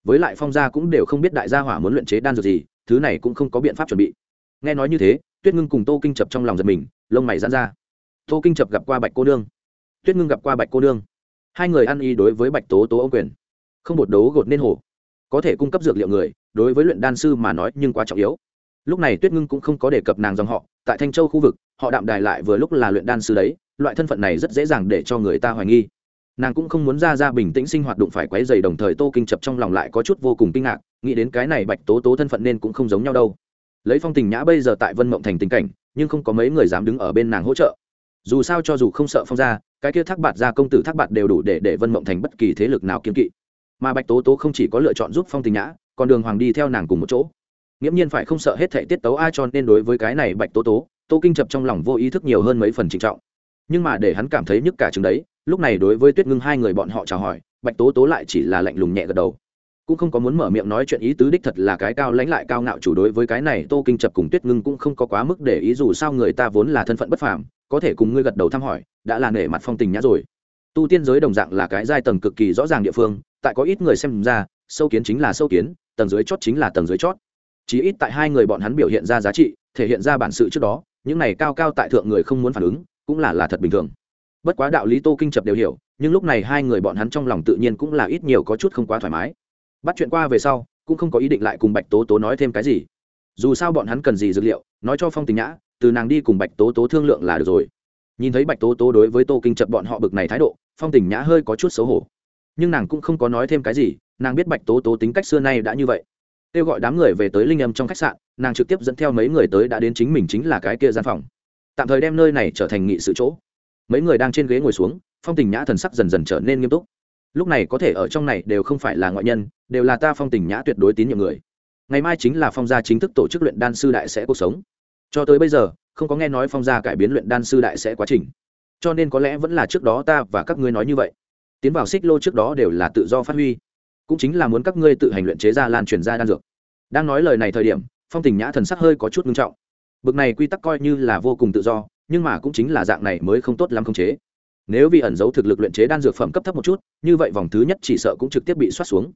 Với lại phong gia cũng đều không biết đại gia hỏa muốn luyện chế đan dược gì, thứ này cũng không có biện pháp chuẩn bị. Nghe nói như thế, tuyết ngưng cùng tô kinh chập trong lòng giật mình, lông mày dán ra. Tô kinh chập gặp qua bạch cô nương. Tuyết ngưng gặp qua bạch cô nương. Hai người ăn y đối với bạch tố tố ô quyền. Không bột đấu gột nên hồ có thể cung cấp dược liệu người, đối với luyện đan sư mà nói nhưng quá trọng yếu lúc này tuyết ngưng cũng không có đề cập nàng dòng họ, tại thanh châu khu vực, họ đạm đài lại vừa lúc là luyện đan sư đấy, loại thân phận này rất dễ dàng để cho người ta hoài nghi. Nàng cũng không muốn ra ra bình tĩnh sinh hoạt đụng phải quấy dày đồng thời tô kinh chập trong lòng lại có chút vô cùng kinh ngạc, nghĩ đến cái này bạch tố tố thân phận nên cũng không giống nhau đâu. Lấy phong tình nhã bây giờ tại vân mộng thành tình cảnh, nhưng không có mấy người dám đứng ở bên nàng hỗ trợ. Dù sao cho dù không sợ phong ra cái kia thác bạt ra công tử thác bạt đều đủ để để vân mộng thành bất kỳ thế lực nào kiếm kỵ. Mà bạch tố tố không chỉ có lựa chọn giúp phong tình nhã, còn đường hoàng đi theo nàng cùng một chỗ nghiễm nhiên phải không sợ hết thệ tiết tấu ai cho nên đối với cái này bạch tố tố, tô kinh chập trong lòng vô ý thức nhiều hơn mấy phần trịnh trọng. Nhưng mà để hắn cảm thấy nhức cả chừng đấy, lúc này đối với tuyết ngưng hai người bọn họ chào hỏi, bạch tố tố lại chỉ là lạnh lùng nhẹ gật đầu. Cũng không có muốn mở miệng nói chuyện ý tứ đích thật là cái cao lãnh lại cao ngạo chủ đối với cái này tô kinh chập cùng tuyết ngưng cũng không có quá mức để ý dù sao người ta vốn là thân phận bất phàm, có thể cùng ngươi gật đầu thăm hỏi, đã là nể mặt phong tình nhã rồi. Tu tiên giới đồng dạng là cái giai tầng cực kỳ rõ ràng địa phương, tại có ít người xem ra, sâu kiến chính là sâu kiến, tầng dưới chót chính là tầng dưới chót chỉ ít tại hai người bọn hắn biểu hiện ra giá trị, thể hiện ra bản sự trước đó, những này cao cao tại thượng người không muốn phản ứng, cũng là là thật bình thường. Bất quá đạo lý tô kinh chập đều hiểu, nhưng lúc này hai người bọn hắn trong lòng tự nhiên cũng là ít nhiều có chút không quá thoải mái. Bắt chuyện qua về sau, cũng không có ý định lại cùng bạch tố tố nói thêm cái gì. Dù sao bọn hắn cần gì dược liệu, nói cho phong tình nhã, từ nàng đi cùng bạch tố tố thương lượng là được rồi. Nhìn thấy bạch tố tố đối với tô kinh chập bọn họ bực này thái độ, phong tình nhã hơi có chút xấu hổ. Nhưng nàng cũng không có nói thêm cái gì, nàng biết bạch tố tố tính cách xưa nay đã như vậy kêu gọi đám người về tới linh âm trong khách sạn, nàng trực tiếp dẫn theo mấy người tới đã đến chính mình chính là cái kia gian phòng. Tạm thời đem nơi này trở thành nghị sự chỗ. Mấy người đang trên ghế ngồi xuống, phong tình nhã thần sắc dần dần trở nên nghiêm túc. Lúc này có thể ở trong này đều không phải là ngoại nhân, đều là ta phong tình nhã tuyệt đối tín nhiệm người. Ngày mai chính là phong gia chính thức tổ chức luyện đan sư đại sẽ cuộc sống. Cho tới bây giờ, không có nghe nói phong gia cải biến luyện đan sư đại sẽ quá trình. Cho nên có lẽ vẫn là trước đó ta và các ngươi nói như vậy. Tiến vào xích lô trước đó đều là tự do phát huy cũng chính là muốn các ngươi tự hành luyện chế ra lan truyền ra đan dược. Đang nói lời này thời điểm, phong tình nhã thần sắc hơi có chút nghiêm trọng. Bực này quy tắc coi như là vô cùng tự do, nhưng mà cũng chính là dạng này mới không tốt lắm khống chế. Nếu vì ẩn giấu thực lực luyện chế đan dược phẩm cấp thấp một chút, như vậy vòng thứ nhất chỉ sợ cũng trực tiếp bị soát xuống.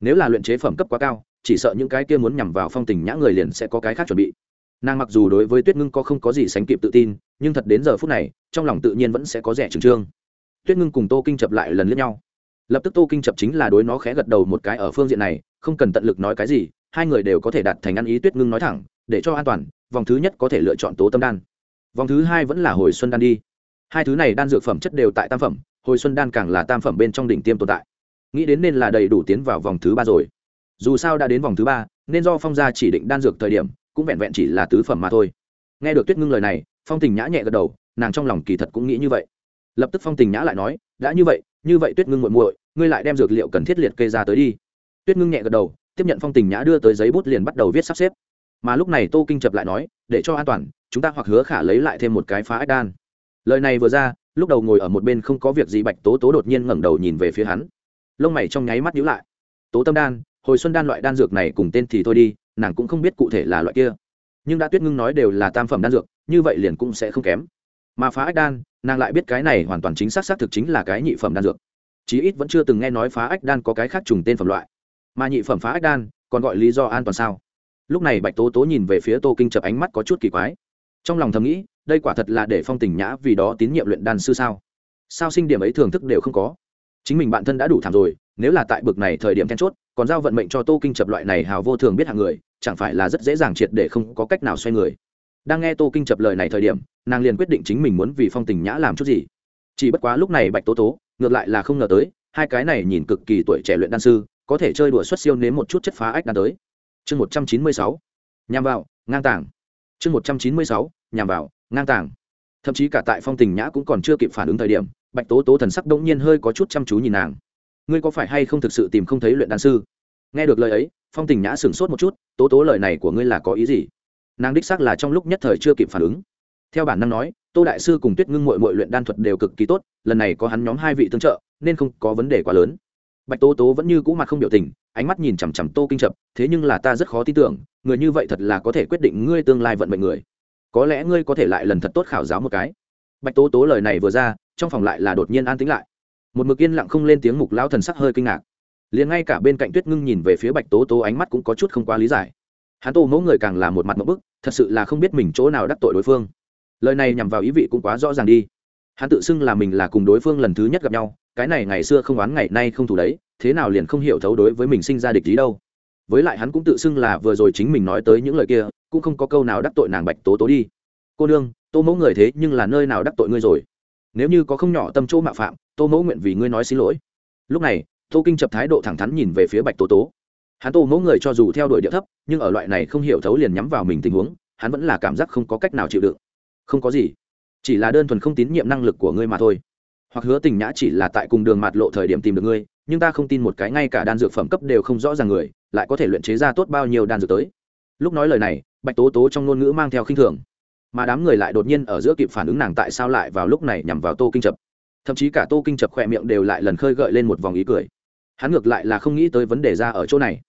Nếu là luyện chế phẩm cấp quá cao, chỉ sợ những cái kia muốn nhằm vào phong tình nhã người liền sẽ có cái khác chuẩn bị. Nàng mặc dù đối với tuyết ngưng có không có gì sánh kịp tự tin, nhưng thật đến giờ phút này, trong lòng tự nhiên vẫn sẽ có rẻ trừng trương. Tuyết ngưng cùng tô kinh chập lại lần lướt nhau lập tức tô kinh chập chính là đối nó khẽ gật đầu một cái ở phương diện này, không cần tận lực nói cái gì, hai người đều có thể đạt thành ăn ý tuyết ngưng nói thẳng, để cho an toàn, vòng thứ nhất có thể lựa chọn tố tâm đan. Vòng thứ hai vẫn là hồi xuân đan đi. Hai thứ này đan dược phẩm chất đều tại tam phẩm, hồi xuân đan càng là tam phẩm bên trong đỉnh tiêm tồn tại. Nghĩ đến nên là đầy đủ tiến vào vòng thứ ba rồi. Dù sao đã đến vòng thứ ba, nên do phong gia chỉ định đan dược thời điểm, cũng vẹn vẹn chỉ là tứ phẩm mà thôi. Nghe được tuyết ngưng lời này, phong tình nhã nhẹ gật đầu, nàng trong lòng kỳ thật cũng nghĩ như vậy. Lập tức phong tình nhã lại nói, đã như vậy như vậy tuyết ngưng muội muội ngươi lại đem dược liệu cần thiết liệt kê ra tới đi. Tuyết ngưng nhẹ gật đầu, tiếp nhận phong tình nhã đưa tới giấy bút liền bắt đầu viết sắp xếp. Mà lúc này tô kinh chập lại nói, để cho an toàn, chúng ta hoặc hứa khả lấy lại thêm một cái phá ách đan. Lời này vừa ra, lúc đầu ngồi ở một bên không có việc gì bạch tố tố đột nhiên ngẩng đầu nhìn về phía hắn. Lông mày trong nháy mắt nhíu lại. Tố tâm đan, hồi xuân đan loại đan dược này cùng tên thì thôi đi, nàng cũng không biết cụ thể là loại kia. Nhưng đã tuyết ngưng nói đều là tam phẩm đan dược, như vậy liền cũng sẽ không kém. Mà phá ách đan, nàng lại biết cái này hoàn toàn chính xác xác thực chính là cái nhị phẩm đan dược chí ít vẫn chưa từng nghe nói phá ách đan có cái khác trùng tên phẩm loại. Mà nhị phẩm phá ách đan, còn gọi lý do an toàn sao? Lúc này bạch tố tố nhìn về phía tô kinh chập ánh mắt có chút kỳ quái. Trong lòng thầm nghĩ, đây quả thật là để phong tình nhã vì đó tín nhiệm luyện đan sư sao? Sao sinh điểm ấy thưởng thức đều không có? Chính mình bản thân đã đủ thảm rồi, nếu là tại bực này thời điểm then chốt, còn giao vận mệnh cho tô kinh chập loại này hào vô thường biết hạng người, chẳng phải là rất dễ dàng triệt để không có cách nào xoay người. Đang nghe tô kinh chập lời này thời điểm, nàng liền quyết định chính mình muốn vì phong tình nhã làm chút gì. Chỉ bất quá lúc này bạch tố tố ngược lại là không ngờ tới, hai cái này nhìn cực kỳ tuổi trẻ luyện đan sư, có thể chơi đùa xuất siêu nếm một chút chất phá ách đan tới. Chương một trăm chín mươi sáu, nhằm vào, ngang tảng chương một trăm chín mươi sáu, nhằm vào, ngang tảng thậm chí cả tại phong tình nhã cũng còn chưa kịp phản ứng thời điểm, bạch tố tố thần sắc đông nhiên hơi có chút chăm chú nhìn nàng. Ngươi có phải hay không thực sự tìm không thấy luyện đan sư? Nghe được lời ấy, phong tình nhã sửng sốt một chút, tố tố lời này của ngươi là có ý gì? Nàng đích xác là trong lúc nhất thời chưa kịp phản ứng. Theo bản năng nói tô đại sư cùng tuyết ngưng mội mội luyện đan thuật đều cực kỳ tốt, lần này có hắn nhóm hai vị tương trợ, nên không có vấn đề quá lớn. Bạch tố tố vẫn như cũ mặt không biểu tình, ánh mắt nhìn chằm chằm tô kinh chập thế nhưng là ta rất khó tin tưởng, người như vậy thật là có thể quyết định ngươi tương lai vận mệnh người. Có lẽ ngươi có thể lại lần thật tốt khảo giáo một cái. Bạch tố tố lời này vừa ra, trong phòng lại là đột nhiên an tính lại. Một mực yên lặng không lên tiếng mục lao thần sắc hơi kinh ngạc. Liền ngay cả bên cạnh tuyết ngưng nhìn về phía bạch tố tố ánh mắt cũng có chút không quá lý giải. Hắn tô mẫu người càng là một mặt một bức, thật sự là không biết mình chỗ nào đắc tội đối phương lời này nhằm vào ý vị cũng quá rõ ràng đi. Hắn tự xưng là mình là cùng đối phương lần thứ nhất gặp nhau, cái này ngày xưa không oán ngày nay không thủ đấy, thế nào liền không hiểu thấu đối với mình sinh ra địch lý đâu. Với lại hắn cũng tự xưng là vừa rồi chính mình nói tới những lời kia, cũng không có câu nào đắc tội nàng bạch tố tố đi. Cô nương, tô mẫu người thế nhưng là nơi nào đắc tội ngươi rồi? Nếu như có không nhỏ tâm chỗ mạo phạm, tô mẫu nguyện vì ngươi nói xin lỗi. Lúc này, tô kinh chập thái độ thẳng thắn nhìn về phía bạch tố tố. Hắn tô mẫu người cho dù theo đuổi địa thấp, nhưng ở loại này không hiểu thấu liền nhắm vào mình tình huống, hắn vẫn là cảm giác không có cách nào chịu đựng không có gì. Chỉ là đơn thuần không tín nhiệm năng lực của ngươi mà thôi. Hoặc hứa tình nhã chỉ là tại cùng đường mạt lộ thời điểm tìm được ngươi, nhưng ta không tin một cái ngay cả đan dược phẩm cấp đều không rõ ràng người, lại có thể luyện chế ra tốt bao nhiêu đan dược tới. Lúc nói lời này, bạch tố tố trong ngôn ngữ mang theo khinh thường. Mà đám người lại đột nhiên ở giữa kịp phản ứng nàng tại sao lại vào lúc này nhằm vào tô kinh chập. Thậm chí cả tô kinh chập khỏe miệng đều lại lần khơi gợi lên một vòng ý cười. Hắn ngược lại là không nghĩ tới vấn đề ra ở chỗ này.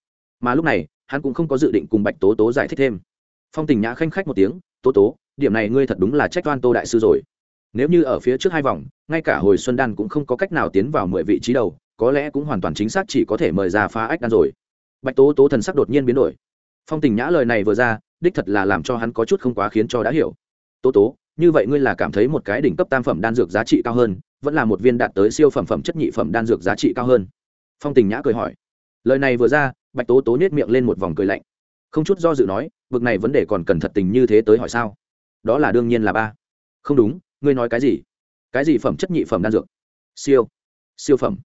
Mà lúc này, hắn cũng không có dự định cùng bạch tố tố giải thích thêm. Phong tình nhã khanh khách một tiếng, tố tố điểm này ngươi thật đúng là trách toan tô đại sư rồi. Nếu như ở phía trước hai vòng, ngay cả hồi xuân đan cũng không có cách nào tiến vào mười vị trí đầu, có lẽ cũng hoàn toàn chính xác chỉ có thể mời ra phá ách đan rồi. Bạch tố tố thần sắc đột nhiên biến đổi. Phong tình nhã lời này vừa ra, đích thật là làm cho hắn có chút không quá khiến cho đã hiểu. Tố tố, như vậy ngươi là cảm thấy một cái đỉnh cấp tam phẩm đan dược giá trị cao hơn, vẫn là một viên đạt tới siêu phẩm phẩm chất nhị phẩm đan dược giá trị cao hơn? Phong tình nhã cười hỏi. Lời này vừa ra, bạch tố tố nết miệng lên một vòng cười lạnh. Không chút do dự nói vực này vấn đề còn cần thật tình như thế tới hỏi sao? Đó là đương nhiên là ba. Không đúng, ngươi nói cái gì? Cái gì phẩm chất nhị phẩm đan dược? Siêu. Siêu phẩm.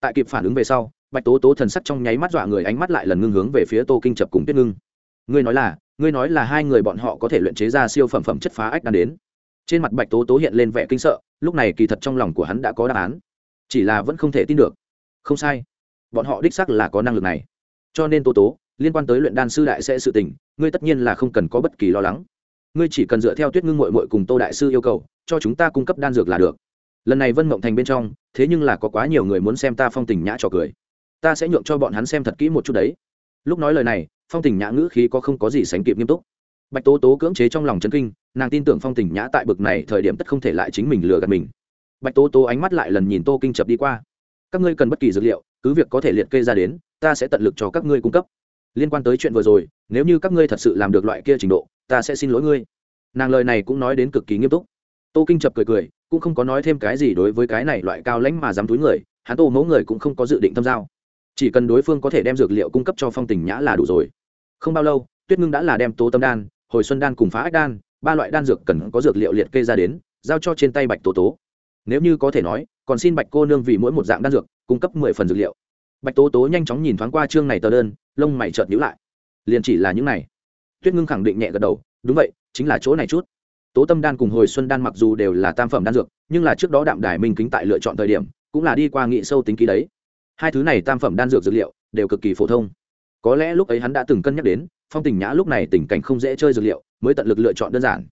Tại kịp phản ứng về sau, bạch tố tố thần sắc trong nháy mắt dọa người ánh mắt lại lần ngưng hướng về phía tô kinh chập cùng tuyết ngưng. Ngươi nói là, ngươi nói là hai người bọn họ có thể luyện chế ra siêu phẩm phẩm chất phá ách đan đến. Trên mặt bạch tố tố hiện lên vẻ kinh sợ, lúc này kỳ thật trong lòng của hắn đã có đáp án. Chỉ là vẫn không thể tin được. Không sai. Bọn họ đích sắc là có năng lực này. Cho nên tố tố, liên quan tới luyện đan sư đại sẽ sự tình, ngươi tất nhiên là không cần có bất kỳ lo lắng ngươi chỉ cần dựa theo tuyết ngưng mội mội cùng tô đại sư yêu cầu, cho chúng ta cung cấp đan dược là được. Lần này vân mộng thành bên trong, thế nhưng là có quá nhiều người muốn xem ta phong tình nhã trò cười. Ta sẽ nhượng cho bọn hắn xem thật kỹ một chút đấy. Lúc nói lời này, phong tình nhã ngữ khí có không có gì sánh kịp nghiêm túc. Bạch tố tố cưỡng chế trong lòng chân kinh, nàng tin tưởng phong tình nhã tại bực này thời điểm tất không thể lại chính mình lừa gạt mình. Bạch tố tố ánh mắt lại lần nhìn tô kinh chập đi qua. Các ngươi cần bất kỳ dược liệu, cứ việc có thể liệt kê ra đến, ta sẽ tận lực cho các ngươi cung cấp. Liên quan tới chuyện vừa rồi, nếu như các ngươi thật sự làm được loại kia trình độ ta sẽ xin lỗi ngươi. Nàng lời này cũng nói đến cực kỳ nghiêm túc. Tô kinh chập cười cười, cũng không có nói thêm cái gì đối với cái này loại cao lãnh mà dám túi người, hắn tô mẫu người cũng không có dự định thâm giao. Chỉ cần đối phương có thể đem dược liệu cung cấp cho phong tình nhã là đủ rồi. Không bao lâu, tuyết ngưng đã là đem tố tâm đan, hồi xuân đan cùng phá ách đan, ba loại đan dược cần có dược liệu liệt kê ra đến, giao cho trên tay bạch tố tố. Nếu như có thể nói, còn xin bạch cô nương vì mỗi một dạng đan dược, cung cấp mười phần dược liệu. Bạch tố tố nhanh chóng nhìn thoáng qua chương này tờ đơn, lông mày chợt nhíu lại. Liền chỉ là những này tuyết ngưng khẳng định nhẹ gật đầu, đúng vậy, chính là chỗ này chút. Tố tâm đan cùng hồi xuân đan mặc dù đều là tam phẩm đan dược, nhưng là trước đó đạm đài minh kính tại lựa chọn thời điểm, cũng là đi qua nghị sâu tính ký đấy. Hai thứ này tam phẩm đan dược dược liệu đều cực kỳ phổ thông. Có lẽ lúc ấy hắn đã từng cân nhắc đến, phong tình nhã lúc này tình cảnh không dễ chơi dược liệu, mới tận lực lựa chọn đơn giản.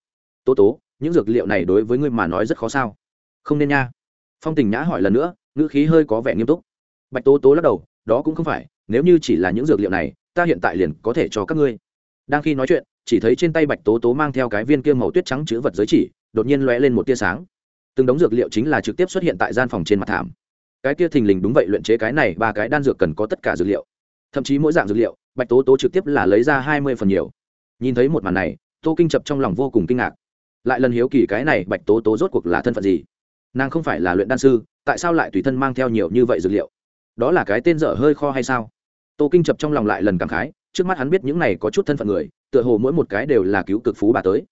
Tố tố, những dược liệu này đối với ngươi mà nói rất khó sao? Không nên nha. Phong tình nhã hỏi lần nữa, ngữ khí hơi có vẻ nghiêm túc. Bạch tố tố lắc đầu, đó cũng không phải, nếu như chỉ là những dược liệu này, ta hiện tại liền có thể cho các ngươi đang khi nói chuyện, chỉ thấy trên tay bạch tố tố mang theo cái viên kia màu tuyết trắng chữ vật giới chỉ, đột nhiên lóe lên một tia sáng. Từng đống dược liệu chính là trực tiếp xuất hiện tại gian phòng trên mặt thảm. Cái kia thình lình đúng vậy luyện chế cái này, ba cái đan dược cần có tất cả dược liệu. Thậm chí mỗi dạng dược liệu, bạch tố tố trực tiếp là lấy ra hai mươi phần nhiều. Nhìn thấy một màn này, tô kinh chập trong lòng vô cùng kinh ngạc. Lại lần hiếu kỳ cái này, bạch tố tố rốt cuộc là thân phận gì? Nàng không phải là luyện đan sư, tại sao lại tùy thân mang theo nhiều như vậy dược liệu? Đó là cái tên dở hơi kho hay sao? Tô kinh chập trong lòng lại lần cảm khái trước mắt hắn biết những này có chút thân phận người, tựa hồ mỗi một cái đều là cứu cực phú bà tới.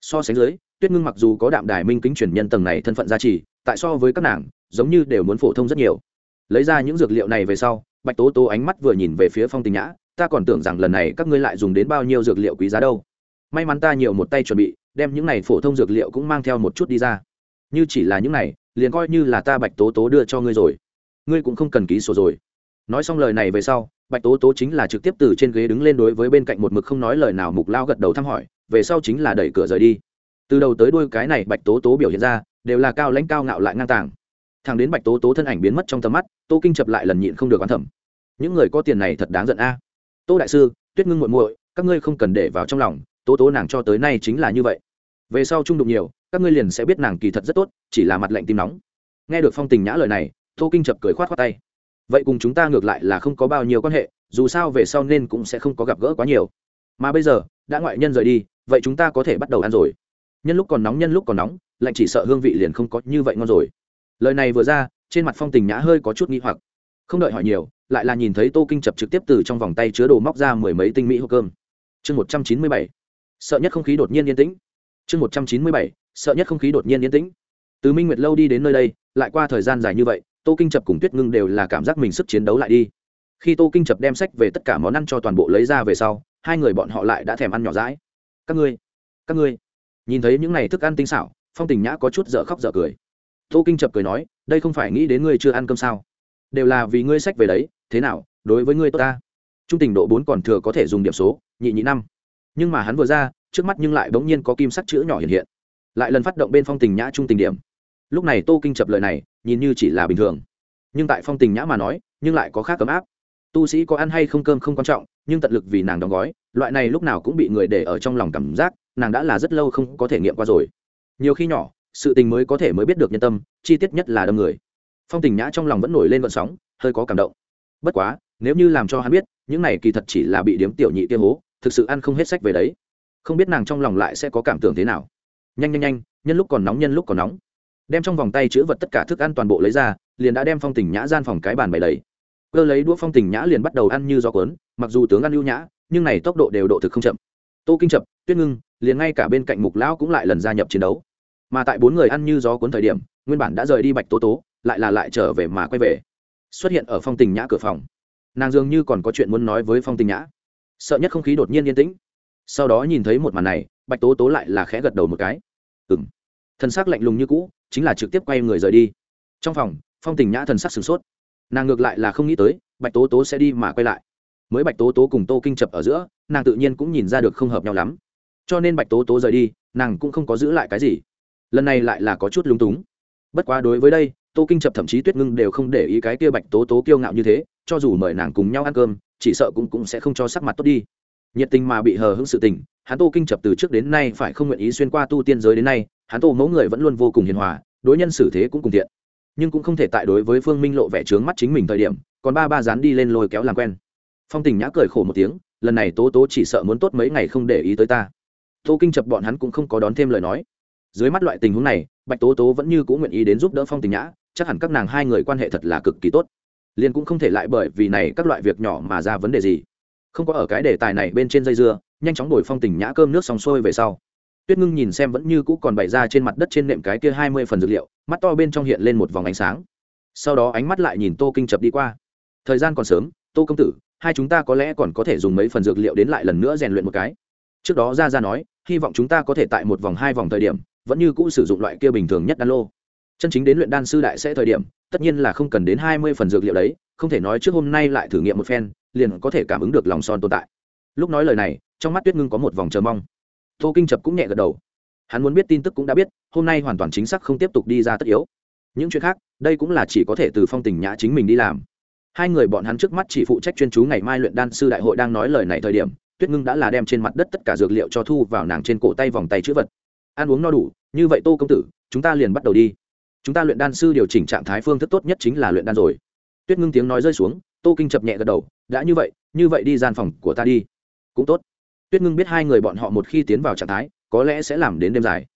So sánh dưới, tuyết ngưng mặc dù có đạm đài minh kính truyền nhân tầng này thân phận gia trì, tại so với các nàng, giống như đều muốn phổ thông rất nhiều. Lấy ra những dược liệu này về sau, bạch tố tố ánh mắt vừa nhìn về phía phong tình nhã, ta còn tưởng rằng lần này các ngươi lại dùng đến bao nhiêu dược liệu quý giá đâu. May mắn ta nhiều một tay chuẩn bị, đem những này phổ thông dược liệu cũng mang theo một chút đi ra. Như chỉ là những này, liền coi như là ta bạch tố tố đưa cho ngươi rồi. Ngươi cũng không cần ký sổ rồi nói xong lời này về sau, bạch tố tố chính là trực tiếp từ trên ghế đứng lên đối với bên cạnh một mực không nói lời nào mục lao gật đầu thăm hỏi, về sau chính là đẩy cửa rời đi. Từ đầu tới đuôi cái này bạch tố tố biểu hiện ra, đều là cao lãnh cao ngạo lại ngang tàng. Thằng đến bạch tố tố thân ảnh biến mất trong tầm mắt, tô kinh chập lại lần nhịn không được oán thẩm những người có tiền này thật đáng giận a. Tô đại sư, tuyết ngưng muội muội, các ngươi không cần để vào trong lòng, tố tố nàng cho tới nay chính là như vậy. Về sau trung đụng nhiều, các ngươi liền sẽ biết nàng kỳ thật rất tốt, chỉ là mặt lạnh tim nóng. Nghe được phong tình nhã lời này, tô kinh chập cười khoát khoát tay vậy cùng chúng ta ngược lại là không có bao nhiêu quan hệ, dù sao về sau nên cũng sẽ không có gặp gỡ quá nhiều. Mà bây giờ, đã ngoại nhân rời đi, vậy chúng ta có thể bắt đầu ăn rồi. Nhân lúc còn nóng, nhân lúc còn nóng, lạnh chỉ sợ hương vị liền không có như vậy ngon rồi. Lời này vừa ra, trên mặt phong tình nhã hơi có chút nghi hoặc. Không đợi hỏi nhiều, lại là nhìn thấy tô kinh chập trực tiếp từ trong vòng tay chứa đồ móc ra mười mấy tinh mỹ hộp cơm. Chương một trăm chín mươi bảy. Sợ nhất không khí đột nhiên yên tĩnh. Chương một trăm chín mươi bảy. Sợ nhất không khí đột nhiên yên tĩnh. Từ minh nguyệt lâu đi đến nơi đây, lại qua thời gian dài như vậy tô kinh chập cùng tuyết ngưng đều là cảm giác mình sức chiến đấu lại đi. Khi tô kinh chập đem sách về tất cả món ăn cho toàn bộ lấy ra về sau, hai người bọn họ lại đã thèm ăn nhỏ rãi các ngươi các ngươi. Nhìn thấy những n à y thức ăn tinh xảo, phong tình nhã có chút dở khóc dở cười. Tô kinh chập cười nói, đây không phải nghĩ đến ngươi chưa ăn cơm sao? Đều là vì ngươi sách về đấy, thế nào, đối với ngươi tốt ta? Trung tình độ bốn còn thừa có thể dùng điểm số, nhị nhị năm. Nhưng mà hắn vừa ra, trước mắt nhưng lại bỗng nhiên có kim sắc chữ nhỏ hiện hiện. Lại lần phát động bên phong tình nhã trung tình điểm lúc này tô kinh chập lời này, nhìn như chỉ là bình thường. Nhưng tại phong tình nhã mà nói, nhưng lại có khác cấm áp. Tu sĩ có ăn hay không cơm không quan trọng, nhưng tận lực vì nàng đóng gói, loại này lúc nào cũng bị người để ở trong lòng cảm giác, nàng đã là rất lâu không có thể nghiệm qua rồi. Nhiều khi nhỏ, sự tình mới có thể mới biết được nhân tâm, chi tiết nhất là đâm người. Phong tình nhã trong lòng vẫn nổi lên vận sóng, hơi có cảm động. Bất quá, nếu như làm cho hắn biết, những này kỳ thật chỉ là bị điếm tiểu nhị tiêu hố, thực sự ăn không hết sách về đấy. Không biết nàng trong lòng lại sẽ có cảm tưởng thế nào. Nhanh nhanh nhanh, nhân lúc còn nóng, nhân lúc còn nóng đem trong vòng tay chữ vật tất cả thức ăn toàn bộ lấy ra liền đã đem phong tình nhã gian phòng cái bàn bày đầy. Cơ lấy đũa phong tình nhã liền bắt đầu ăn như gió cuốn mặc dù tướng ăn ưu nhã nhưng này tốc độ đều độ thực không chậm. Tô kinh chậm, tuyết ngưng liền ngay cả bên cạnh mục lão cũng lại lần gia nhập chiến đấu. Mà tại bốn người ăn như gió cuốn thời điểm nguyên bản đã rời đi bạch tố tố lại là lại trở về mà quay về. Xuất hiện ở phong tình nhã cửa phòng. Nàng dường như còn có chuyện muốn nói với phong tình nhã. Sợ nhất không khí đột nhiên yên tĩnh. Sau đó nhìn thấy một màn này bạch tố tố lại là khẽ gật đầu một cái thân xác lạnh lùng như cũ, chính là trực tiếp quay người rời đi. Trong phòng, phong tình nhã thần sắc sửng sốt. Nàng ngược lại là không nghĩ tới, bạch tố tố sẽ đi mà quay lại. Mới bạch tố tố cùng tô kinh chập ở giữa, nàng tự nhiên cũng nhìn ra được không hợp nhau lắm. Cho nên bạch tố tố rời đi, nàng cũng không có giữ lại cái gì. Lần này lại là có chút lung túng. Bất quá đối với đây, tô kinh chập thậm chí tuyết ngưng đều không để ý cái kia bạch tố tố kiêu ngạo như thế, cho dù mời nàng cùng nhau ăn cơm, chỉ sợ cũng cũng sẽ không cho sắc mặt tốt đi. Nhiệt tình mà bị hờ hững sự tình, hắn tô kinh chập từ trước đến nay phải không nguyện ý xuyên qua tu tiên giới đến nay hắn tô mẫu người vẫn luôn vô cùng hiền hòa, đối nhân xử thế cũng cùng thiện nhưng cũng không thể tại đối với phương minh lộ vẻ trướng mắt chính mình thời điểm, còn ba ba dán đi lên lôi kéo làm quen. Phong tình nhã cười khổ một tiếng, lần này tố tố chỉ sợ muốn tốt mấy ngày không để ý tới ta. Tô kinh chập bọn hắn cũng không có đón thêm lời nói. Dưới mắt loại tình huống này, bạch tố tố vẫn như cũng nguyện ý đến giúp đỡ phong tình nhã, chắc hẳn các nàng hai người quan hệ thật là cực kỳ tốt. Liền cũng không thể lại bởi vì này các loại việc nhỏ mà ra vấn đề gì. Không có ở cái đề tài này bên trên dây dưa, nhanh chóng đổi phong tình nhã cơm nước xong sôi về sau tuyết ngưng nhìn xem vẫn như cũ còn bày ra trên mặt đất trên nệm cái kia hai mươi phần dược liệu, mắt to bên trong hiện lên một vòng ánh sáng. Sau đó ánh mắt lại nhìn tô kinh chập đi qua. Thời gian còn sớm, tô công tử, hai chúng ta có lẽ còn có thể dùng mấy phần dược liệu đến lại lần nữa rèn luyện một cái. Trước đó ra ra nói, hy vọng chúng ta có thể tại một vòng hai vòng thời điểm, vẫn như cũ sử dụng loại kia bình thường nhất đan lô. Chân chính đến luyện đan sư đại sẽ thời điểm, tất nhiên là không cần đến hai mươi phần dược liệu đấy, không thể nói trước hôm nay lại thử nghiệm một phen, liền có thể cảm ứng được lòng son tồn tại. Lúc nói lời này, trong mắt tuyết ngưng có một vòng chờ mong tô kinh chập cũng nhẹ gật đầu. Hắn muốn biết tin tức cũng đã biết, hôm nay hoàn toàn chính xác không tiếp tục đi ra tất yếu. Những chuyện khác, đây cũng là chỉ có thể từ phong tình nhã chính mình đi làm. Hai người bọn hắn trước mắt chỉ phụ trách chuyên chú ngày mai luyện đan sư đại hội đang nói lời này thời điểm, tuyết ngưng đã là đem trên mặt đất tất cả dược liệu cho thu vào nàng trên cổ tay vòng tay chữ vật. Ăn uống no đủ, như vậy tô công tử, chúng ta liền bắt đầu đi. Chúng ta luyện đan sư điều chỉnh trạng thái phương thức tốt nhất chính là luyện đan rồi. Tuyết ngưng tiếng nói rơi xuống, tô kinh chập nhẹ gật đầu, đã như vậy như vậy đi gian phòng của ta đi. Cũng tốt tuyết ngưng biết hai người bọn họ một khi tiến vào trạng thái, có lẽ sẽ làm đến đêm dài.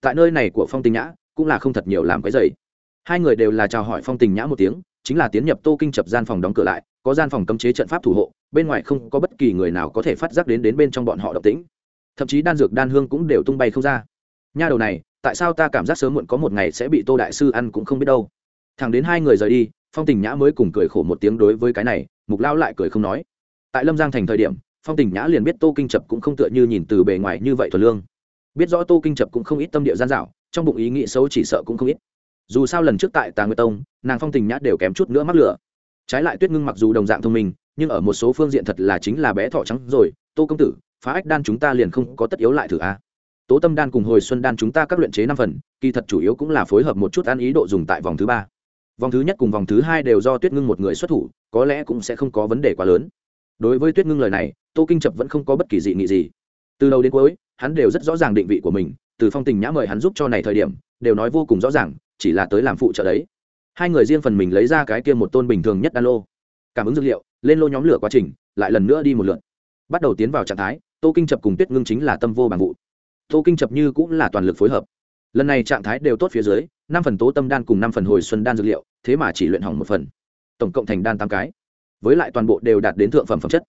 Tại nơi này của phong tình nhã, cũng là không thật nhiều làm cái dày hai người đều là chào hỏi phong tình nhã một tiếng, chính là tiến nhập tô kinh chập gian phòng đóng cửa lại, có gian phòng cấm chế trận pháp thủ hộ, bên ngoài không có bất kỳ người nào có thể phát giác đến đến bên trong bọn họ độc tĩnh. Thậm chí đan dược đan hương cũng đều tung bay không ra. Nha đầu này, tại sao ta cảm giác sớm muộn có một ngày sẽ bị tô đại sư ăn cũng không biết đâu. Thẳng đến hai người rời đi, phong tình nhã mới cùng cười khổ một tiếng đối với cái này, mục lao lại cười không nói. Tại lâm giang thành thời điểm phong tình nhã liền biết tô kinh chập cũng không tựa như nhìn từ bề ngoài như vậy thuần lương. Biết rõ tô kinh chập cũng không ít tâm địa gian dạo trong bụng ý nghĩ xấu chỉ sợ cũng không ít. Dù sao lần trước tại tà nguyệt tông, nàng phong tình nhã đều kém chút nữa mắc lửa. Trái lại tuyết ngưng mặc dù đồng dạng thông minh, nhưng ở một số phương diện thật là chính là bé thọ trắng rồi, tô công tử, phá ách đan chúng ta liền không có tất yếu lại thử a. Tố tâm đan cùng hồi xuân đan chúng ta các luyện chế năm phần, kỳ thật chủ yếu cũng là phối hợp một chút ăn ý độ dùng tại vòng thứ ba. Vòng thứ nhất cùng vòng thứ hai đều do tuyết ngưng một người xuất thủ, có lẽ cũng sẽ không có vấn đề quá lớn đối với tuyết ngưng lời này, tô kinh chập vẫn không có bất kỳ dị nghị gì. Từ đầu đến cuối, hắn đều rất rõ ràng định vị của mình, từ phong tình nhã mời hắn giúp cho này thời điểm, đều nói vô cùng rõ ràng, chỉ là tới làm phụ trợ đấy. Hai người riêng phần mình lấy ra cái kia một tôn bình thường nhất đan lô. Cảm ứng dược liệu, lên lô nhóm lửa quá trình, lại lần nữa đi một lượt. Bắt đầu tiến vào trạng thái, tô kinh chập cùng tuyết ngưng chính là tâm vô bằng vụ. Tô kinh chập như cũng là toàn lực phối hợp. Lần này trạng thái đều tốt phía dưới, năm phần tố tâm đan cùng năm phần hồi xuân đan dược liệu, thế mà chỉ luyện hỏng một phần. Tổng cộng thành đan tám cái với lại toàn bộ đều đạt đến thượng phẩm phẩm chất.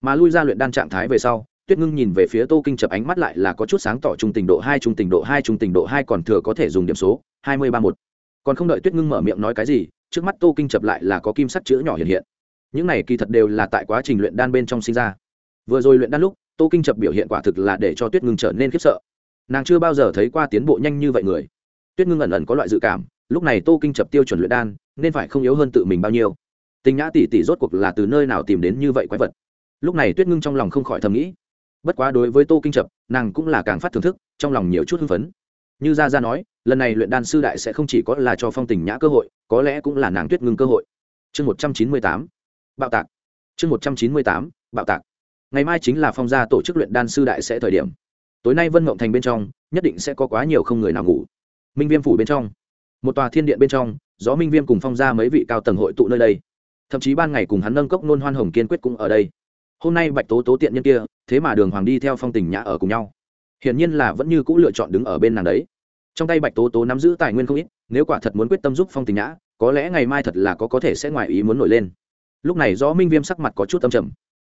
Mà lui ra luyện đan trạng thái về sau, tuyết ngưng nhìn về phía tô kinh chập ánh mắt lại là có chút sáng tỏ trung tình độ hai, trung tình độ hai, trung tình độ hai còn thừa có thể dùng điểm số, hai mươi ba một. Còn không đợi tuyết ngưng mở miệng nói cái gì, trước mắt tô kinh chập lại là có kim sắt chữ nhỏ hiện hiện. Những này kỳ thật đều là tại quá trình luyện đan bên trong sinh ra. Vừa rồi luyện đan lúc, tô kinh chập biểu hiện quả thực là để cho tuyết ngưng trở nên khiếp sợ. Nàng chưa bao giờ thấy qua tiến bộ nhanh như vậy người. Tuyết ngưng ẩn ẩn có loại dự cảm, lúc này tô kinh chập tiêu chuẩn luyện đan, nên phải không yếu hơn tự mình bao nhiêu tình nhã tỷ tỷ rốt cuộc là từ nơi nào tìm đến như vậy quái vật? Lúc này tuyết ngưng trong lòng không khỏi thầm nghĩ. Bất quá đối với tô kinh Trập, nàng cũng là càng phát thưởng thức trong lòng nhiều chút hưng phấn. Như gia gia nói lần này luyện đan sư đại sẽ không chỉ có là cho phong tình nhã cơ hội có lẽ cũng là nàng tuyết ngưng cơ hội. Chương một trăm chín mươi tám bạo tạc. Chương một trăm chín mươi tám bạo tạc. Ngày mai chính là phong gia tổ chức luyện đan sư đại sẽ thời điểm. Tối nay vân mộng thành bên trong nhất định sẽ có quá nhiều không người nào ngủ. Minh viêm phủ bên trong một tòa thiên điện bên trong gió minh viêm cùng phong ra mấy vị cao tầng hội tụ nơi đây thậm chí ban ngày cùng hắn nâng cốc nôn hoan hồng kiên quyết cũng ở đây. Hôm nay bạch tố tố tiện nhân kia, thế mà đường hoàng đi theo phong tình nhã ở cùng nhau. Hiển nhiên là vẫn như c ũ lựa chọn đứng ở bên nàng đấy. Trong tay bạch tố tố nắm giữ tài nguyên không ít, nếu quả thật muốn quyết tâm giúp phong tình nhã, có lẽ ngày mai thật là có có thể sẽ ngoài ý muốn nổi lên. Lúc này do minh viêm sắc mặt có chút âm trầm.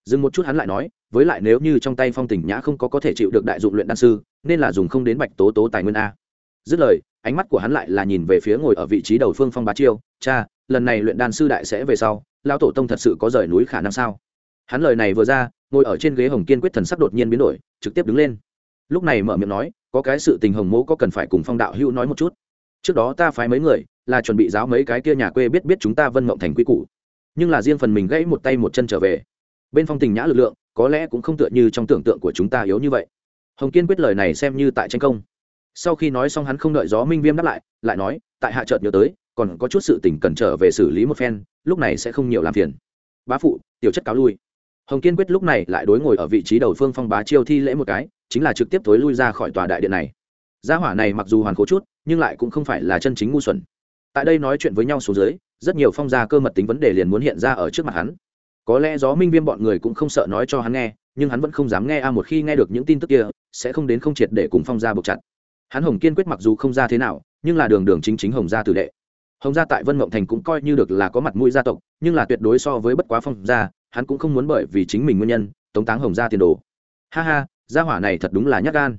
Dừng một chút hắn lại nói, với lại nếu như trong tay phong tình nhã không có có thể chịu được đại dụng luyện đan sư, nên là dùng không đến bạch tố tố tài nguyên a. Dứt lời, ánh mắt của hắn lại là nhìn về phía ngồi ở vị trí đầu phương phong bá chiêu. Cha lần này luyện đan sư đại sẽ về sau, lão tổ tông thật sự có rời núi khả năng sao? Hắn lời này vừa ra, ngồi ở trên ghế hồng kiên quyết thần sắc đột nhiên biến đổi, trực tiếp đứng lên. Lúc này mở miệng nói, có cái sự tình hồng mỗ có cần phải cùng phong đạo hữu nói một chút. Trước đó ta phái mấy người, là chuẩn bị giáo mấy cái kia nhà quê biết biết chúng ta vân mộng thành quy củ. Nhưng là riêng phần mình gãy một tay một chân trở về. Bên phong tình nhã lực lượng, có lẽ cũng không tựa như trong tưởng tượng của chúng ta yếu như vậy. Hồng kiên quyết lời này xem như tại tranh công. Sau khi nói xong hắn không đợi gió minh viêm đáp lại lại nói, tại hạ trợt nhớ tới còn có chút sự tình cần trở về xử lý một phen, lúc này sẽ không nhiều làm phiền. Bá phụ, tiểu chất cáo lui. Hồng kiên quyết lúc này lại đối ngồi ở vị trí đầu phương phong bá chiêu thi lễ một cái, chính là trực tiếp thối lui ra khỏi tòa đại điện này. Gia hỏa này mặc dù hoàn cố chút, nhưng lại cũng không phải là chân chính ngu xuẩn. Tại đây nói chuyện với nhau xuống dưới, rất nhiều phong gia cơ mật tính vấn đề liền muốn hiện ra ở trước mặt hắn. Có lẽ gió minh viêm bọn người cũng không sợ nói cho hắn nghe, nhưng hắn vẫn không dám nghe a một khi nghe được những tin tức kia, sẽ không đến không triệt để cùng phong gia buộc chặt. Hắn hồng kiên quyết mặc dù không ra thế nào, nhưng là đường đường chính chính hồng gia tử đệ hồng gia tại vân mộng thành cũng coi như được là có mặt mũi gia tộc nhưng là tuyệt đối so với bất quá phong gia hắn cũng không muốn bởi vì chính mình nguyên nhân tống táng hồng gia tiền đồ. Ha ha gia hỏa này thật đúng là nhát gan.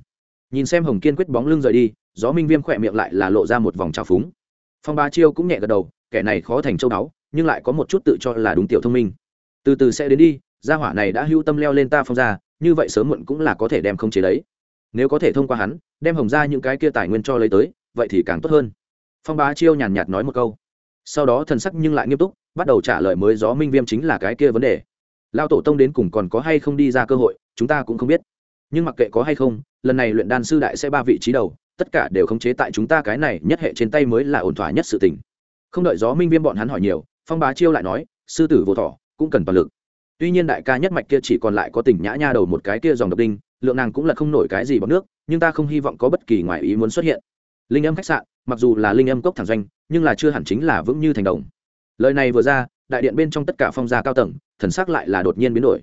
Nhìn xem hồng kiên quyết bóng lưng rời đi gió minh viêm khỏe miệng lại là lộ ra một vòng trào phúng. Phong ba chiêu cũng nhẹ gật đầu kẻ này khó thành châu đáo nhưng lại có một chút tự cho là đúng tiểu thông minh. Từ từ sẽ đến đi gia hỏa này đã hưu tâm leo lên ta phong gia, như vậy sớm muộn cũng là có thể đem không chế đấy. Nếu có thể thông qua hắn đem hồng ra những cái kia tài nguyên cho lấy tới vậy thì càng tốt hơn phong bá chiêu nhàn nhạt nói một câu. Sau đó thần sắc nhưng lại nghiêm túc, bắt đầu trả lời mới gió minh viêm chính là cái kia vấn đề. Lao tổ tông đến cùng còn có hay không đi ra cơ hội, chúng ta cũng không biết. Nhưng mặc kệ có hay không, lần này luyện đan sư đại sẽ ba vị trí đầu, tất cả đều khống chế tại chúng ta cái này nhất hệ trên tay mới là ổn thỏa nhất sự tình. Không đợi gió minh viêm bọn hắn hỏi nhiều, phong bá chiêu lại nói, sư tử vô thọ, cũng cần toàn lực. Tuy nhiên đại ca nhất mạch kia chỉ còn lại có tỉnh nhã nha đầu một cái kia dòng độc đinh, lượng nàng cũng là không nổi cái gì bằng nước, nhưng ta không hy vọng có bất kỳ ngoại ý muốn xuất hiện. Linh âm khách sạn mặc dù là linh âm cốc thẳng doanh, nhưng là chưa hẳn chính là vững như thành đồng. Lời này vừa ra, đại điện bên trong tất cả phong gia cao tầng, thần sắc lại là đột nhiên biến đổi.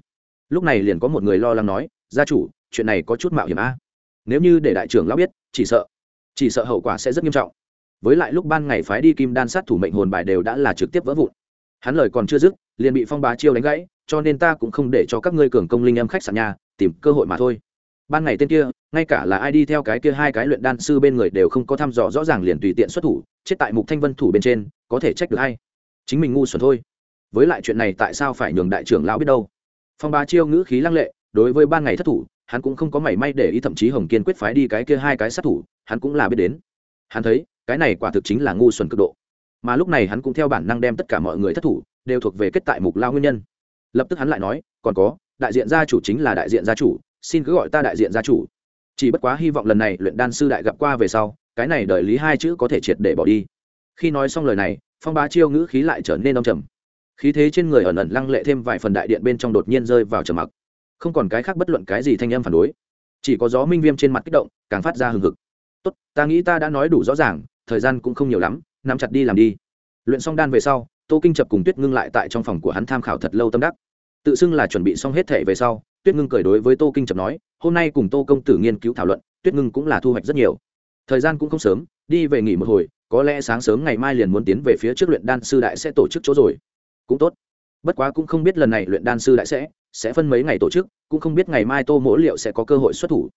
Lúc này liền có một người lo lắng nói, gia chủ, chuyện này có chút mạo hiểm a. Nếu như để đại trưởng lão biết, chỉ sợ chỉ sợ hậu quả sẽ rất nghiêm trọng. Với lại lúc ban ngày phái đi kim đan sát thủ mệnh hồn bài đều đã là trực tiếp vỡ vụn. Hắn lời còn chưa dứt, liền bị phong bá chiêu đánh gãy, cho nên ta cũng không để cho các ngươi cường công linh âm khách sạn nhà, tìm cơ hội mà thôi ban ngày tên kia, ngay cả là ai đi theo cái kia hai cái luyện đan sư bên người đều không có thăm dò rõ ràng liền tùy tiện xuất thủ, chết tại mục thanh vân thủ bên trên, có thể trách được hay chính mình ngu xuẩn thôi. Với lại chuyện này tại sao phải nhường đại trưởng lão biết đâu? Phong bá chiêu ngữ khí lăng lệ, đối với ban ngày thất thủ, hắn cũng không có mảy may để ý thậm chí hồng kiên quyết phái đi cái kia hai cái sát thủ, hắn cũng là biết đến. Hắn thấy, cái này quả thực chính là ngu xuẩn cực độ. Mà lúc này hắn cũng theo bản năng đem tất cả mọi người thất thủ, đều thuộc về kết tại mục lao nguyên nhân. Lập tức hắn lại nói, còn có, đại diện gia chủ chính là đại diện gia chủ xin cứ gọi ta đại diện gia chủ. Chỉ bất quá hy vọng lần này luyện đan sư đại gặp qua về sau, cái này đợi lý hai chữ có thể triệt để bỏ đi. Khi nói xong lời này, phong bá chiêu ngữ khí lại trở nên đông trầm. Khí thế trên người ẩn ẩn lăng lệ thêm vài phần đại điện bên trong đột nhiên rơi vào trầm mặc. Không còn cái khác bất luận cái gì thanh âm phản đối. Chỉ có gió minh viêm trên mặt kích động, càng phát ra hừng hực. Tốt, ta nghĩ ta đã nói đủ rõ ràng, thời gian cũng không nhiều lắm, nắm chặt đi làm đi. Luyện xong đan về sau, tô kinh chập cùng tuyết ngưng lại tại trong phòng của hắn tham khảo thật lâu tâm đắc. Tự xưng là chuẩn bị xong hết thể về sau tuyết ngưng cười đối với tô kinh chập nói, hôm nay cùng tô công tử nghiên cứu thảo luận, tuyết ngưng cũng là thu hoạch rất nhiều. Thời gian cũng không sớm, đi về nghỉ một hồi, có lẽ sáng sớm ngày mai liền muốn tiến về phía trước luyện đan sư đại sẽ tổ chức chỗ rồi. Cũng tốt. Bất quá cũng không biết lần này luyện đan sư đại sẽ sẽ phân mấy ngày tổ chức, cũng không biết ngày mai tô mỗ liệu sẽ có cơ hội xuất thủ.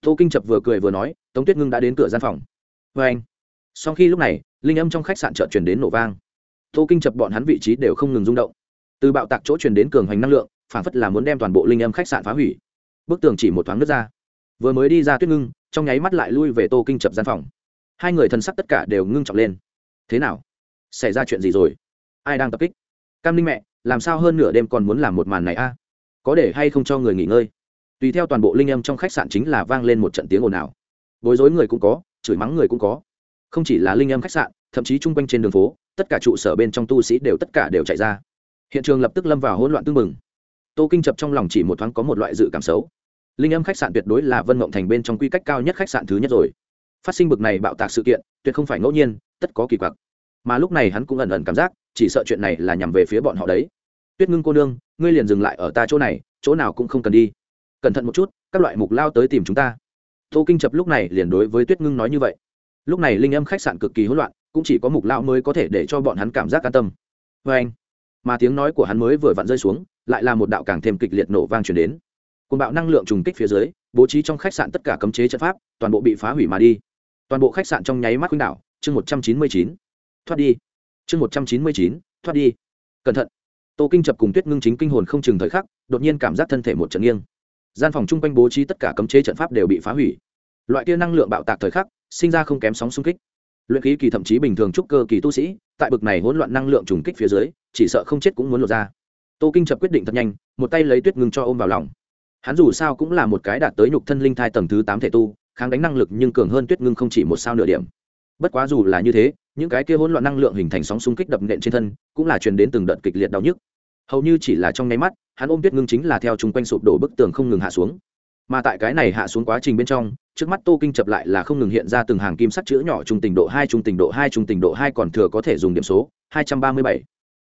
Tô kinh chập vừa cười vừa nói, tống tuyết ngưng đã đến cửa gian phòng. Vê anh. Sau khi lúc này, linh âm trong khách sạn chợ chuyển đến nổ vang. Tô kinh chập bọn hắn vị trí đều không ngừng rung động. Từ bạo tạc chỗ truyền đến cường hoành năng lượng phản phất là muốn đem toàn bộ linh âm khách sạn phá hủy. Bức tường chỉ một thoáng nước ra. Vừa mới đi ra tuyết ngưng, trong nháy mắt lại lui về tô kinh chập gian phòng. Hai người thân sắc tất cả đều ngưng trọng lên. Thế nào? Xảy ra chuyện gì rồi? Ai đang tập kích? Cam linh mẹ, làm sao hơn nửa đêm còn muốn làm một màn này a? Có để hay không cho người nghỉ ngơi? Tùy theo toàn bộ linh âm trong khách sạn chính là vang lên một trận tiếng ồn ào. Bối rối người cũng có, chửi mắng người cũng có. Không chỉ là linh âm khách sạn, thậm chí chung quanh trên đường phố, tất cả trụ sở bên trong tu sĩ đều tất cả đều chạy ra. Hiện trường lập tức lâm vào hỗn loạn tương mừng tô kinh chập trong lòng chỉ một thoáng có một loại dự cảm xấu. Linh âm khách sạn tuyệt đối là vân mộng thành bên trong quy cách cao nhất khách sạn thứ nhất rồi. Phát sinh bực này bạo tạc sự kiện, tuyệt không phải ngẫu nhiên, tất có kỳ quặc. Mà lúc này hắn cũng ẩn ẩn cảm giác, chỉ sợ chuyện này là nhằm về phía bọn họ đấy. Tuyết ngưng cô nương, ngươi liền dừng lại ở ta chỗ này, chỗ nào cũng không cần đi. Cẩn thận một chút, các loại mục lao tới tìm chúng ta. Tô kinh chập lúc này liền đối với tuyết ngưng nói như vậy. Lúc này linh âm khách sạn cực kỳ hỗn loạn, cũng chỉ có mục lao mới có thể để cho bọn hắn cảm giác an tâm. Vê anh mà tiếng nói của hắn mới vừa vặn rơi xuống lại là một đạo càng thêm kịch liệt nổ vang chuyển đến. Côn bạo năng lượng trùng kích phía dưới, bố trí trong khách sạn tất cả cấm chế trận pháp, toàn bộ bị phá hủy mà đi. Toàn bộ khách sạn trong nháy mắt khuynh đảo. Chương một trăm chín mươi chín. Thoát đi. Chương một trăm chín mươi chín. Thoát đi. Cẩn thận. Tô kinh chập cùng tuyết ngưng chính kinh hồn không chừng thời khắc, đột nhiên cảm giác thân thể một trận nghiêng. Gian phòng chung quanh bố trí tất cả cấm chế trận pháp đều bị phá hủy. Loại tia năng lượng bạo tạc thời khắc, sinh ra không kém sóng xung kích. Luyện khí kỳ thậm chí bình thường trúc cơ kỳ tu sĩ, tại bực này hỗn loạn năng lượng trùng kích phía dưới, chỉ sợ không chết cũng muốn lột ra tô kinh chập quyết định thật nhanh, một tay lấy tuyết ngưng cho ôm vào lòng. Hắn dù sao cũng là một cái đạt tới nhục thân linh thai tầng thứ tám thể tu, kháng đánh năng lực nhưng cường hơn tuyết ngưng không chỉ một sao nửa điểm. Bất quá dù là như thế, những cái kia hỗn loạn năng lượng hình thành sóng xung kích đập nện trên thân, cũng là truyền đến từng đợt kịch liệt đau nhức. Hầu như chỉ là trong nháy mắt, hắn ôm tuyết ngưng chính là theo chung quanh sụp đổ bức tường không ngừng hạ xuống. Mà tại cái này hạ xuống quá trình bên trong, trước mắt tô kinh chập lại là không ngừng hiện ra từng hàng kim sắc chữ nhỏ trung tình độ hai, trung tình độ hai, trung tình độ hai còn thừa có thể dùng điểm số hai trăm ba mươi bảy.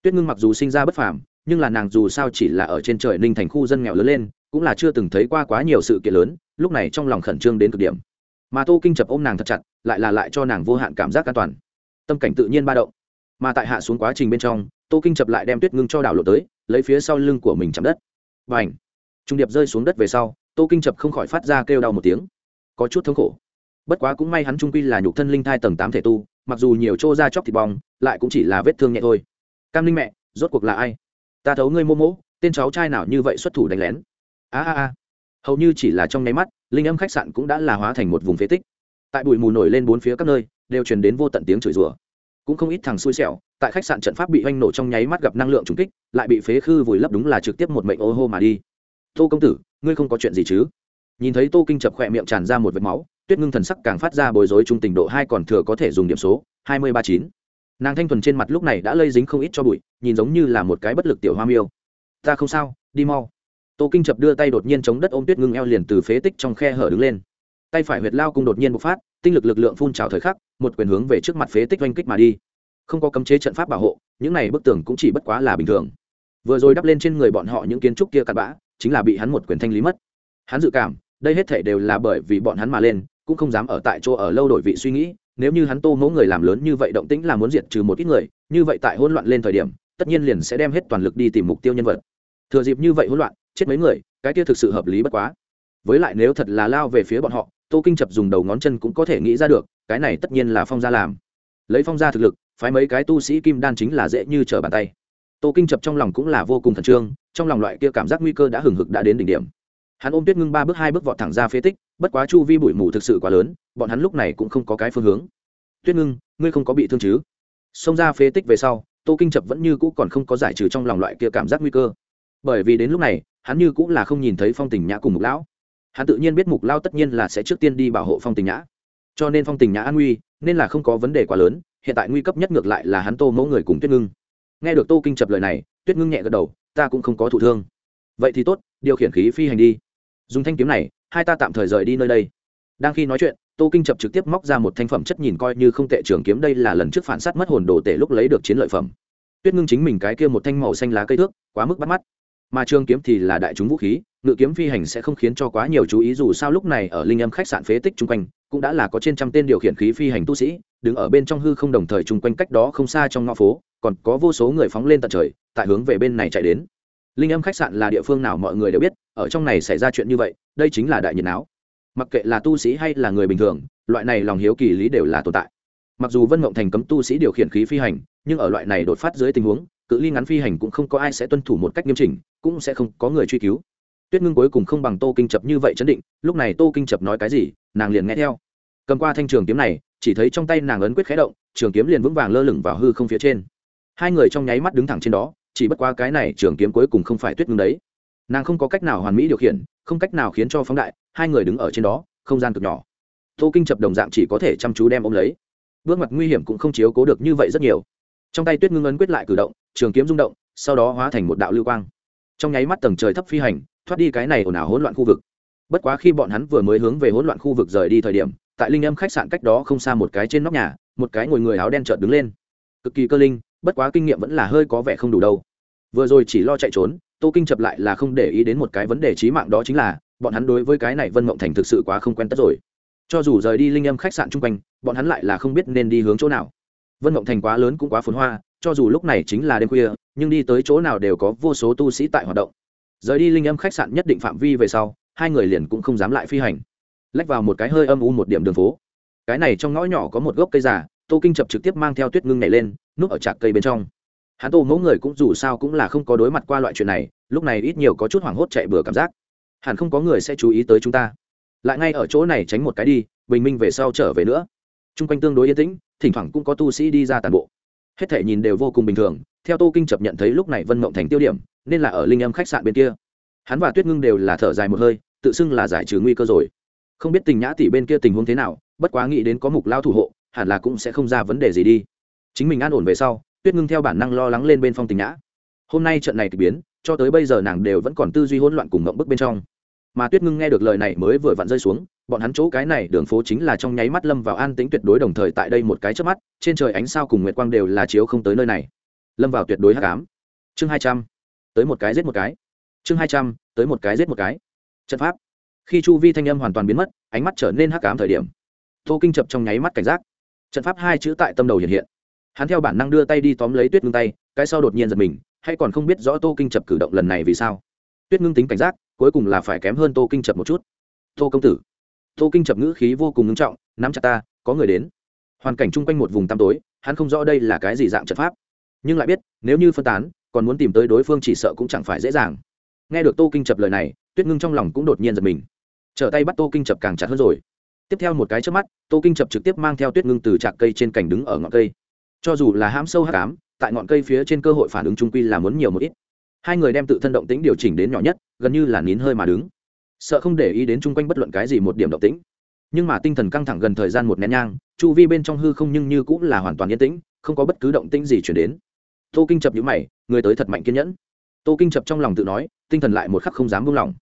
Tuyết ngưng mặc dù sinh ra bất phàm nhưng là nàng dù sao chỉ là ở trên trời ninh thành khu dân nghèo lớn lên, cũng là chưa từng thấy qua quá nhiều sự kiện lớn, lúc này trong lòng khẩn trương đến cực điểm. Mà tô kinh chập ôm nàng thật chặt, lại là lại cho nàng vô hạn cảm giác an toàn. Tâm cảnh tự nhiên ba động. Mà tại hạ xuống quá trình bên trong, tô kinh chập lại đem tuyết ngưng cho đảo lộ tới, lấy phía sau lưng của mình chạm đất. Và ảnh trung điệp rơi xuống đất về sau, tô kinh chập không khỏi phát ra kêu đau một tiếng. Có chút thống khổ. Bất quá cũng may hắn trung quy là nhục thân linh thai tầng tám thể tu, mặc dù nhiều trô ra chóc thịt bong, lại cũng chỉ là vết thương nhẹ thôi. Cam linh mẹ, rốt cuộc là ai? Ta thấu ngươi mô mỗ tên cháu trai nào như vậy xuất thủ đánh lén? A a a. Hầu như chỉ là trong nháy mắt, linh âm khách sạn cũng đã là hóa thành một vùng phế tích. Tại bụi mù nổi lên bốn phía các nơi, đều truyền đến vô tận tiếng chửi rủa. Cũng không ít thằng xui xẻo, tại khách sạn trận pháp bị oanh nổ trong nháy mắt gặp năng lượng trùng kích, lại bị phế khư vùi lấp đúng là trực tiếp một mệnh ô hô mà đi. Tô công tử, ngươi không có chuyện gì chứ? Nhìn thấy tô kinh chập khỏe miệng tràn ra một vệt máu, tuyết ngưng thần sắc càng phát ra bối rối trung tình độ hai còn thừa có thể dùng điểm số, hai mươi ba chín nàng thanh thuần trên mặt lúc này đã lây dính không ít cho bụi, nhìn giống như là một cái bất lực tiểu hoa miêu. Ta không sao, đi mau. Tô kinh chập đưa tay đột nhiên chống đất ôm tuyết ngưng eo liền từ phế tích trong khe hở đứng lên. Tay phải huyệt lao cung đột nhiên bộc phát, tinh lực lực lượng phun trào thời khắc, một quyền hướng về trước mặt phế tích oanh kích mà đi. Không có cấm chế trận pháp bảo hộ, những này bức tường cũng chỉ bất quá là bình thường. Vừa rồi đắp lên trên người bọn họ những kiến trúc kia cặn bã, chính là bị hắn một quyền thanh lý mất. Hắn dự cảm, đây hết thể đều là bởi vì bọn hắn mà lên, cũng không dám ở tại chỗ ở lâu đổi vị suy nghĩ nếu như hắn tô mẫu người làm lớn như vậy động tĩnh là muốn diệt trừ một ít người, như vậy tại hỗn loạn lên thời điểm, tất nhiên liền sẽ đem hết toàn lực đi tìm mục tiêu nhân vật. Thừa dịp như vậy hỗn loạn, chết mấy người, cái kia thực sự hợp lý bất quá. Với lại nếu thật là lao về phía bọn họ, tô kinh chập dùng đầu ngón chân cũng có thể nghĩ ra được, cái này tất nhiên là phong gia làm. Lấy phong gia thực lực, phái mấy cái tu sĩ kim đan chính là dễ như trở bàn tay. Tô kinh chập trong lòng cũng là vô cùng khẩn trương, trong lòng loại kia cảm giác nguy cơ đã hừng hực đã đến đỉnh điểm. Hắn ôm tuyết ngưng ba bước hai bước vọt thẳng ra phế tích, bất quá chu vi bụi mù thực sự quá lớn bọn hắn lúc này cũng không có cái phương hướng. Tuyết ngưng, ngươi không có bị thương chứ? Xông ra phế tích về sau, tô kinh chập vẫn như cũ còn không có giải trừ trong lòng loại kia cảm giác nguy cơ. Bởi vì đến lúc này, hắn như cũng là không nhìn thấy phong tình nhã cùng mục lão. Hắn tự nhiên biết mục lao tất nhiên là sẽ trước tiên đi bảo hộ phong tình nhã. Cho nên phong tình nhã an nguy, nên là không có vấn đề quá lớn, hiện tại nguy cấp nhất ngược lại là hắn tô mẫu người cùng tuyết ngưng. Nghe được tô kinh chập lời này, tuyết ngưng nhẹ gật đầu, ta cũng không có thụ thương. Vậy thì tốt, điều khiển khí phi hành đi. Dùng thanh kiếm này, hai ta tạm thời rời đi nơi đây đang khi nói chuyện, tô kinh chập trực tiếp móc ra một thanh phẩm chất nhìn coi như không tệ trường kiếm đây là lần trước phản s á t mất hồn đồ tể lúc lấy được chiến lợi phẩm. Tuyết ngưng chính mình cái kia một thanh màu xanh lá cây thước, quá mức bắt mắt. Mà trường kiếm thì là đại chúng vũ khí, ngự kiếm phi hành sẽ không khiến cho quá nhiều chú ý dù sao lúc này ở linh âm khách sạn phế tích chung quanh, cũng đã là có trên trăm tên điều khiển khí phi hành tu sĩ, đứng ở bên trong hư không đồng thời chung quanh cách đó không xa trong ngõ phố, còn có vô số người phóng lên tận trời, tại hướng về bên này chạy đến. Linh âm khách sạn là địa phương nào mọi người đều biết, ở trong này xảy ra chuyện như vậy, đây chính là đại nhiệt áo mặc kệ là tu sĩ hay là người bình thường, loại này lòng hiếu kỳ lý đều là tồn tại. Mặc dù vân mộng thành cấm tu sĩ điều khiển khí phi hành, nhưng ở loại này đột phát dưới tình huống, cự ly ngắn phi hành cũng không có ai sẽ tuân thủ một cách nghiêm chỉnh, cũng sẽ không có người truy cứu. Tuyết ngưng cuối cùng không bằng tô kinh chập như vậy chấn định, lúc này tô kinh chập nói cái gì, nàng liền nghe theo. Cầm qua thanh trường kiếm này, chỉ thấy trong tay nàng ấn quyết khé động, trường kiếm liền vững vàng lơ lửng vào hư không phía trên. Hai người trong nháy mắt đứng thẳng trên đó, chỉ bất qua cái này trường kiếm cuối cùng không phải tuyết ngưng đấy. Nàng không có cách nào hoàn mỹ điều khiển, không cách nào khiến cho phóng đại hai người đứng ở trên đó, không gian cực nhỏ. Tô kinh chập đồng dạng chỉ có thể chăm chú đem ôm lấy. Bước mặt nguy hiểm cũng không chiếu cố được như vậy rất nhiều. Trong tay tuyết ngưng ấn quyết lại cử động, trường kiếm rung động, sau đó hóa thành một đạo lưu quang. Trong nháy mắt tầng trời thấp phi hành, thoát đi cái này ồn ào hỗn loạn khu vực. Bất quá khi bọn hắn vừa mới hướng về hỗn loạn khu vực rời đi thời điểm, tại linh âm khách sạn cách đó không xa một cái trên nóc nhà, một cái ngồi người áo đen chợt đứng lên. Cực kỳ cơ linh, bất quá kinh nghiệm vẫn là hơi có vẻ không đủ đâu. Vừa rồi chỉ lo chạy trốn, tô kinh chập lại là không để ý đến một cái vấn đề trí mạng đó chính là bọn hắn đối với cái này vân mộng thành thực sự quá không quen tất rồi. Cho dù rời đi linh âm khách sạn chung quanh, bọn hắn lại là không biết nên đi hướng chỗ nào. Vân mộng thành quá lớn cũng quá phồn hoa, cho dù lúc này chính là đêm khuya, nhưng đi tới chỗ nào đều có vô số tu sĩ tại hoạt động. Rời đi linh âm khách sạn nhất định phạm vi về sau, hai người liền cũng không dám lại phi hành. Lách vào một cái hơi âm u một điểm đường phố. Cái này trong ngõ nhỏ có một gốc cây già, tô kinh chập trực tiếp mang theo tuyết ngưng nhảy lên, núp ở trạc cây bên trong. Hắn tô mẫu người cũng dù sao cũng là không có đối mặt qua loại chuyện này, lúc này ít nhiều có chút hoảng hốt chạy bừa cảm giác hẳn không có người sẽ chú ý tới chúng ta. Lại ngay ở chỗ này tránh một cái đi, bình minh về sau trở về nữa. T r u n g quanh tương đối yên tĩnh, thỉnh thoảng cũng có tu sĩ đi ra tàn bộ. Hết thể nhìn đều vô cùng bình thường, theo tô kinh chập nhận thấy lúc này vân mộng thành tiêu điểm, nên là ở linh âm khách sạn bên kia. Hắn và tuyết ngưng đều là thở dài một hơi, tự xưng là giải trừ nguy cơ rồi. Không biết tình nhã tỷ bên kia tình huống thế nào, bất quá nghĩ đến có mục lao thủ hộ, hẳn là cũng sẽ không ra vấn đề gì đi. Chính mình an ổn về sau, tuyết ngưng theo bản năng lo lắng lên bên phong tình nhã hôm nay trận này thì biến, cho tới bây giờ nàng đều vẫn còn tư duy hỗn loạn cùng ngậm bức bên trong. Mà tuyết ngưng nghe được lời này mới vừa vặn rơi xuống, bọn hắn chỗ cái này đường phố chính là trong nháy mắt lâm vào an tính tuyệt đối đồng thời tại đây một cái trước mắt, trên trời ánh sao cùng nguyệt quang đều là chiếu không tới nơi này. Lâm vào tuyệt đối hắc ám. Chương hai trăm. Tới một cái giết một cái. Chương hai trăm, tới một cái giết một cái. Trận pháp. Khi chu vi thanh âm hoàn toàn biến mất, ánh mắt trở nên hắc ám thời điểm. Tô kinh chập trong nháy mắt cảnh giác. Trận pháp hai chữ tại tâm đầu hiện hiện. Hắn theo bản năng đưa tay đi tóm lấy tuyết ngưng tay, cái sau đột nhiên giật mình hay còn không biết rõ tô kinh chập cử động lần này vì sao? Tuyết ngưng tính cảnh giác, cuối cùng là phải kém hơn tô kinh chập một chút. Tô công tử. Tô kinh chập ngữ khí vô cùng ngưng trọng, nắm chặt ta, có người đến. Hoàn cảnh chung quanh một vùng tăm tối, hắn không rõ đây là cái gì dạng trận pháp. Nhưng lại biết, nếu như phân tán, còn muốn tìm tới đối phương chỉ sợ cũng chẳng phải dễ dàng. Nghe được tô kinh chập lời này, tuyết ngưng trong lòng cũng đột nhiên giật mình. Trở tay bắt tô kinh chập càng chặt hơn rồi. Tiếp theo một cái trước mắt, tô kinh chập trực tiếp mang theo tuyết ngưng từ trạc cây trên cành đứng ở ngọn cây. Cho dù là hãm sâu hát cám tại ngọn cây phía trên cơ hội phản ứng trung quy là muốn nhiều một ít. Hai người đem tự thân động tĩnh điều chỉnh đến nhỏ nhất, gần như là nín hơi mà đứng. Sợ không để ý đến chung quanh bất luận cái gì một điểm động tĩnh. Nhưng mà tinh thần căng thẳng gần thời gian một nén nhang, chu vi bên trong hư không nhưng như cũng là hoàn toàn yên tĩnh, không có bất cứ động tĩnh gì chuyển đến. Tô kinh chập nhữ mày, người tới thật mạnh kiên nhẫn. Tô kinh chập trong lòng tự nói, tinh thần lại một khắc không dám buông lỏng.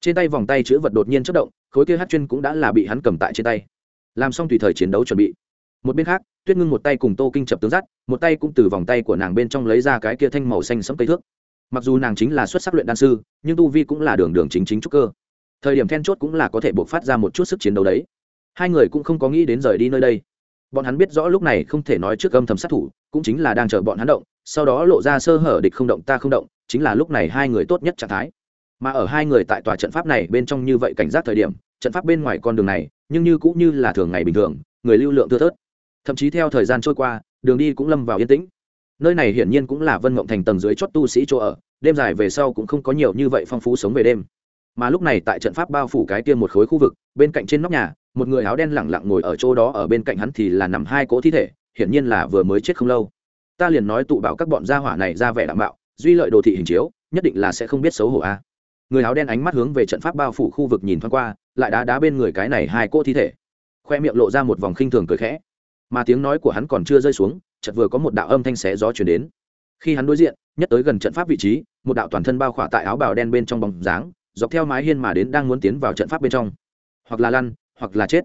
Trên tay vòng tay chữ vật đột nhiên chất động, khối kia hát chuyên cũng đã là bị hắn cầm tại trên tay. Làm xong tùy thời chiến đấu chuẩn bị một bên khác, tuyết ngưng một tay cùng tô kinh chập tướng dắt, một tay cũng từ vòng tay của nàng bên trong lấy ra cái kia thanh màu xanh sẫm cây thước. Mặc dù nàng chính là xuất sắc luyện đan sư, nhưng tu vi cũng là đường đường chính chính trúc cơ. Thời điểm then chốt cũng là có thể buộc phát ra một chút sức chiến đấu đấy. Hai người cũng không có nghĩ đến rời đi nơi đây. Bọn hắn biết rõ lúc này không thể nói trước âm thầm sát thủ, cũng chính là đang chờ bọn hắn động, sau đó lộ ra sơ hở địch không động ta không động, chính là lúc này hai người tốt nhất trạng thái. Mà ở hai người tại tòa trận pháp này bên trong như vậy cảnh giác thời điểm, trận pháp bên ngoài con đường này, nhưng như cũng như là thường ngày bình thường, người lưu lượng thưa thớt thậm chí theo thời gian trôi qua, đường đi cũng lâm vào yên tĩnh. Nơi này hiển nhiên cũng là vân mộng thành tầng dưới chót tu sĩ chỗ ở, đêm dài về sau cũng không có nhiều như vậy phong phú sống về đêm. Mà lúc này tại trận pháp bao phủ cái kia một khối khu vực, bên cạnh trên nóc nhà, một người áo đen lẳng lặng ngồi ở chỗ đó, ở bên cạnh hắn thì là nằm hai cỗ thi thể, hiển nhiên là vừa mới chết không lâu. Ta liền nói tụ bảo các bọn gia hỏa này ra vẻ đảm bảo duy lợi đồ thị hình chiếu, nhất định là sẽ không biết xấu hổ a. À. Người áo đen ánh mắt hướng về trận pháp bao phủ khu vực nhìn thoáng qua, lại đá đá bên người cái này hai cỗ thi thể. Khoe miệng lộ ra một vòng khinh thường cười khẽ mà tiếng nói của hắn còn chưa rơi xuống, chợt vừa có một đạo âm thanh xé gió chuyển đến. Khi hắn đối diện, nhất tới gần trận pháp vị trí, một đạo toàn thân bao khỏa tại áo bào đen bên trong bóng dáng, dọc theo mái hiên mà đến đang muốn tiến vào trận pháp bên trong. Hoặc là lăn, hoặc là chết.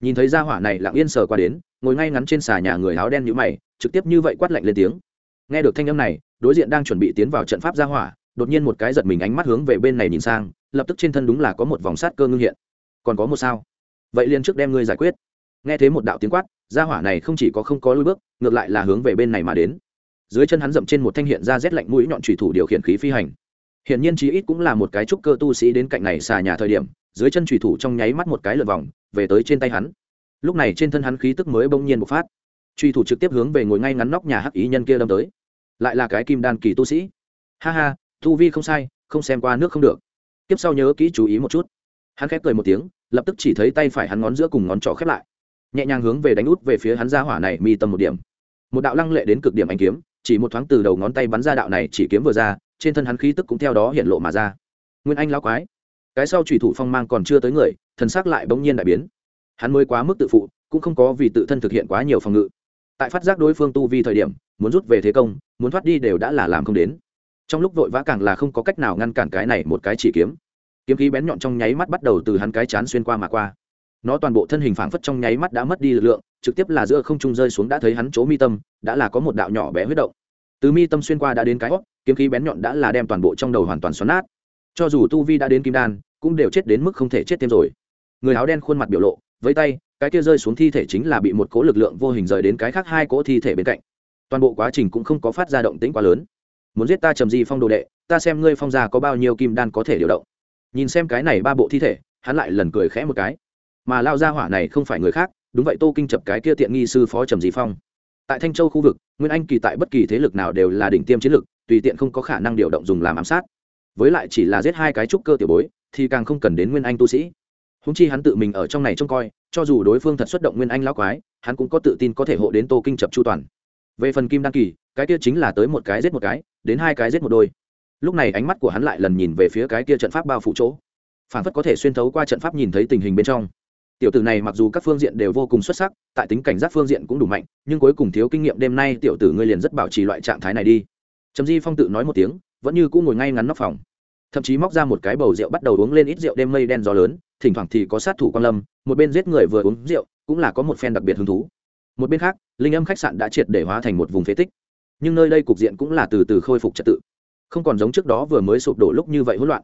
Nhìn thấy gia hỏa này lặng yên sờ qua đến, ngồi ngay ngắn trên xà nhà người áo đen như mày, trực tiếp như vậy quát lạnh lên tiếng. Nghe được thanh âm này, đối diện đang chuẩn bị tiến vào trận pháp gia hỏa, đột nhiên một cái giật mình ánh mắt hướng về bên này nhìn sang, lập tức trên thân đúng là có một vòng sát cơ ngưng hiện. Còn có một sao. Vậy liền trước đem ngươi giải quyết nghe thấy một đạo tiếng quát, gia hỏa này không chỉ có không có lui bước, ngược lại là hướng về bên này mà đến. Dưới chân hắn dậm trên một thanh hiện ra rét lạnh mũi nhọn thủy thủ điều khiển khí phi hành. Hiện nhiên chí ít cũng là một cái trúc cơ tu sĩ đến cạnh này xà nhà thời điểm, dưới chân thủy thủ trong nháy mắt một cái lượt vòng, về tới trên tay hắn. Lúc này trên thân hắn khí tức mới bỗng nhiên bộc phát. Truy thủ trực tiếp hướng về ngồi ngay ngắn nóc nhà hắc ý nhân kia đâm tới. Lại là cái kim đan kỳ tu sĩ. Ha ha, tu vi không sai, không xem qua nước không được. Tiếp sau nhớ kỹ chú ý một chút. Hắn khép cười một tiếng, lập tức chỉ thấy tay phải hắn ngón giữa cùng ngón trỏ khép lại nhẹ nhàng hướng về đánh út về phía hắn ra hỏa này mi tâm một điểm. Một đạo lăng lệ đến cực điểm anh kiếm, chỉ một thoáng từ đầu ngón tay bắn ra đạo này chỉ kiếm vừa ra, trên thân hắn khí tức cũng theo đó hiện lộ mà ra. Nguyên anh lão quái, cái sau trùy thủ phong mang còn chưa tới người, thần xác lại bỗng nhiên đại biến. Hắn mới quá mức tự phụ, cũng không có vì tự thân thực hiện quá nhiều phòng ngự. Tại phát giác đối phương tu vi thời điểm, muốn rút về thế công, muốn thoát đi đều đã là làm không đến. Trong lúc vội vã càng là không có cách nào ngăn cản cái này một cái chỉ kiếm. Kiếm khí bén nhọn trong nháy mắt bắt đầu từ hắn cái chán xuyên qua mà qua nó toàn bộ thân hình phảng phất trong nháy mắt đã mất đi lực lượng, trực tiếp là giữa không trung rơi xuống đã thấy hắn chỗ mi tâm, đã là có một đạo nhỏ bé huyết động. Từ mi tâm xuyên qua đã đến cái hót kiếm khí bén nhọn đã là đem toàn bộ trong đầu hoàn toàn xoắn nát. Cho dù tu vi đã đến kim đan, cũng đều chết đến mức không thể chết thêm rồi. Người áo đen khuôn mặt biểu lộ với tay, cái kia rơi xuống thi thể chính là bị một cỗ lực lượng vô hình rời đến cái khác hai cỗ thi thể bên cạnh. Toàn bộ quá trình cũng không có phát ra động tĩnh quá lớn. Muốn giết ta trầm di phong đồ đệ, ta xem ngươi phong gia có bao nhiêu kim đan có thể điều động. Nhìn xem cái này ba bộ thi thể, hắn lại lần cười khẽ một cái mà lao ra hỏa này không phải người khác, đúng vậy, tô kinh chập cái kia tiện nghi sư phó trầm dì phong. Tại thanh châu khu vực, nguyên anh kỳ tại bất kỳ thế lực nào đều là đỉnh tiêm chiến lực, tùy tiện không có khả năng điều động dùng làm ám sát. Với lại chỉ là giết hai cái trúc cơ tiểu bối, thì càng không cần đến nguyên anh tu sĩ. Húng chi hắn tự mình ở trong này trông coi, cho dù đối phương thật xuất động nguyên anh lão quái, hắn cũng có tự tin có thể hộ đến tô kinh chập chu toàn. Về phần kim đăng kỳ, cái kia chính là tới một cái giết một cái, đến hai cái giết một đôi. Lúc này ánh mắt của hắn lại lần nhìn về phía cái kia trận pháp bao phủ chỗ. Phản phất có thể xuyên thấu qua trận pháp nhìn thấy tình hình bên trong tiểu tử này mặc dù các phương diện đều vô cùng xuất sắc, tại tính cảnh giác phương diện cũng đủ mạnh, nhưng cuối cùng thiếu kinh nghiệm đêm nay tiểu tử ngươi liền rất bảo trì loại trạng thái này đi. Trầm di phong tự nói một tiếng, vẫn như cũng ngồi ngay ngắn nóc phòng. Thậm chí móc ra một cái bầu rượu bắt đầu uống lên ít rượu đêm mây đen gió lớn, thỉnh thoảng thì có sát thủ quan lâm, một bên giết người vừa uống rượu, cũng là có một phen đặc biệt hứng thú. Một bên khác, linh âm khách sạn đã triệt để hóa thành một vùng phế tích. Nhưng nơi đây cục diện cũng là từ từ khôi phục trật tự. Không còn giống trước đó vừa mới sụp đổ lúc như vậy hỗn loạn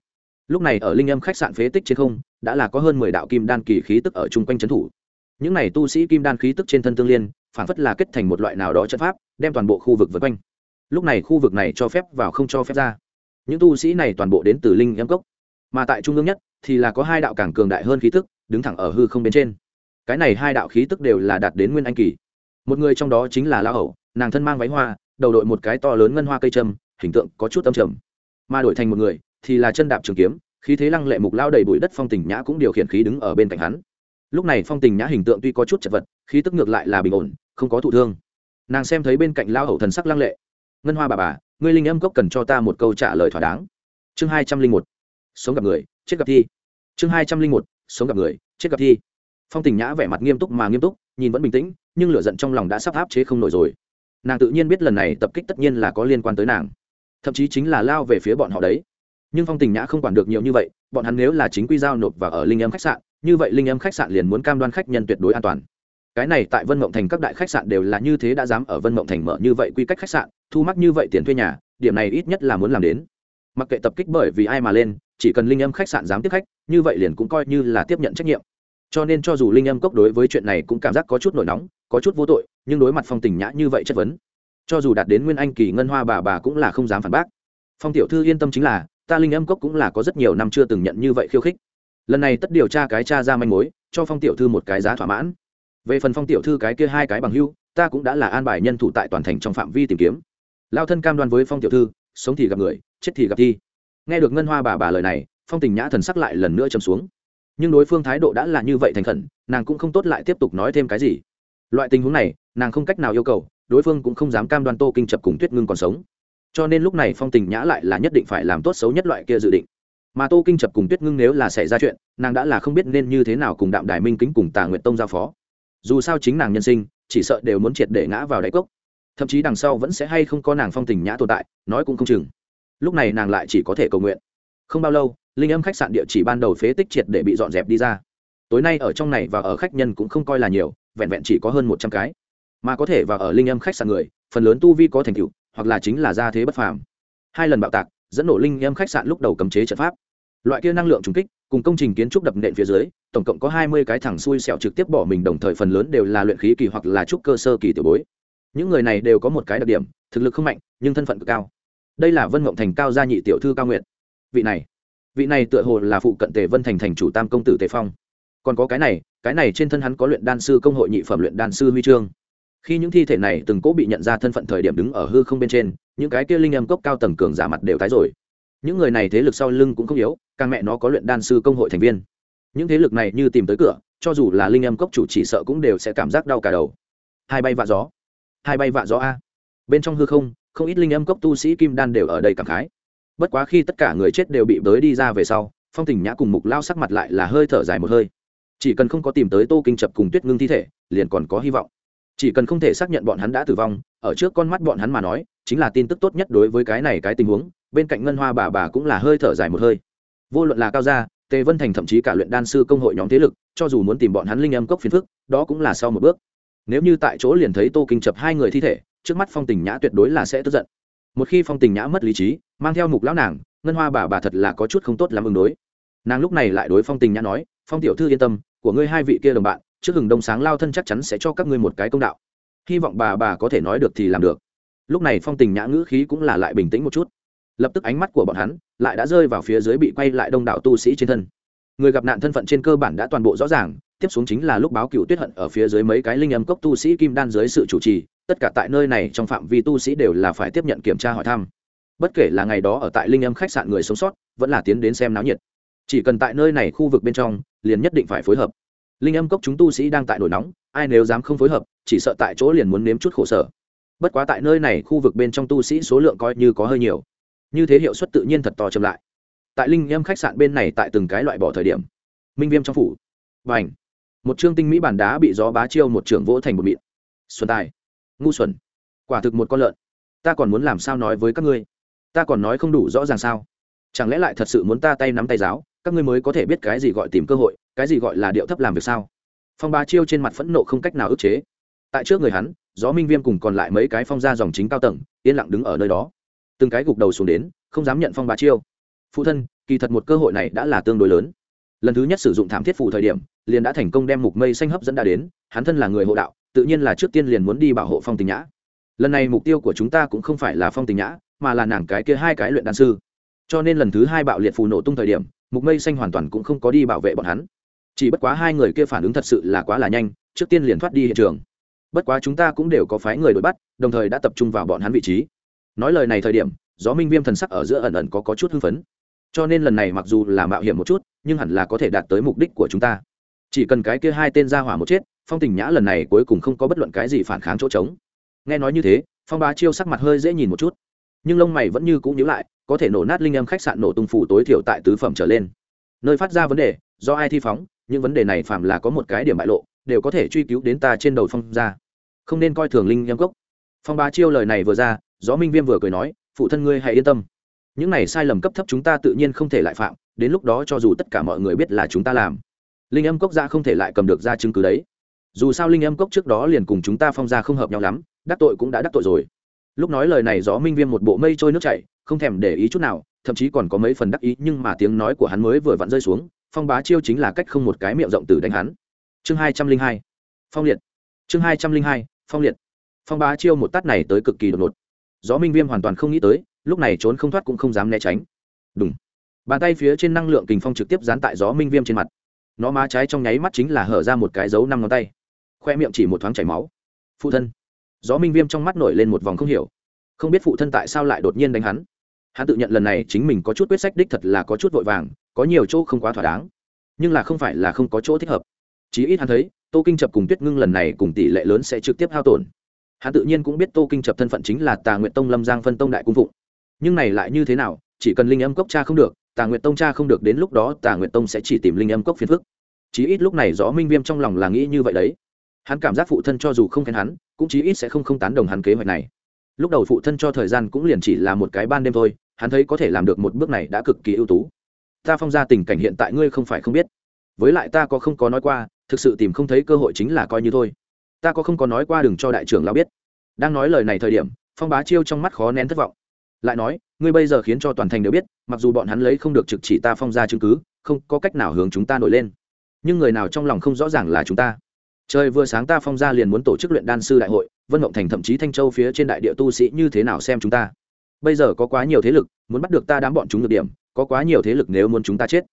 lúc này ở linh âm khách sạn phế tích trên không, đã là có hơn mười đạo kim đan kỳ khí tức ở chung quanh trấn thủ. Những này tu sĩ kim đan khí tức trên thân tương liên, phản phất là kết thành một loại nào đó trận pháp, đem toàn bộ khu vực vượt quanh. Lúc này khu vực này cho phép vào không cho phép ra. Những tu sĩ này toàn bộ đến từ linh âm cốc. Mà tại trung ương nhất, thì là có hai đạo càng cường đại hơn khí tức, đứng thẳng ở hư không bên trên. Cái này hai đạo khí tức đều là đạt đến nguyên anh kỳ. Một người trong đó chính là lão hậu, nàng thân mang váy hoa, đầu đội một cái to lớn ngân hoa cây trâm, hình tượng có chút âm trầm. Mà đổi thành một người thì là chân đạp trường kiếm, khí thế lăng lệ mục lao đầy bụi đất phong tình nhã cũng điều khiển khí đứng ở bên cạnh hắn. Lúc này phong tình nhã hình tượng tuy có chút chật vật, khí tức ngược lại là bình ổn, không có thụ thương. Nàng xem thấy bên cạnh lao hậu thần sắc lăng lệ. Ngân hoa bà bà, ngươi linh âm cốc cần cho ta một câu trả lời thỏa đáng. Chương hai trăm linh một. Sống gặp người, chết gặp thi. Chương hai trăm linh một. Sống gặp người, chết gặp thi. Phong tình nhã vẻ mặt nghiêm túc mà nghiêm túc, nhìn vẫn bình tĩnh, nhưng lửa giận trong lòng đã sắp áp chế không nổi rồi. Nàng tự nhiên biết lần này tập kích tất nhiên là có liên quan tới nàng. Thậm chí chính là lao về phía bọn họ đấy nhưng phong tình nhã không quản được nhiều như vậy, bọn hắn nếu là chính quy giao nộp và ở linh âm khách sạn, như vậy linh âm khách sạn liền muốn cam đoan khách nhân tuyệt đối an toàn. Cái này tại vân mộng thành các đại khách sạn đều là như thế đã dám ở vân mộng thành mở như vậy quy cách khách sạn, thu mắc như vậy tiền thuê nhà, điểm này ít nhất là muốn làm đến. Mặc kệ tập kích bởi vì ai mà lên, chỉ cần linh âm khách sạn dám tiếp khách, như vậy liền cũng coi như là tiếp nhận trách nhiệm. Cho nên cho dù linh âm cốc đối với chuyện này cũng cảm giác có chút nổi nóng, có chút vô tội, nhưng đối mặt phong tình nhã như vậy chất vấn, cho dù đạt đến nguyên anh kỳ ngân hoa bà bà cũng là không dám phản bác. Phong tiểu thư yên tâm chính là ta linh âm cốc cũng là có rất nhiều năm chưa từng nhận như vậy khiêu khích. Lần này tất điều tra cái cha ra manh mối, cho phong tiểu thư một cái giá thỏa mãn. Về phần phong tiểu thư cái kia hai cái bằng hưu, ta cũng đã là an bài nhân thủ tại toàn thành trong phạm vi tìm kiếm. Lao thân cam đoan với phong tiểu thư, sống thì gặp người, chết thì gặp thi. Nghe được ngân hoa bà bà lời này, phong tình nhã thần sắc lại lần nữa chấm xuống. Nhưng đối phương thái độ đã là như vậy thành khẩn, nàng cũng không tốt lại tiếp tục nói thêm cái gì. Loại tình huống này, nàng không cách nào yêu cầu, đối phương cũng không dám cam đoan tô kinh chập cùng tuyết ngưng còn sống cho nên lúc này phong tình nhã lại là nhất định phải làm tốt xấu nhất loại kia dự định. Mà tô kinh chập cùng tuyết ngưng nếu là xảy ra chuyện, nàng đã là không biết nên như thế nào cùng đạm đài minh kính cùng tà nguyện tông giao phó. Dù sao chính nàng nhân sinh, chỉ sợ đều muốn triệt để ngã vào đáy cốc. Thậm chí đằng sau vẫn sẽ hay không có nàng phong tình nhã tồn tại, nói cũng không chừng. Lúc này nàng lại chỉ có thể cầu nguyện. Không bao lâu, linh âm khách sạn địa chỉ ban đầu phế tích triệt để bị dọn dẹp đi ra. Tối nay ở trong này và ở khách nhân cũng không coi là nhiều, vẹn vẹn chỉ có hơn một trăm cái. Mà có thể vào ở linh âm khách sạn người, phần lớn tu vi có thành tựu hoặc là chính là gia thế bất phàm. Hai lần bạo tạc, dẫn nổ linh em khách sạn lúc đầu cấm chế trận pháp. Loại kia năng lượng trùng kích, cùng công trình kiến trúc đập nện phía dưới, tổng cộng có hai mươi cái thẳng xui xẻo trực tiếp bỏ mình đồng thời phần lớn đều là luyện khí kỳ hoặc là trúc cơ sơ kỳ tiểu bối. Những người này đều có một cái đặc điểm, thực lực không mạnh, nhưng thân phận cực cao. Đây là vân mộng thành cao gia nhị tiểu thư cao nguyện vị này vị này tựa hồ là phụ cận tề vân thành thành chủ tam công tử tề phong. Còn có cái này cái này trên thân hắn có luyện đan sư công hội nhị phẩm luyện đan sư huy chương khi những thi thể này từng cố bị nhận ra thân phận thời điểm đứng ở hư không bên trên, những cái kia linh âm cốc cao tầng cường giả mặt đều tái rồi. Những người này thế lực sau lưng cũng không yếu, càng mẹ nó có luyện đan sư công hội thành viên. Những thế lực này như tìm tới cửa, cho dù là linh âm cốc chủ chỉ sợ cũng đều sẽ cảm giác đau cả đầu. Hai bay vạ gió. Hai bay vạ gió a. Bên trong hư không không ít linh âm cốc tu sĩ kim đan đều ở đây cảm khái. Bất quá khi tất cả người chết đều bị bới đi ra về sau, phong tình nhã cùng mục lao sắc mặt lại là hơi thở dài một hơi. Chỉ cần không có tìm tới tô kinh chập cùng tuyết ngưng thi thể, liền còn có hy vọng chỉ cần không thể xác nhận bọn hắn đã tử vong, ở trước con mắt bọn hắn mà nói, chính là tin tức tốt nhất đối với cái này cái tình huống, bên cạnh ngân hoa bà bà cũng là hơi thở dài một hơi. Vô luận là cao gia, tề vân thành thậm chí cả luyện đan sư công hội nhóm thế lực, cho dù muốn tìm bọn hắn linh âm cốc phiền phức, đó cũng là sau một bước. Nếu như tại chỗ liền thấy tô kinh chập hai người thi thể, trước mắt phong tình nhã tuyệt đối là sẽ tức giận. Một khi phong tình nhã mất lý trí, mang theo mục lão nàng, ngân hoa bà bà thật là có chút không tốt làm ứng đối. Nàng lúc này lại đối phong tình nhã nói, phong tiểu thư yên tâm, của ngươi hai vị kia đồng bạn trước hừng đông sáng lao thân chắc chắn sẽ cho các ngươi một cái công đạo. Hy vọng bà bà có thể nói được thì làm được. Lúc này phong tình nhã ngữ khí cũng là lại bình tĩnh một chút. Lập tức ánh mắt của bọn hắn lại đã rơi vào phía dưới bị quay lại đông đảo tu sĩ trên thân. Người gặp nạn thân phận trên cơ bản đã toàn bộ rõ ràng, tiếp xuống chính là lúc báo cựu tuyết hận ở phía dưới mấy cái linh âm cốc tu sĩ kim đan dưới sự chủ trì, tất cả tại nơi này trong phạm vi tu sĩ đều là phải tiếp nhận kiểm tra hỏi thăm. Bất kể là ngày đó ở tại linh âm khách sạn người sống sót, vẫn là tiến đến xem náo nhiệt. Chỉ cần tại nơi này khu vực bên trong, liền nhất định phải phối hợp linh âm cốc chúng tu sĩ đang tại nổi nóng, ai nếu dám không phối hợp, chỉ sợ tại chỗ liền muốn nếm chút khổ sở. Bất quá tại nơi này khu vực bên trong tu sĩ số lượng coi như có hơi nhiều. Như thế hiệu suất tự nhiên thật to chậm lại. Tại linh âm khách sạn bên này tại từng cái loại bỏ thời điểm, minh viêm trong phủ. Và ảnh một chương tinh mỹ bản đá bị gió bá chiêu một trưởng vỗ thành một mịn. Xuân tài! Ngu xuẩn! Quả thực một con lợn. Ta còn muốn làm sao nói với các ngươi? Ta còn nói không đủ rõ ràng sao? Chẳng lẽ lại thật sự muốn ta tay nắm tay giáo? Các ngươi mới có thể biết cái gì gọi tìm cơ hội, cái gì gọi là điệu thấp làm việc sao? Phong bá chiêu trên mặt phẫn nộ không cách nào ức chế. Tại trước người hắn, gió minh viêm cùng còn lại mấy cái phong ra dòng chính cao tầng, yên lặng đứng ở nơi đó. Từng cái gục đầu xuống đến, không dám nhận phong bá chiêu. Phụ thân, kỳ thật một cơ hội này đã là tương đối lớn. Lần thứ nhất sử dụng thảm thiết phụ thời điểm, liền đã thành công đem mục mây xanh hấp dẫn đã đến, hắn thân là người hộ đạo, tự nhiên là trước tiên liền muốn đi bảo hộ phong tình nhã. Lần này mục tiêu của chúng ta cũng không phải là phong tình nhã, mà là nàng cái kia hai cái luyện đan sư. Cho nên lần thứ hai bạo liệt phù nổ tung thời điểm mục mây xanh hoàn toàn cũng không có đi bảo vệ bọn hắn. Chỉ bất quá hai người kia phản ứng thật sự là quá là nhanh trước tiên liền thoát đi hiện trường. Bất quá chúng ta cũng đều có phái người đuổi bắt đồng thời đã tập trung vào bọn hắn vị trí. Nói lời này thời điểm gió minh viêm thần sắc ở giữa ẩn ẩn có, có chút hưng phấn. Cho nên lần này mặc dù là mạo hiểm một chút nhưng hẳn là có thể đạt tới mục đích của chúng ta. Chỉ cần cái kia hai tên ra hỏa một chết phong tình nhã lần này cuối cùng không có bất luận cái gì phản kháng chỗ trống. Nghe nói như thế phong bá chiêu sắc mặt hơi dễ nhìn một chút nhưng lông mày vẫn như cũ nhíu lại, có thể nổ nát linh âm khách sạn nổ tung phủ tối thiểu tại tứ phẩm trở lên. Nơi phát ra vấn đề, do ai thi phóng, những vấn đề này phạm là có một cái điểm bại lộ, đều có thể truy cứu đến ta trên đầu phong ra. Không nên coi thường linh âm cốc. Phong bá chiêu lời này vừa ra, gió minh viêm vừa cười nói, phụ thân ngươi hãy yên tâm. Những này sai lầm cấp thấp chúng ta tự nhiên không thể lại phạm, đến lúc đó cho dù tất cả mọi người biết là chúng ta làm, linh âm cốc ra không thể lại cầm được ra chứng cứ đấy. Dù sao linh âm cốc trước đó liền cùng chúng ta phong ra không hợp nhau lắm, đắc tội cũng đã đắc tội rồi lúc nói lời này gió minh viêm một bộ mây trôi nước chảy, không thèm để ý chút nào, thậm chí còn có mấy phần đắc ý, nhưng mà tiếng nói của hắn mới vừa vặn rơi xuống, phong bá chiêu chính là cách không một cái miệng rộng từ đánh hắn. Chương hai trăm linh hai, phong liệt. Chương hai trăm linh hai, phong liệt. Phong bá chiêu một tát này tới cực kỳ đột ngột. Gió minh viêm hoàn toàn không nghĩ tới, lúc này trốn không thoát cũng không dám né tránh. Đúng bàn tay phía trên năng lượng kình phong trực tiếp dán tại gió minh viêm trên mặt. Nó má trái trong nháy mắt chính là hở ra một cái dấu năm ngón tay. Khoe miệng chỉ một thoáng chảy máu. Phụ thân gió minh viêm trong mắt nổi lên một vòng không hiểu. Không biết phụ thân tại sao lại đột nhiên đánh hắn. Hắn tự nhận lần này chính mình có chút quyết sách đích thật là có chút vội vàng, có nhiều chỗ không quá thỏa đáng. Nhưng là không phải là không có chỗ thích hợp. Chí ít hắn thấy, tô kinh chập cùng tuyết ngưng lần này cùng tỷ lệ lớn sẽ trực tiếp hao tổn. Hắn tự nhiên cũng biết tô kinh chập thân phận chính là tà nguyện tông lâm giang phân tông đại cung phụng. Nhưng này lại như thế nào, chỉ cần linh âm cốc cha không được, tà nguyện tông cha không được đến lúc đó tà nguyện tông sẽ chỉ tìm linh âm cốc phiền phức. Chí ít lúc này gió minh viêm trong lòng là nghĩ như vậy đấy hắn cảm giác phụ thân cho dù không khen hắn, cũng chí ít sẽ không không tán đồng hắn kế hoạch này. Lúc đầu phụ thân cho thời gian cũng liền chỉ là một cái ban đêm thôi, hắn thấy có thể làm được một bước này đã cực kỳ ưu tú. Ta phong ra tình cảnh hiện tại ngươi không phải không biết. Với lại ta có không có nói qua, thực sự tìm không thấy cơ hội chính là coi như thôi. Ta có không có nói qua đừng cho đại trưởng lão biết. Đang nói lời này thời điểm, phong bá chiêu trong mắt khó nén thất vọng. Lại nói, ngươi bây giờ khiến cho toàn thành đều biết, mặc dù bọn hắn lấy không được trực chỉ ta phong ra chứng cứ, không có cách nào hướng chúng ta nổi lên. Nhưng người nào trong lòng không rõ ràng là chúng ta? Trời vừa sáng ta phong ra liền muốn tổ chức luyện đan sư đại hội, vân mộng thành thậm chí thanh châu phía trên đại địa tu sĩ như thế nào xem chúng ta? Bây giờ có quá nhiều thế lực, muốn bắt được ta đám bọn chúng được điểm, có quá nhiều thế lực nếu muốn chúng ta chết.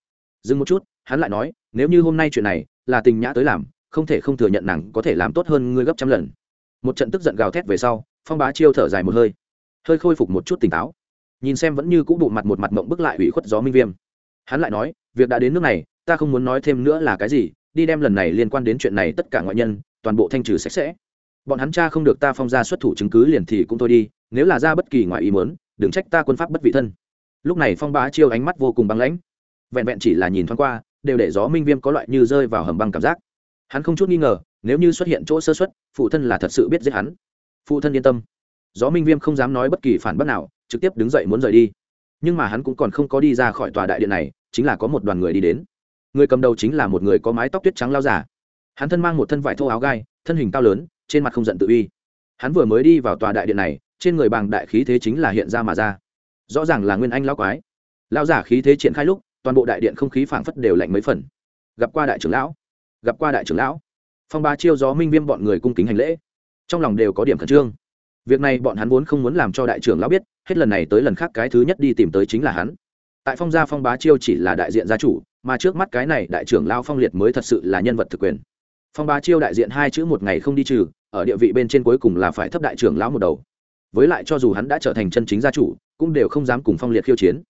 Dừng một chút, hắn lại nói, nếu như hôm nay chuyện này là tình nhã tới làm, không thể không thừa nhận nàng có thể làm tốt hơn ngươi gấp trăm lần. Một trận tức giận gào thét về sau, phong bá chiêu thở dài một hơi hơi khôi phục một chút tỉnh táo. Nhìn xem vẫn như cũ bụ mặt một mặt mộng bức lại ủy khuất gió minh viêm. Hắn lại nói, việc đã đến nước này, ta không muốn nói thêm nữa là cái gì đi đem lần này liên quan đến chuyện này tất cả ngoại nhân, toàn bộ thanh trừ sạch sẽ. Bọn hắn cha không được ta phong ra xuất thủ chứng cứ liền thì cũng thôi đi, nếu là ra bất kỳ ngoại ý muốn, đừng trách ta quân pháp bất vị thân. Lúc này phong bá chiêu ánh mắt vô cùng băng lãnh. Vẹn vẹn chỉ là nhìn thoáng qua, đều để gió minh viêm có loại như rơi vào hầm băng cảm giác. Hắn không chút nghi ngờ, nếu như xuất hiện chỗ sơ xuất phụ thân là thật sự biết giết hắn. Phụ thân yên tâm. Gió minh viêm không dám nói bất kỳ phản bất nào, trực tiếp đứng dậy muốn rời đi. Nhưng mà hắn cũng còn không có đi ra khỏi tòa đại điện này, chính là có một đoàn người đi đến người cầm đầu chính là một người có mái tóc tuyết trắng lao giả. Hắn thân mang một thân vải thô áo gai, thân hình cao lớn, trên mặt không giận tự uy. Hắn vừa mới đi vào tòa đại điện này, trên người bàng đại khí thế chính là hiện ra mà ra. Rõ ràng là nguyên anh lao quái. Lao giả khí thế triển khai lúc, toàn bộ đại điện không khí phảng phất đều lạnh mấy phần. Gặp qua đại trưởng lão. Gặp qua đại trưởng lão. Phong ba chiêu gió minh viêm bọn người cung kính hành lễ. Trong lòng đều có điểm khẩn trương. Việc này bọn hắn vốn không muốn làm cho đại trưởng lão biết, hết lần này tới lần khác cái thứ nhất đi tìm tới chính là hắn. Tại phong gia phong bá chiêu chỉ là đại diện gia chủ mà trước mắt cái này đại trưởng lao phong liệt mới thật sự là nhân vật thực quyền. Phong bá chiêu đại diện hai chữ một ngày không đi trừ, ở địa vị bên trên cuối cùng là phải thấp đại trưởng lão một đầu. Với lại cho dù hắn đã trở thành chân chính gia chủ, cũng đều không dám cùng phong liệt khiêu chiến.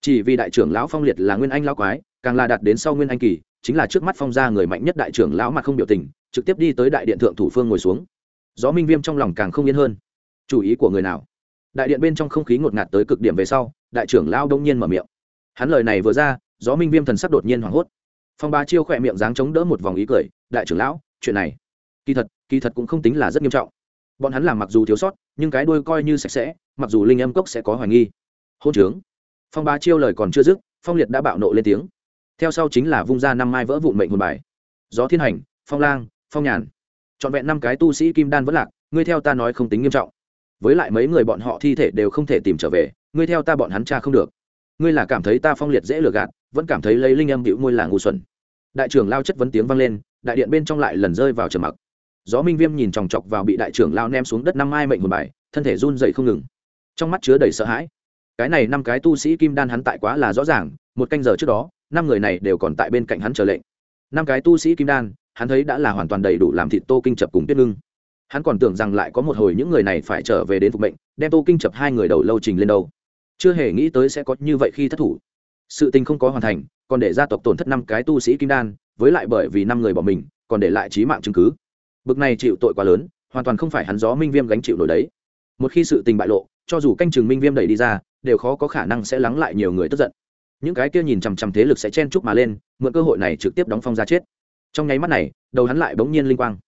Chỉ vì đại trưởng lão phong liệt là nguyên anh lão quái, càng là đạt đến sau nguyên anh kỳ, chính là trước mắt phong gia người mạnh nhất đại trưởng lão mà không biểu tình, trực tiếp đi tới đại điện thượng thủ phương ngồi xuống. Gió minh viêm trong lòng càng không yên hơn. Chủ ý của người nào? Đại điện bên trong không khí ngột ngạt tới cực điểm về sau, đại trưởng lão đông nhiên mở miệng. Hắn lời này vừa ra gió minh viêm thần sắc đột nhiên hoảng hốt. Phong ba chiêu khỏe miệng dáng chống đỡ một vòng ý cười, đại trưởng lão, chuyện này, kỳ thật kỳ thật cũng không tính là rất nghiêm trọng. Bọn hắn làm mặc dù thiếu sót, nhưng cái đuôi coi như sạch sẽ, mặc dù linh âm cốc sẽ có hoài nghi. Hôn trướng. Phong ba chiêu lời còn chưa dứt, phong liệt đã bạo nộ lên tiếng. Theo sau chính là vung ra năm mai vỡ vụn mệnh hồn bài. Gió thiên hành, phong lang, phong nhàn. Trọn vẹn năm cái tu sĩ kim đan vẫn lạc, ngươi theo ta nói không tính nghiêm trọng. Với lại mấy người bọn họ thi thể đều không thể tìm trở về, ngươi theo ta bọn hắn cha không được ngươi là cảm thấy ta phong liệt dễ lừa gạt, vẫn cảm thấy lấy linh âm hữu môi là ngu xuẩn. Đại trưởng lao chất vấn tiếng vang lên, đại điện bên trong lại lần rơi vào trầm mặc. Gió minh viêm nhìn chòng chọc vào bị đại trưởng lao ném xuống đất năm ai mệnh một bài, thân thể run dậy không ngừng. Trong mắt chứa đầy sợ hãi. Cái này năm cái tu sĩ kim đan hắn tại quá là rõ ràng, một canh giờ trước đó, năm người này đều còn tại bên cạnh hắn chờ lệnh. Năm cái tu sĩ kim đan, hắn thấy đã là hoàn toàn đầy đủ làm thịt tô kinh chập cùng tuyết ngưng. Hắn còn tưởng rằng lại có một hồi những người này phải trở về đến phục mệnh, đem tô kinh chập hai người đầu lâu trình lên đầu chưa hề nghĩ tới sẽ có như vậy khi thất thủ. Sự tình không có hoàn thành, còn để gia tộc tổn thất năm cái tu sĩ kim đan, với lại bởi vì năm người bỏ mình, còn để lại trí mạng chứng cứ. Bực này chịu tội quá lớn, hoàn toàn không phải hắn gió minh viêm gánh chịu nổi đấy. Một khi sự tình bại lộ, cho dù canh chừng minh viêm đẩy đi ra, đều khó có khả năng sẽ lắng lại nhiều người tức giận. Những cái kia nhìn chằm chằm thế lực sẽ chen chúc mà lên, mượn cơ hội này trực tiếp đóng phong ra chết. Trong nháy mắt này, đầu hắn lại bỗng nhiên linh quang.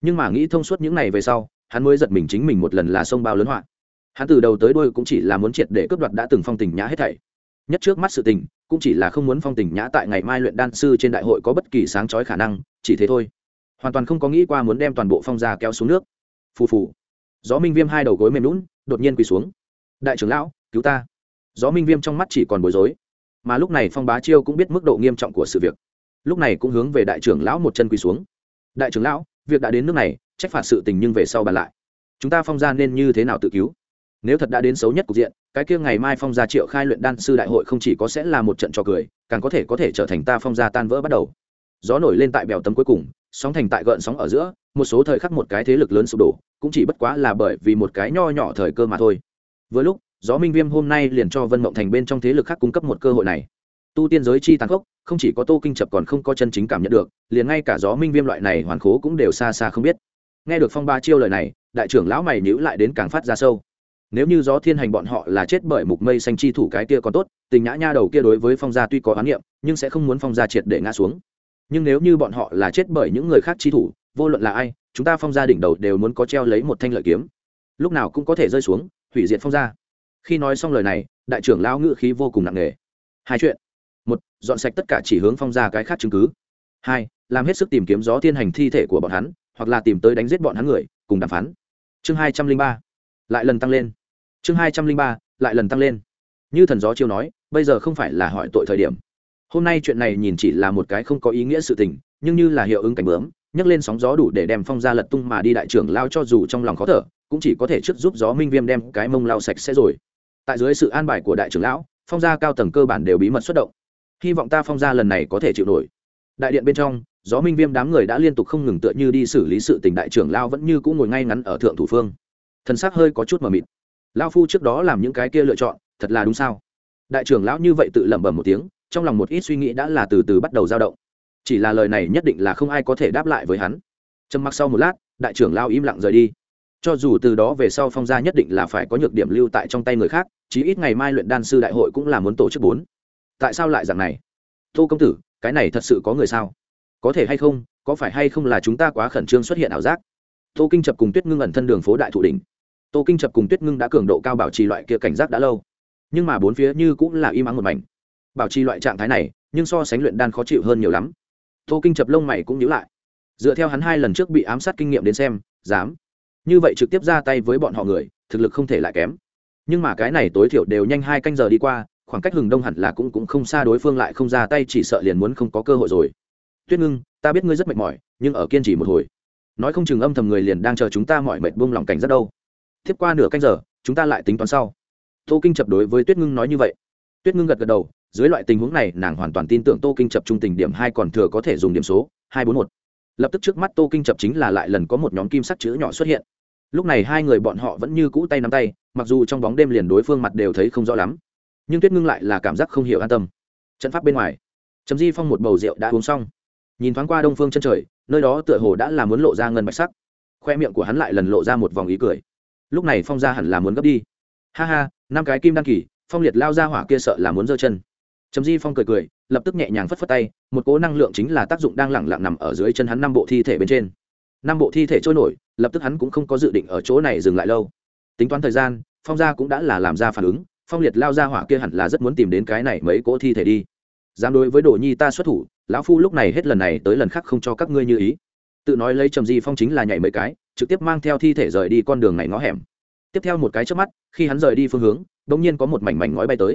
Nhưng mà nghĩ thông suốt những này về sau, hắn mới giật mình chính mình một lần là sông bao lớn họa hắn từ đầu tới đôi cũng chỉ là muốn triệt để cướp đoạt đã từng phong tình nhã hết thảy. Nhất trước mắt sự tình, cũng chỉ là không muốn phong tình nhã tại ngày mai luyện đan sư trên đại hội có bất kỳ sáng chói khả năng, chỉ thế thôi. Hoàn toàn không có nghĩ qua muốn đem toàn bộ phong gia kéo xuống nước. Phù phù. Gió minh viêm hai đầu gối mềm lún đột nhiên quỳ xuống. Đại trưởng lão, cứu ta. Gió minh viêm trong mắt chỉ còn bối rối. Mà lúc này phong bá chiêu cũng biết mức độ nghiêm trọng của sự việc. Lúc này cũng hướng về đại trưởng lão một chân quỳ xuống. Đại trưởng lão, việc đã đến nước này, trách phạt sự tình nhưng về sau bàn lại. Chúng ta phong gia nên như thế nào tự cứu? Nếu thật đã đến xấu nhất cục diện, cái kia ngày mai phong gia triệu khai luyện đan sư đại hội không chỉ có sẽ là một trận trò cười, càng có thể có thể trở thành ta phong gia tan vỡ bắt đầu. Gió nổi lên tại bèo tấm cuối cùng, sóng thành tại gợn sóng ở giữa, một số thời khắc một cái thế lực lớn sụp đổ, cũng chỉ bất quá là bởi vì một cái nho nhỏ thời cơ mà thôi. Vừa lúc, gió minh viêm hôm nay liền cho vân mộng thành bên trong thế lực khác cung cấp một cơ hội này. Tu tiên giới chi tàn khốc, không chỉ có tô kinh chập còn không có chân chính cảm nhận được, liền ngay cả gió minh viêm loại này hoàn khố cũng đều xa xa không biết. Nghe được phong ba chiêu lời này, đại trưởng lão mày nhữ lại đến càng phát ra sâu nếu như gió thiên hành bọn họ là chết bởi mục mây xanh chi thủ cái kia còn tốt, tình nhã nha đầu kia đối với phong gia tuy có oán niệm, nhưng sẽ không muốn phong gia triệt để ngã xuống. Nhưng nếu như bọn họ là chết bởi những người khác chi thủ, vô luận là ai, chúng ta phong gia đỉnh đầu đều muốn có treo lấy một thanh lợi kiếm. Lúc nào cũng có thể rơi xuống, hủy diệt phong gia. Khi nói xong lời này, đại trưởng lão ngự khí vô cùng nặng nề. Hai chuyện. Một, dọn sạch tất cả chỉ hướng phong gia cái khác chứng cứ. Hai, làm hết sức tìm kiếm gió thiên hành thi thể của bọn hắn, hoặc là tìm tới đánh giết bọn hắn người, cùng đàm phán. Chương hai trăm linh ba. Lại lần tăng lên chương hai trăm linh ba, lại lần tăng lên. Như thần gió chiêu nói, bây giờ không phải là hỏi tội thời điểm. Hôm nay chuyện này nhìn chỉ là một cái không có ý nghĩa sự tình, nhưng như là hiệu ứng cảnh bướm, nhấc lên sóng gió đủ để đem phong ra lật tung mà đi đại trưởng lao cho dù trong lòng khó thở, cũng chỉ có thể trước giúp gió minh viêm đem cái mông lao sạch sẽ rồi. Tại dưới sự an bài của đại trưởng lão, phong gia cao tầng cơ bản đều bí mật xuất động. Hy vọng ta phong gia lần này có thể chịu nổi. Đại điện bên trong, gió minh viêm đám người đã liên tục không ngừng tựa như đi xử lý sự tình đại trưởng lao vẫn như cũng ngồi ngay ngắn ở thượng thủ phương. Thần sắc hơi có chút mờ mịt lao phu trước đó làm những cái kia lựa chọn, thật là đúng sao? Đại trưởng lão như vậy tự lẩm bẩm một tiếng, trong lòng một ít suy nghĩ đã là từ từ bắt đầu dao động. Chỉ là lời này nhất định là không ai có thể đáp lại với hắn. Trầm mặc sau một lát, đại trưởng lao im lặng rời đi. Cho dù từ đó về sau phong gia nhất định là phải có nhược điểm lưu tại trong tay người khác, chí ít ngày mai luyện đan sư đại hội cũng là muốn tổ chức bốn. Tại sao lại dạng này? Tô công tử, cái này thật sự có người sao? Có thể hay không, có phải hay không là chúng ta quá khẩn trương xuất hiện ảo giác? Tô kinh chập cùng tuyết ngưng ẩn thân đường phố đại thụ đỉnh tô kinh chập cùng tuyết ngưng đã cường độ cao bảo trì loại kia cảnh giác đã lâu. Nhưng mà bốn phía như cũng là im ắng một mảnh. Bảo trì loại trạng thái này, nhưng so sánh luyện đan khó chịu hơn nhiều lắm. Tô kinh chập lông mày cũng nhíu lại. Dựa theo hắn hai lần trước bị ám sát kinh nghiệm đến xem, dám. Như vậy trực tiếp ra tay với bọn họ người, thực lực không thể lại kém. Nhưng mà cái này tối thiểu đều nhanh hai canh giờ đi qua, khoảng cách hừng đông hẳn là cũng cũng không xa đối phương lại không ra tay, chỉ sợ liền muốn không có cơ hội rồi. Tuyết ngưng, ta biết ngươi rất mệt mỏi, nhưng ở kiên trì một hồi. Nói không chừng âm thầm người liền đang chờ chúng ta mọi mệt buông lỏng cảnh rất đâu tiếp qua nửa canh giờ, chúng ta lại tính toán sau. Tô kinh chập đối với tuyết ngưng nói như vậy. Tuyết ngưng gật gật đầu, dưới loại tình huống này, nàng hoàn toàn tin tưởng tô kinh chập trung tình điểm hai còn thừa có thể dùng điểm số, hai bốn một. Lập tức trước mắt tô kinh chập chính là lại lần có một nhóm kim sắc chữ nhỏ xuất hiện. Lúc này hai người bọn họ vẫn như cũ tay nắm tay, mặc dù trong bóng đêm liền đối phương mặt đều thấy không rõ lắm, nhưng tuyết ngưng lại là cảm giác không hiểu an tâm. Trận pháp bên ngoài chấm di phong một bầu rượu đã uống xong. Nhìn thoáng qua đông phương chân trời, nơi đó tựa hồ đã là muốn lộ ra ngân bạch sắc. Khoe miệng của hắn lại lần lộ ra một vòng ý cười lúc này phong ra hẳn là muốn gấp đi. Ha ha, năm cái kim đăng kỳ, phong liệt lao ra hỏa kia sợ là muốn giơ chân. Chấm di phong cười cười, lập tức nhẹ nhàng phất phất tay, một cố năng lượng chính là tác dụng đang lẳng lặng nằm ở dưới chân hắn năm bộ thi thể bên trên. Năm bộ thi thể trôi nổi, lập tức hắn cũng không có dự định ở chỗ này dừng lại lâu. Tính toán thời gian, phong gia cũng đã là làm ra phản ứng, phong liệt lao ra hỏa kia hẳn là rất muốn tìm đến cái này mấy cỗ thi thể đi. Dám đối với đồ nhi ta xuất thủ, lão phu lúc này hết lần này tới lần khác không cho các ngươi như ý. Tự nói lấy trầm di phong chính là nhảy mấy cái trực tiếp mang theo thi thể rời đi con đường này ngõ hẻm. Tiếp theo một cái trước mắt, khi hắn rời đi phương hướng đ ỗ n g nhiên có một mảnh mảnh ngói bay tới.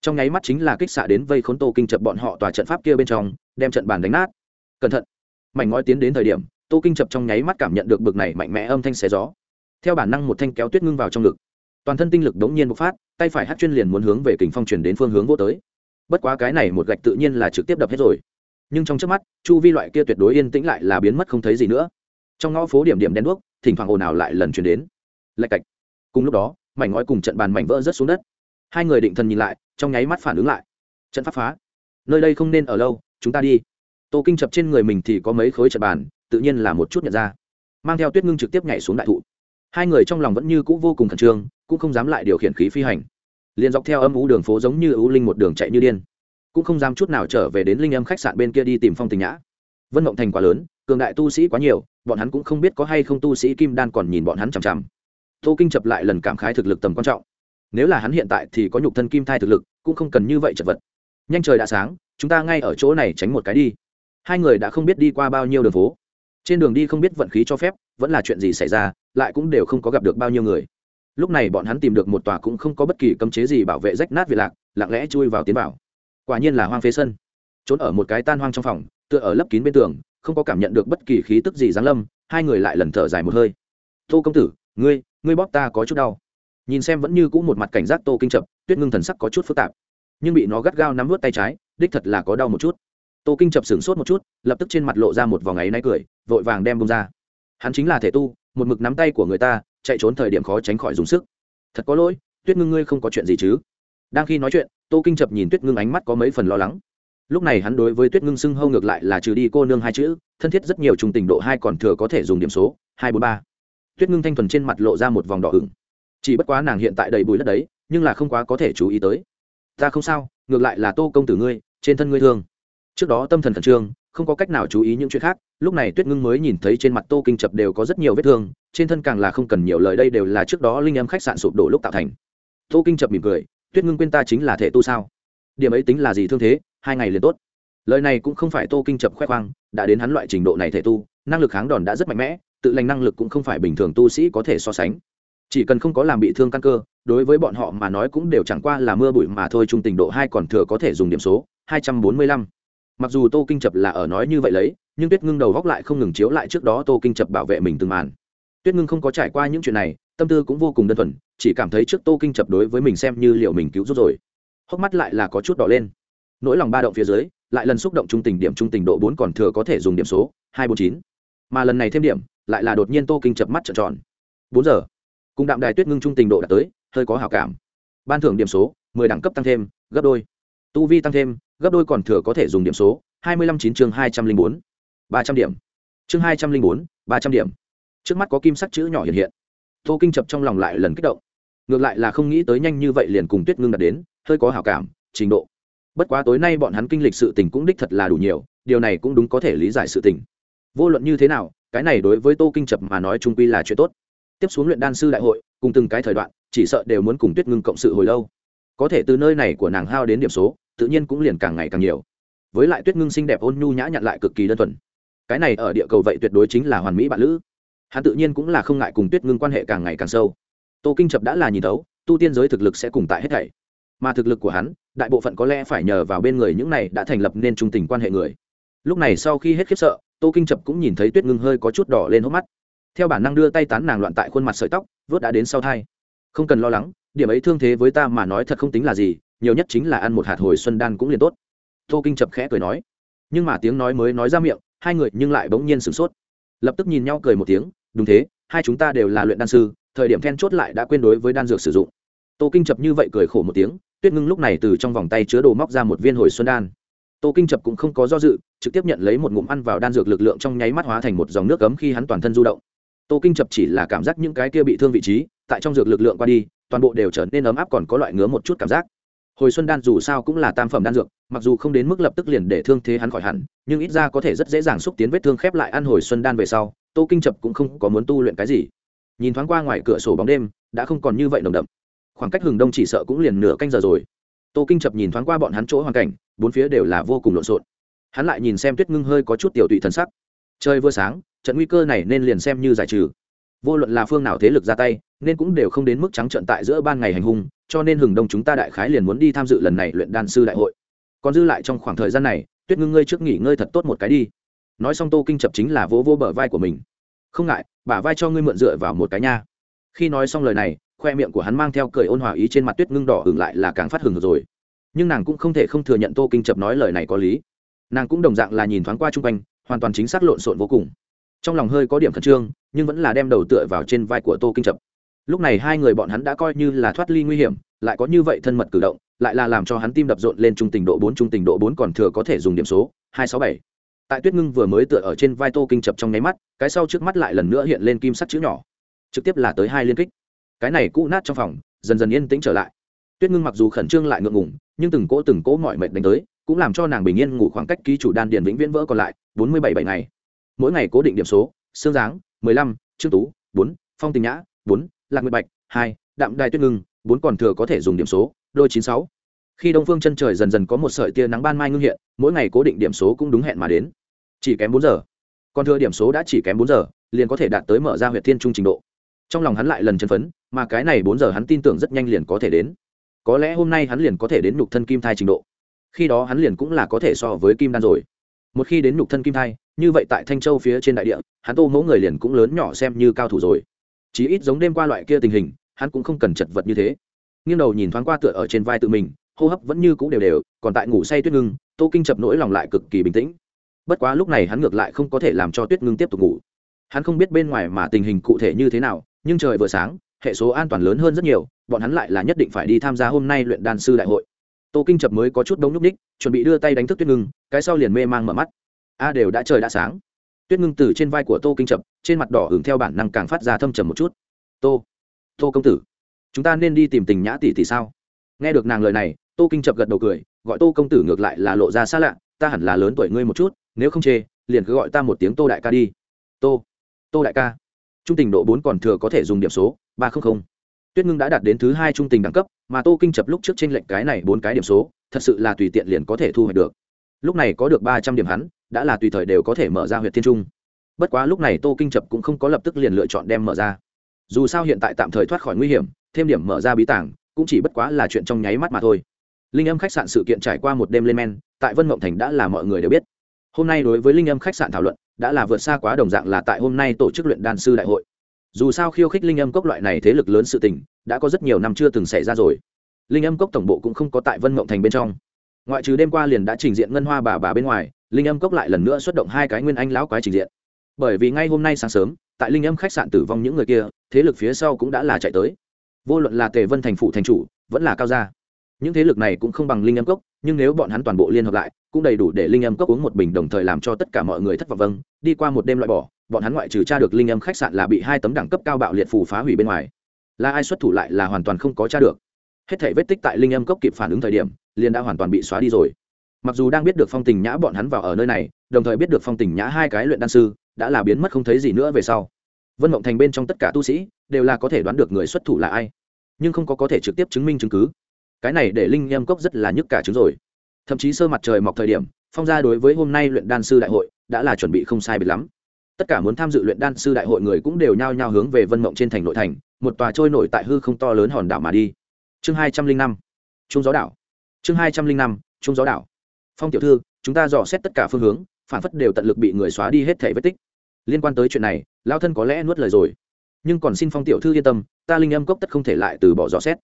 Trong nháy mắt chính là kích xạ đến vây khốn tô kinh chập bọn họ tòa trận pháp kia bên trong, đem trận bàn đánh nát. Cẩn thận! Mảnh ngói tiến đến thời điểm, tô kinh chập trong nháy mắt cảm nhận được bực này mạnh mẽ âm thanh xé gió. Theo bản năng một thanh kéo tuyết ngưng vào trong ngực. Toàn thân tinh lực đống nhiên bộc phát, tay phải hát chuyên liền muốn hướng về kình phong chuyển đến phương hướng vô tới. Bất quá cái này một gạch tự nhiên là trực tiếp đập hết rồi. Nhưng trong trước mắt, chu vi loại kia tuyệt đối yên tĩnh lại là biến mất không thấy gì nữa trong ngõ phố điểm điểm đen đuốc, thỉnh thoảng ồn ào lại lần chuyển đến. Lạch cạch. Cùng lúc đó, mảnh ngói cùng trận bàn mảnh vỡ rớt xuống đất. Hai người định thần nhìn lại, trong nháy mắt phản ứng lại. Trận pháp phá. Nơi đây không nên ở lâu, chúng ta đi. Tô kinh chập trên người mình thì có mấy khối trận bàn, tự nhiên là một chút nhận ra. Mang theo tuyết ngưng trực tiếp nhảy xuống đại thụ. Hai người trong lòng vẫn như c ũ vô cùng khẩn trương, cũng không dám lại điều khiển khí phi hành. Liền dọc theo âm ú đường phố giống như ưu linh một đường chạy như điên. Cũng không dám chút nào trở về đến linh âm khách sạn bên kia đi tìm phong tình nhã. Vân mộng thành quá lớn cường đại tu sĩ quá nhiều, bọn hắn cũng không biết có hay không tu sĩ kim đan còn nhìn bọn hắn chằm chằm. Tô kinh chập lại lần cảm khái thực lực tầm quan trọng. Nếu là hắn hiện tại thì có nhục thân kim thai thực lực, cũng không cần như vậy chật vật. Nhanh trời đã sáng, chúng ta ngay ở chỗ này tránh một cái đi. Hai người đã không biết đi qua bao nhiêu đường phố. Trên đường đi không biết vận khí cho phép, vẫn là chuyện gì xảy ra, lại cũng đều không có gặp được bao nhiêu người. Lúc này bọn hắn tìm được một tòa cũng không có bất kỳ cấm chế gì bảo vệ rách nát việt lạc, lặng lẽ chui vào tiến bảo quả nhiên là hoang phế sân. Trốn ở một cái tan hoang trong phòng, tựa ở lấp kín bên tường không có cảm nhận được bất kỳ khí tức gì giáng lâm, hai người lại lần thở dài một hơi. Tô công tử, ngươi ngươi bóp ta có chút đau. Nhìn xem vẫn như cũ một mặt cảnh giác tô kinh chập tuyết ngưng thần sắc có chút phức tạp, nhưng bị nó gắt gao nắm vớt tay trái, đích thật là có đau một chút. Tô kinh chập sửng sốt một chút, lập tức trên mặt lộ ra một vòng áy náy cười, vội vàng đem bông ra. Hắn chính là thể tu, một mực nắm tay của người ta, chạy trốn thời điểm khó tránh khỏi dùng sức. Thật có lỗi, tuyết ngưng ngươi không có chuyện gì chứ? Đang khi nói chuyện, tô kinh chập nhìn tuyết ngưng ánh mắt có mấy phần lo lắng lúc này hắn đối với tuyết ngưng xưng hâu ngược lại là trừ đi cô nương hai chữ, thân thiết rất nhiều trùng tình độ hai còn thừa có thể dùng điểm số, hai bốn ba. Tuyết ngưng thanh thuần trên mặt lộ ra một vòng đỏ ửng. Chỉ bất quá nàng hiện tại đầy bùi đất đấy, nhưng là không quá có thể chú ý tới. Ta không sao, ngược lại là tô công tử ngươi, trên thân ngươi thương. Trước đó tâm thần khẩn trương, không có cách nào chú ý những chuyện khác, lúc này tuyết ngưng mới nhìn thấy trên mặt tô kinh chập đều có rất nhiều vết thương, trên thân càng là không cần nhiều lời đây đều là trước đó linh em khách sạn sụp đổ lúc tạo thành. Tô kinh chập mỉm cười, tuyết ngưng quên ta chính là thể tu sao? Điểm ấy tính là gì thương thế? Hai ngày liền tốt. Lời này cũng không phải tô kinh chập khoe khoang, đã đến hắn loại trình độ này thể tu, năng lực kháng đòn đã rất mạnh mẽ, tự lành năng lực cũng không phải bình thường tu sĩ có thể so sánh. Chỉ cần không có làm bị thương căn cơ, đối với bọn họ mà nói cũng đều chẳng qua là mưa bụi mà thôi, trung tình độ hai còn thừa có thể dùng điểm số, hai trăm bốn mươi lăm. Mặc dù tô kinh chập là ở nói như vậy lấy, nhưng tuyết ngưng đầu góc lại không ngừng chiếu lại trước đó tô kinh chập bảo vệ mình từng màn. Tuyết ngưng không có trải qua những chuyện này, tâm tư cũng vô cùng đơn thuần, chỉ cảm thấy trước tô kinh chập đối với mình xem như liệu mình cứu rút rồi. Hốc mắt lại là có chút đỏ lên nỗi lòng ba động phía dưới, lại lần xúc động trung tình điểm trung tình độ bốn còn thừa có thể dùng điểm số, hai bốn chín. Mà lần này thêm điểm, lại là đột nhiên tô kinh chập mắt trợn tròn. Bốn giờ. Cùng đạm đài tuyết ngưng trung tình độ đã tới, hơi có hào cảm. Ban thưởng điểm số, mười đẳng cấp tăng thêm, gấp đôi. Tu vi tăng thêm, gấp đôi còn thừa có thể dùng điểm số, hai mươi lăm chín chương hai trăm linh bốn. ba trăm điểm. Chương hai trăm linh bốn, ba trăm điểm. Trước mắt có kim sắc chữ nhỏ hiện hiện. Tô kinh chập trong lòng lại lần kích động. Ngược lại là không nghĩ tới nhanh như vậy liền cùng tuyết ngưng đạt đến, hơi có hảo cảm, trình độ bất quá tối nay bọn hắn kinh lịch sự tình cũng đích thật là đủ nhiều, điều này cũng đúng có thể lý giải sự tình. Vô luận như thế nào, cái này đối với tô kinh chập mà nói trung quy là chuyện tốt. Tiếp xuống luyện đan sư đại hội, cùng từng cái thời đoạn, chỉ sợ đều muốn cùng tuyết ngưng cộng sự hồi lâu. Có thể từ nơi này của nàng hao đến điểm số, tự nhiên cũng liền càng ngày càng nhiều. Với lại tuyết ngưng xinh đẹp ôn nhu nhã nhặn lại cực kỳ đơn thuần. Cái này ở địa cầu vậy tuyệt đối chính là hoàn mỹ bạn lữ. Hắn tự nhiên cũng là không ngại cùng tuyết ngưng quan hệ càng ngày càng sâu. Tô kinh chập đã là nhìn thấu, tu tiên giới thực lực sẽ cùng tại hết thảy mà thực lực của hắn, đại bộ phận có lẽ phải nhờ vào bên người những này đã thành lập nên trung tình quan hệ người. Lúc này sau khi hết khiếp sợ, tô kinh chập cũng nhìn thấy tuyết ngưng hơi có chút đỏ lên hốc mắt. Theo bản năng đưa tay tán nàng loạn tại khuôn mặt sợi tóc, vớt đã đến sau thai. Không cần lo lắng, điểm ấy thương thế với ta mà nói thật không tính là gì, nhiều nhất chính là ăn một hạt hồi xuân đan cũng liền tốt. Tô kinh chập khẽ cười nói. Nhưng mà tiếng nói mới nói ra miệng, hai người nhưng lại bỗng nhiên sửng sốt. Lập tức nhìn nhau cười một tiếng, đúng thế, hai chúng ta đều là luyện đan sư, thời điểm then chốt lại đã quên đối với đan dược sử dụng tô kinh chập như vậy cười khổ một tiếng, tuyết ngưng lúc này từ trong vòng tay chứa đồ móc ra một viên hồi xuân đan. Tô kinh chập cũng không có do dự, trực tiếp nhận lấy một ngụm ăn vào đan dược lực lượng trong nháy mắt hóa thành một dòng nước cấm khi hắn toàn thân du động. Tô kinh chập chỉ là cảm giác những cái kia bị thương vị trí, tại trong dược lực lượng qua đi, toàn bộ đều trở nên ấm áp còn có loại ngứa một chút cảm giác. Hồi xuân đan dù sao cũng là tam phẩm đan dược, mặc dù không đến mức lập tức liền để thương thế hắn khỏi hẳn, nhưng ít ra có thể rất dễ dàng xúc tiến vết thương khép lại ăn hồi xuân đan về sau, tô kinh chập cũng không có muốn tu luyện cái gì. Nhìn thoáng qua ngoài cửa sổ bóng đêm, đã không còn như vậy nồng đậm khoảng cách hừng đông chỉ sợ cũng liền nửa canh giờ rồi. Tô kinh chập nhìn thoáng qua bọn hắn chỗ hoàn cảnh, bốn phía đều là vô cùng lộn xộn. Hắn lại nhìn xem tuyết ngưng hơi có chút tiểu tụy thần sắc. Chơi vừa sáng, trận nguy cơ này nên liền xem như giải trừ. Vô luận là phương nào thế lực ra tay, nên cũng đều không đến mức trắng trận tại giữa ban ngày hành hung, cho nên hừng đông chúng ta đại khái liền muốn đi tham dự lần này luyện đan sư đại hội. Còn dư lại trong khoảng thời gian này, tuyết ngưng ngươi trước nghỉ ngơi thật tốt một cái đi. Nói xong tô kinh chập chính là vỗ vỗ bờ vai của mình. Không ngại, bả vai cho ngươi mượn dựa vào một cái nha. Khi nói xong lời này khoe miệng của hắn mang theo cười ôn hòa ý trên mặt tuyết ngưng đỏ hưởng lại là càng phát hừng rồi. Nhưng nàng cũng không thể không thừa nhận tô kinh chập nói lời này có lý. Nàng cũng đồng dạng là nhìn thoáng qua chung quanh, hoàn toàn chính xác lộn xộn vô cùng. Trong lòng hơi có điểm khẩn trương, nhưng vẫn là đem đầu tựa vào trên vai của tô kinh chập. Lúc này hai người bọn hắn đã coi như là thoát ly nguy hiểm, lại có như vậy thân mật cử động, lại là làm cho hắn tim đập rộn lên trung tình độ bốn, trung tình độ bốn còn thừa có thể dùng điểm số, hai sáu bảy. Tại tuyết ngưng vừa mới tựa ở trên vai tô kinh chập trong nháy mắt, cái sau trước mắt lại lần nữa hiện lên kim sắt chữ nhỏ, trực tiếp là tới hai liên kích cái này cũ nát trong phòng, dần dần yên tĩnh trở lại. Tuyết ngưng mặc dù khẩn trương lại ngượng ngủng nhưng từng cỗ từng cỗ mọi mệt đánh tới, cũng làm cho nàng bình yên ngủ khoảng cách ký chủ đan điền vĩnh viễn vỡ còn lại, bốn mươi bảy bảy ngày. Mỗi ngày cố định điểm số xương dáng mười lăm, trương tú, bốn, phong tình nhã, bốn, lạc nguyệt bạch, hai, đạm đài tuyết ngưng, bốn còn thừa có thể dùng điểm số, đôi chín sáu. Khi đông phương chân trời dần dần có một sợi tia nắng ban mai ngưng hiện, mỗi ngày cố định điểm số cũng đúng hẹn mà đến. Chỉ kém bốn giờ. Còn thừa điểm số đã chỉ kém bốn giờ, liền có thể đạt tới mở ra huyện thiên trung trình độ trong lòng hắn lại lần chân phấn, mà cái này bốn giờ hắn tin tưởng rất nhanh liền có thể đến. Có lẽ hôm nay hắn liền có thể đến nhục thân kim thai trình độ. Khi đó hắn liền cũng là có thể so với kim đan rồi. Một khi đến nhục thân kim thai, như vậy tại thanh châu phía trên đại địa, hắn tô mẫu người liền cũng lớn nhỏ xem như cao thủ rồi. Chí ít giống đêm qua loại kia tình hình, hắn cũng không cần chật vật như thế. Nghiêng đầu nhìn thoáng qua tựa ở trên vai tự mình, hô hấp vẫn như cũ đều đều, còn tại ngủ say tuyết ngưng, tô kinh chập nỗi lòng lại cực kỳ bình tĩnh. Bất quá lúc này hắn ngược lại không có thể làm cho tuyết ngưng tiếp tục ngủ. Hắn không biết bên ngoài mà tình hình cụ thể như thế nào nhưng trời vừa sáng, hệ số an toàn lớn hơn rất nhiều, bọn hắn lại là nhất định phải đi tham gia hôm nay luyện đan sư đại hội. Tô kinh chập mới có chút đống nhúc ních, chuẩn bị đưa tay đánh thức tuyết ngưng, cái sau liền mê mang mở mắt. A, đều đã trời đã sáng. Tuyết ngưng từ trên vai của tô kinh chập, trên mặt đỏ hưởng theo bản năng càng phát ra thâm trầm một chút. Tô tô công tử, chúng ta nên đi tìm tình nhã tỷ tỷ sao? Nghe được nàng lời này, tô kinh chập gật đầu cười, gọi tô công tử ngược lại là lộ ra xa lạ, ta hẳn là lớn tuổi ngươi một chút, nếu không chê, liền cứ gọi ta một tiếng tô đại ca đi. Tô tô đại ca trung tình độ bốn còn thừa có thể dùng điểm số, ba trăm linh tuyết ngưng đã đạt đến thứ hai trung tình đẳng cấp, mà tô kinh chập lúc trước t r ê n lệnh cái này bốn cái điểm số, thật sự là tùy tiện liền có thể thu hoạch được. Lúc này có được ba trăm điểm hắn, đã là tùy thời đều có thể mở ra huyện thiên trung. Bất quá lúc này tô kinh chập cũng không có lập tức liền lựa chọn đem mở ra. Dù sao hiện tại tạm thời thoát khỏi nguy hiểm, thêm điểm mở ra bí tảng, cũng chỉ bất quá là chuyện trong nháy mắt mà thôi. Linh âm khách sạn sự kiện trải qua một đêm lên men, tại vân mộng thành đã là mọi người đều biết. Hôm nay đối với linh âm khách sạn thảo luận đã là vượt xa quá đồng dạng là tại hôm nay tổ chức luyện đan sư đại hội. Dù sao khiêu khích linh âm cốc loại này thế lực lớn sự tình, đã có rất nhiều năm chưa từng xảy ra rồi. Linh âm cốc tổng bộ cũng không có tại vân mộng thành bên trong. Ngoại trừ đêm qua liền đã trình diện ngân hoa bà bà bên ngoài, linh âm cốc lại lần nữa xuất động hai cái nguyên anh lão quái trình diện. Bởi vì ngay hôm nay sáng sớm, tại linh âm khách sạn tử vong những người kia, thế lực phía sau cũng đã là chạy tới. Vô luận là tề vân thành phụ thành chủ, vẫn là cao gia những thế lực này cũng không bằng linh âm cốc, nhưng nếu bọn hắn toàn bộ liên hợp lại, cũng đầy đủ để linh âm cốc uống một bình đồng thời làm cho tất cả mọi người thất vọng vâng. Đi qua một đêm loại bỏ, bọn hắn ngoại trừ tra được linh âm khách sạn là bị hai tấm đẳng cấp cao bạo liệt phù phá hủy bên ngoài. Là ai xuất thủ lại là hoàn toàn không có tra được. Hết thể vết tích tại linh âm cốc kịp phản ứng thời điểm, liền đã hoàn toàn bị xóa đi rồi. Mặc dù đang biết được phong tình nhã bọn hắn vào ở nơi này, đồng thời biết được phong tình nhã hai cái luyện đan sư, đã là biến mất không thấy gì nữa về sau. Vân mộng thành bên trong tất cả tu sĩ, đều là có thể đoán được người xuất thủ là ai, nhưng không có có thể trực tiếp chứng minh chứng cứ cái này để linh âm cốc rất là nhức cả trứng rồi. Thậm chí sơ mặt trời mọc thời điểm, phong gia đối với hôm nay luyện đan sư đại hội đã là chuẩn bị không sai biệt lắm. Tất cả muốn tham dự luyện đan sư đại hội người cũng đều nhao nhao hướng về vân mộng trên thành nội thành, một tòa trôi nổi tại hư không to lớn hòn đảo mà đi. Chương hai trăm linh năm, trung gió đảo. Chương hai trăm linh năm, trung gió đảo. Phong tiểu thư, chúng ta dò xét tất cả phương hướng, phản phất đều tận lực bị người xóa đi hết thể vết tích. Liên quan tới chuyện này lao thân có lẽ nuốt lời rồi. Nhưng còn xin phong tiểu thư yên tâm, ta linh âm cốc tất không thể lại từ bỏ dò xét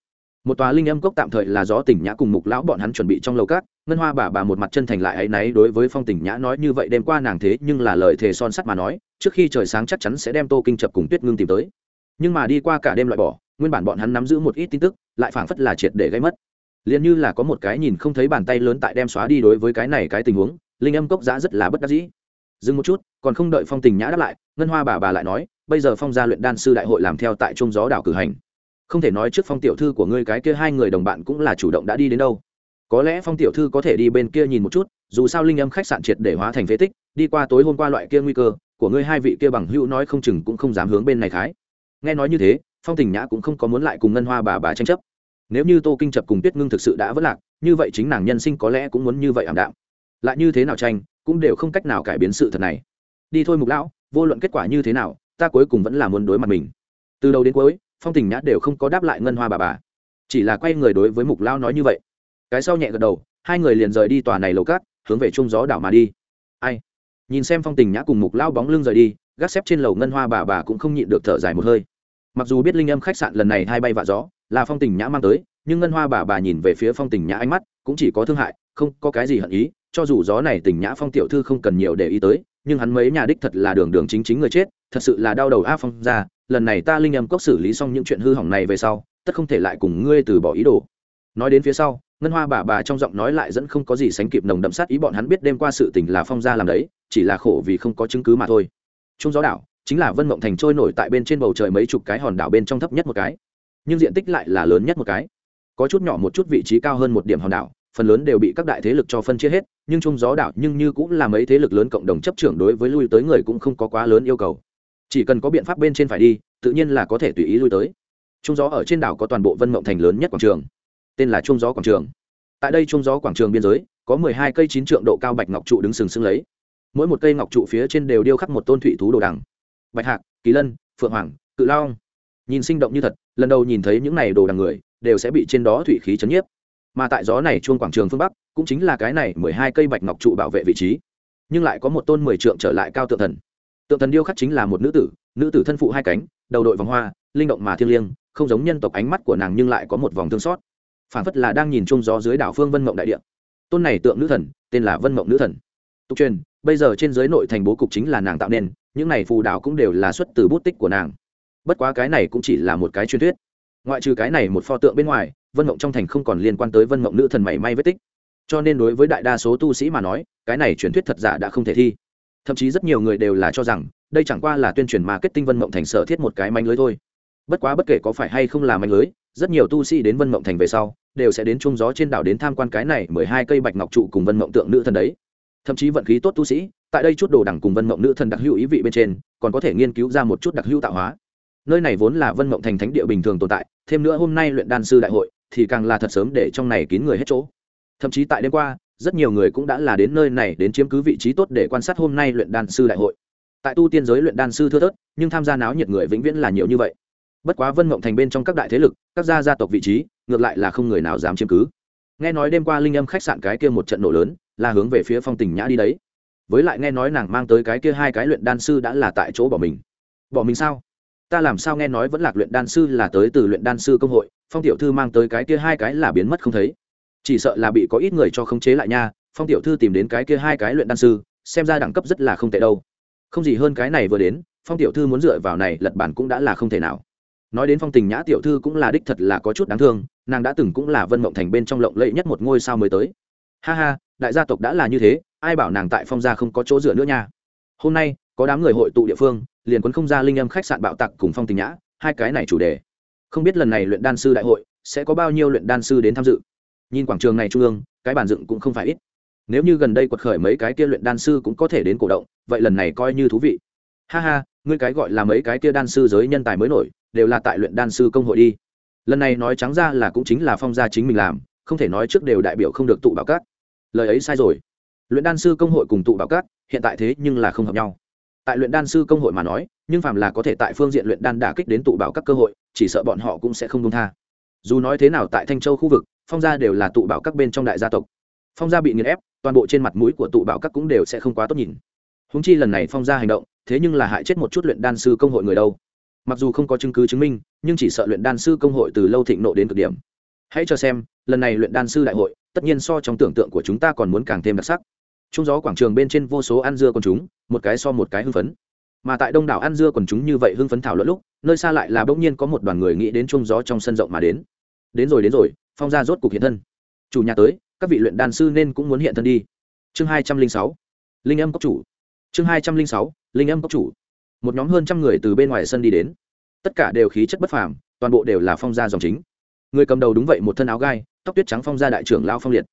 một tòa linh âm cốc tạm thời là gió tỉnh nhã cùng mục lão bọn hắn chuẩn bị trong lầu cát ngân hoa bà bà một mặt chân thành lại ấy náy đối với phong tỉnh nhã nói như vậy đêm qua nàng thế nhưng là lời thề son sắt mà nói, trước khi trời sáng chắc chắn sẽ đem tô kinh chập cùng tuyết ngưng tìm tới. Nhưng mà đi qua cả đêm loại bỏ, nguyên bản bọn hắn nắm giữ một ít tin tức, lại phảng phất là triệt để gây mất. Liền như là có một cái nhìn không thấy bàn tay lớn tại đem xóa đi đối với cái này cái tình huống, linh âm cốc giã rất là bất đắc dĩ. Dừng một chút, còn không đợi phong tình nhã đáp lại, ngân hoa bà bà lại nói, bây giờ phong gia luyện đan sư đại hội làm theo tại trung gió đảo cử hành không thể nói trước phong tiểu thư của ngươi cái kia hai người đồng bạn cũng là chủ động đã đi đến đâu. Có lẽ phong tiểu thư có thể đi bên kia nhìn một chút, dù sao linh âm khách sạn triệt để hóa thành phế tích, đi qua tối hôm qua loại kia nguy cơ, của ngươi hai vị kia bằng hữu nói không chừng cũng không dám hướng bên này khái. Nghe nói như thế, phong tình nhã cũng không có muốn lại cùng ngân hoa bà bà tranh chấp. Nếu như tô kinh chập cùng tuyết ngưng thực sự đã vất lạc, như vậy chính nàng nhân sinh có lẽ cũng muốn như vậy ảm đạm. Lại như thế nào tranh, cũng đều không cách nào cải biến sự thật này. Đi thôi mục lão, vô luận kết quả như thế nào, ta cuối cùng vẫn là muốn đối mặt mình. Từ đầu đến cuối phong tình nhã đều không có đáp lại ngân hoa bà bà. Chỉ là quay người đối với mục lão nói như vậy. Cái sau nhẹ gật đầu, hai người liền rời đi tòa này lầu cát hướng về trung gió đảo mà đi. Ai? Nhìn xem phong tình nhã cùng mục lão bóng lưng rời đi, gác xếp trên lầu ngân hoa bà bà cũng không nhịn được thở dài một hơi. Mặc dù biết linh âm khách sạn lần này hai bay vạ gió, là phong tình nhã mang tới, nhưng ngân hoa bà bà nhìn về phía phong tình nhã ánh mắt cũng chỉ có thương hại, không có cái gì hận ý, cho dù gió này tình nhã phong tiểu thư không cần nhiều để ý tới, nhưng hắn mấy nhà đích thật là đường đường chính chính người chết, thật sự là đau đầu a phong ra lần này ta linh âm cốc xử lý xong những chuyện hư hỏng này về sau, tất không thể lại cùng ngươi từ bỏ ý đồ. Nói đến phía sau, ngân hoa bà bà trong giọng nói lại dẫn không có gì sánh kịp nồng đậm sát ý bọn hắn biết đêm qua sự tình là phong gia làm đấy, chỉ là khổ vì không có chứng cứ mà thôi. Trung gió đảo, chính là vân mộng thành trôi nổi tại bên trên bầu trời mấy chục cái hòn đảo bên trong thấp nhất một cái. Nhưng diện tích lại là lớn nhất một cái. Có chút nhỏ một chút vị trí cao hơn một điểm hòn đảo, phần lớn đều bị các đại thế lực cho phân chia hết, nhưng trung gió đảo nhưng như cũng là mấy thế lực lớn cộng đồng chấp trưởng đối với lui tới người cũng không có quá lớn yêu cầu chỉ cần có biện pháp bên trên phải đi, tự nhiên là có thể tùy ý lui tới. Trung gió ở trên đảo có toàn bộ vân mộng thành lớn nhất quảng trường. Tên là trung gió quảng trường. Tại đây trung gió quảng trường biên giới, có mười hai cây chín trượng độ cao bạch ngọc trụ đứng sừng sững lấy. Mỗi một cây ngọc trụ phía trên đều điêu khắc một tôn thủy thú đồ đằng. Bạch hạc, kỳ lân, phượng hoàng, cự lao nhìn sinh động như thật, lần đầu nhìn thấy những này đồ đằng người, đều sẽ bị trên đó thủy khí chấn nhiếp. Mà tại gió này chuông quảng trường phương bắc, cũng chính là cái này mười hai cây bạch ngọc trụ bảo vệ vị trí. Nhưng lại có một tôn mười trượng trở lại cao tượng thần tượng thần điêu khắc chính là một nữ tử nữ tử thân phụ hai cánh, đầu đội vòng hoa, linh động mà thiêng liêng, không giống nhân tộc ánh mắt của nàng nhưng lại có một vòng thương xót. Phản phất là đang nhìn chung gió dưới đảo phương vân mộng đại địa. Tôn này tượng nữ thần, tên là vân mộng nữ thần. Tục truyền, bây giờ trên giới nội thành bố cục chính là nàng tạo nên, những này phù đảo cũng đều là xuất từ bút tích của nàng. Bất quá cái này cũng chỉ là một cái truyền thuyết. Ngoại trừ cái này một pho tượng bên ngoài, vân mộng trong thành không còn liên quan tới vân mộng nữ thần mảy may vết tích. Cho nên đối với đại đa số tu sĩ mà nói, cái này truyền thuyết thật giả đã không thể thi thậm chí rất nhiều người đều là cho rằng, đây chẳng qua là tuyên truyền marketing vân mộng thành sở thiết một cái manh lưới thôi. Bất quá bất kể có phải hay không là manh lưới, rất nhiều tu sĩ đến vân mộng thành về sau, đều sẽ đến chung gió trên đảo đến tham quan cái này mười hai cây bạch ngọc trụ cùng vân mộng tượng nữ thần đấy. Thậm chí vận khí tốt tu sĩ, tại đây chút đồ đẳng cùng vân mộng nữ thần đặc hữu ý vị bên trên, còn có thể nghiên cứu ra một chút đặc hữu tạo hóa. Nơi này vốn là vân mộng thành thánh địa bình thường tồn tại, thêm nữa hôm nay luyện đan sư đại hội, thì càng là thật sớm để trong này kín người hết chỗ. Thậm chí tại đêm qua rất nhiều người cũng đã là đến nơi này đến chiếm cứ vị trí tốt để quan sát hôm nay luyện đan sư đại hội. Tại tu tiên giới luyện đan sư thưa thớt, nhưng tham gia náo nhiệt người vĩnh viễn là nhiều như vậy. Bất quá vân mộng thành bên trong các đại thế lực, các gia gia tộc vị trí, ngược lại là không người nào dám chiếm cứ. Nghe nói đêm qua linh âm khách sạn cái kia một trận nổ lớn, là hướng về phía phong tình nhã đi đấy. Với lại nghe nói nàng mang tới cái kia hai cái luyện đan sư đã là tại chỗ bỏ mình. Bỏ mình sao? Ta làm sao nghe nói vẫn lạc luyện đan sư là tới từ luyện đan sư công hội, phong tiểu thư mang tới cái kia hai cái là biến mất không thấy chỉ sợ là bị có ít người cho khống chế lại nha, phong tiểu thư tìm đến cái kia hai cái luyện đan sư, xem ra đẳng cấp rất là không tệ đâu. Không gì hơn cái này vừa đến, phong tiểu thư muốn dựa vào này lật bản cũng đã là không thể nào. Nói đến phong tình nhã tiểu thư cũng là đích thật là có chút đáng thương, nàng đã từng cũng là vân mộng thành bên trong lộng lẫy nhất một ngôi sao mới tới. Ha ha, đại gia tộc đã là như thế, ai bảo nàng tại phong gia không có chỗ dựa nữa nha. Hôm nay, có đám người hội tụ địa phương, liền quấn không ra linh âm khách sạn bạo tặc cùng phong tình nhã, hai cái này chủ đề. Không biết lần này luyện đan sư đại hội, sẽ có bao nhiêu luyện đan sư đến tham dự nhìn quảng trường này trung ương, cái bàn dựng cũng không phải ít. Nếu như gần đây quật khởi mấy cái kia luyện đan sư cũng có thể đến cổ động, vậy lần này coi như thú vị. Ha ha, ngươi cái gọi là mấy cái kia đan sư giới nhân tài mới nổi, đều là tại luyện đan sư công hội đi. Lần này nói trắng ra là cũng chính là phong gia chính mình làm, không thể nói trước đều đại biểu không được tụ bảo cát lời ấy sai rồi. Luyện đan sư công hội cùng tụ bảo cát hiện tại thế nhưng là không hợp nhau. Tại luyện đan sư công hội mà nói, nhưng phàm là có thể tại phương diện luyện đan đả kích đến tụ bảo các cơ hội, chỉ sợ bọn họ cũng sẽ không công tha. Dù nói thế nào tại thanh châu khu vực phong gia đều là tụ bảo các bên trong đại gia tộc. Phong gia bị nghiền ép, toàn bộ trên mặt mũi của tụ bảo các cũng đều sẽ không quá tốt nhìn. Húng chi lần này phong gia hành động, thế nhưng là hại chết một chút luyện đan sư công hội người đâu. Mặc dù không có chứng cứ chứng minh, nhưng chỉ sợ luyện đan sư công hội từ lâu thịnh nộ đến cực điểm. Hãy cho xem, lần này luyện đan sư đại hội, tất nhiên so trong tưởng tượng của chúng ta còn muốn càng thêm đặc sắc. Trung gió quảng trường bên trên vô số ăn dưa quần chúng, một cái so một cái hưng phấn. Mà tại đông đảo ăn dưa quần chúng như vậy hưng phấn thảo luận lúc, nơi xa lại là bỗng nhiên có một đoàn người nghĩ đến trung gió trong sân rộng mà đến. Đến rồi đến rồi phong gia rốt cục hiện thân. Chủ nhà tới, các vị luyện đan sư nên cũng muốn hiện thân đi. Chương hai trăm linh sáu, linh âm cốc chủ. Chương hai trăm linh sáu, linh âm cốc chủ. Một nhóm hơn trăm người từ bên ngoài sân đi đến. Tất cả đều khí chất bất phàm, toàn bộ đều là phong gia dòng chính. Người cầm đầu đúng vậy một thân áo gai, tóc tuyết trắng phong gia đại trưởng lao phong liệt.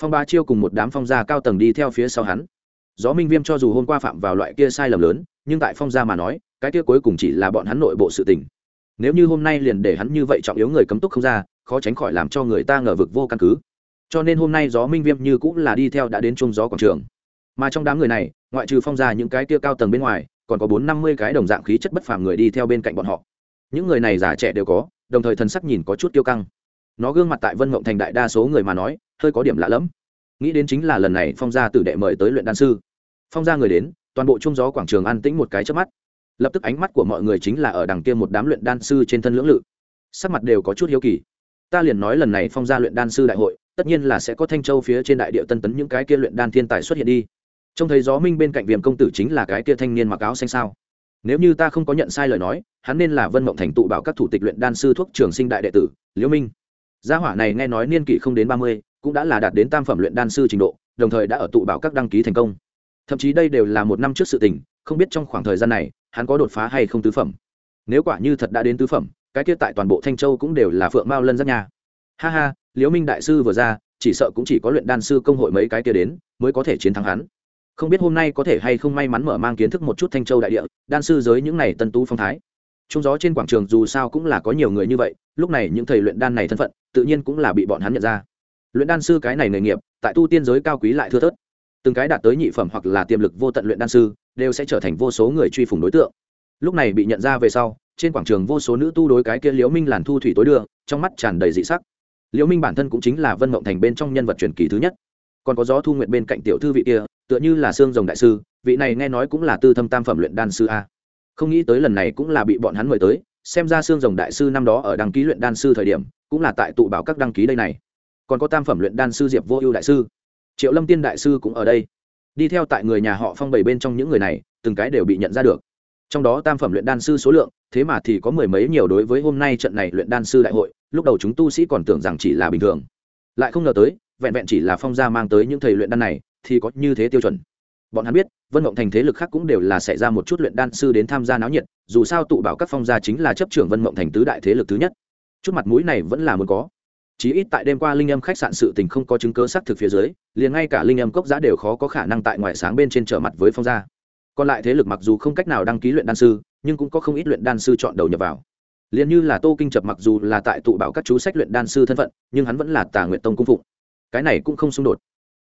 Phong ba chiêu cùng một đám phong gia cao tầng đi theo phía sau hắn. Gió minh viêm cho dù hôm qua phạm vào loại kia sai lầm lớn, nhưng tại phong gia mà nói, cái kia cuối cùng chỉ là bọn hắn nội bộ sự tình. Nếu như hôm nay liền để hắn như vậy trọng yếu người cấm túc không ra khó tránh khỏi làm cho người ta ngờ vực vô căn cứ. Cho nên hôm nay gió minh viêm như cũng là đi theo đã đến chung gió quảng trường. Mà trong đám người này, ngoại trừ phong gia những cái kia cao tầng bên ngoài, còn có bốn năm mươi cái đồng dạng khí chất bất phàm người đi theo bên cạnh bọn họ. Những người này già trẻ đều có, đồng thời thần sắc nhìn có chút kiêu căng. Nó gương mặt tại vân mộng thành đại đa số người mà nói, hơi có điểm lạ lẫm. Nghĩ đến chính là lần này phong gia tử đệ mời tới luyện đan sư. Phong gia người đến, toàn bộ Chung gió quảng trường an tĩnh một cái trước mắt. Lập tức ánh mắt của mọi người chính là ở đằng kia một đám luyện đan sư trên thân lưỡng lự. Sắc mặt đều có chút hiếu kỳ ta liền nói lần này phong gia luyện đan sư đại hội, tất nhiên là sẽ có thanh châu phía trên đại địa tân tấn những cái kia luyện đan thiên tài xuất hiện đi. Trông thấy gió minh bên cạnh viêm công tử chính là cái kia thanh niên mặc áo xanh sao? Nếu như ta không có nhận sai lời nói, hắn nên là vân mộng thành tụ bảo các thủ tịch luyện đan sư thuốc trường sinh đại đệ tử, liễu minh. Gia hỏa này nghe nói niên kỷ không đến ba mươi, cũng đã là đạt đến tam phẩm luyện đan sư trình độ, đồng thời đã ở tụ bảo các đăng ký thành công. Thậm chí đây đều là một năm trước sự tình, không biết trong khoảng thời gian này, hắn có đột phá hay không tứ phẩm. Nếu quả như thật đã đến tứ phẩm cái kia tại toàn bộ thanh châu cũng đều là phượng mao lân giác nha ha ha, liễu minh đại sư vừa ra, chỉ sợ cũng chỉ có luyện đan sư công hội mấy cái kia đến, mới có thể chiến thắng hắn. Không biết hôm nay có thể hay không may mắn mở mang kiến thức một chút thanh châu đại địa, đan sư giới những này tân tú phong thái. Trung gió trên quảng trường dù sao cũng là có nhiều người như vậy, lúc này những thầy luyện đan này thân phận, tự nhiên cũng là bị bọn hắn nhận ra. Luyện đan sư cái này nghề nghiệp, tại tu tiên giới cao quý lại thưa thớt. Từng cái đạt tới nhị phẩm hoặc là tiềm lực vô tận luyện đan sư, đều sẽ trở thành vô số người truy phủng đối tượng. Lúc này bị nhận ra về sau trên quảng trường vô số nữ tu đối cái kia liễu minh làn thu thủy tối đưa, trong mắt tràn đầy dị sắc. Liễu minh bản thân cũng chính là vân mộng thành bên trong nhân vật truyền kỳ thứ nhất. Còn có gió thu nguyện bên cạnh tiểu thư vị kia, tựa như là xương rồng đại sư, vị này nghe nói cũng là tư thâm tam phẩm luyện đan sư a. Không nghĩ tới lần này cũng là bị bọn hắn mời tới, xem ra xương rồng đại sư năm đó ở đăng ký luyện đan sư thời điểm, cũng là tại tụ bảo các đăng ký đây này. Còn có tam phẩm luyện đan sư diệp vô ưu đại sư. Triệu lâm tiên đại sư cũng ở đây. Đi theo tại người nhà họ phong bảy bên trong những người này, từng cái đều bị nhận ra được trong đó tam phẩm luyện đan sư số lượng, thế mà thì có mười mấy nhiều đối với hôm nay trận này luyện đan sư đại hội, lúc đầu chúng tu sĩ còn tưởng rằng chỉ là bình thường. Lại không ngờ tới, vẹn vẹn chỉ là phong gia mang tới những thầy luyện đan này, thì có như thế tiêu chuẩn. Bọn hắn biết, vân mộng thành thế lực khác cũng đều là xảy ra một chút luyện đan sư đến tham gia náo nhiệt, dù sao tụ bảo các phong gia chính là chấp trưởng vân mộng thành tứ đại thế lực thứ nhất. Chút mặt mũi này vẫn là muốn có. Chí ít tại đêm qua linh âm khách sạn sự tình không có chứng cớ xác thực phía dưới, liền ngay cả linh âm cốc giá đều khó có khả năng tại ngoại sáng bên trên trở mặt với phong gia còn lại thế lực mặc dù không cách nào đăng ký luyện đan sư, nhưng cũng có không ít luyện đan sư chọn đầu nhập vào. Liền như là tô kinh chập mặc dù là tại tụ bảo các chú sách luyện đan sư thân phận, nhưng hắn vẫn là tà nguyện tông cung phụng. Cái này cũng không xung đột.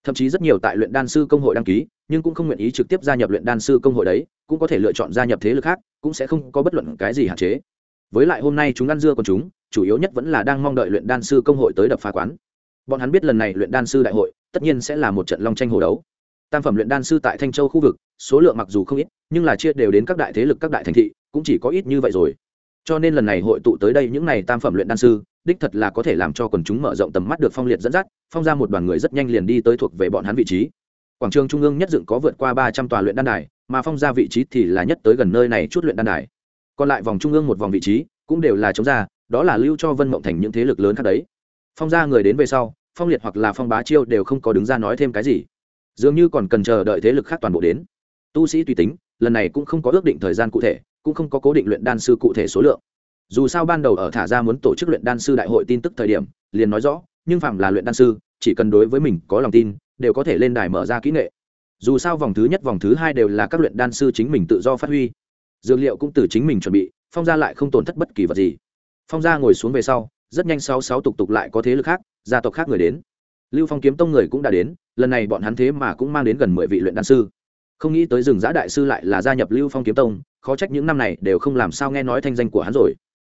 Thậm chí rất nhiều tại luyện đan sư công hội đăng ký, nhưng cũng không nguyện ý trực tiếp gia nhập luyện đan sư công hội đấy, cũng có thể lựa chọn gia nhập thế lực khác, cũng sẽ không có bất luận cái gì hạn chế. Với lại hôm nay chúng ăn dưa còn chúng, chủ yếu nhất vẫn là đang mong đợi luyện đan sư công hội tới đập phá quán. Bọn hắn biết lần này luyện đan sư đại hội, tất nhiên sẽ là một trận long tranh hồ đấu tam phẩm luyện đan sư tại thanh châu khu vực, số lượng mặc dù không ít, nhưng là chia đều đến các đại thế lực, các đại thành thị, cũng chỉ có ít như vậy rồi. Cho nên lần này hội tụ tới đây những n à y tam phẩm luyện đan sư, đích thật là có thể làm cho quần chúng mở rộng tầm mắt được phong liệt dẫn dắt, phong ra một đoàn người rất nhanh liền đi tới thuộc về bọn hắn vị trí. Quảng trường trung ương nhất dựng có vượt qua ba trăm tòa luyện đan đài, mà phong ra vị trí thì là nhất tới gần nơi này chút luyện đan đài. Còn lại vòng trung ương một vòng vị trí, cũng đều là chống ra, đó là lưu cho vân mộng thành những thế lực lớn khác đấy. Phong ra người đến về sau, phong liệt hoặc là phong bá chiêu đều không có đứng ra nói thêm cái gì dường như còn cần chờ đợi thế lực khác toàn bộ đến. Tu sĩ tùy tính, lần này cũng không có ước định thời gian cụ thể, cũng không có cố định luyện đan sư cụ thể số lượng. Dù sao ban đầu ở thả ra muốn tổ chức luyện đan sư đại hội tin tức thời điểm, liền nói rõ, nhưng phạm là luyện đan sư, chỉ cần đối với mình có lòng tin, đều có thể lên đài mở ra kỹ nghệ. Dù sao vòng thứ nhất, vòng thứ hai đều là các luyện đan sư chính mình tự do phát huy. Dược liệu cũng từ chính mình chuẩn bị, phong gia lại không tổn thất bất kỳ vật gì. Phong gia ngồi xuống về sau, rất nhanh sáu sáu tục tục lại có thế lực khác, gia tộc khác người đến lưu phong kiếm tông người cũng đã đến, lần này bọn hắn thế mà cũng mang đến gần mười vị luyện đan sư. Không nghĩ tới rừng giã đại sư lại là gia nhập lưu phong kiếm tông, khó trách những năm này đều không làm sao nghe nói thanh danh của hắn rồi.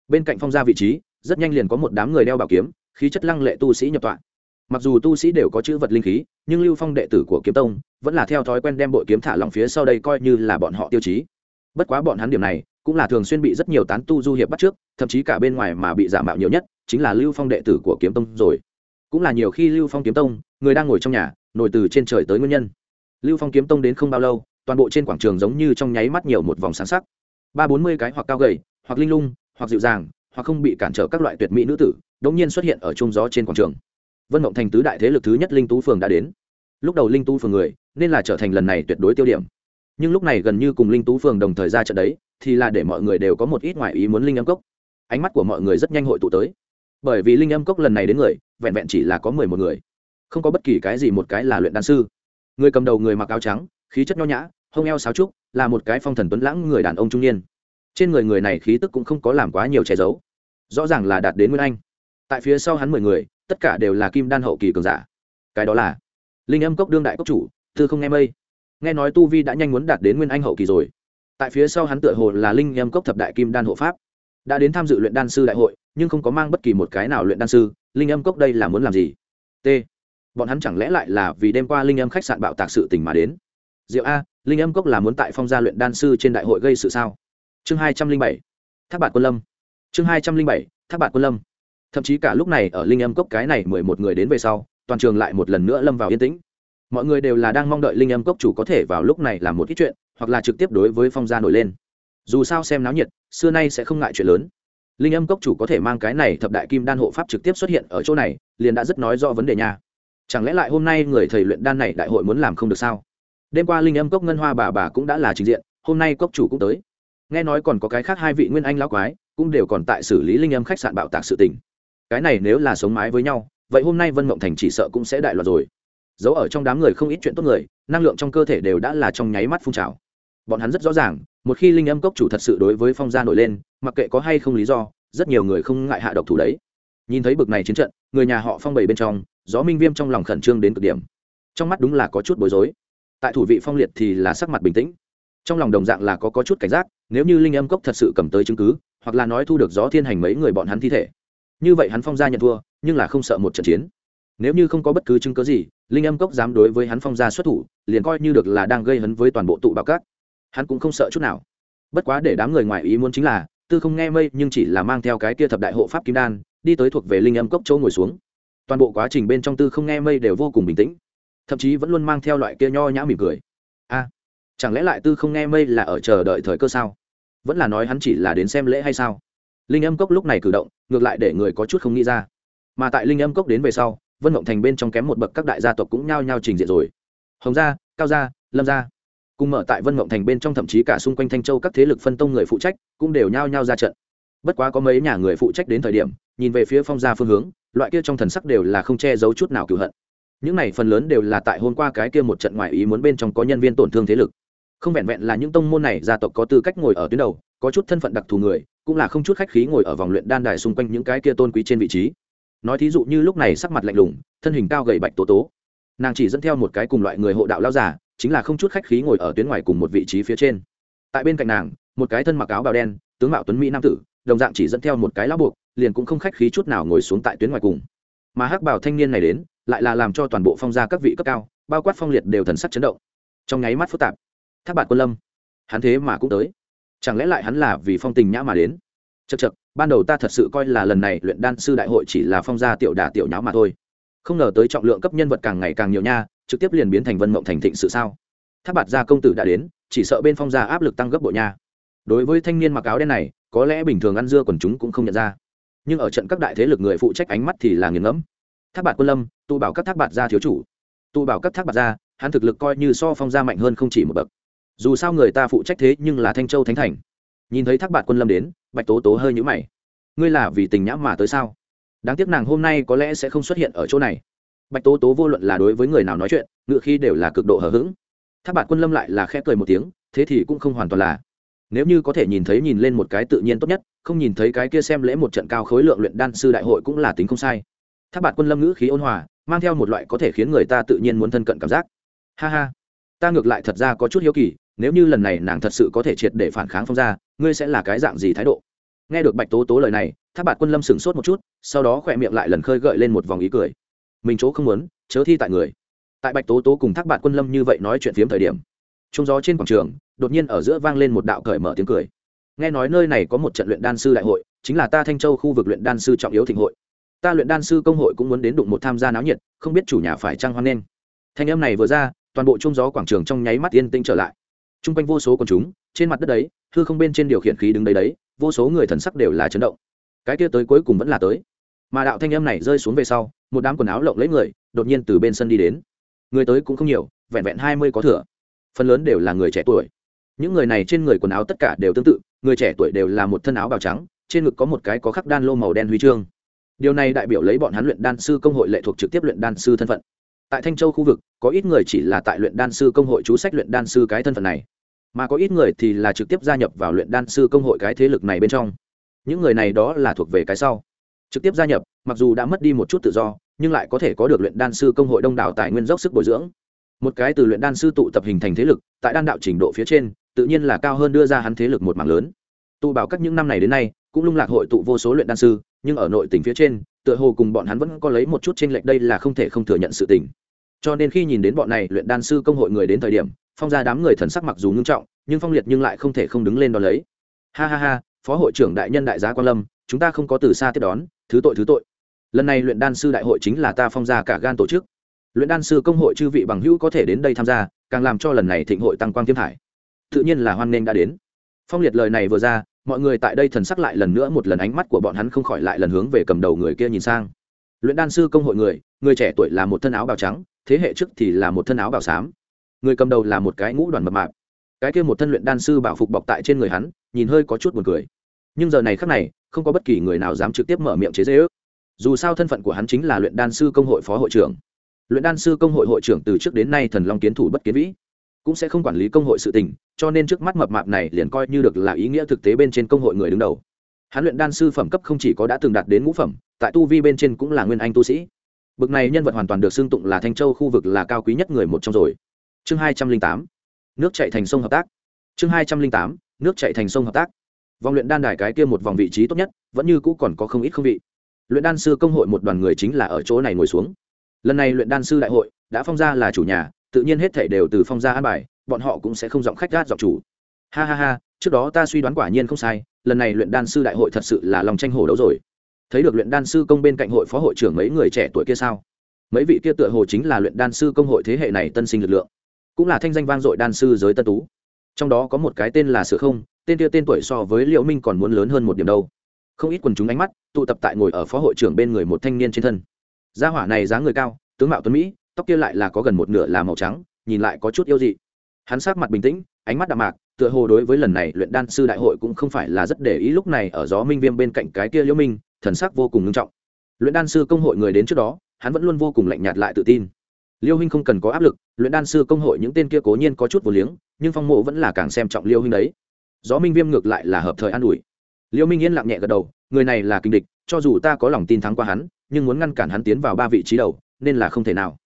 Bên cạnh phong gia vị trí, rất nhanh liền có một đám người đeo bảo kiếm, khí chất lăng lệ tu sĩ nhập tọa. Mặc dù tu sĩ đều có chữ vật linh khí, nhưng lưu phong đệ tử của kiếm tông vẫn là theo thói quen đem bội kiếm thả lòng phía sau đây coi như là bọn họ tiêu chí. Bất quá bọn hắn điểm này cũng là thường xuyên bị rất nhiều tán tu du hiệp bắt trước, thậm chí cả bên ngoài mà bị giả mạo nhiều nhất, chính là lưu phong đệ tử của kiếm tông rồi cũng là nhiều khi lưu phong kiếm tông, người đang ngồi trong nhà, nổi từ trên trời tới nguyên nhân. Lưu phong kiếm tông đến không bao lâu, toàn bộ trên quảng trường giống như trong nháy mắt nhiều một vòng sáng sắc. Ba bốn mươi cái hoặc cao gầy, hoặc linh lung, hoặc dịu dàng, hoặc không bị cản trở các loại tuyệt mỹ nữ tử đống nhiên xuất hiện ở trung gió trên quảng trường. Vân mộng thành tứ đại thế lực thứ nhất linh tú phường đã đến. Lúc đầu linh tú phường người, nên là trở thành lần này tuyệt đối tiêu điểm. Nhưng lúc này gần như cùng linh tú phường đồng thời ra trận đấy, thì là để mọi người đều có một ít ngoại ý muốn linh âm cốc. Ánh mắt của mọi người rất nhanh hội tụ tới. Bởi vì linh âm cốc lần này đến người vẹn vẹn chỉ là có mười một người. Không có bất kỳ cái gì một cái là luyện đan sư. Người cầm đầu người mặc áo trắng, khí chất nho nhã, hông eo sáo trúc, là một cái phong thần tuấn lãng người đàn ông trung niên. Trên người người này khí tức cũng không có làm quá nhiều che giấu. Rõ ràng là đạt đến nguyên anh. Tại phía sau hắn mười người, tất cả đều là kim đan hậu kỳ cường giả. Cái đó là linh âm cốc đương đại cốc chủ thư không nghe mây. Nghe nói tu vi đã nhanh muốn đạt đến nguyên anh hậu kỳ rồi. Tại phía sau hắn tựa hồ là linh âm cốc thập đại kim đan hộ pháp. Đã đến tham dự luyện đan sư đại hội, nhưng không có mang bất kỳ một cái nào luyện đan sư linh âm cốc đây là muốn làm gì? T. Bọn hắn chẳng lẽ lại là vì đêm qua linh âm khách sạn bạo tạc sự tình mà đến? Diệu a, linh âm cốc là muốn tại phong gia luyện đan sư trên đại hội gây sự sao? Chương hai trăm linh bảy, thác bạt quân lâm. Chương hai trăm linh bảy, thác bạt quân lâm. Thậm chí cả lúc này ở linh âm cốc cái này mười một người đến về sau, toàn trường lại một lần nữa lâm vào yên tĩnh. Mọi người đều là đang mong đợi linh âm cốc chủ có thể vào lúc này làm một ít chuyện, hoặc là trực tiếp đối với phong gia nổi lên. Dù sao xem náo nhiệt, xưa nay sẽ không ngại chuyện lớn linh âm cốc chủ có thể mang cái này thập đại kim đan hộ pháp trực tiếp xuất hiện ở chỗ này, liền đã rất nói rõ vấn đề nha. Chẳng lẽ lại hôm nay người thầy luyện đan này đại hội muốn làm không được sao? Đêm qua linh âm cốc ngân hoa bà bà cũng đã là trình diện, hôm nay cốc chủ cũng tới. Nghe nói còn có cái khác hai vị nguyên anh lão quái, cũng đều còn tại xử lý linh âm khách sạn bạo tạc sự tình. Cái này nếu là sống mái với nhau, vậy hôm nay vân mộng thành chỉ sợ cũng sẽ đại loạt rồi. Giấu ở trong đám người không ít chuyện tốt người, năng lượng trong cơ thể đều đã là trong nháy mắt phun trào. Bọn hắn rất rõ ràng một khi linh âm cốc chủ thật sự đối với phong gia nổi lên mặc kệ có hay không lý do rất nhiều người không ngại hạ độc thủ đấy. Nhìn thấy bực này chiến trận người nhà họ phong bày bên trong gió minh viêm trong lòng khẩn trương đến cực điểm. Trong mắt đúng là có chút bối rối. Tại thủ vị phong liệt thì là sắc mặt bình tĩnh. Trong lòng đồng dạng là có, có chút cảnh giác nếu như linh âm cốc thật sự cầm tới chứng cứ hoặc là nói thu được gió thiên hành mấy người bọn hắn thi thể. Như vậy hắn phong gia nhận thua nhưng là không sợ một trận chiến. Nếu như không có bất cứ chứng cớ gì linh âm cốc dám đối với hắn phong gia xuất thủ liền coi như được là đang gây hấn với toàn bộ tụ bạo cát hắn cũng không sợ chút nào. Bất quá để đám người ngoài ý muốn chính là, tư không nghe mây nhưng chỉ là mang theo cái kia thập đại hộ pháp kim đan, đi tới thuộc về linh âm cốc chỗ ngồi xuống. Toàn bộ quá trình bên trong tư không nghe mây đều vô cùng bình tĩnh, thậm chí vẫn luôn mang theo loại kia nho nhã mỉm cười. A, chẳng lẽ lại tư không nghe mây là ở chờ đợi thời cơ sao? Vẫn là nói hắn chỉ là đến xem lễ hay sao? Linh âm cốc lúc này cử động, ngược lại để người có chút không nghĩ ra. Mà tại linh âm cốc đến về sau, vân mộng thành bên trong kém một bậc các đại gia tộc cũng nhao nhao trình diện rồi. Hồng gia, cao gia, lâm gia cùng mở tại vân mộng thành bên trong thậm chí cả xung quanh thanh châu các thế lực phân tông người phụ trách cũng đều nhao nhao ra trận. Bất quá có mấy nhà người phụ trách đến thời điểm, nhìn về phía phong gia phương hướng, loại kia trong thần sắc đều là không che giấu chút nào cựu hận. Những này phần lớn đều là tại hôm qua cái kia một trận ngoại ý muốn bên trong có nhân viên tổn thương thế lực. Không vẹn vẹn là những tông môn này gia tộc có tư cách ngồi ở tuyến đầu, có chút thân phận đặc thù người, cũng là không chút khách khí ngồi ở vòng luyện đan đài xung quanh những cái kia tôn quý trên vị trí. Nói thí dụ như lúc này sắc mặt lạnh lùng, thân hình cao gầy bạch tố tố. Nàng chỉ dẫn theo một cái cùng loại người hộ đạo lao giả chính là không chút khách khí ngồi ở tuyến ngoài cùng một vị trí phía trên. Tại bên cạnh nàng, một cái thân mặc áo bào đen, tướng mạo tuấn mỹ nam tử, đồng dạng chỉ dẫn theo một cái lão buộc, liền cũng không khách khí chút nào ngồi xuống tại tuyến ngoài cùng. Mà hắc bảo thanh niên này đến, lại là làm cho toàn bộ phong gia các vị cấp cao, bao quát phong liệt đều thần sắc chấn động. Trong nháy mắt phức tạp. Thác bạt quân lâm. Hắn thế mà cũng tới. Chẳng lẽ lại hắn là vì phong tình nhã mà đến? Chật chật ban đầu ta thật sự coi là lần này luyện đan sư đại hội chỉ là phong gia tiểu đà tiểu nháo mà thôi. Không ngờ tới trọng lượng cấp nhân vật càng ngày càng nhiều nha trực tiếp liền biến thành vân mộng thành thịnh sự sao? Tháp bạt gia công tử đã đến, chỉ sợ bên phong gia áp lực tăng gấp bội nha. Đối với thanh niên mặc áo đen này, có lẽ bình thường ăn dưa quần chúng cũng không nhận ra. Nhưng ở trận các đại thế lực người phụ trách ánh mắt thì là nghiền ngẫm. Tháp bạt quân lâm tụ bảo các thác bạt gia thiếu chủ. Tụ bảo các thác bạt gia, hắn thực lực coi như so phong gia mạnh hơn không chỉ một bậc. Dù sao người ta phụ trách thế nhưng là thanh châu thánh thành. Nhìn thấy thác bạt quân lâm đến, bạch tố tố hơi nhũ mày. Ngươi là vì tình nhã mà tới sao? Đáng tiếc nàng hôm nay có lẽ sẽ không xuất hiện ở chỗ này bạch tố tố vô luận là đối với người nào nói chuyện ngựa khi đều là cực độ hờ hững. Tháp bạt quân lâm lại là khẽ cười một tiếng, thế thì cũng không hoàn toàn là. Nếu như có thể nhìn thấy nhìn lên một cái tự nhiên tốt nhất, không nhìn thấy cái kia xem lễ một trận cao khối lượng luyện đan sư đại hội cũng là tính không sai. Tháp bạt quân lâm ngữ khí ôn hòa, mang theo một loại có thể khiến người ta tự nhiên muốn thân cận cảm giác. Ha ha, ta ngược lại thật ra có chút hiếu kỳ, nếu như lần này nàng thật sự có thể triệt để phản kháng phong ra ngươi sẽ là cái dạng gì thái độ? Nghe được bạch tố tố lời này, tháp bạt quân lâm sửng sốt một chút, sau đó khỏe miệng lại lần khơi gợi lên một vòng ý cười mình chỗ không muốn, chớ thi tại người. Tại bạch tố tố cùng thác bạn quân lâm như vậy nói chuyện phiếm thời điểm trung gió trên quảng trường, đột nhiên ở giữa vang lên một đạo cởi mở tiếng cười. Nghe nói nơi này có một trận luyện đan sư đại hội, chính là ta thanh châu khu vực luyện đan sư trọng yếu thịnh hội. Ta luyện đan sư công hội cũng muốn đến đụng một tham gia náo nhiệt, không biết chủ nhà phải trăng hoan nghênh. Thanh âm này vừa ra, toàn bộ trung gió quảng trường trong nháy mắt yên tĩnh trở lại. T r u n g quanh vô số quần chúng, trên mặt đất đấy, hư không bên trên điều khiển khí đứng đấy đấy, vô số người thần sắc đều là chấn động. Cái kia tới cuối cùng vẫn là tới mà đạo thanh âm này rơi xuống về sau, một đám quần áo lộng lấy người đột nhiên từ bên sân đi đến. Người tới cũng không nhiều, vẹn vẹn hai mươi có thừa. Phần lớn đều là người trẻ tuổi. Những người này trên người quần áo tất cả đều tương tự, người trẻ tuổi đều là một thân áo bào trắng, trên ngực có một cái có khắc đan lô màu đen huy chương. Điều này đại biểu lấy bọn hắn luyện đan sư công hội lệ thuộc trực tiếp luyện đan sư thân phận. Tại thanh châu khu vực, có ít người chỉ là tại luyện đan sư công hội chú sách luyện đan sư cái thân phận này, mà có ít người thì là trực tiếp gia nhập vào luyện đan sư công hội cái thế lực này bên trong. Những người này đó là thuộc về cái sau trực tiếp gia nhập, mặc dù đã mất đi một chút tự do, nhưng lại có thể có được luyện đan sư công hội đông đảo tài nguyên dốc sức bồi dưỡng. Một cái từ luyện đan sư tụ tập hình thành thế lực, tại đan đạo trình độ phía trên, tự nhiên là cao hơn đưa ra hắn thế lực một mảng lớn. Tụ bảo các những năm này đến nay, cũng lung lạc hội tụ vô số luyện đan sư, nhưng ở nội tỉnh phía trên, tựa hồ cùng bọn hắn vẫn có lấy một chút tranh lệch đây là không thể không thừa nhận sự tình. Cho nên khi nhìn đến bọn này luyện đan sư công hội người đến thời điểm, phong ra đám người thần sắc mặc dù ngưng trọng, nhưng phong liệt nhưng lại không thể không đứng lên đón lấy. Ha ha ha, phó hội trưởng đại nhân đại giá quan lâm, chúng ta không có từ xa tiếp đón thứ tội thứ tội. Lần này luyện đan sư đại hội chính là ta phong ra cả gan tổ chức. Luyện đan sư công hội chư vị bằng hữu có thể đến đây tham gia, càng làm cho lần này thịnh hội tăng quang tiêm thải. Tự nhiên là hoan nghênh đã đến. Phong liệt lời này vừa ra, mọi người tại đây thần sắc lại lần nữa một lần ánh mắt của bọn hắn không khỏi lại lần hướng về cầm đầu người kia nhìn sang. Luyện đan sư công hội người người trẻ tuổi là một thân áo bào trắng, thế hệ trước thì là một thân áo bào xám. Người cầm đầu là một cái ngũ đoàn mập mạp. Cái kia một thân luyện đan sư bảo phục bọc tại trên người hắn, nhìn hơi có chút buồn cười. Nhưng giờ này khác này không có bất kỳ người nào dám trực tiếp mở miệng chế dễ ước. Dù sao thân phận của hắn chính là luyện đan sư công hội phó hội trưởng. Luyện đan sư công hội hội trưởng từ trước đến nay thần long kiến thủ bất kiến vĩ, cũng sẽ không quản lý công hội sự tình, cho nên trước mắt mập mạp này liền coi như được là ý nghĩa thực tế bên trên công hội người đứng đầu. Hắn luyện đan sư phẩm cấp không chỉ có đã từng đạt đến ngũ phẩm, tại tu vi bên trên cũng là nguyên anh tu sĩ. Bực này nhân vật hoàn toàn được xưng tụng là thanh châu khu vực là cao quý nhất người một trong rồi. Chương hai trăm linh tám, nước chạy thành sông hợp tác. Chương hai trăm linh tám, nước chạy thành sông hợp tác vòng luyện đan đài cái kia một vòng vị trí tốt nhất, vẫn như cũ còn có không ít không vị. Luyện đan sư công hội một đoàn người chính là ở chỗ này ngồi xuống. Lần này luyện đan sư đại hội đã phong ra là chủ nhà, tự nhiên hết thảy đều từ phong gia an bài, bọn họ cũng sẽ không giọng khách gát giọng chủ. Ha ha ha, trước đó ta suy đoán quả nhiên không sai, lần này luyện đan sư đại hội thật sự là lòng tranh hổ đấu rồi. Thấy được luyện đan sư công bên cạnh hội phó hội trưởng mấy người trẻ tuổi kia sao? Mấy vị kia tựa hồ chính là luyện đan sư công hội thế hệ này tân sinh lực lượng. Cũng là thanh danh vang dội đan sư giới tân tú. Trong đó có một cái tên là sửa không tên kia tên tuổi so với liễu minh còn muốn lớn hơn một điểm đâu. Không ít quần chúng ánh mắt tụ tập tại ngồi ở phó hội trưởng bên người một thanh niên trên thân. Gia hỏa này dáng người cao, tướng mạo tuấn mỹ, tóc kia lại là có gần một nửa là màu trắng, nhìn lại có chút yêu dị. Hắn sát mặt bình tĩnh, ánh mắt đạm mạc, tựa hồ đối với lần này luyện đan sư đại hội cũng không phải là rất để ý lúc này ở gió minh viêm bên cạnh cái kia liễu minh, thần sắc vô cùng nghiêm trọng. Luyện đan sư công hội người đến trước đó, hắn vẫn luôn vô cùng lạnh nhạt lại tự tin. Liêu huynh không cần có áp lực, luyện đan sư công hội những tên kia cố nhiên có chút vô liếng, nhưng phong mộ vẫn là càng xem trọng liêu huynh đấy gió minh viêm ngược lại là hợp thời an ủi. Liễu minh yên lặng nhẹ gật đầu, người này là kinh địch, cho dù ta có lòng tin thắng qua hắn, nhưng muốn ngăn cản hắn tiến vào ba vị trí đầu, nên là không thể nào.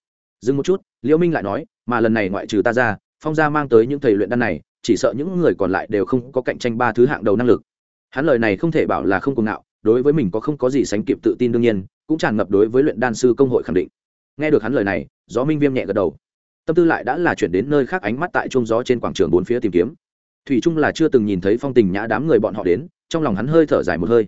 Dừng một chút liễu minh lại nói, mà lần này ngoại trừ ta ra, phong gia mang tới những thầy luyện đan này, chỉ sợ những người còn lại đều không có cạnh tranh ba thứ hạng đầu năng lực. Hắn lời này không thể bảo là không cùng ngạo, đối với mình có không có gì sánh kịp tự tin đương nhiên, cũng tràn ngập đối với luyện đan sư công hội khẳng định. Nghe được hắn lời này, gió minh viêm nhẹ gật đầu. Tâm tư lại đã là chuyển đến nơi khác ánh mắt tại trung gió trên quảng trường bốn phía tìm kiếm thủy trung là chưa từng nhìn thấy phong tình nhã đám người bọn họ đến, trong lòng hắn hơi thở dài một hơi.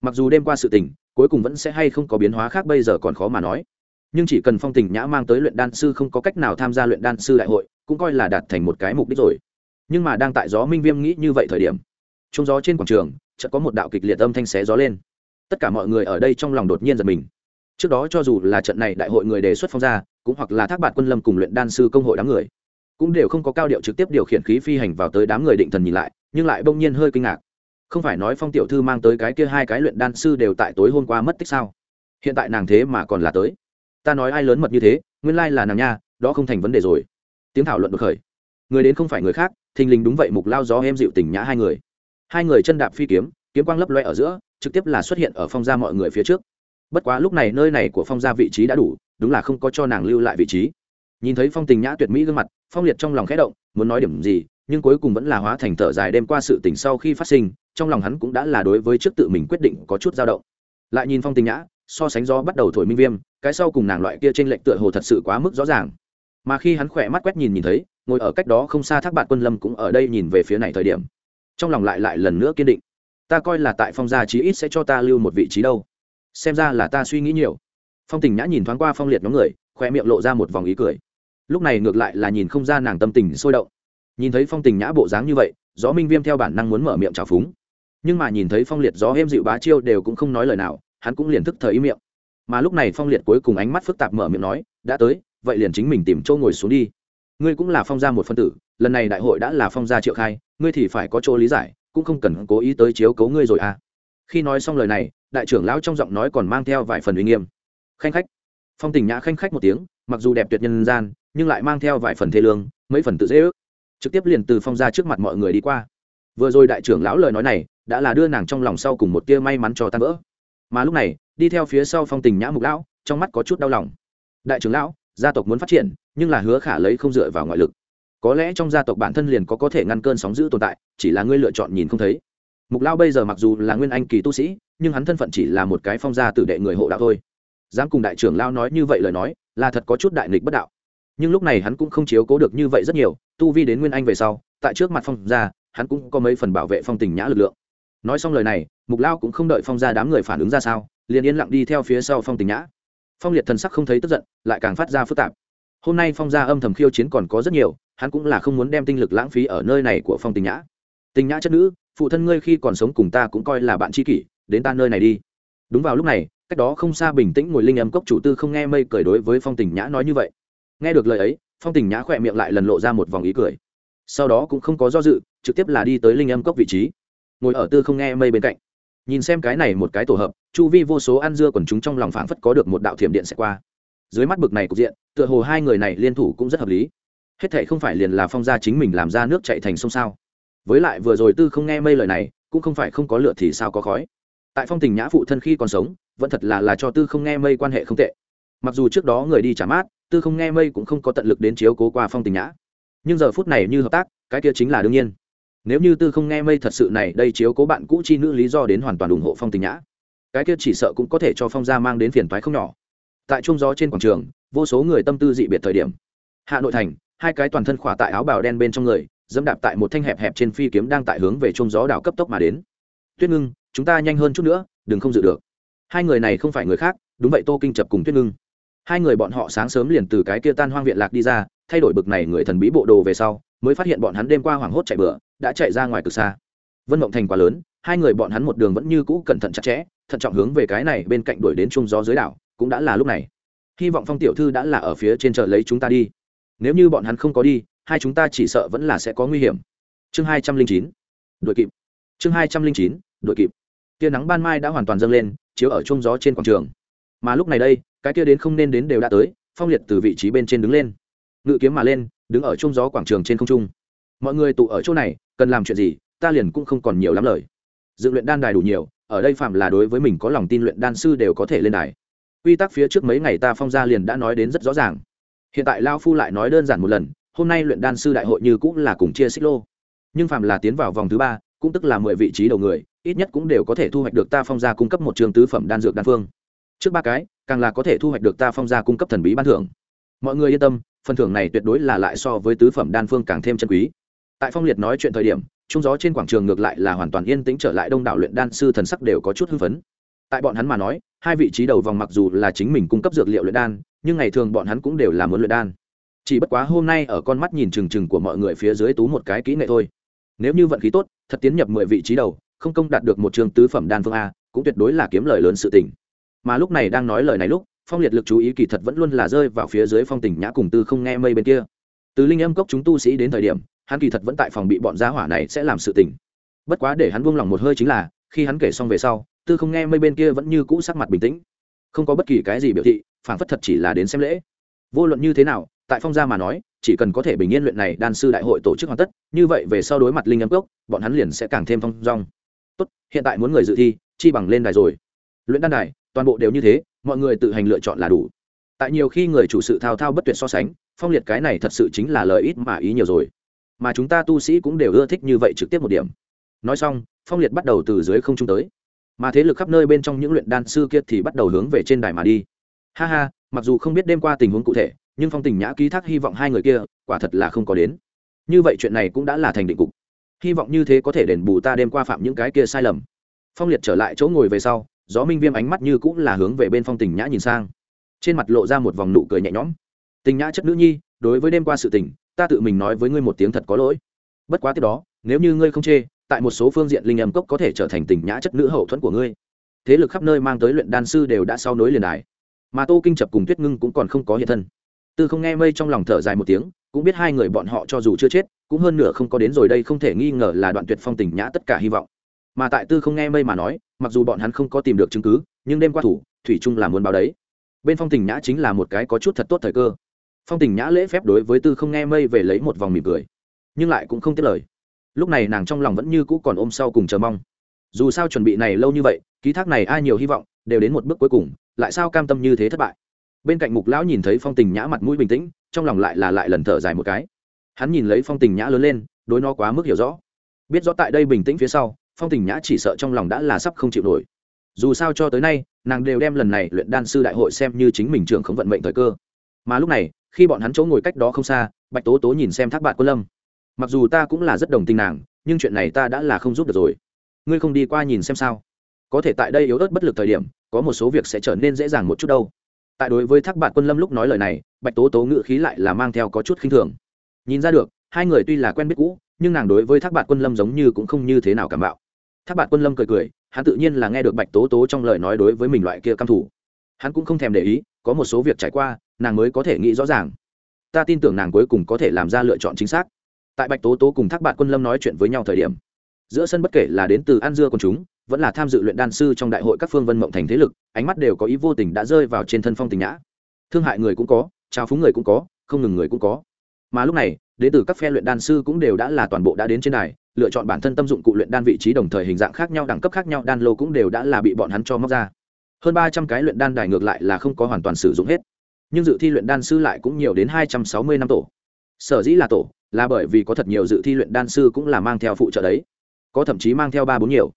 Mặc dù đêm qua sự tình, cuối cùng vẫn sẽ hay không có biến hóa khác bây giờ còn khó mà nói. Nhưng chỉ cần phong tình nhã mang tới luyện đan sư không có cách nào tham gia luyện đan sư đại hội, cũng coi là đạt thành một cái mục đích rồi. Nhưng mà đang tại gió minh viêm nghĩ như vậy thời điểm, trong gió trên quảng trường, chợt có một đạo kịch liệt âm thanh xé gió lên. Tất cả mọi người ở đây trong lòng đột nhiên giật mình. Trước đó cho dù là trận này đại hội người đề xuất phong ra, cũng hoặc là thác bạt quân lâm cùng luyện đan sư công hội đám người cũng đều không có cao điệu trực tiếp điều khiển khí phi hành vào tới đám người định thần nhìn lại, nhưng lại bỗng nhiên hơi kinh ngạc. Không phải nói phong tiểu thư mang tới cái kia hai cái luyện đan sư đều tại tối hôm qua mất tích sao? Hiện tại nàng thế mà còn là tới. Ta nói ai lớn mật như thế, nguyên lai là nàng nha, đó không thành vấn đề rồi. Tiếng thảo luận đột khởi. Người đến không phải người khác, thình lình đúng vậy mục lao gió em dịu tình nhã hai người. Hai người chân đạp phi kiếm kiếm quang lấp loe ở giữa, trực tiếp là xuất hiện ở phong gia mọi người phía trước. Bất quá lúc này nơi này của phong gia vị trí đã đủ, đúng là không có cho nàng lưu lại vị trí. Nhìn thấy phong tình nhã tuyệt mỹ gương mặt phong liệt trong lòng khẽ động, muốn nói điểm gì, nhưng cuối cùng vẫn là hóa thành thở dài đêm qua sự tình sau khi phát sinh, trong lòng hắn cũng đã là đối với trước tự mình quyết định có chút dao động. Lại nhìn phong tình nhã, so sánh do bắt đầu thổi minh viêm, cái sau cùng nàng loại kia trên lệnh tựa hồ thật sự quá mức rõ ràng. Mà khi hắn khỏe mắt quét nhìn nhìn thấy, ngồi ở cách đó không xa thác bạn quân lâm cũng ở đây nhìn về phía này thời điểm. Trong lòng lại lại lần nữa kiên định. Ta coi là tại phong gia chí ít sẽ cho ta lưu một vị trí đâu. Xem ra là ta suy nghĩ nhiều. Phong tình nhã nhìn thoáng qua phong liệt nhóm người khoe miệng lộ ra một vòng ý cười lúc này ngược lại là nhìn không ra nàng tâm tình sôi động. Nhìn thấy phong tình nhã bộ dáng như vậy, gió minh viêm theo bản năng muốn mở miệng trào phúng. Nhưng mà nhìn thấy phong liệt gió êm dịu bá chiêu đều cũng không nói lời nào, hắn cũng liền thức thời ý miệng. Mà lúc này phong liệt cuối cùng ánh mắt phức tạp mở miệng nói, đã tới, vậy liền chính mình tìm chỗ ngồi xuống đi. Ngươi cũng là phong gia một phân tử, lần này đại hội đã là phong gia triệu khai, ngươi thì phải có chỗ lý giải, cũng không cần cố ý tới chiếu cấu ngươi rồi à. Khi nói xong lời này, đại trưởng lão trong giọng nói còn mang theo vài phần uy nghiêm. Khanh khách. Phong tình nhã khanh khách một tiếng, mặc dù đẹp tuyệt nhân gian nhưng lại mang theo vài phần thế lương, mấy phần tự dễ ước. Trực tiếp liền từ phong ra trước mặt mọi người đi qua. Vừa rồi đại trưởng lão lời nói này, đã là đưa nàng trong lòng sau cùng một tia may mắn cho tan vỡ. Mà lúc này, đi theo phía sau phong tình nhã mục lão, trong mắt có chút đau lòng. Đại trưởng lão, gia tộc muốn phát triển, nhưng là hứa khả lấy không dựa vào ngoại lực. Có lẽ trong gia tộc bản thân liền có có thể ngăn cơn sóng giữ tồn tại, chỉ là ngươi lựa chọn nhìn không thấy. Mục lao bây giờ mặc dù là nguyên anh kỳ tu sĩ, nhưng hắn thân phận chỉ là một cái phong gia tử đệ người hộ đạo thôi. Dám cùng đại trưởng lao nói như vậy lời nói, là thật có chút đại nghịch bất đạo nhưng lúc này hắn cũng không chiếu cố được như vậy rất nhiều, tu vi đến nguyên anh về sau, tại trước mặt phong gia, hắn cũng có mấy phần bảo vệ phong tình nhã lực lượng. Nói xong lời này, mục lao cũng không đợi phong gia đám người phản ứng ra sao, liền yên lặng đi theo phía sau phong tình nhã. Phong liệt thần sắc không thấy tức giận, lại càng phát ra phức tạp. Hôm nay phong gia âm thầm khiêu chiến còn có rất nhiều, hắn cũng là không muốn đem tinh lực lãng phí ở nơi này của phong tình nhã. Tình nhã chất nữ, phụ thân ngươi khi còn sống cùng ta cũng coi là bạn tri kỷ, đến ta nơi này đi. Đúng vào lúc này, cách đó không xa bình tĩnh ngồi linh âm cốc chủ tư không nghe mây cởi đối với phong tình nhã nói như vậy nghe được lời ấy, phong tình nhã khỏe miệng lại lần lộ ra một vòng ý cười. Sau đó cũng không có do dự, trực tiếp là đi tới linh âm cốc vị trí. Ngồi ở tư không nghe mây bên cạnh. Nhìn xem cái này một cái tổ hợp, chu vi vô số ăn dưa còn chúng trong lòng phảng phất có được một đạo thiểm điện sẽ qua. Dưới mắt bực này cục diện, tựa hồ hai người này liên thủ cũng rất hợp lý. Hết thệ không phải liền là phong gia chính mình làm ra nước chạy thành sông sao? Với lại vừa rồi tư không nghe mây lời này, cũng không phải không có lửa thì sao có khói. Tại phong tình nhã phụ thân khi còn sống, vẫn thật là là cho tư không nghe mây quan hệ không tệ. Mặc dù trước đó người đi trả mát tư không nghe mây cũng không có tận lực đến chiếu cố qua phong tình nhã. Nhưng giờ phút này như hợp tác, cái kia chính là đương nhiên. Nếu như tư không nghe mây thật sự này đây chiếu cố bạn cũ chi nữ lý do đến hoàn toàn ủng hộ phong tình nhã, cái kia chỉ sợ cũng có thể cho phong gia mang đến phiền toái không nhỏ. Tại trung gió trên quảng trường, vô số người tâm tư dị biệt thời điểm. Hạ nội thành, hai cái toàn thân khỏa tại áo bào đen bên trong người, dẫm đạp tại một thanh hẹp hẹp trên phi kiếm đang tại hướng về trung gió đảo cấp tốc mà đến. Tuyết ngưng, chúng ta nhanh hơn chút nữa, đừng không dự được. Hai người này không phải người khác, đúng vậy, tô kinh chập cùng tuyết ngưng hai người bọn họ sáng sớm liền từ cái kia tan hoang viện lạc đi ra, thay đổi bực này người thần bí bộ đồ về sau, mới phát hiện bọn hắn đêm qua hoảng hốt chạy bựa đã chạy ra ngoài cực xa. Vân mộng thành quá lớn, hai người bọn hắn một đường vẫn như cũ cẩn thận chặt chẽ, thận trọng hướng về cái này bên cạnh đuổi đến trung gió dưới đảo, cũng đã là lúc này. Hy vọng phong tiểu thư đã là ở phía trên chợ lấy chúng ta đi. Nếu như bọn hắn không có đi, hai chúng ta chỉ sợ vẫn là sẽ có nguy hiểm. Chương hai trăm linh chín. Đội kịp. Chương hai trăm linh chín. Đội kịp. Tia nắng ban mai đã hoàn toàn dâng lên, chiếu ở trung gió trên quảng trường. Mà lúc này đây cái kia đến không nên đến đều đã tới, phong liệt từ vị trí bên trên đứng lên. Ngự kiếm mà lên, đứng ở trung gió quảng trường trên không trung. Mọi người tụ ở chỗ này, cần làm chuyện gì, ta liền cũng không còn nhiều lắm lời. Dự luyện đan đài đủ nhiều, ở đây phạm là đối với mình có lòng tin luyện đan sư đều có thể lên đài. Quy tắc phía trước mấy ngày ta phong gia liền đã nói đến rất rõ ràng. Hiện tại lao phu lại nói đơn giản một lần, hôm nay luyện đan sư đại hội như cũng là cùng chia xích lô. Nhưng phạm là tiến vào vòng thứ ba, cũng tức là mười vị trí đầu người, ít nhất cũng đều có thể thu hoạch được ta phong gia cung cấp một trường tứ phẩm đan dược đan phương trước ba cái, càng là có thể thu hoạch được ta phong gia cung cấp thần bí ban thưởng. Mọi người yên tâm, phần thưởng này tuyệt đối là lại so với tứ phẩm đan phương càng thêm chân quý. Tại phong liệt nói chuyện thời điểm, trung gió trên quảng trường ngược lại là hoàn toàn yên tĩnh trở lại đông đảo luyện đan sư thần sắc đều có chút hưng phấn. Tại bọn hắn mà nói, hai vị trí đầu vòng mặc dù là chính mình cung cấp dược liệu luyện đan, nhưng ngày thường bọn hắn cũng đều là muốn luyện đan. Chỉ bất quá hôm nay ở con mắt nhìn trừng trừng của mọi người phía dưới tú một cái kỹ nghệ thôi. Nếu như vận khí tốt, thật tiến nhập mười vị trí đầu, không công đạt được một trường tứ phẩm đan phương a, cũng tuyệt đối là kiếm lời lớn sự tình mà lúc này đang nói lời này lúc, phong liệt lực chú ý kỳ thật vẫn luôn là rơi vào phía dưới phong tình nhã cùng tư không nghe mây bên kia. Từ linh âm cốc chúng tu sĩ đến thời điểm, hắn kỳ thật vẫn tại phòng bị bọn gia hỏa này sẽ làm sự tình. Bất quá để hắn buông lòng một hơi chính là, khi hắn kể xong về sau, tư không nghe mây bên kia vẫn như cũ sắc mặt bình tĩnh. Không có bất kỳ cái gì biểu thị phản phất thật chỉ là đến xem lễ. Vô luận như thế nào, tại phong gia mà nói, chỉ cần có thể bình yên luyện này đan sư đại hội tổ chức hoàn tất, như vậy về sau đối mặt linh âm cốc, bọn hắn liền sẽ càng thêm phong rong tốt, hiện tại muốn người dự thi, chi bằng lên đài rồi. Luyện đan đài toàn bộ đều như thế, mọi người tự hành lựa chọn là đủ. Tại nhiều khi người chủ sự thao thao bất tuyệt so sánh, phong liệt cái này thật sự chính là lời ít mà ý nhiều rồi. Mà chúng ta tu sĩ cũng đều ưa thích như vậy trực tiếp một điểm. Nói xong, phong liệt bắt đầu từ dưới không trung tới. Mà thế lực khắp nơi bên trong những luyện đan sư kia thì bắt đầu hướng về trên đài mà đi. Ha ha, mặc dù không biết đêm qua tình huống cụ thể, nhưng phong tình nhã ký thác hy vọng hai người kia, quả thật là không có đến. Như vậy chuyện này cũng đã là thành định cục. Hy vọng như thế có thể đền bù ta đêm qua phạm những cái kia sai lầm. Phong liệt trở lại chỗ ngồi về sau gió minh viêm ánh mắt như cũng là hướng về bên phong tình nhã nhìn sang. Trên mặt lộ ra một vòng nụ cười nhẹ nhõm. Tình nhã chất nữ nhi, đối với đêm qua sự tình, ta tự mình nói với ngươi một tiếng thật có lỗi. Bất quá tiếp đó, nếu như ngươi không chê, tại một số phương diện linh âm cốc có thể trở thành tình nhã chất nữ hậu thuẫn của ngươi. Thế lực khắp nơi mang tới luyện đan sư đều đã sau nối liền đài. Mà tô kinh chập cùng tuyết ngưng cũng còn không có hiện thân. Tư không nghe mây trong lòng thở dài một tiếng, cũng biết hai người bọn họ cho dù chưa chết, cũng hơn nửa không có đến rồi đây không thể nghi ngờ là đoạn tuyệt phong tình nhã tất cả hy vọng. Mà tại tư không nghe mây mà nói mặc dù bọn hắn không có tìm được chứng cứ, nhưng đêm qua thủ, thủy trung là muốn báo đấy. Bên phong tình nhã chính là một cái có chút thật tốt thời cơ. Phong tình nhã lễ phép đối với tư không nghe mây về lấy một vòng mỉm cười, nhưng lại cũng không tiết lời. Lúc này nàng trong lòng vẫn như cũ còn ôm sau cùng chờ mong. Dù sao chuẩn bị này lâu như vậy, ký thác này ai nhiều hy vọng, đều đến một bước cuối cùng, lại sao cam tâm như thế thất bại? Bên cạnh mục lão nhìn thấy phong tình nhã mặt mũi bình tĩnh, trong lòng lại là lại lần thở dài một cái. Hắn nhìn lấy phong tình nhã lớn lên, đối nó quá mức hiểu rõ. Biết rõ tại đây bình tĩnh phía sau phong tình nhã chỉ sợ trong lòng đã là sắp không chịu nổi. Dù sao cho tới nay, nàng đều đem lần này luyện đan sư đại hội xem như chính mình trưởng không vận mệnh thời cơ. Mà lúc này, khi bọn hắn chỗ ngồi cách đó không xa, bạch tố tố nhìn xem thác bạn quân lâm. Mặc dù ta cũng là rất đồng tình nàng, nhưng chuyện này ta đã là không giúp được rồi. Ngươi không đi qua nhìn xem sao? Có thể tại đây yếu ớt bất lực thời điểm, có một số việc sẽ trở nên dễ dàng một chút đâu. Tại đối với thác bạn quân lâm lúc nói lời này, bạch tố tố ngự khí lại là mang theo có chút khinh thường. Nhìn ra được, hai người tuy là quen biết cũ, nhưng nàng đối với thác bạn quân lâm giống như cũng không như thế nào cảm bạo thác bạn quân lâm cười cười, hắn tự nhiên là nghe được bạch tố tố trong lời nói đối với mình loại kia căm thủ hắn cũng không thèm để ý, có một số việc trải qua, nàng mới có thể nghĩ rõ ràng. Ta tin tưởng nàng cuối cùng có thể làm ra lựa chọn chính xác. Tại bạch tố tố cùng thác bạn quân lâm nói chuyện với nhau thời điểm, giữa sân bất kể là đến từ an dưa con chúng, vẫn là tham dự luyện đan sư trong đại hội các phương vân mộng thành thế lực, ánh mắt đều có ý vô tình đã rơi vào trên thân phong tình nhã. Thương hại người cũng có, trao phúng người cũng có, không ngừng người cũng có. Mà lúc này, đến từ các phe luyện đan sư cũng đều đã là toàn bộ đã đến trên đài lựa chọn bản thân tâm dụng cụ luyện đan vị trí đồng thời hình dạng khác nhau, đẳng cấp khác nhau, đan lô cũng đều đã là bị bọn hắn cho móc ra. Hơn ba trăm cái luyện đan đài ngược lại là không có hoàn toàn sử dụng hết. Nhưng dự thi luyện đan sư lại cũng nhiều đến hai trăm sáu mươi năm tổ. Sở dĩ là tổ, là bởi vì có thật nhiều dự thi luyện đan sư cũng là mang theo phụ trợ đấy. Có thậm chí mang theo ba bốn nhiều.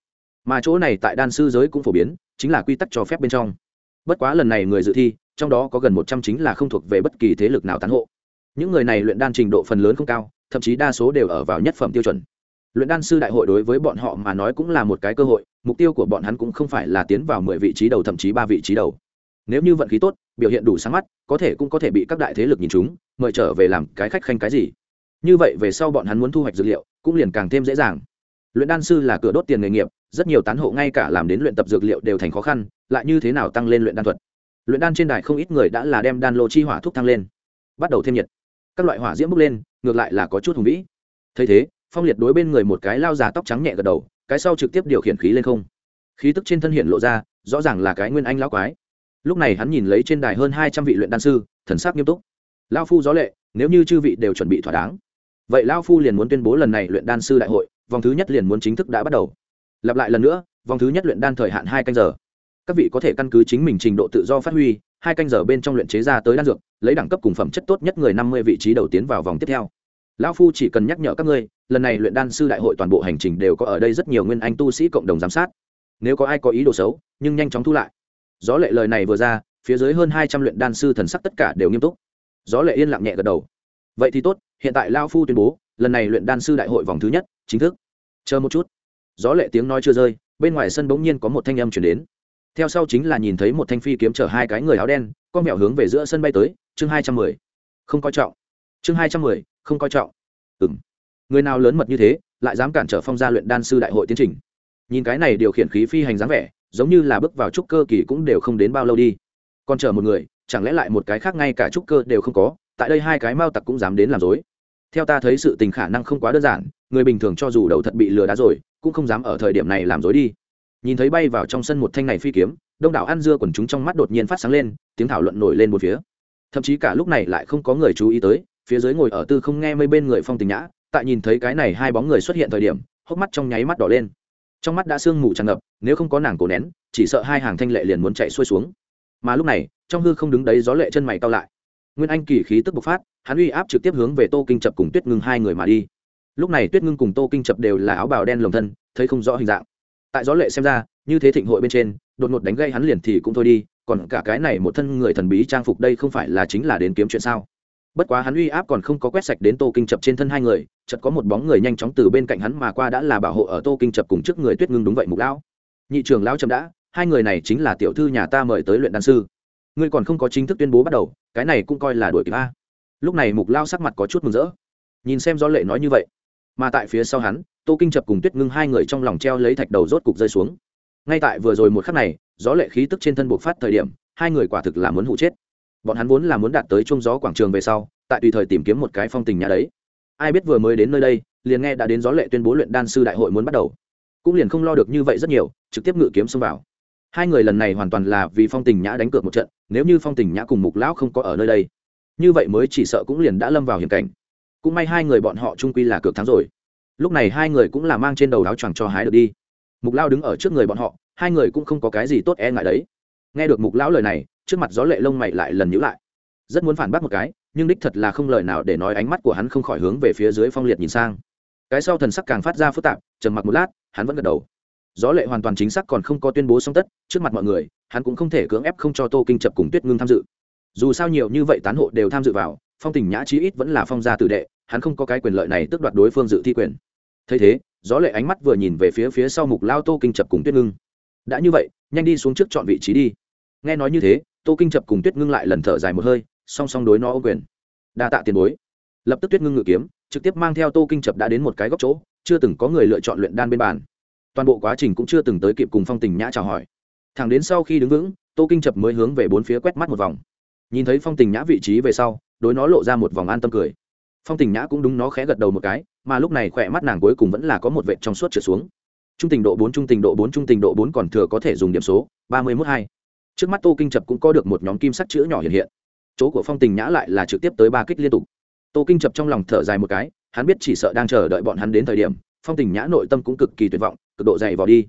Mà chỗ này tại đan sư giới cũng phổ biến, chính là quy tắc cho phép bên trong. Bất quá lần này người dự thi, trong đó có gần một trăm chính là không thuộc về bất kỳ thế lực nào tán hộ. Những người này luyện đan trình độ phần lớn không cao, thậm chí đa số đều ở vào nhất phẩm tiêu chuẩn luyện đan sư đại hội đối với bọn họ mà nói cũng là một cái cơ hội, mục tiêu của bọn hắn cũng không phải là tiến vào mười vị trí đầu thậm chí ba vị trí đầu. Nếu như vận khí tốt, biểu hiện đủ sáng mắt, có thể cũng có thể bị các đại thế lực nhìn chúng mời trở về làm cái khách khanh cái gì. Như vậy về sau bọn hắn muốn thu hoạch dược liệu, cũng liền càng thêm dễ dàng. Luyện đan sư là cửa đốt tiền nghề nghiệp, rất nhiều tán hộ ngay cả làm đến luyện tập dược liệu đều thành khó khăn, lại như thế nào tăng lên luyện đan thuật? Luyện đan trên đài không ít người đã là đem đan lô chi hỏa thuốc thăng lên. Bắt đầu thêm nhiệt. Các loại hỏa diễm bốc lên, ngược lại là có chút hùng vĩ. Thấy thế phong liệt đối bên người một cái lao già tóc trắng nhẹ gật đầu, cái sau trực tiếp điều khiển khí lên không. Khí tức trên thân hiện lộ ra, rõ ràng là cái nguyên anh lão quái. Lúc này hắn nhìn lấy trên đài hơn hai trăm vị luyện đan sư, thần sắc nghiêm túc. Lao phu gió lệ, nếu như chư vị đều chuẩn bị thỏa đáng. Vậy lao phu liền muốn tuyên bố lần này luyện đan sư đại hội, vòng thứ nhất liền muốn chính thức đã bắt đầu. Lặp lại lần nữa, vòng thứ nhất luyện đan thời hạn hai canh giờ. Các vị có thể căn cứ chính mình trình độ tự do phát huy, hai canh giờ bên trong luyện chế ra tới đan dược, lấy đẳng cấp cùng phẩm chất tốt nhất người năm mươi vị trí đầu tiến vào vòng tiếp theo lão phu chỉ cần nhắc nhở các ngươi, lần này luyện đan sư đại hội toàn bộ hành trình đều có ở đây rất nhiều nguyên anh tu sĩ cộng đồng giám sát. Nếu có ai có ý đồ xấu, nhưng nhanh chóng thu lại. Gió lệ lời này vừa ra, phía dưới hơn hai trăm luyện đan sư thần sắc tất cả đều nghiêm túc. Gió lệ yên lặng nhẹ gật đầu. Vậy thì tốt, hiện tại lao phu tuyên bố, lần này luyện đan sư đại hội vòng thứ nhất, chính thức. Chờ một chút. Gió lệ tiếng nói chưa rơi, bên ngoài sân bỗng nhiên có một thanh âm chuyển đến. Theo sau chính là nhìn thấy một thanh phi kiếm chở hai cái người áo đen, con mẹo hướng về giữa sân bay tới, chương hai trăm mười. Không coi trọng. Chương hai trăm mười không coi trọng. Ừ m người nào lớn mật như thế, lại dám cản trở phong gia luyện đan sư đại hội tiến trình. Nhìn cái này điều khiển khí phi hành dáng vẻ, giống như là bước vào trúc cơ kỳ cũng đều không đến bao lâu đi. Còn chờ một người, chẳng lẽ lại một cái khác ngay cả trúc cơ đều không có, tại đây hai cái mao tặc cũng dám đến làm dối. Theo ta thấy sự tình khả năng không quá đơn giản, người bình thường cho dù đầu thật bị lừa đá rồi, cũng không dám ở thời điểm này làm dối đi. Nhìn thấy bay vào trong sân một thanh này phi kiếm, đông đảo ăn dưa quần chúng trong mắt đột nhiên phát sáng lên, tiếng thảo luận nổi lên một phía. Thậm chí cả lúc này lại không có người chú ý tới phía dưới ngồi ở tư không nghe mây bên người phong tình nhã, tại nhìn thấy cái này hai bóng người xuất hiện thời điểm, hốc mắt trong nháy mắt đỏ lên. Trong mắt đã sương mù tràn ngập, nếu không có nàng cổ nén, chỉ sợ hai hàng thanh lệ liền muốn chạy xuôi xuống. Mà lúc này, trong hư không đứng đấy gió lệ chân mày cao lại. Nguyên anh kỳ khí tức bộc phát, hắn uy áp trực tiếp hướng về tô kinh chập cùng tuyết ngưng hai người mà đi. Lúc này tuyết ngưng cùng tô kinh chập đều là áo bào đen lồng thân, thấy không rõ hình dạng. Tại gió lệ xem ra, như thế thịnh hội bên trên, đột ngột đánh gây hắn liền thì cũng thôi đi, còn cả cái này một thân người thần bí trang phục đây không phải là chính là đến kiếm chuyện sao? Bất quá hắn uy áp còn không có quét sạch đến tô kinh chập trên thân hai người, chợt có một bóng người nhanh chóng từ bên cạnh hắn mà qua đã là bảo hộ ở tô kinh chập cùng trước người tuyết ngưng đúng vậy, mục lão. Nhị trưởng lão chậm đã, hai người này chính là tiểu thư nhà ta mời tới luyện đan sư. Ngươi còn không có chính thức tuyên bố bắt đầu, cái này cũng coi là đuổi kịp a. Lúc này mục lao sắc mặt có chút mừng rỡ. Nhìn xem do lệ nói như vậy, mà tại phía sau hắn, tô kinh chập cùng tuyết ngưng hai người trong lòng treo lấy thạch đầu rốt cục rơi xuống. Ngay tại vừa rồi một khắc này, gió lệ khí tức trên thân buộc phát thời điểm, hai người quả thực là muốn hụ chết bọn hắn vốn là muốn đạt tới chung gió quảng trường về sau, tại tùy thời tìm kiếm một cái phong tình nhà đấy. Ai biết vừa mới đến nơi đây, liền nghe đã đến gió lệ tuyên bố luyện đan sư đại hội muốn bắt đầu. Cũng liền không lo được như vậy rất nhiều, trực tiếp ngự kiếm xông vào. Hai người lần này hoàn toàn là vì phong tình nhã đánh cược một trận, nếu như phong tình nhã cùng mục lão không có ở nơi đây, như vậy mới chỉ sợ cũng liền đã lâm vào hiểm cảnh. Cũng may hai người bọn họ trung quy là cược thắng rồi. Lúc này hai người cũng là mang trên đầu áo choàng cho hái được đi. Mục lao đứng ở trước người bọn họ, hai người cũng không có cái gì tốt e ngại đấy. Nghe được mục lão lời này trước mặt gió lệ lông mày lại lần nhữ lại. Rất muốn phản bác một cái, nhưng đích thật là không lời nào để nói ánh mắt của hắn không khỏi hướng về phía dưới phong liệt nhìn sang. Cái sau thần sắc càng phát ra phức tạp, trầm mặc một lát, hắn vẫn gật đầu. Gió lệ hoàn toàn chính xác còn không có tuyên bố xong tất, trước mặt mọi người, hắn cũng không thể cưỡng ép không cho tô kinh chập cùng tuyết ngưng tham dự. Dù sao nhiều như vậy tán hộ đều tham dự vào, phong tình nhã chí ít vẫn là phong gia tử đệ, hắn không có cái quyền lợi này tước đoạt đối phương dự thi quyền. Thấy thế, gió lệ ánh mắt vừa nhìn về phía phía sau mục lao tô kinh chập cùng tuyết ngưng. Đã như vậy, nhanh đi xuống trước chọn vị trí đi. Nghe nói như thế tô kinh chập cùng tuyết ngưng lại lần thở dài một hơi, song song đối nó ô quyền. Đa tạ tiền bối. Lập tức tuyết ngưng ngự kiếm, trực tiếp mang theo tô kinh chập đã đến một cái góc chỗ, chưa từng có người lựa chọn luyện đan bên bàn. Toàn bộ quá trình cũng chưa từng tới kịp cùng phong tình nhã chào hỏi. Thẳng đến sau khi đứng vững, tô kinh chập mới hướng về bốn phía quét mắt một vòng. Nhìn thấy phong tình nhã vị trí về sau, đối nó lộ ra một vòng an tâm cười. Phong tình nhã cũng đúng nó khẽ gật đầu một cái, mà lúc này khỏe mắt nàng cuối cùng vẫn là có một vệ trong suốt trượt xuống. Trung tình độ bốn, trung tình độ bốn, trung tình độ bốn còn thừa có thể dùng điểm số ba mươi mốt hai trước mắt tô kinh chập cũng có được một nhóm kim sắc chữ nhỏ hiện hiện. Chỗ của phong tình nhã lại là trực tiếp tới ba kích liên tục. Tô kinh chập trong lòng thở dài một cái, hắn biết chỉ sợ đang chờ đợi bọn hắn đến thời điểm, phong tình nhã nội tâm cũng cực kỳ tuyệt vọng, cực độ dày vào đi.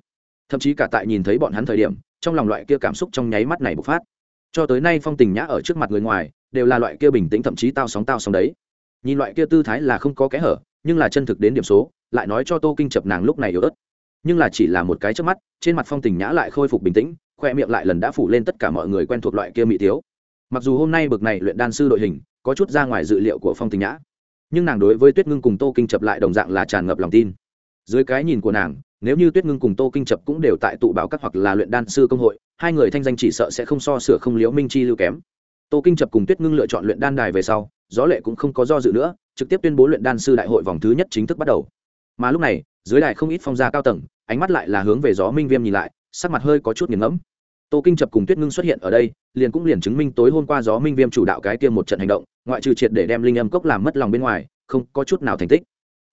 Thậm chí cả tại nhìn thấy bọn hắn thời điểm, trong lòng loại kia cảm xúc trong nháy mắt này bộc phát. Cho tới nay phong tình nhã ở trước mặt người ngoài, đều là loại kia bình tĩnh thậm chí tao sóng tao sóng đấy. Nhìn loại kia tư thái là không có kẽ hở, nhưng là chân thực đến điểm số, lại nói cho tô kinh chập nàng lúc này yếu ớt. Nhưng là chỉ là một cái trước mắt, trên mặt phong tình nhã lại khôi phục bình tĩnh khoe miệng lại lần đã phủ lên tất cả mọi người quen thuộc loại kia mỹ tiếu. Mặc dù hôm nay bực này luyện đan sư đội hình, có chút ra ngoài dự liệu của phong tình nhã, nhưng nàng đối với tuyết ngưng cùng tô kinh chập lại đồng dạng là tràn ngập lòng tin. Dưới cái nhìn của nàng, nếu như tuyết ngưng cùng tô kinh chập cũng đều tại tụ bảo các hoặc là luyện đan sư công hội, hai người thanh danh chỉ sợ sẽ không so sửa không liễu minh chi lưu kém. Tô kinh chập cùng tuyết ngưng lựa chọn luyện đan đài về sau, gió lệ cũng không có do dự nữa, trực tiếp tuyên bố luyện đan sư đại hội vòng thứ nhất chính thức bắt đầu. Mà lúc này, dưới đài không ít phong gia cao tầng, ánh mắt lại là hướng về gió minh viêm nhìn lại, sắc mặt hơi có chút nghiền ngẫm tô kinh chập cùng tuyết ngưng xuất hiện ở đây, liền cũng liền chứng minh tối hôm qua gió minh viêm chủ đạo cái tiêm một trận hành động, ngoại trừ triệt để đem linh âm cốc làm mất lòng bên ngoài, không có chút nào thành tích.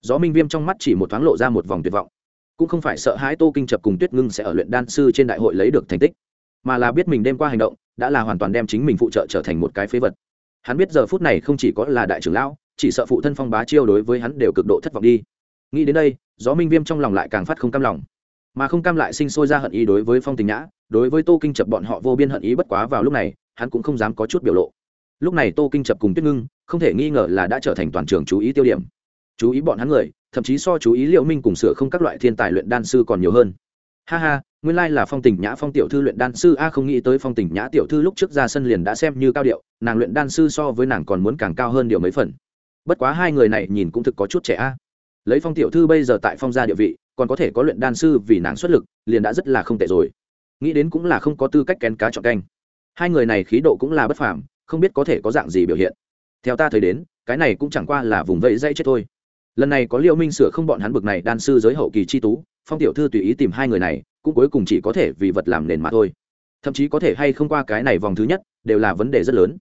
Gió minh viêm trong mắt chỉ một thoáng lộ ra một vòng tuyệt vọng. Cũng không phải sợ hãi tô kinh chập cùng tuyết ngưng sẽ ở luyện đan sư trên đại hội lấy được thành tích, mà là biết mình đem qua hành động, đã là hoàn toàn đem chính mình phụ trợ trở thành một cái phế vật. Hắn biết giờ phút này không chỉ có là đại trưởng lão, chỉ sợ phụ thân phong bá chiêu đối với hắn đều cực độ thất vọng đi. Nghĩ đến đây, gió minh viêm trong lòng lại càng phát không cam lòng. Mà không cam lại sinh sôi ra hận ý đối với phong tình nhã đối với tô kinh chập bọn họ vô biên hận ý bất quá vào lúc này, hắn cũng không dám có chút biểu lộ. Lúc này tô kinh chập cùng tuyết ngưng, không thể nghi ngờ là đã trở thành toàn trường chú ý tiêu điểm. Chú ý bọn hắn người, thậm chí so chú ý liệu minh cùng sửa không các loại thiên tài luyện đan sư còn nhiều hơn. Ha ha, nguyên lai là phong tình nhã, phong tiểu thư luyện đan sư a, không nghĩ tới phong tình nhã tiểu thư lúc trước ra sân liền đã xem như cao điệu, nàng luyện đan sư so với nàng còn muốn càng cao hơn điều mấy phần. Bất quá hai người này nhìn cũng thực có chút trẻ a. Lấy phong tiểu thư bây giờ tại phong gia địa vị, còn có thể có luyện đan sư vì nàng xuất lực, liền đã rất là không tệ rồi nghĩ đến cũng là không có tư cách kén cá chọn canh. Hai người này khí độ cũng là bất phàm, không biết có thể có dạng gì biểu hiện. Theo ta thấy đến, cái này cũng chẳng qua là vùng vẫy dây chết thôi. Lần này có liệu minh sửa không bọn hắn bực này đan sư giới hậu kỳ chi tú, phong tiểu thư tùy ý tìm hai người này, cũng cuối cùng chỉ có thể vì vật làm nền mà thôi. Thậm chí có thể hay không qua cái này vòng thứ nhất, đều là vấn đề rất lớn.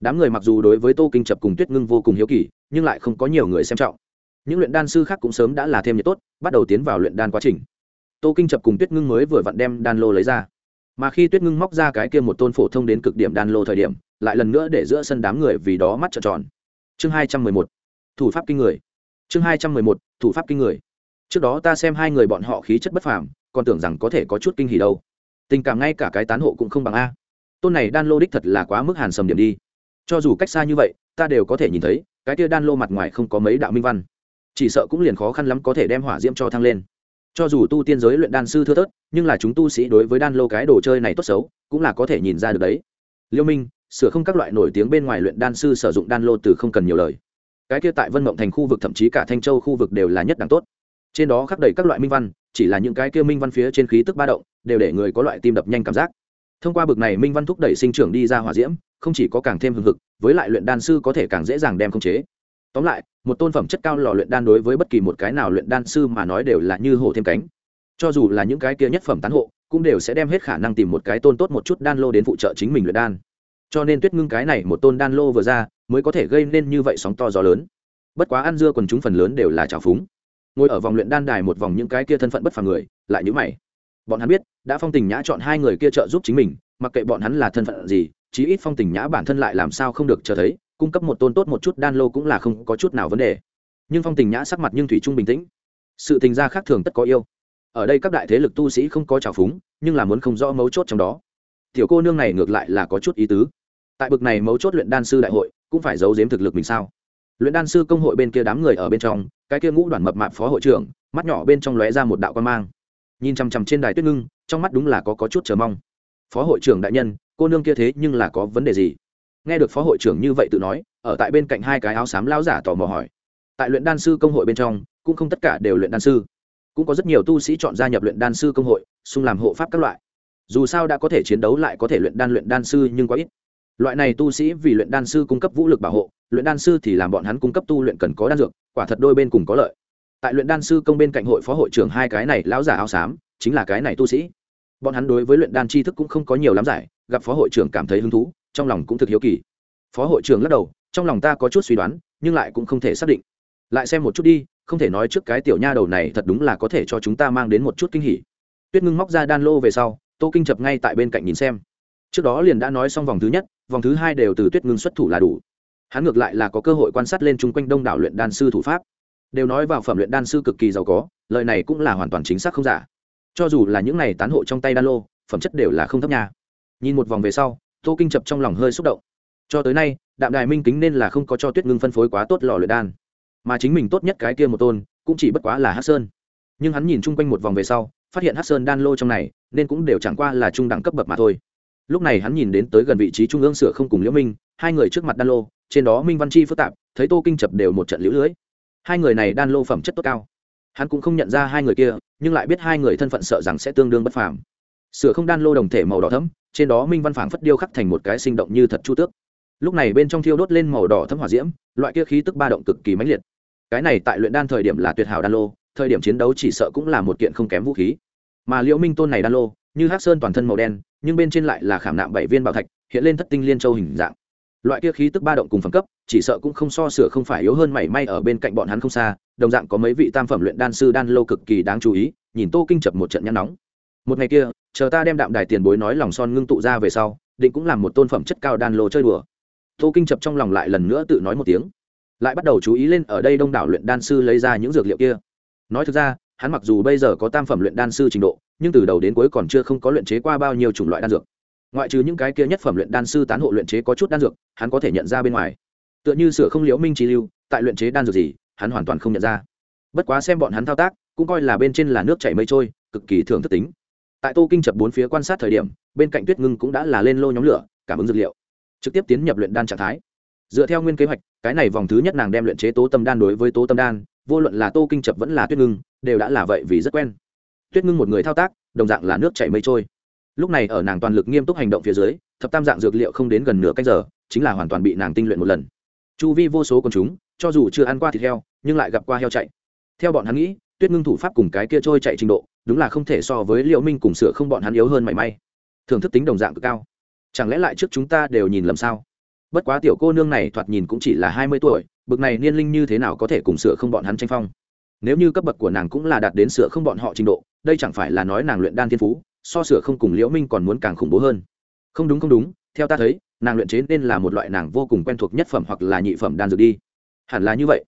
Đám người mặc dù đối với tô kinh chập cùng tuyết ngưng vô cùng hiếu kỳ, nhưng lại không có nhiều người xem trọng. Những luyện đan sư khác cũng sớm đã là thêm nhiệt tốt, bắt đầu tiến vào luyện đan quá trình tô kinh chập cùng tuyết ngưng mới vừa vặn đem đan lô lấy ra. Mà khi tuyết ngưng móc ra cái kia một tôn phổ thông đến cực điểm đan lô thời điểm, lại lần nữa để giữa sân đám người vì đó mắt trợn tròn. Chương hai trăm mười một, thủ pháp kinh người. Chương hai trăm mười một, thủ pháp kinh người. Trước đó ta xem hai người bọn họ khí chất bất phàm, còn tưởng rằng có thể có chút kinh hỉ đâu. Tình cảm ngay cả cái tán hộ cũng không bằng a. Tôn này đan lô đích thật là quá mức hàn sầm điểm đi. Cho dù cách xa như vậy, ta đều có thể nhìn thấy, cái tia đan lô mặt ngoài không có mấy đạo minh văn. Chỉ sợ cũng liền khó khăn lắm có thể đem hỏa diễm cho thăng lên cho dù tu tiên giới luyện đan sư thưa thớt, nhưng là chúng tu sĩ đối với đan lô cái đồ chơi này tốt xấu, cũng là có thể nhìn ra được đấy. Liêu minh, sửa không các loại nổi tiếng bên ngoài luyện đan sư sử dụng đan lô từ không cần nhiều lời. Cái kia tại vân mộng thành khu vực thậm chí cả thanh châu khu vực đều là nhất đẳng tốt. Trên đó khắc đầy các loại minh văn, chỉ là những cái kia minh văn phía trên khí tức ba động, đều để người có loại tim đập nhanh cảm giác. Thông qua bực này minh văn thúc đẩy sinh trưởng đi ra hỏa diễm, không chỉ có càng thêm hưng hực, với lại luyện đan sư có thể càng dễ dàng đem khống chế. Tóm lại một tôn phẩm chất cao lò luyện đan đối với bất kỳ một cái nào luyện đan sư mà nói đều là như hổ thêm cánh. Cho dù là những cái kia nhất phẩm tán hộ, cũng đều sẽ đem hết khả năng tìm một cái tôn tốt một chút đan lô đến phụ trợ chính mình luyện đan. Cho nên tuyết ngưng cái này một tôn đan lô vừa ra, mới có thể gây nên như vậy sóng to gió lớn. Bất quá ăn dưa quần chúng phần lớn đều là trào phúng. Ngồi ở vòng luyện đan đài một vòng những cái kia thân phận bất phàm người, lại nhữ mày. Bọn hắn biết, đã phong tình nhã chọn hai người kia trợ giúp chính mình, mặc kệ bọn hắn là thân phận gì, chí ít phong tình nhã bản thân lại làm sao không được chờ thấy cung cấp một tôn tốt một chút đan lô cũng là không có chút nào vấn đề. Nhưng phong tình nhã sắc mặt nhưng thủy trung bình tĩnh. Sự tình gia khác thường tất có yêu. Ở đây các đại thế lực tu sĩ không có trào phúng nhưng là muốn không rõ mấu chốt trong đó. Tiểu cô nương này ngược lại là có chút ý tứ. Tại bực này mấu chốt luyện đan sư đại hội cũng phải giấu giếm thực lực mình sao? Luyện đan sư công hội bên kia đám người ở bên trong cái kia ngũ đoàn mập mạp phó hội trưởng mắt nhỏ bên trong lóe ra một đạo quan mang. Nhìn chằm chằm trên đài tuyết ngưng trong mắt đúng là có, có chút chờ mong. Phó hội trưởng đại nhân cô nương kia thế nhưng là có vấn đề gì? Nghe được phó hội trưởng như vậy tự nói, ở tại bên cạnh hai cái áo xám lão giả tò mò hỏi. Tại luyện đan sư công hội bên trong, cũng không tất cả đều luyện đan sư. Cũng có rất nhiều tu sĩ chọn gia nhập luyện đan sư công hội, xung làm hộ pháp các loại. Dù sao đã có thể chiến đấu lại có thể luyện đan luyện đan sư nhưng quá ít. Loại này tu sĩ vì luyện đan sư cung cấp vũ lực bảo hộ, luyện đan sư thì làm bọn hắn cung cấp tu luyện cần có đan dược, quả thật đôi bên cùng có lợi. Tại luyện đan sư công bên cạnh hội phó hội trưởng hai cái này lão giả áo xám, chính là cái này tu sĩ. Bọn hắn đối với luyện đan tri thức cũng không có nhiều lắm giải, gặp phó hội trưởng cảm thấy hứng thú trong lòng cũng thực hiếu kỳ. Phó hội trưởng lắc đầu, trong lòng ta có chút suy đoán, nhưng lại cũng không thể xác định. Lại xem một chút đi, không thể nói trước cái tiểu nha đầu này thật đúng là có thể cho chúng ta mang đến một chút kinh hỉ. Tuyết ngưng móc ra đan lô về sau, tô kinh chập ngay tại bên cạnh nhìn xem. Trước đó liền đã nói xong vòng thứ nhất, vòng thứ hai đều từ tuyết ngưng xuất thủ là đủ. Hắn ngược lại là có cơ hội quan sát lên chung quanh đông đảo luyện đan sư thủ pháp. Đều nói vào phẩm luyện đan sư cực kỳ giàu có, lời này cũng là hoàn toàn chính xác không giả. Cho dù là những này tán hộ trong tay đan lô, phẩm chất đều là không thấp nha. Nhìn một vòng về sau tô kinh chập trong lòng hơi xúc động. Cho tới nay, đạm đài minh kính nên là không có cho tuyết ngưng phân phối quá tốt lò luyện đan. Mà chính mình tốt nhất cái kia một tôn, cũng chỉ bất quá là hát sơn. Nhưng hắn nhìn chung quanh một vòng về sau, phát hiện hát sơn đan lô trong này, nên cũng đều chẳng qua là trung đẳng cấp bậc mà thôi. Lúc này hắn nhìn đến tới gần vị trí trung ương sửa không cùng liễu minh, hai người trước mặt đan lô, trên đó minh văn chi phức tạp, thấy tô kinh chập đều một trận liễu lưới. Hai người này đan lô phẩm chất tốt cao. Hắn cũng không nhận ra hai người kia, nhưng lại biết hai người thân phận sợ rằng sẽ tương đương bất phàm sửa không đan lô đồng thể màu đỏ thấm trên đó minh văn phảng phất điêu khắc thành một cái sinh động như thật chu tước. Lúc này bên trong thiêu đốt lên màu đỏ thấm hỏa diễm, loại kia khí tức ba động cực kỳ mãnh liệt. Cái này tại luyện đan thời điểm là tuyệt hảo đan lô, thời điểm chiến đấu chỉ sợ cũng là một kiện không kém vũ khí. Mà liễu minh tôn này đan lô, như hắc sơn toàn thân màu đen, nhưng bên trên lại là khảm nạm bảy viên bảo thạch, hiện lên thất tinh liên châu hình dạng. Loại kia khí tức ba động cùng phẩm cấp, chỉ sợ cũng không so sửa không phải yếu hơn mảy may ở bên cạnh bọn hắn không xa, đồng dạng có mấy vị tam phẩm luyện đan sư đan lô cực kỳ đáng chú ý, nhìn tô kinh chập một trận nhăn nóng một ngày kia, chờ ta đem đạm đài tiền bối nói lòng son ngưng tụ ra về sau, định cũng làm một tôn phẩm chất cao đan lô chơi đùa. Tô kinh chập trong lòng lại lần nữa tự nói một tiếng. Lại bắt đầu chú ý lên ở đây đông đảo luyện đan sư lấy ra những dược liệu kia. Nói thực ra, hắn mặc dù bây giờ có tam phẩm luyện đan sư trình độ, nhưng từ đầu đến cuối còn chưa không có luyện chế qua bao nhiêu chủng loại đan dược. Ngoại trừ những cái kia nhất phẩm luyện đan sư tán hộ luyện chế có chút đan dược, hắn có thể nhận ra bên ngoài. Tựa như sửa không liễu minh trí lưu, tại luyện chế đan dược gì, hắn hoàn toàn không nhận ra. Bất quá xem bọn hắn thao tác, cũng coi là bên trên là nước chảy mây trôi, cực kỳ thường thức tính tại tô kinh chập bốn phía quan sát thời điểm, bên cạnh tuyết ngưng cũng đã là lên lô nhóm lửa, cảm ứng dược liệu. Trực tiếp tiến nhập luyện đan trạng thái. Dựa theo nguyên kế hoạch, cái này vòng thứ nhất nàng đem luyện chế tố tâm đan đối với tố tâm đan, vô luận là tô kinh chập vẫn là tuyết ngưng, đều đã là vậy vì rất quen. Tuyết ngưng một người thao tác, đồng dạng là nước chảy mây trôi. Lúc này ở nàng toàn lực nghiêm túc hành động phía dưới, thập tam dạng dược liệu không đến gần nửa canh giờ, chính là hoàn toàn bị nàng tinh luyện một lần. Chu vi vô số con chúng, cho dù chưa ăn qua thịt heo, nhưng lại gặp qua heo chạy. Theo bọn hắn nghĩ tuyết ngưng thủ pháp cùng cái kia trôi chạy trình độ, đúng là không thể so với liệu minh cùng sửa không bọn hắn yếu hơn mảy may. Thưởng thức tính đồng dạng cực cao. Chẳng lẽ lại trước chúng ta đều nhìn lầm sao? Bất quá tiểu cô nương này thoạt nhìn cũng chỉ là hai mươi tuổi, bực này niên linh như thế nào có thể cùng sửa không bọn hắn tranh phong? Nếu như cấp bậc của nàng cũng là đạt đến sửa không bọn họ trình độ, đây chẳng phải là nói nàng luyện đan thiên phú, so sửa không cùng liễu minh còn muốn càng khủng bố hơn. Không đúng không đúng, theo ta thấy, nàng luyện chế nên là một loại nàng vô cùng quen thuộc nhất phẩm hoặc là nhị phẩm đan dược đi. Hẳn là như vậy.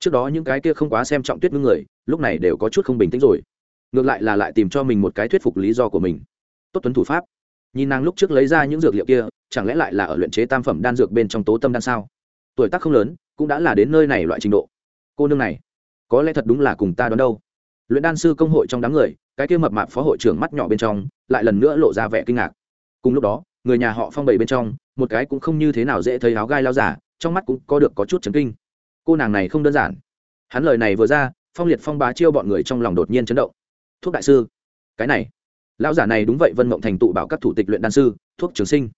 Trước đó những cái kia không quá xem trọng tuyết ngưng người lúc này đều có chút không bình tĩnh rồi. Ngược lại là lại tìm cho mình một cái thuyết phục lý do của mình. Tốt tuấn thủ pháp. Nhìn nàng lúc trước lấy ra những dược liệu kia, chẳng lẽ lại là ở luyện chế tam phẩm đan dược bên trong tố tâm đan sao? Tuổi tác không lớn, cũng đã là đến nơi này loại trình độ. Cô nương này, có lẽ thật đúng là cùng ta đoán đâu. Luyện đan sư công hội trong đám người, cái kia mập mạp phó hội trưởng mắt nhỏ bên trong, lại lần nữa lộ ra vẻ kinh ngạc. Cùng lúc đó, người nhà họ phong bầy bên trong, một cái cũng không như thế nào dễ thấy áo gai lao giả, trong mắt cũng có được có chút chấn kinh. Cô nàng này không đơn giản. Hắn lời này vừa ra phong liệt phong bá chiêu bọn người trong lòng đột nhiên chấn động. Thuốc đại sư, cái này. Lão giả này đúng vậy, vân mộng thành tụ bảo các thủ tịch luyện đan sư, thuốc trường sinh.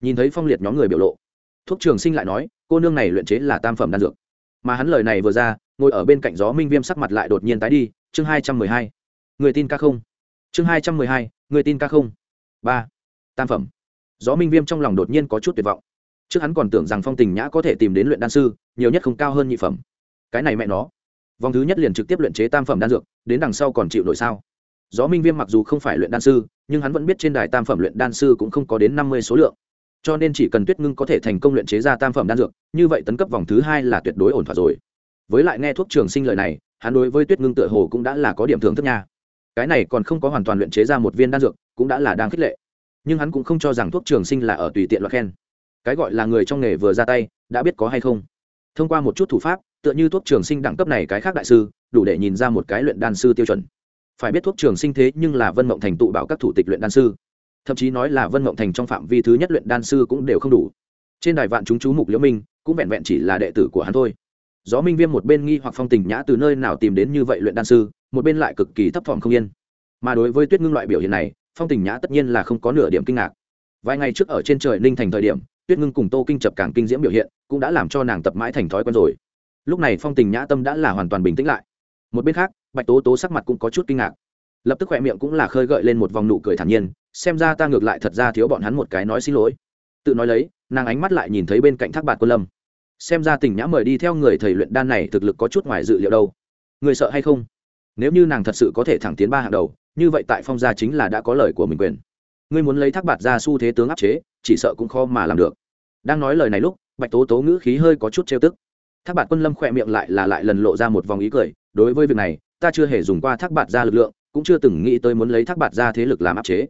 Nhìn thấy phong liệt nhóm người biểu lộ, thuốc trường sinh lại nói, cô nương này luyện chế là tam phẩm đan dược. Mà hắn lời này vừa ra, ngồi ở bên cạnh gió minh viêm sắc mặt lại đột nhiên tái đi, chương hai trăm mười hai. Người tin ca không? Chương hai trăm mười hai, người tin ca không? Ba. Tam phẩm. Gió minh viêm trong lòng đột nhiên có chút tuyệt vọng. Trước hắn còn tưởng rằng phong tình nhã có thể tìm đến luyện đan sư, nhiều nhất không cao hơn nhị phẩm. Cái này mẹ nó vòng thứ nhất liền trực tiếp luyện chế tam phẩm đan dược, đến đằng sau còn chịu nổi sao? Gió minh viêm mặc dù không phải luyện đan sư, nhưng hắn vẫn biết trên đài tam phẩm luyện đan sư cũng không có đến năm mươi số lượng. Cho nên chỉ cần tuyết ngưng có thể thành công luyện chế ra tam phẩm đan dược, như vậy tấn cấp vòng thứ hai là tuyệt đối ổn thỏa rồi. Với lại nghe thuốc trường sinh lợi này, hắn đối với tuyết ngưng tựa hồ cũng đã là có điểm thưởng thức nha. Cái này còn không có hoàn toàn luyện chế ra một viên đan dược, cũng đã là đang khích lệ. Nhưng hắn cũng không cho rằng thuốc trường sinh là ở tùy tiện loại khen. Cái gọi là người trong nghề vừa ra tay, đã biết có hay không thông qua một chút thủ pháp, tựa như thuốc trường sinh đẳng cấp này cái khác đại sư, đủ để nhìn ra một cái luyện đan sư tiêu chuẩn. Phải biết thuốc trường sinh thế nhưng là vân mộng thành tụ bảo các thủ tịch luyện đan sư. Thậm chí nói là vân mộng thành trong phạm vi thứ nhất luyện đan sư cũng đều không đủ. Trên đài vạn chúng chú mục liễu minh, cũng vẹn vẹn chỉ là đệ tử của hắn thôi. Gió minh viêm một bên nghi hoặc phong tình nhã từ nơi nào tìm đến như vậy luyện đan sư, một bên lại cực kỳ thấp thỏm không yên. Mà đối với tuyết ngưng loại biểu hiện này, phong tình nhã tất nhiên là không có nửa điểm kinh ngạc vài ngày trước ở trên trời ninh thành thời điểm, tuyết ngưng cùng tô kinh chập càng kinh diễm biểu hiện, cũng đã làm cho nàng tập mãi thành thói quen rồi. Lúc này phong tình nhã tâm đã là hoàn toàn bình tĩnh lại. Một bên khác, bạch tố tố sắc mặt cũng có chút kinh ngạc. Lập tức khoe miệng cũng là khơi gợi lên một vòng nụ cười thản nhiên, xem ra ta ngược lại thật ra thiếu bọn hắn một cái nói xin lỗi. Tự nói lấy, nàng ánh mắt lại nhìn thấy bên cạnh thác bạt quân lâm. Xem ra tình nhã mời đi theo người thầy luyện đan này thực lực có chút ngoài dự liệu đâu. Người sợ hay không? Nếu như nàng thật sự có thể thẳng tiến ba hàng đầu, như vậy tại phong gia chính là đã có lời của mình quyền ngươi muốn lấy thác bạt ra xu thế tướng áp chế, chỉ sợ cũng khó mà làm được. Đang nói lời này lúc, bạch tố tố ngữ khí hơi có chút trêu tức. Thác bạt quân lâm khỏe miệng lại là lại lần lộ ra một vòng ý cười, đối với việc này, ta chưa hề dùng qua thác bạt ra lực lượng, cũng chưa từng nghĩ tới muốn lấy thác bạt ra thế lực làm áp chế.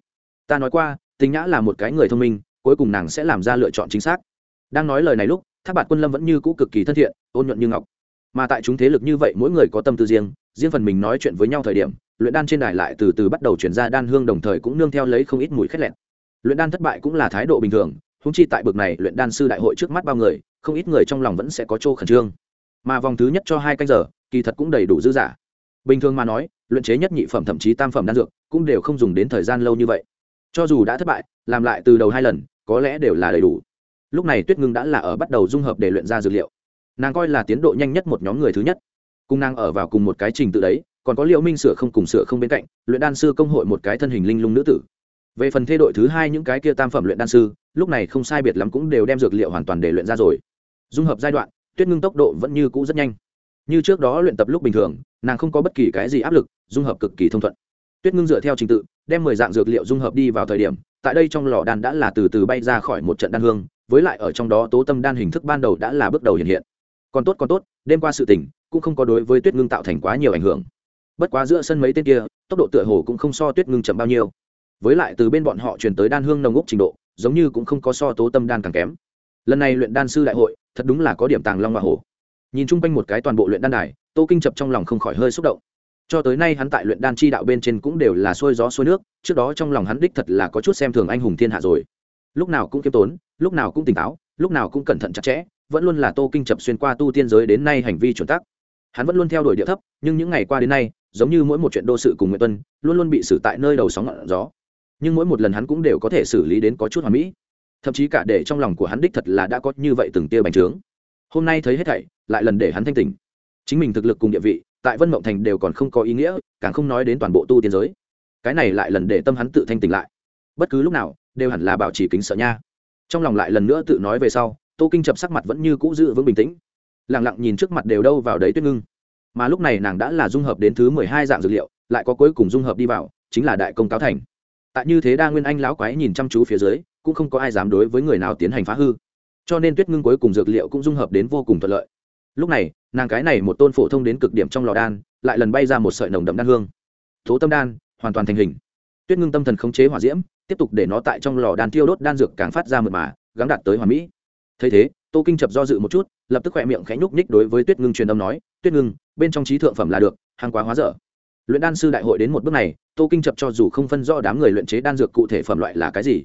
Ta nói qua tình nhã là một cái người thông minh, cuối cùng nàng sẽ làm ra lựa chọn chính xác. Đang nói lời này lúc, thác bạt quân lâm vẫn như cũ cực kỳ thân thiện, ôn nhuận như ngọc. Mà tại chúng thế lực như vậy, mỗi người có tâm tư riêng riêng phần mình nói chuyện với nhau thời điểm, luyện đan trên đài lại từ từ bắt đầu chuyển ra đan hương đồng thời cũng nương theo lấy không ít mùi khét lẹn luyện đan thất bại cũng là thái độ bình thường húng chi tại bực này, luyện đan sư đại hội trước mắt bao người, không ít người trong lòng vẫn sẽ có chỗ khẩn trương. Mà vòng thứ nhất cho hai canh giờ, kỳ thật cũng đầy đủ dư giả bình thường mà nói, luyện chế nhất nhị phẩm thậm chí tam phẩm đan dược cũng đều không dùng đến thời gian lâu như vậy. Cho dù đã thất bại, làm lại từ đầu hai lần, có lẽ đều là đầy đủ. Lúc này tuyết ngưng đã là ở bắt đầu dung hợp để luyện ra dược liệu. Nàng coi là tiến độ nhanh nhất một nhóm người thứ nhất cùng nàng ở vào cùng một cái trình tự đấy, còn có liệu minh sửa không cùng sửa không bên cạnh, luyện đan sư công hội một cái thân hình linh lung nữ tử. Về phần thê đội thứ hai những cái kia tam phẩm luyện đan sư, lúc này không sai biệt lắm cũng đều đem dược liệu hoàn toàn để luyện ra rồi. Dung hợp giai đoạn, tuyết ngưng tốc độ vẫn như cũ rất nhanh. Như trước đó luyện tập lúc bình thường, nàng không có bất kỳ cái gì áp lực, dung hợp cực kỳ thông thuận. Tuyết ngưng dựa theo trình tự, đem mười dạng dược liệu dung hợp đi vào thời điểm, tại đây trong lò đan đã là từ từ bay ra khỏi một trận đan hương, với lại ở trong đó tố tâm đan hình thức ban đầu đã là bước đầu hiện hiện. Còn tốt còn tốt, đêm qua sự tỉnh cũng không có đối với tuyết ngưng tạo thành quá nhiều ảnh hưởng. Bất quá giữa sân mấy tên kia, tốc độ tựa hồ cũng không so tuyết ngưng chậm bao nhiêu. Với lại từ bên bọn họ truyền tới đan hương nồng úc trình độ, giống như cũng không có so tố tâm đan càng kém. Lần này luyện đan sư đại hội, thật đúng là có điểm tàng long hoa hồ. nhìn chung quanh một cái toàn bộ luyện đan đài, tô kinh chập trong lòng không khỏi hơi xúc động. Cho tới nay hắn tại luyện đan chi đạo bên trên cũng đều là xuôi gió xuôi nước, trước đó trong lòng hắn đích thật là có chút xem thường anh hùng thiên hạ rồi. Lúc nào cũng kiêm tốn, lúc nào cũng tỉnh táo, lúc nào cũng cẩn thận chặt chẽ, vẫn luôn là tô kinh chập xuyên qua tu tiên giới đến nay hành vi chuẩn tắc hắn vẫn luôn theo đuổi địa thấp, nhưng những ngày qua đến nay, giống như mỗi một chuyện đô sự cùng nguyễn tuân, luôn luôn bị xử tại nơi đầu sóng ngọn gió. Nhưng mỗi một lần hắn cũng đều có thể xử lý đến có chút hoàn mỹ. Thậm chí cả để trong lòng của hắn đích thật là đã có như vậy từng tia bành trướng. Hôm nay thấy hết thảy, lại lần để hắn thanh tỉnh. Chính mình thực lực cùng địa vị, tại vân mộng thành đều còn không có ý nghĩa, càng không nói đến toàn bộ tu tiên giới. Cái này lại lần để tâm hắn tự thanh tỉnh lại. Bất cứ lúc nào, đều hẳn là bảo trì kính sợ nha. Trong lòng lại lần nữa tự nói về sau, tô kinh chập sắc mặt vẫn như cũ giữ vững bình tĩnh lẳng lặng nhìn trước mặt đều đâu vào đấy tuyết ngưng. Mà lúc này nàng đã là dung hợp đến thứ mười hai dạng dược liệu, lại có cuối cùng dung hợp đi vào, chính là đại công cáo thành. Tại như thế đa nguyên anh lão quái nhìn chăm chú phía dưới, cũng không có ai dám đối với người nào tiến hành phá hư. Cho nên tuyết ngưng cuối cùng dược liệu cũng dung hợp đến vô cùng thuận lợi. Lúc này, nàng cái này một tôn phổ thông đến cực điểm trong lò đan, lại lần bay ra một sợi nồng đậm đan hương. Thố tâm đan, hoàn toàn thành hình. Tuyết ngưng tâm thần khống chế hỏa diễm, tiếp tục để nó tại trong lò đan tiêu đốt đan dược càng phát ra mượt mà gắn đạt tới hoàn mỹ. Thấy thế tô kinh chập do dự một chút, lập tức khỏe miệng khẽ nhúc nhích đối với tuyết ngưng truyền âm nói, tuyết ngưng, bên trong trí thượng phẩm là được, hàng quá hóa dở. Luyện đan sư đại hội đến một bước này, tô kinh chập cho dù không phân rõ đám người luyện chế đan dược cụ thể phẩm loại là cái gì,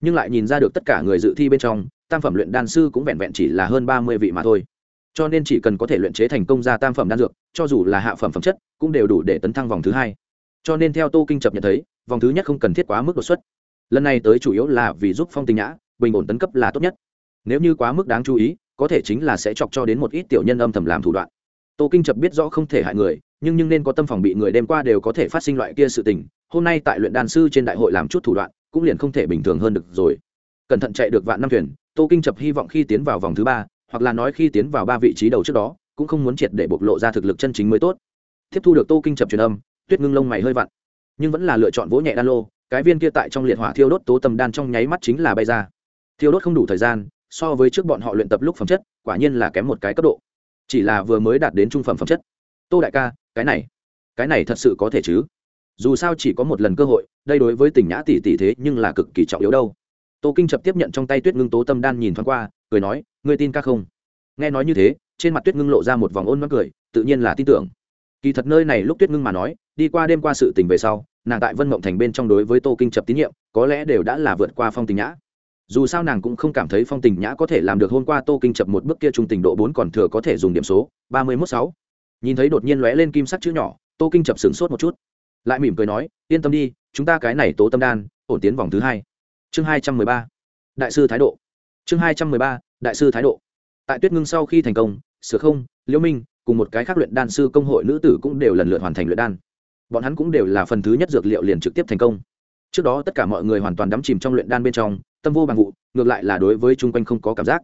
nhưng lại nhìn ra được tất cả người dự thi bên trong, tam phẩm luyện đan sư cũng vẹn vẹn chỉ là hơn ba mươi vị mà thôi. Cho nên chỉ cần có thể luyện chế thành công ra tam phẩm đan dược, cho dù là hạ phẩm phẩm chất, cũng đều đủ để tấn thăng vòng thứ hai. Cho nên theo tô kinh chập nhận thấy, vòng thứ nhất không cần thiết quá mức đột xuất. Lần này tới chủ yếu là vì giúp phong tình nhã, bình ổn tấn cấp là tốt nhất nếu như quá mức đáng chú ý, có thể chính là sẽ chọc cho đến một ít tiểu nhân âm thầm làm thủ đoạn. Tô kinh chập biết rõ không thể hại người, nhưng nhưng nên có tâm phòng bị người đem qua đều có thể phát sinh loại kia sự tình. Hôm nay tại luyện đan sư trên đại hội làm chút thủ đoạn, cũng liền không thể bình thường hơn được rồi. Cẩn thận chạy được vạn năm thuyền, tô kinh chập hy vọng khi tiến vào vòng thứ ba, hoặc là nói khi tiến vào ba vị trí đầu trước đó, cũng không muốn triệt để bộc lộ ra thực lực chân chính mới tốt. Tiếp thu được tô kinh chập truyền âm, tuyết ngưng lông mày hơi vặn. Nhưng vẫn là lựa chọn vỗ nhẹ đan lô, cái viên kia tại trong liệt hỏa thiêu đốt tố tâm đan trong nháy mắt chính là bay ra. Thiêu đốt không đủ thời gian so với trước bọn họ luyện tập lúc phẩm chất, quả nhiên là kém một cái cấp độ. Chỉ là vừa mới đạt đến trung phẩm phẩm chất. Tô đại ca, cái này cái này thật sự có thể chứ? Dù sao chỉ có một lần cơ hội, đây đối với tình nhã tỷ tỷ thế nhưng là cực kỳ trọng yếu đâu. Tô kinh chập tiếp nhận trong tay tuyết ngưng tố tâm đan nhìn thoáng qua, cười nói, ngươi tin ca không? Nghe nói như thế, trên mặt tuyết ngưng lộ ra một vòng ôn mắc cười, tự nhiên là tin tưởng. Kỳ thật nơi này lúc tuyết ngưng mà nói, đi qua đêm qua sự tình về sau, nàng tại vân mộng thành bên trong đối với tô kinh chập tín nhiệm, có lẽ đều đã là vượt qua phong tình nhã dù sao nàng cũng không cảm thấy phong tình nhã có thể làm được hôm qua tô kinh chập một bước kia trung tình độ bốn còn thừa có thể dùng điểm số, ba mươi mốt sáu. Nhìn thấy đột nhiên lóe lên kim sắc chữ nhỏ, tô kinh chập sửng sốt một chút. Lại mỉm cười nói, yên tâm đi, chúng ta cái này tố tâm đan, ổn tiến vòng thứ hai. Chương hai trăm mười ba. Đại sư thái độ. Chương hai trăm mười ba. Đại sư thái độ. Tại tuyết ngưng sau khi thành công sửa không, liễu minh cùng một cái khác luyện đan sư công hội nữ tử cũng đều lần lượt hoàn thành luyện đan. Bọn hắn cũng đều là phần thứ nhất dược liệu liền trực tiếp thành công. Trước đó tất cả mọi người hoàn toàn đắm chìm trong luyện đan bên trong tâm vô bằng vụ, ngược lại là đối với chung quanh không có cảm giác.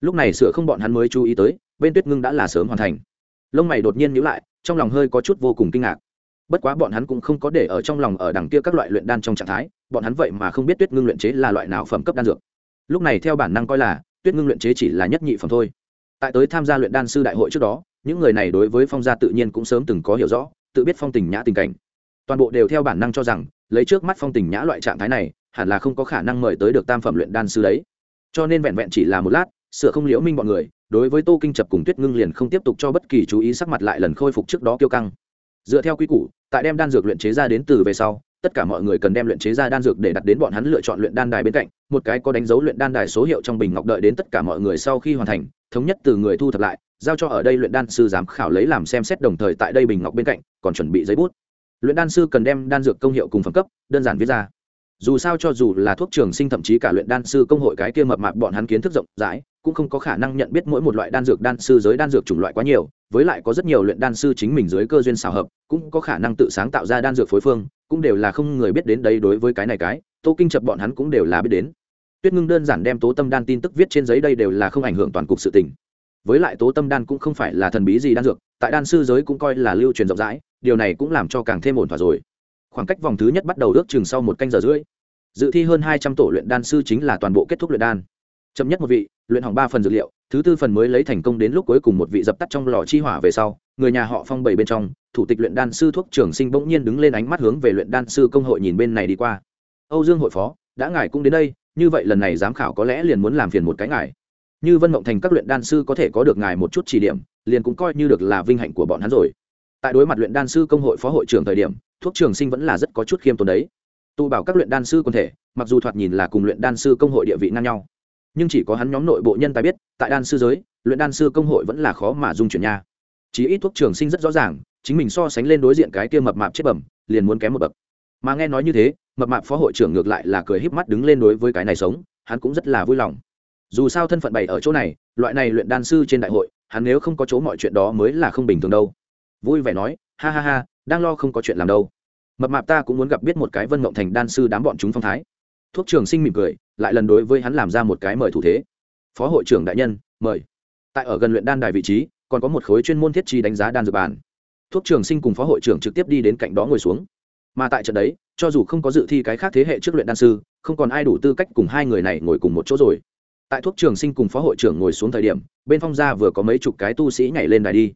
Lúc này sửa không bọn hắn mới chú ý tới, bên tuyết ngưng đã là sớm hoàn thành. Lông mày đột nhiên nhíu lại, trong lòng hơi có chút vô cùng kinh ngạc. Bất quá bọn hắn cũng không có để ở trong lòng ở đằng kia các loại luyện đan trong trạng thái, bọn hắn vậy mà không biết tuyết ngưng luyện chế là loại nào phẩm cấp đan dược. Lúc này theo bản năng coi là, tuyết ngưng luyện chế chỉ là nhất nhị phẩm thôi. Tại tới tham gia luyện đan sư đại hội trước đó, những người này đối với phong gia tự nhiên cũng sớm từng có hiểu rõ, tự biết phong tình nhã tình cảnh. Toàn bộ đều theo bản năng cho rằng, lấy trước mắt phong tình nhã loại trạng thái này hẳn là không có khả năng mời tới được tam phẩm luyện đan sư đấy. Cho nên vẹn vẹn chỉ là một lát, sửa không liễu minh bọn người, đối với tô kinh chập cùng tuyết ngưng liền không tiếp tục cho bất kỳ chú ý sắc mặt lại lần khôi phục trước đó kiêu căng. Dựa theo quy củ, tại đem đan dược luyện chế ra đến từ về sau, tất cả mọi người cần đem luyện chế ra đan dược để đặt đến bọn hắn lựa chọn luyện đan đài bên cạnh, một cái có đánh dấu luyện đan đài số hiệu trong bình ngọc đợi đến tất cả mọi người sau khi hoàn thành, thống nhất từ người thu thập lại, giao cho ở đây luyện đan sư giám khảo lấy làm xem xét đồng thời tại đây bình ngọc bên cạnh, còn chuẩn bị giấy bút. Luyện đan sư cần đem đan dược công hiệu cùng phẩm cấp, đơn giản viết ra dù sao cho dù là thuốc trường sinh thậm chí cả luyện đan sư công hội cái kia mập mạp bọn hắn kiến thức rộng rãi, cũng không có khả năng nhận biết mỗi một loại đan dược đan sư giới đan dược chủng loại quá nhiều, với lại có rất nhiều luyện đan sư chính mình dưới cơ duyên xào hợp, cũng có khả năng tự sáng tạo ra đan dược phối phương, cũng đều là không người biết đến đây đối với cái này cái, tô kinh chập bọn hắn cũng đều là biết đến. Tuyết ngưng đơn giản đem tố tâm đan tin tức viết trên giấy đây đều là không ảnh hưởng toàn cục sự tình. Với lại tố tâm đan cũng không phải là thần bí gì đan dược, tại đan sư giới cũng coi là lưu truyền rộng rãi, điều này cũng làm cho càng thêm ổn thỏa rồi khoảng cách vòng thứ nhất bắt đầu ước chừng sau một canh giờ rưỡi. Dự thi hơn hai trăm tổ luyện đan sư chính là toàn bộ kết thúc luyện đan. Chậm nhất một vị, luyện hỏng ba phần dược liệu, thứ tư phần mới lấy thành công đến lúc cuối cùng một vị dập tắt trong lò chi hỏa về sau, người nhà họ phong bảy bên trong, thủ tịch luyện đan sư thuốc trường sinh bỗng nhiên đứng lên ánh mắt hướng về luyện đan sư công hội nhìn bên này đi qua. Âu dương hội phó, đã ngài cũng đến đây, như vậy lần này giám khảo có lẽ liền muốn làm phiền một cái ngài. Như vân mộng thành các luyện đan sư có thể có được ngài một chút chỉ điểm, liền cũng coi như được là vinh hạnh của bọn hắn rồi. Tại đối mặt luyện đan sư công hội phó hội trưởng thời điểm thuốc trường sinh vẫn là rất có chút khiêm tốn đấy. Tu bảo các luyện đan sư quân thể, mặc dù thoạt nhìn là cùng luyện đan sư công hội địa vị ngang nhau, nhưng chỉ có hắn nhóm nội bộ nhân tài biết, tại đan sư giới, luyện đan sư công hội vẫn là khó mà dung chuyển nha. Chí ít thuốc trường sinh rất rõ ràng, chính mình so sánh lên đối diện cái kia mập mạp chết bẩm, liền muốn kém một bậc. Mà nghe nói như thế, mập mạp phó hội trưởng ngược lại là cười híp mắt đứng lên đối với cái này sống, hắn cũng rất là vui lòng. Dù sao thân phận bày ở chỗ này, loại này luyện đan sư trên đại hội, hắn nếu không có chỗ mọi chuyện đó mới là không bình thường đâu. Vui vẻ nói, ha ha ha đang lo không có chuyện làm đâu. Mập mạp ta cũng muốn gặp biết một cái vân mộng thành đan sư đám bọn chúng phong thái. Thuốc trường sinh mỉm cười, lại lần đối với hắn làm ra một cái mời thủ thế. Phó hội trưởng đại nhân, mời. Tại ở gần luyện đan đài vị trí, còn có một khối chuyên môn thiết trí đánh giá đan dược bàn. Thuốc trường sinh cùng phó hội trưởng trực tiếp đi đến cạnh đó ngồi xuống. Mà tại trận đấy, cho dù không có dự thi cái khác thế hệ trước luyện đan sư, không còn ai đủ tư cách cùng hai người này ngồi cùng một chỗ rồi. Tại thuốc trường sinh cùng phó hội trưởng ngồi xuống thời điểm, bên phong gia vừa có mấy chục cái tu sĩ nhảy lên đài đi.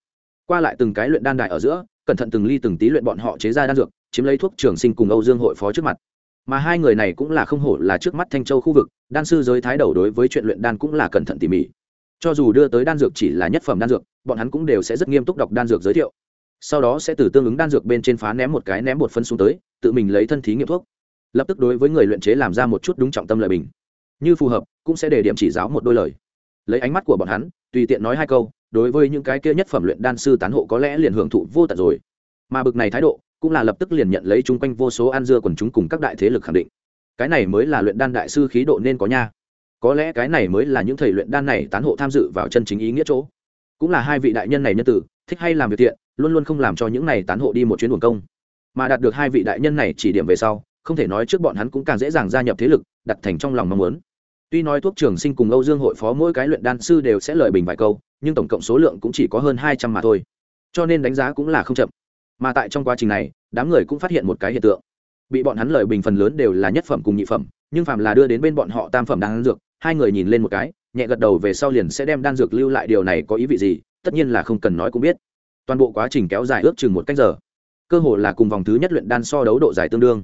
Qua lại từng cái luyện đan đài ở giữa cẩn thận từng ly từng tí luyện bọn họ chế ra đan dược, chiếm lấy thuốc trường sinh cùng âu dương hội phó trước mặt. Mà hai người này cũng là không hổ là trước mắt thanh châu khu vực, đan sư giới thái đầu đối với chuyện luyện đan cũng là cẩn thận tỉ mỉ. Cho dù đưa tới đan dược chỉ là nhất phẩm đan dược, bọn hắn cũng đều sẽ rất nghiêm túc đọc đan dược giới thiệu. Sau đó sẽ từ tương ứng đan dược bên trên phá ném một cái ném một phân xuống tới, tự mình lấy thân thí nghiệm thuốc. Lập tức đối với người luyện chế làm ra một chút đúng trọng tâm lợi bình. Như phù hợp, cũng sẽ để điểm chỉ giáo một đôi lời. Lấy ánh mắt của bọn hắn, tùy tiện nói hai câu đối với những cái kia nhất phẩm luyện đan sư tán hộ có lẽ liền hưởng thụ vô tận rồi. Mà bực này thái độ, cũng là lập tức liền nhận lấy chung quanh vô số ăn dưa quần chúng cùng các đại thế lực khẳng định. Cái này mới là luyện đan đại sư khí độ nên có nha. Có lẽ cái này mới là những thầy luyện đan này tán hộ tham dự vào chân chính ý nghĩa chỗ. Cũng là hai vị đại nhân này nhân tử, thích hay làm việc thiện, luôn luôn không làm cho những này tán hộ đi một chuyến buồng công. Mà đạt được hai vị đại nhân này chỉ điểm về sau, không thể nói trước bọn hắn cũng càng dễ dàng gia nhập thế lực, đặt thành trong lòng mong muốn. Tuy nói thuốc trường sinh cùng âu dương hội phó mỗi cái luyện đan sư đều sẽ lời bình vài câu nhưng tổng cộng số lượng cũng chỉ có hơn hai trăm mà thôi. Cho nên đánh giá cũng là không chậm. Mà tại trong quá trình này, đám người cũng phát hiện một cái hiện tượng. Bị bọn hắn lời bình phần lớn đều là nhất phẩm cùng nhị phẩm, nhưng phàm là đưa đến bên bọn họ tam phẩm đan dược, hai người nhìn lên một cái, nhẹ gật đầu về sau liền sẽ đem đan dược lưu lại điều này có ý vị gì, tất nhiên là không cần nói cũng biết. Toàn bộ quá trình kéo dài ước chừng một cách giờ. Cơ hồ là cùng vòng thứ nhất luyện đan so đấu độ dài tương đương.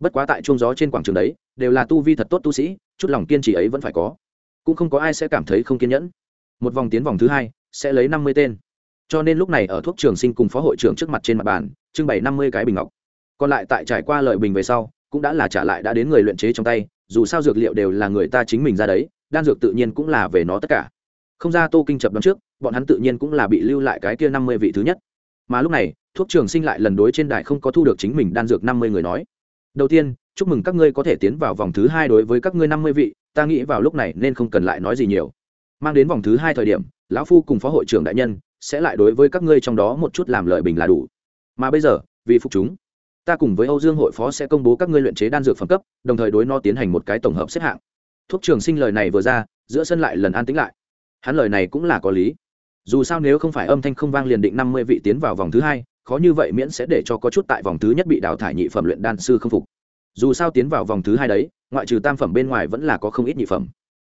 Bất quá tại chuông gió trên quảng trường đấy, đều là tu vi thật tốt tu sĩ, chút lòng kiên trì ấy vẫn phải có. Cũng không có ai sẽ cảm thấy không kiên nhẫn một vòng tiến vòng thứ hai, sẽ lấy năm mươi tên. Cho nên lúc này ở thuốc trường sinh cùng phó hội trưởng trước mặt trên mặt bàn, trưng bày năm mươi cái bình ngọc. Còn lại tại trải qua lợi bình về sau, cũng đã là trả lại đã đến người luyện chế trong tay, dù sao dược liệu đều là người ta chính mình ra đấy, đan dược tự nhiên cũng là về nó tất cả. Không ra tô kinh chập đón trước, bọn hắn tự nhiên cũng là bị lưu lại cái kia năm mươi vị thứ nhất. Mà lúc này, thuốc trường sinh lại lần đối trên đài không có thu được chính mình đan dược năm mươi người nói. Đầu tiên, chúc mừng các ngươi có thể tiến vào vòng thứ hai đối với các ngươi năm mươi vị, ta nghĩ vào lúc này nên không cần lại nói gì nhiều mang đến vòng thứ hai thời điểm, lão phu cùng phó hội trưởng đại nhân sẽ lại đối với các ngươi trong đó một chút làm lợi bình là đủ. Mà bây giờ, vì phục chúng, ta cùng với âu dương hội phó sẽ công bố các ngươi luyện chế đan dược phẩm cấp, đồng thời đối no tiến hành một cái tổng hợp xếp hạng. Thuốc trường sinh lời này vừa ra, giữa sân lại lần an tĩnh lại. Hắn lời này cũng là có lý. Dù sao nếu không phải âm thanh không vang liền định năm mươi vị tiến vào vòng thứ hai, khó như vậy miễn sẽ để cho có chút tại vòng thứ nhất bị đào thải nhị phẩm luyện đan sư không phục. Dù sao tiến vào vòng thứ hai đấy, ngoại trừ tam phẩm bên ngoài vẫn là có không ít nhị phẩm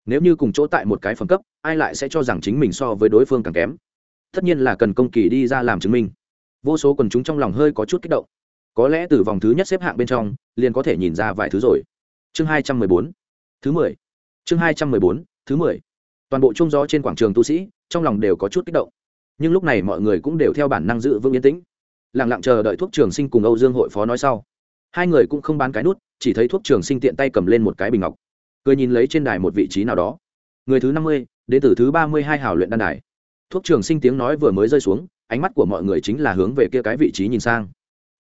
nếu như cùng chỗ tại một cái phẩm cấp, ai lại sẽ cho rằng chính mình so với đối phương càng kém? Tất nhiên là cần công kỳ đi ra làm chứng minh. Vô số quần chúng trong lòng hơi có chút kích động. Có lẽ từ vòng thứ nhất xếp hạng bên trong, liền có thể nhìn ra vài thứ rồi. Chương hai trăm mười bốn, thứ mười. Chương hai trăm mười bốn, thứ mười. Toàn bộ chung gió trên quảng trường tu sĩ, trong lòng đều có chút kích động. Nhưng lúc này mọi người cũng đều theo bản năng giữ vững yên tĩnh. Lẳng lặng chờ đợi thuốc trường sinh cùng âu dương hội phó nói sau. Hai người cũng không bán cái nút, chỉ thấy thuốc trường sinh tiện tay cầm lên một cái bình ngọc cười nhìn lấy trên đài một vị trí nào đó. Người thứ năm mươi, đến từ thứ ba mươi hai hào luyện đan đài. Thuốc trường sinh tiếng nói vừa mới rơi xuống, ánh mắt của mọi người chính là hướng về kia cái vị trí nhìn sang.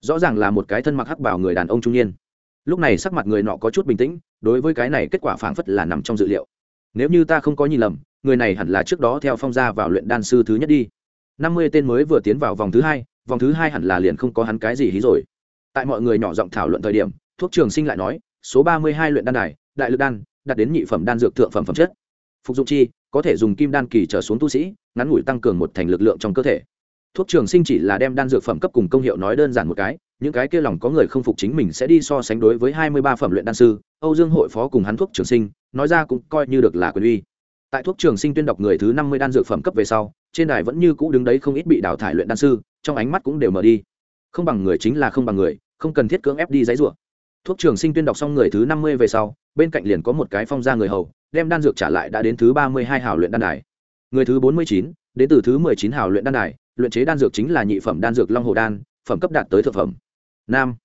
Rõ ràng là một cái thân mặc hắc bảo người đàn ông trung niên. Lúc này sắc mặt người nọ có chút bình tĩnh, đối với cái này kết quả phảng phất là nằm trong dự liệu. Nếu như ta không có nhìn lầm, người này hẳn là trước đó theo phong gia vào luyện đan sư thứ nhất đi. Năm mươi tên mới vừa tiến vào vòng thứ hai, vòng thứ hai hẳn là liền không có hắn cái gì hí rồi. Tại mọi người nhỏ giọng thảo luận thời điểm, thuốc trường sinh lại nói, số ba mươi hai luyện đan đài, đại lực đan đặt đến nhị phẩm đan dược thượng phẩm phẩm chất. Phục dụng chi, có thể dùng kim đan kỳ trở xuống tu sĩ, ngắn ngủi tăng cường một thành lực lượng trong cơ thể. Thuốc trường sinh chỉ là đem đan dược phẩm cấp cùng công hiệu nói đơn giản một cái, những cái kia lòng có người không phục chính mình sẽ đi so sánh đối với hai mươi ba phẩm luyện đan sư, âu dương hội phó cùng hắn thuốc trường sinh, nói ra cũng coi như được là quyền uy. Tại thuốc trường sinh tuyên đọc người thứ năm mươi đan dược phẩm cấp về sau, trên đài vẫn như cũ đứng đấy không ít bị đào thải luyện đan sư, trong ánh mắt cũng đều mở đi. Không bằng người chính là không bằng người, không cần thiết cưỡng ép đi giấy rủa thuốc trường sinh tuyên đọc xong người thứ năm mươi về sau, bên cạnh liền có một cái phong ra người hầu, đem đan dược trả lại đã đến thứ ba mươi hai hào luyện đan đài. Người thứ bốn mươi chín, đến từ thứ mười chín hào luyện đan đài, luyện chế đan dược chính là nhị phẩm đan dược long hồ đan, phẩm cấp đạt tới thượng phẩm. Nam.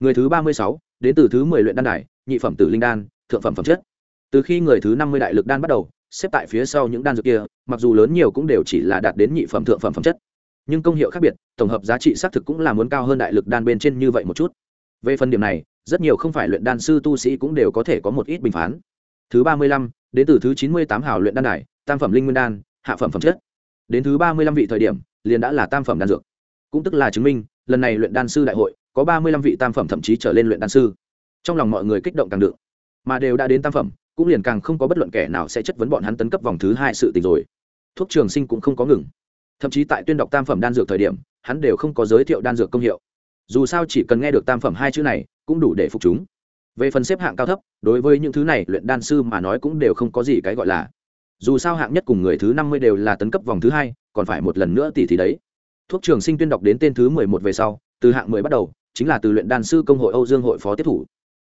Người thứ ba mươi sáu, đến từ thứ mười luyện đan đài, nhị phẩm tử linh đan, thượng phẩm phẩm chất. Từ khi người thứ năm mươi đại lực đan bắt đầu, xếp tại phía sau những đan dược kia, mặc dù lớn nhiều cũng đều chỉ là đạt đến nhị phẩm thượng phẩm phẩm chất. Nhưng công hiệu khác biệt, tổng hợp giá trị xác thực cũng là muốn cao hơn đại lực đan bên trên như vậy một chút. Về phần điểm này rất nhiều không phải luyện đan sư tu sĩ cũng đều có thể có một ít bình phán. Thứ ba mươi lăm, đến từ thứ chín mươi tám hào luyện đan đài, tam phẩm linh nguyên đan, hạ phẩm phẩm chất. Đến thứ ba mươi lăm vị thời điểm, liền đã là tam phẩm đan dược. Cũng tức là chứng minh, lần này luyện đan sư đại hội, có ba mươi lăm vị tam phẩm thậm chí trở lên luyện đan sư. Trong lòng mọi người kích động càng được mà đều đã đến tam phẩm, cũng liền càng không có bất luận kẻ nào sẽ chất vấn bọn hắn tấn cấp vòng thứ hai sự tình rồi. Thuốc trường sinh cũng không có ngừng. Thậm chí tại tuyên đọc tam phẩm đan dược thời điểm, hắn đều không có giới thiệu đan dược công hiệu dù sao chỉ cần nghe được tam phẩm hai chữ này, cũng đủ để phục chúng. Về phần xếp hạng cao thấp, đối với những thứ này, luyện đan sư mà nói cũng đều không có gì cái gọi là. Dù sao hạng nhất cùng người thứ năm mươi đều là tấn cấp vòng thứ hai, còn phải một lần nữa tỉ thì đấy. Thuốc trường sinh tuyên đọc đến tên thứ mười một về sau, từ hạng mười bắt đầu, chính là từ luyện đan sư công hội âu dương hội phó tiếp thủ.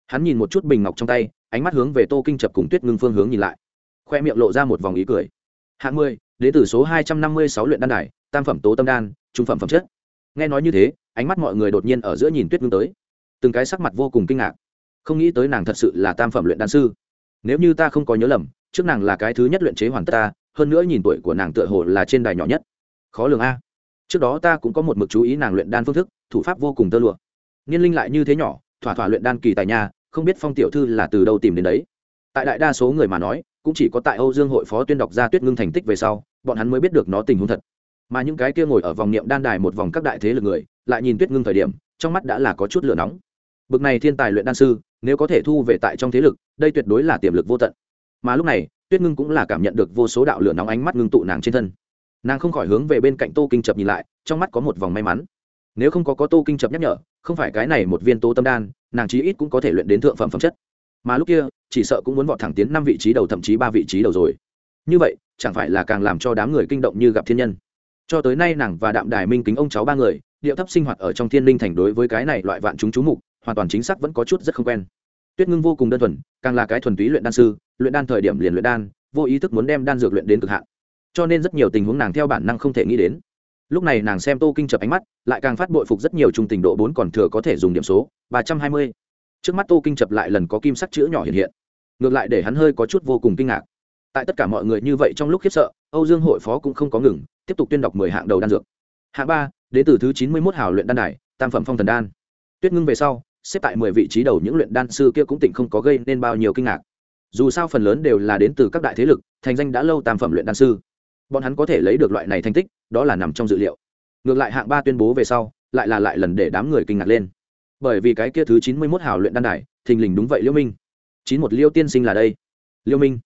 Hắn nhìn một chút bình ngọc trong tay, ánh mắt hướng về tô kinh chập cùng tuyết ngưng phương hướng nhìn lại. Khoe miệng lộ ra một vòng ý cười. Hạng mười đến từ số hai trăm năm mươi sáu luyện đan đài, tam phẩm tố tâm đan, trung phẩm phẩm chất. Nghe nói như thế ánh mắt mọi người đột nhiên ở giữa nhìn tuyết ngưng tới. Từng cái sắc mặt vô cùng kinh ngạc. Không nghĩ tới nàng thật sự là tam phẩm luyện đan sư. Nếu như ta không có nhớ lầm, trước nàng là cái thứ nhất luyện chế hoàn tất ta, hơn nữa nhìn tuổi của nàng tựa hồ là trên đài nhỏ nhất. Khó lường a. Trước đó ta cũng có một mực chú ý nàng luyện đan phương thức, thủ pháp vô cùng tơ lụa. Niên linh lại như thế nhỏ, thỏa thỏa luyện đan kỳ tài nhà không biết phong tiểu thư là từ đâu tìm đến đấy. Tại đại đa số người mà nói, cũng chỉ có tại âu dương hội phó tuyên đọc ra tuyết ngưng thành tích về sau, bọn hắn mới biết được nó tình huống thật mà những cái kia ngồi ở vòng niệm đan đài một vòng các đại thế lực người, lại nhìn tuyết ngưng thời điểm, trong mắt đã là có chút lửa nóng. Bực này thiên tài luyện đan sư, nếu có thể thu về tại trong thế lực, đây tuyệt đối là tiềm lực vô tận. Mà lúc này, tuyết ngưng cũng là cảm nhận được vô số đạo lửa nóng ánh mắt ngưng tụ nàng trên thân. Nàng không khỏi hướng về bên cạnh tô kinh chập nhìn lại, trong mắt có một vòng may mắn. Nếu không có có tô kinh chập nhắc nhở, không phải cái này một viên tô tâm đan, nàng chí ít cũng có thể luyện đến thượng phẩm phẩm chất. Mà lúc kia, chỉ sợ cũng muốn vọt thẳng tiến năm vị trí đầu, thậm chí ba vị trí đầu rồi. Như vậy, chẳng phải là càng làm cho đám người kinh động như gặp thiên nhân cho tới nay nàng và đạm đài minh kính ông cháu ba người, điệu thấp sinh hoạt ở trong thiên linh thành đối với cái này loại vạn chúng chú mục, hoàn toàn chính xác vẫn có chút rất không quen. Tuyết ngưng vô cùng đơn thuần, càng là cái thuần túy luyện đan sư, luyện đan thời điểm liền luyện đan, vô ý thức muốn đem đan dược luyện đến cực hạn. Cho nên rất nhiều tình huống nàng theo bản năng không thể nghĩ đến. Lúc này nàng xem tô kinh chập ánh mắt, lại càng phát bội phục rất nhiều trung tình độ bốn còn thừa có thể dùng điểm số, ba trăm hai mươi. Trước mắt tô kinh chập lại lần có kim sắc chữ nhỏ hiện hiện. Ngược lại để hắn hơi có chút vô cùng kinh ngạc. Tại tất cả mọi người như vậy trong lúc khiếp sợ âu dương hội phó cũng không có ngừng, tiếp tục tuyên đọc mười hạng đầu đan dược. Hạng ba, đến từ thứ chín mươi mốt hào luyện đan đài, tam phẩm phong thần đan. Tuyết ngưng về sau, xếp tại mười vị trí đầu những luyện đan sư kia cũng tỉnh không có gây nên bao nhiêu kinh ngạc. Dù sao phần lớn đều là đến từ các đại thế lực, thành danh đã lâu tam phẩm luyện đan sư. Bọn hắn có thể lấy được loại này thành tích, đó là nằm trong dự liệu. Ngược lại hạng ba tuyên bố về sau, lại là lại lần để đám người kinh ngạc lên. Bởi vì cái kia thứ chín mươi mốt hào luyện đan đài, thình lình đúng vậy liêu minh. chín một liêu tiên sinh là đây. Liêu minh.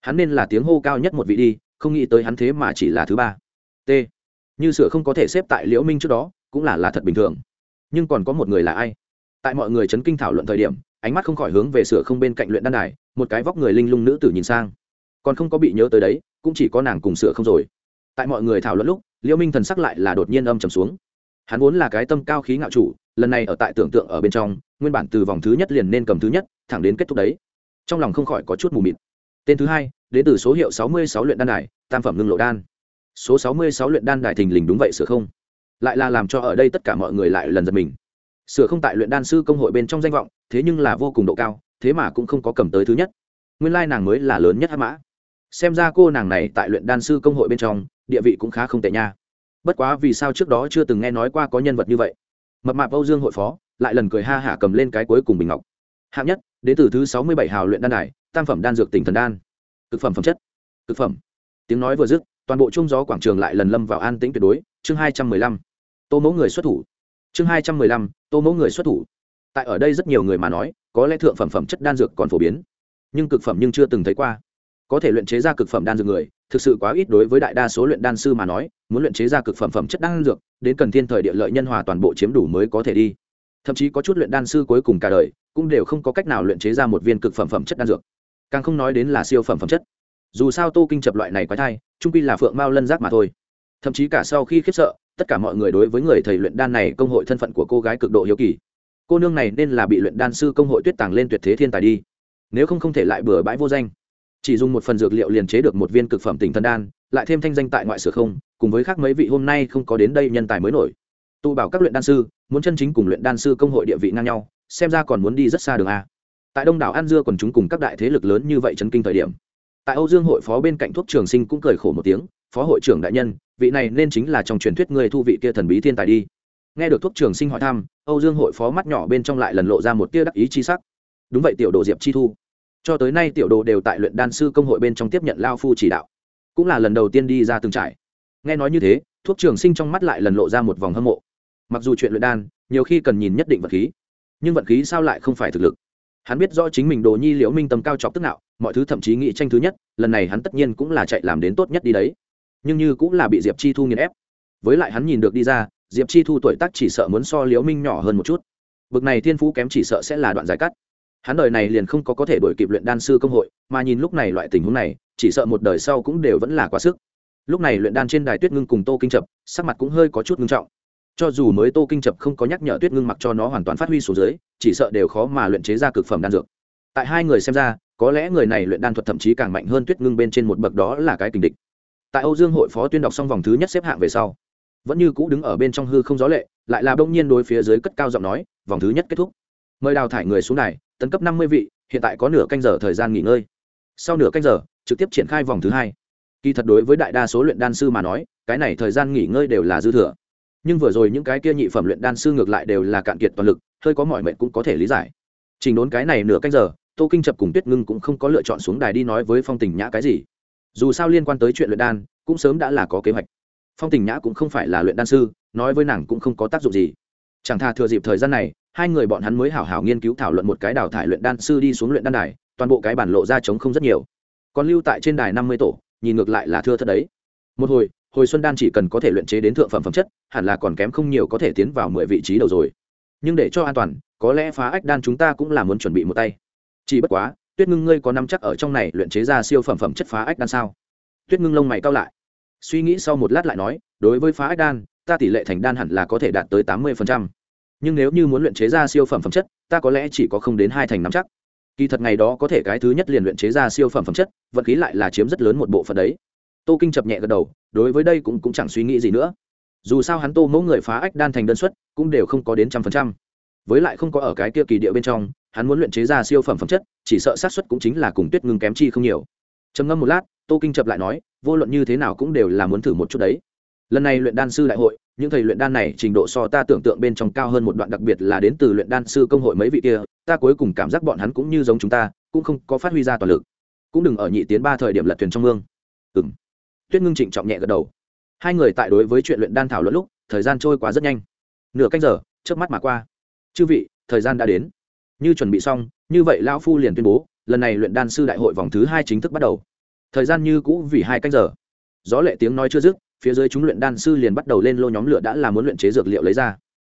Hắn nên là tiếng hô cao nhất một vị đi không nghĩ tới hắn thế mà chỉ là thứ ba. T. Như sửa không có thể xếp tại liễu minh trước đó, cũng là là thật bình thường. Nhưng còn có một người là ai? Tại mọi người chấn kinh thảo luận thời điểm, ánh mắt không khỏi hướng về sửa không bên cạnh luyện đan đài, một cái vóc người linh lung nữ tử nhìn sang. Còn không có bị nhớ tới đấy, cũng chỉ có nàng cùng sửa không rồi. Tại mọi người thảo luận lúc, liễu minh thần sắc lại là đột nhiên âm trầm xuống. Hắn vốn là cái tâm cao khí ngạo chủ, lần này ở tại tưởng tượng ở bên trong, nguyên bản từ vòng thứ nhất liền nên cầm thứ nhất, thẳng đến kết thúc đấy. Trong lòng không khỏi có chút mù mịt. Tên thứ hai đến từ số hiệu sáu mươi sáu luyện đan đài, tam phẩm ngưng lộ đan. Số sáu mươi sáu luyện đan đài thình lình đúng vậy sửa không? Lại là làm cho ở đây tất cả mọi người lại lần giật mình. Sửa không tại luyện đan sư công hội bên trong danh vọng, thế nhưng là vô cùng độ cao, thế mà cũng không có cầm tới thứ nhất. Nguyên lai nàng mới là lớn nhất hát mã. Xem ra cô nàng này tại luyện đan sư công hội bên trong, địa vị cũng khá không tệ nha. Bất quá vì sao trước đó chưa từng nghe nói qua có nhân vật như vậy? Mập mạp âu dương hội phó, lại lần cười ha hả cầm lên cái cuối cùng bình ngọc. Hạng nhất, đến từ thứ sáu mươi bảy hào luyện đan đài, tam phẩm đan dược tỉnh thần đan cực phẩm phẩm chất. Cực phẩm. Tiếng nói vừa dứt, toàn bộ trung gió quảng trường lại lần lâm vào an tĩnh tuyệt đối. Chương hai trăm mười lăm. Tô mẫu người xuất thủ. Chương hai trăm mười lăm. Tô mẫu người xuất thủ. Tại ở đây rất nhiều người mà nói, có lẽ thượng phẩm phẩm chất đan dược còn phổ biến, nhưng cực phẩm nhưng chưa từng thấy qua. Có thể luyện chế ra cực phẩm đan dược người, thực sự quá ít đối với đại đa số luyện đan sư mà nói, muốn luyện chế ra cực phẩm phẩm chất đan dược, đến cần thiên thời địa lợi nhân hòa toàn bộ chiếm đủ mới có thể đi. Thậm chí có chút luyện đan sư cuối cùng cả đời, cũng đều không có cách nào luyện chế ra một viên cực phẩm phẩm chất đan dược càng không nói đến là siêu phẩm phẩm chất. Dù sao tô kinh chập loại này quái thai trung pi là phượng mao lân giác mà thôi. Thậm chí cả sau khi khiếp sợ, tất cả mọi người đối với người thầy luyện đan này công hội thân phận của cô gái cực độ hiếu kỳ. Cô nương này nên là bị luyện đan sư công hội tuyết tàng lên tuyệt thế thiên tài đi. Nếu không không thể lại bừa bãi vô danh. Chỉ dùng một phần dược liệu liền chế được một viên cực phẩm tỉnh thân đan, lại thêm thanh danh tại ngoại sử không, cùng với khác mấy vị hôm nay không có đến đây nhân tài mới nổi. Tụ bảo các luyện đan sư, muốn chân chính cùng luyện đan sư công hội địa vị ngang nhau, xem ra còn muốn đi rất xa đường a tại đông đảo an dưa còn chúng cùng các đại thế lực lớn như vậy chấn kinh thời điểm, tại âu dương hội phó bên cạnh thuốc trường sinh cũng cười khổ một tiếng, phó hội trưởng đại nhân, vị này nên chính là trong truyền thuyết người thu vị kia thần bí thiên tài đi. Nghe được thuốc trường sinh hỏi thăm, âu dương hội phó mắt nhỏ bên trong lại lần lộ ra một tia đắc ý chi sắc. Đúng vậy, tiểu đồ diệp chi thu. Cho tới nay tiểu đồ đều tại luyện đan sư công hội bên trong tiếp nhận lao phu chỉ đạo, cũng là lần đầu tiên đi ra từng trải nghe nói như thế, thuốc trường sinh trong mắt lại lần lộ ra một vòng hâm mộ. Mặc dù chuyện luyện đan, nhiều khi cần nhìn nhất định vật khí, nhưng vận khí sao lại không phải thực lực? Hắn biết rõ chính mình đồ nhi liễu minh tâm cao chọc tức nào mọi thứ thậm chí nghĩ tranh thứ nhất, lần này hắn tất nhiên cũng là chạy làm đến tốt nhất đi đấy. Nhưng như cũng là bị diệp chi thu nghiền ép. Với lại hắn nhìn được đi ra, diệp chi thu tuổi tác chỉ sợ muốn so liễu minh nhỏ hơn một chút. Bực này thiên phú kém chỉ sợ sẽ là đoạn giải cắt. Hắn đời này liền không có có thể đổi kịp luyện đan sư công hội, mà nhìn lúc này loại tình huống này, chỉ sợ một đời sau cũng đều vẫn là quá sức. Lúc này luyện đan trên đài tuyết ngưng cùng tô kinh chập, sắc mặt cũng hơi có chút ngưng trọng cho dù mới tô kinh chập không có nhắc nhở tuyết ngưng mặc cho nó hoàn toàn phát huy xuống dưới, chỉ sợ đều khó mà luyện chế ra cực phẩm đan dược. Tại hai người xem ra, có lẽ người này luyện đan thuật thậm chí càng mạnh hơn tuyết ngưng bên trên một bậc đó là cái tình địch. Tại âu dương hội phó tuyên đọc xong vòng thứ nhất xếp hạng về sau, vẫn như cũ đứng ở bên trong hư không gió lệ, lại là bỗng nhiên đối phía dưới cất cao giọng nói, vòng thứ nhất kết thúc. Mời đào thải người xuống này tấn cấp năm mươi vị, hiện tại có nửa canh giờ thời gian nghỉ ngơi. Sau nửa canh giờ, trực tiếp triển khai vòng thứ hai. Kỳ thật đối với đại đa số luyện đan sư mà nói, cái này thời gian nghỉ ngơi đều là dư thừa nhưng vừa rồi những cái kia nhị phẩm luyện đan sư ngược lại đều là cạn kiệt toàn lực, hơi có mọi mệnh cũng có thể lý giải. Trình đốn cái này nửa canh giờ, tô kinh chập cùng tuyết ngưng cũng không có lựa chọn xuống đài đi nói với phong tình nhã cái gì. Dù sao liên quan tới chuyện luyện đan, cũng sớm đã là có kế hoạch. Phong tình nhã cũng không phải là luyện đan sư, nói với nàng cũng không có tác dụng gì. Chẳng thà thừa dịp thời gian này, hai người bọn hắn mới hảo hảo nghiên cứu thảo luận một cái đào thải luyện đan sư đi xuống luyện đan đài, toàn bộ cái bản lộ ra chống không rất nhiều. Còn lưu tại trên đài năm mươi tổ, nhìn ngược lại là thưa thất đấy. Một hồi hồi xuân đan chỉ cần có thể luyện chế đến thượng phẩm phẩm chất, hẳn là còn kém không nhiều có thể tiến vào mười vị trí đầu rồi. Nhưng để cho an toàn, có lẽ phá ách đan chúng ta cũng là muốn chuẩn bị một tay. Chỉ bất quá, tuyết ngưng ngươi có năm chắc ở trong này luyện chế ra siêu phẩm phẩm chất phá ách đan sao? Tuyết ngưng lông mày cao lại. Suy nghĩ sau một lát lại nói, đối với phá ách đan, ta tỷ lệ thành đan hẳn là có thể đạt tới tám mươi nhưng nếu như muốn luyện chế ra siêu phẩm phẩm chất, ta có lẽ chỉ có không đến hai thành năm chắc. Kỳ thật ngày đó có thể cái thứ nhất liền luyện chế ra siêu phẩm phẩm chất, vật khí lại là chiếm rất lớn một bộ phận đấy. Tô kinh chập nhẹ gật đầu đối với đây cũng cũng chẳng suy nghĩ gì nữa. Dù sao hắn tô mẫu người phá ách đan thành đơn suất cũng đều không có đến trăm phần trăm. Với lại không có ở cái kia kỳ địa bên trong, hắn muốn luyện chế ra siêu phẩm phẩm chất, chỉ sợ sát xuất cũng chính là cùng tuyết ngưng kém chi không nhiều. Trầm ngâm một lát, tô kinh chập lại nói, vô luận như thế nào cũng đều là muốn thử một chút đấy. Lần này luyện đan sư đại hội, những thầy luyện đan này trình độ so ta tưởng tượng bên trong cao hơn một đoạn đặc biệt là đến từ luyện đan sư công hội mấy vị kia, ta cuối cùng cảm giác bọn hắn cũng như giống chúng ta, cũng không có phát huy ra toàn lực. Cũng đừng ở nhị tiến ba thời điểm lật thuyền trong mương. Ừng tuyết ngưng trịnh trọng nhẹ gật đầu. Hai người tại đối với chuyện luyện đan thảo luận lúc, thời gian trôi qua rất nhanh. Nửa canh giờ trước mắt mà qua. Chư vị, thời gian đã đến. Như chuẩn bị xong, như vậy lão phu liền tuyên bố, lần này luyện đan sư đại hội vòng thứ hai chính thức bắt đầu. Thời gian như cũ vì hai canh giờ. Gió lệ tiếng nói chưa dứt, phía dưới chúng luyện đan sư liền bắt đầu lên lô nhóm lửa đã là muốn luyện chế dược liệu lấy ra.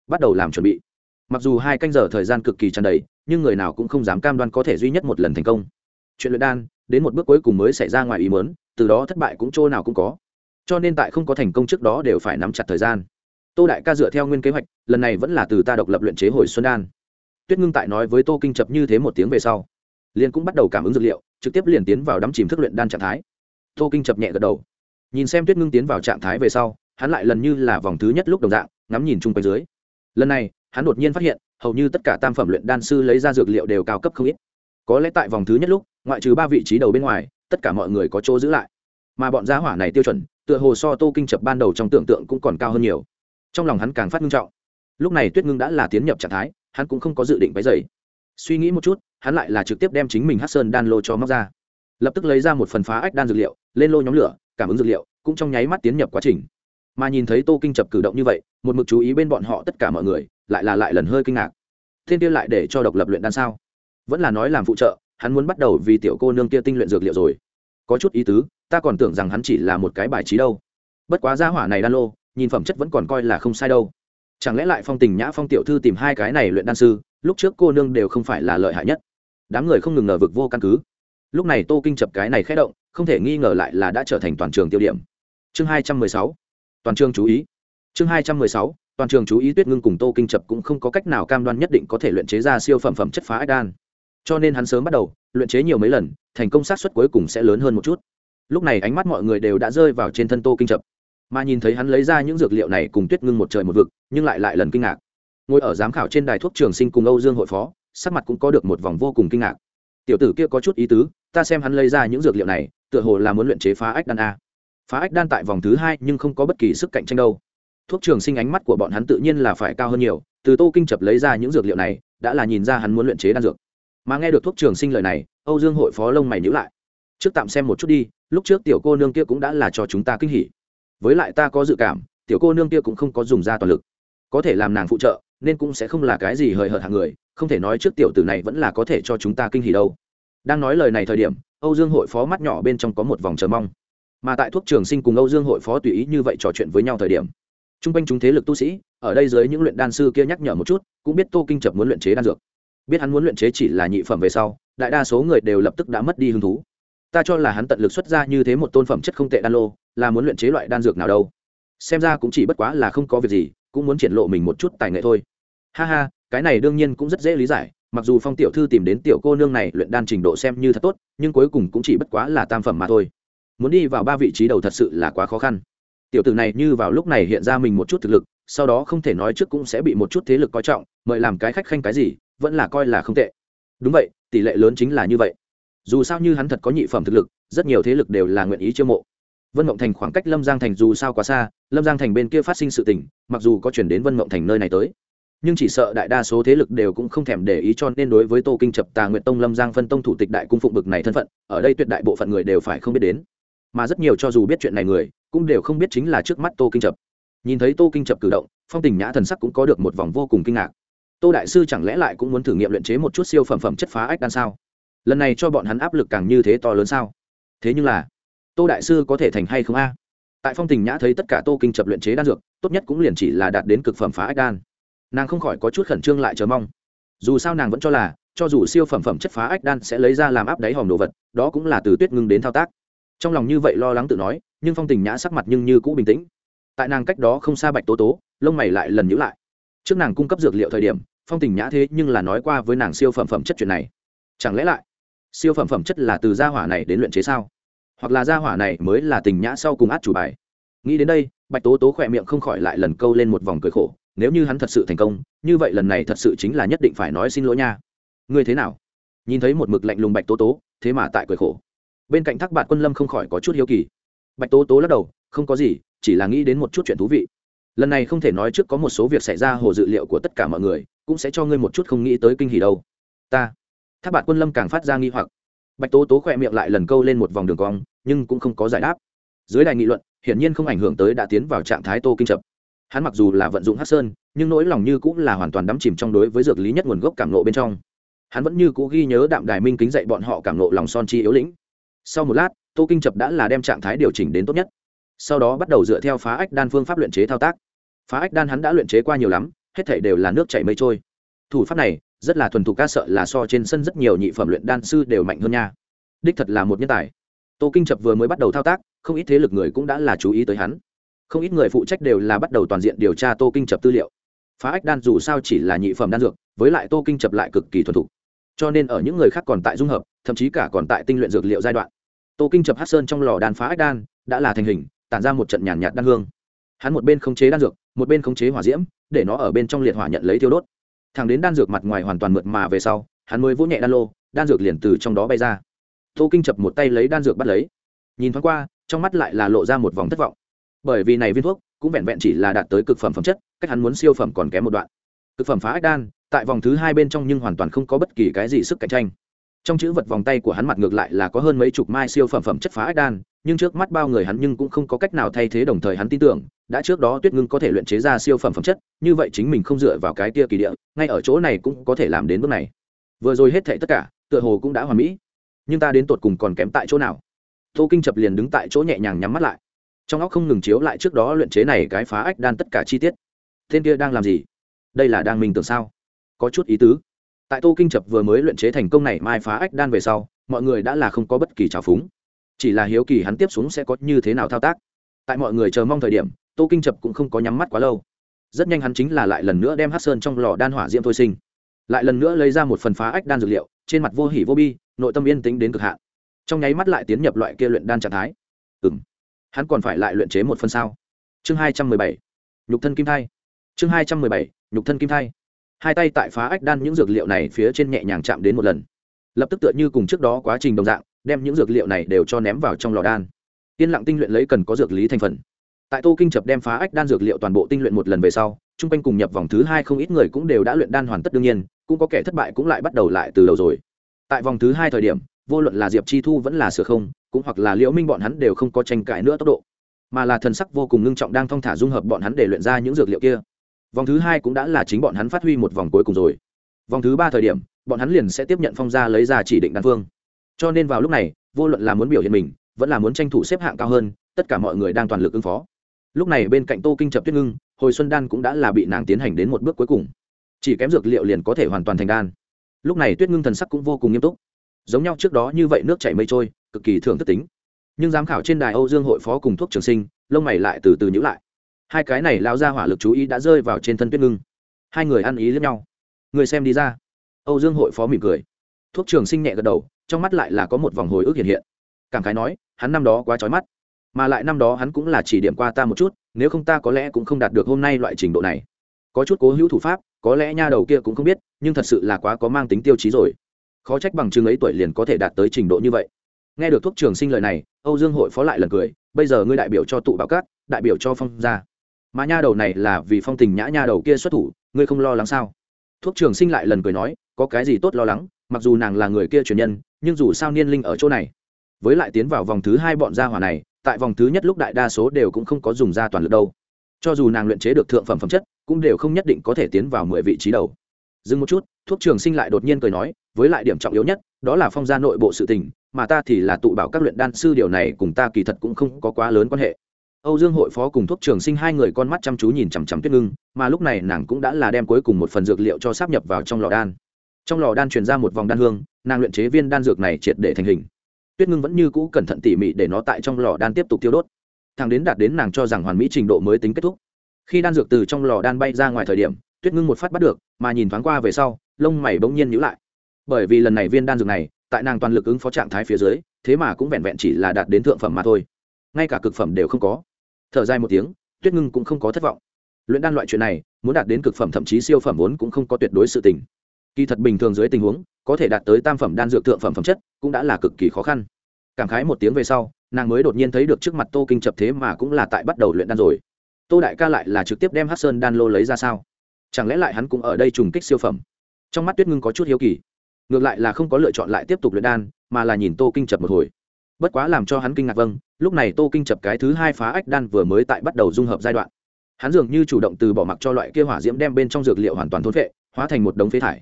Bắt đầu làm chuẩn bị. Mặc dù hai canh giờ thời gian cực kỳ tràn đầy, nhưng người nào cũng không dám cam đoan có thể duy nhất một lần thành công. Chuyện luyện đan, đến một bước cuối cùng mới xảy ra ngoài ý mớn từ đó thất bại cũng chỗ nào cũng có. Cho nên tại không có thành công trước đó đều phải nắm chặt thời gian. Tô đại ca dựa theo nguyên kế hoạch, lần này vẫn là từ ta độc lập luyện chế hồi xuân đan. Tuyết ngưng tại nói với tô kinh chập như thế một tiếng về sau, liền cũng bắt đầu cảm ứng dược liệu, trực tiếp liền tiến vào đắm chìm thức luyện đan trạng thái. Tô kinh chập nhẹ gật đầu. Nhìn xem tuyết ngưng tiến vào trạng thái về sau, hắn lại lần như là vòng thứ nhất lúc đồng dạng, ngắm nhìn chung quanh dưới. Lần này, hắn đột nhiên phát hiện, hầu như tất cả tam phẩm luyện đan sư lấy ra dược liệu đều cao cấp không ít. Có lẽ tại vòng thứ nhất lúc, ngoại trừ ba vị trí đầu bên ngoài tất cả mọi người có chỗ giữ lại. Mà bọn giá hỏa này tiêu chuẩn, tựa hồ so tô kinh chập ban đầu trong tưởng tượng cũng còn cao hơn nhiều. Trong lòng hắn càng phát ngưng trọng. Lúc này tuyết ngưng đã là tiến nhập trạng thái, hắn cũng không có dự định váy dày suy nghĩ một chút, hắn lại là trực tiếp đem chính mình hát sơn đan lô cho móc ra. Lập tức lấy ra một phần phá ách đan dược liệu, lên lô nhóm lửa, cảm ứng dược liệu, cũng trong nháy mắt tiến nhập quá trình. Mà nhìn thấy tô kinh chập cử động như vậy, một mực chú ý bên bọn họ tất cả mọi người, lại là lại lần hơi kinh ngạc. Thiên kia lại để cho độc lập luyện đan sao? Vẫn là nói làm phụ trợ, hắn muốn bắt đầu vì tiểu cô nương kia tinh luyện dược liệu rồi có chút ý tứ, ta còn tưởng rằng hắn chỉ là một cái bài trí đâu. Bất quá gia hỏa này đan lô, nhìn phẩm chất vẫn còn coi là không sai đâu. Chẳng lẽ lại phong tình nhã phong tiểu thư tìm hai cái này luyện đan sư, lúc trước cô nương đều không phải là lợi hại nhất. Đám người không ngừng ngờ vực vô căn cứ. Lúc này tô kinh chập cái này khé động, không thể nghi ngờ lại là đã trở thành toàn trường tiêu điểm. Chương hai trăm mười sáu, toàn trường chú ý. Chương hai trăm mười sáu, toàn trường chú ý tuyết ngưng cùng tô kinh chập cũng không có cách nào cam đoan nhất định có thể luyện chế ra siêu phẩm phẩm chất phá ách đan cho nên hắn sớm bắt đầu, luyện chế nhiều mấy lần, thành công xác suất cuối cùng sẽ lớn hơn một chút. Lúc này ánh mắt mọi người đều đã rơi vào trên thân tô kinh chập. Mà nhìn thấy hắn lấy ra những dược liệu này cùng tuyết ngưng một trời một vực, nhưng lại lại lần kinh ngạc. Ngồi ở giám khảo trên đài thuốc trường sinh cùng âu dương hội phó, sắc mặt cũng có được một vòng vô cùng kinh ngạc. Tiểu tử kia có chút ý tứ, ta xem hắn lấy ra những dược liệu này, tựa hồ là muốn luyện chế phá ách đan a. Phá ách đan tại vòng thứ hai nhưng không có bất kỳ sức cạnh tranh đâu. Thuốc trường sinh ánh mắt của bọn hắn tự nhiên là phải cao hơn nhiều, từ tô kinh chập lấy ra những dược liệu này, đã là nhìn ra hắn muốn luyện chế đan dược mà nghe được thuốc trường sinh lời này, âu dương hội phó lông mày nhữ lại. Trước tạm xem một chút đi, lúc trước tiểu cô nương kia cũng đã là cho chúng ta kinh hỉ. Với lại ta có dự cảm, tiểu cô nương kia cũng không có dùng ra toàn lực. Có thể làm nàng phụ trợ, nên cũng sẽ không là cái gì hời hợt hàng người, không thể nói trước tiểu tử này vẫn là có thể cho chúng ta kinh hỉ đâu. Đang nói lời này thời điểm, âu dương hội phó mắt nhỏ bên trong có một vòng chờ mong. Mà tại thuốc trường sinh cùng âu dương hội phó tùy ý như vậy trò chuyện với nhau thời điểm t r u n g quanh chúng thế lực tu sĩ, ở đây dưới những luyện đan sư kia nhắc nhở một chút, cũng biết tô kinh chập muốn luyện chế đan dược biết hắn muốn luyện chế chỉ là nhị phẩm về sau, đại đa số người đều lập tức đã mất đi hứng thú. Ta cho là hắn tận lực xuất ra như thế một tôn phẩm chất không tệ đan lô, là muốn luyện chế loại đan dược nào đâu. Xem ra cũng chỉ bất quá là không có việc gì, cũng muốn triển lộ mình một chút tài nghệ thôi. Ha ha, cái này đương nhiên cũng rất dễ lý giải, mặc dù phong tiểu thư tìm đến tiểu cô nương này luyện đan trình độ xem như thật tốt, nhưng cuối cùng cũng chỉ bất quá là tam phẩm mà thôi. Muốn đi vào ba vị trí đầu thật sự là quá khó khăn. Tiểu tử này như vào lúc này hiện ra mình một chút thực lực, sau đó không thể nói trước cũng sẽ bị một chút thế lực coi trọng, mời làm cái khách khanh cái gì vẫn là coi là không tệ. Đúng vậy, tỷ lệ lớn chính là như vậy. Dù sao như hắn thật có nhị phẩm thực lực, rất nhiều thế lực đều là nguyện ý chiêu mộ. Vân mộng thành khoảng cách lâm giang thành dù sao quá xa, lâm giang thành bên kia phát sinh sự tình, mặc dù có chuyển đến vân mộng thành nơi này tới, nhưng chỉ sợ đại đa số thế lực đều cũng không thèm để ý cho nên đối với tô kinh chập, tà nguyện tông, lâm giang phân tông thủ tịch đại cung phụng bực này thân phận, ở đây tuyệt đại bộ phận người đều phải không biết đến. Mà rất nhiều cho dù biết chuyện này người, cũng đều không biết chính là trước mắt tô kinh chập. Nhìn thấy tô kinh chập cử động, phong tình nhã thần sắc cũng có được một vòng vô cùng kinh ngạc tô đại sư chẳng lẽ lại cũng muốn thử nghiệm luyện chế một chút siêu phẩm phẩm chất phá ách đan sao? Lần này cho bọn hắn áp lực càng như thế to lớn sao? Thế nhưng là, tô đại sư có thể thành hay không a? Tại phong tình nhã thấy tất cả tô kinh chập luyện chế đan dược, tốt nhất cũng liền chỉ là đạt đến cực phẩm phá ách đan. Nàng không khỏi có chút khẩn trương lại chờ mong. Dù sao nàng vẫn cho là, cho dù siêu phẩm phẩm chất phá ách đan sẽ lấy ra làm áp đáy hòm đồ vật, đó cũng là từ tuyết ngưng đến thao tác. Trong lòng như vậy lo lắng tự nói, nhưng phong tình nhã sắc mặt nhưng như cũ bình tĩnh. Tại nàng cách đó không xa bạch tố tố, lông mày lại lần nhữ lại trước nàng cung cấp dược liệu thời điểm, phong tình nhã thế nhưng là nói qua với nàng siêu phẩm phẩm chất chuyện này. Chẳng lẽ lại, siêu phẩm phẩm chất là từ gia hỏa này đến luyện chế sao? Hoặc là gia hỏa này mới là tình nhã sau cùng át chủ bài? Nghĩ đến đây, bạch tố tố khỏe miệng không khỏi lại lần câu lên một vòng cười khổ, nếu như hắn thật sự thành công, như vậy lần này thật sự chính là nhất định phải nói xin lỗi nha. Ngươi thế nào? Nhìn thấy một mực lạnh lùng bạch tố tố, thế mà tại cười khổ. Bên cạnh thác bạn quân lâm không khỏi có chút hiếu kỳ. Bạch tố tố lắc đầu, không có gì, chỉ là nghĩ đến một chút chuyện thú vị lần này không thể nói trước có một số việc xảy ra hồ dự liệu của tất cả mọi người, cũng sẽ cho ngươi một chút không nghĩ tới kinh hỉ đâu. Ta tháp bạn quân lâm càng phát ra nghi hoặc. Bạch tố tố khỏe miệng lại lần câu lên một vòng đường cong, nhưng cũng không có giải đáp. Dưới đài nghị luận, hiển nhiên không ảnh hưởng tới đã tiến vào trạng thái tô kinh chập. Hắn mặc dù là vận dụng hát sơn, nhưng nỗi lòng như cũng là hoàn toàn đắm chìm trong đối với dược lý nhất nguồn gốc cảm nộ bên trong. Hắn vẫn như cũ ghi nhớ đạm đài minh kính dạy bọn họ cảm nộ lòng son chi yếu lĩnh. Sau một lát, tô kinh chập đã là đem trạng thái điều chỉnh đến tốt nhất. Sau đó bắt đầu dựa theo phá ách đan phương pháp luyện chế thao tác phá ách đan hắn đã luyện chế qua nhiều lắm, hết thể đều là nước chảy mây trôi. Thủ pháp này, rất là thuần thục, ca sợ là so trên sân rất nhiều nhị phẩm luyện đan sư đều mạnh hơn nha. Đích thật là một nhân tài. Tô kinh chập vừa mới bắt đầu thao tác, không ít thế lực người cũng đã là chú ý tới hắn. Không ít người phụ trách đều là bắt đầu toàn diện điều tra tô kinh chập tư liệu. Phá ách đan dù sao chỉ là nhị phẩm đan dược, với lại tô kinh chập lại cực kỳ thuần thục. Cho nên ở những người khác còn tại dung hợp, thậm chí cả còn tại tinh luyện dược liệu giai đoạn. Tô kinh chập hát sơn trong lò đan phá ách đan, đã là thành hình, tản ra một trận nhàn nhạt đan hương. Hắn một bên không chế đan dược một bên khống chế hỏa diễm, để nó ở bên trong liệt hỏa nhận lấy thiêu đốt. Thằng đến đan dược mặt ngoài hoàn toàn mượt mà về sau, hắn mới vỗ nhẹ đan lô, đan dược liền từ trong đó bay ra. Tô kinh chập một tay lấy đan dược bắt lấy. Nhìn thoáng qua, trong mắt lại là lộ ra một vòng thất vọng. Bởi vì này viên thuốc cũng vẹn vẹn chỉ là đạt tới cực phẩm phẩm chất, cách hắn muốn siêu phẩm còn kém một đoạn. Cực phẩm phá ách đan, tại vòng thứ hai bên trong nhưng hoàn toàn không có bất kỳ cái gì sức cạnh tranh trong chữ vật vòng tay của hắn mặt ngược lại là có hơn mấy chục mai siêu phẩm phẩm chất phá ách đan, nhưng trước mắt bao người hắn nhưng cũng không có cách nào thay thế đồng thời hắn tin tưởng, đã trước đó tuyết ngưng có thể luyện chế ra siêu phẩm phẩm chất, như vậy chính mình không dựa vào cái tia kỳ địa, ngay ở chỗ này cũng có thể làm đến bước này. Vừa rồi hết thệ tất cả, tựa hồ cũng đã hoàn mỹ. Nhưng ta đến tột cùng còn kém tại chỗ nào? Tô kinh chập liền đứng tại chỗ nhẹ nhàng nhắm mắt lại. Trong óc không ngừng chiếu lại trước đó luyện chế này cái phá ách đan tất cả chi tiết. Tên kia đang làm gì? Đây là đang mình tưởng sao? Có chút ý tứ tại tô kinh chập vừa mới luyện chế thành công này mai phá ách đan về sau, mọi người đã là không có bất kỳ trào phúng. Chỉ là hiếu kỳ hắn tiếp xuống sẽ có như thế nào thao tác. Tại mọi người chờ mong thời điểm, tô kinh chập cũng không có nhắm mắt quá lâu. Rất nhanh hắn chính là lại lần nữa đem hát sơn trong lò đan hỏa diễm thôi sinh. Lại lần nữa lấy ra một phần phá ách đan dược liệu, trên mặt vô hỉ vô bi, nội tâm yên tính đến cực hạn. Trong nháy mắt lại tiến nhập loại kia luyện đan trạng thái. Ừ m hắn còn phải lại luyện chế một phần sao? Chương hai trăm mười bảy. Nhục thân kim thai. Chương hai trăm mười bảy. Nhục thân kim thai hai tay tại phá ách đan những dược liệu này phía trên nhẹ nhàng chạm đến một lần. Lập tức tựa như cùng trước đó quá trình đồng dạng, đem những dược liệu này đều cho ném vào trong lò đan. Yên lặng tinh luyện lấy cần có dược lý thành phần. Tại tô kinh chập đem phá ách đan dược liệu toàn bộ tinh luyện một lần về sau, chung quanh cùng nhập vòng thứ hai không ít người cũng đều đã luyện đan hoàn tất đương nhiên, cũng có kẻ thất bại cũng lại bắt đầu lại từ đầu rồi. Tại vòng thứ hai thời điểm, vô luận là diệp chi thu vẫn là sửa không, cũng hoặc là liễu minh bọn hắn đều không có tranh cãi nữa tốc độ, mà là thần sắc vô cùng ngưng trọng đang thong thả dung hợp bọn hắn để luyện ra những dược liệu kia vòng thứ hai cũng đã là chính bọn hắn phát huy một vòng cuối cùng rồi. Vòng thứ ba thời điểm, bọn hắn liền sẽ tiếp nhận phong gia lấy ra chỉ định đan phương. Cho nên vào lúc này, vô luận là muốn biểu hiện mình, vẫn là muốn tranh thủ xếp hạng cao hơn, tất cả mọi người đang toàn lực ứng phó. Lúc này bên cạnh tô kinh chập tuyết ngưng, hồi xuân đan cũng đã là bị nàng tiến hành đến một bước cuối cùng. Chỉ kém dược liệu liền có thể hoàn toàn thành đan. Lúc này tuyết ngưng thần sắc cũng vô cùng nghiêm túc. Giống nhau trước đó như vậy nước chảy mây trôi, cực kỳ thường thất tính. Nhưng giám khảo trên đài âu dương hội phó cùng thuốc trường sinh, lông mày lại từ từ nhữ lại hai cái này lao ra hỏa lực chú ý đã rơi vào trên thân tuyết ngưng. Hai người ăn ý lẫn nhau. Người xem đi ra. Âu dương hội phó mỉm cười. Thuốc trường sinh nhẹ gật đầu, trong mắt lại là có một vòng hồi ức hiện hiện. Cảm khái nói, hắn năm đó quá trói mắt. Mà lại năm đó hắn cũng là chỉ điểm qua ta một chút, nếu không ta có lẽ cũng không đạt được hôm nay loại trình độ này. Có chút cố hữu thủ pháp, có lẽ nha đầu kia cũng không biết, nhưng thật sự là quá có mang tính tiêu chí rồi. Khó trách bằng chứng ấy tuổi liền có thể đạt tới trình độ như vậy. Nghe được thuốc trường sinh lời này, âu dương hội phó lại lần cười, bây giờ ngươi đại biểu cho tụ bảo cát, đại biểu cho phong gia mà nha đầu này là vì phong tình nhã nha đầu kia xuất thủ, ngươi không lo lắng sao? Thuốc trường sinh lại lần cười nói, có cái gì tốt lo lắng, mặc dù nàng là người kia truyền nhân, nhưng dù sao niên linh ở chỗ này. Với lại tiến vào vòng thứ hai bọn gia hỏa này, tại vòng thứ nhất lúc đại đa số đều cũng không có dùng ra toàn lực đâu. Cho dù nàng luyện chế được thượng phẩm phẩm chất, cũng đều không nhất định có thể tiến vào mười vị trí đầu. Dừng một chút, thuốc trường sinh lại đột nhiên cười nói, với lại điểm trọng yếu nhất, đó là phong gia nội bộ sự tình, mà ta thì là tụ bảo các luyện đan sư, điều này cùng ta kỳ thật cũng không có quá lớn quan hệ âu dương hội phó cùng thuốc trường sinh hai người con mắt chăm chú nhìn chằm chằm tuyết ngưng, mà lúc này nàng cũng đã là đem cuối cùng một phần dược liệu cho sắp nhập vào trong lò đan. Trong lò đan truyền ra một vòng đan hương, nàng luyện chế viên đan dược này triệt để thành hình. Tuyết ngưng vẫn như cũ cẩn thận tỉ mỉ để nó tại trong lò đan tiếp tục tiêu đốt. Thẳng đến đạt đến nàng cho rằng hoàn mỹ trình độ mới tính kết thúc. Khi đan dược từ trong lò đan bay ra ngoài thời điểm, tuyết ngưng một phát bắt được, mà nhìn thoáng qua về sau, lông mày bỗng nhiên nhíu lại. Bởi vì lần này viên đan dược này, tại nàng toàn lực ứng phó trạng thái phía dưới, thế mà cũng vẹn vẹn chỉ là đạt đến thượng phẩm mà thôi. Ngay cả cực phẩm đều không có thở dài một tiếng, tuyết ngưng cũng không có thất vọng. Luyện đan loại chuyện này, muốn đạt đến cực phẩm thậm chí siêu phẩm vốn cũng không có tuyệt đối sự tình. Kỳ thật bình thường dưới tình huống, có thể đạt tới tam phẩm đan dược thượng phẩm phẩm chất cũng đã là cực kỳ khó khăn. Cảm khái một tiếng về sau, nàng mới đột nhiên thấy được trước mặt tô kinh chập thế mà cũng là tại bắt đầu luyện đan rồi. Tô đại ca lại là trực tiếp đem hát sơn đan lô lấy ra sao? Chẳng lẽ lại hắn cũng ở đây trùng kích siêu phẩm? Trong mắt tuyết ngưng có chút hiếu kỳ. Ngược lại là không có lựa chọn lại tiếp tục luyện đan, mà là nhìn tô kinh chập một hồi bất quá làm cho hắn kinh ngạc vâng lúc này tô kinh chập cái thứ hai phá ách đan vừa mới tại bắt đầu dung hợp giai đoạn. Hắn dường như chủ động từ bỏ mặc cho loại kia hỏa diễm đem bên trong dược liệu hoàn toàn thốn vệ hóa thành một đống phế thải.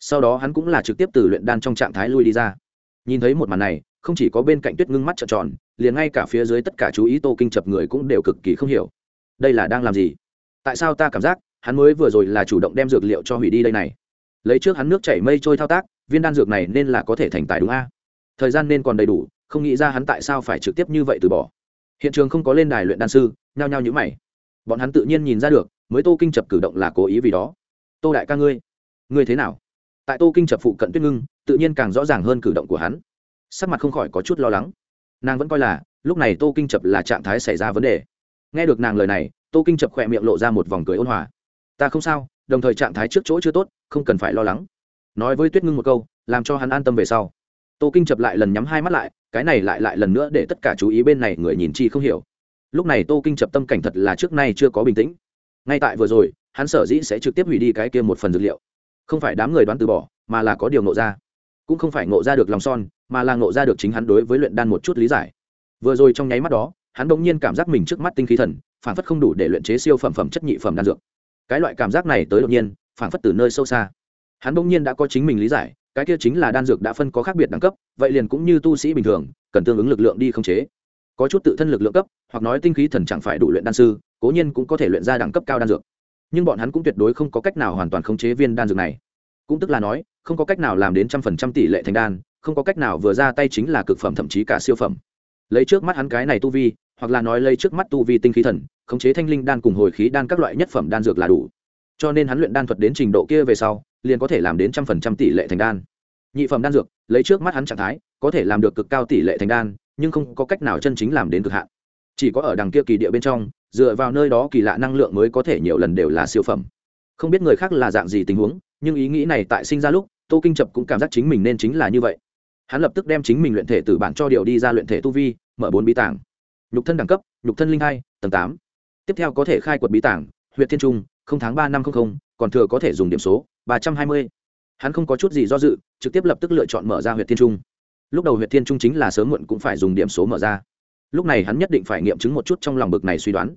Sau đó hắn cũng là trực tiếp từ luyện đan trong trạng thái lui đi ra. Nhìn thấy một màn này, không chỉ có bên cạnh tuyết ngưng mắt trợn tròn, liền ngay cả phía dưới tất cả chú ý tô kinh chập người cũng đều cực kỳ không hiểu. Đây là đang làm gì? Tại sao ta cảm giác, hắn mới vừa rồi là chủ động đem dược liệu cho hủy đi đây này? Lấy trước hắn nước chảy mây trôi thao tác, viên đan dược này nên là có thể thành tài đúng a? Thời gian nên còn đầy đủ không nghĩ ra hắn tại sao phải trực tiếp như vậy từ bỏ. Hiện trường không có lên đài luyện đan sư, nhao nhao nhữ mày. Bọn hắn tự nhiên nhìn ra được, mới tô kinh chập cử động là cố ý vì đó. Tô đại ca ngươi ngươi thế nào? Tại tô kinh chập phụ cận tuyết ngưng, tự nhiên càng rõ ràng hơn cử động của hắn. Sắc mặt không khỏi có chút lo lắng. Nàng vẫn coi là, lúc này tô kinh chập là trạng thái xảy ra vấn đề. Nghe được nàng lời này, tô kinh chập khỏe miệng lộ ra một vòng cười ôn hòa. Ta không sao, đồng thời trạng thái trước chỗ chưa tốt, không cần phải lo lắng. Nói với tuyết ngưng một câu, làm cho hắn an tâm về sau. Tô kinh chập lại lần nhắm hai mắt lại cái này lại lại lần nữa để tất cả chú ý bên này người nhìn chi không hiểu. Lúc này tô kinh chập tâm cảnh thật là trước nay chưa có bình tĩnh. Ngay tại vừa rồi, hắn sở dĩ sẽ trực tiếp hủy đi cái kia một phần dược liệu. Không phải đám người đoán từ bỏ, mà là có điều ngộ ra. Cũng không phải ngộ ra được lòng son, mà là ngộ ra được chính hắn đối với luyện đan một chút lý giải. Vừa rồi trong nháy mắt đó, hắn bỗng nhiên cảm giác mình trước mắt tinh khí thần, phản phất không đủ để luyện chế siêu phẩm phẩm chất nhị phẩm đan dược. Cái loại cảm giác này tới đột nhiên, phản phất từ nơi sâu xa. Hắn bỗng nhiên đã có chính mình lý giải cái kia chính là đan dược đã phân có khác biệt đẳng cấp, vậy liền cũng như tu sĩ bình thường, cần tương ứng lực lượng đi không chế. Có chút tự thân lực lượng cấp, hoặc nói tinh khí thần chẳng phải đủ luyện đan sư, cố nhiên cũng có thể luyện ra đẳng cấp cao đan dược. Nhưng bọn hắn cũng tuyệt đối không có cách nào hoàn toàn khống chế viên đan dược này. Cũng tức là nói, không có cách nào làm đến trăm phần trăm tỷ lệ thành đan, không có cách nào vừa ra tay chính là cực phẩm thậm chí cả siêu phẩm. Lấy trước mắt hắn cái này tu vi, hoặc là nói lấy trước mắt tu vi tinh khí thần, khống chế thanh linh đan cùng hồi khí đan các loại nhất phẩm đan dược là đủ. Cho nên hắn luyện đan thuật đến trình độ kia về sau liền có thể làm đến trăm phần trăm tỷ lệ thành đan. Nhị phẩm đan dược, lấy trước mắt hắn trạng thái, có thể làm được cực cao tỷ lệ thành đan, nhưng không có cách nào chân chính làm đến cực hạn. Chỉ có ở đằng kia kỳ địa bên trong, dựa vào nơi đó kỳ lạ năng lượng mới có thể nhiều lần đều là siêu phẩm. Không biết người khác là dạng gì tình huống, nhưng ý nghĩ này tại sinh ra lúc, tô kinh chập cũng cảm giác chính mình nên chính là như vậy. Hắn lập tức đem chính mình luyện thể từ bản cho điều đi ra luyện thể tu vi, mở bốn bí tảng nhục thân đẳng cấp, nhục thân linh hai tầng tám. Tiếp theo có thể khai quật bí tảng huyện thiên trung, không tháng ba năm không không, còn thừa có thể dùng điểm số ba trăm hai mươi. Hắn không có chút gì do dự, trực tiếp lập tức lựa chọn mở ra huyện thiên trung. Lúc đầu huyện thiên trung chính là sớm muộn cũng phải dùng điểm số mở ra. Lúc này hắn nhất định phải nghiệm chứng một chút trong lòng bực này suy đoán.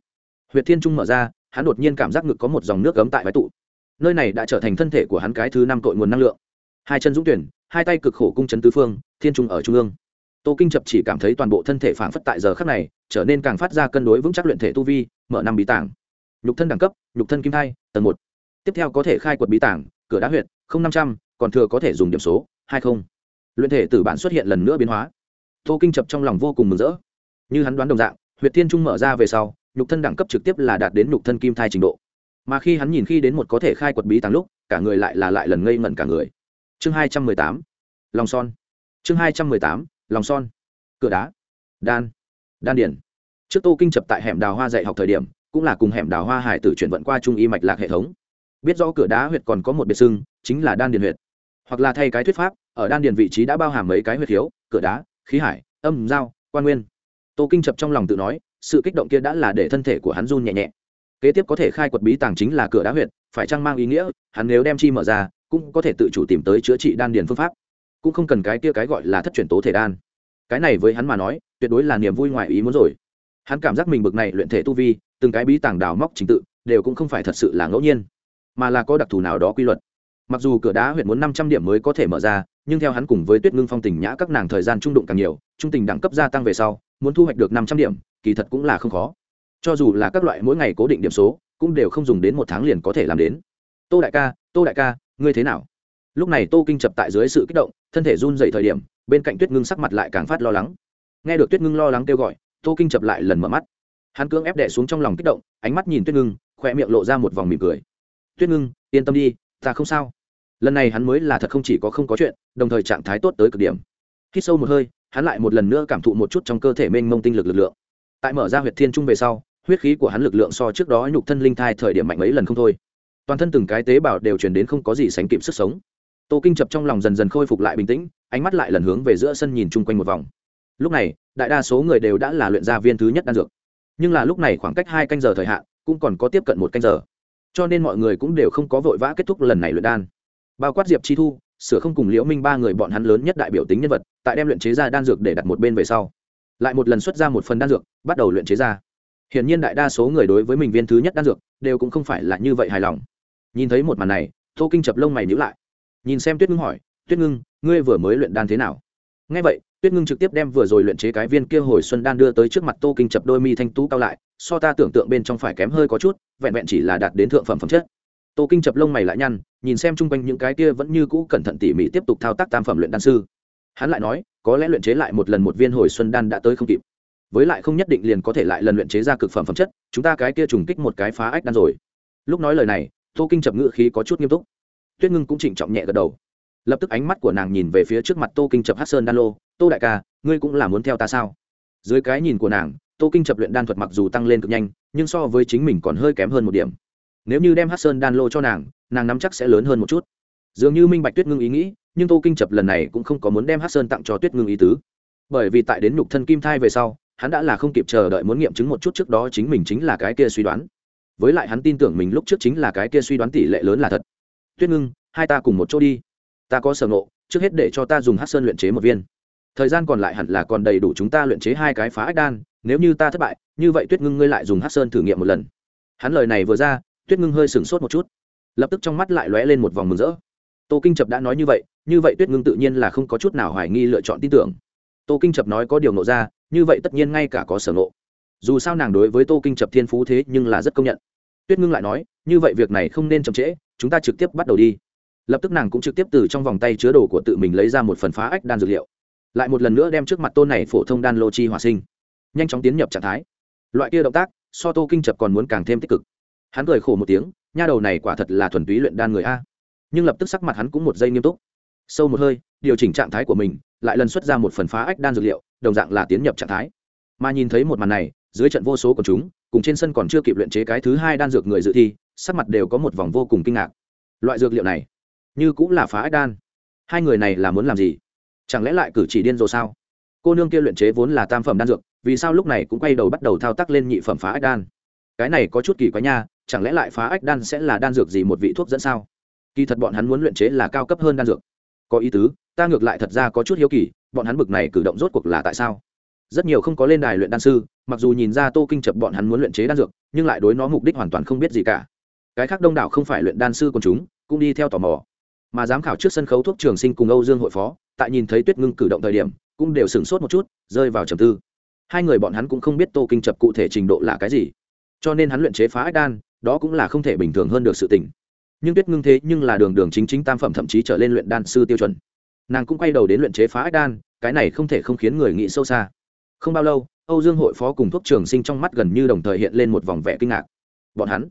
Huyện thiên trung mở ra, hắn đột nhiên cảm giác ngực có một dòng nước ấm tại vái tụ. Nơi này đã trở thành thân thể của hắn cái thứ năm tội nguồn năng lượng. Hai chân dũng tuyển, hai tay cực khổ cung chấn tứ phương, thiên trung ở trung ương. Tô kinh chập chỉ cảm thấy toàn bộ thân thể phảng phất tại giờ khắc này, trở nên càng phát ra cân đối vững chắc luyện thể tu vi, mở năm bí tảng. Nhục thân đẳng cấp, nhục thân kim thai, tầng một. Tiếp theo có thể khai quật bí tảng cửa đá huyệt, không năm trăm còn thừa có thể dùng điểm số hai không. Luyện thể tử bản xuất hiện lần nữa biến hóa. Tô kinh chập trong lòng vô cùng mừng rỡ. Như hắn đoán đồng dạng huyệt thiên trung mở ra về sau nhục thân đẳng cấp trực tiếp là đạt đến nhục thân kim thai trình độ. Mà khi hắn nhìn khi đến một có thể khai quật bí tàng lúc cả người lại là lại lần ngây ngẩn cả người. Chương hai trăm mười tám. Lòng son. Chương hai trăm mười tám lòng son. Cửa đá. Đan. Đan điển. Trước tô kinh chập tại hẻm đào hoa dạy học thời điểm cũng là cùng hẻm đào hoa hải tử chuyển vận qua trung y mạch lạc hệ thống biết rõ cửa đá huyệt còn có một biệt xưng, chính là đan điền huyệt. Hoặc là thay cái thuyết pháp, ở đan điền vị trí đã bao hàm mấy cái huyệt hiếu cửa đá, khí hải, âm giao quan nguyên. Tô kinh chập trong lòng tự nói, sự kích động kia đã là để thân thể của hắn run nhẹ nhẹ. Kế tiếp có thể khai quật bí tàng chính là cửa đá huyệt, phải chăng mang ý nghĩa, hắn nếu đem chi mở ra, cũng có thể tự chủ tìm tới chữa trị đan điền phương pháp. Cũng không cần cái kia cái gọi là thất truyền tố thể đan. Cái này với hắn mà nói, tuyệt đối là niềm vui ngoài ý muốn rồi. Hắn cảm giác mình bực này luyện thể tu vi, từng cái bí tàng đào móc trình tự, đều cũng không phải thật sự là ngẫu nhiên mà là có đặc thù nào đó quy luật. Mặc dù cửa đá huyện muốn năm trăm điểm mới có thể mở ra, nhưng theo hắn cùng với tuyết ngưng phong tình nhã các nàng thời gian trung đụng càng nhiều, trung tình đẳng cấp gia tăng về sau, muốn thu hoạch được năm trăm điểm, kỳ thật cũng là không khó. Cho dù là các loại mỗi ngày cố định điểm số, cũng đều không dùng đến một tháng liền có thể làm đến. Tô đại ca, tô đại ca, ngươi thế nào? Lúc này tô kinh chập tại dưới sự kích động, thân thể run rẩy thời điểm, bên cạnh tuyết ngưng sắc mặt lại càng phát lo lắng. Nghe được tuyết ngưng lo lắng kêu gọi, tô kinh chập lại lần mở mắt. Hắn cưỡng ép đẻ xuống trong lòng kích động, ánh mắt nhìn tuyết ngưng khoe miệng lộ ra một vòng mỉm cười tuyết ngưng, yên tâm đi, ta không sao. Lần này hắn mới là thật không chỉ có không có chuyện, đồng thời trạng thái tốt tới cực điểm. Khi sâu một hơi, hắn lại một lần nữa cảm thụ một chút trong cơ thể mênh mông tinh lực lực lượng. Tại mở ra huyệt thiên trung về sau, huyết khí của hắn lực lượng so trước đó nhục thân linh thai thời điểm mạnh mấy lần không thôi. Toàn thân từng cái tế bào đều chuyển đến không có gì sánh kịp sức sống. Tô kinh chập trong lòng dần dần khôi phục lại bình tĩnh, ánh mắt lại lần hướng về giữa sân nhìn chung quanh một vòng. Lúc này, đại đa số người đều đã là luyện gia viên thứ nhất đan dược. Nhưng là lúc này khoảng cách hai canh giờ thời hạn, cũng còn có tiếp cận một canh giờ cho nên mọi người cũng đều không có vội vã kết thúc lần này luyện đan. Bao quát diệp chi thu sửa không cùng liễu minh ba người bọn hắn lớn nhất đại biểu tính nhân vật, tại đem luyện chế ra đan dược để đặt một bên về sau, lại một lần xuất ra một phần đan dược, bắt đầu luyện chế ra. Hiển nhiên đại đa số người đối với mình viên thứ nhất đan dược, đều cũng không phải là như vậy hài lòng. Nhìn thấy một màn này, tô kinh chập lông mày nhíu lại. Nhìn xem tuyết ngưng hỏi, tuyết ngưng, ngươi vừa mới luyện đan thế nào? Ngay vậy, tuyết ngưng trực tiếp đem vừa rồi luyện chế cái viên kia hồi xuân đan đưa tới trước mặt tô kinh chập đôi mi thanh tú cao lại, so ta tưởng tượng bên trong phải kém hơi có chút vẹn vẹn chỉ là đạt đến thượng phẩm phẩm chất. Tô kinh chập lông mày lại nhăn, nhìn xem chung quanh những cái kia vẫn như cũ cẩn thận tỉ mỉ tiếp tục thao tác tam phẩm luyện đan sư. Hắn lại nói, có lẽ luyện chế lại một lần một viên hồi xuân đan đã tới không kịp. Với lại không nhất định liền có thể lại lần luyện chế ra cực phẩm phẩm chất, chúng ta cái kia trùng kích một cái phá ách đan rồi. Lúc nói lời này, tô kinh chập ngự khí có chút nghiêm túc. Tuyết ngưng cũng trịnh trọng nhẹ gật đầu. Lập tức ánh mắt của nàng nhìn về phía trước mặt tô kinh chập hát sơn đan lô. Tô đại ca, ngươi cũng là muốn theo ta sao? Dưới cái nhìn của nàng tô kinh chập luyện đan thuật mặc dù tăng lên cực nhanh, nhưng so với chính mình còn hơi kém hơn một điểm. Nếu như đem hát sơn đan lô cho nàng nàng nắm chắc sẽ lớn hơn một chút. Dường như minh bạch tuyết ngưng ý nghĩ, nhưng tô kinh chập lần này cũng không có muốn đem hát sơn tặng cho tuyết ngưng ý tứ. Bởi vì tại đến nhục thân kim thai về sau, hắn đã là không kịp chờ đợi muốn nghiệm chứng một chút trước đó chính mình chính là cái kia suy đoán. Với lại hắn tin tưởng mình lúc trước chính là cái kia suy đoán tỷ lệ lớn là thật. Tuyết ngưng, hai ta cùng một chỗ đi. Ta có sở ngộ, trước hết để cho ta dùng hát sơn luyện chế một viên. Thời gian còn lại hẳn là còn đầy đủ chúng ta luyện chế hai cái phá ách đan nếu như ta thất bại, như vậy tuyết ngưng ngươi lại dùng hát sơn thử nghiệm một lần. Hắn lời này vừa ra, tuyết ngưng hơi sửng sốt một chút. Lập tức trong mắt lại lóe lên một vòng mừng rỡ. Tô kinh chập đã nói như vậy như vậy tuyết ngưng tự nhiên là không có chút nào hoài nghi lựa chọn tin tưởng. Tô kinh chập nói có điều nộ ra, như vậy tất nhiên ngay cả có sở nộ. dù sao nàng đối với tô kinh chập thiên phú thế nhưng là rất công nhận. Tuyết ngưng lại nói, như vậy việc này không nên chậm trễ, chúng ta trực tiếp bắt đầu đi. Lập tức nàng cũng trực tiếp từ trong vòng tay chứa đồ của tự mình lấy ra một phần phá ách đan dược liệu. Lại một lần nữa đem trước mặt tôn này phổ thông đan lô chi hỏa sinh nhanh chóng tiến nhập trạng thái. Loại kia động tác, so tô kinh chập còn muốn càng thêm tích cực. Hắn cười khổ một tiếng, nha đầu này quả thật là thuần túy luyện đan người a. Nhưng lập tức sắc mặt hắn cũng một giây nghiêm túc. Sâu một hơi, điều chỉnh trạng thái của mình, lại lần xuất ra một phần phá ách đan dược liệu, đồng dạng là tiến nhập trạng thái. Mà nhìn thấy một màn này, dưới trận vô số của chúng, cùng trên sân còn chưa kịp luyện chế cái thứ hai đan dược người dự thi, sắc mặt đều có một vòng vô cùng kinh ngạc. Loại dược liệu này, như cũng là phá ách đan. Hai người này là muốn làm gì? Chẳng lẽ lại cử chỉ điên rồ sao? Cô nương kia luyện chế vốn là tam phẩm đan dược vì sao lúc này cũng quay đầu bắt đầu thao tác lên nhị phẩm phá ách đan? Cái này có chút kỳ quái nha, chẳng lẽ lại phá ách đan sẽ là đan dược gì một vị thuốc dẫn sao? Kỳ thật bọn hắn muốn luyện chế là cao cấp hơn đan dược. Có ý tứ, ta ngược lại thật ra có chút hiếu kỳ, bọn hắn bực này cử động rốt cuộc là tại sao? Rất nhiều không có lên đài luyện đan sư, mặc dù nhìn ra tô kinh chập bọn hắn muốn luyện chế đan dược, nhưng lại đối nó mục đích hoàn toàn không biết gì cả. Cái khác đông đảo không phải luyện đan sư còn chúng, cũng đi theo tò mò. Mà giám khảo trước sân khấu thuốc trường sinh cùng âu dương hội phó, tại nhìn thấy tuyết ngưng cử động thời điểm, cũng đều sửng sốt một chút, rơi vào trầm tư hai người bọn hắn cũng không biết tô kinh chập cụ thể trình độ là cái gì, cho nên hắn luyện chế phá ách đan, đó cũng là không thể bình thường hơn được sự tình. Nhưng tuyết ngưng thế nhưng là đường đường chính chính tam phẩm thậm chí trở lên luyện đan sư tiêu chuẩn. Nàng cũng quay đầu đến luyện chế phá ách đan, cái này không thể không khiến người nghĩ sâu xa. Không bao lâu, âu dương hội phó cùng thuốc trường sinh trong mắt gần như đồng thời hiện lên một vòng vẻ kinh ngạc. Bọn hắn,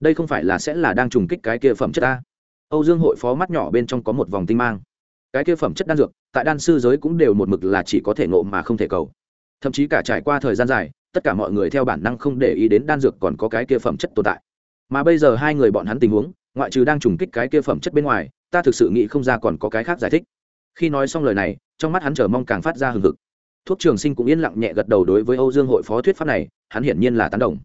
đây không phải là sẽ là đang trùng kích cái kia phẩm chất ta? Âu dương hội phó mắt nhỏ bên trong có một vòng tinh mang. Cái kia phẩm chất đan dược, tại đan sư giới cũng đều một mực là chỉ có thể ngộ mà không thể cầu thậm chí cả trải qua thời gian dài, tất cả mọi người theo bản năng không để ý đến đan dược còn có cái kia phẩm chất tồn tại. Mà bây giờ hai người bọn hắn tình huống, ngoại trừ đang trùng kích cái kia phẩm chất bên ngoài, ta thực sự nghĩ không ra còn có cái khác giải thích. Khi nói xong lời này, trong mắt hắn chờ mong càng phát ra hừng hực. Thuốc trường sinh cũng yên lặng nhẹ gật đầu đối với âu dương hội phó thuyết pháp này, hắn hiển nhiên là tán đồng.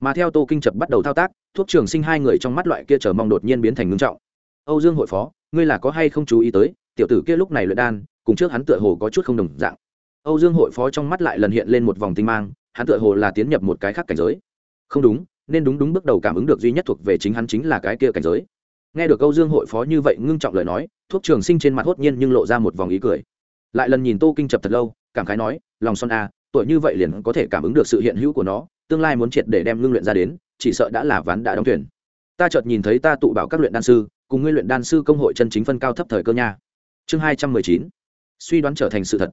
Mà theo tô kinh chập bắt đầu thao tác, thuốc trường sinh hai người trong mắt loại kia chờ mong đột nhiên biến thành ngưng trọng. Âu dương hội phó, ngươi là có hay không chú ý tới, tiểu tử kia lúc này luyện đan, cùng trước hắn tựa hồ có chút không đồng dạng âu dương hội phó trong mắt lại lần hiện lên một vòng tinh mang, hắn tựa hồ là tiến nhập một cái khác cảnh giới. Không đúng, nên đúng đúng bước đầu cảm ứng được duy nhất thuộc về chính hắn chính là cái kia cảnh giới. Nghe được âu dương hội phó như vậy ngưng trọng lời nói, thuốc trường sinh trên mặt hốt nhiên nhưng lộ ra một vòng ý cười. Lại lần nhìn tô kinh chập thật lâu, cảm khái nói, lòng son a, tuổi như vậy liền có thể cảm ứng được sự hiện hữu của nó, tương lai muốn triệt để đem ngưng luyện ra đến, chỉ sợ đã là ván đã đóng thuyền. ta chợt nhìn thấy ta tụ bảo các luyện đan sư, cùng ngươi luyện đan sư công hội chân chính phân cao thấp thời cơ nha. Chương hai trăm mười chín. Suy đoán trở thành sự thật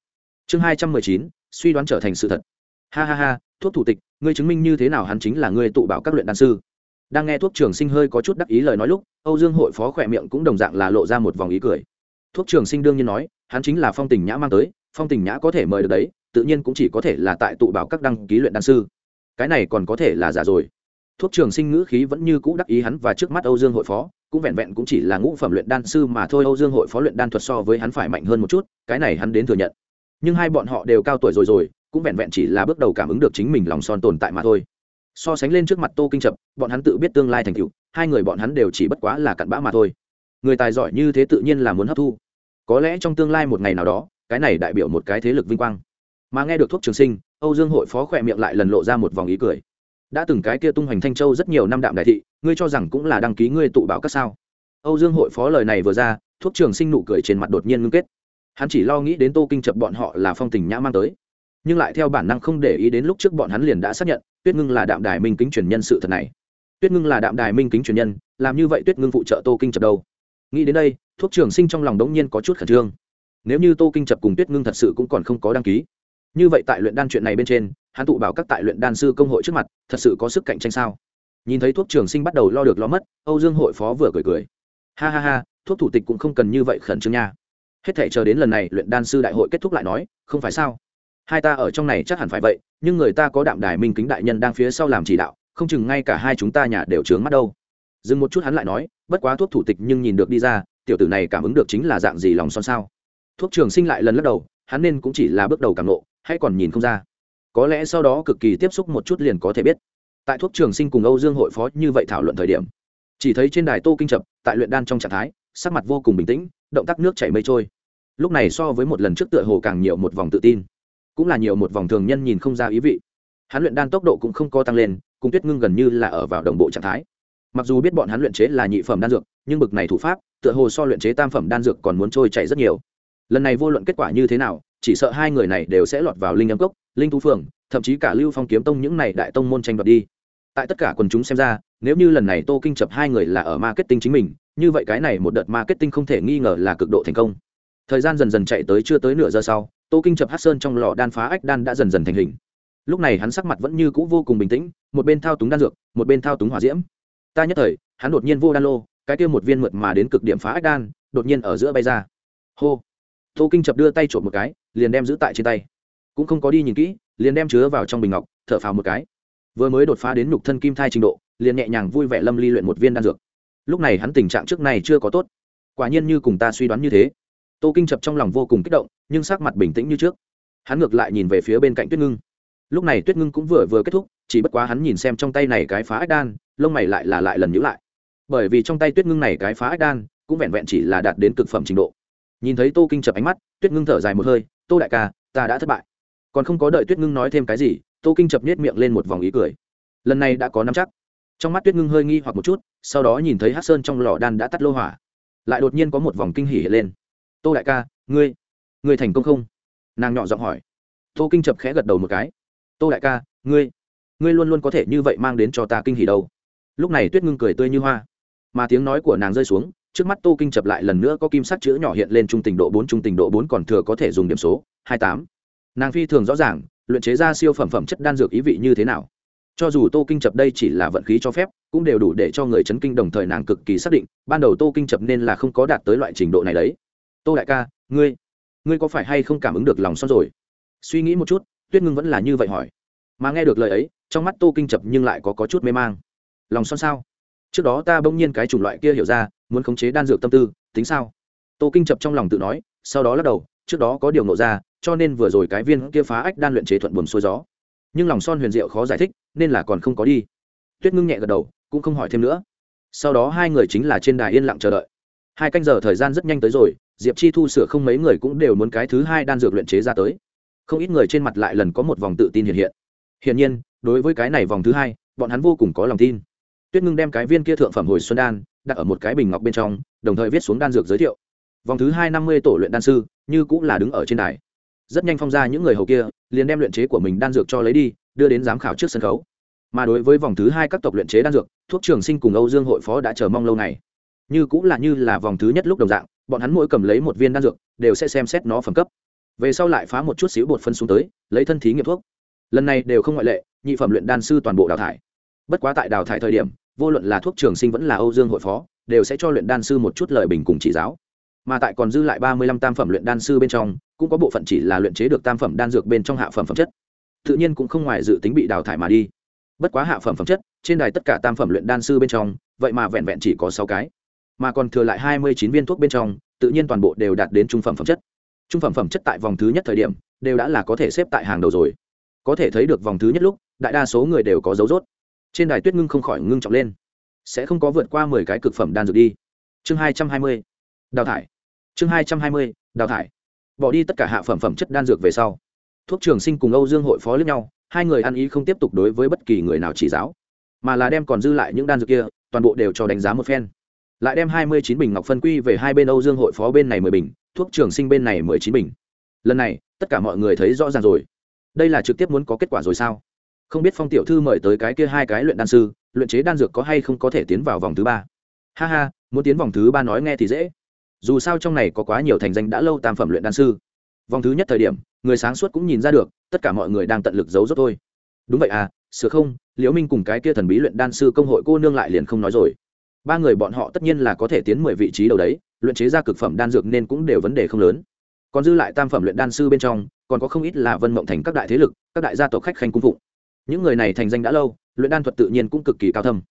chương hai trăm mười chín, suy đoán trở thành sự thật. Ha ha ha, thuốc thủ tịch, ngươi chứng minh như thế nào hắn chính là ngươi tụ bảo các luyện đan sư? Đang nghe thuốc trường sinh hơi có chút đắc ý lời nói lúc, âu dương hội phó khỏe miệng cũng đồng dạng là lộ ra một vòng ý cười. Thuốc trường sinh đương nhiên nói, hắn chính là phong tình nhã mang tới, phong tình nhã có thể mời được đấy, tự nhiên cũng chỉ có thể là tại tụ bảo các đăng ký luyện đan sư. Cái này còn có thể là giả rồi. Thuốc trường sinh ngữ khí vẫn như cũ đắc ý hắn và trước mắt âu dương hội phó, cũng vẹn vẹn cũng chỉ là ngũ phẩm luyện đan sư mà thôi, âu dương hội phó luyện đan thuật so với hắn phải mạnh hơn một chút, cái này hắn đến thừa nhận nhưng hai bọn họ đều cao tuổi rồi rồi, cũng vẹn vẹn chỉ là bước đầu cảm ứng được chính mình lòng son tồn tại mà thôi. So sánh lên trước mặt tô kinh chập bọn hắn tự biết tương lai thành cựu hai người bọn hắn đều chỉ bất quá là cặn bã mà thôi. Người tài giỏi như thế tự nhiên là muốn hấp thu. Có lẽ trong tương lai một ngày nào đó, cái này đại biểu một cái thế lực vinh quang. Mà nghe được thuốc trường sinh, âu dương hội phó khỏe miệng lại lần lộ ra một vòng ý cười. Đã từng cái kia tung hoành thanh châu rất nhiều năm đạm đại thị, ngươi cho rằng cũng là đăng ký ngươi tụ bảo các sao? Âu dương hội phó lời này vừa ra, thuốc trường sinh nụ cười trên mặt đột nhiên ngưng kết hắn chỉ lo nghĩ đến tô kinh chập bọn họ là phong tình nhã mang tới. Nhưng lại theo bản năng không để ý đến lúc trước bọn hắn liền đã xác nhận, tuyết ngưng là đạm đài minh kính truyền nhân sự thật này. Tuyết ngưng là đạm đài minh kính truyền nhân, làm như vậy tuyết ngưng phụ trợ tô kinh chập đâu? Nghĩ đến đây, thuốc trường sinh trong lòng đống nhiên có chút khẩn trương. Nếu như tô kinh chập cùng tuyết ngưng thật sự cũng còn không có đăng ký, như vậy tại luyện đan chuyện này bên trên, hắn tụ bảo các tại luyện đan sư công hội trước mặt, thật sự có sức cạnh tranh sao? Nhìn thấy thuốc trường sinh bắt đầu lo được lo mất, âu dương hội phó vừa cười cười. Ha ha ha, thuốc thủ tịch cũng không cần như vậy khẩn trương nha hết thể chờ đến lần này, luyện đan sư đại hội kết thúc lại nói, không phải sao? Hai ta ở trong này chắc hẳn phải vậy, nhưng người ta có đạm đài minh kính đại nhân đang phía sau làm chỉ đạo, không chừng ngay cả hai chúng ta nhà đều trướng mắt đâu. Dừng một chút hắn lại nói, bất quá thuốc thủ tịch nhưng nhìn được đi ra, tiểu tử này cảm ứng được chính là dạng gì lòng son sao? Thuốc trường sinh lại lần lắc đầu, hắn nên cũng chỉ là bước đầu cảm nộ hay còn nhìn không ra. Có lẽ sau đó cực kỳ tiếp xúc một chút liền có thể biết. Tại thuốc trường sinh cùng âu dương hội phó như vậy thảo luận thời điểm, chỉ thấy trên đài tô kinh chập, tại luyện đan trong trạng thái sắc mặt vô cùng bình tĩnh, động tác nước chảy mây trôi. Lúc này so với một lần trước tựa hồ càng nhiều một vòng tự tin. Cũng là nhiều một vòng thường nhân nhìn không ra ý vị. Hắn luyện đan tốc độ cũng không co tăng lên, cùng tuyết ngưng gần như là ở vào đồng bộ trạng thái. Mặc dù biết bọn hắn luyện chế là nhị phẩm đan dược, nhưng bực này thủ pháp, tựa hồ so luyện chế tam phẩm đan dược còn muốn trôi chảy rất nhiều. Lần này vô luận kết quả như thế nào, chỉ sợ hai người này đều sẽ lọt vào linh âm cốc, linh thú phường, thậm chí cả lưu phong kiếm tông những này đại tông môn tranh đoạt đi. Tại tất cả quần chúng xem ra, nếu như lần này tô kinh chập hai người là ở marketing chính mình như vậy cái này một đợt marketing không thể nghi ngờ là cực độ thành công. Thời gian dần dần chạy tới chưa tới nửa giờ sau, tô kinh chập hát sơn trong lò đan phá ách đan đã dần dần thành hình. Lúc này hắn sắc mặt vẫn như cũ vô cùng bình tĩnh, một bên thao túng đan dược, một bên thao túng hỏa diễm. Ta nhất thời, hắn đột nhiên vô đan lô, cái kia một viên mượt mà đến cực điểm phá ách đan, đột nhiên ở giữa bay ra. Hô! Tô kinh chập đưa tay trộm một cái, liền đem giữ tại trên tay. Cũng không có đi nhìn kỹ, liền đem chứa vào trong bình ngọc, thở phào một cái. Vừa mới đột phá đến nhục thân kim thai trình độ, liền nhẹ nhàng vui vẻ lâm ly luyện một viên đan dược lúc này hắn tình trạng trước này chưa có tốt. Quả nhiên như cùng ta suy đoán như thế. Tô kinh chập trong lòng vô cùng kích động, nhưng sắc mặt bình tĩnh như trước. Hắn ngược lại nhìn về phía bên cạnh tuyết ngưng. Lúc này tuyết ngưng cũng vừa vừa kết thúc, chỉ bất quá hắn nhìn xem trong tay này cái phá ách đan, lông mày lại là lại lần nhữ lại. Bởi vì trong tay tuyết ngưng này cái phá ách đan, cũng vẹn vẹn chỉ là đạt đến cực phẩm trình độ. Nhìn thấy tô kinh chập ánh mắt, tuyết ngưng thở dài một hơi, tô đại ca, ta đã thất bại. Còn không có đợi tuyết ngưng nói thêm cái gì, tô kinh chập nhét miệng lên một vòng ý cười. Lần này đã có năm chắc trong mắt tuyết ngưng hơi nghi hoặc một chút, sau đó nhìn thấy hát sơn trong lò đan đã tắt lô hỏa. Lại đột nhiên có một vòng kinh hỉ lên. Tô đại ca, ngươi ngươi thành công không? Nàng nhỏ giọng hỏi. Tô kinh chập khẽ gật đầu một cái. Tô đại ca, ngươi ngươi luôn luôn có thể như vậy mang đến cho ta kinh hỉ đâu. Lúc này tuyết ngưng cười tươi như hoa. Mà tiếng nói của nàng rơi xuống, trước mắt tô kinh chập lại lần nữa có kim sắc chữ nhỏ hiện lên trung tình độ bốn, trung tình độ bốn còn thừa có thể dùng điểm số hai tám. Nàng phi thường rõ ràng, luyện chế ra siêu phẩm phẩm chất đan dược ý vị như thế nào cho dù tô kinh chập đây chỉ là vận khí cho phép cũng đều đủ để cho người chấn kinh đồng thời nàng cực kỳ xác định ban đầu tô kinh chập nên là không có đạt tới loại trình độ này đấy. Tô đại ca ngươi ngươi có phải hay không cảm ứng được lòng son rồi? Suy nghĩ một chút tuyết ngưng vẫn là như vậy hỏi. Mà nghe được lời ấy trong mắt tô kinh chập nhưng lại có, có chút mê mang. Lòng son sao? Trước đó ta bỗng nhiên cái chủng loại kia hiểu ra muốn khống chế đan dược tâm tư tính sao? Tô kinh chập trong lòng tự nói sau đó lắc đầu trước đó có điều nộ ra cho nên vừa rồi cái viên kia phá ách đan luyện chế thuận buồm xuôi gió. Nhưng lòng son huyền diệu khó giải thích nên là còn không có đi. Tuyết ngưng nhẹ gật đầu, cũng không hỏi thêm nữa. Sau đó hai người chính là trên đài yên lặng chờ đợi. Hai canh giờ thời gian rất nhanh tới rồi, diệp chi thu sửa không mấy người cũng đều muốn cái thứ hai đan dược luyện chế ra tới. Không ít người trên mặt lại lần có một vòng tự tin hiện hiện. Hiện nhiên, đối với cái này vòng thứ hai, bọn hắn vô cùng có lòng tin. Tuyết ngưng đem cái viên kia thượng phẩm hồi xuân đan, đặt ở một cái bình ngọc bên trong, đồng thời viết xuống đan dược giới thiệu. Vòng thứ hai năm mươi tổ luyện đan sư, như cũng là đứng ở trên đài. Rất nhanh phong ra những người hầu kia, liền đem luyện chế của mình đan dược cho lấy đi đưa đến giám khảo trước sân khấu. Mà đối với vòng thứ hai các tộc luyện chế đan dược, thuốc trường sinh cùng âu dương hội phó đã chờ mong lâu này. Như cũng là như là vòng thứ nhất lúc đồng dạng, bọn hắn mỗi cầm lấy một viên đan dược, đều sẽ xem xét nó phẩm cấp. Về sau lại phá một chút xíu bột phân xuống tới, lấy thân thí nghiệm thuốc. Lần này đều không ngoại lệ, nhị phẩm luyện đan sư toàn bộ đào thải. Bất quá tại đào thải thời điểm, vô luận là thuốc trường sinh vẫn là âu dương hội phó, đều sẽ cho luyện đan sư một chút lời bình cùng chỉ giáo. Mà tại còn dư lại ba mươi lăm tam phẩm luyện đan sư bên trong, cũng có bộ phận chỉ là luyện chế được tam phẩm đan dược bên trong hạ phẩm phẩm chất tự nhiên cũng không ngoài dự tính bị đào thải mà đi. Bất quá hạ phẩm phẩm chất, trên đài tất cả tam phẩm luyện đan sư bên trong, vậy mà vẹn vẹn chỉ có sáu cái. Mà còn thừa lại hai mươi chín viên thuốc bên trong, tự nhiên toàn bộ đều đạt đến trung phẩm phẩm chất. Trung phẩm phẩm chất tại vòng thứ nhất thời điểm, đều đã là có thể xếp tại hàng đầu rồi. Có thể thấy được vòng thứ nhất lúc, đại đa số người đều có dấu rốt. Trên đài tuyết ngưng không khỏi ngưng trọng lên. Sẽ không có vượt qua mười cái cực phẩm đan dược đi. Chương hai trăm hai mươi, đào thải. Chương hai trăm hai mươi, đào thải. Bỏ đi tất cả hạ phẩm phẩm chất đan dược về sau thuốc trường sinh cùng âu dương hội phó lẫn nhau, hai người ăn ý không tiếp tục đối với bất kỳ người nào chỉ giáo, mà là đem còn dư lại những đan dược kia, toàn bộ đều cho đánh giá một phen. Lại đem hai mươi chín bình ngọc phân quy về hai bên âu dương hội phó bên này mười bình, thuốc trường sinh bên này mười chín bình. Lần này, tất cả mọi người thấy rõ ràng rồi. Đây là trực tiếp muốn có kết quả rồi sao? Không biết phong tiểu thư mời tới cái kia hai cái luyện đan sư, luyện chế đan dược có hay không có thể tiến vào vòng thứ ba? Ha ha, muốn tiến vòng thứ ba nói nghe thì dễ. Dù sao trong này có quá nhiều thành danh đã lâu tam phẩm luyện đan sư. Vòng thứ nhất thời điểm người sáng suốt cũng nhìn ra được, tất cả mọi người đang tận lực giấu rốt thôi. Đúng vậy à sửa không, liễu minh cùng cái kia thần bí luyện đan sư công hội cô nương lại liền không nói rồi. Ba người bọn họ tất nhiên là có thể tiến mười vị trí đầu đấy, luyện chế ra cực phẩm đan dược nên cũng đều vấn đề không lớn. Còn dư lại tam phẩm luyện đan sư bên trong, còn có không ít là vân mộng thành các đại thế lực, các đại gia tộc khách khanh cung phụng. Những người này thành danh đã lâu, luyện đan thuật tự nhiên cũng cực kỳ cao thâm.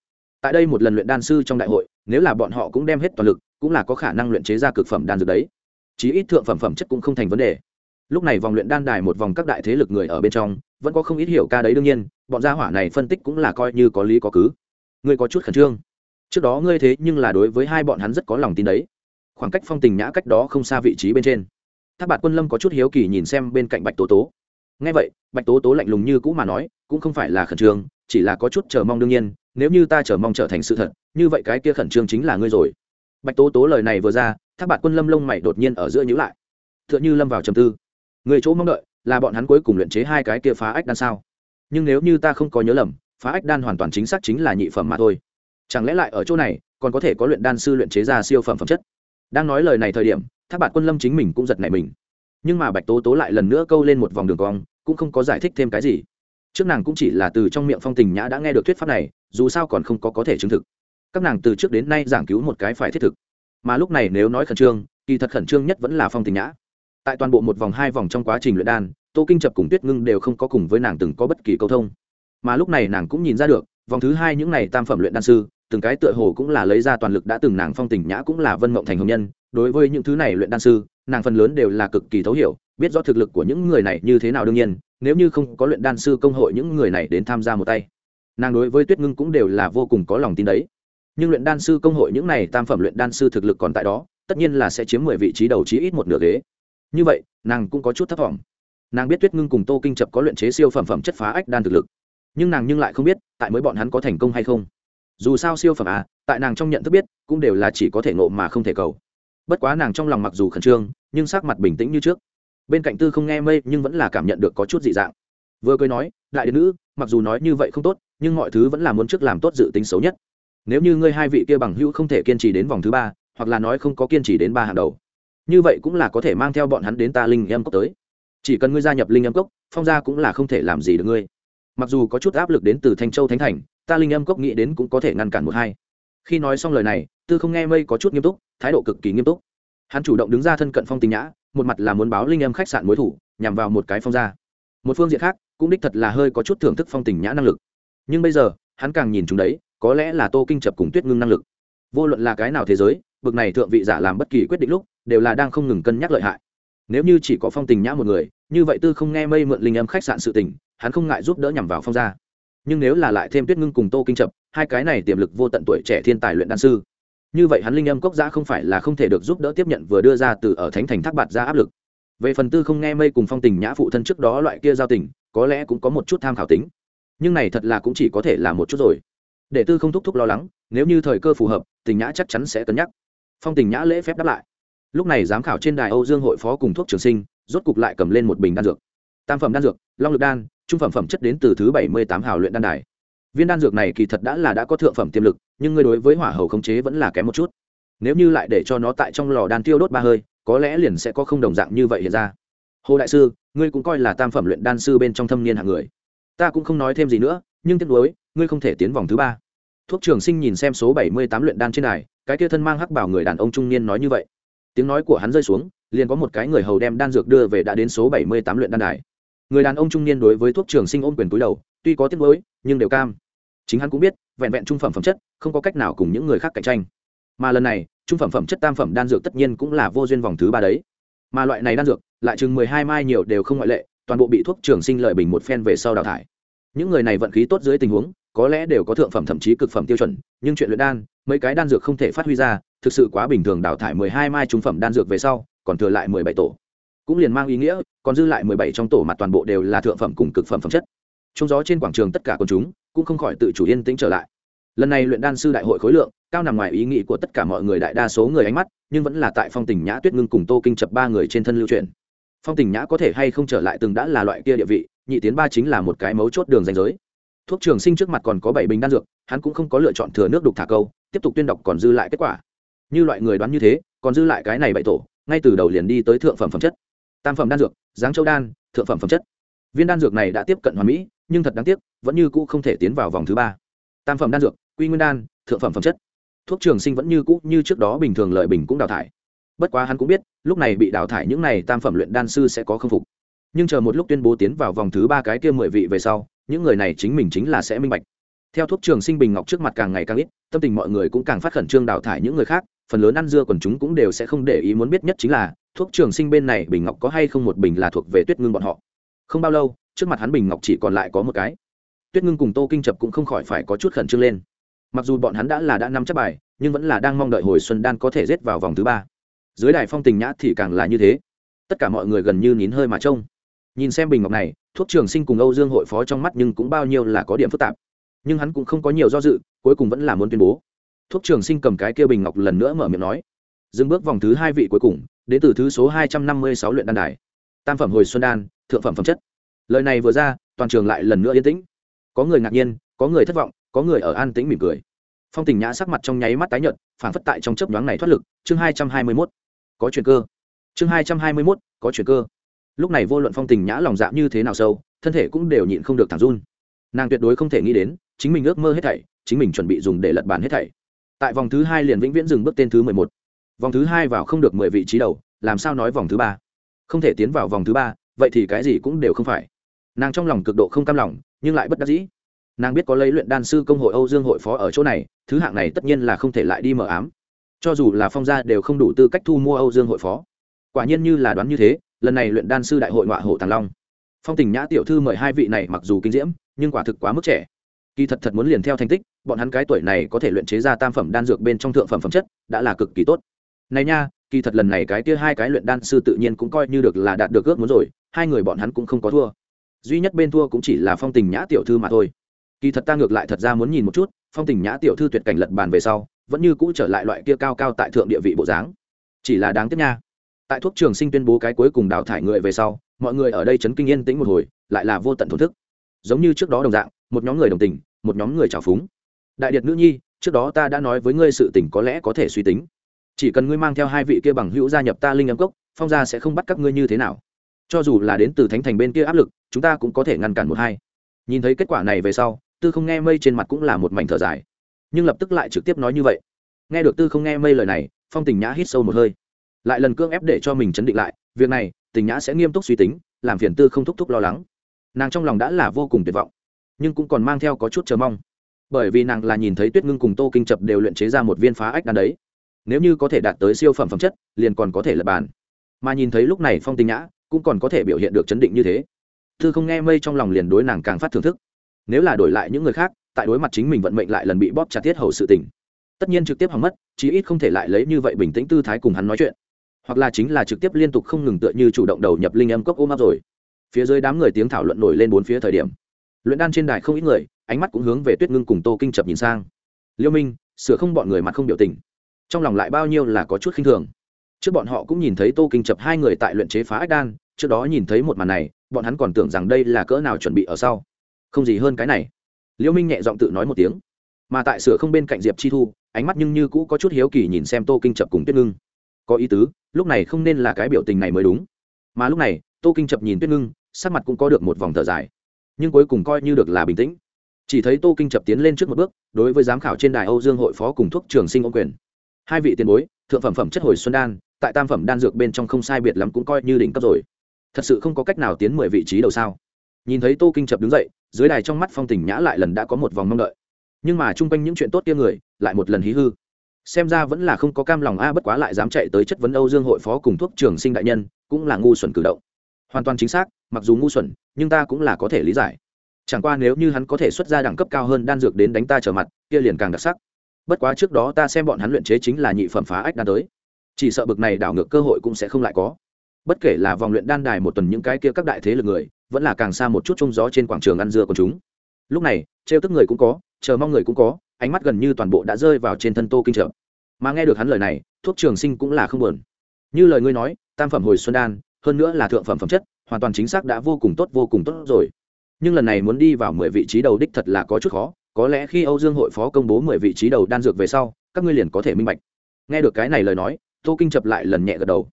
Tại đây một lần luyện đan sư trong đại hội, nếu là bọn họ cũng đem hết toàn lực, cũng là có khả năng luyện chế ra cực phẩm đan dược đấy. Chí ít thượng phẩm phẩm chất cũng không thành vấn đề lúc này vòng luyện đan đài một vòng các đại thế lực người ở bên trong, vẫn có không ít hiểu ca đấy đương nhiên, bọn gia hỏa này phân tích cũng là coi như có lý có cứ. Ngươi có chút khẩn trương. Trước đó ngươi thế nhưng là đối với hai bọn hắn rất có lòng tin đấy. Khoảng cách phong tình nhã cách đó không xa vị trí bên trên. Tháp bạt quân lâm có chút hiếu kỳ nhìn xem bên cạnh bạch tố tố. Ngay vậy, bạch tố tố lạnh lùng như cũ mà nói, cũng không phải là khẩn trương, chỉ là có chút chờ mong đương nhiên, nếu như ta chờ mong trở thành sự thật, như vậy cái kia khẩn trương chính là ngươi rồi. Bạch tố tố lời này vừa ra, tháp bạt quân lâm lông mày đột nhiên ở giữa nhữ lại. T h ư ợ n h ư lâm vào trầm tư người chỗ mong đợi là bọn hắn cuối cùng luyện chế hai cái kia phá ách đan sao. Nhưng nếu như ta không có nhớ lầm, phá ách đan hoàn toàn chính xác chính là nhị phẩm mà thôi. Chẳng lẽ lại ở chỗ này, còn có thể có luyện đan sư luyện chế ra siêu phẩm phẩm chất? Đang nói lời này thời điểm tháp bạn quân lâm chính mình cũng giật nảy mình. Nhưng mà bạch tố tố lại lần nữa câu lên một vòng đường cong, cũng không có giải thích thêm cái gì. Trước nàng cũng chỉ là từ trong miệng phong tình nhã đã nghe được thuyết pháp này, dù sao còn không có có thể chứng thực. Các nàng từ trước đến nay giảng cứu một cái phải thiết thực. Mà lúc này nếu nói khẩn trương, kỳ thật khẩn trương nhất vẫn là phong tình nhã tại toàn bộ một vòng hai vòng trong quá trình luyện đan, tô kinh chập cùng tuyết ngưng đều không có cùng với nàng từng có bất kỳ câu thông. Mà lúc này nàng cũng nhìn ra được, vòng thứ hai những n à y tam phẩm luyện đan sư, từng cái tựa hồ cũng là lấy ra toàn lực đã từng nàng phong tình nhã cũng là vân mộng thành hồng nhân, đối với những thứ này luyện đan sư, nàng phần lớn đều là cực kỳ thấu hiểu, biết rõ thực lực của những người này như thế nào đương nhiên, nếu như không có luyện đan sư công hội những người này đến tham gia một tay. Nàng đối với tuyết ngưng cũng đều là vô cùng có lòng tin đấy. Nhưng luyện đan sư công hội những này tam phẩm luyện đan sư thực lực còn tại đó, tất nhiên là sẽ chiếm mười vị trí đầu chí ít một nửa ghế như vậy, nàng cũng có chút thấp t nàng biết tuyết ngưng cùng tô kinh chập có luyện chế siêu phẩm phẩm chất phá ách đan thực lực. Nhưng nàng nhưng lại không biết, tại mới bọn hắn có thành công hay không. Dù sao siêu phẩm à tại nàng trong nhận thức biết, cũng đều là chỉ có thể ngộ mà không thể cầu. Bất quá nàng trong lòng mặc dù khẩn trương, nhưng sắc mặt bình tĩnh như trước. Bên cạnh tư không nghe mây nhưng vẫn là cảm nhận được có chút dị dạng. Vừa cười nói, đại điện nữ, mặc dù nói như vậy không tốt, nhưng mọi thứ vẫn là muốn trước làm tốt dự tính xấu nhất. Nếu như ngươi hai vị kia bằng hữu không thể kiên trì đến vòng thứ ba, hoặc là nói không có kiên trì đến ba hàng đầu như vậy cũng là có thể mang theo bọn hắn đến ta linh em cốc tới. Chỉ cần ngươi gia nhập linh em cốc, phong gia cũng là không thể làm gì được ngươi. Mặc dù có chút áp lực đến từ thanh châu thánh thành, ta linh em cốc nghĩ đến cũng có thể ngăn cản một hai. Khi nói xong lời này, tư không nghe mây có chút nghiêm túc, thái độ cực kỳ nghiêm túc. Hắn chủ động đứng ra thân cận phong tình nhã, một mặt là muốn báo linh em khách sạn mối thủ, nhằm vào một cái phong gia. Một phương diện khác, cũng đích thật là hơi có chút thưởng thức phong tình nhã năng lực. Nhưng bây giờ, hắn càng nhìn chúng đấy, có lẽ là tô kinh chập cùng tuyết ngưng năng lực. Vô luận là cái nào thế giới, bực này thượng vị giả làm bất kỳ quyết định lúc đều là đang không ngừng cân nhắc lợi hại. Nếu như chỉ có phong tình nhã một người, như vậy tư không nghe mây mượn linh âm khách sạn sự tình, hắn không ngại giúp đỡ nhằm vào phong gia. Nhưng nếu là lại thêm tuyết ngưng cùng tô kinh chập, hai cái này tiềm lực vô tận tuổi trẻ thiên tài luyện đan sư, như vậy hắn linh âm cốc giã không phải là không thể được giúp đỡ tiếp nhận vừa đưa ra từ ở thánh thành thác bạt ra áp lực. Về phần tư không nghe mây cùng phong tình nhã phụ thân trước đó loại kia giao tình, có lẽ cũng có một chút tham khảo tính. Nhưng này thật là cũng chỉ có thể là một chút rồi. Để tư không thúc thúc lo lắng, nếu như thời cơ phù hợp, tình nhã chắc chắn sẽ cân nhắc. Phong tình nhã lễ phép đáp lại lúc này giám khảo trên đài âu dương hội phó cùng thuốc trường sinh, rốt cục lại cầm lên một bình đan dược. Tam phẩm đan dược, long lực đan, trung phẩm phẩm chất đến từ thứ bảy mươi tám hào luyện đan đài. Viên đan dược này kỳ thật đã là đã có thượng phẩm tiềm lực, nhưng ngươi đối với hỏa hầu khống chế vẫn là kém một chút. Nếu như lại để cho nó tại trong lò đan tiêu đốt ba hơi, có lẽ liền sẽ có không đồng dạng như vậy hiện ra. Hồ đại sư, ngươi cũng coi là tam phẩm luyện đan sư bên trong thâm niên hạng người. Ta cũng không nói thêm gì nữa, nhưng tiếc nuối, ngươi không thể tiến vòng thứ ba. Thuốc trường sinh nhìn xem số bảy mươi tám luyện đan trên này cái kia thân mang hắc bảo người đàn ông trung niên nói như vậy tiếng nói của hắn rơi xuống, liền có một cái người hầu đem đan dược đưa về đã đến số bảy mươi tám luyện đan đài. Người đàn ông trung niên đối với thuốc trường sinh ôm quyền túi đầu, tuy có tiếc nuối, nhưng đều cam. Chính hắn cũng biết, vẹn vẹn trung phẩm phẩm chất, không có cách nào cùng những người khác cạnh tranh. Mà lần này, trung phẩm phẩm chất tam phẩm đan dược tất nhiên cũng là vô duyên vòng thứ ba đấy. Mà loại này đan dược, lại chừng mười hai mai nhiều đều không ngoại lệ, toàn bộ bị thuốc trường sinh lợi bình một phen về sau đào thải. Những người này vận khí tốt dưới tình huống, có lẽ đều có thượng phẩm thậm chí cực phẩm tiêu chuẩn, nhưng chuyện luyện đan, mấy cái đan dược không thể phát huy ra thực sự quá bình thường đào thải mười hai mai trung phẩm đan dược về sau, còn thừa lại mười bảy tổ. Cũng liền mang ý nghĩa, còn dư lại mười bảy trong tổ mặt toàn bộ đều là thượng phẩm cùng cực phẩm phẩm chất. Trong gió trên quảng trường tất cả quần chúng cũng không khỏi tự chủ yên tĩnh trở lại. Lần này luyện đan sư đại hội khối lượng, cao nằm ngoài ý nghĩ của tất cả mọi người đại đa số người ánh mắt, nhưng vẫn là tại phong tình nhã, tuyết ngưng cùng tô kinh chập ba người trên thân lưu truyền. Phong tình nhã có thể hay không trở lại từng đã là loại kia địa vị, nhị tiến ba chính là một cái mấu chốt đường danh giới. Thuốc trường sinh trước mặt còn có bảy bình đan dược, hắn cũng không có lựa chọn thừa nước đục thả câu, tiếp tục tuyên đọc còn dư lại kết quả như loại người đoán như thế, còn dư lại cái này bậy tổ, ngay từ đầu liền đi tới thượng phẩm phẩm chất. Tam phẩm đan dược, giáng châu đan, thượng phẩm phẩm chất. Viên đan dược này đã tiếp cận hoàn mỹ, nhưng thật đáng tiếc, vẫn như cũ không thể tiến vào vòng thứ ba. Tam phẩm đan dược, quy nguyên đan, thượng phẩm phẩm chất. Thuốc trường sinh vẫn như cũ, như trước đó bình thường lợi bình cũng đào thải. Bất quá hắn cũng biết, lúc này bị đào thải những này tam phẩm luyện đan sư sẽ có k phục. Nhưng chờ một lúc tuyên bố tiến vào vòng thứ ba cái kia mười vị về sau, những người này chính mình chính là sẽ minh bạch theo thuốc trường sinh bình ngọc trước mặt càng ngày càng ít, tâm tình mọi người cũng càng phát khẩn trương đào thải những người khác, phần lớn ăn dưa còn chúng cũng đều sẽ không để ý muốn biết nhất chính là, thuốc trường sinh bên này bình ngọc có hay không một bình là thuộc về tuyết ngưng bọn họ. Không bao lâu, trước mặt hắn bình ngọc chỉ còn lại có một cái. Tuyết ngưng cùng tô kinh chập cũng không khỏi phải có chút khẩn trương lên. Mặc dù bọn hắn đã là đã năm chắc bài, nhưng vẫn là đang mong đợi hồi xuân đan có thể rết vào vòng thứ ba. Dưới đài phong tình nhã thì càng là như thế. Tất cả mọi người gần như nín hơi mà trông. Nhìn xem bình ngọc này, thuốc trường sinh cùng âu dương hội phó trong mắt nhưng cũng bao nhiêu là có điểm phức tạp nhưng hắn cũng không có nhiều do dự, cuối cùng vẫn là muốn tuyên bố. Thuốc trường sinh cầm cái kia bình ngọc lần nữa mở miệng nói. Dừng bước vòng thứ hai vị cuối cùng, đến từ thứ số hai trăm năm mươi sáu luyện đan đài. Tam phẩm hồi xuân đan, thượng phẩm phẩm chất. Lời này vừa ra, toàn trường lại lần nữa yên tĩnh. Có người ngạc nhiên, có người thất vọng, có người ở an tĩnh mỉm cười. Phong tình nhã sắc mặt trong nháy mắt tái nhợt, phản phất tại trong chớp nhoáng này thoát lực, chương hai trăm hai mươi mốt. Có chuyện cơ. Chương hai trăm hai mươi mốt, có chuyện cơ. Lúc này vô luận phong tình nhã lòng dạ như thế nào sâu, thân thể cũng đều nhịn không được thẳng run. Nàng tuyệt đối không thể nghĩ đến chính mình ước mơ hết thảy, chính mình chuẩn bị dùng để lật bàn hết thảy. Tại vòng thứ hai liền vĩnh viễn dừng bước tên thứ mười một. Vòng thứ hai vào không được mười vị trí đầu, làm sao nói vòng thứ ba? Không thể tiến vào vòng thứ ba, vậy thì cái gì cũng đều không phải. Nàng trong lòng cực độ không cam lòng, nhưng lại bất đắc dĩ. Nàng biết có lấy luyện đan sư công hội âu dương hội phó ở chỗ này, thứ hạng này tất nhiên là không thể lại đi mờ ám. Cho dù là phong gia đều không đủ tư cách thu mua âu dương hội phó. Quả nhiên như là đoán như thế, lần này luyện đan sư đại hội ngoại hộ tàng long. Phong tình nhã tiểu thư mời hai vị này mặc dù kinh diễm, nhưng quả thực quá mức trẻ kỳ thật thật muốn liền theo thành tích, bọn hắn cái tuổi này có thể luyện chế ra tam phẩm đan dược bên trong thượng phẩm phẩm chất, đã là cực kỳ tốt. Này nha, kỳ thật lần này cái kia hai cái luyện đan sư tự nhiên cũng coi như được là đạt được ước muốn rồi, hai người bọn hắn cũng không có thua. Duy nhất bên thua cũng chỉ là phong tình nhã tiểu thư mà thôi. Kỳ thật ta ngược lại thật ra muốn nhìn một chút, phong tình nhã tiểu thư tuyệt cảnh lật bàn về sau, vẫn như cũ trở lại loại kia cao cao tại thượng địa vị bộ dáng. Chỉ là đáng tiếc nha. Tại thuốc trường sinh tuyên bố cái cuối cùng đào thải người về sau, mọi người ở đây chấn kinh yên tĩnh một hồi, lại là vô tận thổn thức. Giống như trước đó đồng dạng, một nhóm người đồng tình một nhóm người trào phúng. Đại điệt nữ nhi, trước đó ta đã nói với ngươi sự tình có lẽ có thể suy tính. Chỉ cần ngươi mang theo hai vị kia bằng hữu gia nhập ta linh âm cốc, phong gia sẽ không bắt các ngươi như thế nào. Cho dù là đến từ thánh thành bên kia áp lực, chúng ta cũng có thể ngăn cản một hai. Nhìn thấy kết quả này về sau, tư không nghe mây trên mặt cũng là một mảnh thở dài. Nhưng lập tức lại trực tiếp nói như vậy. Nghe được tư không nghe mây lời này, phong tình nhã hít sâu một hơi. Lại lần cương ép để cho mình chấn định lại, việc này, tình nhã sẽ nghiêm túc suy tính, làm phiền tư không thúc thúc lo lắng. Nàng trong lòng đã là vô cùng tuyệt vọng nhưng cũng còn mang theo có chút chờ mong. Bởi vì nàng là nhìn thấy tuyết ngưng cùng tô kinh chập đều luyện chế ra một viên phá ách đan đấy. Nếu như có thể đạt tới siêu phẩm phẩm chất, liền còn có thể lập bàn. Mà nhìn thấy lúc này phong tình nhã cũng còn có thể biểu hiện được chấn định như thế. Thư không nghe mây trong lòng liền đối nàng càng phát thưởng thức. Nếu là đổi lại những người khác, tại đối mặt chính mình vận mệnh lại lần bị bóp chặt tiết hầu sự tình, tất nhiên trực tiếp hỏng mất, chí ít không thể lại lấy như vậy bình tĩnh tư thái cùng hắn nói chuyện. Hoặc là chính là trực tiếp liên tục không ngừng tựa như chủ động đầu nhập linh âm cốc ôm áp rồi. Phía dưới đám người tiếng thảo luận nổi lên bốn phía thời điểm luyện đan trên đài không ít người, ánh mắt cũng hướng về tuyết ngưng cùng tô kinh chập nhìn sang. Liêu minh, sửa không bọn người mặt không biểu tình. Trong lòng lại bao nhiêu là có chút khinh thường. Trước bọn họ cũng nhìn thấy tô kinh chập hai người tại luyện chế phá ách đan, trước đó nhìn thấy một màn này, bọn hắn còn tưởng rằng đây là cỡ nào chuẩn bị ở sau. Không gì hơn cái này. Liêu minh nhẹ giọng tự nói một tiếng. Mà tại sửa không bên cạnh diệp chi thu, ánh mắt nhưng như cũ có chút hiếu kỳ nhìn xem tô kinh chập cùng tuyết ngưng. Có ý tứ, lúc này không nên là cái biểu tình này mới đúng. Mà lúc này, tô kinh chập nhìn tuyết ngưng, sắc mặt cũng có được một vòng thở dài nhưng cuối cùng coi như được là bình tĩnh. Chỉ thấy tô kinh chập tiến lên trước một bước, đối với giám khảo trên đài âu dương hội phó cùng thuốc trường sinh ô quyền. Hai vị tiền bối, thượng phẩm phẩm chất hồi xuân đan, tại tam phẩm đan dược bên trong không sai biệt lắm cũng coi như đỉnh cấp rồi. Thật sự không có cách nào tiến mười vị trí đầu sao? Nhìn thấy tô kinh chập đứng dậy, dưới đài trong mắt phong tình nhã lại lần đã có một vòng mong đợi. Nhưng mà chung quanh những chuyện tốt kia người, lại một lần hí hư. Xem ra vẫn là không có cam lòng a, bất quá lại dám chạy tới chất vấn âu dương hội phó cùng thuốc trường sinh đại nhân, cũng là ngu xuẩn cử động. Hoàn toàn chính xác mặc dù ngu xuẩn, nhưng ta cũng là có thể lý giải. Chẳng qua nếu như hắn có thể xuất ra đẳng cấp cao hơn đan dược đến đánh ta trở mặt, kia liền càng đặc sắc. Bất quá trước đó ta xem bọn hắn luyện chế chính là nhị phẩm phá ách đan tới. Chỉ sợ bực này đảo ngược cơ hội cũng sẽ không lại có. Bất kể là vòng luyện đan đài một tuần những cái kia các đại thế lực người, vẫn là càng xa một chút trông gió trên quảng trường ăn dưa của chúng. Lúc này, trêu tức người cũng có, chờ mong người cũng có, ánh mắt gần như toàn bộ đã rơi vào trên thân tô kinh trợ. Mà nghe được hắn lời này, thuốc trường sinh cũng là không buồn. Như lời ngươi nói, tam phẩm hồi xuân đan, hơn nữa là thượng phẩm phẩm chất hoàn toàn chính xác đã vô cùng tốt, vô cùng tốt rồi. Nhưng lần này muốn đi vào mười vị trí đầu đích thật là có chút khó, có lẽ khi âu dương hội phó công bố mười vị trí đầu đan dược về sau, các ngươi liền có thể minh bạch. Nghe được cái này lời nói, tô kinh chập lại lần nhẹ gật đầu.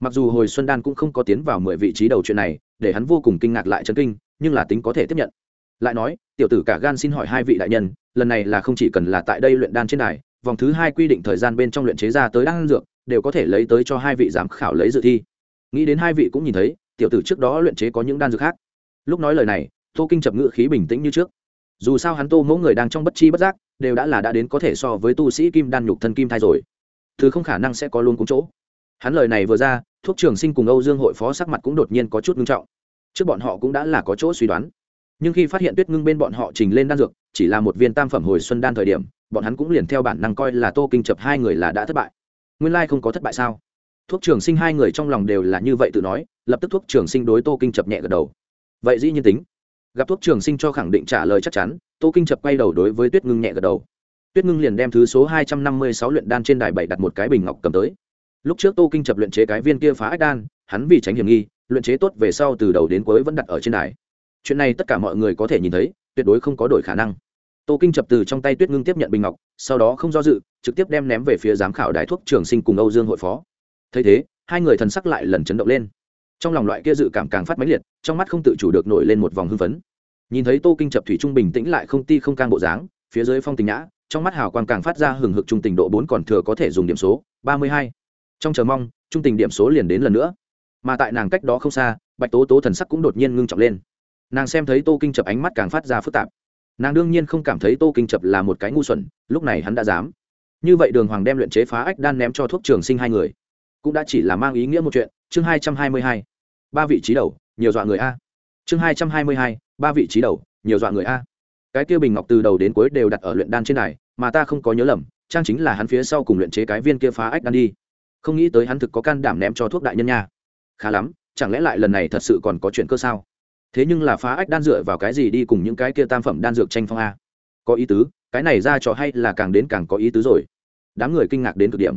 Mặc dù hồi xuân đan cũng không có tiến vào mười vị trí đầu chuyện này, để hắn vô cùng kinh ngạc lại chấn kinh, nhưng là tính có thể tiếp nhận. Lại nói, tiểu tử cả gan xin hỏi hai vị đại nhân, lần này là không chỉ cần là tại đây luyện đan trên đài, vòng thứ hai quy định thời gian bên trong luyện chế ra tới đan dược, đều có thể lấy tới cho hai vị giám khảo lấy dự thi. Nghĩ đến hai vị cũng nhìn thấy tiểu tử trước đó luyện chế có những đan dược khác. Lúc nói lời này, tô kinh chập ngự khí bình tĩnh như trước. Dù sao hắn tô mẫu người đang trong bất chi bất giác, đều đã là đã đến có thể so với tu sĩ kim đan nhục thân kim thai rồi. Thứ không khả năng sẽ có luôn cùng chỗ. Hắn lời này vừa ra, thuốc trường sinh cùng âu dương hội phó sắc mặt cũng đột nhiên có chút ngưng trọng. Trước bọn họ cũng đã là có chỗ suy đoán. Nhưng khi phát hiện tuyết ngưng bên bọn họ trình lên đan dược, chỉ là một viên tam phẩm hồi xuân đan thời điểm, bọn hắn cũng liền theo bản năng coi là tô kinh chập hai người là đã thất bại. Nguyên lai không có thất bại sao? Thuốc trường sinh hai người trong lòng đều là như vậy tự nói, lập tức thuốc trường sinh đối tô kinh chập nhẹ gật đầu. Vậy dĩ nhiên tính. Gặp thuốc trường sinh cho khẳng định trả lời chắc chắn, tô kinh chập quay đầu đối với tuyết ngưng nhẹ gật đầu. Tuyết ngưng liền đem thứ số hai trăm năm mươi sáu luyện đan trên đài bảy đặt một cái bình ngọc cầm tới. Lúc trước tô kinh chập luyện chế cái viên kia phá ách đan, hắn vì tránh hiểm nghi, luyện chế tốt về sau từ đầu đến cuối vẫn đặt ở trên đài. Chuyện này tất cả mọi người có thể nhìn thấy, tuyệt đối không có đổi khả năng. Tô kinh chập từ trong tay tuyết ngưng tiếp nhận bình ngọc, sau đó không do dự, trực tiếp đem ném về phía giám khảo đài thuốc trường sinh cùng âu dương hội phó thấy thế, hai người thần sắc lại lần chấn động lên. Trong lòng loại kia dự cảm càng phát mãnh liệt, trong mắt không tự chủ được nổi lên một vòng hưng phấn. Nhìn thấy tô kinh chập thủy trung bình tĩnh lại không ti không cang bộ dáng, phía dưới phong tình nhã, trong mắt hào quang càng phát ra hừng hực trung tình độ bốn còn thừa có thể dùng điểm số, ba mươi hai. Trong chờ mong, trung tình điểm số liền đến lần nữa. Mà tại nàng cách đó không xa, bạch tố tố thần sắc cũng đột nhiên ngưng trọng lên. Nàng xem thấy tô kinh chập ánh mắt càng phát ra phức tạp. Nàng đương nhiên không cảm thấy tô kinh chập là một cái ngu xuẩn, lúc này hắn đã dám. Như vậy đường hoàng đem luyện chế phá ách đan ném cho thuốc trường sinh hai người cũng đã chỉ là mang ý nghĩa một chuyện, chương hai trăm hai mươi hai, ba vị trí đầu, nhiều dọa người a. Chương hai trăm hai mươi hai, ba vị trí đầu, nhiều dọa người a. Cái kia bình ngọc từ đầu đến cuối đều đặt ở luyện đan trên này mà ta không có nhớ lầm, trang chính là hắn phía sau cùng luyện chế cái viên kia phá ách đan đi. Không nghĩ tới hắn thực có can đảm ném cho thuốc đại nhân nha. Khá lắm, chẳng lẽ lại lần này thật sự còn có chuyện cơ sao? Thế nhưng là phá ách đan dựa vào cái gì đi cùng những cái kia tam phẩm đan dược tranh phong a? Có ý tứ, cái này ra cho hay là càng đến càng có ý tứ rồi. Đám người kinh ngạc đến cực điểm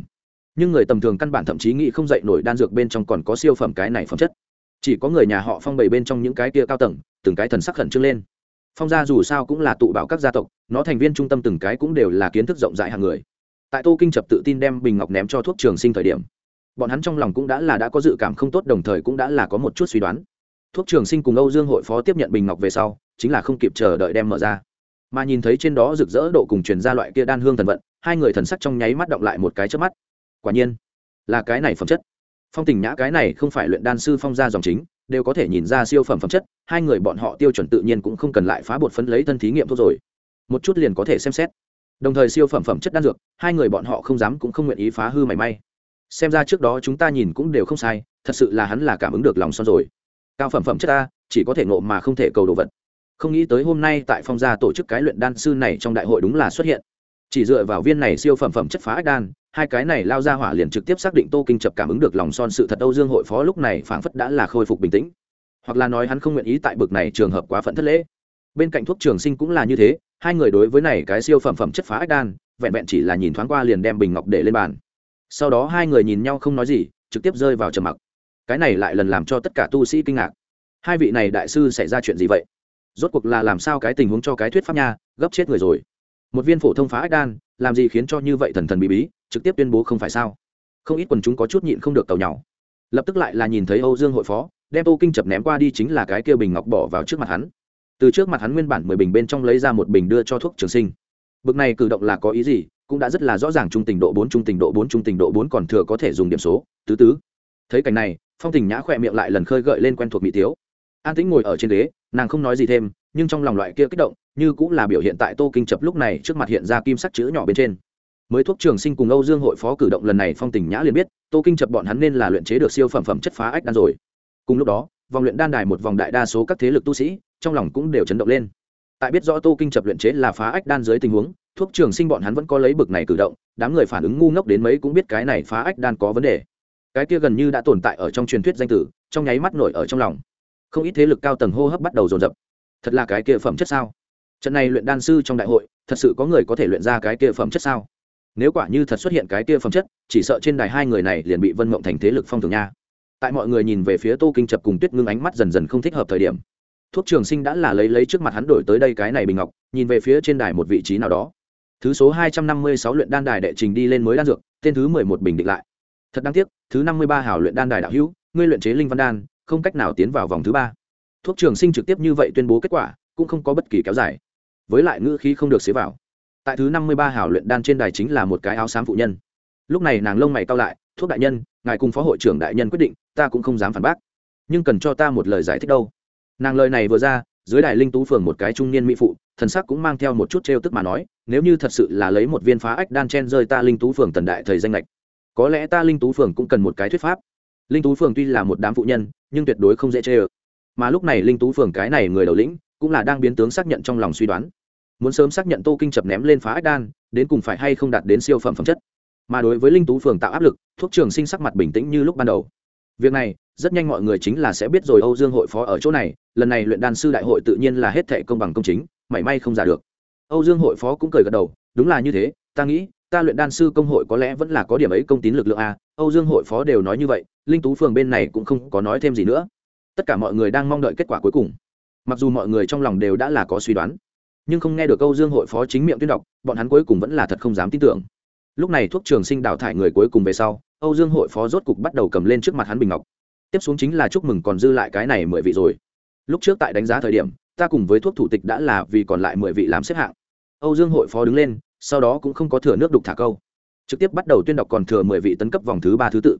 nhưng người tầm thường căn bản thậm chí nghĩ không dậy nổi đan dược bên trong còn có siêu phẩm cái này phẩm chất. Chỉ có người nhà họ phong bày bên trong những cái kia cao tầng, từng cái thần sắc khẩn trương lên. Phong gia dù sao cũng là tụ bảo các gia tộc, nó thành viên trung tâm từng cái cũng đều là kiến thức rộng rãi hàng người. Tại tô kinh chập tự tin đem bình ngọc ném cho thuốc trường sinh thời điểm, bọn hắn trong lòng cũng đã là đã có dự cảm không tốt, đồng thời cũng đã là có một chút suy đoán. Thuốc trường sinh cùng âu dương hội phó tiếp nhận bình ngọc về sau, chính là không kịp chờ đợi đem mở ra. Mà nhìn thấy trên đó rực rỡ độ cùng truyền ra loại kia đan hương thần vận, hai người thần sắc trong nháy mắt động lại một cái trước mắt quả nhiên là cái này phẩm chất. Phong tình nhã cái này không phải luyện đan sư phong gia dòng chính, đều có thể nhìn ra siêu phẩm phẩm chất, hai người bọn họ tiêu chuẩn tự nhiên cũng không cần lại phá bột phấn lấy thân thí nghiệm thuốc rồi. Một chút liền có thể xem xét. Đồng thời siêu phẩm phẩm chất đan dược, hai người bọn họ không dám cũng không nguyện ý phá hư mảy may. Xem ra trước đó chúng ta nhìn cũng đều không sai, thật sự là hắn là cảm ứng được lòng son rồi. Cao phẩm phẩm chất ta chỉ có thể ngộ mà không thể cầu đồ vật. Không nghĩ tới hôm nay tại phong gia tổ chức cái luyện đan sư này trong đại hội đúng là xuất hiện. Chỉ dựa vào viên này siêu phẩm phẩm chất phá ách đan hai cái này lao ra hỏa liền trực tiếp xác định tô kinh chập cảm ứng được lòng son sự thật âu dương hội phó lúc này phảng phất đã là khôi phục bình tĩnh. Hoặc là nói hắn không nguyện ý tại bực này trường hợp quá phận thất lễ. Bên cạnh thuốc trường sinh cũng là như thế, hai người đối với này cái siêu phẩm phẩm chất phá ách đan, vẹn vẹn chỉ là nhìn thoáng qua liền đem bình ngọc để lên bàn. Sau đó hai người nhìn nhau không nói gì, trực tiếp rơi vào trầm mặc. Cái này lại lần làm cho tất cả tu sĩ kinh ngạc. Hai vị này đại sư xảy ra chuyện gì vậy? Rốt cuộc là làm sao cái tình huống cho cái thuyết pháp nha, gấp chết người rồi. Một viên phổ thông phá ách đan, làm gì khiến cho như vậy thần thần bí bí? Trực tiếp tuyên bố không phải sao? Không ít quần chúng có chút nhịn không được tàu nhỏ lập tức lại là nhìn thấy âu dương hội phó, đem tô kinh chập ném qua đi chính là cái kia bình ngọc bỏ vào trước mặt hắn. Từ trước mặt hắn nguyên bản mười bình bên trong lấy ra một bình đưa cho thuốc trường sinh. Bực này cử động là có ý gì? Cũng đã rất là rõ ràng trung tình độ bốn, trung tình độ bốn, trung tình độ bốn còn thừa có thể dùng điểm số. Tứ tứ. Thấy cảnh này, phong tình nhã khỏe miệng lại lần khơi gợi lên quen thuộc mỹ tiếu. An tĩnh ngồi ở trên ghế, nàng không nói gì thêm, nhưng trong lòng loại kia kích động, như cũng là biểu hiện tại tô kinh chập lúc này trước mặt hiện ra kim sắc chữ nhỏ bên trên mới thuốc trường sinh cùng âu dương hội phó cử động lần này phong tình nhã liền biết, tô kinh chập bọn hắn nên là luyện chế được siêu phẩm phẩm chất phá ách đan rồi. Cùng lúc đó, vòng luyện đan đài một vòng đại đa số các thế lực tu sĩ, trong lòng cũng đều chấn động lên. Tại biết rõ tô kinh chập luyện chế là phá ách đan dưới tình huống, thuốc trường sinh bọn hắn vẫn có lấy bực này cử động, đám người phản ứng ngu ngốc đến mấy cũng biết cái này phá ách đan có vấn đề. Cái kia gần như đã tồn tại ở trong truyền thuyết danh tử, trong nháy mắt nổi ở trong lòng. Không ít thế lực cao tầng hô hấp bắt đầu dồn dập. Thật là cái kia phẩm chất sao? Trận này luyện đan sư trong đại hội, thật sự có người có thể luyện ra cái kia phẩm chất sao? Nếu quả như thật xuất hiện cái kia phẩm chất, chỉ sợ trên đài hai người này liền bị vân mộng thành thế lực phong thường nha. Tại mọi người nhìn về phía tô kinh chập cùng tuyết ngưng ánh mắt dần dần không thích hợp thời điểm. Thuốc trường sinh đã là lấy lấy trước mặt hắn đổi tới đây cái này bình ngọc, nhìn về phía trên đài một vị trí nào đó. Thứ số hai trăm năm mươi sáu luyện đan đài đệ trình đi lên mới đan dược, tên thứ mười một bình định lại. Thật đáng tiếc, thứ năm mươi ba hảo luyện đan đài đạo hữu, ngươi luyện chế linh văn đan, không cách nào tiến vào vòng thứ ba. Thuốc trường sinh trực tiếp như vậy tuyên bố kết quả, cũng không có bất kỳ kéo dài. Với lại ngữ khí không được xế vào tại thứ năm mươi ba hảo luyện đan trên đài chính là một cái áo xám phụ nhân. Lúc này nàng lông mày cao lại, thuốc đại nhân, ngài cùng phó hội trưởng đại nhân quyết định, ta cũng không dám phản bác. Nhưng cần cho ta một lời giải thích đâu. Nàng lời này vừa ra, dưới đài linh tú phường một cái trung niên mỹ phụ, thần sắc cũng mang theo một chút trêu tức mà nói, nếu như thật sự là lấy một viên phá ách đan chen rơi ta linh tú phường tần đại thời danh lệch có lẽ ta linh tú phường cũng cần một cái thuyết pháp. Linh tú phường tuy là một đám phụ nhân, nhưng tuyệt đối không dễ chê ơ. Mà lúc này linh tú phường cái này người đầu lĩnh, cũng là đang biến tướng xác nhận trong lòng suy đoán muốn sớm xác nhận tô kinh chập ném lên phá ách đan, đến cùng phải hay không đạt đến siêu phẩm phẩm chất. Mà đối với linh tú phường tạo áp lực, thuốc trường sinh sắc mặt bình tĩnh như lúc ban đầu. Việc này, rất nhanh mọi người chính là sẽ biết rồi âu dương hội phó ở chỗ này, lần này luyện đan sư đại hội tự nhiên là hết thệ công bằng công chính, mảy may không giả được. Âu dương hội phó cũng cười gật đầu, đúng là như thế, ta nghĩ, ta luyện đan sư công hội có lẽ vẫn là có điểm ấy công tín lực lượng a. Âu dương hội phó đều nói như vậy, linh tú phường bên này cũng không có nói thêm gì nữa. Tất cả mọi người đang mong đợi kết quả cuối cùng. Mặc dù mọi người trong lòng đều đã là có suy đoán nhưng không nghe được âu dương hội phó chính miệng tuyên đọc, bọn hắn cuối cùng vẫn là thật không dám tin tưởng. Lúc này thuốc trường sinh đào thải người cuối cùng về sau, âu dương hội phó rốt cục bắt đầu cầm lên trước mặt hắn bình ngọc. Tiếp xuống chính là chúc mừng còn dư lại cái này mười vị rồi. Lúc trước tại đánh giá thời điểm, ta cùng với thuốc thủ tịch đã là vì còn lại mười vị làm xếp hạng. Âu dương hội phó đứng lên, sau đó cũng không có thừa nước đục thả câu. Trực tiếp bắt đầu tuyên đọc còn thừa mười vị tấn cấp vòng thứ ba thứ tự.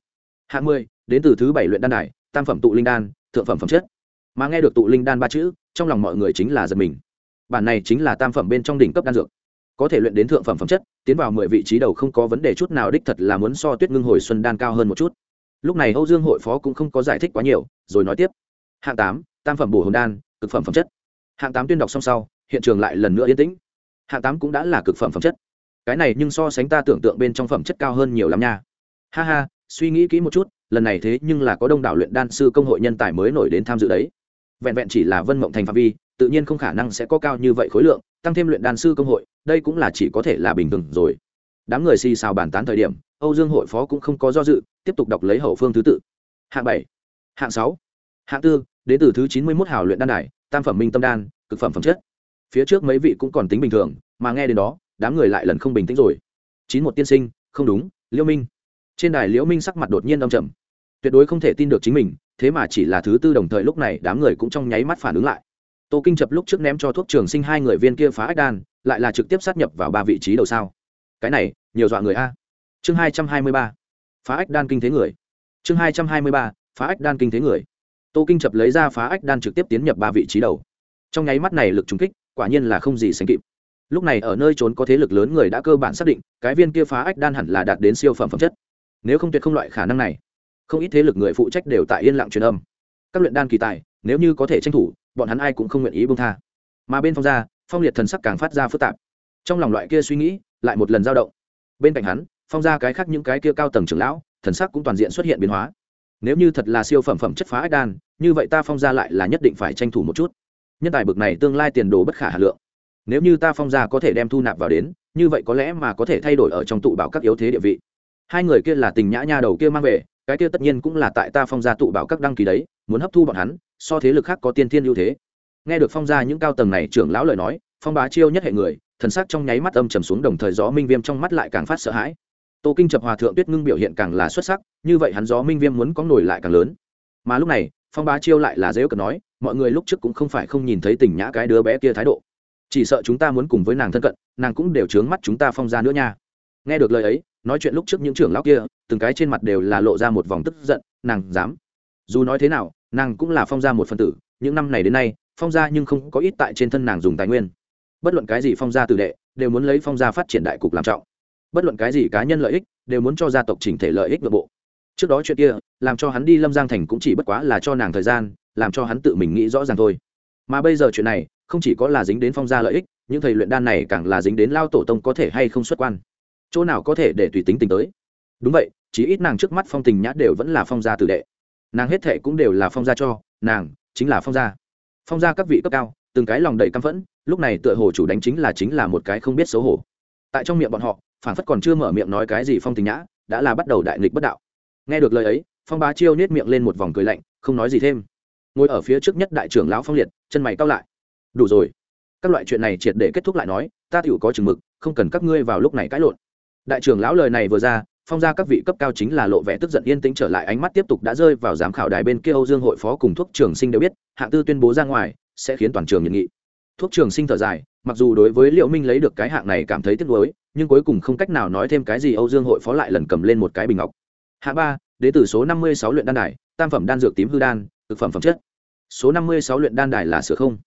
Hạng mười, đến từ thứ bảy luyện đan đài, tam phẩm tụ linh đan, thượng phẩm phẩm chất. Mà nghe được tụ linh đan ba chữ, trong lòng mọi người chính là giật mình bản này chính là tam phẩm bên trong đỉnh cấp đan dược. Có thể luyện đến thượng phẩm phẩm chất, tiến vào mười vị trí đầu không có vấn đề chút nào, đích thật là muốn so tuyết ngưng hồi xuân đan cao hơn một chút. Lúc này âu dương hội phó cũng không có giải thích quá nhiều, rồi nói tiếp. Hạng tám, tam phẩm bổ hồn đan, cực phẩm phẩm chất. Hạng tám tuyên đọc xong sau, hiện trường lại lần nữa yên tĩnh. Hạng tám cũng đã là cực phẩm phẩm chất. Cái này nhưng so sánh ta tưởng tượng bên trong phẩm chất cao hơn nhiều lắm nha. Ha ha, suy nghĩ kỹ một chút, lần này thế nhưng là có đông đảo luyện đan sư công hội nhân tài mới nổi đến tham dự đấy. Vẹn vẹn chỉ là vân mộng thành phạm vi tự nhiên không khả năng sẽ có cao như vậy khối lượng, tăng thêm luyện đan sư công hội, đây cũng là chỉ có thể là bình thường rồi. Đám người xì xào bàn tán thời điểm, âu dương hội phó cũng không có do dự, tiếp tục đọc lấy hậu phương thứ tự. Hạng bảy, hạng sáu, hạng tư đến từ thứ chín mươi mốt hào luyện đan đài, tam phẩm minh tâm đan, cực phẩm phẩm chất. Phía trước mấy vị cũng còn tính bình thường, mà nghe đến đó, đám người lại lần không bình tĩnh rồi. Chín một tiên sinh, không đúng, liễu minh. Trên đài liễu minh sắc mặt đột nhiên đông trầm. Tuyệt đối không thể tin được chính mình, thế mà chỉ là thứ tư đồng thời lúc này đám người cũng trong nháy mắt phản ứng lại tô kinh chập lúc trước ném cho thuốc trường sinh hai người viên kia phá ách đan, lại là trực tiếp sát nhập vào ba vị trí đầu sao? Cái này, nhiều dọa người a. Chương hai trăm hai mươi ba. Phá ách đan kinh thế người. Chương hai trăm hai mươi ba. Phá ách đan kinh thế người. Tô kinh chập lấy ra phá ách đan trực tiếp tiến nhập ba vị trí đầu. Trong nháy mắt này lực trúng kích, quả nhiên là không gì sánh kịp. Lúc này ở nơi trốn có thế lực lớn người đã cơ bản xác định, cái viên kia phá ách đan hẳn là đạt đến siêu phẩm phẩm chất. Nếu không tuyệt không loại khả năng này. Không ít thế lực người phụ trách đều tại yên lặng truyền âm. Các luyện đan kỳ tài, nếu như có thể tranh thủ bọn hắn ai cũng không nguyện ý bông tha. Mà bên phong gia, phong liệt thần sắc càng phát ra phức tạp. Trong lòng loại kia suy nghĩ, lại một lần dao động. Bên cạnh hắn, phong gia cái khác những cái kia cao tầng trưởng lão, thần sắc cũng toàn diện xuất hiện biến hóa. Nếu như thật là siêu phẩm phẩm chất phá ách đan, như vậy ta phong gia lại là nhất định phải tranh thủ một chút. Nhân tài bực này tương lai tiền đồ bất khả hà lượng. Nếu như ta phong gia có thể đem thu nạp vào đến, như vậy có lẽ mà có thể thay đổi ở trong tụ bảo các yếu thế địa vị. Hai người kia là tình nhã nha đầu kia mang về cái kia tất nhiên cũng là tại ta phong gia tụ bảo các đăng ký đấy, muốn hấp thu bọn hắn, so thế lực khác có tiên thiên ưu thế. Nghe được phong gia những cao tầng này trưởng lão lời nói, phong bá chiêu nhất hệ người, thần sắc trong nháy mắt âm trầm xuống đồng thời gió minh viêm trong mắt lại càng phát sợ hãi. Tô kinh chập hòa thượng tuyết ngưng biểu hiện càng là xuất sắc, như vậy hắn gió minh viêm muốn có nổi lại càng lớn. Mà lúc này, phong bá chiêu lại là dễ cần nói, mọi người lúc trước cũng không phải không nhìn thấy tình nhã cái đứa bé kia thái độ. Chỉ sợ chúng ta muốn cùng với nàng thân cận, nàng cũng đều trướng mắt chúng ta phong ra nữa nha. Nghe được lời ấy nói chuyện lúc trước những trưởng lão kia, từng cái trên mặt đều là lộ ra một vòng tức giận, nàng dám. Dù nói thế nào, nàng cũng là phong gia một phân tử, những năm này đến nay, phong gia nhưng không có ít tại trên thân nàng dùng tài nguyên. Bất luận cái gì phong gia tử đệ, đều muốn lấy phong gia phát triển đại cục làm trọng. Bất luận cái gì cá nhân lợi ích, đều muốn cho gia tộc chỉnh thể lợi ích nội bộ. Trước đó chuyện kia, làm cho hắn đi lâm giang thành cũng chỉ bất quá là cho nàng thời gian, làm cho hắn tự mình nghĩ rõ ràng thôi. Mà bây giờ chuyện này, không chỉ có là dính đến phong gia lợi ích, những thầy luyện đan này càng là dính đến lao tổ tông có thể hay không xuất quan chỗ nào có thể để tùy tính tình tới. Đúng vậy chỉ ít nàng trước mắt phong tình nhã đều vẫn là phong gia tử đệ. Nàng hết thệ cũng đều là phong gia cho, nàng chính là phong gia. Phong gia các vị cấp cao, từng cái lòng đầy căm phẫn, lúc này tựa hồ chủ đánh chính là chính là một cái không biết xấu hổ. Tại trong miệng bọn họ phản phất còn chưa mở miệng nói cái gì phong tình nhã, đã là bắt đầu đại nghịch bất đạo. Nghe được lời ấy, phong bá chiêu nết miệng lên một vòng cười lạnh, không nói gì thêm. Ngồi ở phía trước nhất đại trưởng lão phong liệt, chân mày cao lại. Đủ rồi. Các loại chuyện này triệt để kết thúc lại nói, ta tựu có chừng mực, không cần các ngươi vào lúc này cãi lộn đại trưởng lão lời này vừa ra, phong ra các vị cấp cao chính là lộ vẻ tức giận yên tĩnh trở lại, ánh mắt tiếp tục đã rơi vào giám khảo đài bên kia âu dương hội phó cùng thuốc trường sinh đều biết, hạng tư tuyên bố ra ngoài, sẽ khiến toàn trường nhận nghị thuốc trường sinh thở dài, mặc dù đối với liệu minh lấy được cái hạng này cảm thấy tiếc nuối, nhưng cuối cùng không cách nào nói thêm cái gì, âu dương hội phó lại lần cầm lên một cái bình ngọc. Hạ ba đến từ số năm mươi sáu luyện đan đài, tam phẩm đan dược tím hư đan thực phẩm phẩm chất. Số năm mươi sáu luyện đan đài là sửa không,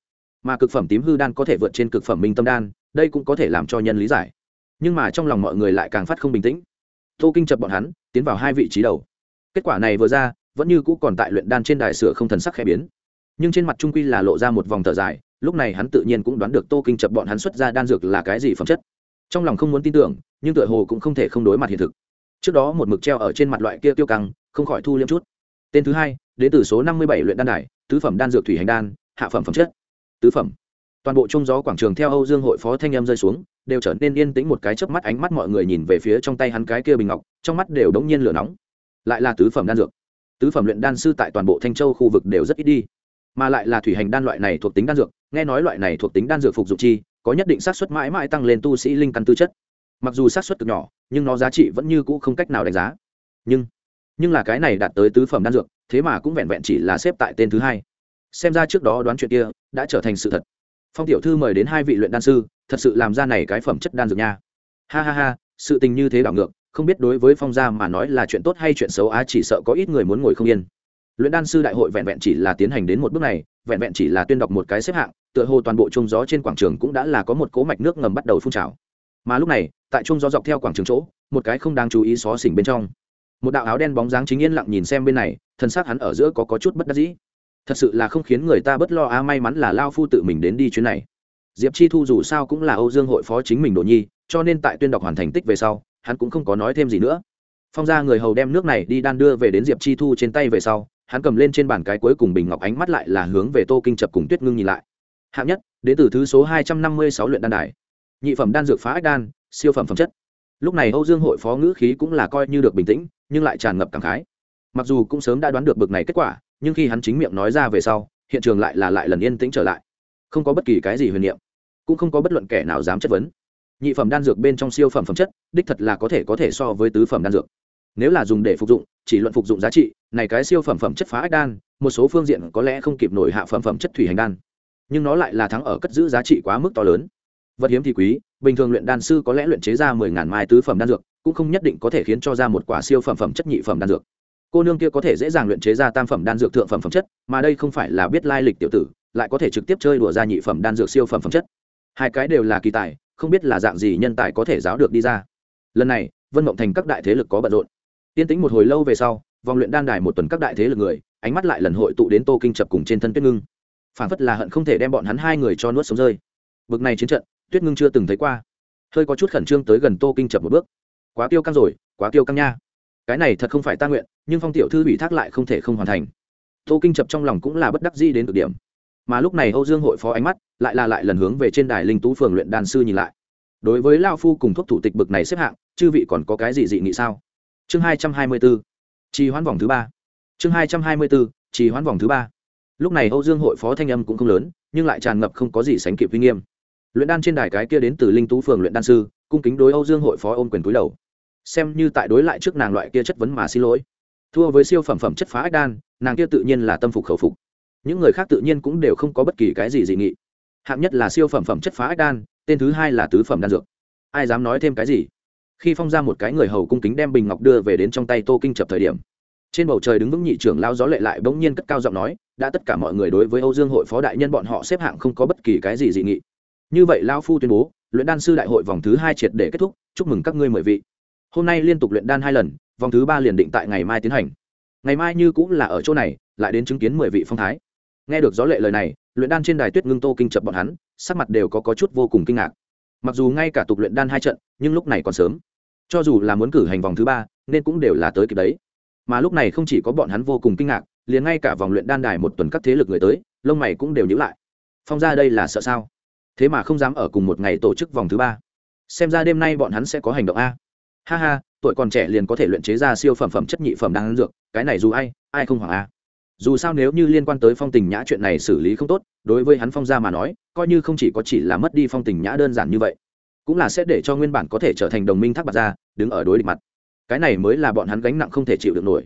mà cực phẩm tím hư đan có thể vượt trên cực phẩm minh tâm đan, đây cũng có thể làm cho nhân lý giải nhưng mà trong lòng mọi người lại càng phát không bình tĩnh. Tô kinh chập bọn hắn, tiến vào hai vị trí đầu. Kết quả này vừa ra, vẫn như cũ còn tại luyện đan trên đài sửa không thần sắc khẽ biến. Nhưng trên mặt trung quy là lộ ra một vòng thở dài, lúc này hắn tự nhiên cũng đoán được tô kinh chập bọn hắn xuất ra đan dược là cái gì phẩm chất. Trong lòng không muốn tin tưởng, nhưng tựa hồ cũng không thể không đối mặt hiện thực. Trước đó một mực treo ở trên mặt loại kia tiêu căng, không khỏi thu liêm chút. Tên thứ hai, đến từ số năm mươi bảy luyện đan đài, tứ phẩm đan dược thủy hành đan, hạ phẩm phẩm chất. Tứ phẩm. Toàn bộ trung gió quảng trường theo âu dương hội phó thanh em rơi xuống đều trở nên yên tĩnh một cái chớp mắt, ánh mắt mọi người nhìn về phía trong tay hắn cái kia bình ngọc, trong mắt đều đống nhiên lửa nóng. Lại là tứ phẩm đan dược. Tứ phẩm luyện đan sư tại toàn bộ thanh châu khu vực đều rất ít đi. Mà lại là thủy hành đan loại này thuộc tính đan dược, nghe nói loại này thuộc tính đan dược phục dụng chi, có nhất định xác suất mãi mãi tăng lên tu sĩ linh căn tư chất. Mặc dù xác suất cực nhỏ, nhưng nó giá trị vẫn như cũ không cách nào đánh giá. Nhưng nhưng là cái này đạt tới tứ phẩm đan dược, thế mà cũng vẹn vẹn chỉ là xếp tại tên thứ hai. Xem ra trước đó đoán chuyện kia đã trở thành sự thật. Phong tiểu thư mời đến hai vị luyện đan sư thật sự làm ra này cái phẩm chất đan dược nha. Ha ha ha sự tình như thế đảo ngược không biết đối với phong gia mà nói là chuyện tốt hay chuyện xấu á chỉ sợ có ít người muốn ngồi không yên. Luyện đan sư đại hội vẹn vẹn chỉ là tiến hành đến một bước này vẹn vẹn chỉ là tuyên đọc một cái xếp hạng tựa hồ toàn bộ trung gió trên quảng trường cũng đã là có một cố mạch nước ngầm bắt đầu phun trào. Mà lúc này tại trung gió dọc theo quảng trường chỗ một cái không đáng chú ý xó xỉnh bên trong. Một đạo áo đen bóng dáng chính yên lặng nhìn xem bên này thân xác hắn ở giữa có, có chút bất đắc dĩ. Thật sự là không khiến người ta bất lo a may mắn là lao phu tự mình đến đi chuyến này diệp chi thu dù sao cũng là âu dương hội phó chính mình đồ nhi, cho nên tại tuyên đọc hoàn thành tích về sau, hắn cũng không có nói thêm gì nữa. Phong ra người hầu đem nước này đi đan đưa về đến diệp chi thu trên tay về sau, hắn cầm lên trên bàn cái cuối cùng bình ngọc ánh mắt lại là hướng về tô kinh chập cùng tuyết ngưng nhìn lại. Hạng nhất, đến từ thứ số hai trăm năm mươi sáu luyện đan đài. Nhị phẩm đan dược phá ách đan, siêu phẩm phẩm chất. Lúc này âu dương hội phó ngữ khí cũng là coi như được bình tĩnh, nhưng lại tràn ngập cảm khái. Mặc dù cũng sớm đã đoán được bực này kết quả, nhưng khi hắn chính miệng nói ra về sau, hiện trường lại là lại lần yên tĩnh trở lại không có bất kỳ cái gì huyền niệm, cũng không có bất luận kẻ nào dám chất vấn. Nhị phẩm đan dược bên trong siêu phẩm phẩm chất, đích thật là có thể có thể so với tứ phẩm đan dược. Nếu là dùng để phục dụng, chỉ luận phục dụng giá trị, này cái siêu phẩm phẩm chất phá ách đan, một số phương diện có lẽ không kịp nổi hạ phẩm phẩm chất thủy hành đan. Nhưng nó lại là thắng ở cất giữ giá trị quá mức to lớn. Vật hiếm thì quý, bình thường luyện đan sư có lẽ luyện chế ra mười ngàn mai tứ phẩm đan dược, cũng không nhất định có thể khiến cho ra một quả siêu phẩm phẩm chất nhị phẩm đan dược. Cô nương kia có thể dễ dàng luyện chế ra tam phẩm đan dược thượng phẩm phẩm chất, mà đây không phải là biết lai lịch tiểu tử lại có thể trực tiếp chơi đùa ra nhị phẩm đan dược siêu phẩm phẩm chất. Hai cái đều là kỳ tài, không biết là dạng gì nhân tài có thể giáo được đi ra. Lần này, vân mộng thành các đại thế lực có bận rộn. Tiên tính một hồi lâu về sau, vòng luyện đan đài một tuần các đại thế lực người, ánh mắt lại lần hội tụ đến tô kinh chập cùng trên thân tuyết ngưng. Phản phất là hận không thể đem bọn hắn hai người cho nuốt sống rơi. Bực này chiến trận, tuyết ngưng chưa từng thấy qua. Hơi có chút khẩn trương tới gần tô kinh chập một bước. Quá tiêu căng rồi, quá tiêu căng nha. Cái này thật không phải ta nguyện, nhưng phong tiểu thư ủy thác lại không thể không hoàn thành. Tô kinh chập trong lòng cũng là bất đắc di đến cực điểm mà lúc này âu dương hội phó ánh mắt lại là lại lần hướng về trên đài linh tú phường luyện đan sư nhìn lại. Đối với lao phu cùng thuốc thủ tịch bực này xếp hạng, chư vị còn có cái gì dị nghị sao? Chương hai trăm hai mươi bốn trì hoãn vòng thứ ba. Chương hai trăm hai mươi bốn trì hoãn vòng thứ ba. Lúc này âu dương hội phó thanh âm cũng không lớn, nhưng lại tràn ngập không có gì sánh kịp uy nghiêm. Luyện đan trên đài cái kia đến từ linh tú phường luyện đan sư, cung kính đối âu dương hội phó ôm quyền túi đầu. Xem như tại đối lại trước nàng loại kia chất vấn mà xin lỗi. Thua với siêu phẩm phẩm chất phá ách đan, nàng kia tự nhiên là tâm phục khẩu phục những người khác tự nhiên cũng đều không có bất kỳ cái gì dị nghị. Hạng nhất là siêu phẩm phẩm chất phá ách đan, tên thứ hai là tứ phẩm đan dược. Ai dám nói thêm cái gì? Khi phong ra một cái người hầu cung kính đem bình ngọc đưa về đến trong tay tô kinh chập thời điểm, trên bầu trời đứng vững nhị trưởng lao gió lệ lại bỗng nhiên cất cao giọng nói, đã tất cả mọi người đối với âu dương hội phó đại nhân bọn họ xếp hạng không có bất kỳ cái gì dị nghị. Như vậy lao phu tuyên bố, luyện đan sư đại hội vòng thứ hai triệt để kết thúc, chúc mừng các ngươi mười vị. Hôm nay liên tục luyện đan hai lần, vòng thứ ba liền định tại ngày mai tiến hành. Ngày mai như cũng là ở chỗ này, lại đến chứng kiến mười vị phong thái nghe được gió lệ lời này luyện đan trên đài tuyết ngưng tô kinh chập bọn hắn sắc mặt đều có, có chút vô cùng kinh ngạc. Mặc dù ngay cả tục luyện đan hai trận nhưng lúc này còn sớm. Cho dù là muốn cử hành vòng thứ ba nên cũng đều là tới kịp đấy. Mà lúc này không chỉ có bọn hắn vô cùng kinh ngạc liền ngay cả vòng luyện đan đài một tuần các thế lực người tới lông mày cũng đều nhữ lại. Phong ra đây là sợ sao? Thế mà không dám ở cùng một ngày tổ chức vòng thứ ba. Xem ra đêm nay bọn hắn sẽ có hành động a. Ha ha tuổi còn trẻ liền có thể luyện chế ra siêu phẩm phẩm chất nhị phẩm đan dược cái này dù ai ai không hoảng a dù sao nếu như liên quan tới phong tình nhã chuyện này xử lý không tốt, đối với hắn phong gia mà nói, coi như không chỉ có chỉ là mất đi phong tình nhã đơn giản như vậy, cũng là sẽ để cho nguyên bản có thể trở thành đồng minh thác bạc ra, đứng ở đối địch mặt. Cái này mới là bọn hắn gánh nặng không thể chịu được nổi.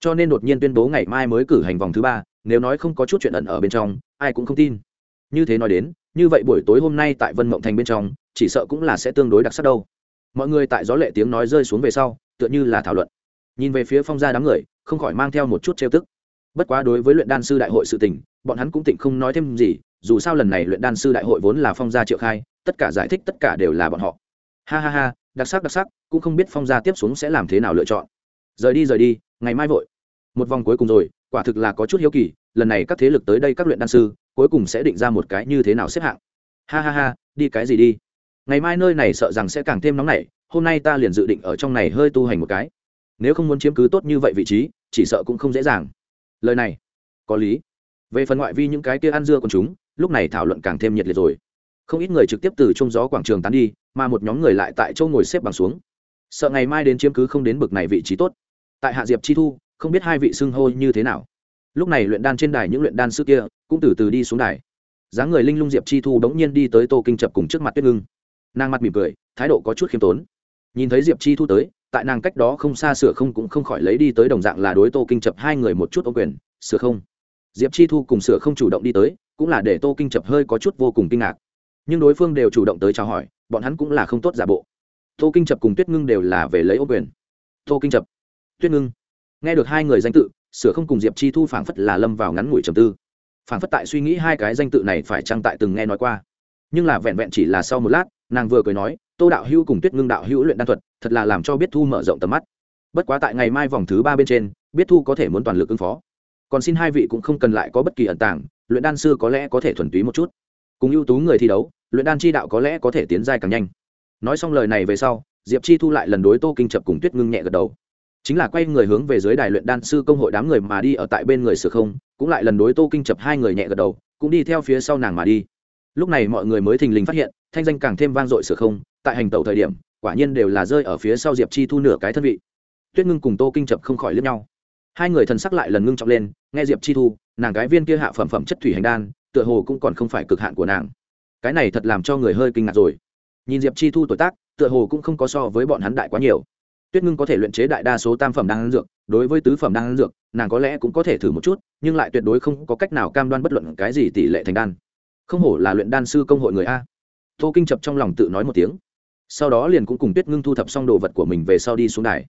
Cho nên đột nhiên tuyên bố ngày mai mới cử hành vòng thứ ba, nếu nói không có chút chuyện ẩn ở bên trong, ai cũng không tin. Như thế nói đến, như vậy buổi tối hôm nay tại vân mộng thành bên trong, chỉ sợ cũng là sẽ tương đối đặc sắc đâu. Mọi người tại gió lệ tiếng nói rơi xuống về sau, tựa như là thảo luận. Nhìn về phía phong gia đám người, không khỏi mang theo một chút trêu tức bất quá đối với luyện đan sư đại hội sự tình, bọn hắn cũng tịnh không nói thêm gì, dù sao lần này luyện đan sư đại hội vốn là phong gia triệu khai, tất cả giải thích tất cả đều là bọn họ. Ha ha ha, đặc sắc đặc sắc, cũng không biết phong gia tiếp xuống sẽ làm thế nào lựa chọn. Rời đi rời đi, ngày mai vội. Một vòng cuối cùng rồi, quả thực là có chút hiếu kỳ, lần này các thế lực tới đây các luyện đan sư, cuối cùng sẽ định ra một cái như thế nào xếp hạng. Ha ha ha, đi cái gì đi. Ngày mai nơi này sợ rằng sẽ càng thêm nóng nảy, hôm nay ta liền dự định ở trong này hơi tu hành một cái. Nếu không muốn chiếm cứ tốt như vậy vị trí, chỉ sợ cũng không dễ dàng lời này, có lý. Về phần ngoại vi những cái kia ăn dưa còn chúng, lúc này thảo luận càng thêm nhiệt liệt rồi. Không ít người trực tiếp từ trong gió quảng trường tán đi, mà một nhóm người lại tại châu ngồi xếp bằng xuống. Sợ ngày mai đến chiếm cứ không đến bực này vị trí tốt. Tại hạ diệp chi thu, không biết hai vị xưng hô như thế nào. Lúc này luyện đan trên đài những luyện đan sư kia cũng từ từ đi xuống đài. Dáng người linh lung diệp chi thu đống nhiên đi tới tô kinh chập cùng trước mặt tuyết ngưng. Nàng mặt mỉm cười, thái độ có chút khiêm tốn nhìn thấy diệp chi thu tới, tại nàng cách đó không xa sửa không cũng không khỏi lấy đi tới đồng dạng là đối tô kinh chập hai người một chút ô quyền, sửa không. Diệp chi thu cùng sửa không chủ động đi tới, cũng là để tô kinh chập hơi có chút vô cùng kinh ngạc. Nhưng đối phương đều chủ động tới chào hỏi, bọn hắn cũng là không tốt giả bộ. Tô kinh chập cùng tuyết ngưng đều là về lấy ô quyền. Tô kinh chập. Tuyết ngưng. Nghe được hai người danh tự, sửa không cùng diệp chi thu phảng phất là lâm vào ngắn ngủi trầm tư. Phảng phất tại suy nghĩ hai cái danh tự này phải chăng tại từng nghe nói qua. Nhưng là vẹn vẹn chỉ là sau một lát, nàng vừa cười nói tô đạo hữu cùng tuyết ngưng đạo hữu luyện đan thuật, thật là làm cho biết thu mở rộng tầm mắt. Bất quá tại ngày mai vòng thứ ba bên trên, biết thu có thể muốn toàn lực ứng phó. Còn xin hai vị cũng không cần lại có bất kỳ ẩn tàng, luyện đan sư có lẽ có thể thuần túy một chút. Cùng ưu tú người thi đấu, luyện đan chi đạo có lẽ có thể tiến giai càng nhanh. Nói xong lời này về sau, diệp chi thu lại lần đối tô kinh chập cùng tuyết ngưng nhẹ gật đầu. Chính là quay người hướng về dưới đài luyện đan sư công hội đám người mà đi ở tại bên người sửa không, cũng lại lần đối tô kinh chập hai người nhẹ gật đầu, cũng đi theo phía sau nàng mà đi. Lúc này mọi người mới thình lình phát hiện, thanh danh càng thêm vang dội sửa không tại hành tẩu thời điểm, quả nhiên đều là rơi ở phía sau diệp chi thu nửa cái thân vị. Tuyết ngưng cùng tô kinh chập không khỏi lướt nhau. Hai người thần sắc lại lần ngưng trọng lên, nghe diệp chi thu, nàng gái viên kia hạ phẩm phẩm chất thủy hành đan, tựa hồ cũng còn không phải cực hạn của nàng. Cái này thật làm cho người hơi kinh ngạc rồi. Nhìn diệp chi thu tuổi tác, tựa hồ cũng không có so với bọn hắn đại quá nhiều. Tuyết ngưng có thể luyện chế đại đa số tam phẩm đan dược, đối với tứ phẩm đan dược, nàng có lẽ cũng có thể thử một chút, nhưng lại tuyệt đối không có cách nào cam đoan bất luận cái gì tỷ lệ thành đan. Không hổ là luyện đan sư công hội người a. Tô kinh chập trong lòng tự nói một tiếng sau đó liền cũng cùng tuyết ngưng thu thập xong đồ vật của mình về sau đi xuống đài.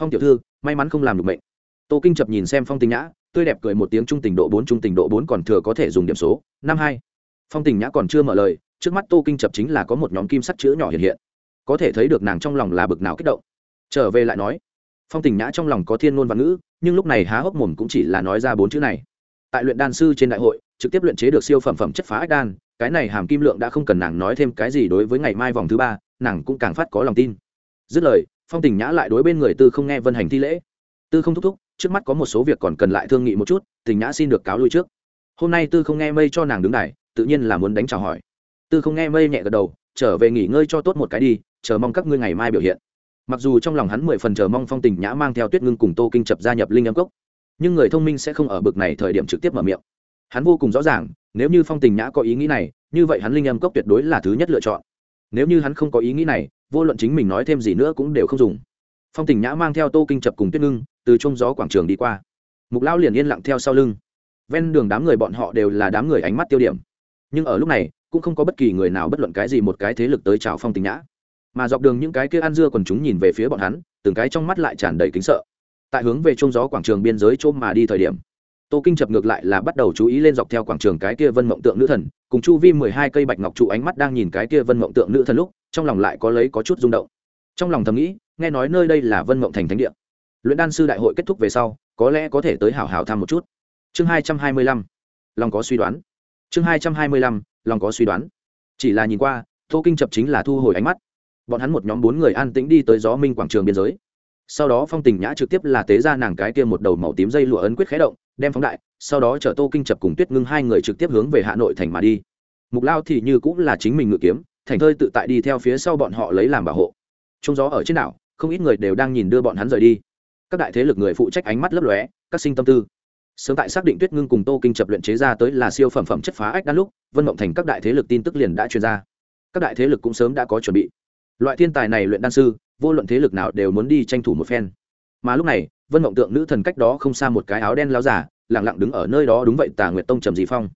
Phong tiểu thư, may mắn không làm được mệnh. Tô kinh chập nhìn xem phong tình nhã, tươi đẹp cười một tiếng trung tình độ bốn, trung tình độ bốn còn thừa có thể dùng điểm số, năm hai. Phong tình nhã còn chưa mở lời, trước mắt tô kinh chập chính là có một nhóm kim sắt chữ nhỏ hiện hiện. Có thể thấy được nàng trong lòng là bực nào kích động. Trở về lại nói, phong tình nhã trong lòng có thiên ngôn văn ngữ, nhưng lúc này há hốc mồm cũng chỉ là nói ra bốn chữ này. Tại luyện đan sư trên đại hội, trực tiếp luyện chế được siêu phẩm phẩm chất phá ách đan, cái này hàm kim lượng đã không cần nàng nói thêm cái gì đối với ngày mai vòng thứ ba nàng cũng càng phát có lòng tin. Dứt lời phong tình nhã lại đối bên người tư không nghe vân hành thi lễ. Tư không thúc thúc trước mắt có một số việc còn cần lại thương nghị một chút tình nhã xin được cáo lui trước. Hôm nay tư không nghe mây cho nàng đứng này, tự nhiên là muốn đánh chào hỏi. Tư không nghe mây nhẹ gật đầu trở về nghỉ ngơi cho tốt một cái đi chờ mong các ngươi ngày mai biểu hiện. Mặc dù trong lòng hắn mười phần chờ mong phong tình nhã mang theo tuyết ngưng cùng tô kinh chập gia nhập linh âm cốc nhưng người thông minh sẽ không ở bực này thời điểm trực tiếp mở miệng. Hắn vô cùng rõ ràng nếu như phong tình nhã có ý nghĩ này như vậy hắn linh âm cốc tuyệt đối là thứ nhất lựa chọn nếu như hắn không có ý nghĩ này, vô luận chính mình nói thêm gì nữa cũng đều không dùng. Phong tình nhã mang theo tô kinh chập cùng tuyết ngưng, từ trung gió quảng trường đi qua. Mục lão liền yên lặng theo sau lưng. Ven đường đám người bọn họ đều là đám người ánh mắt tiêu điểm. Nhưng ở lúc này, cũng không có bất kỳ người nào bất luận cái gì một cái thế lực tới chào phong tình nhã. Mà dọc đường những cái kia ăn dưa còn chúng nhìn về phía bọn hắn, từng cái trong mắt lại tràn đầy kính sợ. Tại hướng về trung gió quảng trường biên giới chôm mà đi thời điểm, tô kinh chập ngược lại là bắt đầu chú ý lên dọc theo quảng trường cái kia vân mộng tượng nữ thần cùng chu vi mười hai cây bạch ngọc trụ ánh mắt đang nhìn cái kia vân mộng tượng nữ thần lúc, trong lòng lại có lấy có chút rung động. Trong lòng thầm nghĩ, nghe nói nơi đây là vân mộng thành thánh địa. Luyện đan sư đại hội kết thúc về sau, có lẽ có thể tới hảo hảo thăm một chút. Chương hai trăm hai mươi lăm, lòng có suy đoán. Chương hai trăm hai mươi lăm, lòng có suy đoán. Chỉ là nhìn qua, tô kinh chập chính là thu hồi ánh mắt. Bọn hắn một nhóm bốn người an tĩnh đi tới gió minh quảng trường biên giới. Sau đó phong tình nhã trực tiếp là tế ra nàng cái kia một đầu màu tím dây lụa ấn quyết khé động đem phóng đại, sau đó chở tô kinh chập cùng tuyết ngưng hai người trực tiếp hướng về hà nội thành mà đi. Mục lao thì như cũng là chính mình ngự kiếm, thành thơi tự tại đi theo phía sau bọn họ lấy làm bảo hộ. Trong gió ở trên đảo, không ít người đều đang nhìn đưa bọn hắn rời đi. Các đại thế lực người phụ trách ánh mắt lấp lóe, các sinh tâm tư. Sớm tại xác định tuyết ngưng cùng tô kinh chập luyện chế ra tới là siêu phẩm phẩm chất phá ách đan lúc, vân mộng thành các đại thế lực tin tức liền đã truyền ra. Các đại thế lực cũng sớm đã có chuẩn bị. Loại thiên tài này luyện đan sư, vô luận thế lực nào đều muốn đi tranh thủ một phen. Mà lúc này vân mộng tượng nữ thần cách đó không xa một cái áo đen lao giả lẳng lặng đứng ở nơi đó đúng vậy, tà nguyệt tông trầm dị phong.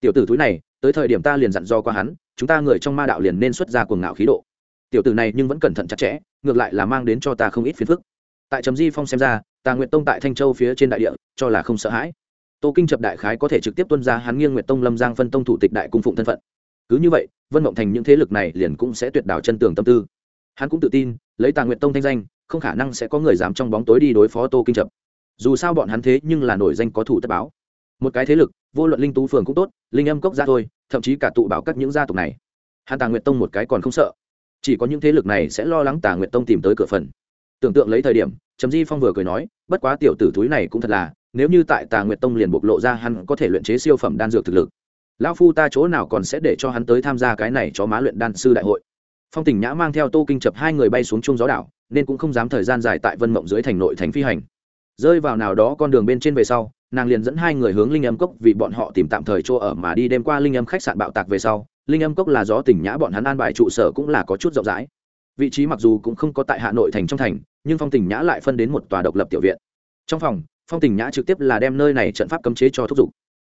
Tiểu tử túi này, tới thời điểm ta liền dặn do qua hắn, chúng ta người trong ma đạo liền nên xuất ra cuồng ngạo khí độ. Tiểu tử này nhưng vẫn cẩn thận chặt chẽ, ngược lại là mang đến cho ta không ít phiền phức. Tại trầm di phong xem ra, tà nguyệt tông tại thanh châu phía trên đại địa, cho là không sợ hãi. Tô kinh chập đại khái có thể trực tiếp tuân ra hắn nghiêng nguyệt tông lâm giang phân tông thủ tịch đại cung phụng thân phận. Cứ như vậy, vân mộng thành những thế lực này liền cũng sẽ tuyệt đảo chân tường tâm tư. Hắn cũng tự tin, lấy tà nguyệt tông thanh danh không khả năng sẽ có người dám trong bóng tối đi đối phó tô kinh chập dù sao bọn hắn thế nhưng là nổi danh có thủ tất báo. Một cái thế lực, vô luận linh tú phường cũng tốt, linh âm cốc ra thôi, thậm chí cả tụ bảo các những gia tộc này. Hắn tà nguyệt tông một cái còn không sợ. Chỉ có những thế lực này sẽ lo lắng tà nguyệt tông tìm tới cửa phần. Tưởng tượng lấy thời điểm, trầm di phong vừa cười nói, bất quá tiểu tử túi này cũng thật là, nếu như tại tà nguyệt tông liền bộc lộ ra hắn có thể luyện chế siêu phẩm đan dược thực lực. Lão phu ta chỗ nào còn sẽ để cho hắn tới tham gia cái này cho má luyện đan sư đại hội? Phong tình nhã mang theo tô kinh chập hai người bay xuống chung gió đảo nên cũng không dám thời gian dài tại vân mộng dưới thành nội thành phi hành. Rơi vào nào đó con đường bên trên về sau, nàng liền dẫn hai người hướng linh âm cốc vì bọn họ tìm tạm thời chỗ ở mà đi đêm qua linh âm khách sạn bạo tạc về sau, linh âm cốc là gió tỉnh nhã bọn hắn an bài trụ sở cũng là có chút rộng rãi. Vị trí mặc dù cũng không có tại hà nội thành trong thành, nhưng phong tình nhã lại phân đến một tòa độc lập tiểu viện. Trong phòng, phong tình nhã trực tiếp là đem nơi này trận pháp cấm chế cho thúc giục.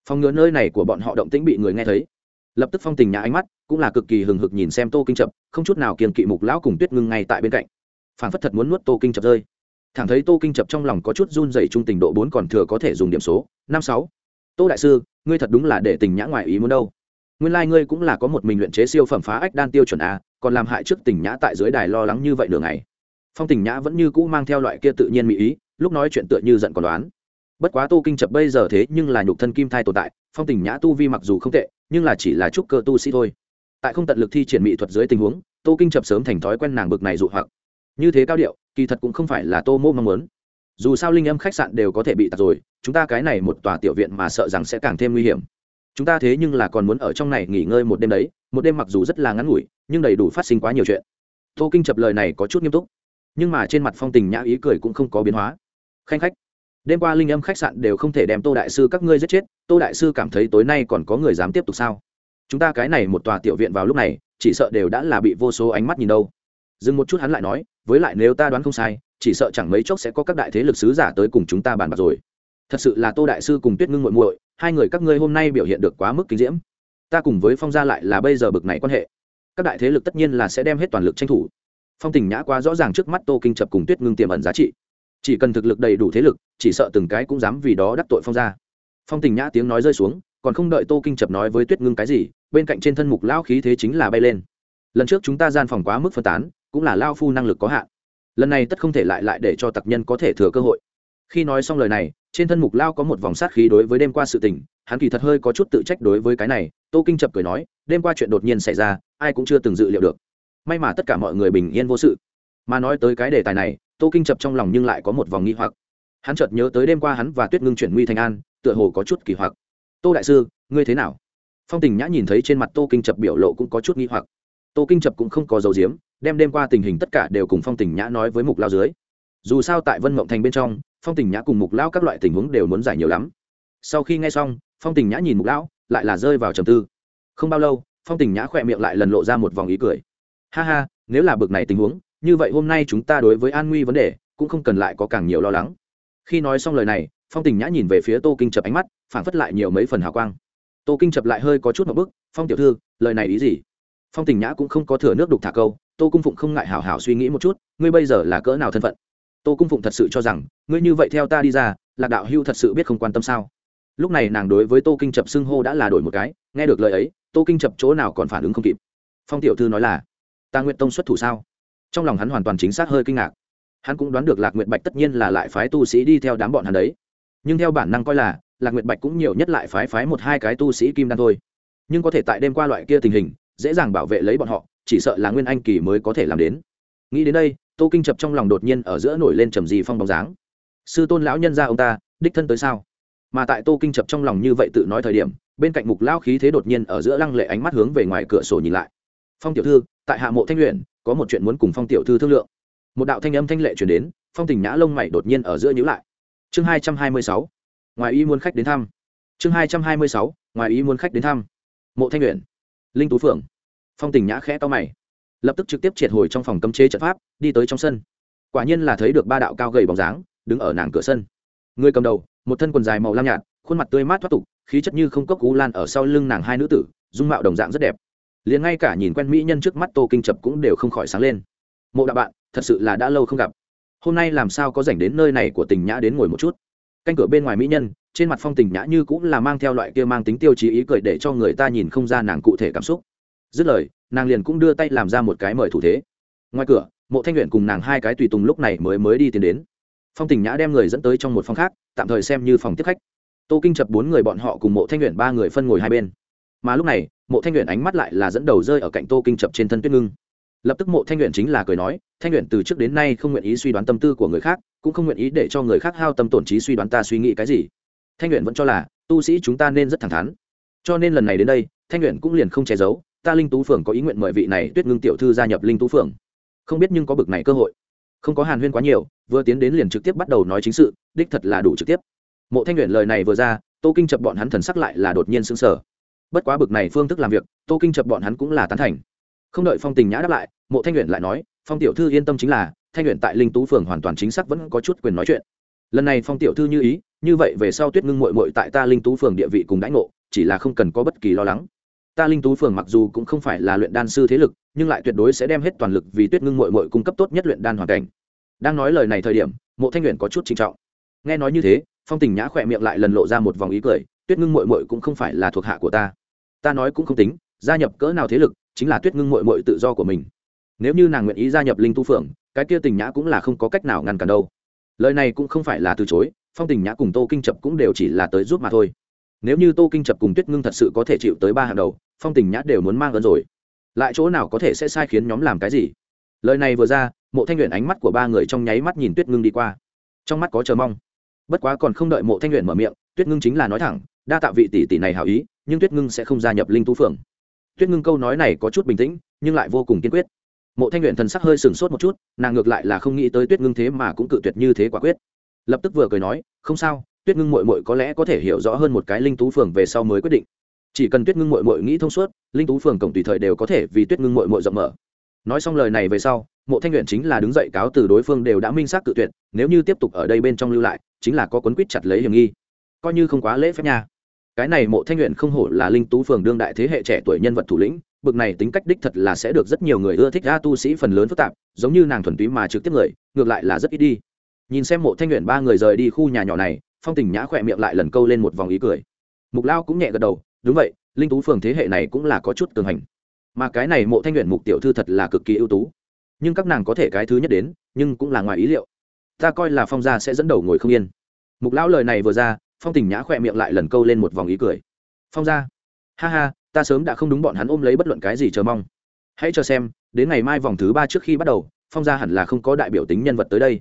Phòng ngừa nơi này của bọn họ động tĩnh bị người nghe thấy. Lập tức phong tình nhã ánh mắt cũng là cực kỳ hừng hực nhìn xem tô kinh chập, không chút nào kiềm kỵ mục lão cùng tuyết ngưng ngay tại bên cạnh phản phất thật muốn nuốt tô kinh chập rơi. Thẳng thấy tô kinh chập trong lòng có chút run dày trung tình độ bốn còn thừa có thể dùng điểm số, năm sáu. Tô đại sư, ngươi thật đúng là để tình nhã ngoài ý muốn đâu. Nguyên lai、like、ngươi cũng là có một mình luyện chế siêu phẩm phá ách đan tiêu chuẩn a còn làm hại trước tình nhã tại dưới đài lo lắng như vậy đường này phong tình nhã vẫn như cũ mang theo loại kia tự nhiên mỹ ý, lúc nói chuyện tựa như giận còn đoán. Bất quá tô kinh chập bây giờ thế nhưng là nhục thân kim thai tồn tại, phong tình nhã tu vi mặc dù không tệ, nhưng là chỉ là trúc cơ tu sĩ thôi. Tại không tận lực thi triển mỹ thuật dưới tình huống, tô kinh chập sớm thành thói quen nàng bực này dụ hoặc như thế cao điệu, kỳ thật cũng không phải là tô mô mong muốn. Dù sao linh âm khách sạn đều có thể bị tạt rồi, chúng ta cái này một tòa tiểu viện mà sợ rằng sẽ càng thêm nguy hiểm. Chúng ta thế nhưng là còn muốn ở trong này nghỉ ngơi một đêm đấy, một đêm mặc dù rất là ngắn ngủi, nhưng đầy đủ phát sinh quá nhiều chuyện. Tô kinh chập lời này có chút nghiêm túc, nhưng mà trên mặt phong tình nhã ý cười cũng không có biến hóa. Khanh khách, đêm qua linh âm khách sạn đều không thể đem tô đại sư các ngươi giết chết, tô đại sư cảm thấy tối nay còn có người dám tiếp tục sao? Chúng ta cái này một tòa tiểu viện vào lúc này, chỉ sợ đều đã là bị vô số ánh mắt nhìn đâu dừng một chút hắn lại nói, với lại nếu ta đoán không sai, chỉ sợ chẳng mấy chốc sẽ có các đại thế lực sứ giả tới cùng chúng ta bàn bạc rồi. Thật sự là tô đại sư cùng tuyết ngưng muội muội, hai người các ngươi hôm nay biểu hiện được quá mức kinh diễm. Ta cùng với phong gia lại là bây giờ bực này quan hệ. Các đại thế lực tất nhiên là sẽ đem hết toàn lực tranh thủ. Phong tình nhã quá rõ ràng trước mắt tô kinh chập cùng tuyết ngưng tiềm ẩn giá trị. Chỉ cần thực lực đầy đủ thế lực, chỉ sợ từng cái cũng dám vì đó đắc tội phong gia. Phong tình nhã tiếng nói rơi xuống, còn không đợi tô kinh chập nói với tuyết ngưng cái gì, bên cạnh trên thân mục lao khí thế chính là bay lên. Lần trước chúng ta gian phòng quá mức phân tán cũng là lao phu năng lực có hạn. Lần này tất không thể lại lại để cho tặc nhân có thể thừa cơ hội. Khi nói xong lời này, trên thân mục lao có một vòng sát khí đối với đêm qua sự tình, hắn kỳ thật hơi có chút tự trách đối với cái này, tô kinh chập cười nói, đêm qua chuyện đột nhiên xảy ra, ai cũng chưa từng dự liệu được. May mà tất cả mọi người bình yên vô sự. Mà nói tới cái đề tài này, tô kinh chập trong lòng nhưng lại có một vòng nghi hoặc. Hắn chợt nhớ tới đêm qua hắn và tuyết ngưng chuyển nguy thành an, tựa hồ có chút kỳ hoặc. Tô đại sư, ngươi thế nào? Phong tình nhã nhìn thấy trên mặt tô kinh chập biểu lộ cũng có chút nghi hoặc. Tô kinh chập cũng không có dấu diếm đem đêm qua tình hình tất cả đều cùng phong tình nhã nói với mục lao dưới. Dù sao tại vân mộng thành bên trong, phong tình nhã cùng mục lao các loại tình huống đều muốn giải nhiều lắm. Sau khi nghe xong, phong tình nhã nhìn mục lão, lại là rơi vào trầm tư. Không bao lâu, phong tình nhã khỏe miệng lại lần lộ ra một vòng ý cười. Ha ha, nếu là bực này tình huống, như vậy hôm nay chúng ta đối với an nguy vấn đề, cũng không cần lại có càng nhiều lo lắng. Khi nói xong lời này, phong tình nhã nhìn về phía tô kinh chập ánh mắt, phảng phất lại nhiều mấy phần hào quang. Tô kinh chập lại hơi có chút một bức, phong tiểu thư, lời này ý gì? Phong tình nhã cũng không có thừa nước đục thả câu tô cung phụng không ngại hảo hảo suy nghĩ một chút, ngươi bây giờ là cỡ nào thân phận? Tô cung phụng thật sự cho rằng, ngươi như vậy theo ta đi ra là đạo hưu thật sự biết không quan tâm sao? Lúc này nàng đối với tô kinh chập xưng hô đã là đổi một cái, nghe được lời ấy, tô kinh chập chỗ nào còn phản ứng không kịp. Phong tiểu thư nói là, ta nguyện tông xuất thủ sao? Trong lòng hắn hoàn toàn chính xác hơi kinh ngạc. Hắn cũng đoán được lạc nguyện bạch tất nhiên là lại phái tu sĩ đi theo đám bọn hắn đấy. Nhưng theo bản năng coi là, lạc nguyện bạch cũng nhiều nhất lại phái phái một hai cái tu sĩ kim đan thôi. Nhưng có thể tại đêm qua loại kia tình hình, dễ dàng bảo vệ lấy bọn họ chỉ sợ là nguyên anh kỳ mới có thể làm đến. Nghĩ đến đây, tô kinh chập trong lòng đột nhiên ở giữa nổi lên trầm gì phong bóng dáng. Sư tôn lão nhân ra ông ta, đích thân tới sao? Mà tại tô kinh chập trong lòng như vậy tự nói thời điểm, bên cạnh mục lao khí thế đột nhiên ở giữa lăng lệ ánh mắt hướng về ngoài cửa sổ nhìn lại. Phong tiểu thư, tại hạ mộ thanh luyện có một chuyện muốn cùng phong tiểu thư thương lượng. Một đạo thanh âm thanh lệ chuyển đến, phong tình nhã lông mày đột nhiên ở giữa nhữ lại. Chương hai trăm hai mươi sáu, ngoài ý muốn khách đến thăm. Chương hai trăm hai mươi sáu, ngoài ý muốn khách đến thăm. Mộ thanh luyện linh tú phượng phong tình nhã khẽ to mày. Lập tức trực tiếp triệt hồi trong phòng cấm chế trận pháp, đi tới trong sân. Quả nhiên là thấy được ba đạo cao gầy bóng dáng, đứng ở nàng cửa sân. Người cầm đầu, một thân quần dài màu lam nhạt, khuôn mặt tươi mát thoát tục, khí chất như không cốc cú lan ở sau lưng nàng hai nữ tử, dung mạo đồng dạng rất đẹp. Liền ngay cả nhìn quen mỹ nhân trước mắt tô kinh chập cũng đều không khỏi sáng lên. Mộ đạo bạn, thật sự là đã lâu không gặp. Hôm nay làm sao có dành đến nơi này của tình nhã đến ngồi một chút? Canh cửa bên ngoài mỹ nhân, trên mặt phong tình nhã như cũng là mang theo loại kia mang tính tiêu chí ý cười để cho người ta nhìn không ra nàng cụ thể cảm xúc dứt lời, nàng liền cũng đưa tay làm ra một cái mời thủ thế. Ngoài cửa, mộ thanh luyện cùng nàng hai cái tùy tùng lúc này mới mới đi tiến đến. Phong tình nhã đem người dẫn tới trong một phòng khác, tạm thời xem như phòng tiếp khách. Tô kinh chập bốn người bọn họ cùng mộ thanh luyện ba người phân ngồi hai bên. Mà lúc này, mộ thanh luyện ánh mắt lại là dẫn đầu rơi ở cạnh tô kinh chập trên thân tuyết ngưng. Lập tức mộ thanh luyện chính là cười nói, thanh luyện từ trước đến nay không nguyện ý suy đoán tâm tư của người khác, cũng không nguyện ý để cho người khác hao tâm tổn trí suy đoán ta suy nghĩ cái gì. Thanh luyện vẫn cho là, tu sĩ chúng ta nên rất thẳng thắn. Cho nên lần này đến đây, thanh luyện cũng liền không che giấu ta linh tú phường có ý nguyện mời vị này tuyết ngưng tiểu thư gia nhập linh tú phường. Không biết nhưng có bực này cơ hội. Không có hàn huyên quá nhiều, vừa tiến đến liền trực tiếp bắt đầu nói chính sự, đích thật là đủ trực tiếp. Mộ thanh nguyện lời này vừa ra, tô kinh chập bọn hắn thần sắc lại là đột nhiên xứng sở bất quá bực này phương thức làm việc, tô kinh chập bọn hắn cũng là tán thành. Không đợi phong tình nhã đáp lại, mộ thanh nguyện lại nói, phong tiểu thư yên tâm chính là, thanh nguyện tại linh tú phường hoàn toàn chính xác vẫn có chút quyền nói chuyện. Lần này phong tiểu thư như ý, như vậy về sau tuyết ngưng mội mội tại ta linh tú phường địa vị cùng đãi ngộ, chỉ là không cần có bất kỳ lo lắng ta linh tú phường mặc dù cũng không phải là luyện đan sư thế lực, nhưng lại tuyệt đối sẽ đem hết toàn lực vì tuyết ngưng mội mội cung cấp tốt nhất luyện đan hoàn cảnh. Đang nói lời này thời điểm, mộ thanh luyện có chút trinh trọng. Nghe nói như thế, phong tình nhã khỏe miệng lại lần lộ ra một vòng ý cười, tuyết ngưng mội mội cũng không phải là thuộc hạ của ta. Ta nói cũng không tính, gia nhập cỡ nào thế lực, chính là tuyết ngưng mội mội tự do của mình. Nếu như nàng nguyện ý gia nhập linh tu phượng, cái kia tình nhã cũng là không có cách nào ngăn cản đâu. Lời này cũng không phải là từ chối, phong tình nhã cùng tô kinh chập cũng đều chỉ là tới giúp mà thôi nếu như tô kinh chập cùng tuyết ngưng thật sự có thể chịu tới ba hàng đầu, phong tình nhã đều muốn mang ơn rồi. Lại chỗ nào có thể sẽ sai khiến nhóm làm cái gì? Lời này vừa ra, mộ thanh luyện ánh mắt của ba người trong nháy mắt nhìn tuyết ngưng đi qua. Trong mắt có chờ mong. Bất quá còn không đợi mộ thanh luyện mở miệng, tuyết ngưng chính là nói thẳng, đa tạo vị tỷ tỷ này hảo ý, nhưng tuyết ngưng sẽ không gia nhập linh tú phượng. Tuyết ngưng câu nói này có chút bình tĩnh, nhưng lại vô cùng kiên quyết. Mộ thanh luyện thần sắc hơi sừng sốt một chút, nàng ngược lại là không nghĩ tới tuyết ngưng thế mà cũng cự tuyệt như thế quả quyết. Lập tức vừa cười nói, không sao tuyết ngưng mội mội có lẽ có thể hiểu rõ hơn một cái linh tú phường về sau mới quyết định. Chỉ cần tuyết ngưng mội mội nghĩ thông suốt, linh tú phường cổng tùy thời đều có thể vì tuyết ngưng mội mội rộng mở. Nói xong lời này về sau, mộ thanh nguyện chính là đứng dậy cáo từ đối phương đều đã minh xác cự tuyệt, nếu như tiếp tục ở đây bên trong lưu lại, chính là có quấn quýt chặt lấy hiểm nghi. Coi như không quá lễ phép nha. Cái này mộ thanh nguyện không hổ là linh tú phường đương đại thế hệ trẻ tuổi nhân vật thủ lĩnh, bực này tính cách đích thật là sẽ được rất nhiều người ưa thích, ra tu sĩ phần lớn phức tạp, giống như nàng thuần túy mà trực tiếp người, ngược lại là rất ít đi. Nhìn xem mộ thanh nguyện ba người rời đi khu nhà nhỏ này phong tình nhã khỏe miệng lại lần câu lên một vòng ý cười. Mục lao cũng nhẹ gật đầu, đúng vậy, linh tú phường thế hệ này cũng là có chút cường hành. Mà cái này mộ thanh nguyện mục tiểu thư thật là cực kỳ ưu tú. Nhưng các nàng có thể cái thứ nhất đến, nhưng cũng là ngoài ý liệu. Ta coi là phong gia sẽ dẫn đầu ngồi không yên. Mục lão lời này vừa ra, phong tình nhã khỏe miệng lại lần câu lên một vòng ý cười. Phong gia, ha ha, ta sớm đã không đúng bọn hắn ôm lấy bất luận cái gì chờ mong. Hãy cho xem, đến ngày mai vòng thứ ba trước khi bắt đầu, phong gia hẳn là không có đại biểu tính nhân vật tới đây.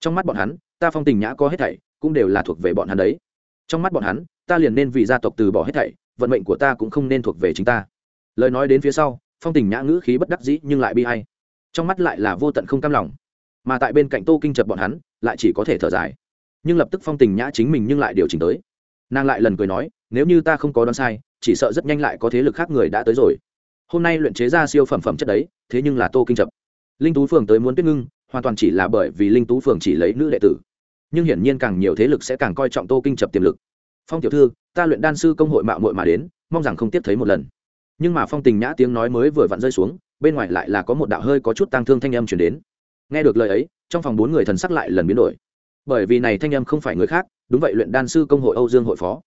Trong mắt bọn hắn, ta phong tình nhã có hết thảy cũng đều là thuộc về bọn hắn đấy. Trong mắt bọn hắn, ta liền nên vì gia tộc từ bỏ hết thảy, vận mệnh của ta cũng không nên thuộc về chính ta. Lời nói đến phía sau, phong tình nhã ngữ khí bất đắc dĩ nhưng lại bi hay trong mắt lại là vô tận không cam lòng. Mà tại bên cạnh tô kinh chập bọn hắn, lại chỉ có thể thở dài. Nhưng lập tức phong tình nhã chính mình nhưng lại điều chỉnh tới. Nàng lại lần cười nói, nếu như ta không có đoán sai, chỉ sợ rất nhanh lại có thế lực khác người đã tới rồi. Hôm nay luyện chế ra siêu phẩm phẩm chất đấy, thế nhưng là tô kinh chập linh tú phường tới muốn tuyết ngưng, hoàn toàn chỉ là bởi vì linh tú phường chỉ lấy nữ đệ tử nhưng hiển nhiên càng nhiều thế lực sẽ càng coi trọng tô kinh chập tiềm lực. Phong tiểu thư, ta luyện đan sư công hội mạo muội mà đến, mong rằng không tiếp thấy một lần. Nhưng mà phong tình nhã tiếng nói mới vừa vặn rơi xuống, bên ngoài lại là có một đạo hơi có chút tăng thương thanh âm chuyển đến. Nghe được lời ấy, trong phòng bốn người thần sắc lại lần biến đổi. Bởi vì này thanh âm không phải người khác, đúng vậy luyện đan sư công hội âu dương hội phó.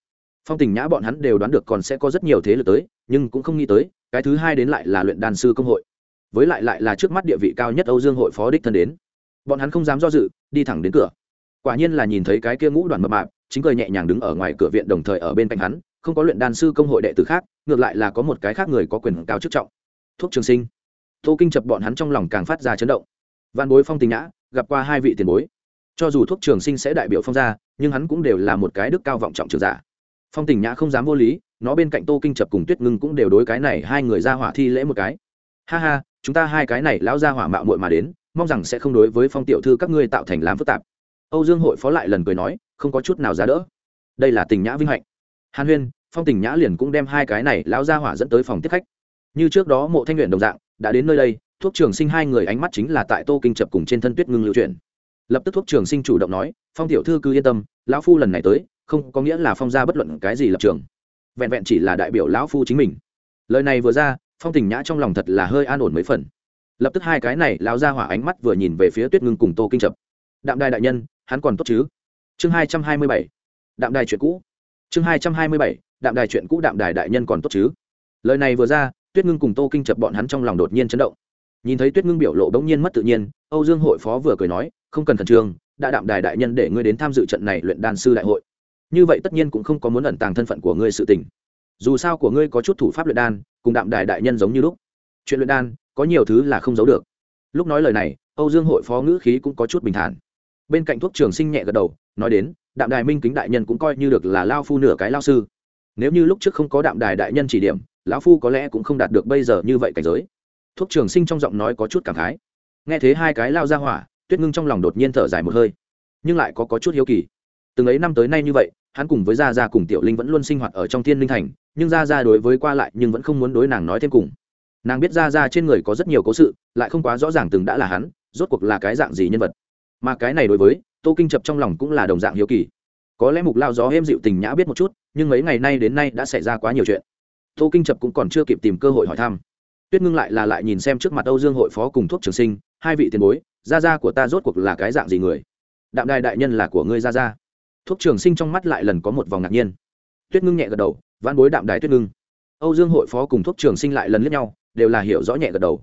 Phong tình nhã bọn hắn đều đoán được còn sẽ có rất nhiều thế lực tới, nhưng cũng không nghĩ tới, cái thứ hai đến lại là luyện đan sư công hội. Với lại lại là trước mắt địa vị cao nhất âu dương hội phó đích thân đến. Bọn hắn không dám do dự, đi thẳng đến cửa quả nhiên là nhìn thấy cái kia ngũ đoàn mập mạp, chính cười nhẹ nhàng đứng ở ngoài cửa viện đồng thời ở bên cạnh hắn, không có luyện đan sư công hội đệ tử khác, ngược lại là có một cái khác người có quyền cao chức trọng. Thuốc trường sinh. Tô kinh chập bọn hắn trong lòng càng phát ra chấn động. Văn bối phong tình nhã, gặp qua hai vị tiền bối. Cho dù thuốc trường sinh sẽ đại biểu phong gia, nhưng hắn cũng đều là một cái đức cao vọng trọng trường giả. Phong tình nhã không dám vô lý, nó bên cạnh tô kinh chập cùng tuyết ngưng cũng đều đối cái này hai người ra hỏa thi lễ một cái. Ha ha, chúng ta hai cái này lão ra hỏa mạo muội mà đến, mong rằng sẽ không đối với phong tiểu thư các ngươi tạo thành làm phức tạp âu dương hội phó lại lần cười nói, không có chút nào giá đỡ. Đây là tình nhã vinh hạnh. Hàn huyên, phong tình nhã liền cũng đem hai cái này lão ra hỏa dẫn tới phòng tiếp khách. Như trước đó mộ thanh luyện đồng dạng, đã đến nơi đây, thuốc trường sinh hai người ánh mắt chính là tại tô kinh chập cùng trên thân tuyết ngưng lưu chuyển. Lập tức thuốc trường sinh chủ động nói, phong tiểu thư cứ yên tâm, lão phu lần này tới, không có nghĩa là phong ra bất luận cái gì lập trường. Vẹn vẹn chỉ là đại biểu lão phu chính mình. Lời này vừa ra, phong tình nhã trong lòng thật là hơi an ổn mấy phần. Lập tức hai cái này lão ra hỏa ánh mắt vừa nhìn về phía tuyết ngưng cùng tô kinh chập. Đạm đài đại nhân hắn còn tốt chứ? Chương hai trăm hai mươi bảy, đạm đài chuyện cũ. Chương hai trăm hai mươi bảy, đạm đài chuyện cũ đạm đài đại nhân còn tốt chứ? Lời này vừa ra, tuyết ngưng cùng tô kinh chập bọn hắn trong lòng đột nhiên chấn động. Nhìn thấy tuyết ngưng biểu lộ bỗng nhiên mất tự nhiên, âu dương hội phó vừa cười nói, không cần khẩn trương, đã đạm đài đại nhân để ngươi đến tham dự trận này luyện đan sư đại hội. Như vậy tất nhiên cũng không có muốn ẩn tàng thân phận của ngươi sự tình. Dù sao của ngươi có chút thủ pháp luyện đan, cùng đạm đài đại nhân giống như lúc. Chuyện luyện đan, có nhiều thứ là không giấu được. Lúc nói lời này, âu dương hội phó ngữ khí cũng có chút bình thản bên cạnh thuốc trường sinh nhẹ gật đầu nói đến đạm đài minh kính đại nhân cũng coi như được là lao phu nửa cái lao sư. Nếu như lúc trước không có đạm đài đại nhân chỉ điểm lão phu có lẽ cũng không đạt được bây giờ như vậy cảnh giới. Thuốc trường sinh trong giọng nói có chút cảm khái. Nghe thấy hai cái lao ra hỏa tuyết ngưng trong lòng đột nhiên thở dài một hơi. Nhưng lại có, có chút hiếu kỳ. Từng ấy năm tới nay như vậy hắn cùng với gia gia cùng tiểu linh vẫn luôn sinh hoạt ở trong thiên linh thành nhưng gia gia đối với qua lại nhưng vẫn không muốn đối nàng nói thêm cùng. Nàng biết gia gia trên người có rất nhiều cố sự lại không quá rõ ràng từng đã là hắn rốt cuộc là cái dạng gì nhân vật mà cái này đối với tô kinh chập trong lòng cũng là đồng dạng hiếu kỳ. Có lẽ mục lao gió êm dịu tình nhã biết một chút, nhưng mấy ngày nay đến nay đã xảy ra quá nhiều chuyện. Tô kinh chập cũng còn chưa kịp tìm cơ hội hỏi thăm. Tuyết ngưng lại là lại nhìn xem trước mặt âu dương hội phó cùng thuốc trường sinh, hai vị tiền bối, gia gia của ta rốt cuộc là cái dạng gì người? Đạm đài đại nhân là của ngươi gia gia. Thuốc trường sinh trong mắt lại lần có một vòng ngạc nhiên. Tuyết ngưng nhẹ gật đầu văn bối đạm đài tuyết ngưng. Âu dương hội phó cùng thuốc trường sinh lại lần lướt nhau, đều là hiểu rõ nhẹ gật đầu.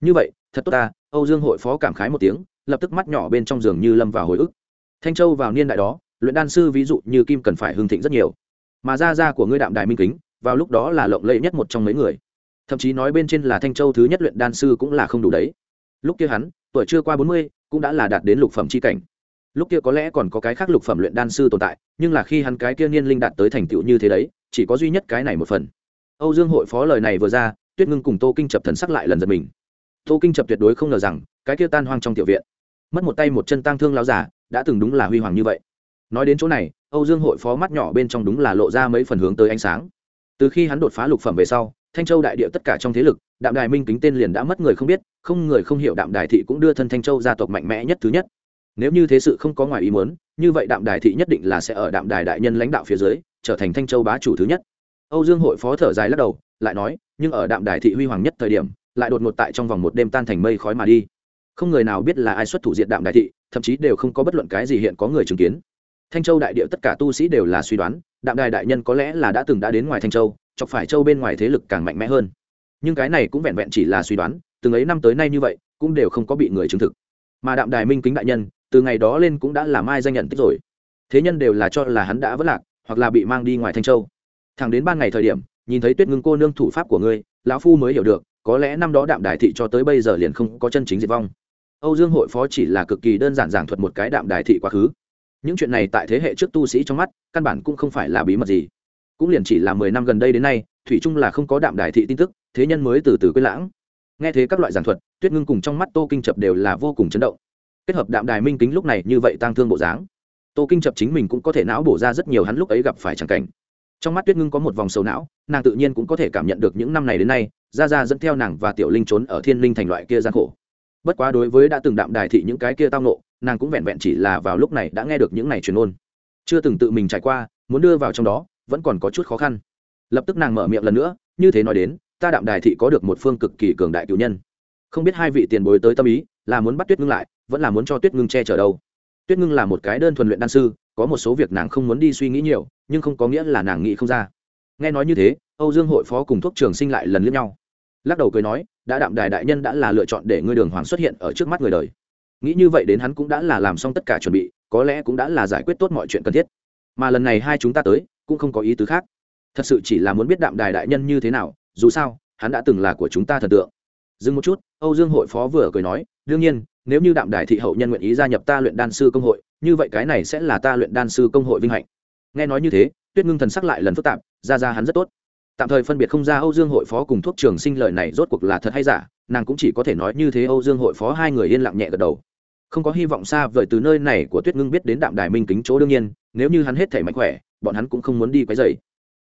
Như vậy, thật tốt ta, âu dương hội phó cảm khái một tiếng lập tức mắt nhỏ bên trong giường như lâm vào hồi ức. Thanh châu vào niên đại đó, luyện đan sư ví dụ như kim cần phải hưng thịnh rất nhiều. Mà gia gia của ngươi đạm đài minh kính, vào lúc đó là lộng lẫy nhất một trong mấy người. Thậm chí nói bên trên là thanh châu thứ nhất luyện đan sư cũng là không đủ đấy. Lúc kia hắn, tuổi chưa qua bốn mươi, cũng đã là đạt đến lục phẩm c h i cảnh. Lúc kia có lẽ còn có cái khác lục phẩm luyện đan sư tồn tại, nhưng là khi hắn cái kia niên linh đạt tới thành tựu như thế đấy, chỉ có duy nhất cái này một phần. Âu dương hội phó lời này vừa ra, tuyết ngưng cùng tô kinh chập thần sắc lại lần giật mình tô kinh chập tuyệt đối không ngờ rằng, cái kia tan hoang trong tiểu viện. Mất một tay một chân tang thương lao giả, đã từng đúng là huy hoàng như vậy. Nói đến chỗ này, âu dương hội phó mắt nhỏ bên trong đúng là lộ ra mấy phần hướng tới ánh sáng. Từ khi hắn đột phá lục phẩm về sau, thanh châu đại địa tất cả trong thế lực, đạm đài minh kính tên liền đã mất người không biết, không người không hiểu đạm đài thị cũng đưa thân thanh châu gia tộc mạnh mẽ nhất thứ nhất. Nếu như thế sự không có ngoài ý muốn, như vậy đạm đài thị nhất định là sẽ ở đạm đài đại nhân lãnh đạo phía dưới, trở thành thanh châu bá chủ thứ nhất. Âu dương hội phó thở dài lắc đầu, lại nói, nhưng ở đạm đài thị huy hoàng nhất thời điểm lại đột ngột tại trong vòng một đêm tan thành mây khói mà đi. Không người nào biết là ai xuất thủ diện đạm đại thị, thậm chí đều không có bất luận cái gì hiện có người chứng kiến. Thanh châu đại địa tất cả tu sĩ đều là suy đoán, đạm đài đại nhân có lẽ là đã từng đã đến ngoài thanh châu, chọc phải châu bên ngoài thế lực càng mạnh mẽ hơn. Nhưng cái này cũng vẹn vẹn chỉ là suy đoán, từng ấy năm tới nay như vậy, cũng đều không có bị người chứng thực. Mà đạm đài minh kính đại nhân, từ ngày đó lên cũng đã làm ai danh nhận tích rồi. Thế nhân đều là cho là hắn đã vất lạc, hoặc là bị mang đi ngoài thanh châu. Thẳng đến ban ngày thời điểm, nhìn thấy tuyết ngưng cô nương thủ pháp của ngươi, lão phu mới hiểu được có lẽ năm đó đạm đài thị cho tới bây giờ liền không có chân chính diệt vong. Âu dương hội phó chỉ là cực kỳ đơn giản giảng thuật một cái đạm đài thị quá khứ. Những chuyện này tại thế hệ trước tu sĩ trong mắt, căn bản cũng không phải là bí mật gì. Cũng liền chỉ là mười năm gần đây đến nay, thủy chung là không có đạm đài thị tin tức, thế nhân mới từ từ quên lãng. Nghe thế các loại giảng thuật, tuyết ngưng cùng trong mắt tô kinh chập đều là vô cùng chấn động. Kết hợp đạm đài minh kính lúc này như vậy tang thương bộ dáng. Tô kinh chập chính mình cũng có thể não bổ ra rất nhiều hắn lúc ấy gặp phải chẳng cảnh. Trong mắt tuyết ngưng có một vòng sầu não, nàng tự nhiên cũng có thể cảm nhận được những năm này đến nay ra ra dẫn theo nàng và tiểu linh trốn ở thiên linh thành loại kia gian khổ. Bất quá đối với đã từng đạm đài thị những cái kia tao nộ nàng cũng vẹn vẹn chỉ là vào lúc này đã nghe được những này truyền ôn chưa từng tự mình trải qua, muốn đưa vào trong đó, vẫn còn có chút khó khăn. Lập tức nàng mở miệng lần nữa, như thế nói đến, ta đạm đài thị có được một phương cực kỳ cường đại cựu nhân. Không biết hai vị tiền bối tới tâm ý, là muốn bắt tuyết ngưng lại, vẫn là muốn cho tuyết ngưng che chở đâu? Tuyết ngưng là một cái đơn thuần luyện đan sư, có một số việc nàng không muốn đi suy nghĩ nhiều, nhưng không có nghĩa là nàng nghĩ không ra. Nghe nói như thế, âu dương hội phó cùng thuốc trường sinh lại lần lướt nhau lắc đầu cười nói, đã đạm đài đại nhân đã là lựa chọn để ngươi đường hoàng xuất hiện ở trước mắt người đời. Nghĩ như vậy đến hắn cũng đã là làm xong tất cả chuẩn bị, có lẽ cũng đã là giải quyết tốt mọi chuyện cần thiết. Mà lần này hai chúng ta tới, cũng không có ý tứ khác. Thật sự chỉ là muốn biết đạm đài đại nhân như thế nào, dù sao, hắn đã từng là của chúng ta thần tượng. Dừng một chút, âu dương hội phó vừa cười nói, đương nhiên, nếu như đạm đài thị hậu nhân nguyện ý gia nhập ta luyện đan sư công hội, như vậy cái này sẽ là ta luyện đan sư công hội vinh hạnh. Nghe nói như thế, tuyết ngưng thần sắc lại lần phức tạp, ra ra hắn rất tốt tạm thời phân biệt không ra âu dương hội phó cùng thuốc trường sinh lợi này rốt cuộc là thật hay giả, nàng cũng chỉ có thể nói như thế âu dương hội phó hai người yên lặng nhẹ gật đầu. Không có hy vọng xa vời từ nơi này của tuyết ngưng biết đến đạm đài minh kính chỗ đương nhiên, nếu như hắn hết thể mạnh khỏe, bọn hắn cũng không muốn đi quấy dày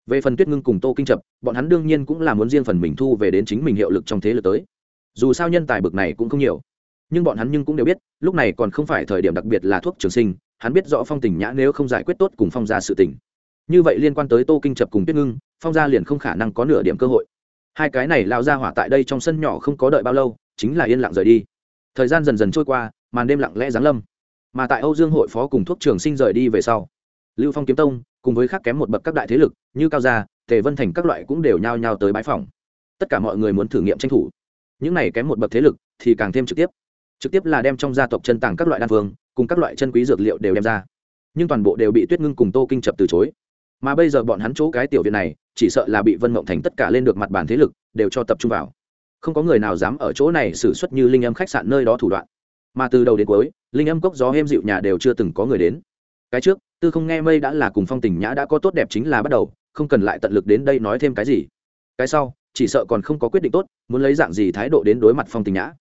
về phần tuyết ngưng cùng tô kinh chập bọn hắn đương nhiên cũng là muốn riêng phần mình thu về đến chính mình hiệu lực trong thế lực tới. Dù sao nhân tài bực này cũng không nhiều. Nhưng bọn hắn nhưng cũng đều biết, lúc này còn không phải thời điểm đặc biệt là thuốc trường sinh, hắn biết rõ phong tình nhã nếu không giải quyết tốt cùng phong ra sự tình như vậy liên quan tới tô kinh chập cùng tuyết ngưng, phong gia liền không khả năng có nửa điểm cơ hội. Hai cái này lao ra hỏa tại đây trong sân nhỏ không có đợi bao lâu, chính là yên lặng rời đi. Thời gian dần dần trôi qua, màn đêm lặng lẽ giáng lâm. Mà tại âu dương hội phó cùng thuốc trường sinh rời đi về sau, lưu phong kiếm tông, cùng với khác kém một bậc các đại thế lực, như cao gia, tề vân thành các loại cũng đều nhao nhao tới bãi phòng. Tất cả mọi người muốn thử nghiệm tranh thủ. Những này kém một bậc thế lực thì càng thêm trực tiếp. Trực tiếp là đem trong gia tộc chân tàng các loại đan phương, cùng các loại chân quý dược liệu đều đem ra. Nhưng toàn bộ đều bị tuyết ngưng cùng tô kinh chập từ chối mà bây giờ bọn hắn chỗ cái tiểu viện này, chỉ sợ là bị vân mộng thành tất cả lên được mặt bàn thế lực, đều cho tập trung vào. Không có người nào dám ở chỗ này xử suất như linh âm khách sạn nơi đó thủ đoạn. Mà từ đầu đến cuối, linh âm cốc gió êm dịu nhà đều chưa từng có người đến. Cái trước, tư không nghe mây đã là cùng phong tình nhã đã có tốt đẹp chính là bắt đầu, không cần lại tận lực đến đây nói thêm cái gì. Cái sau, chỉ sợ còn không có quyết định tốt, muốn lấy dạng gì thái độ đến đối mặt phong tình nhã.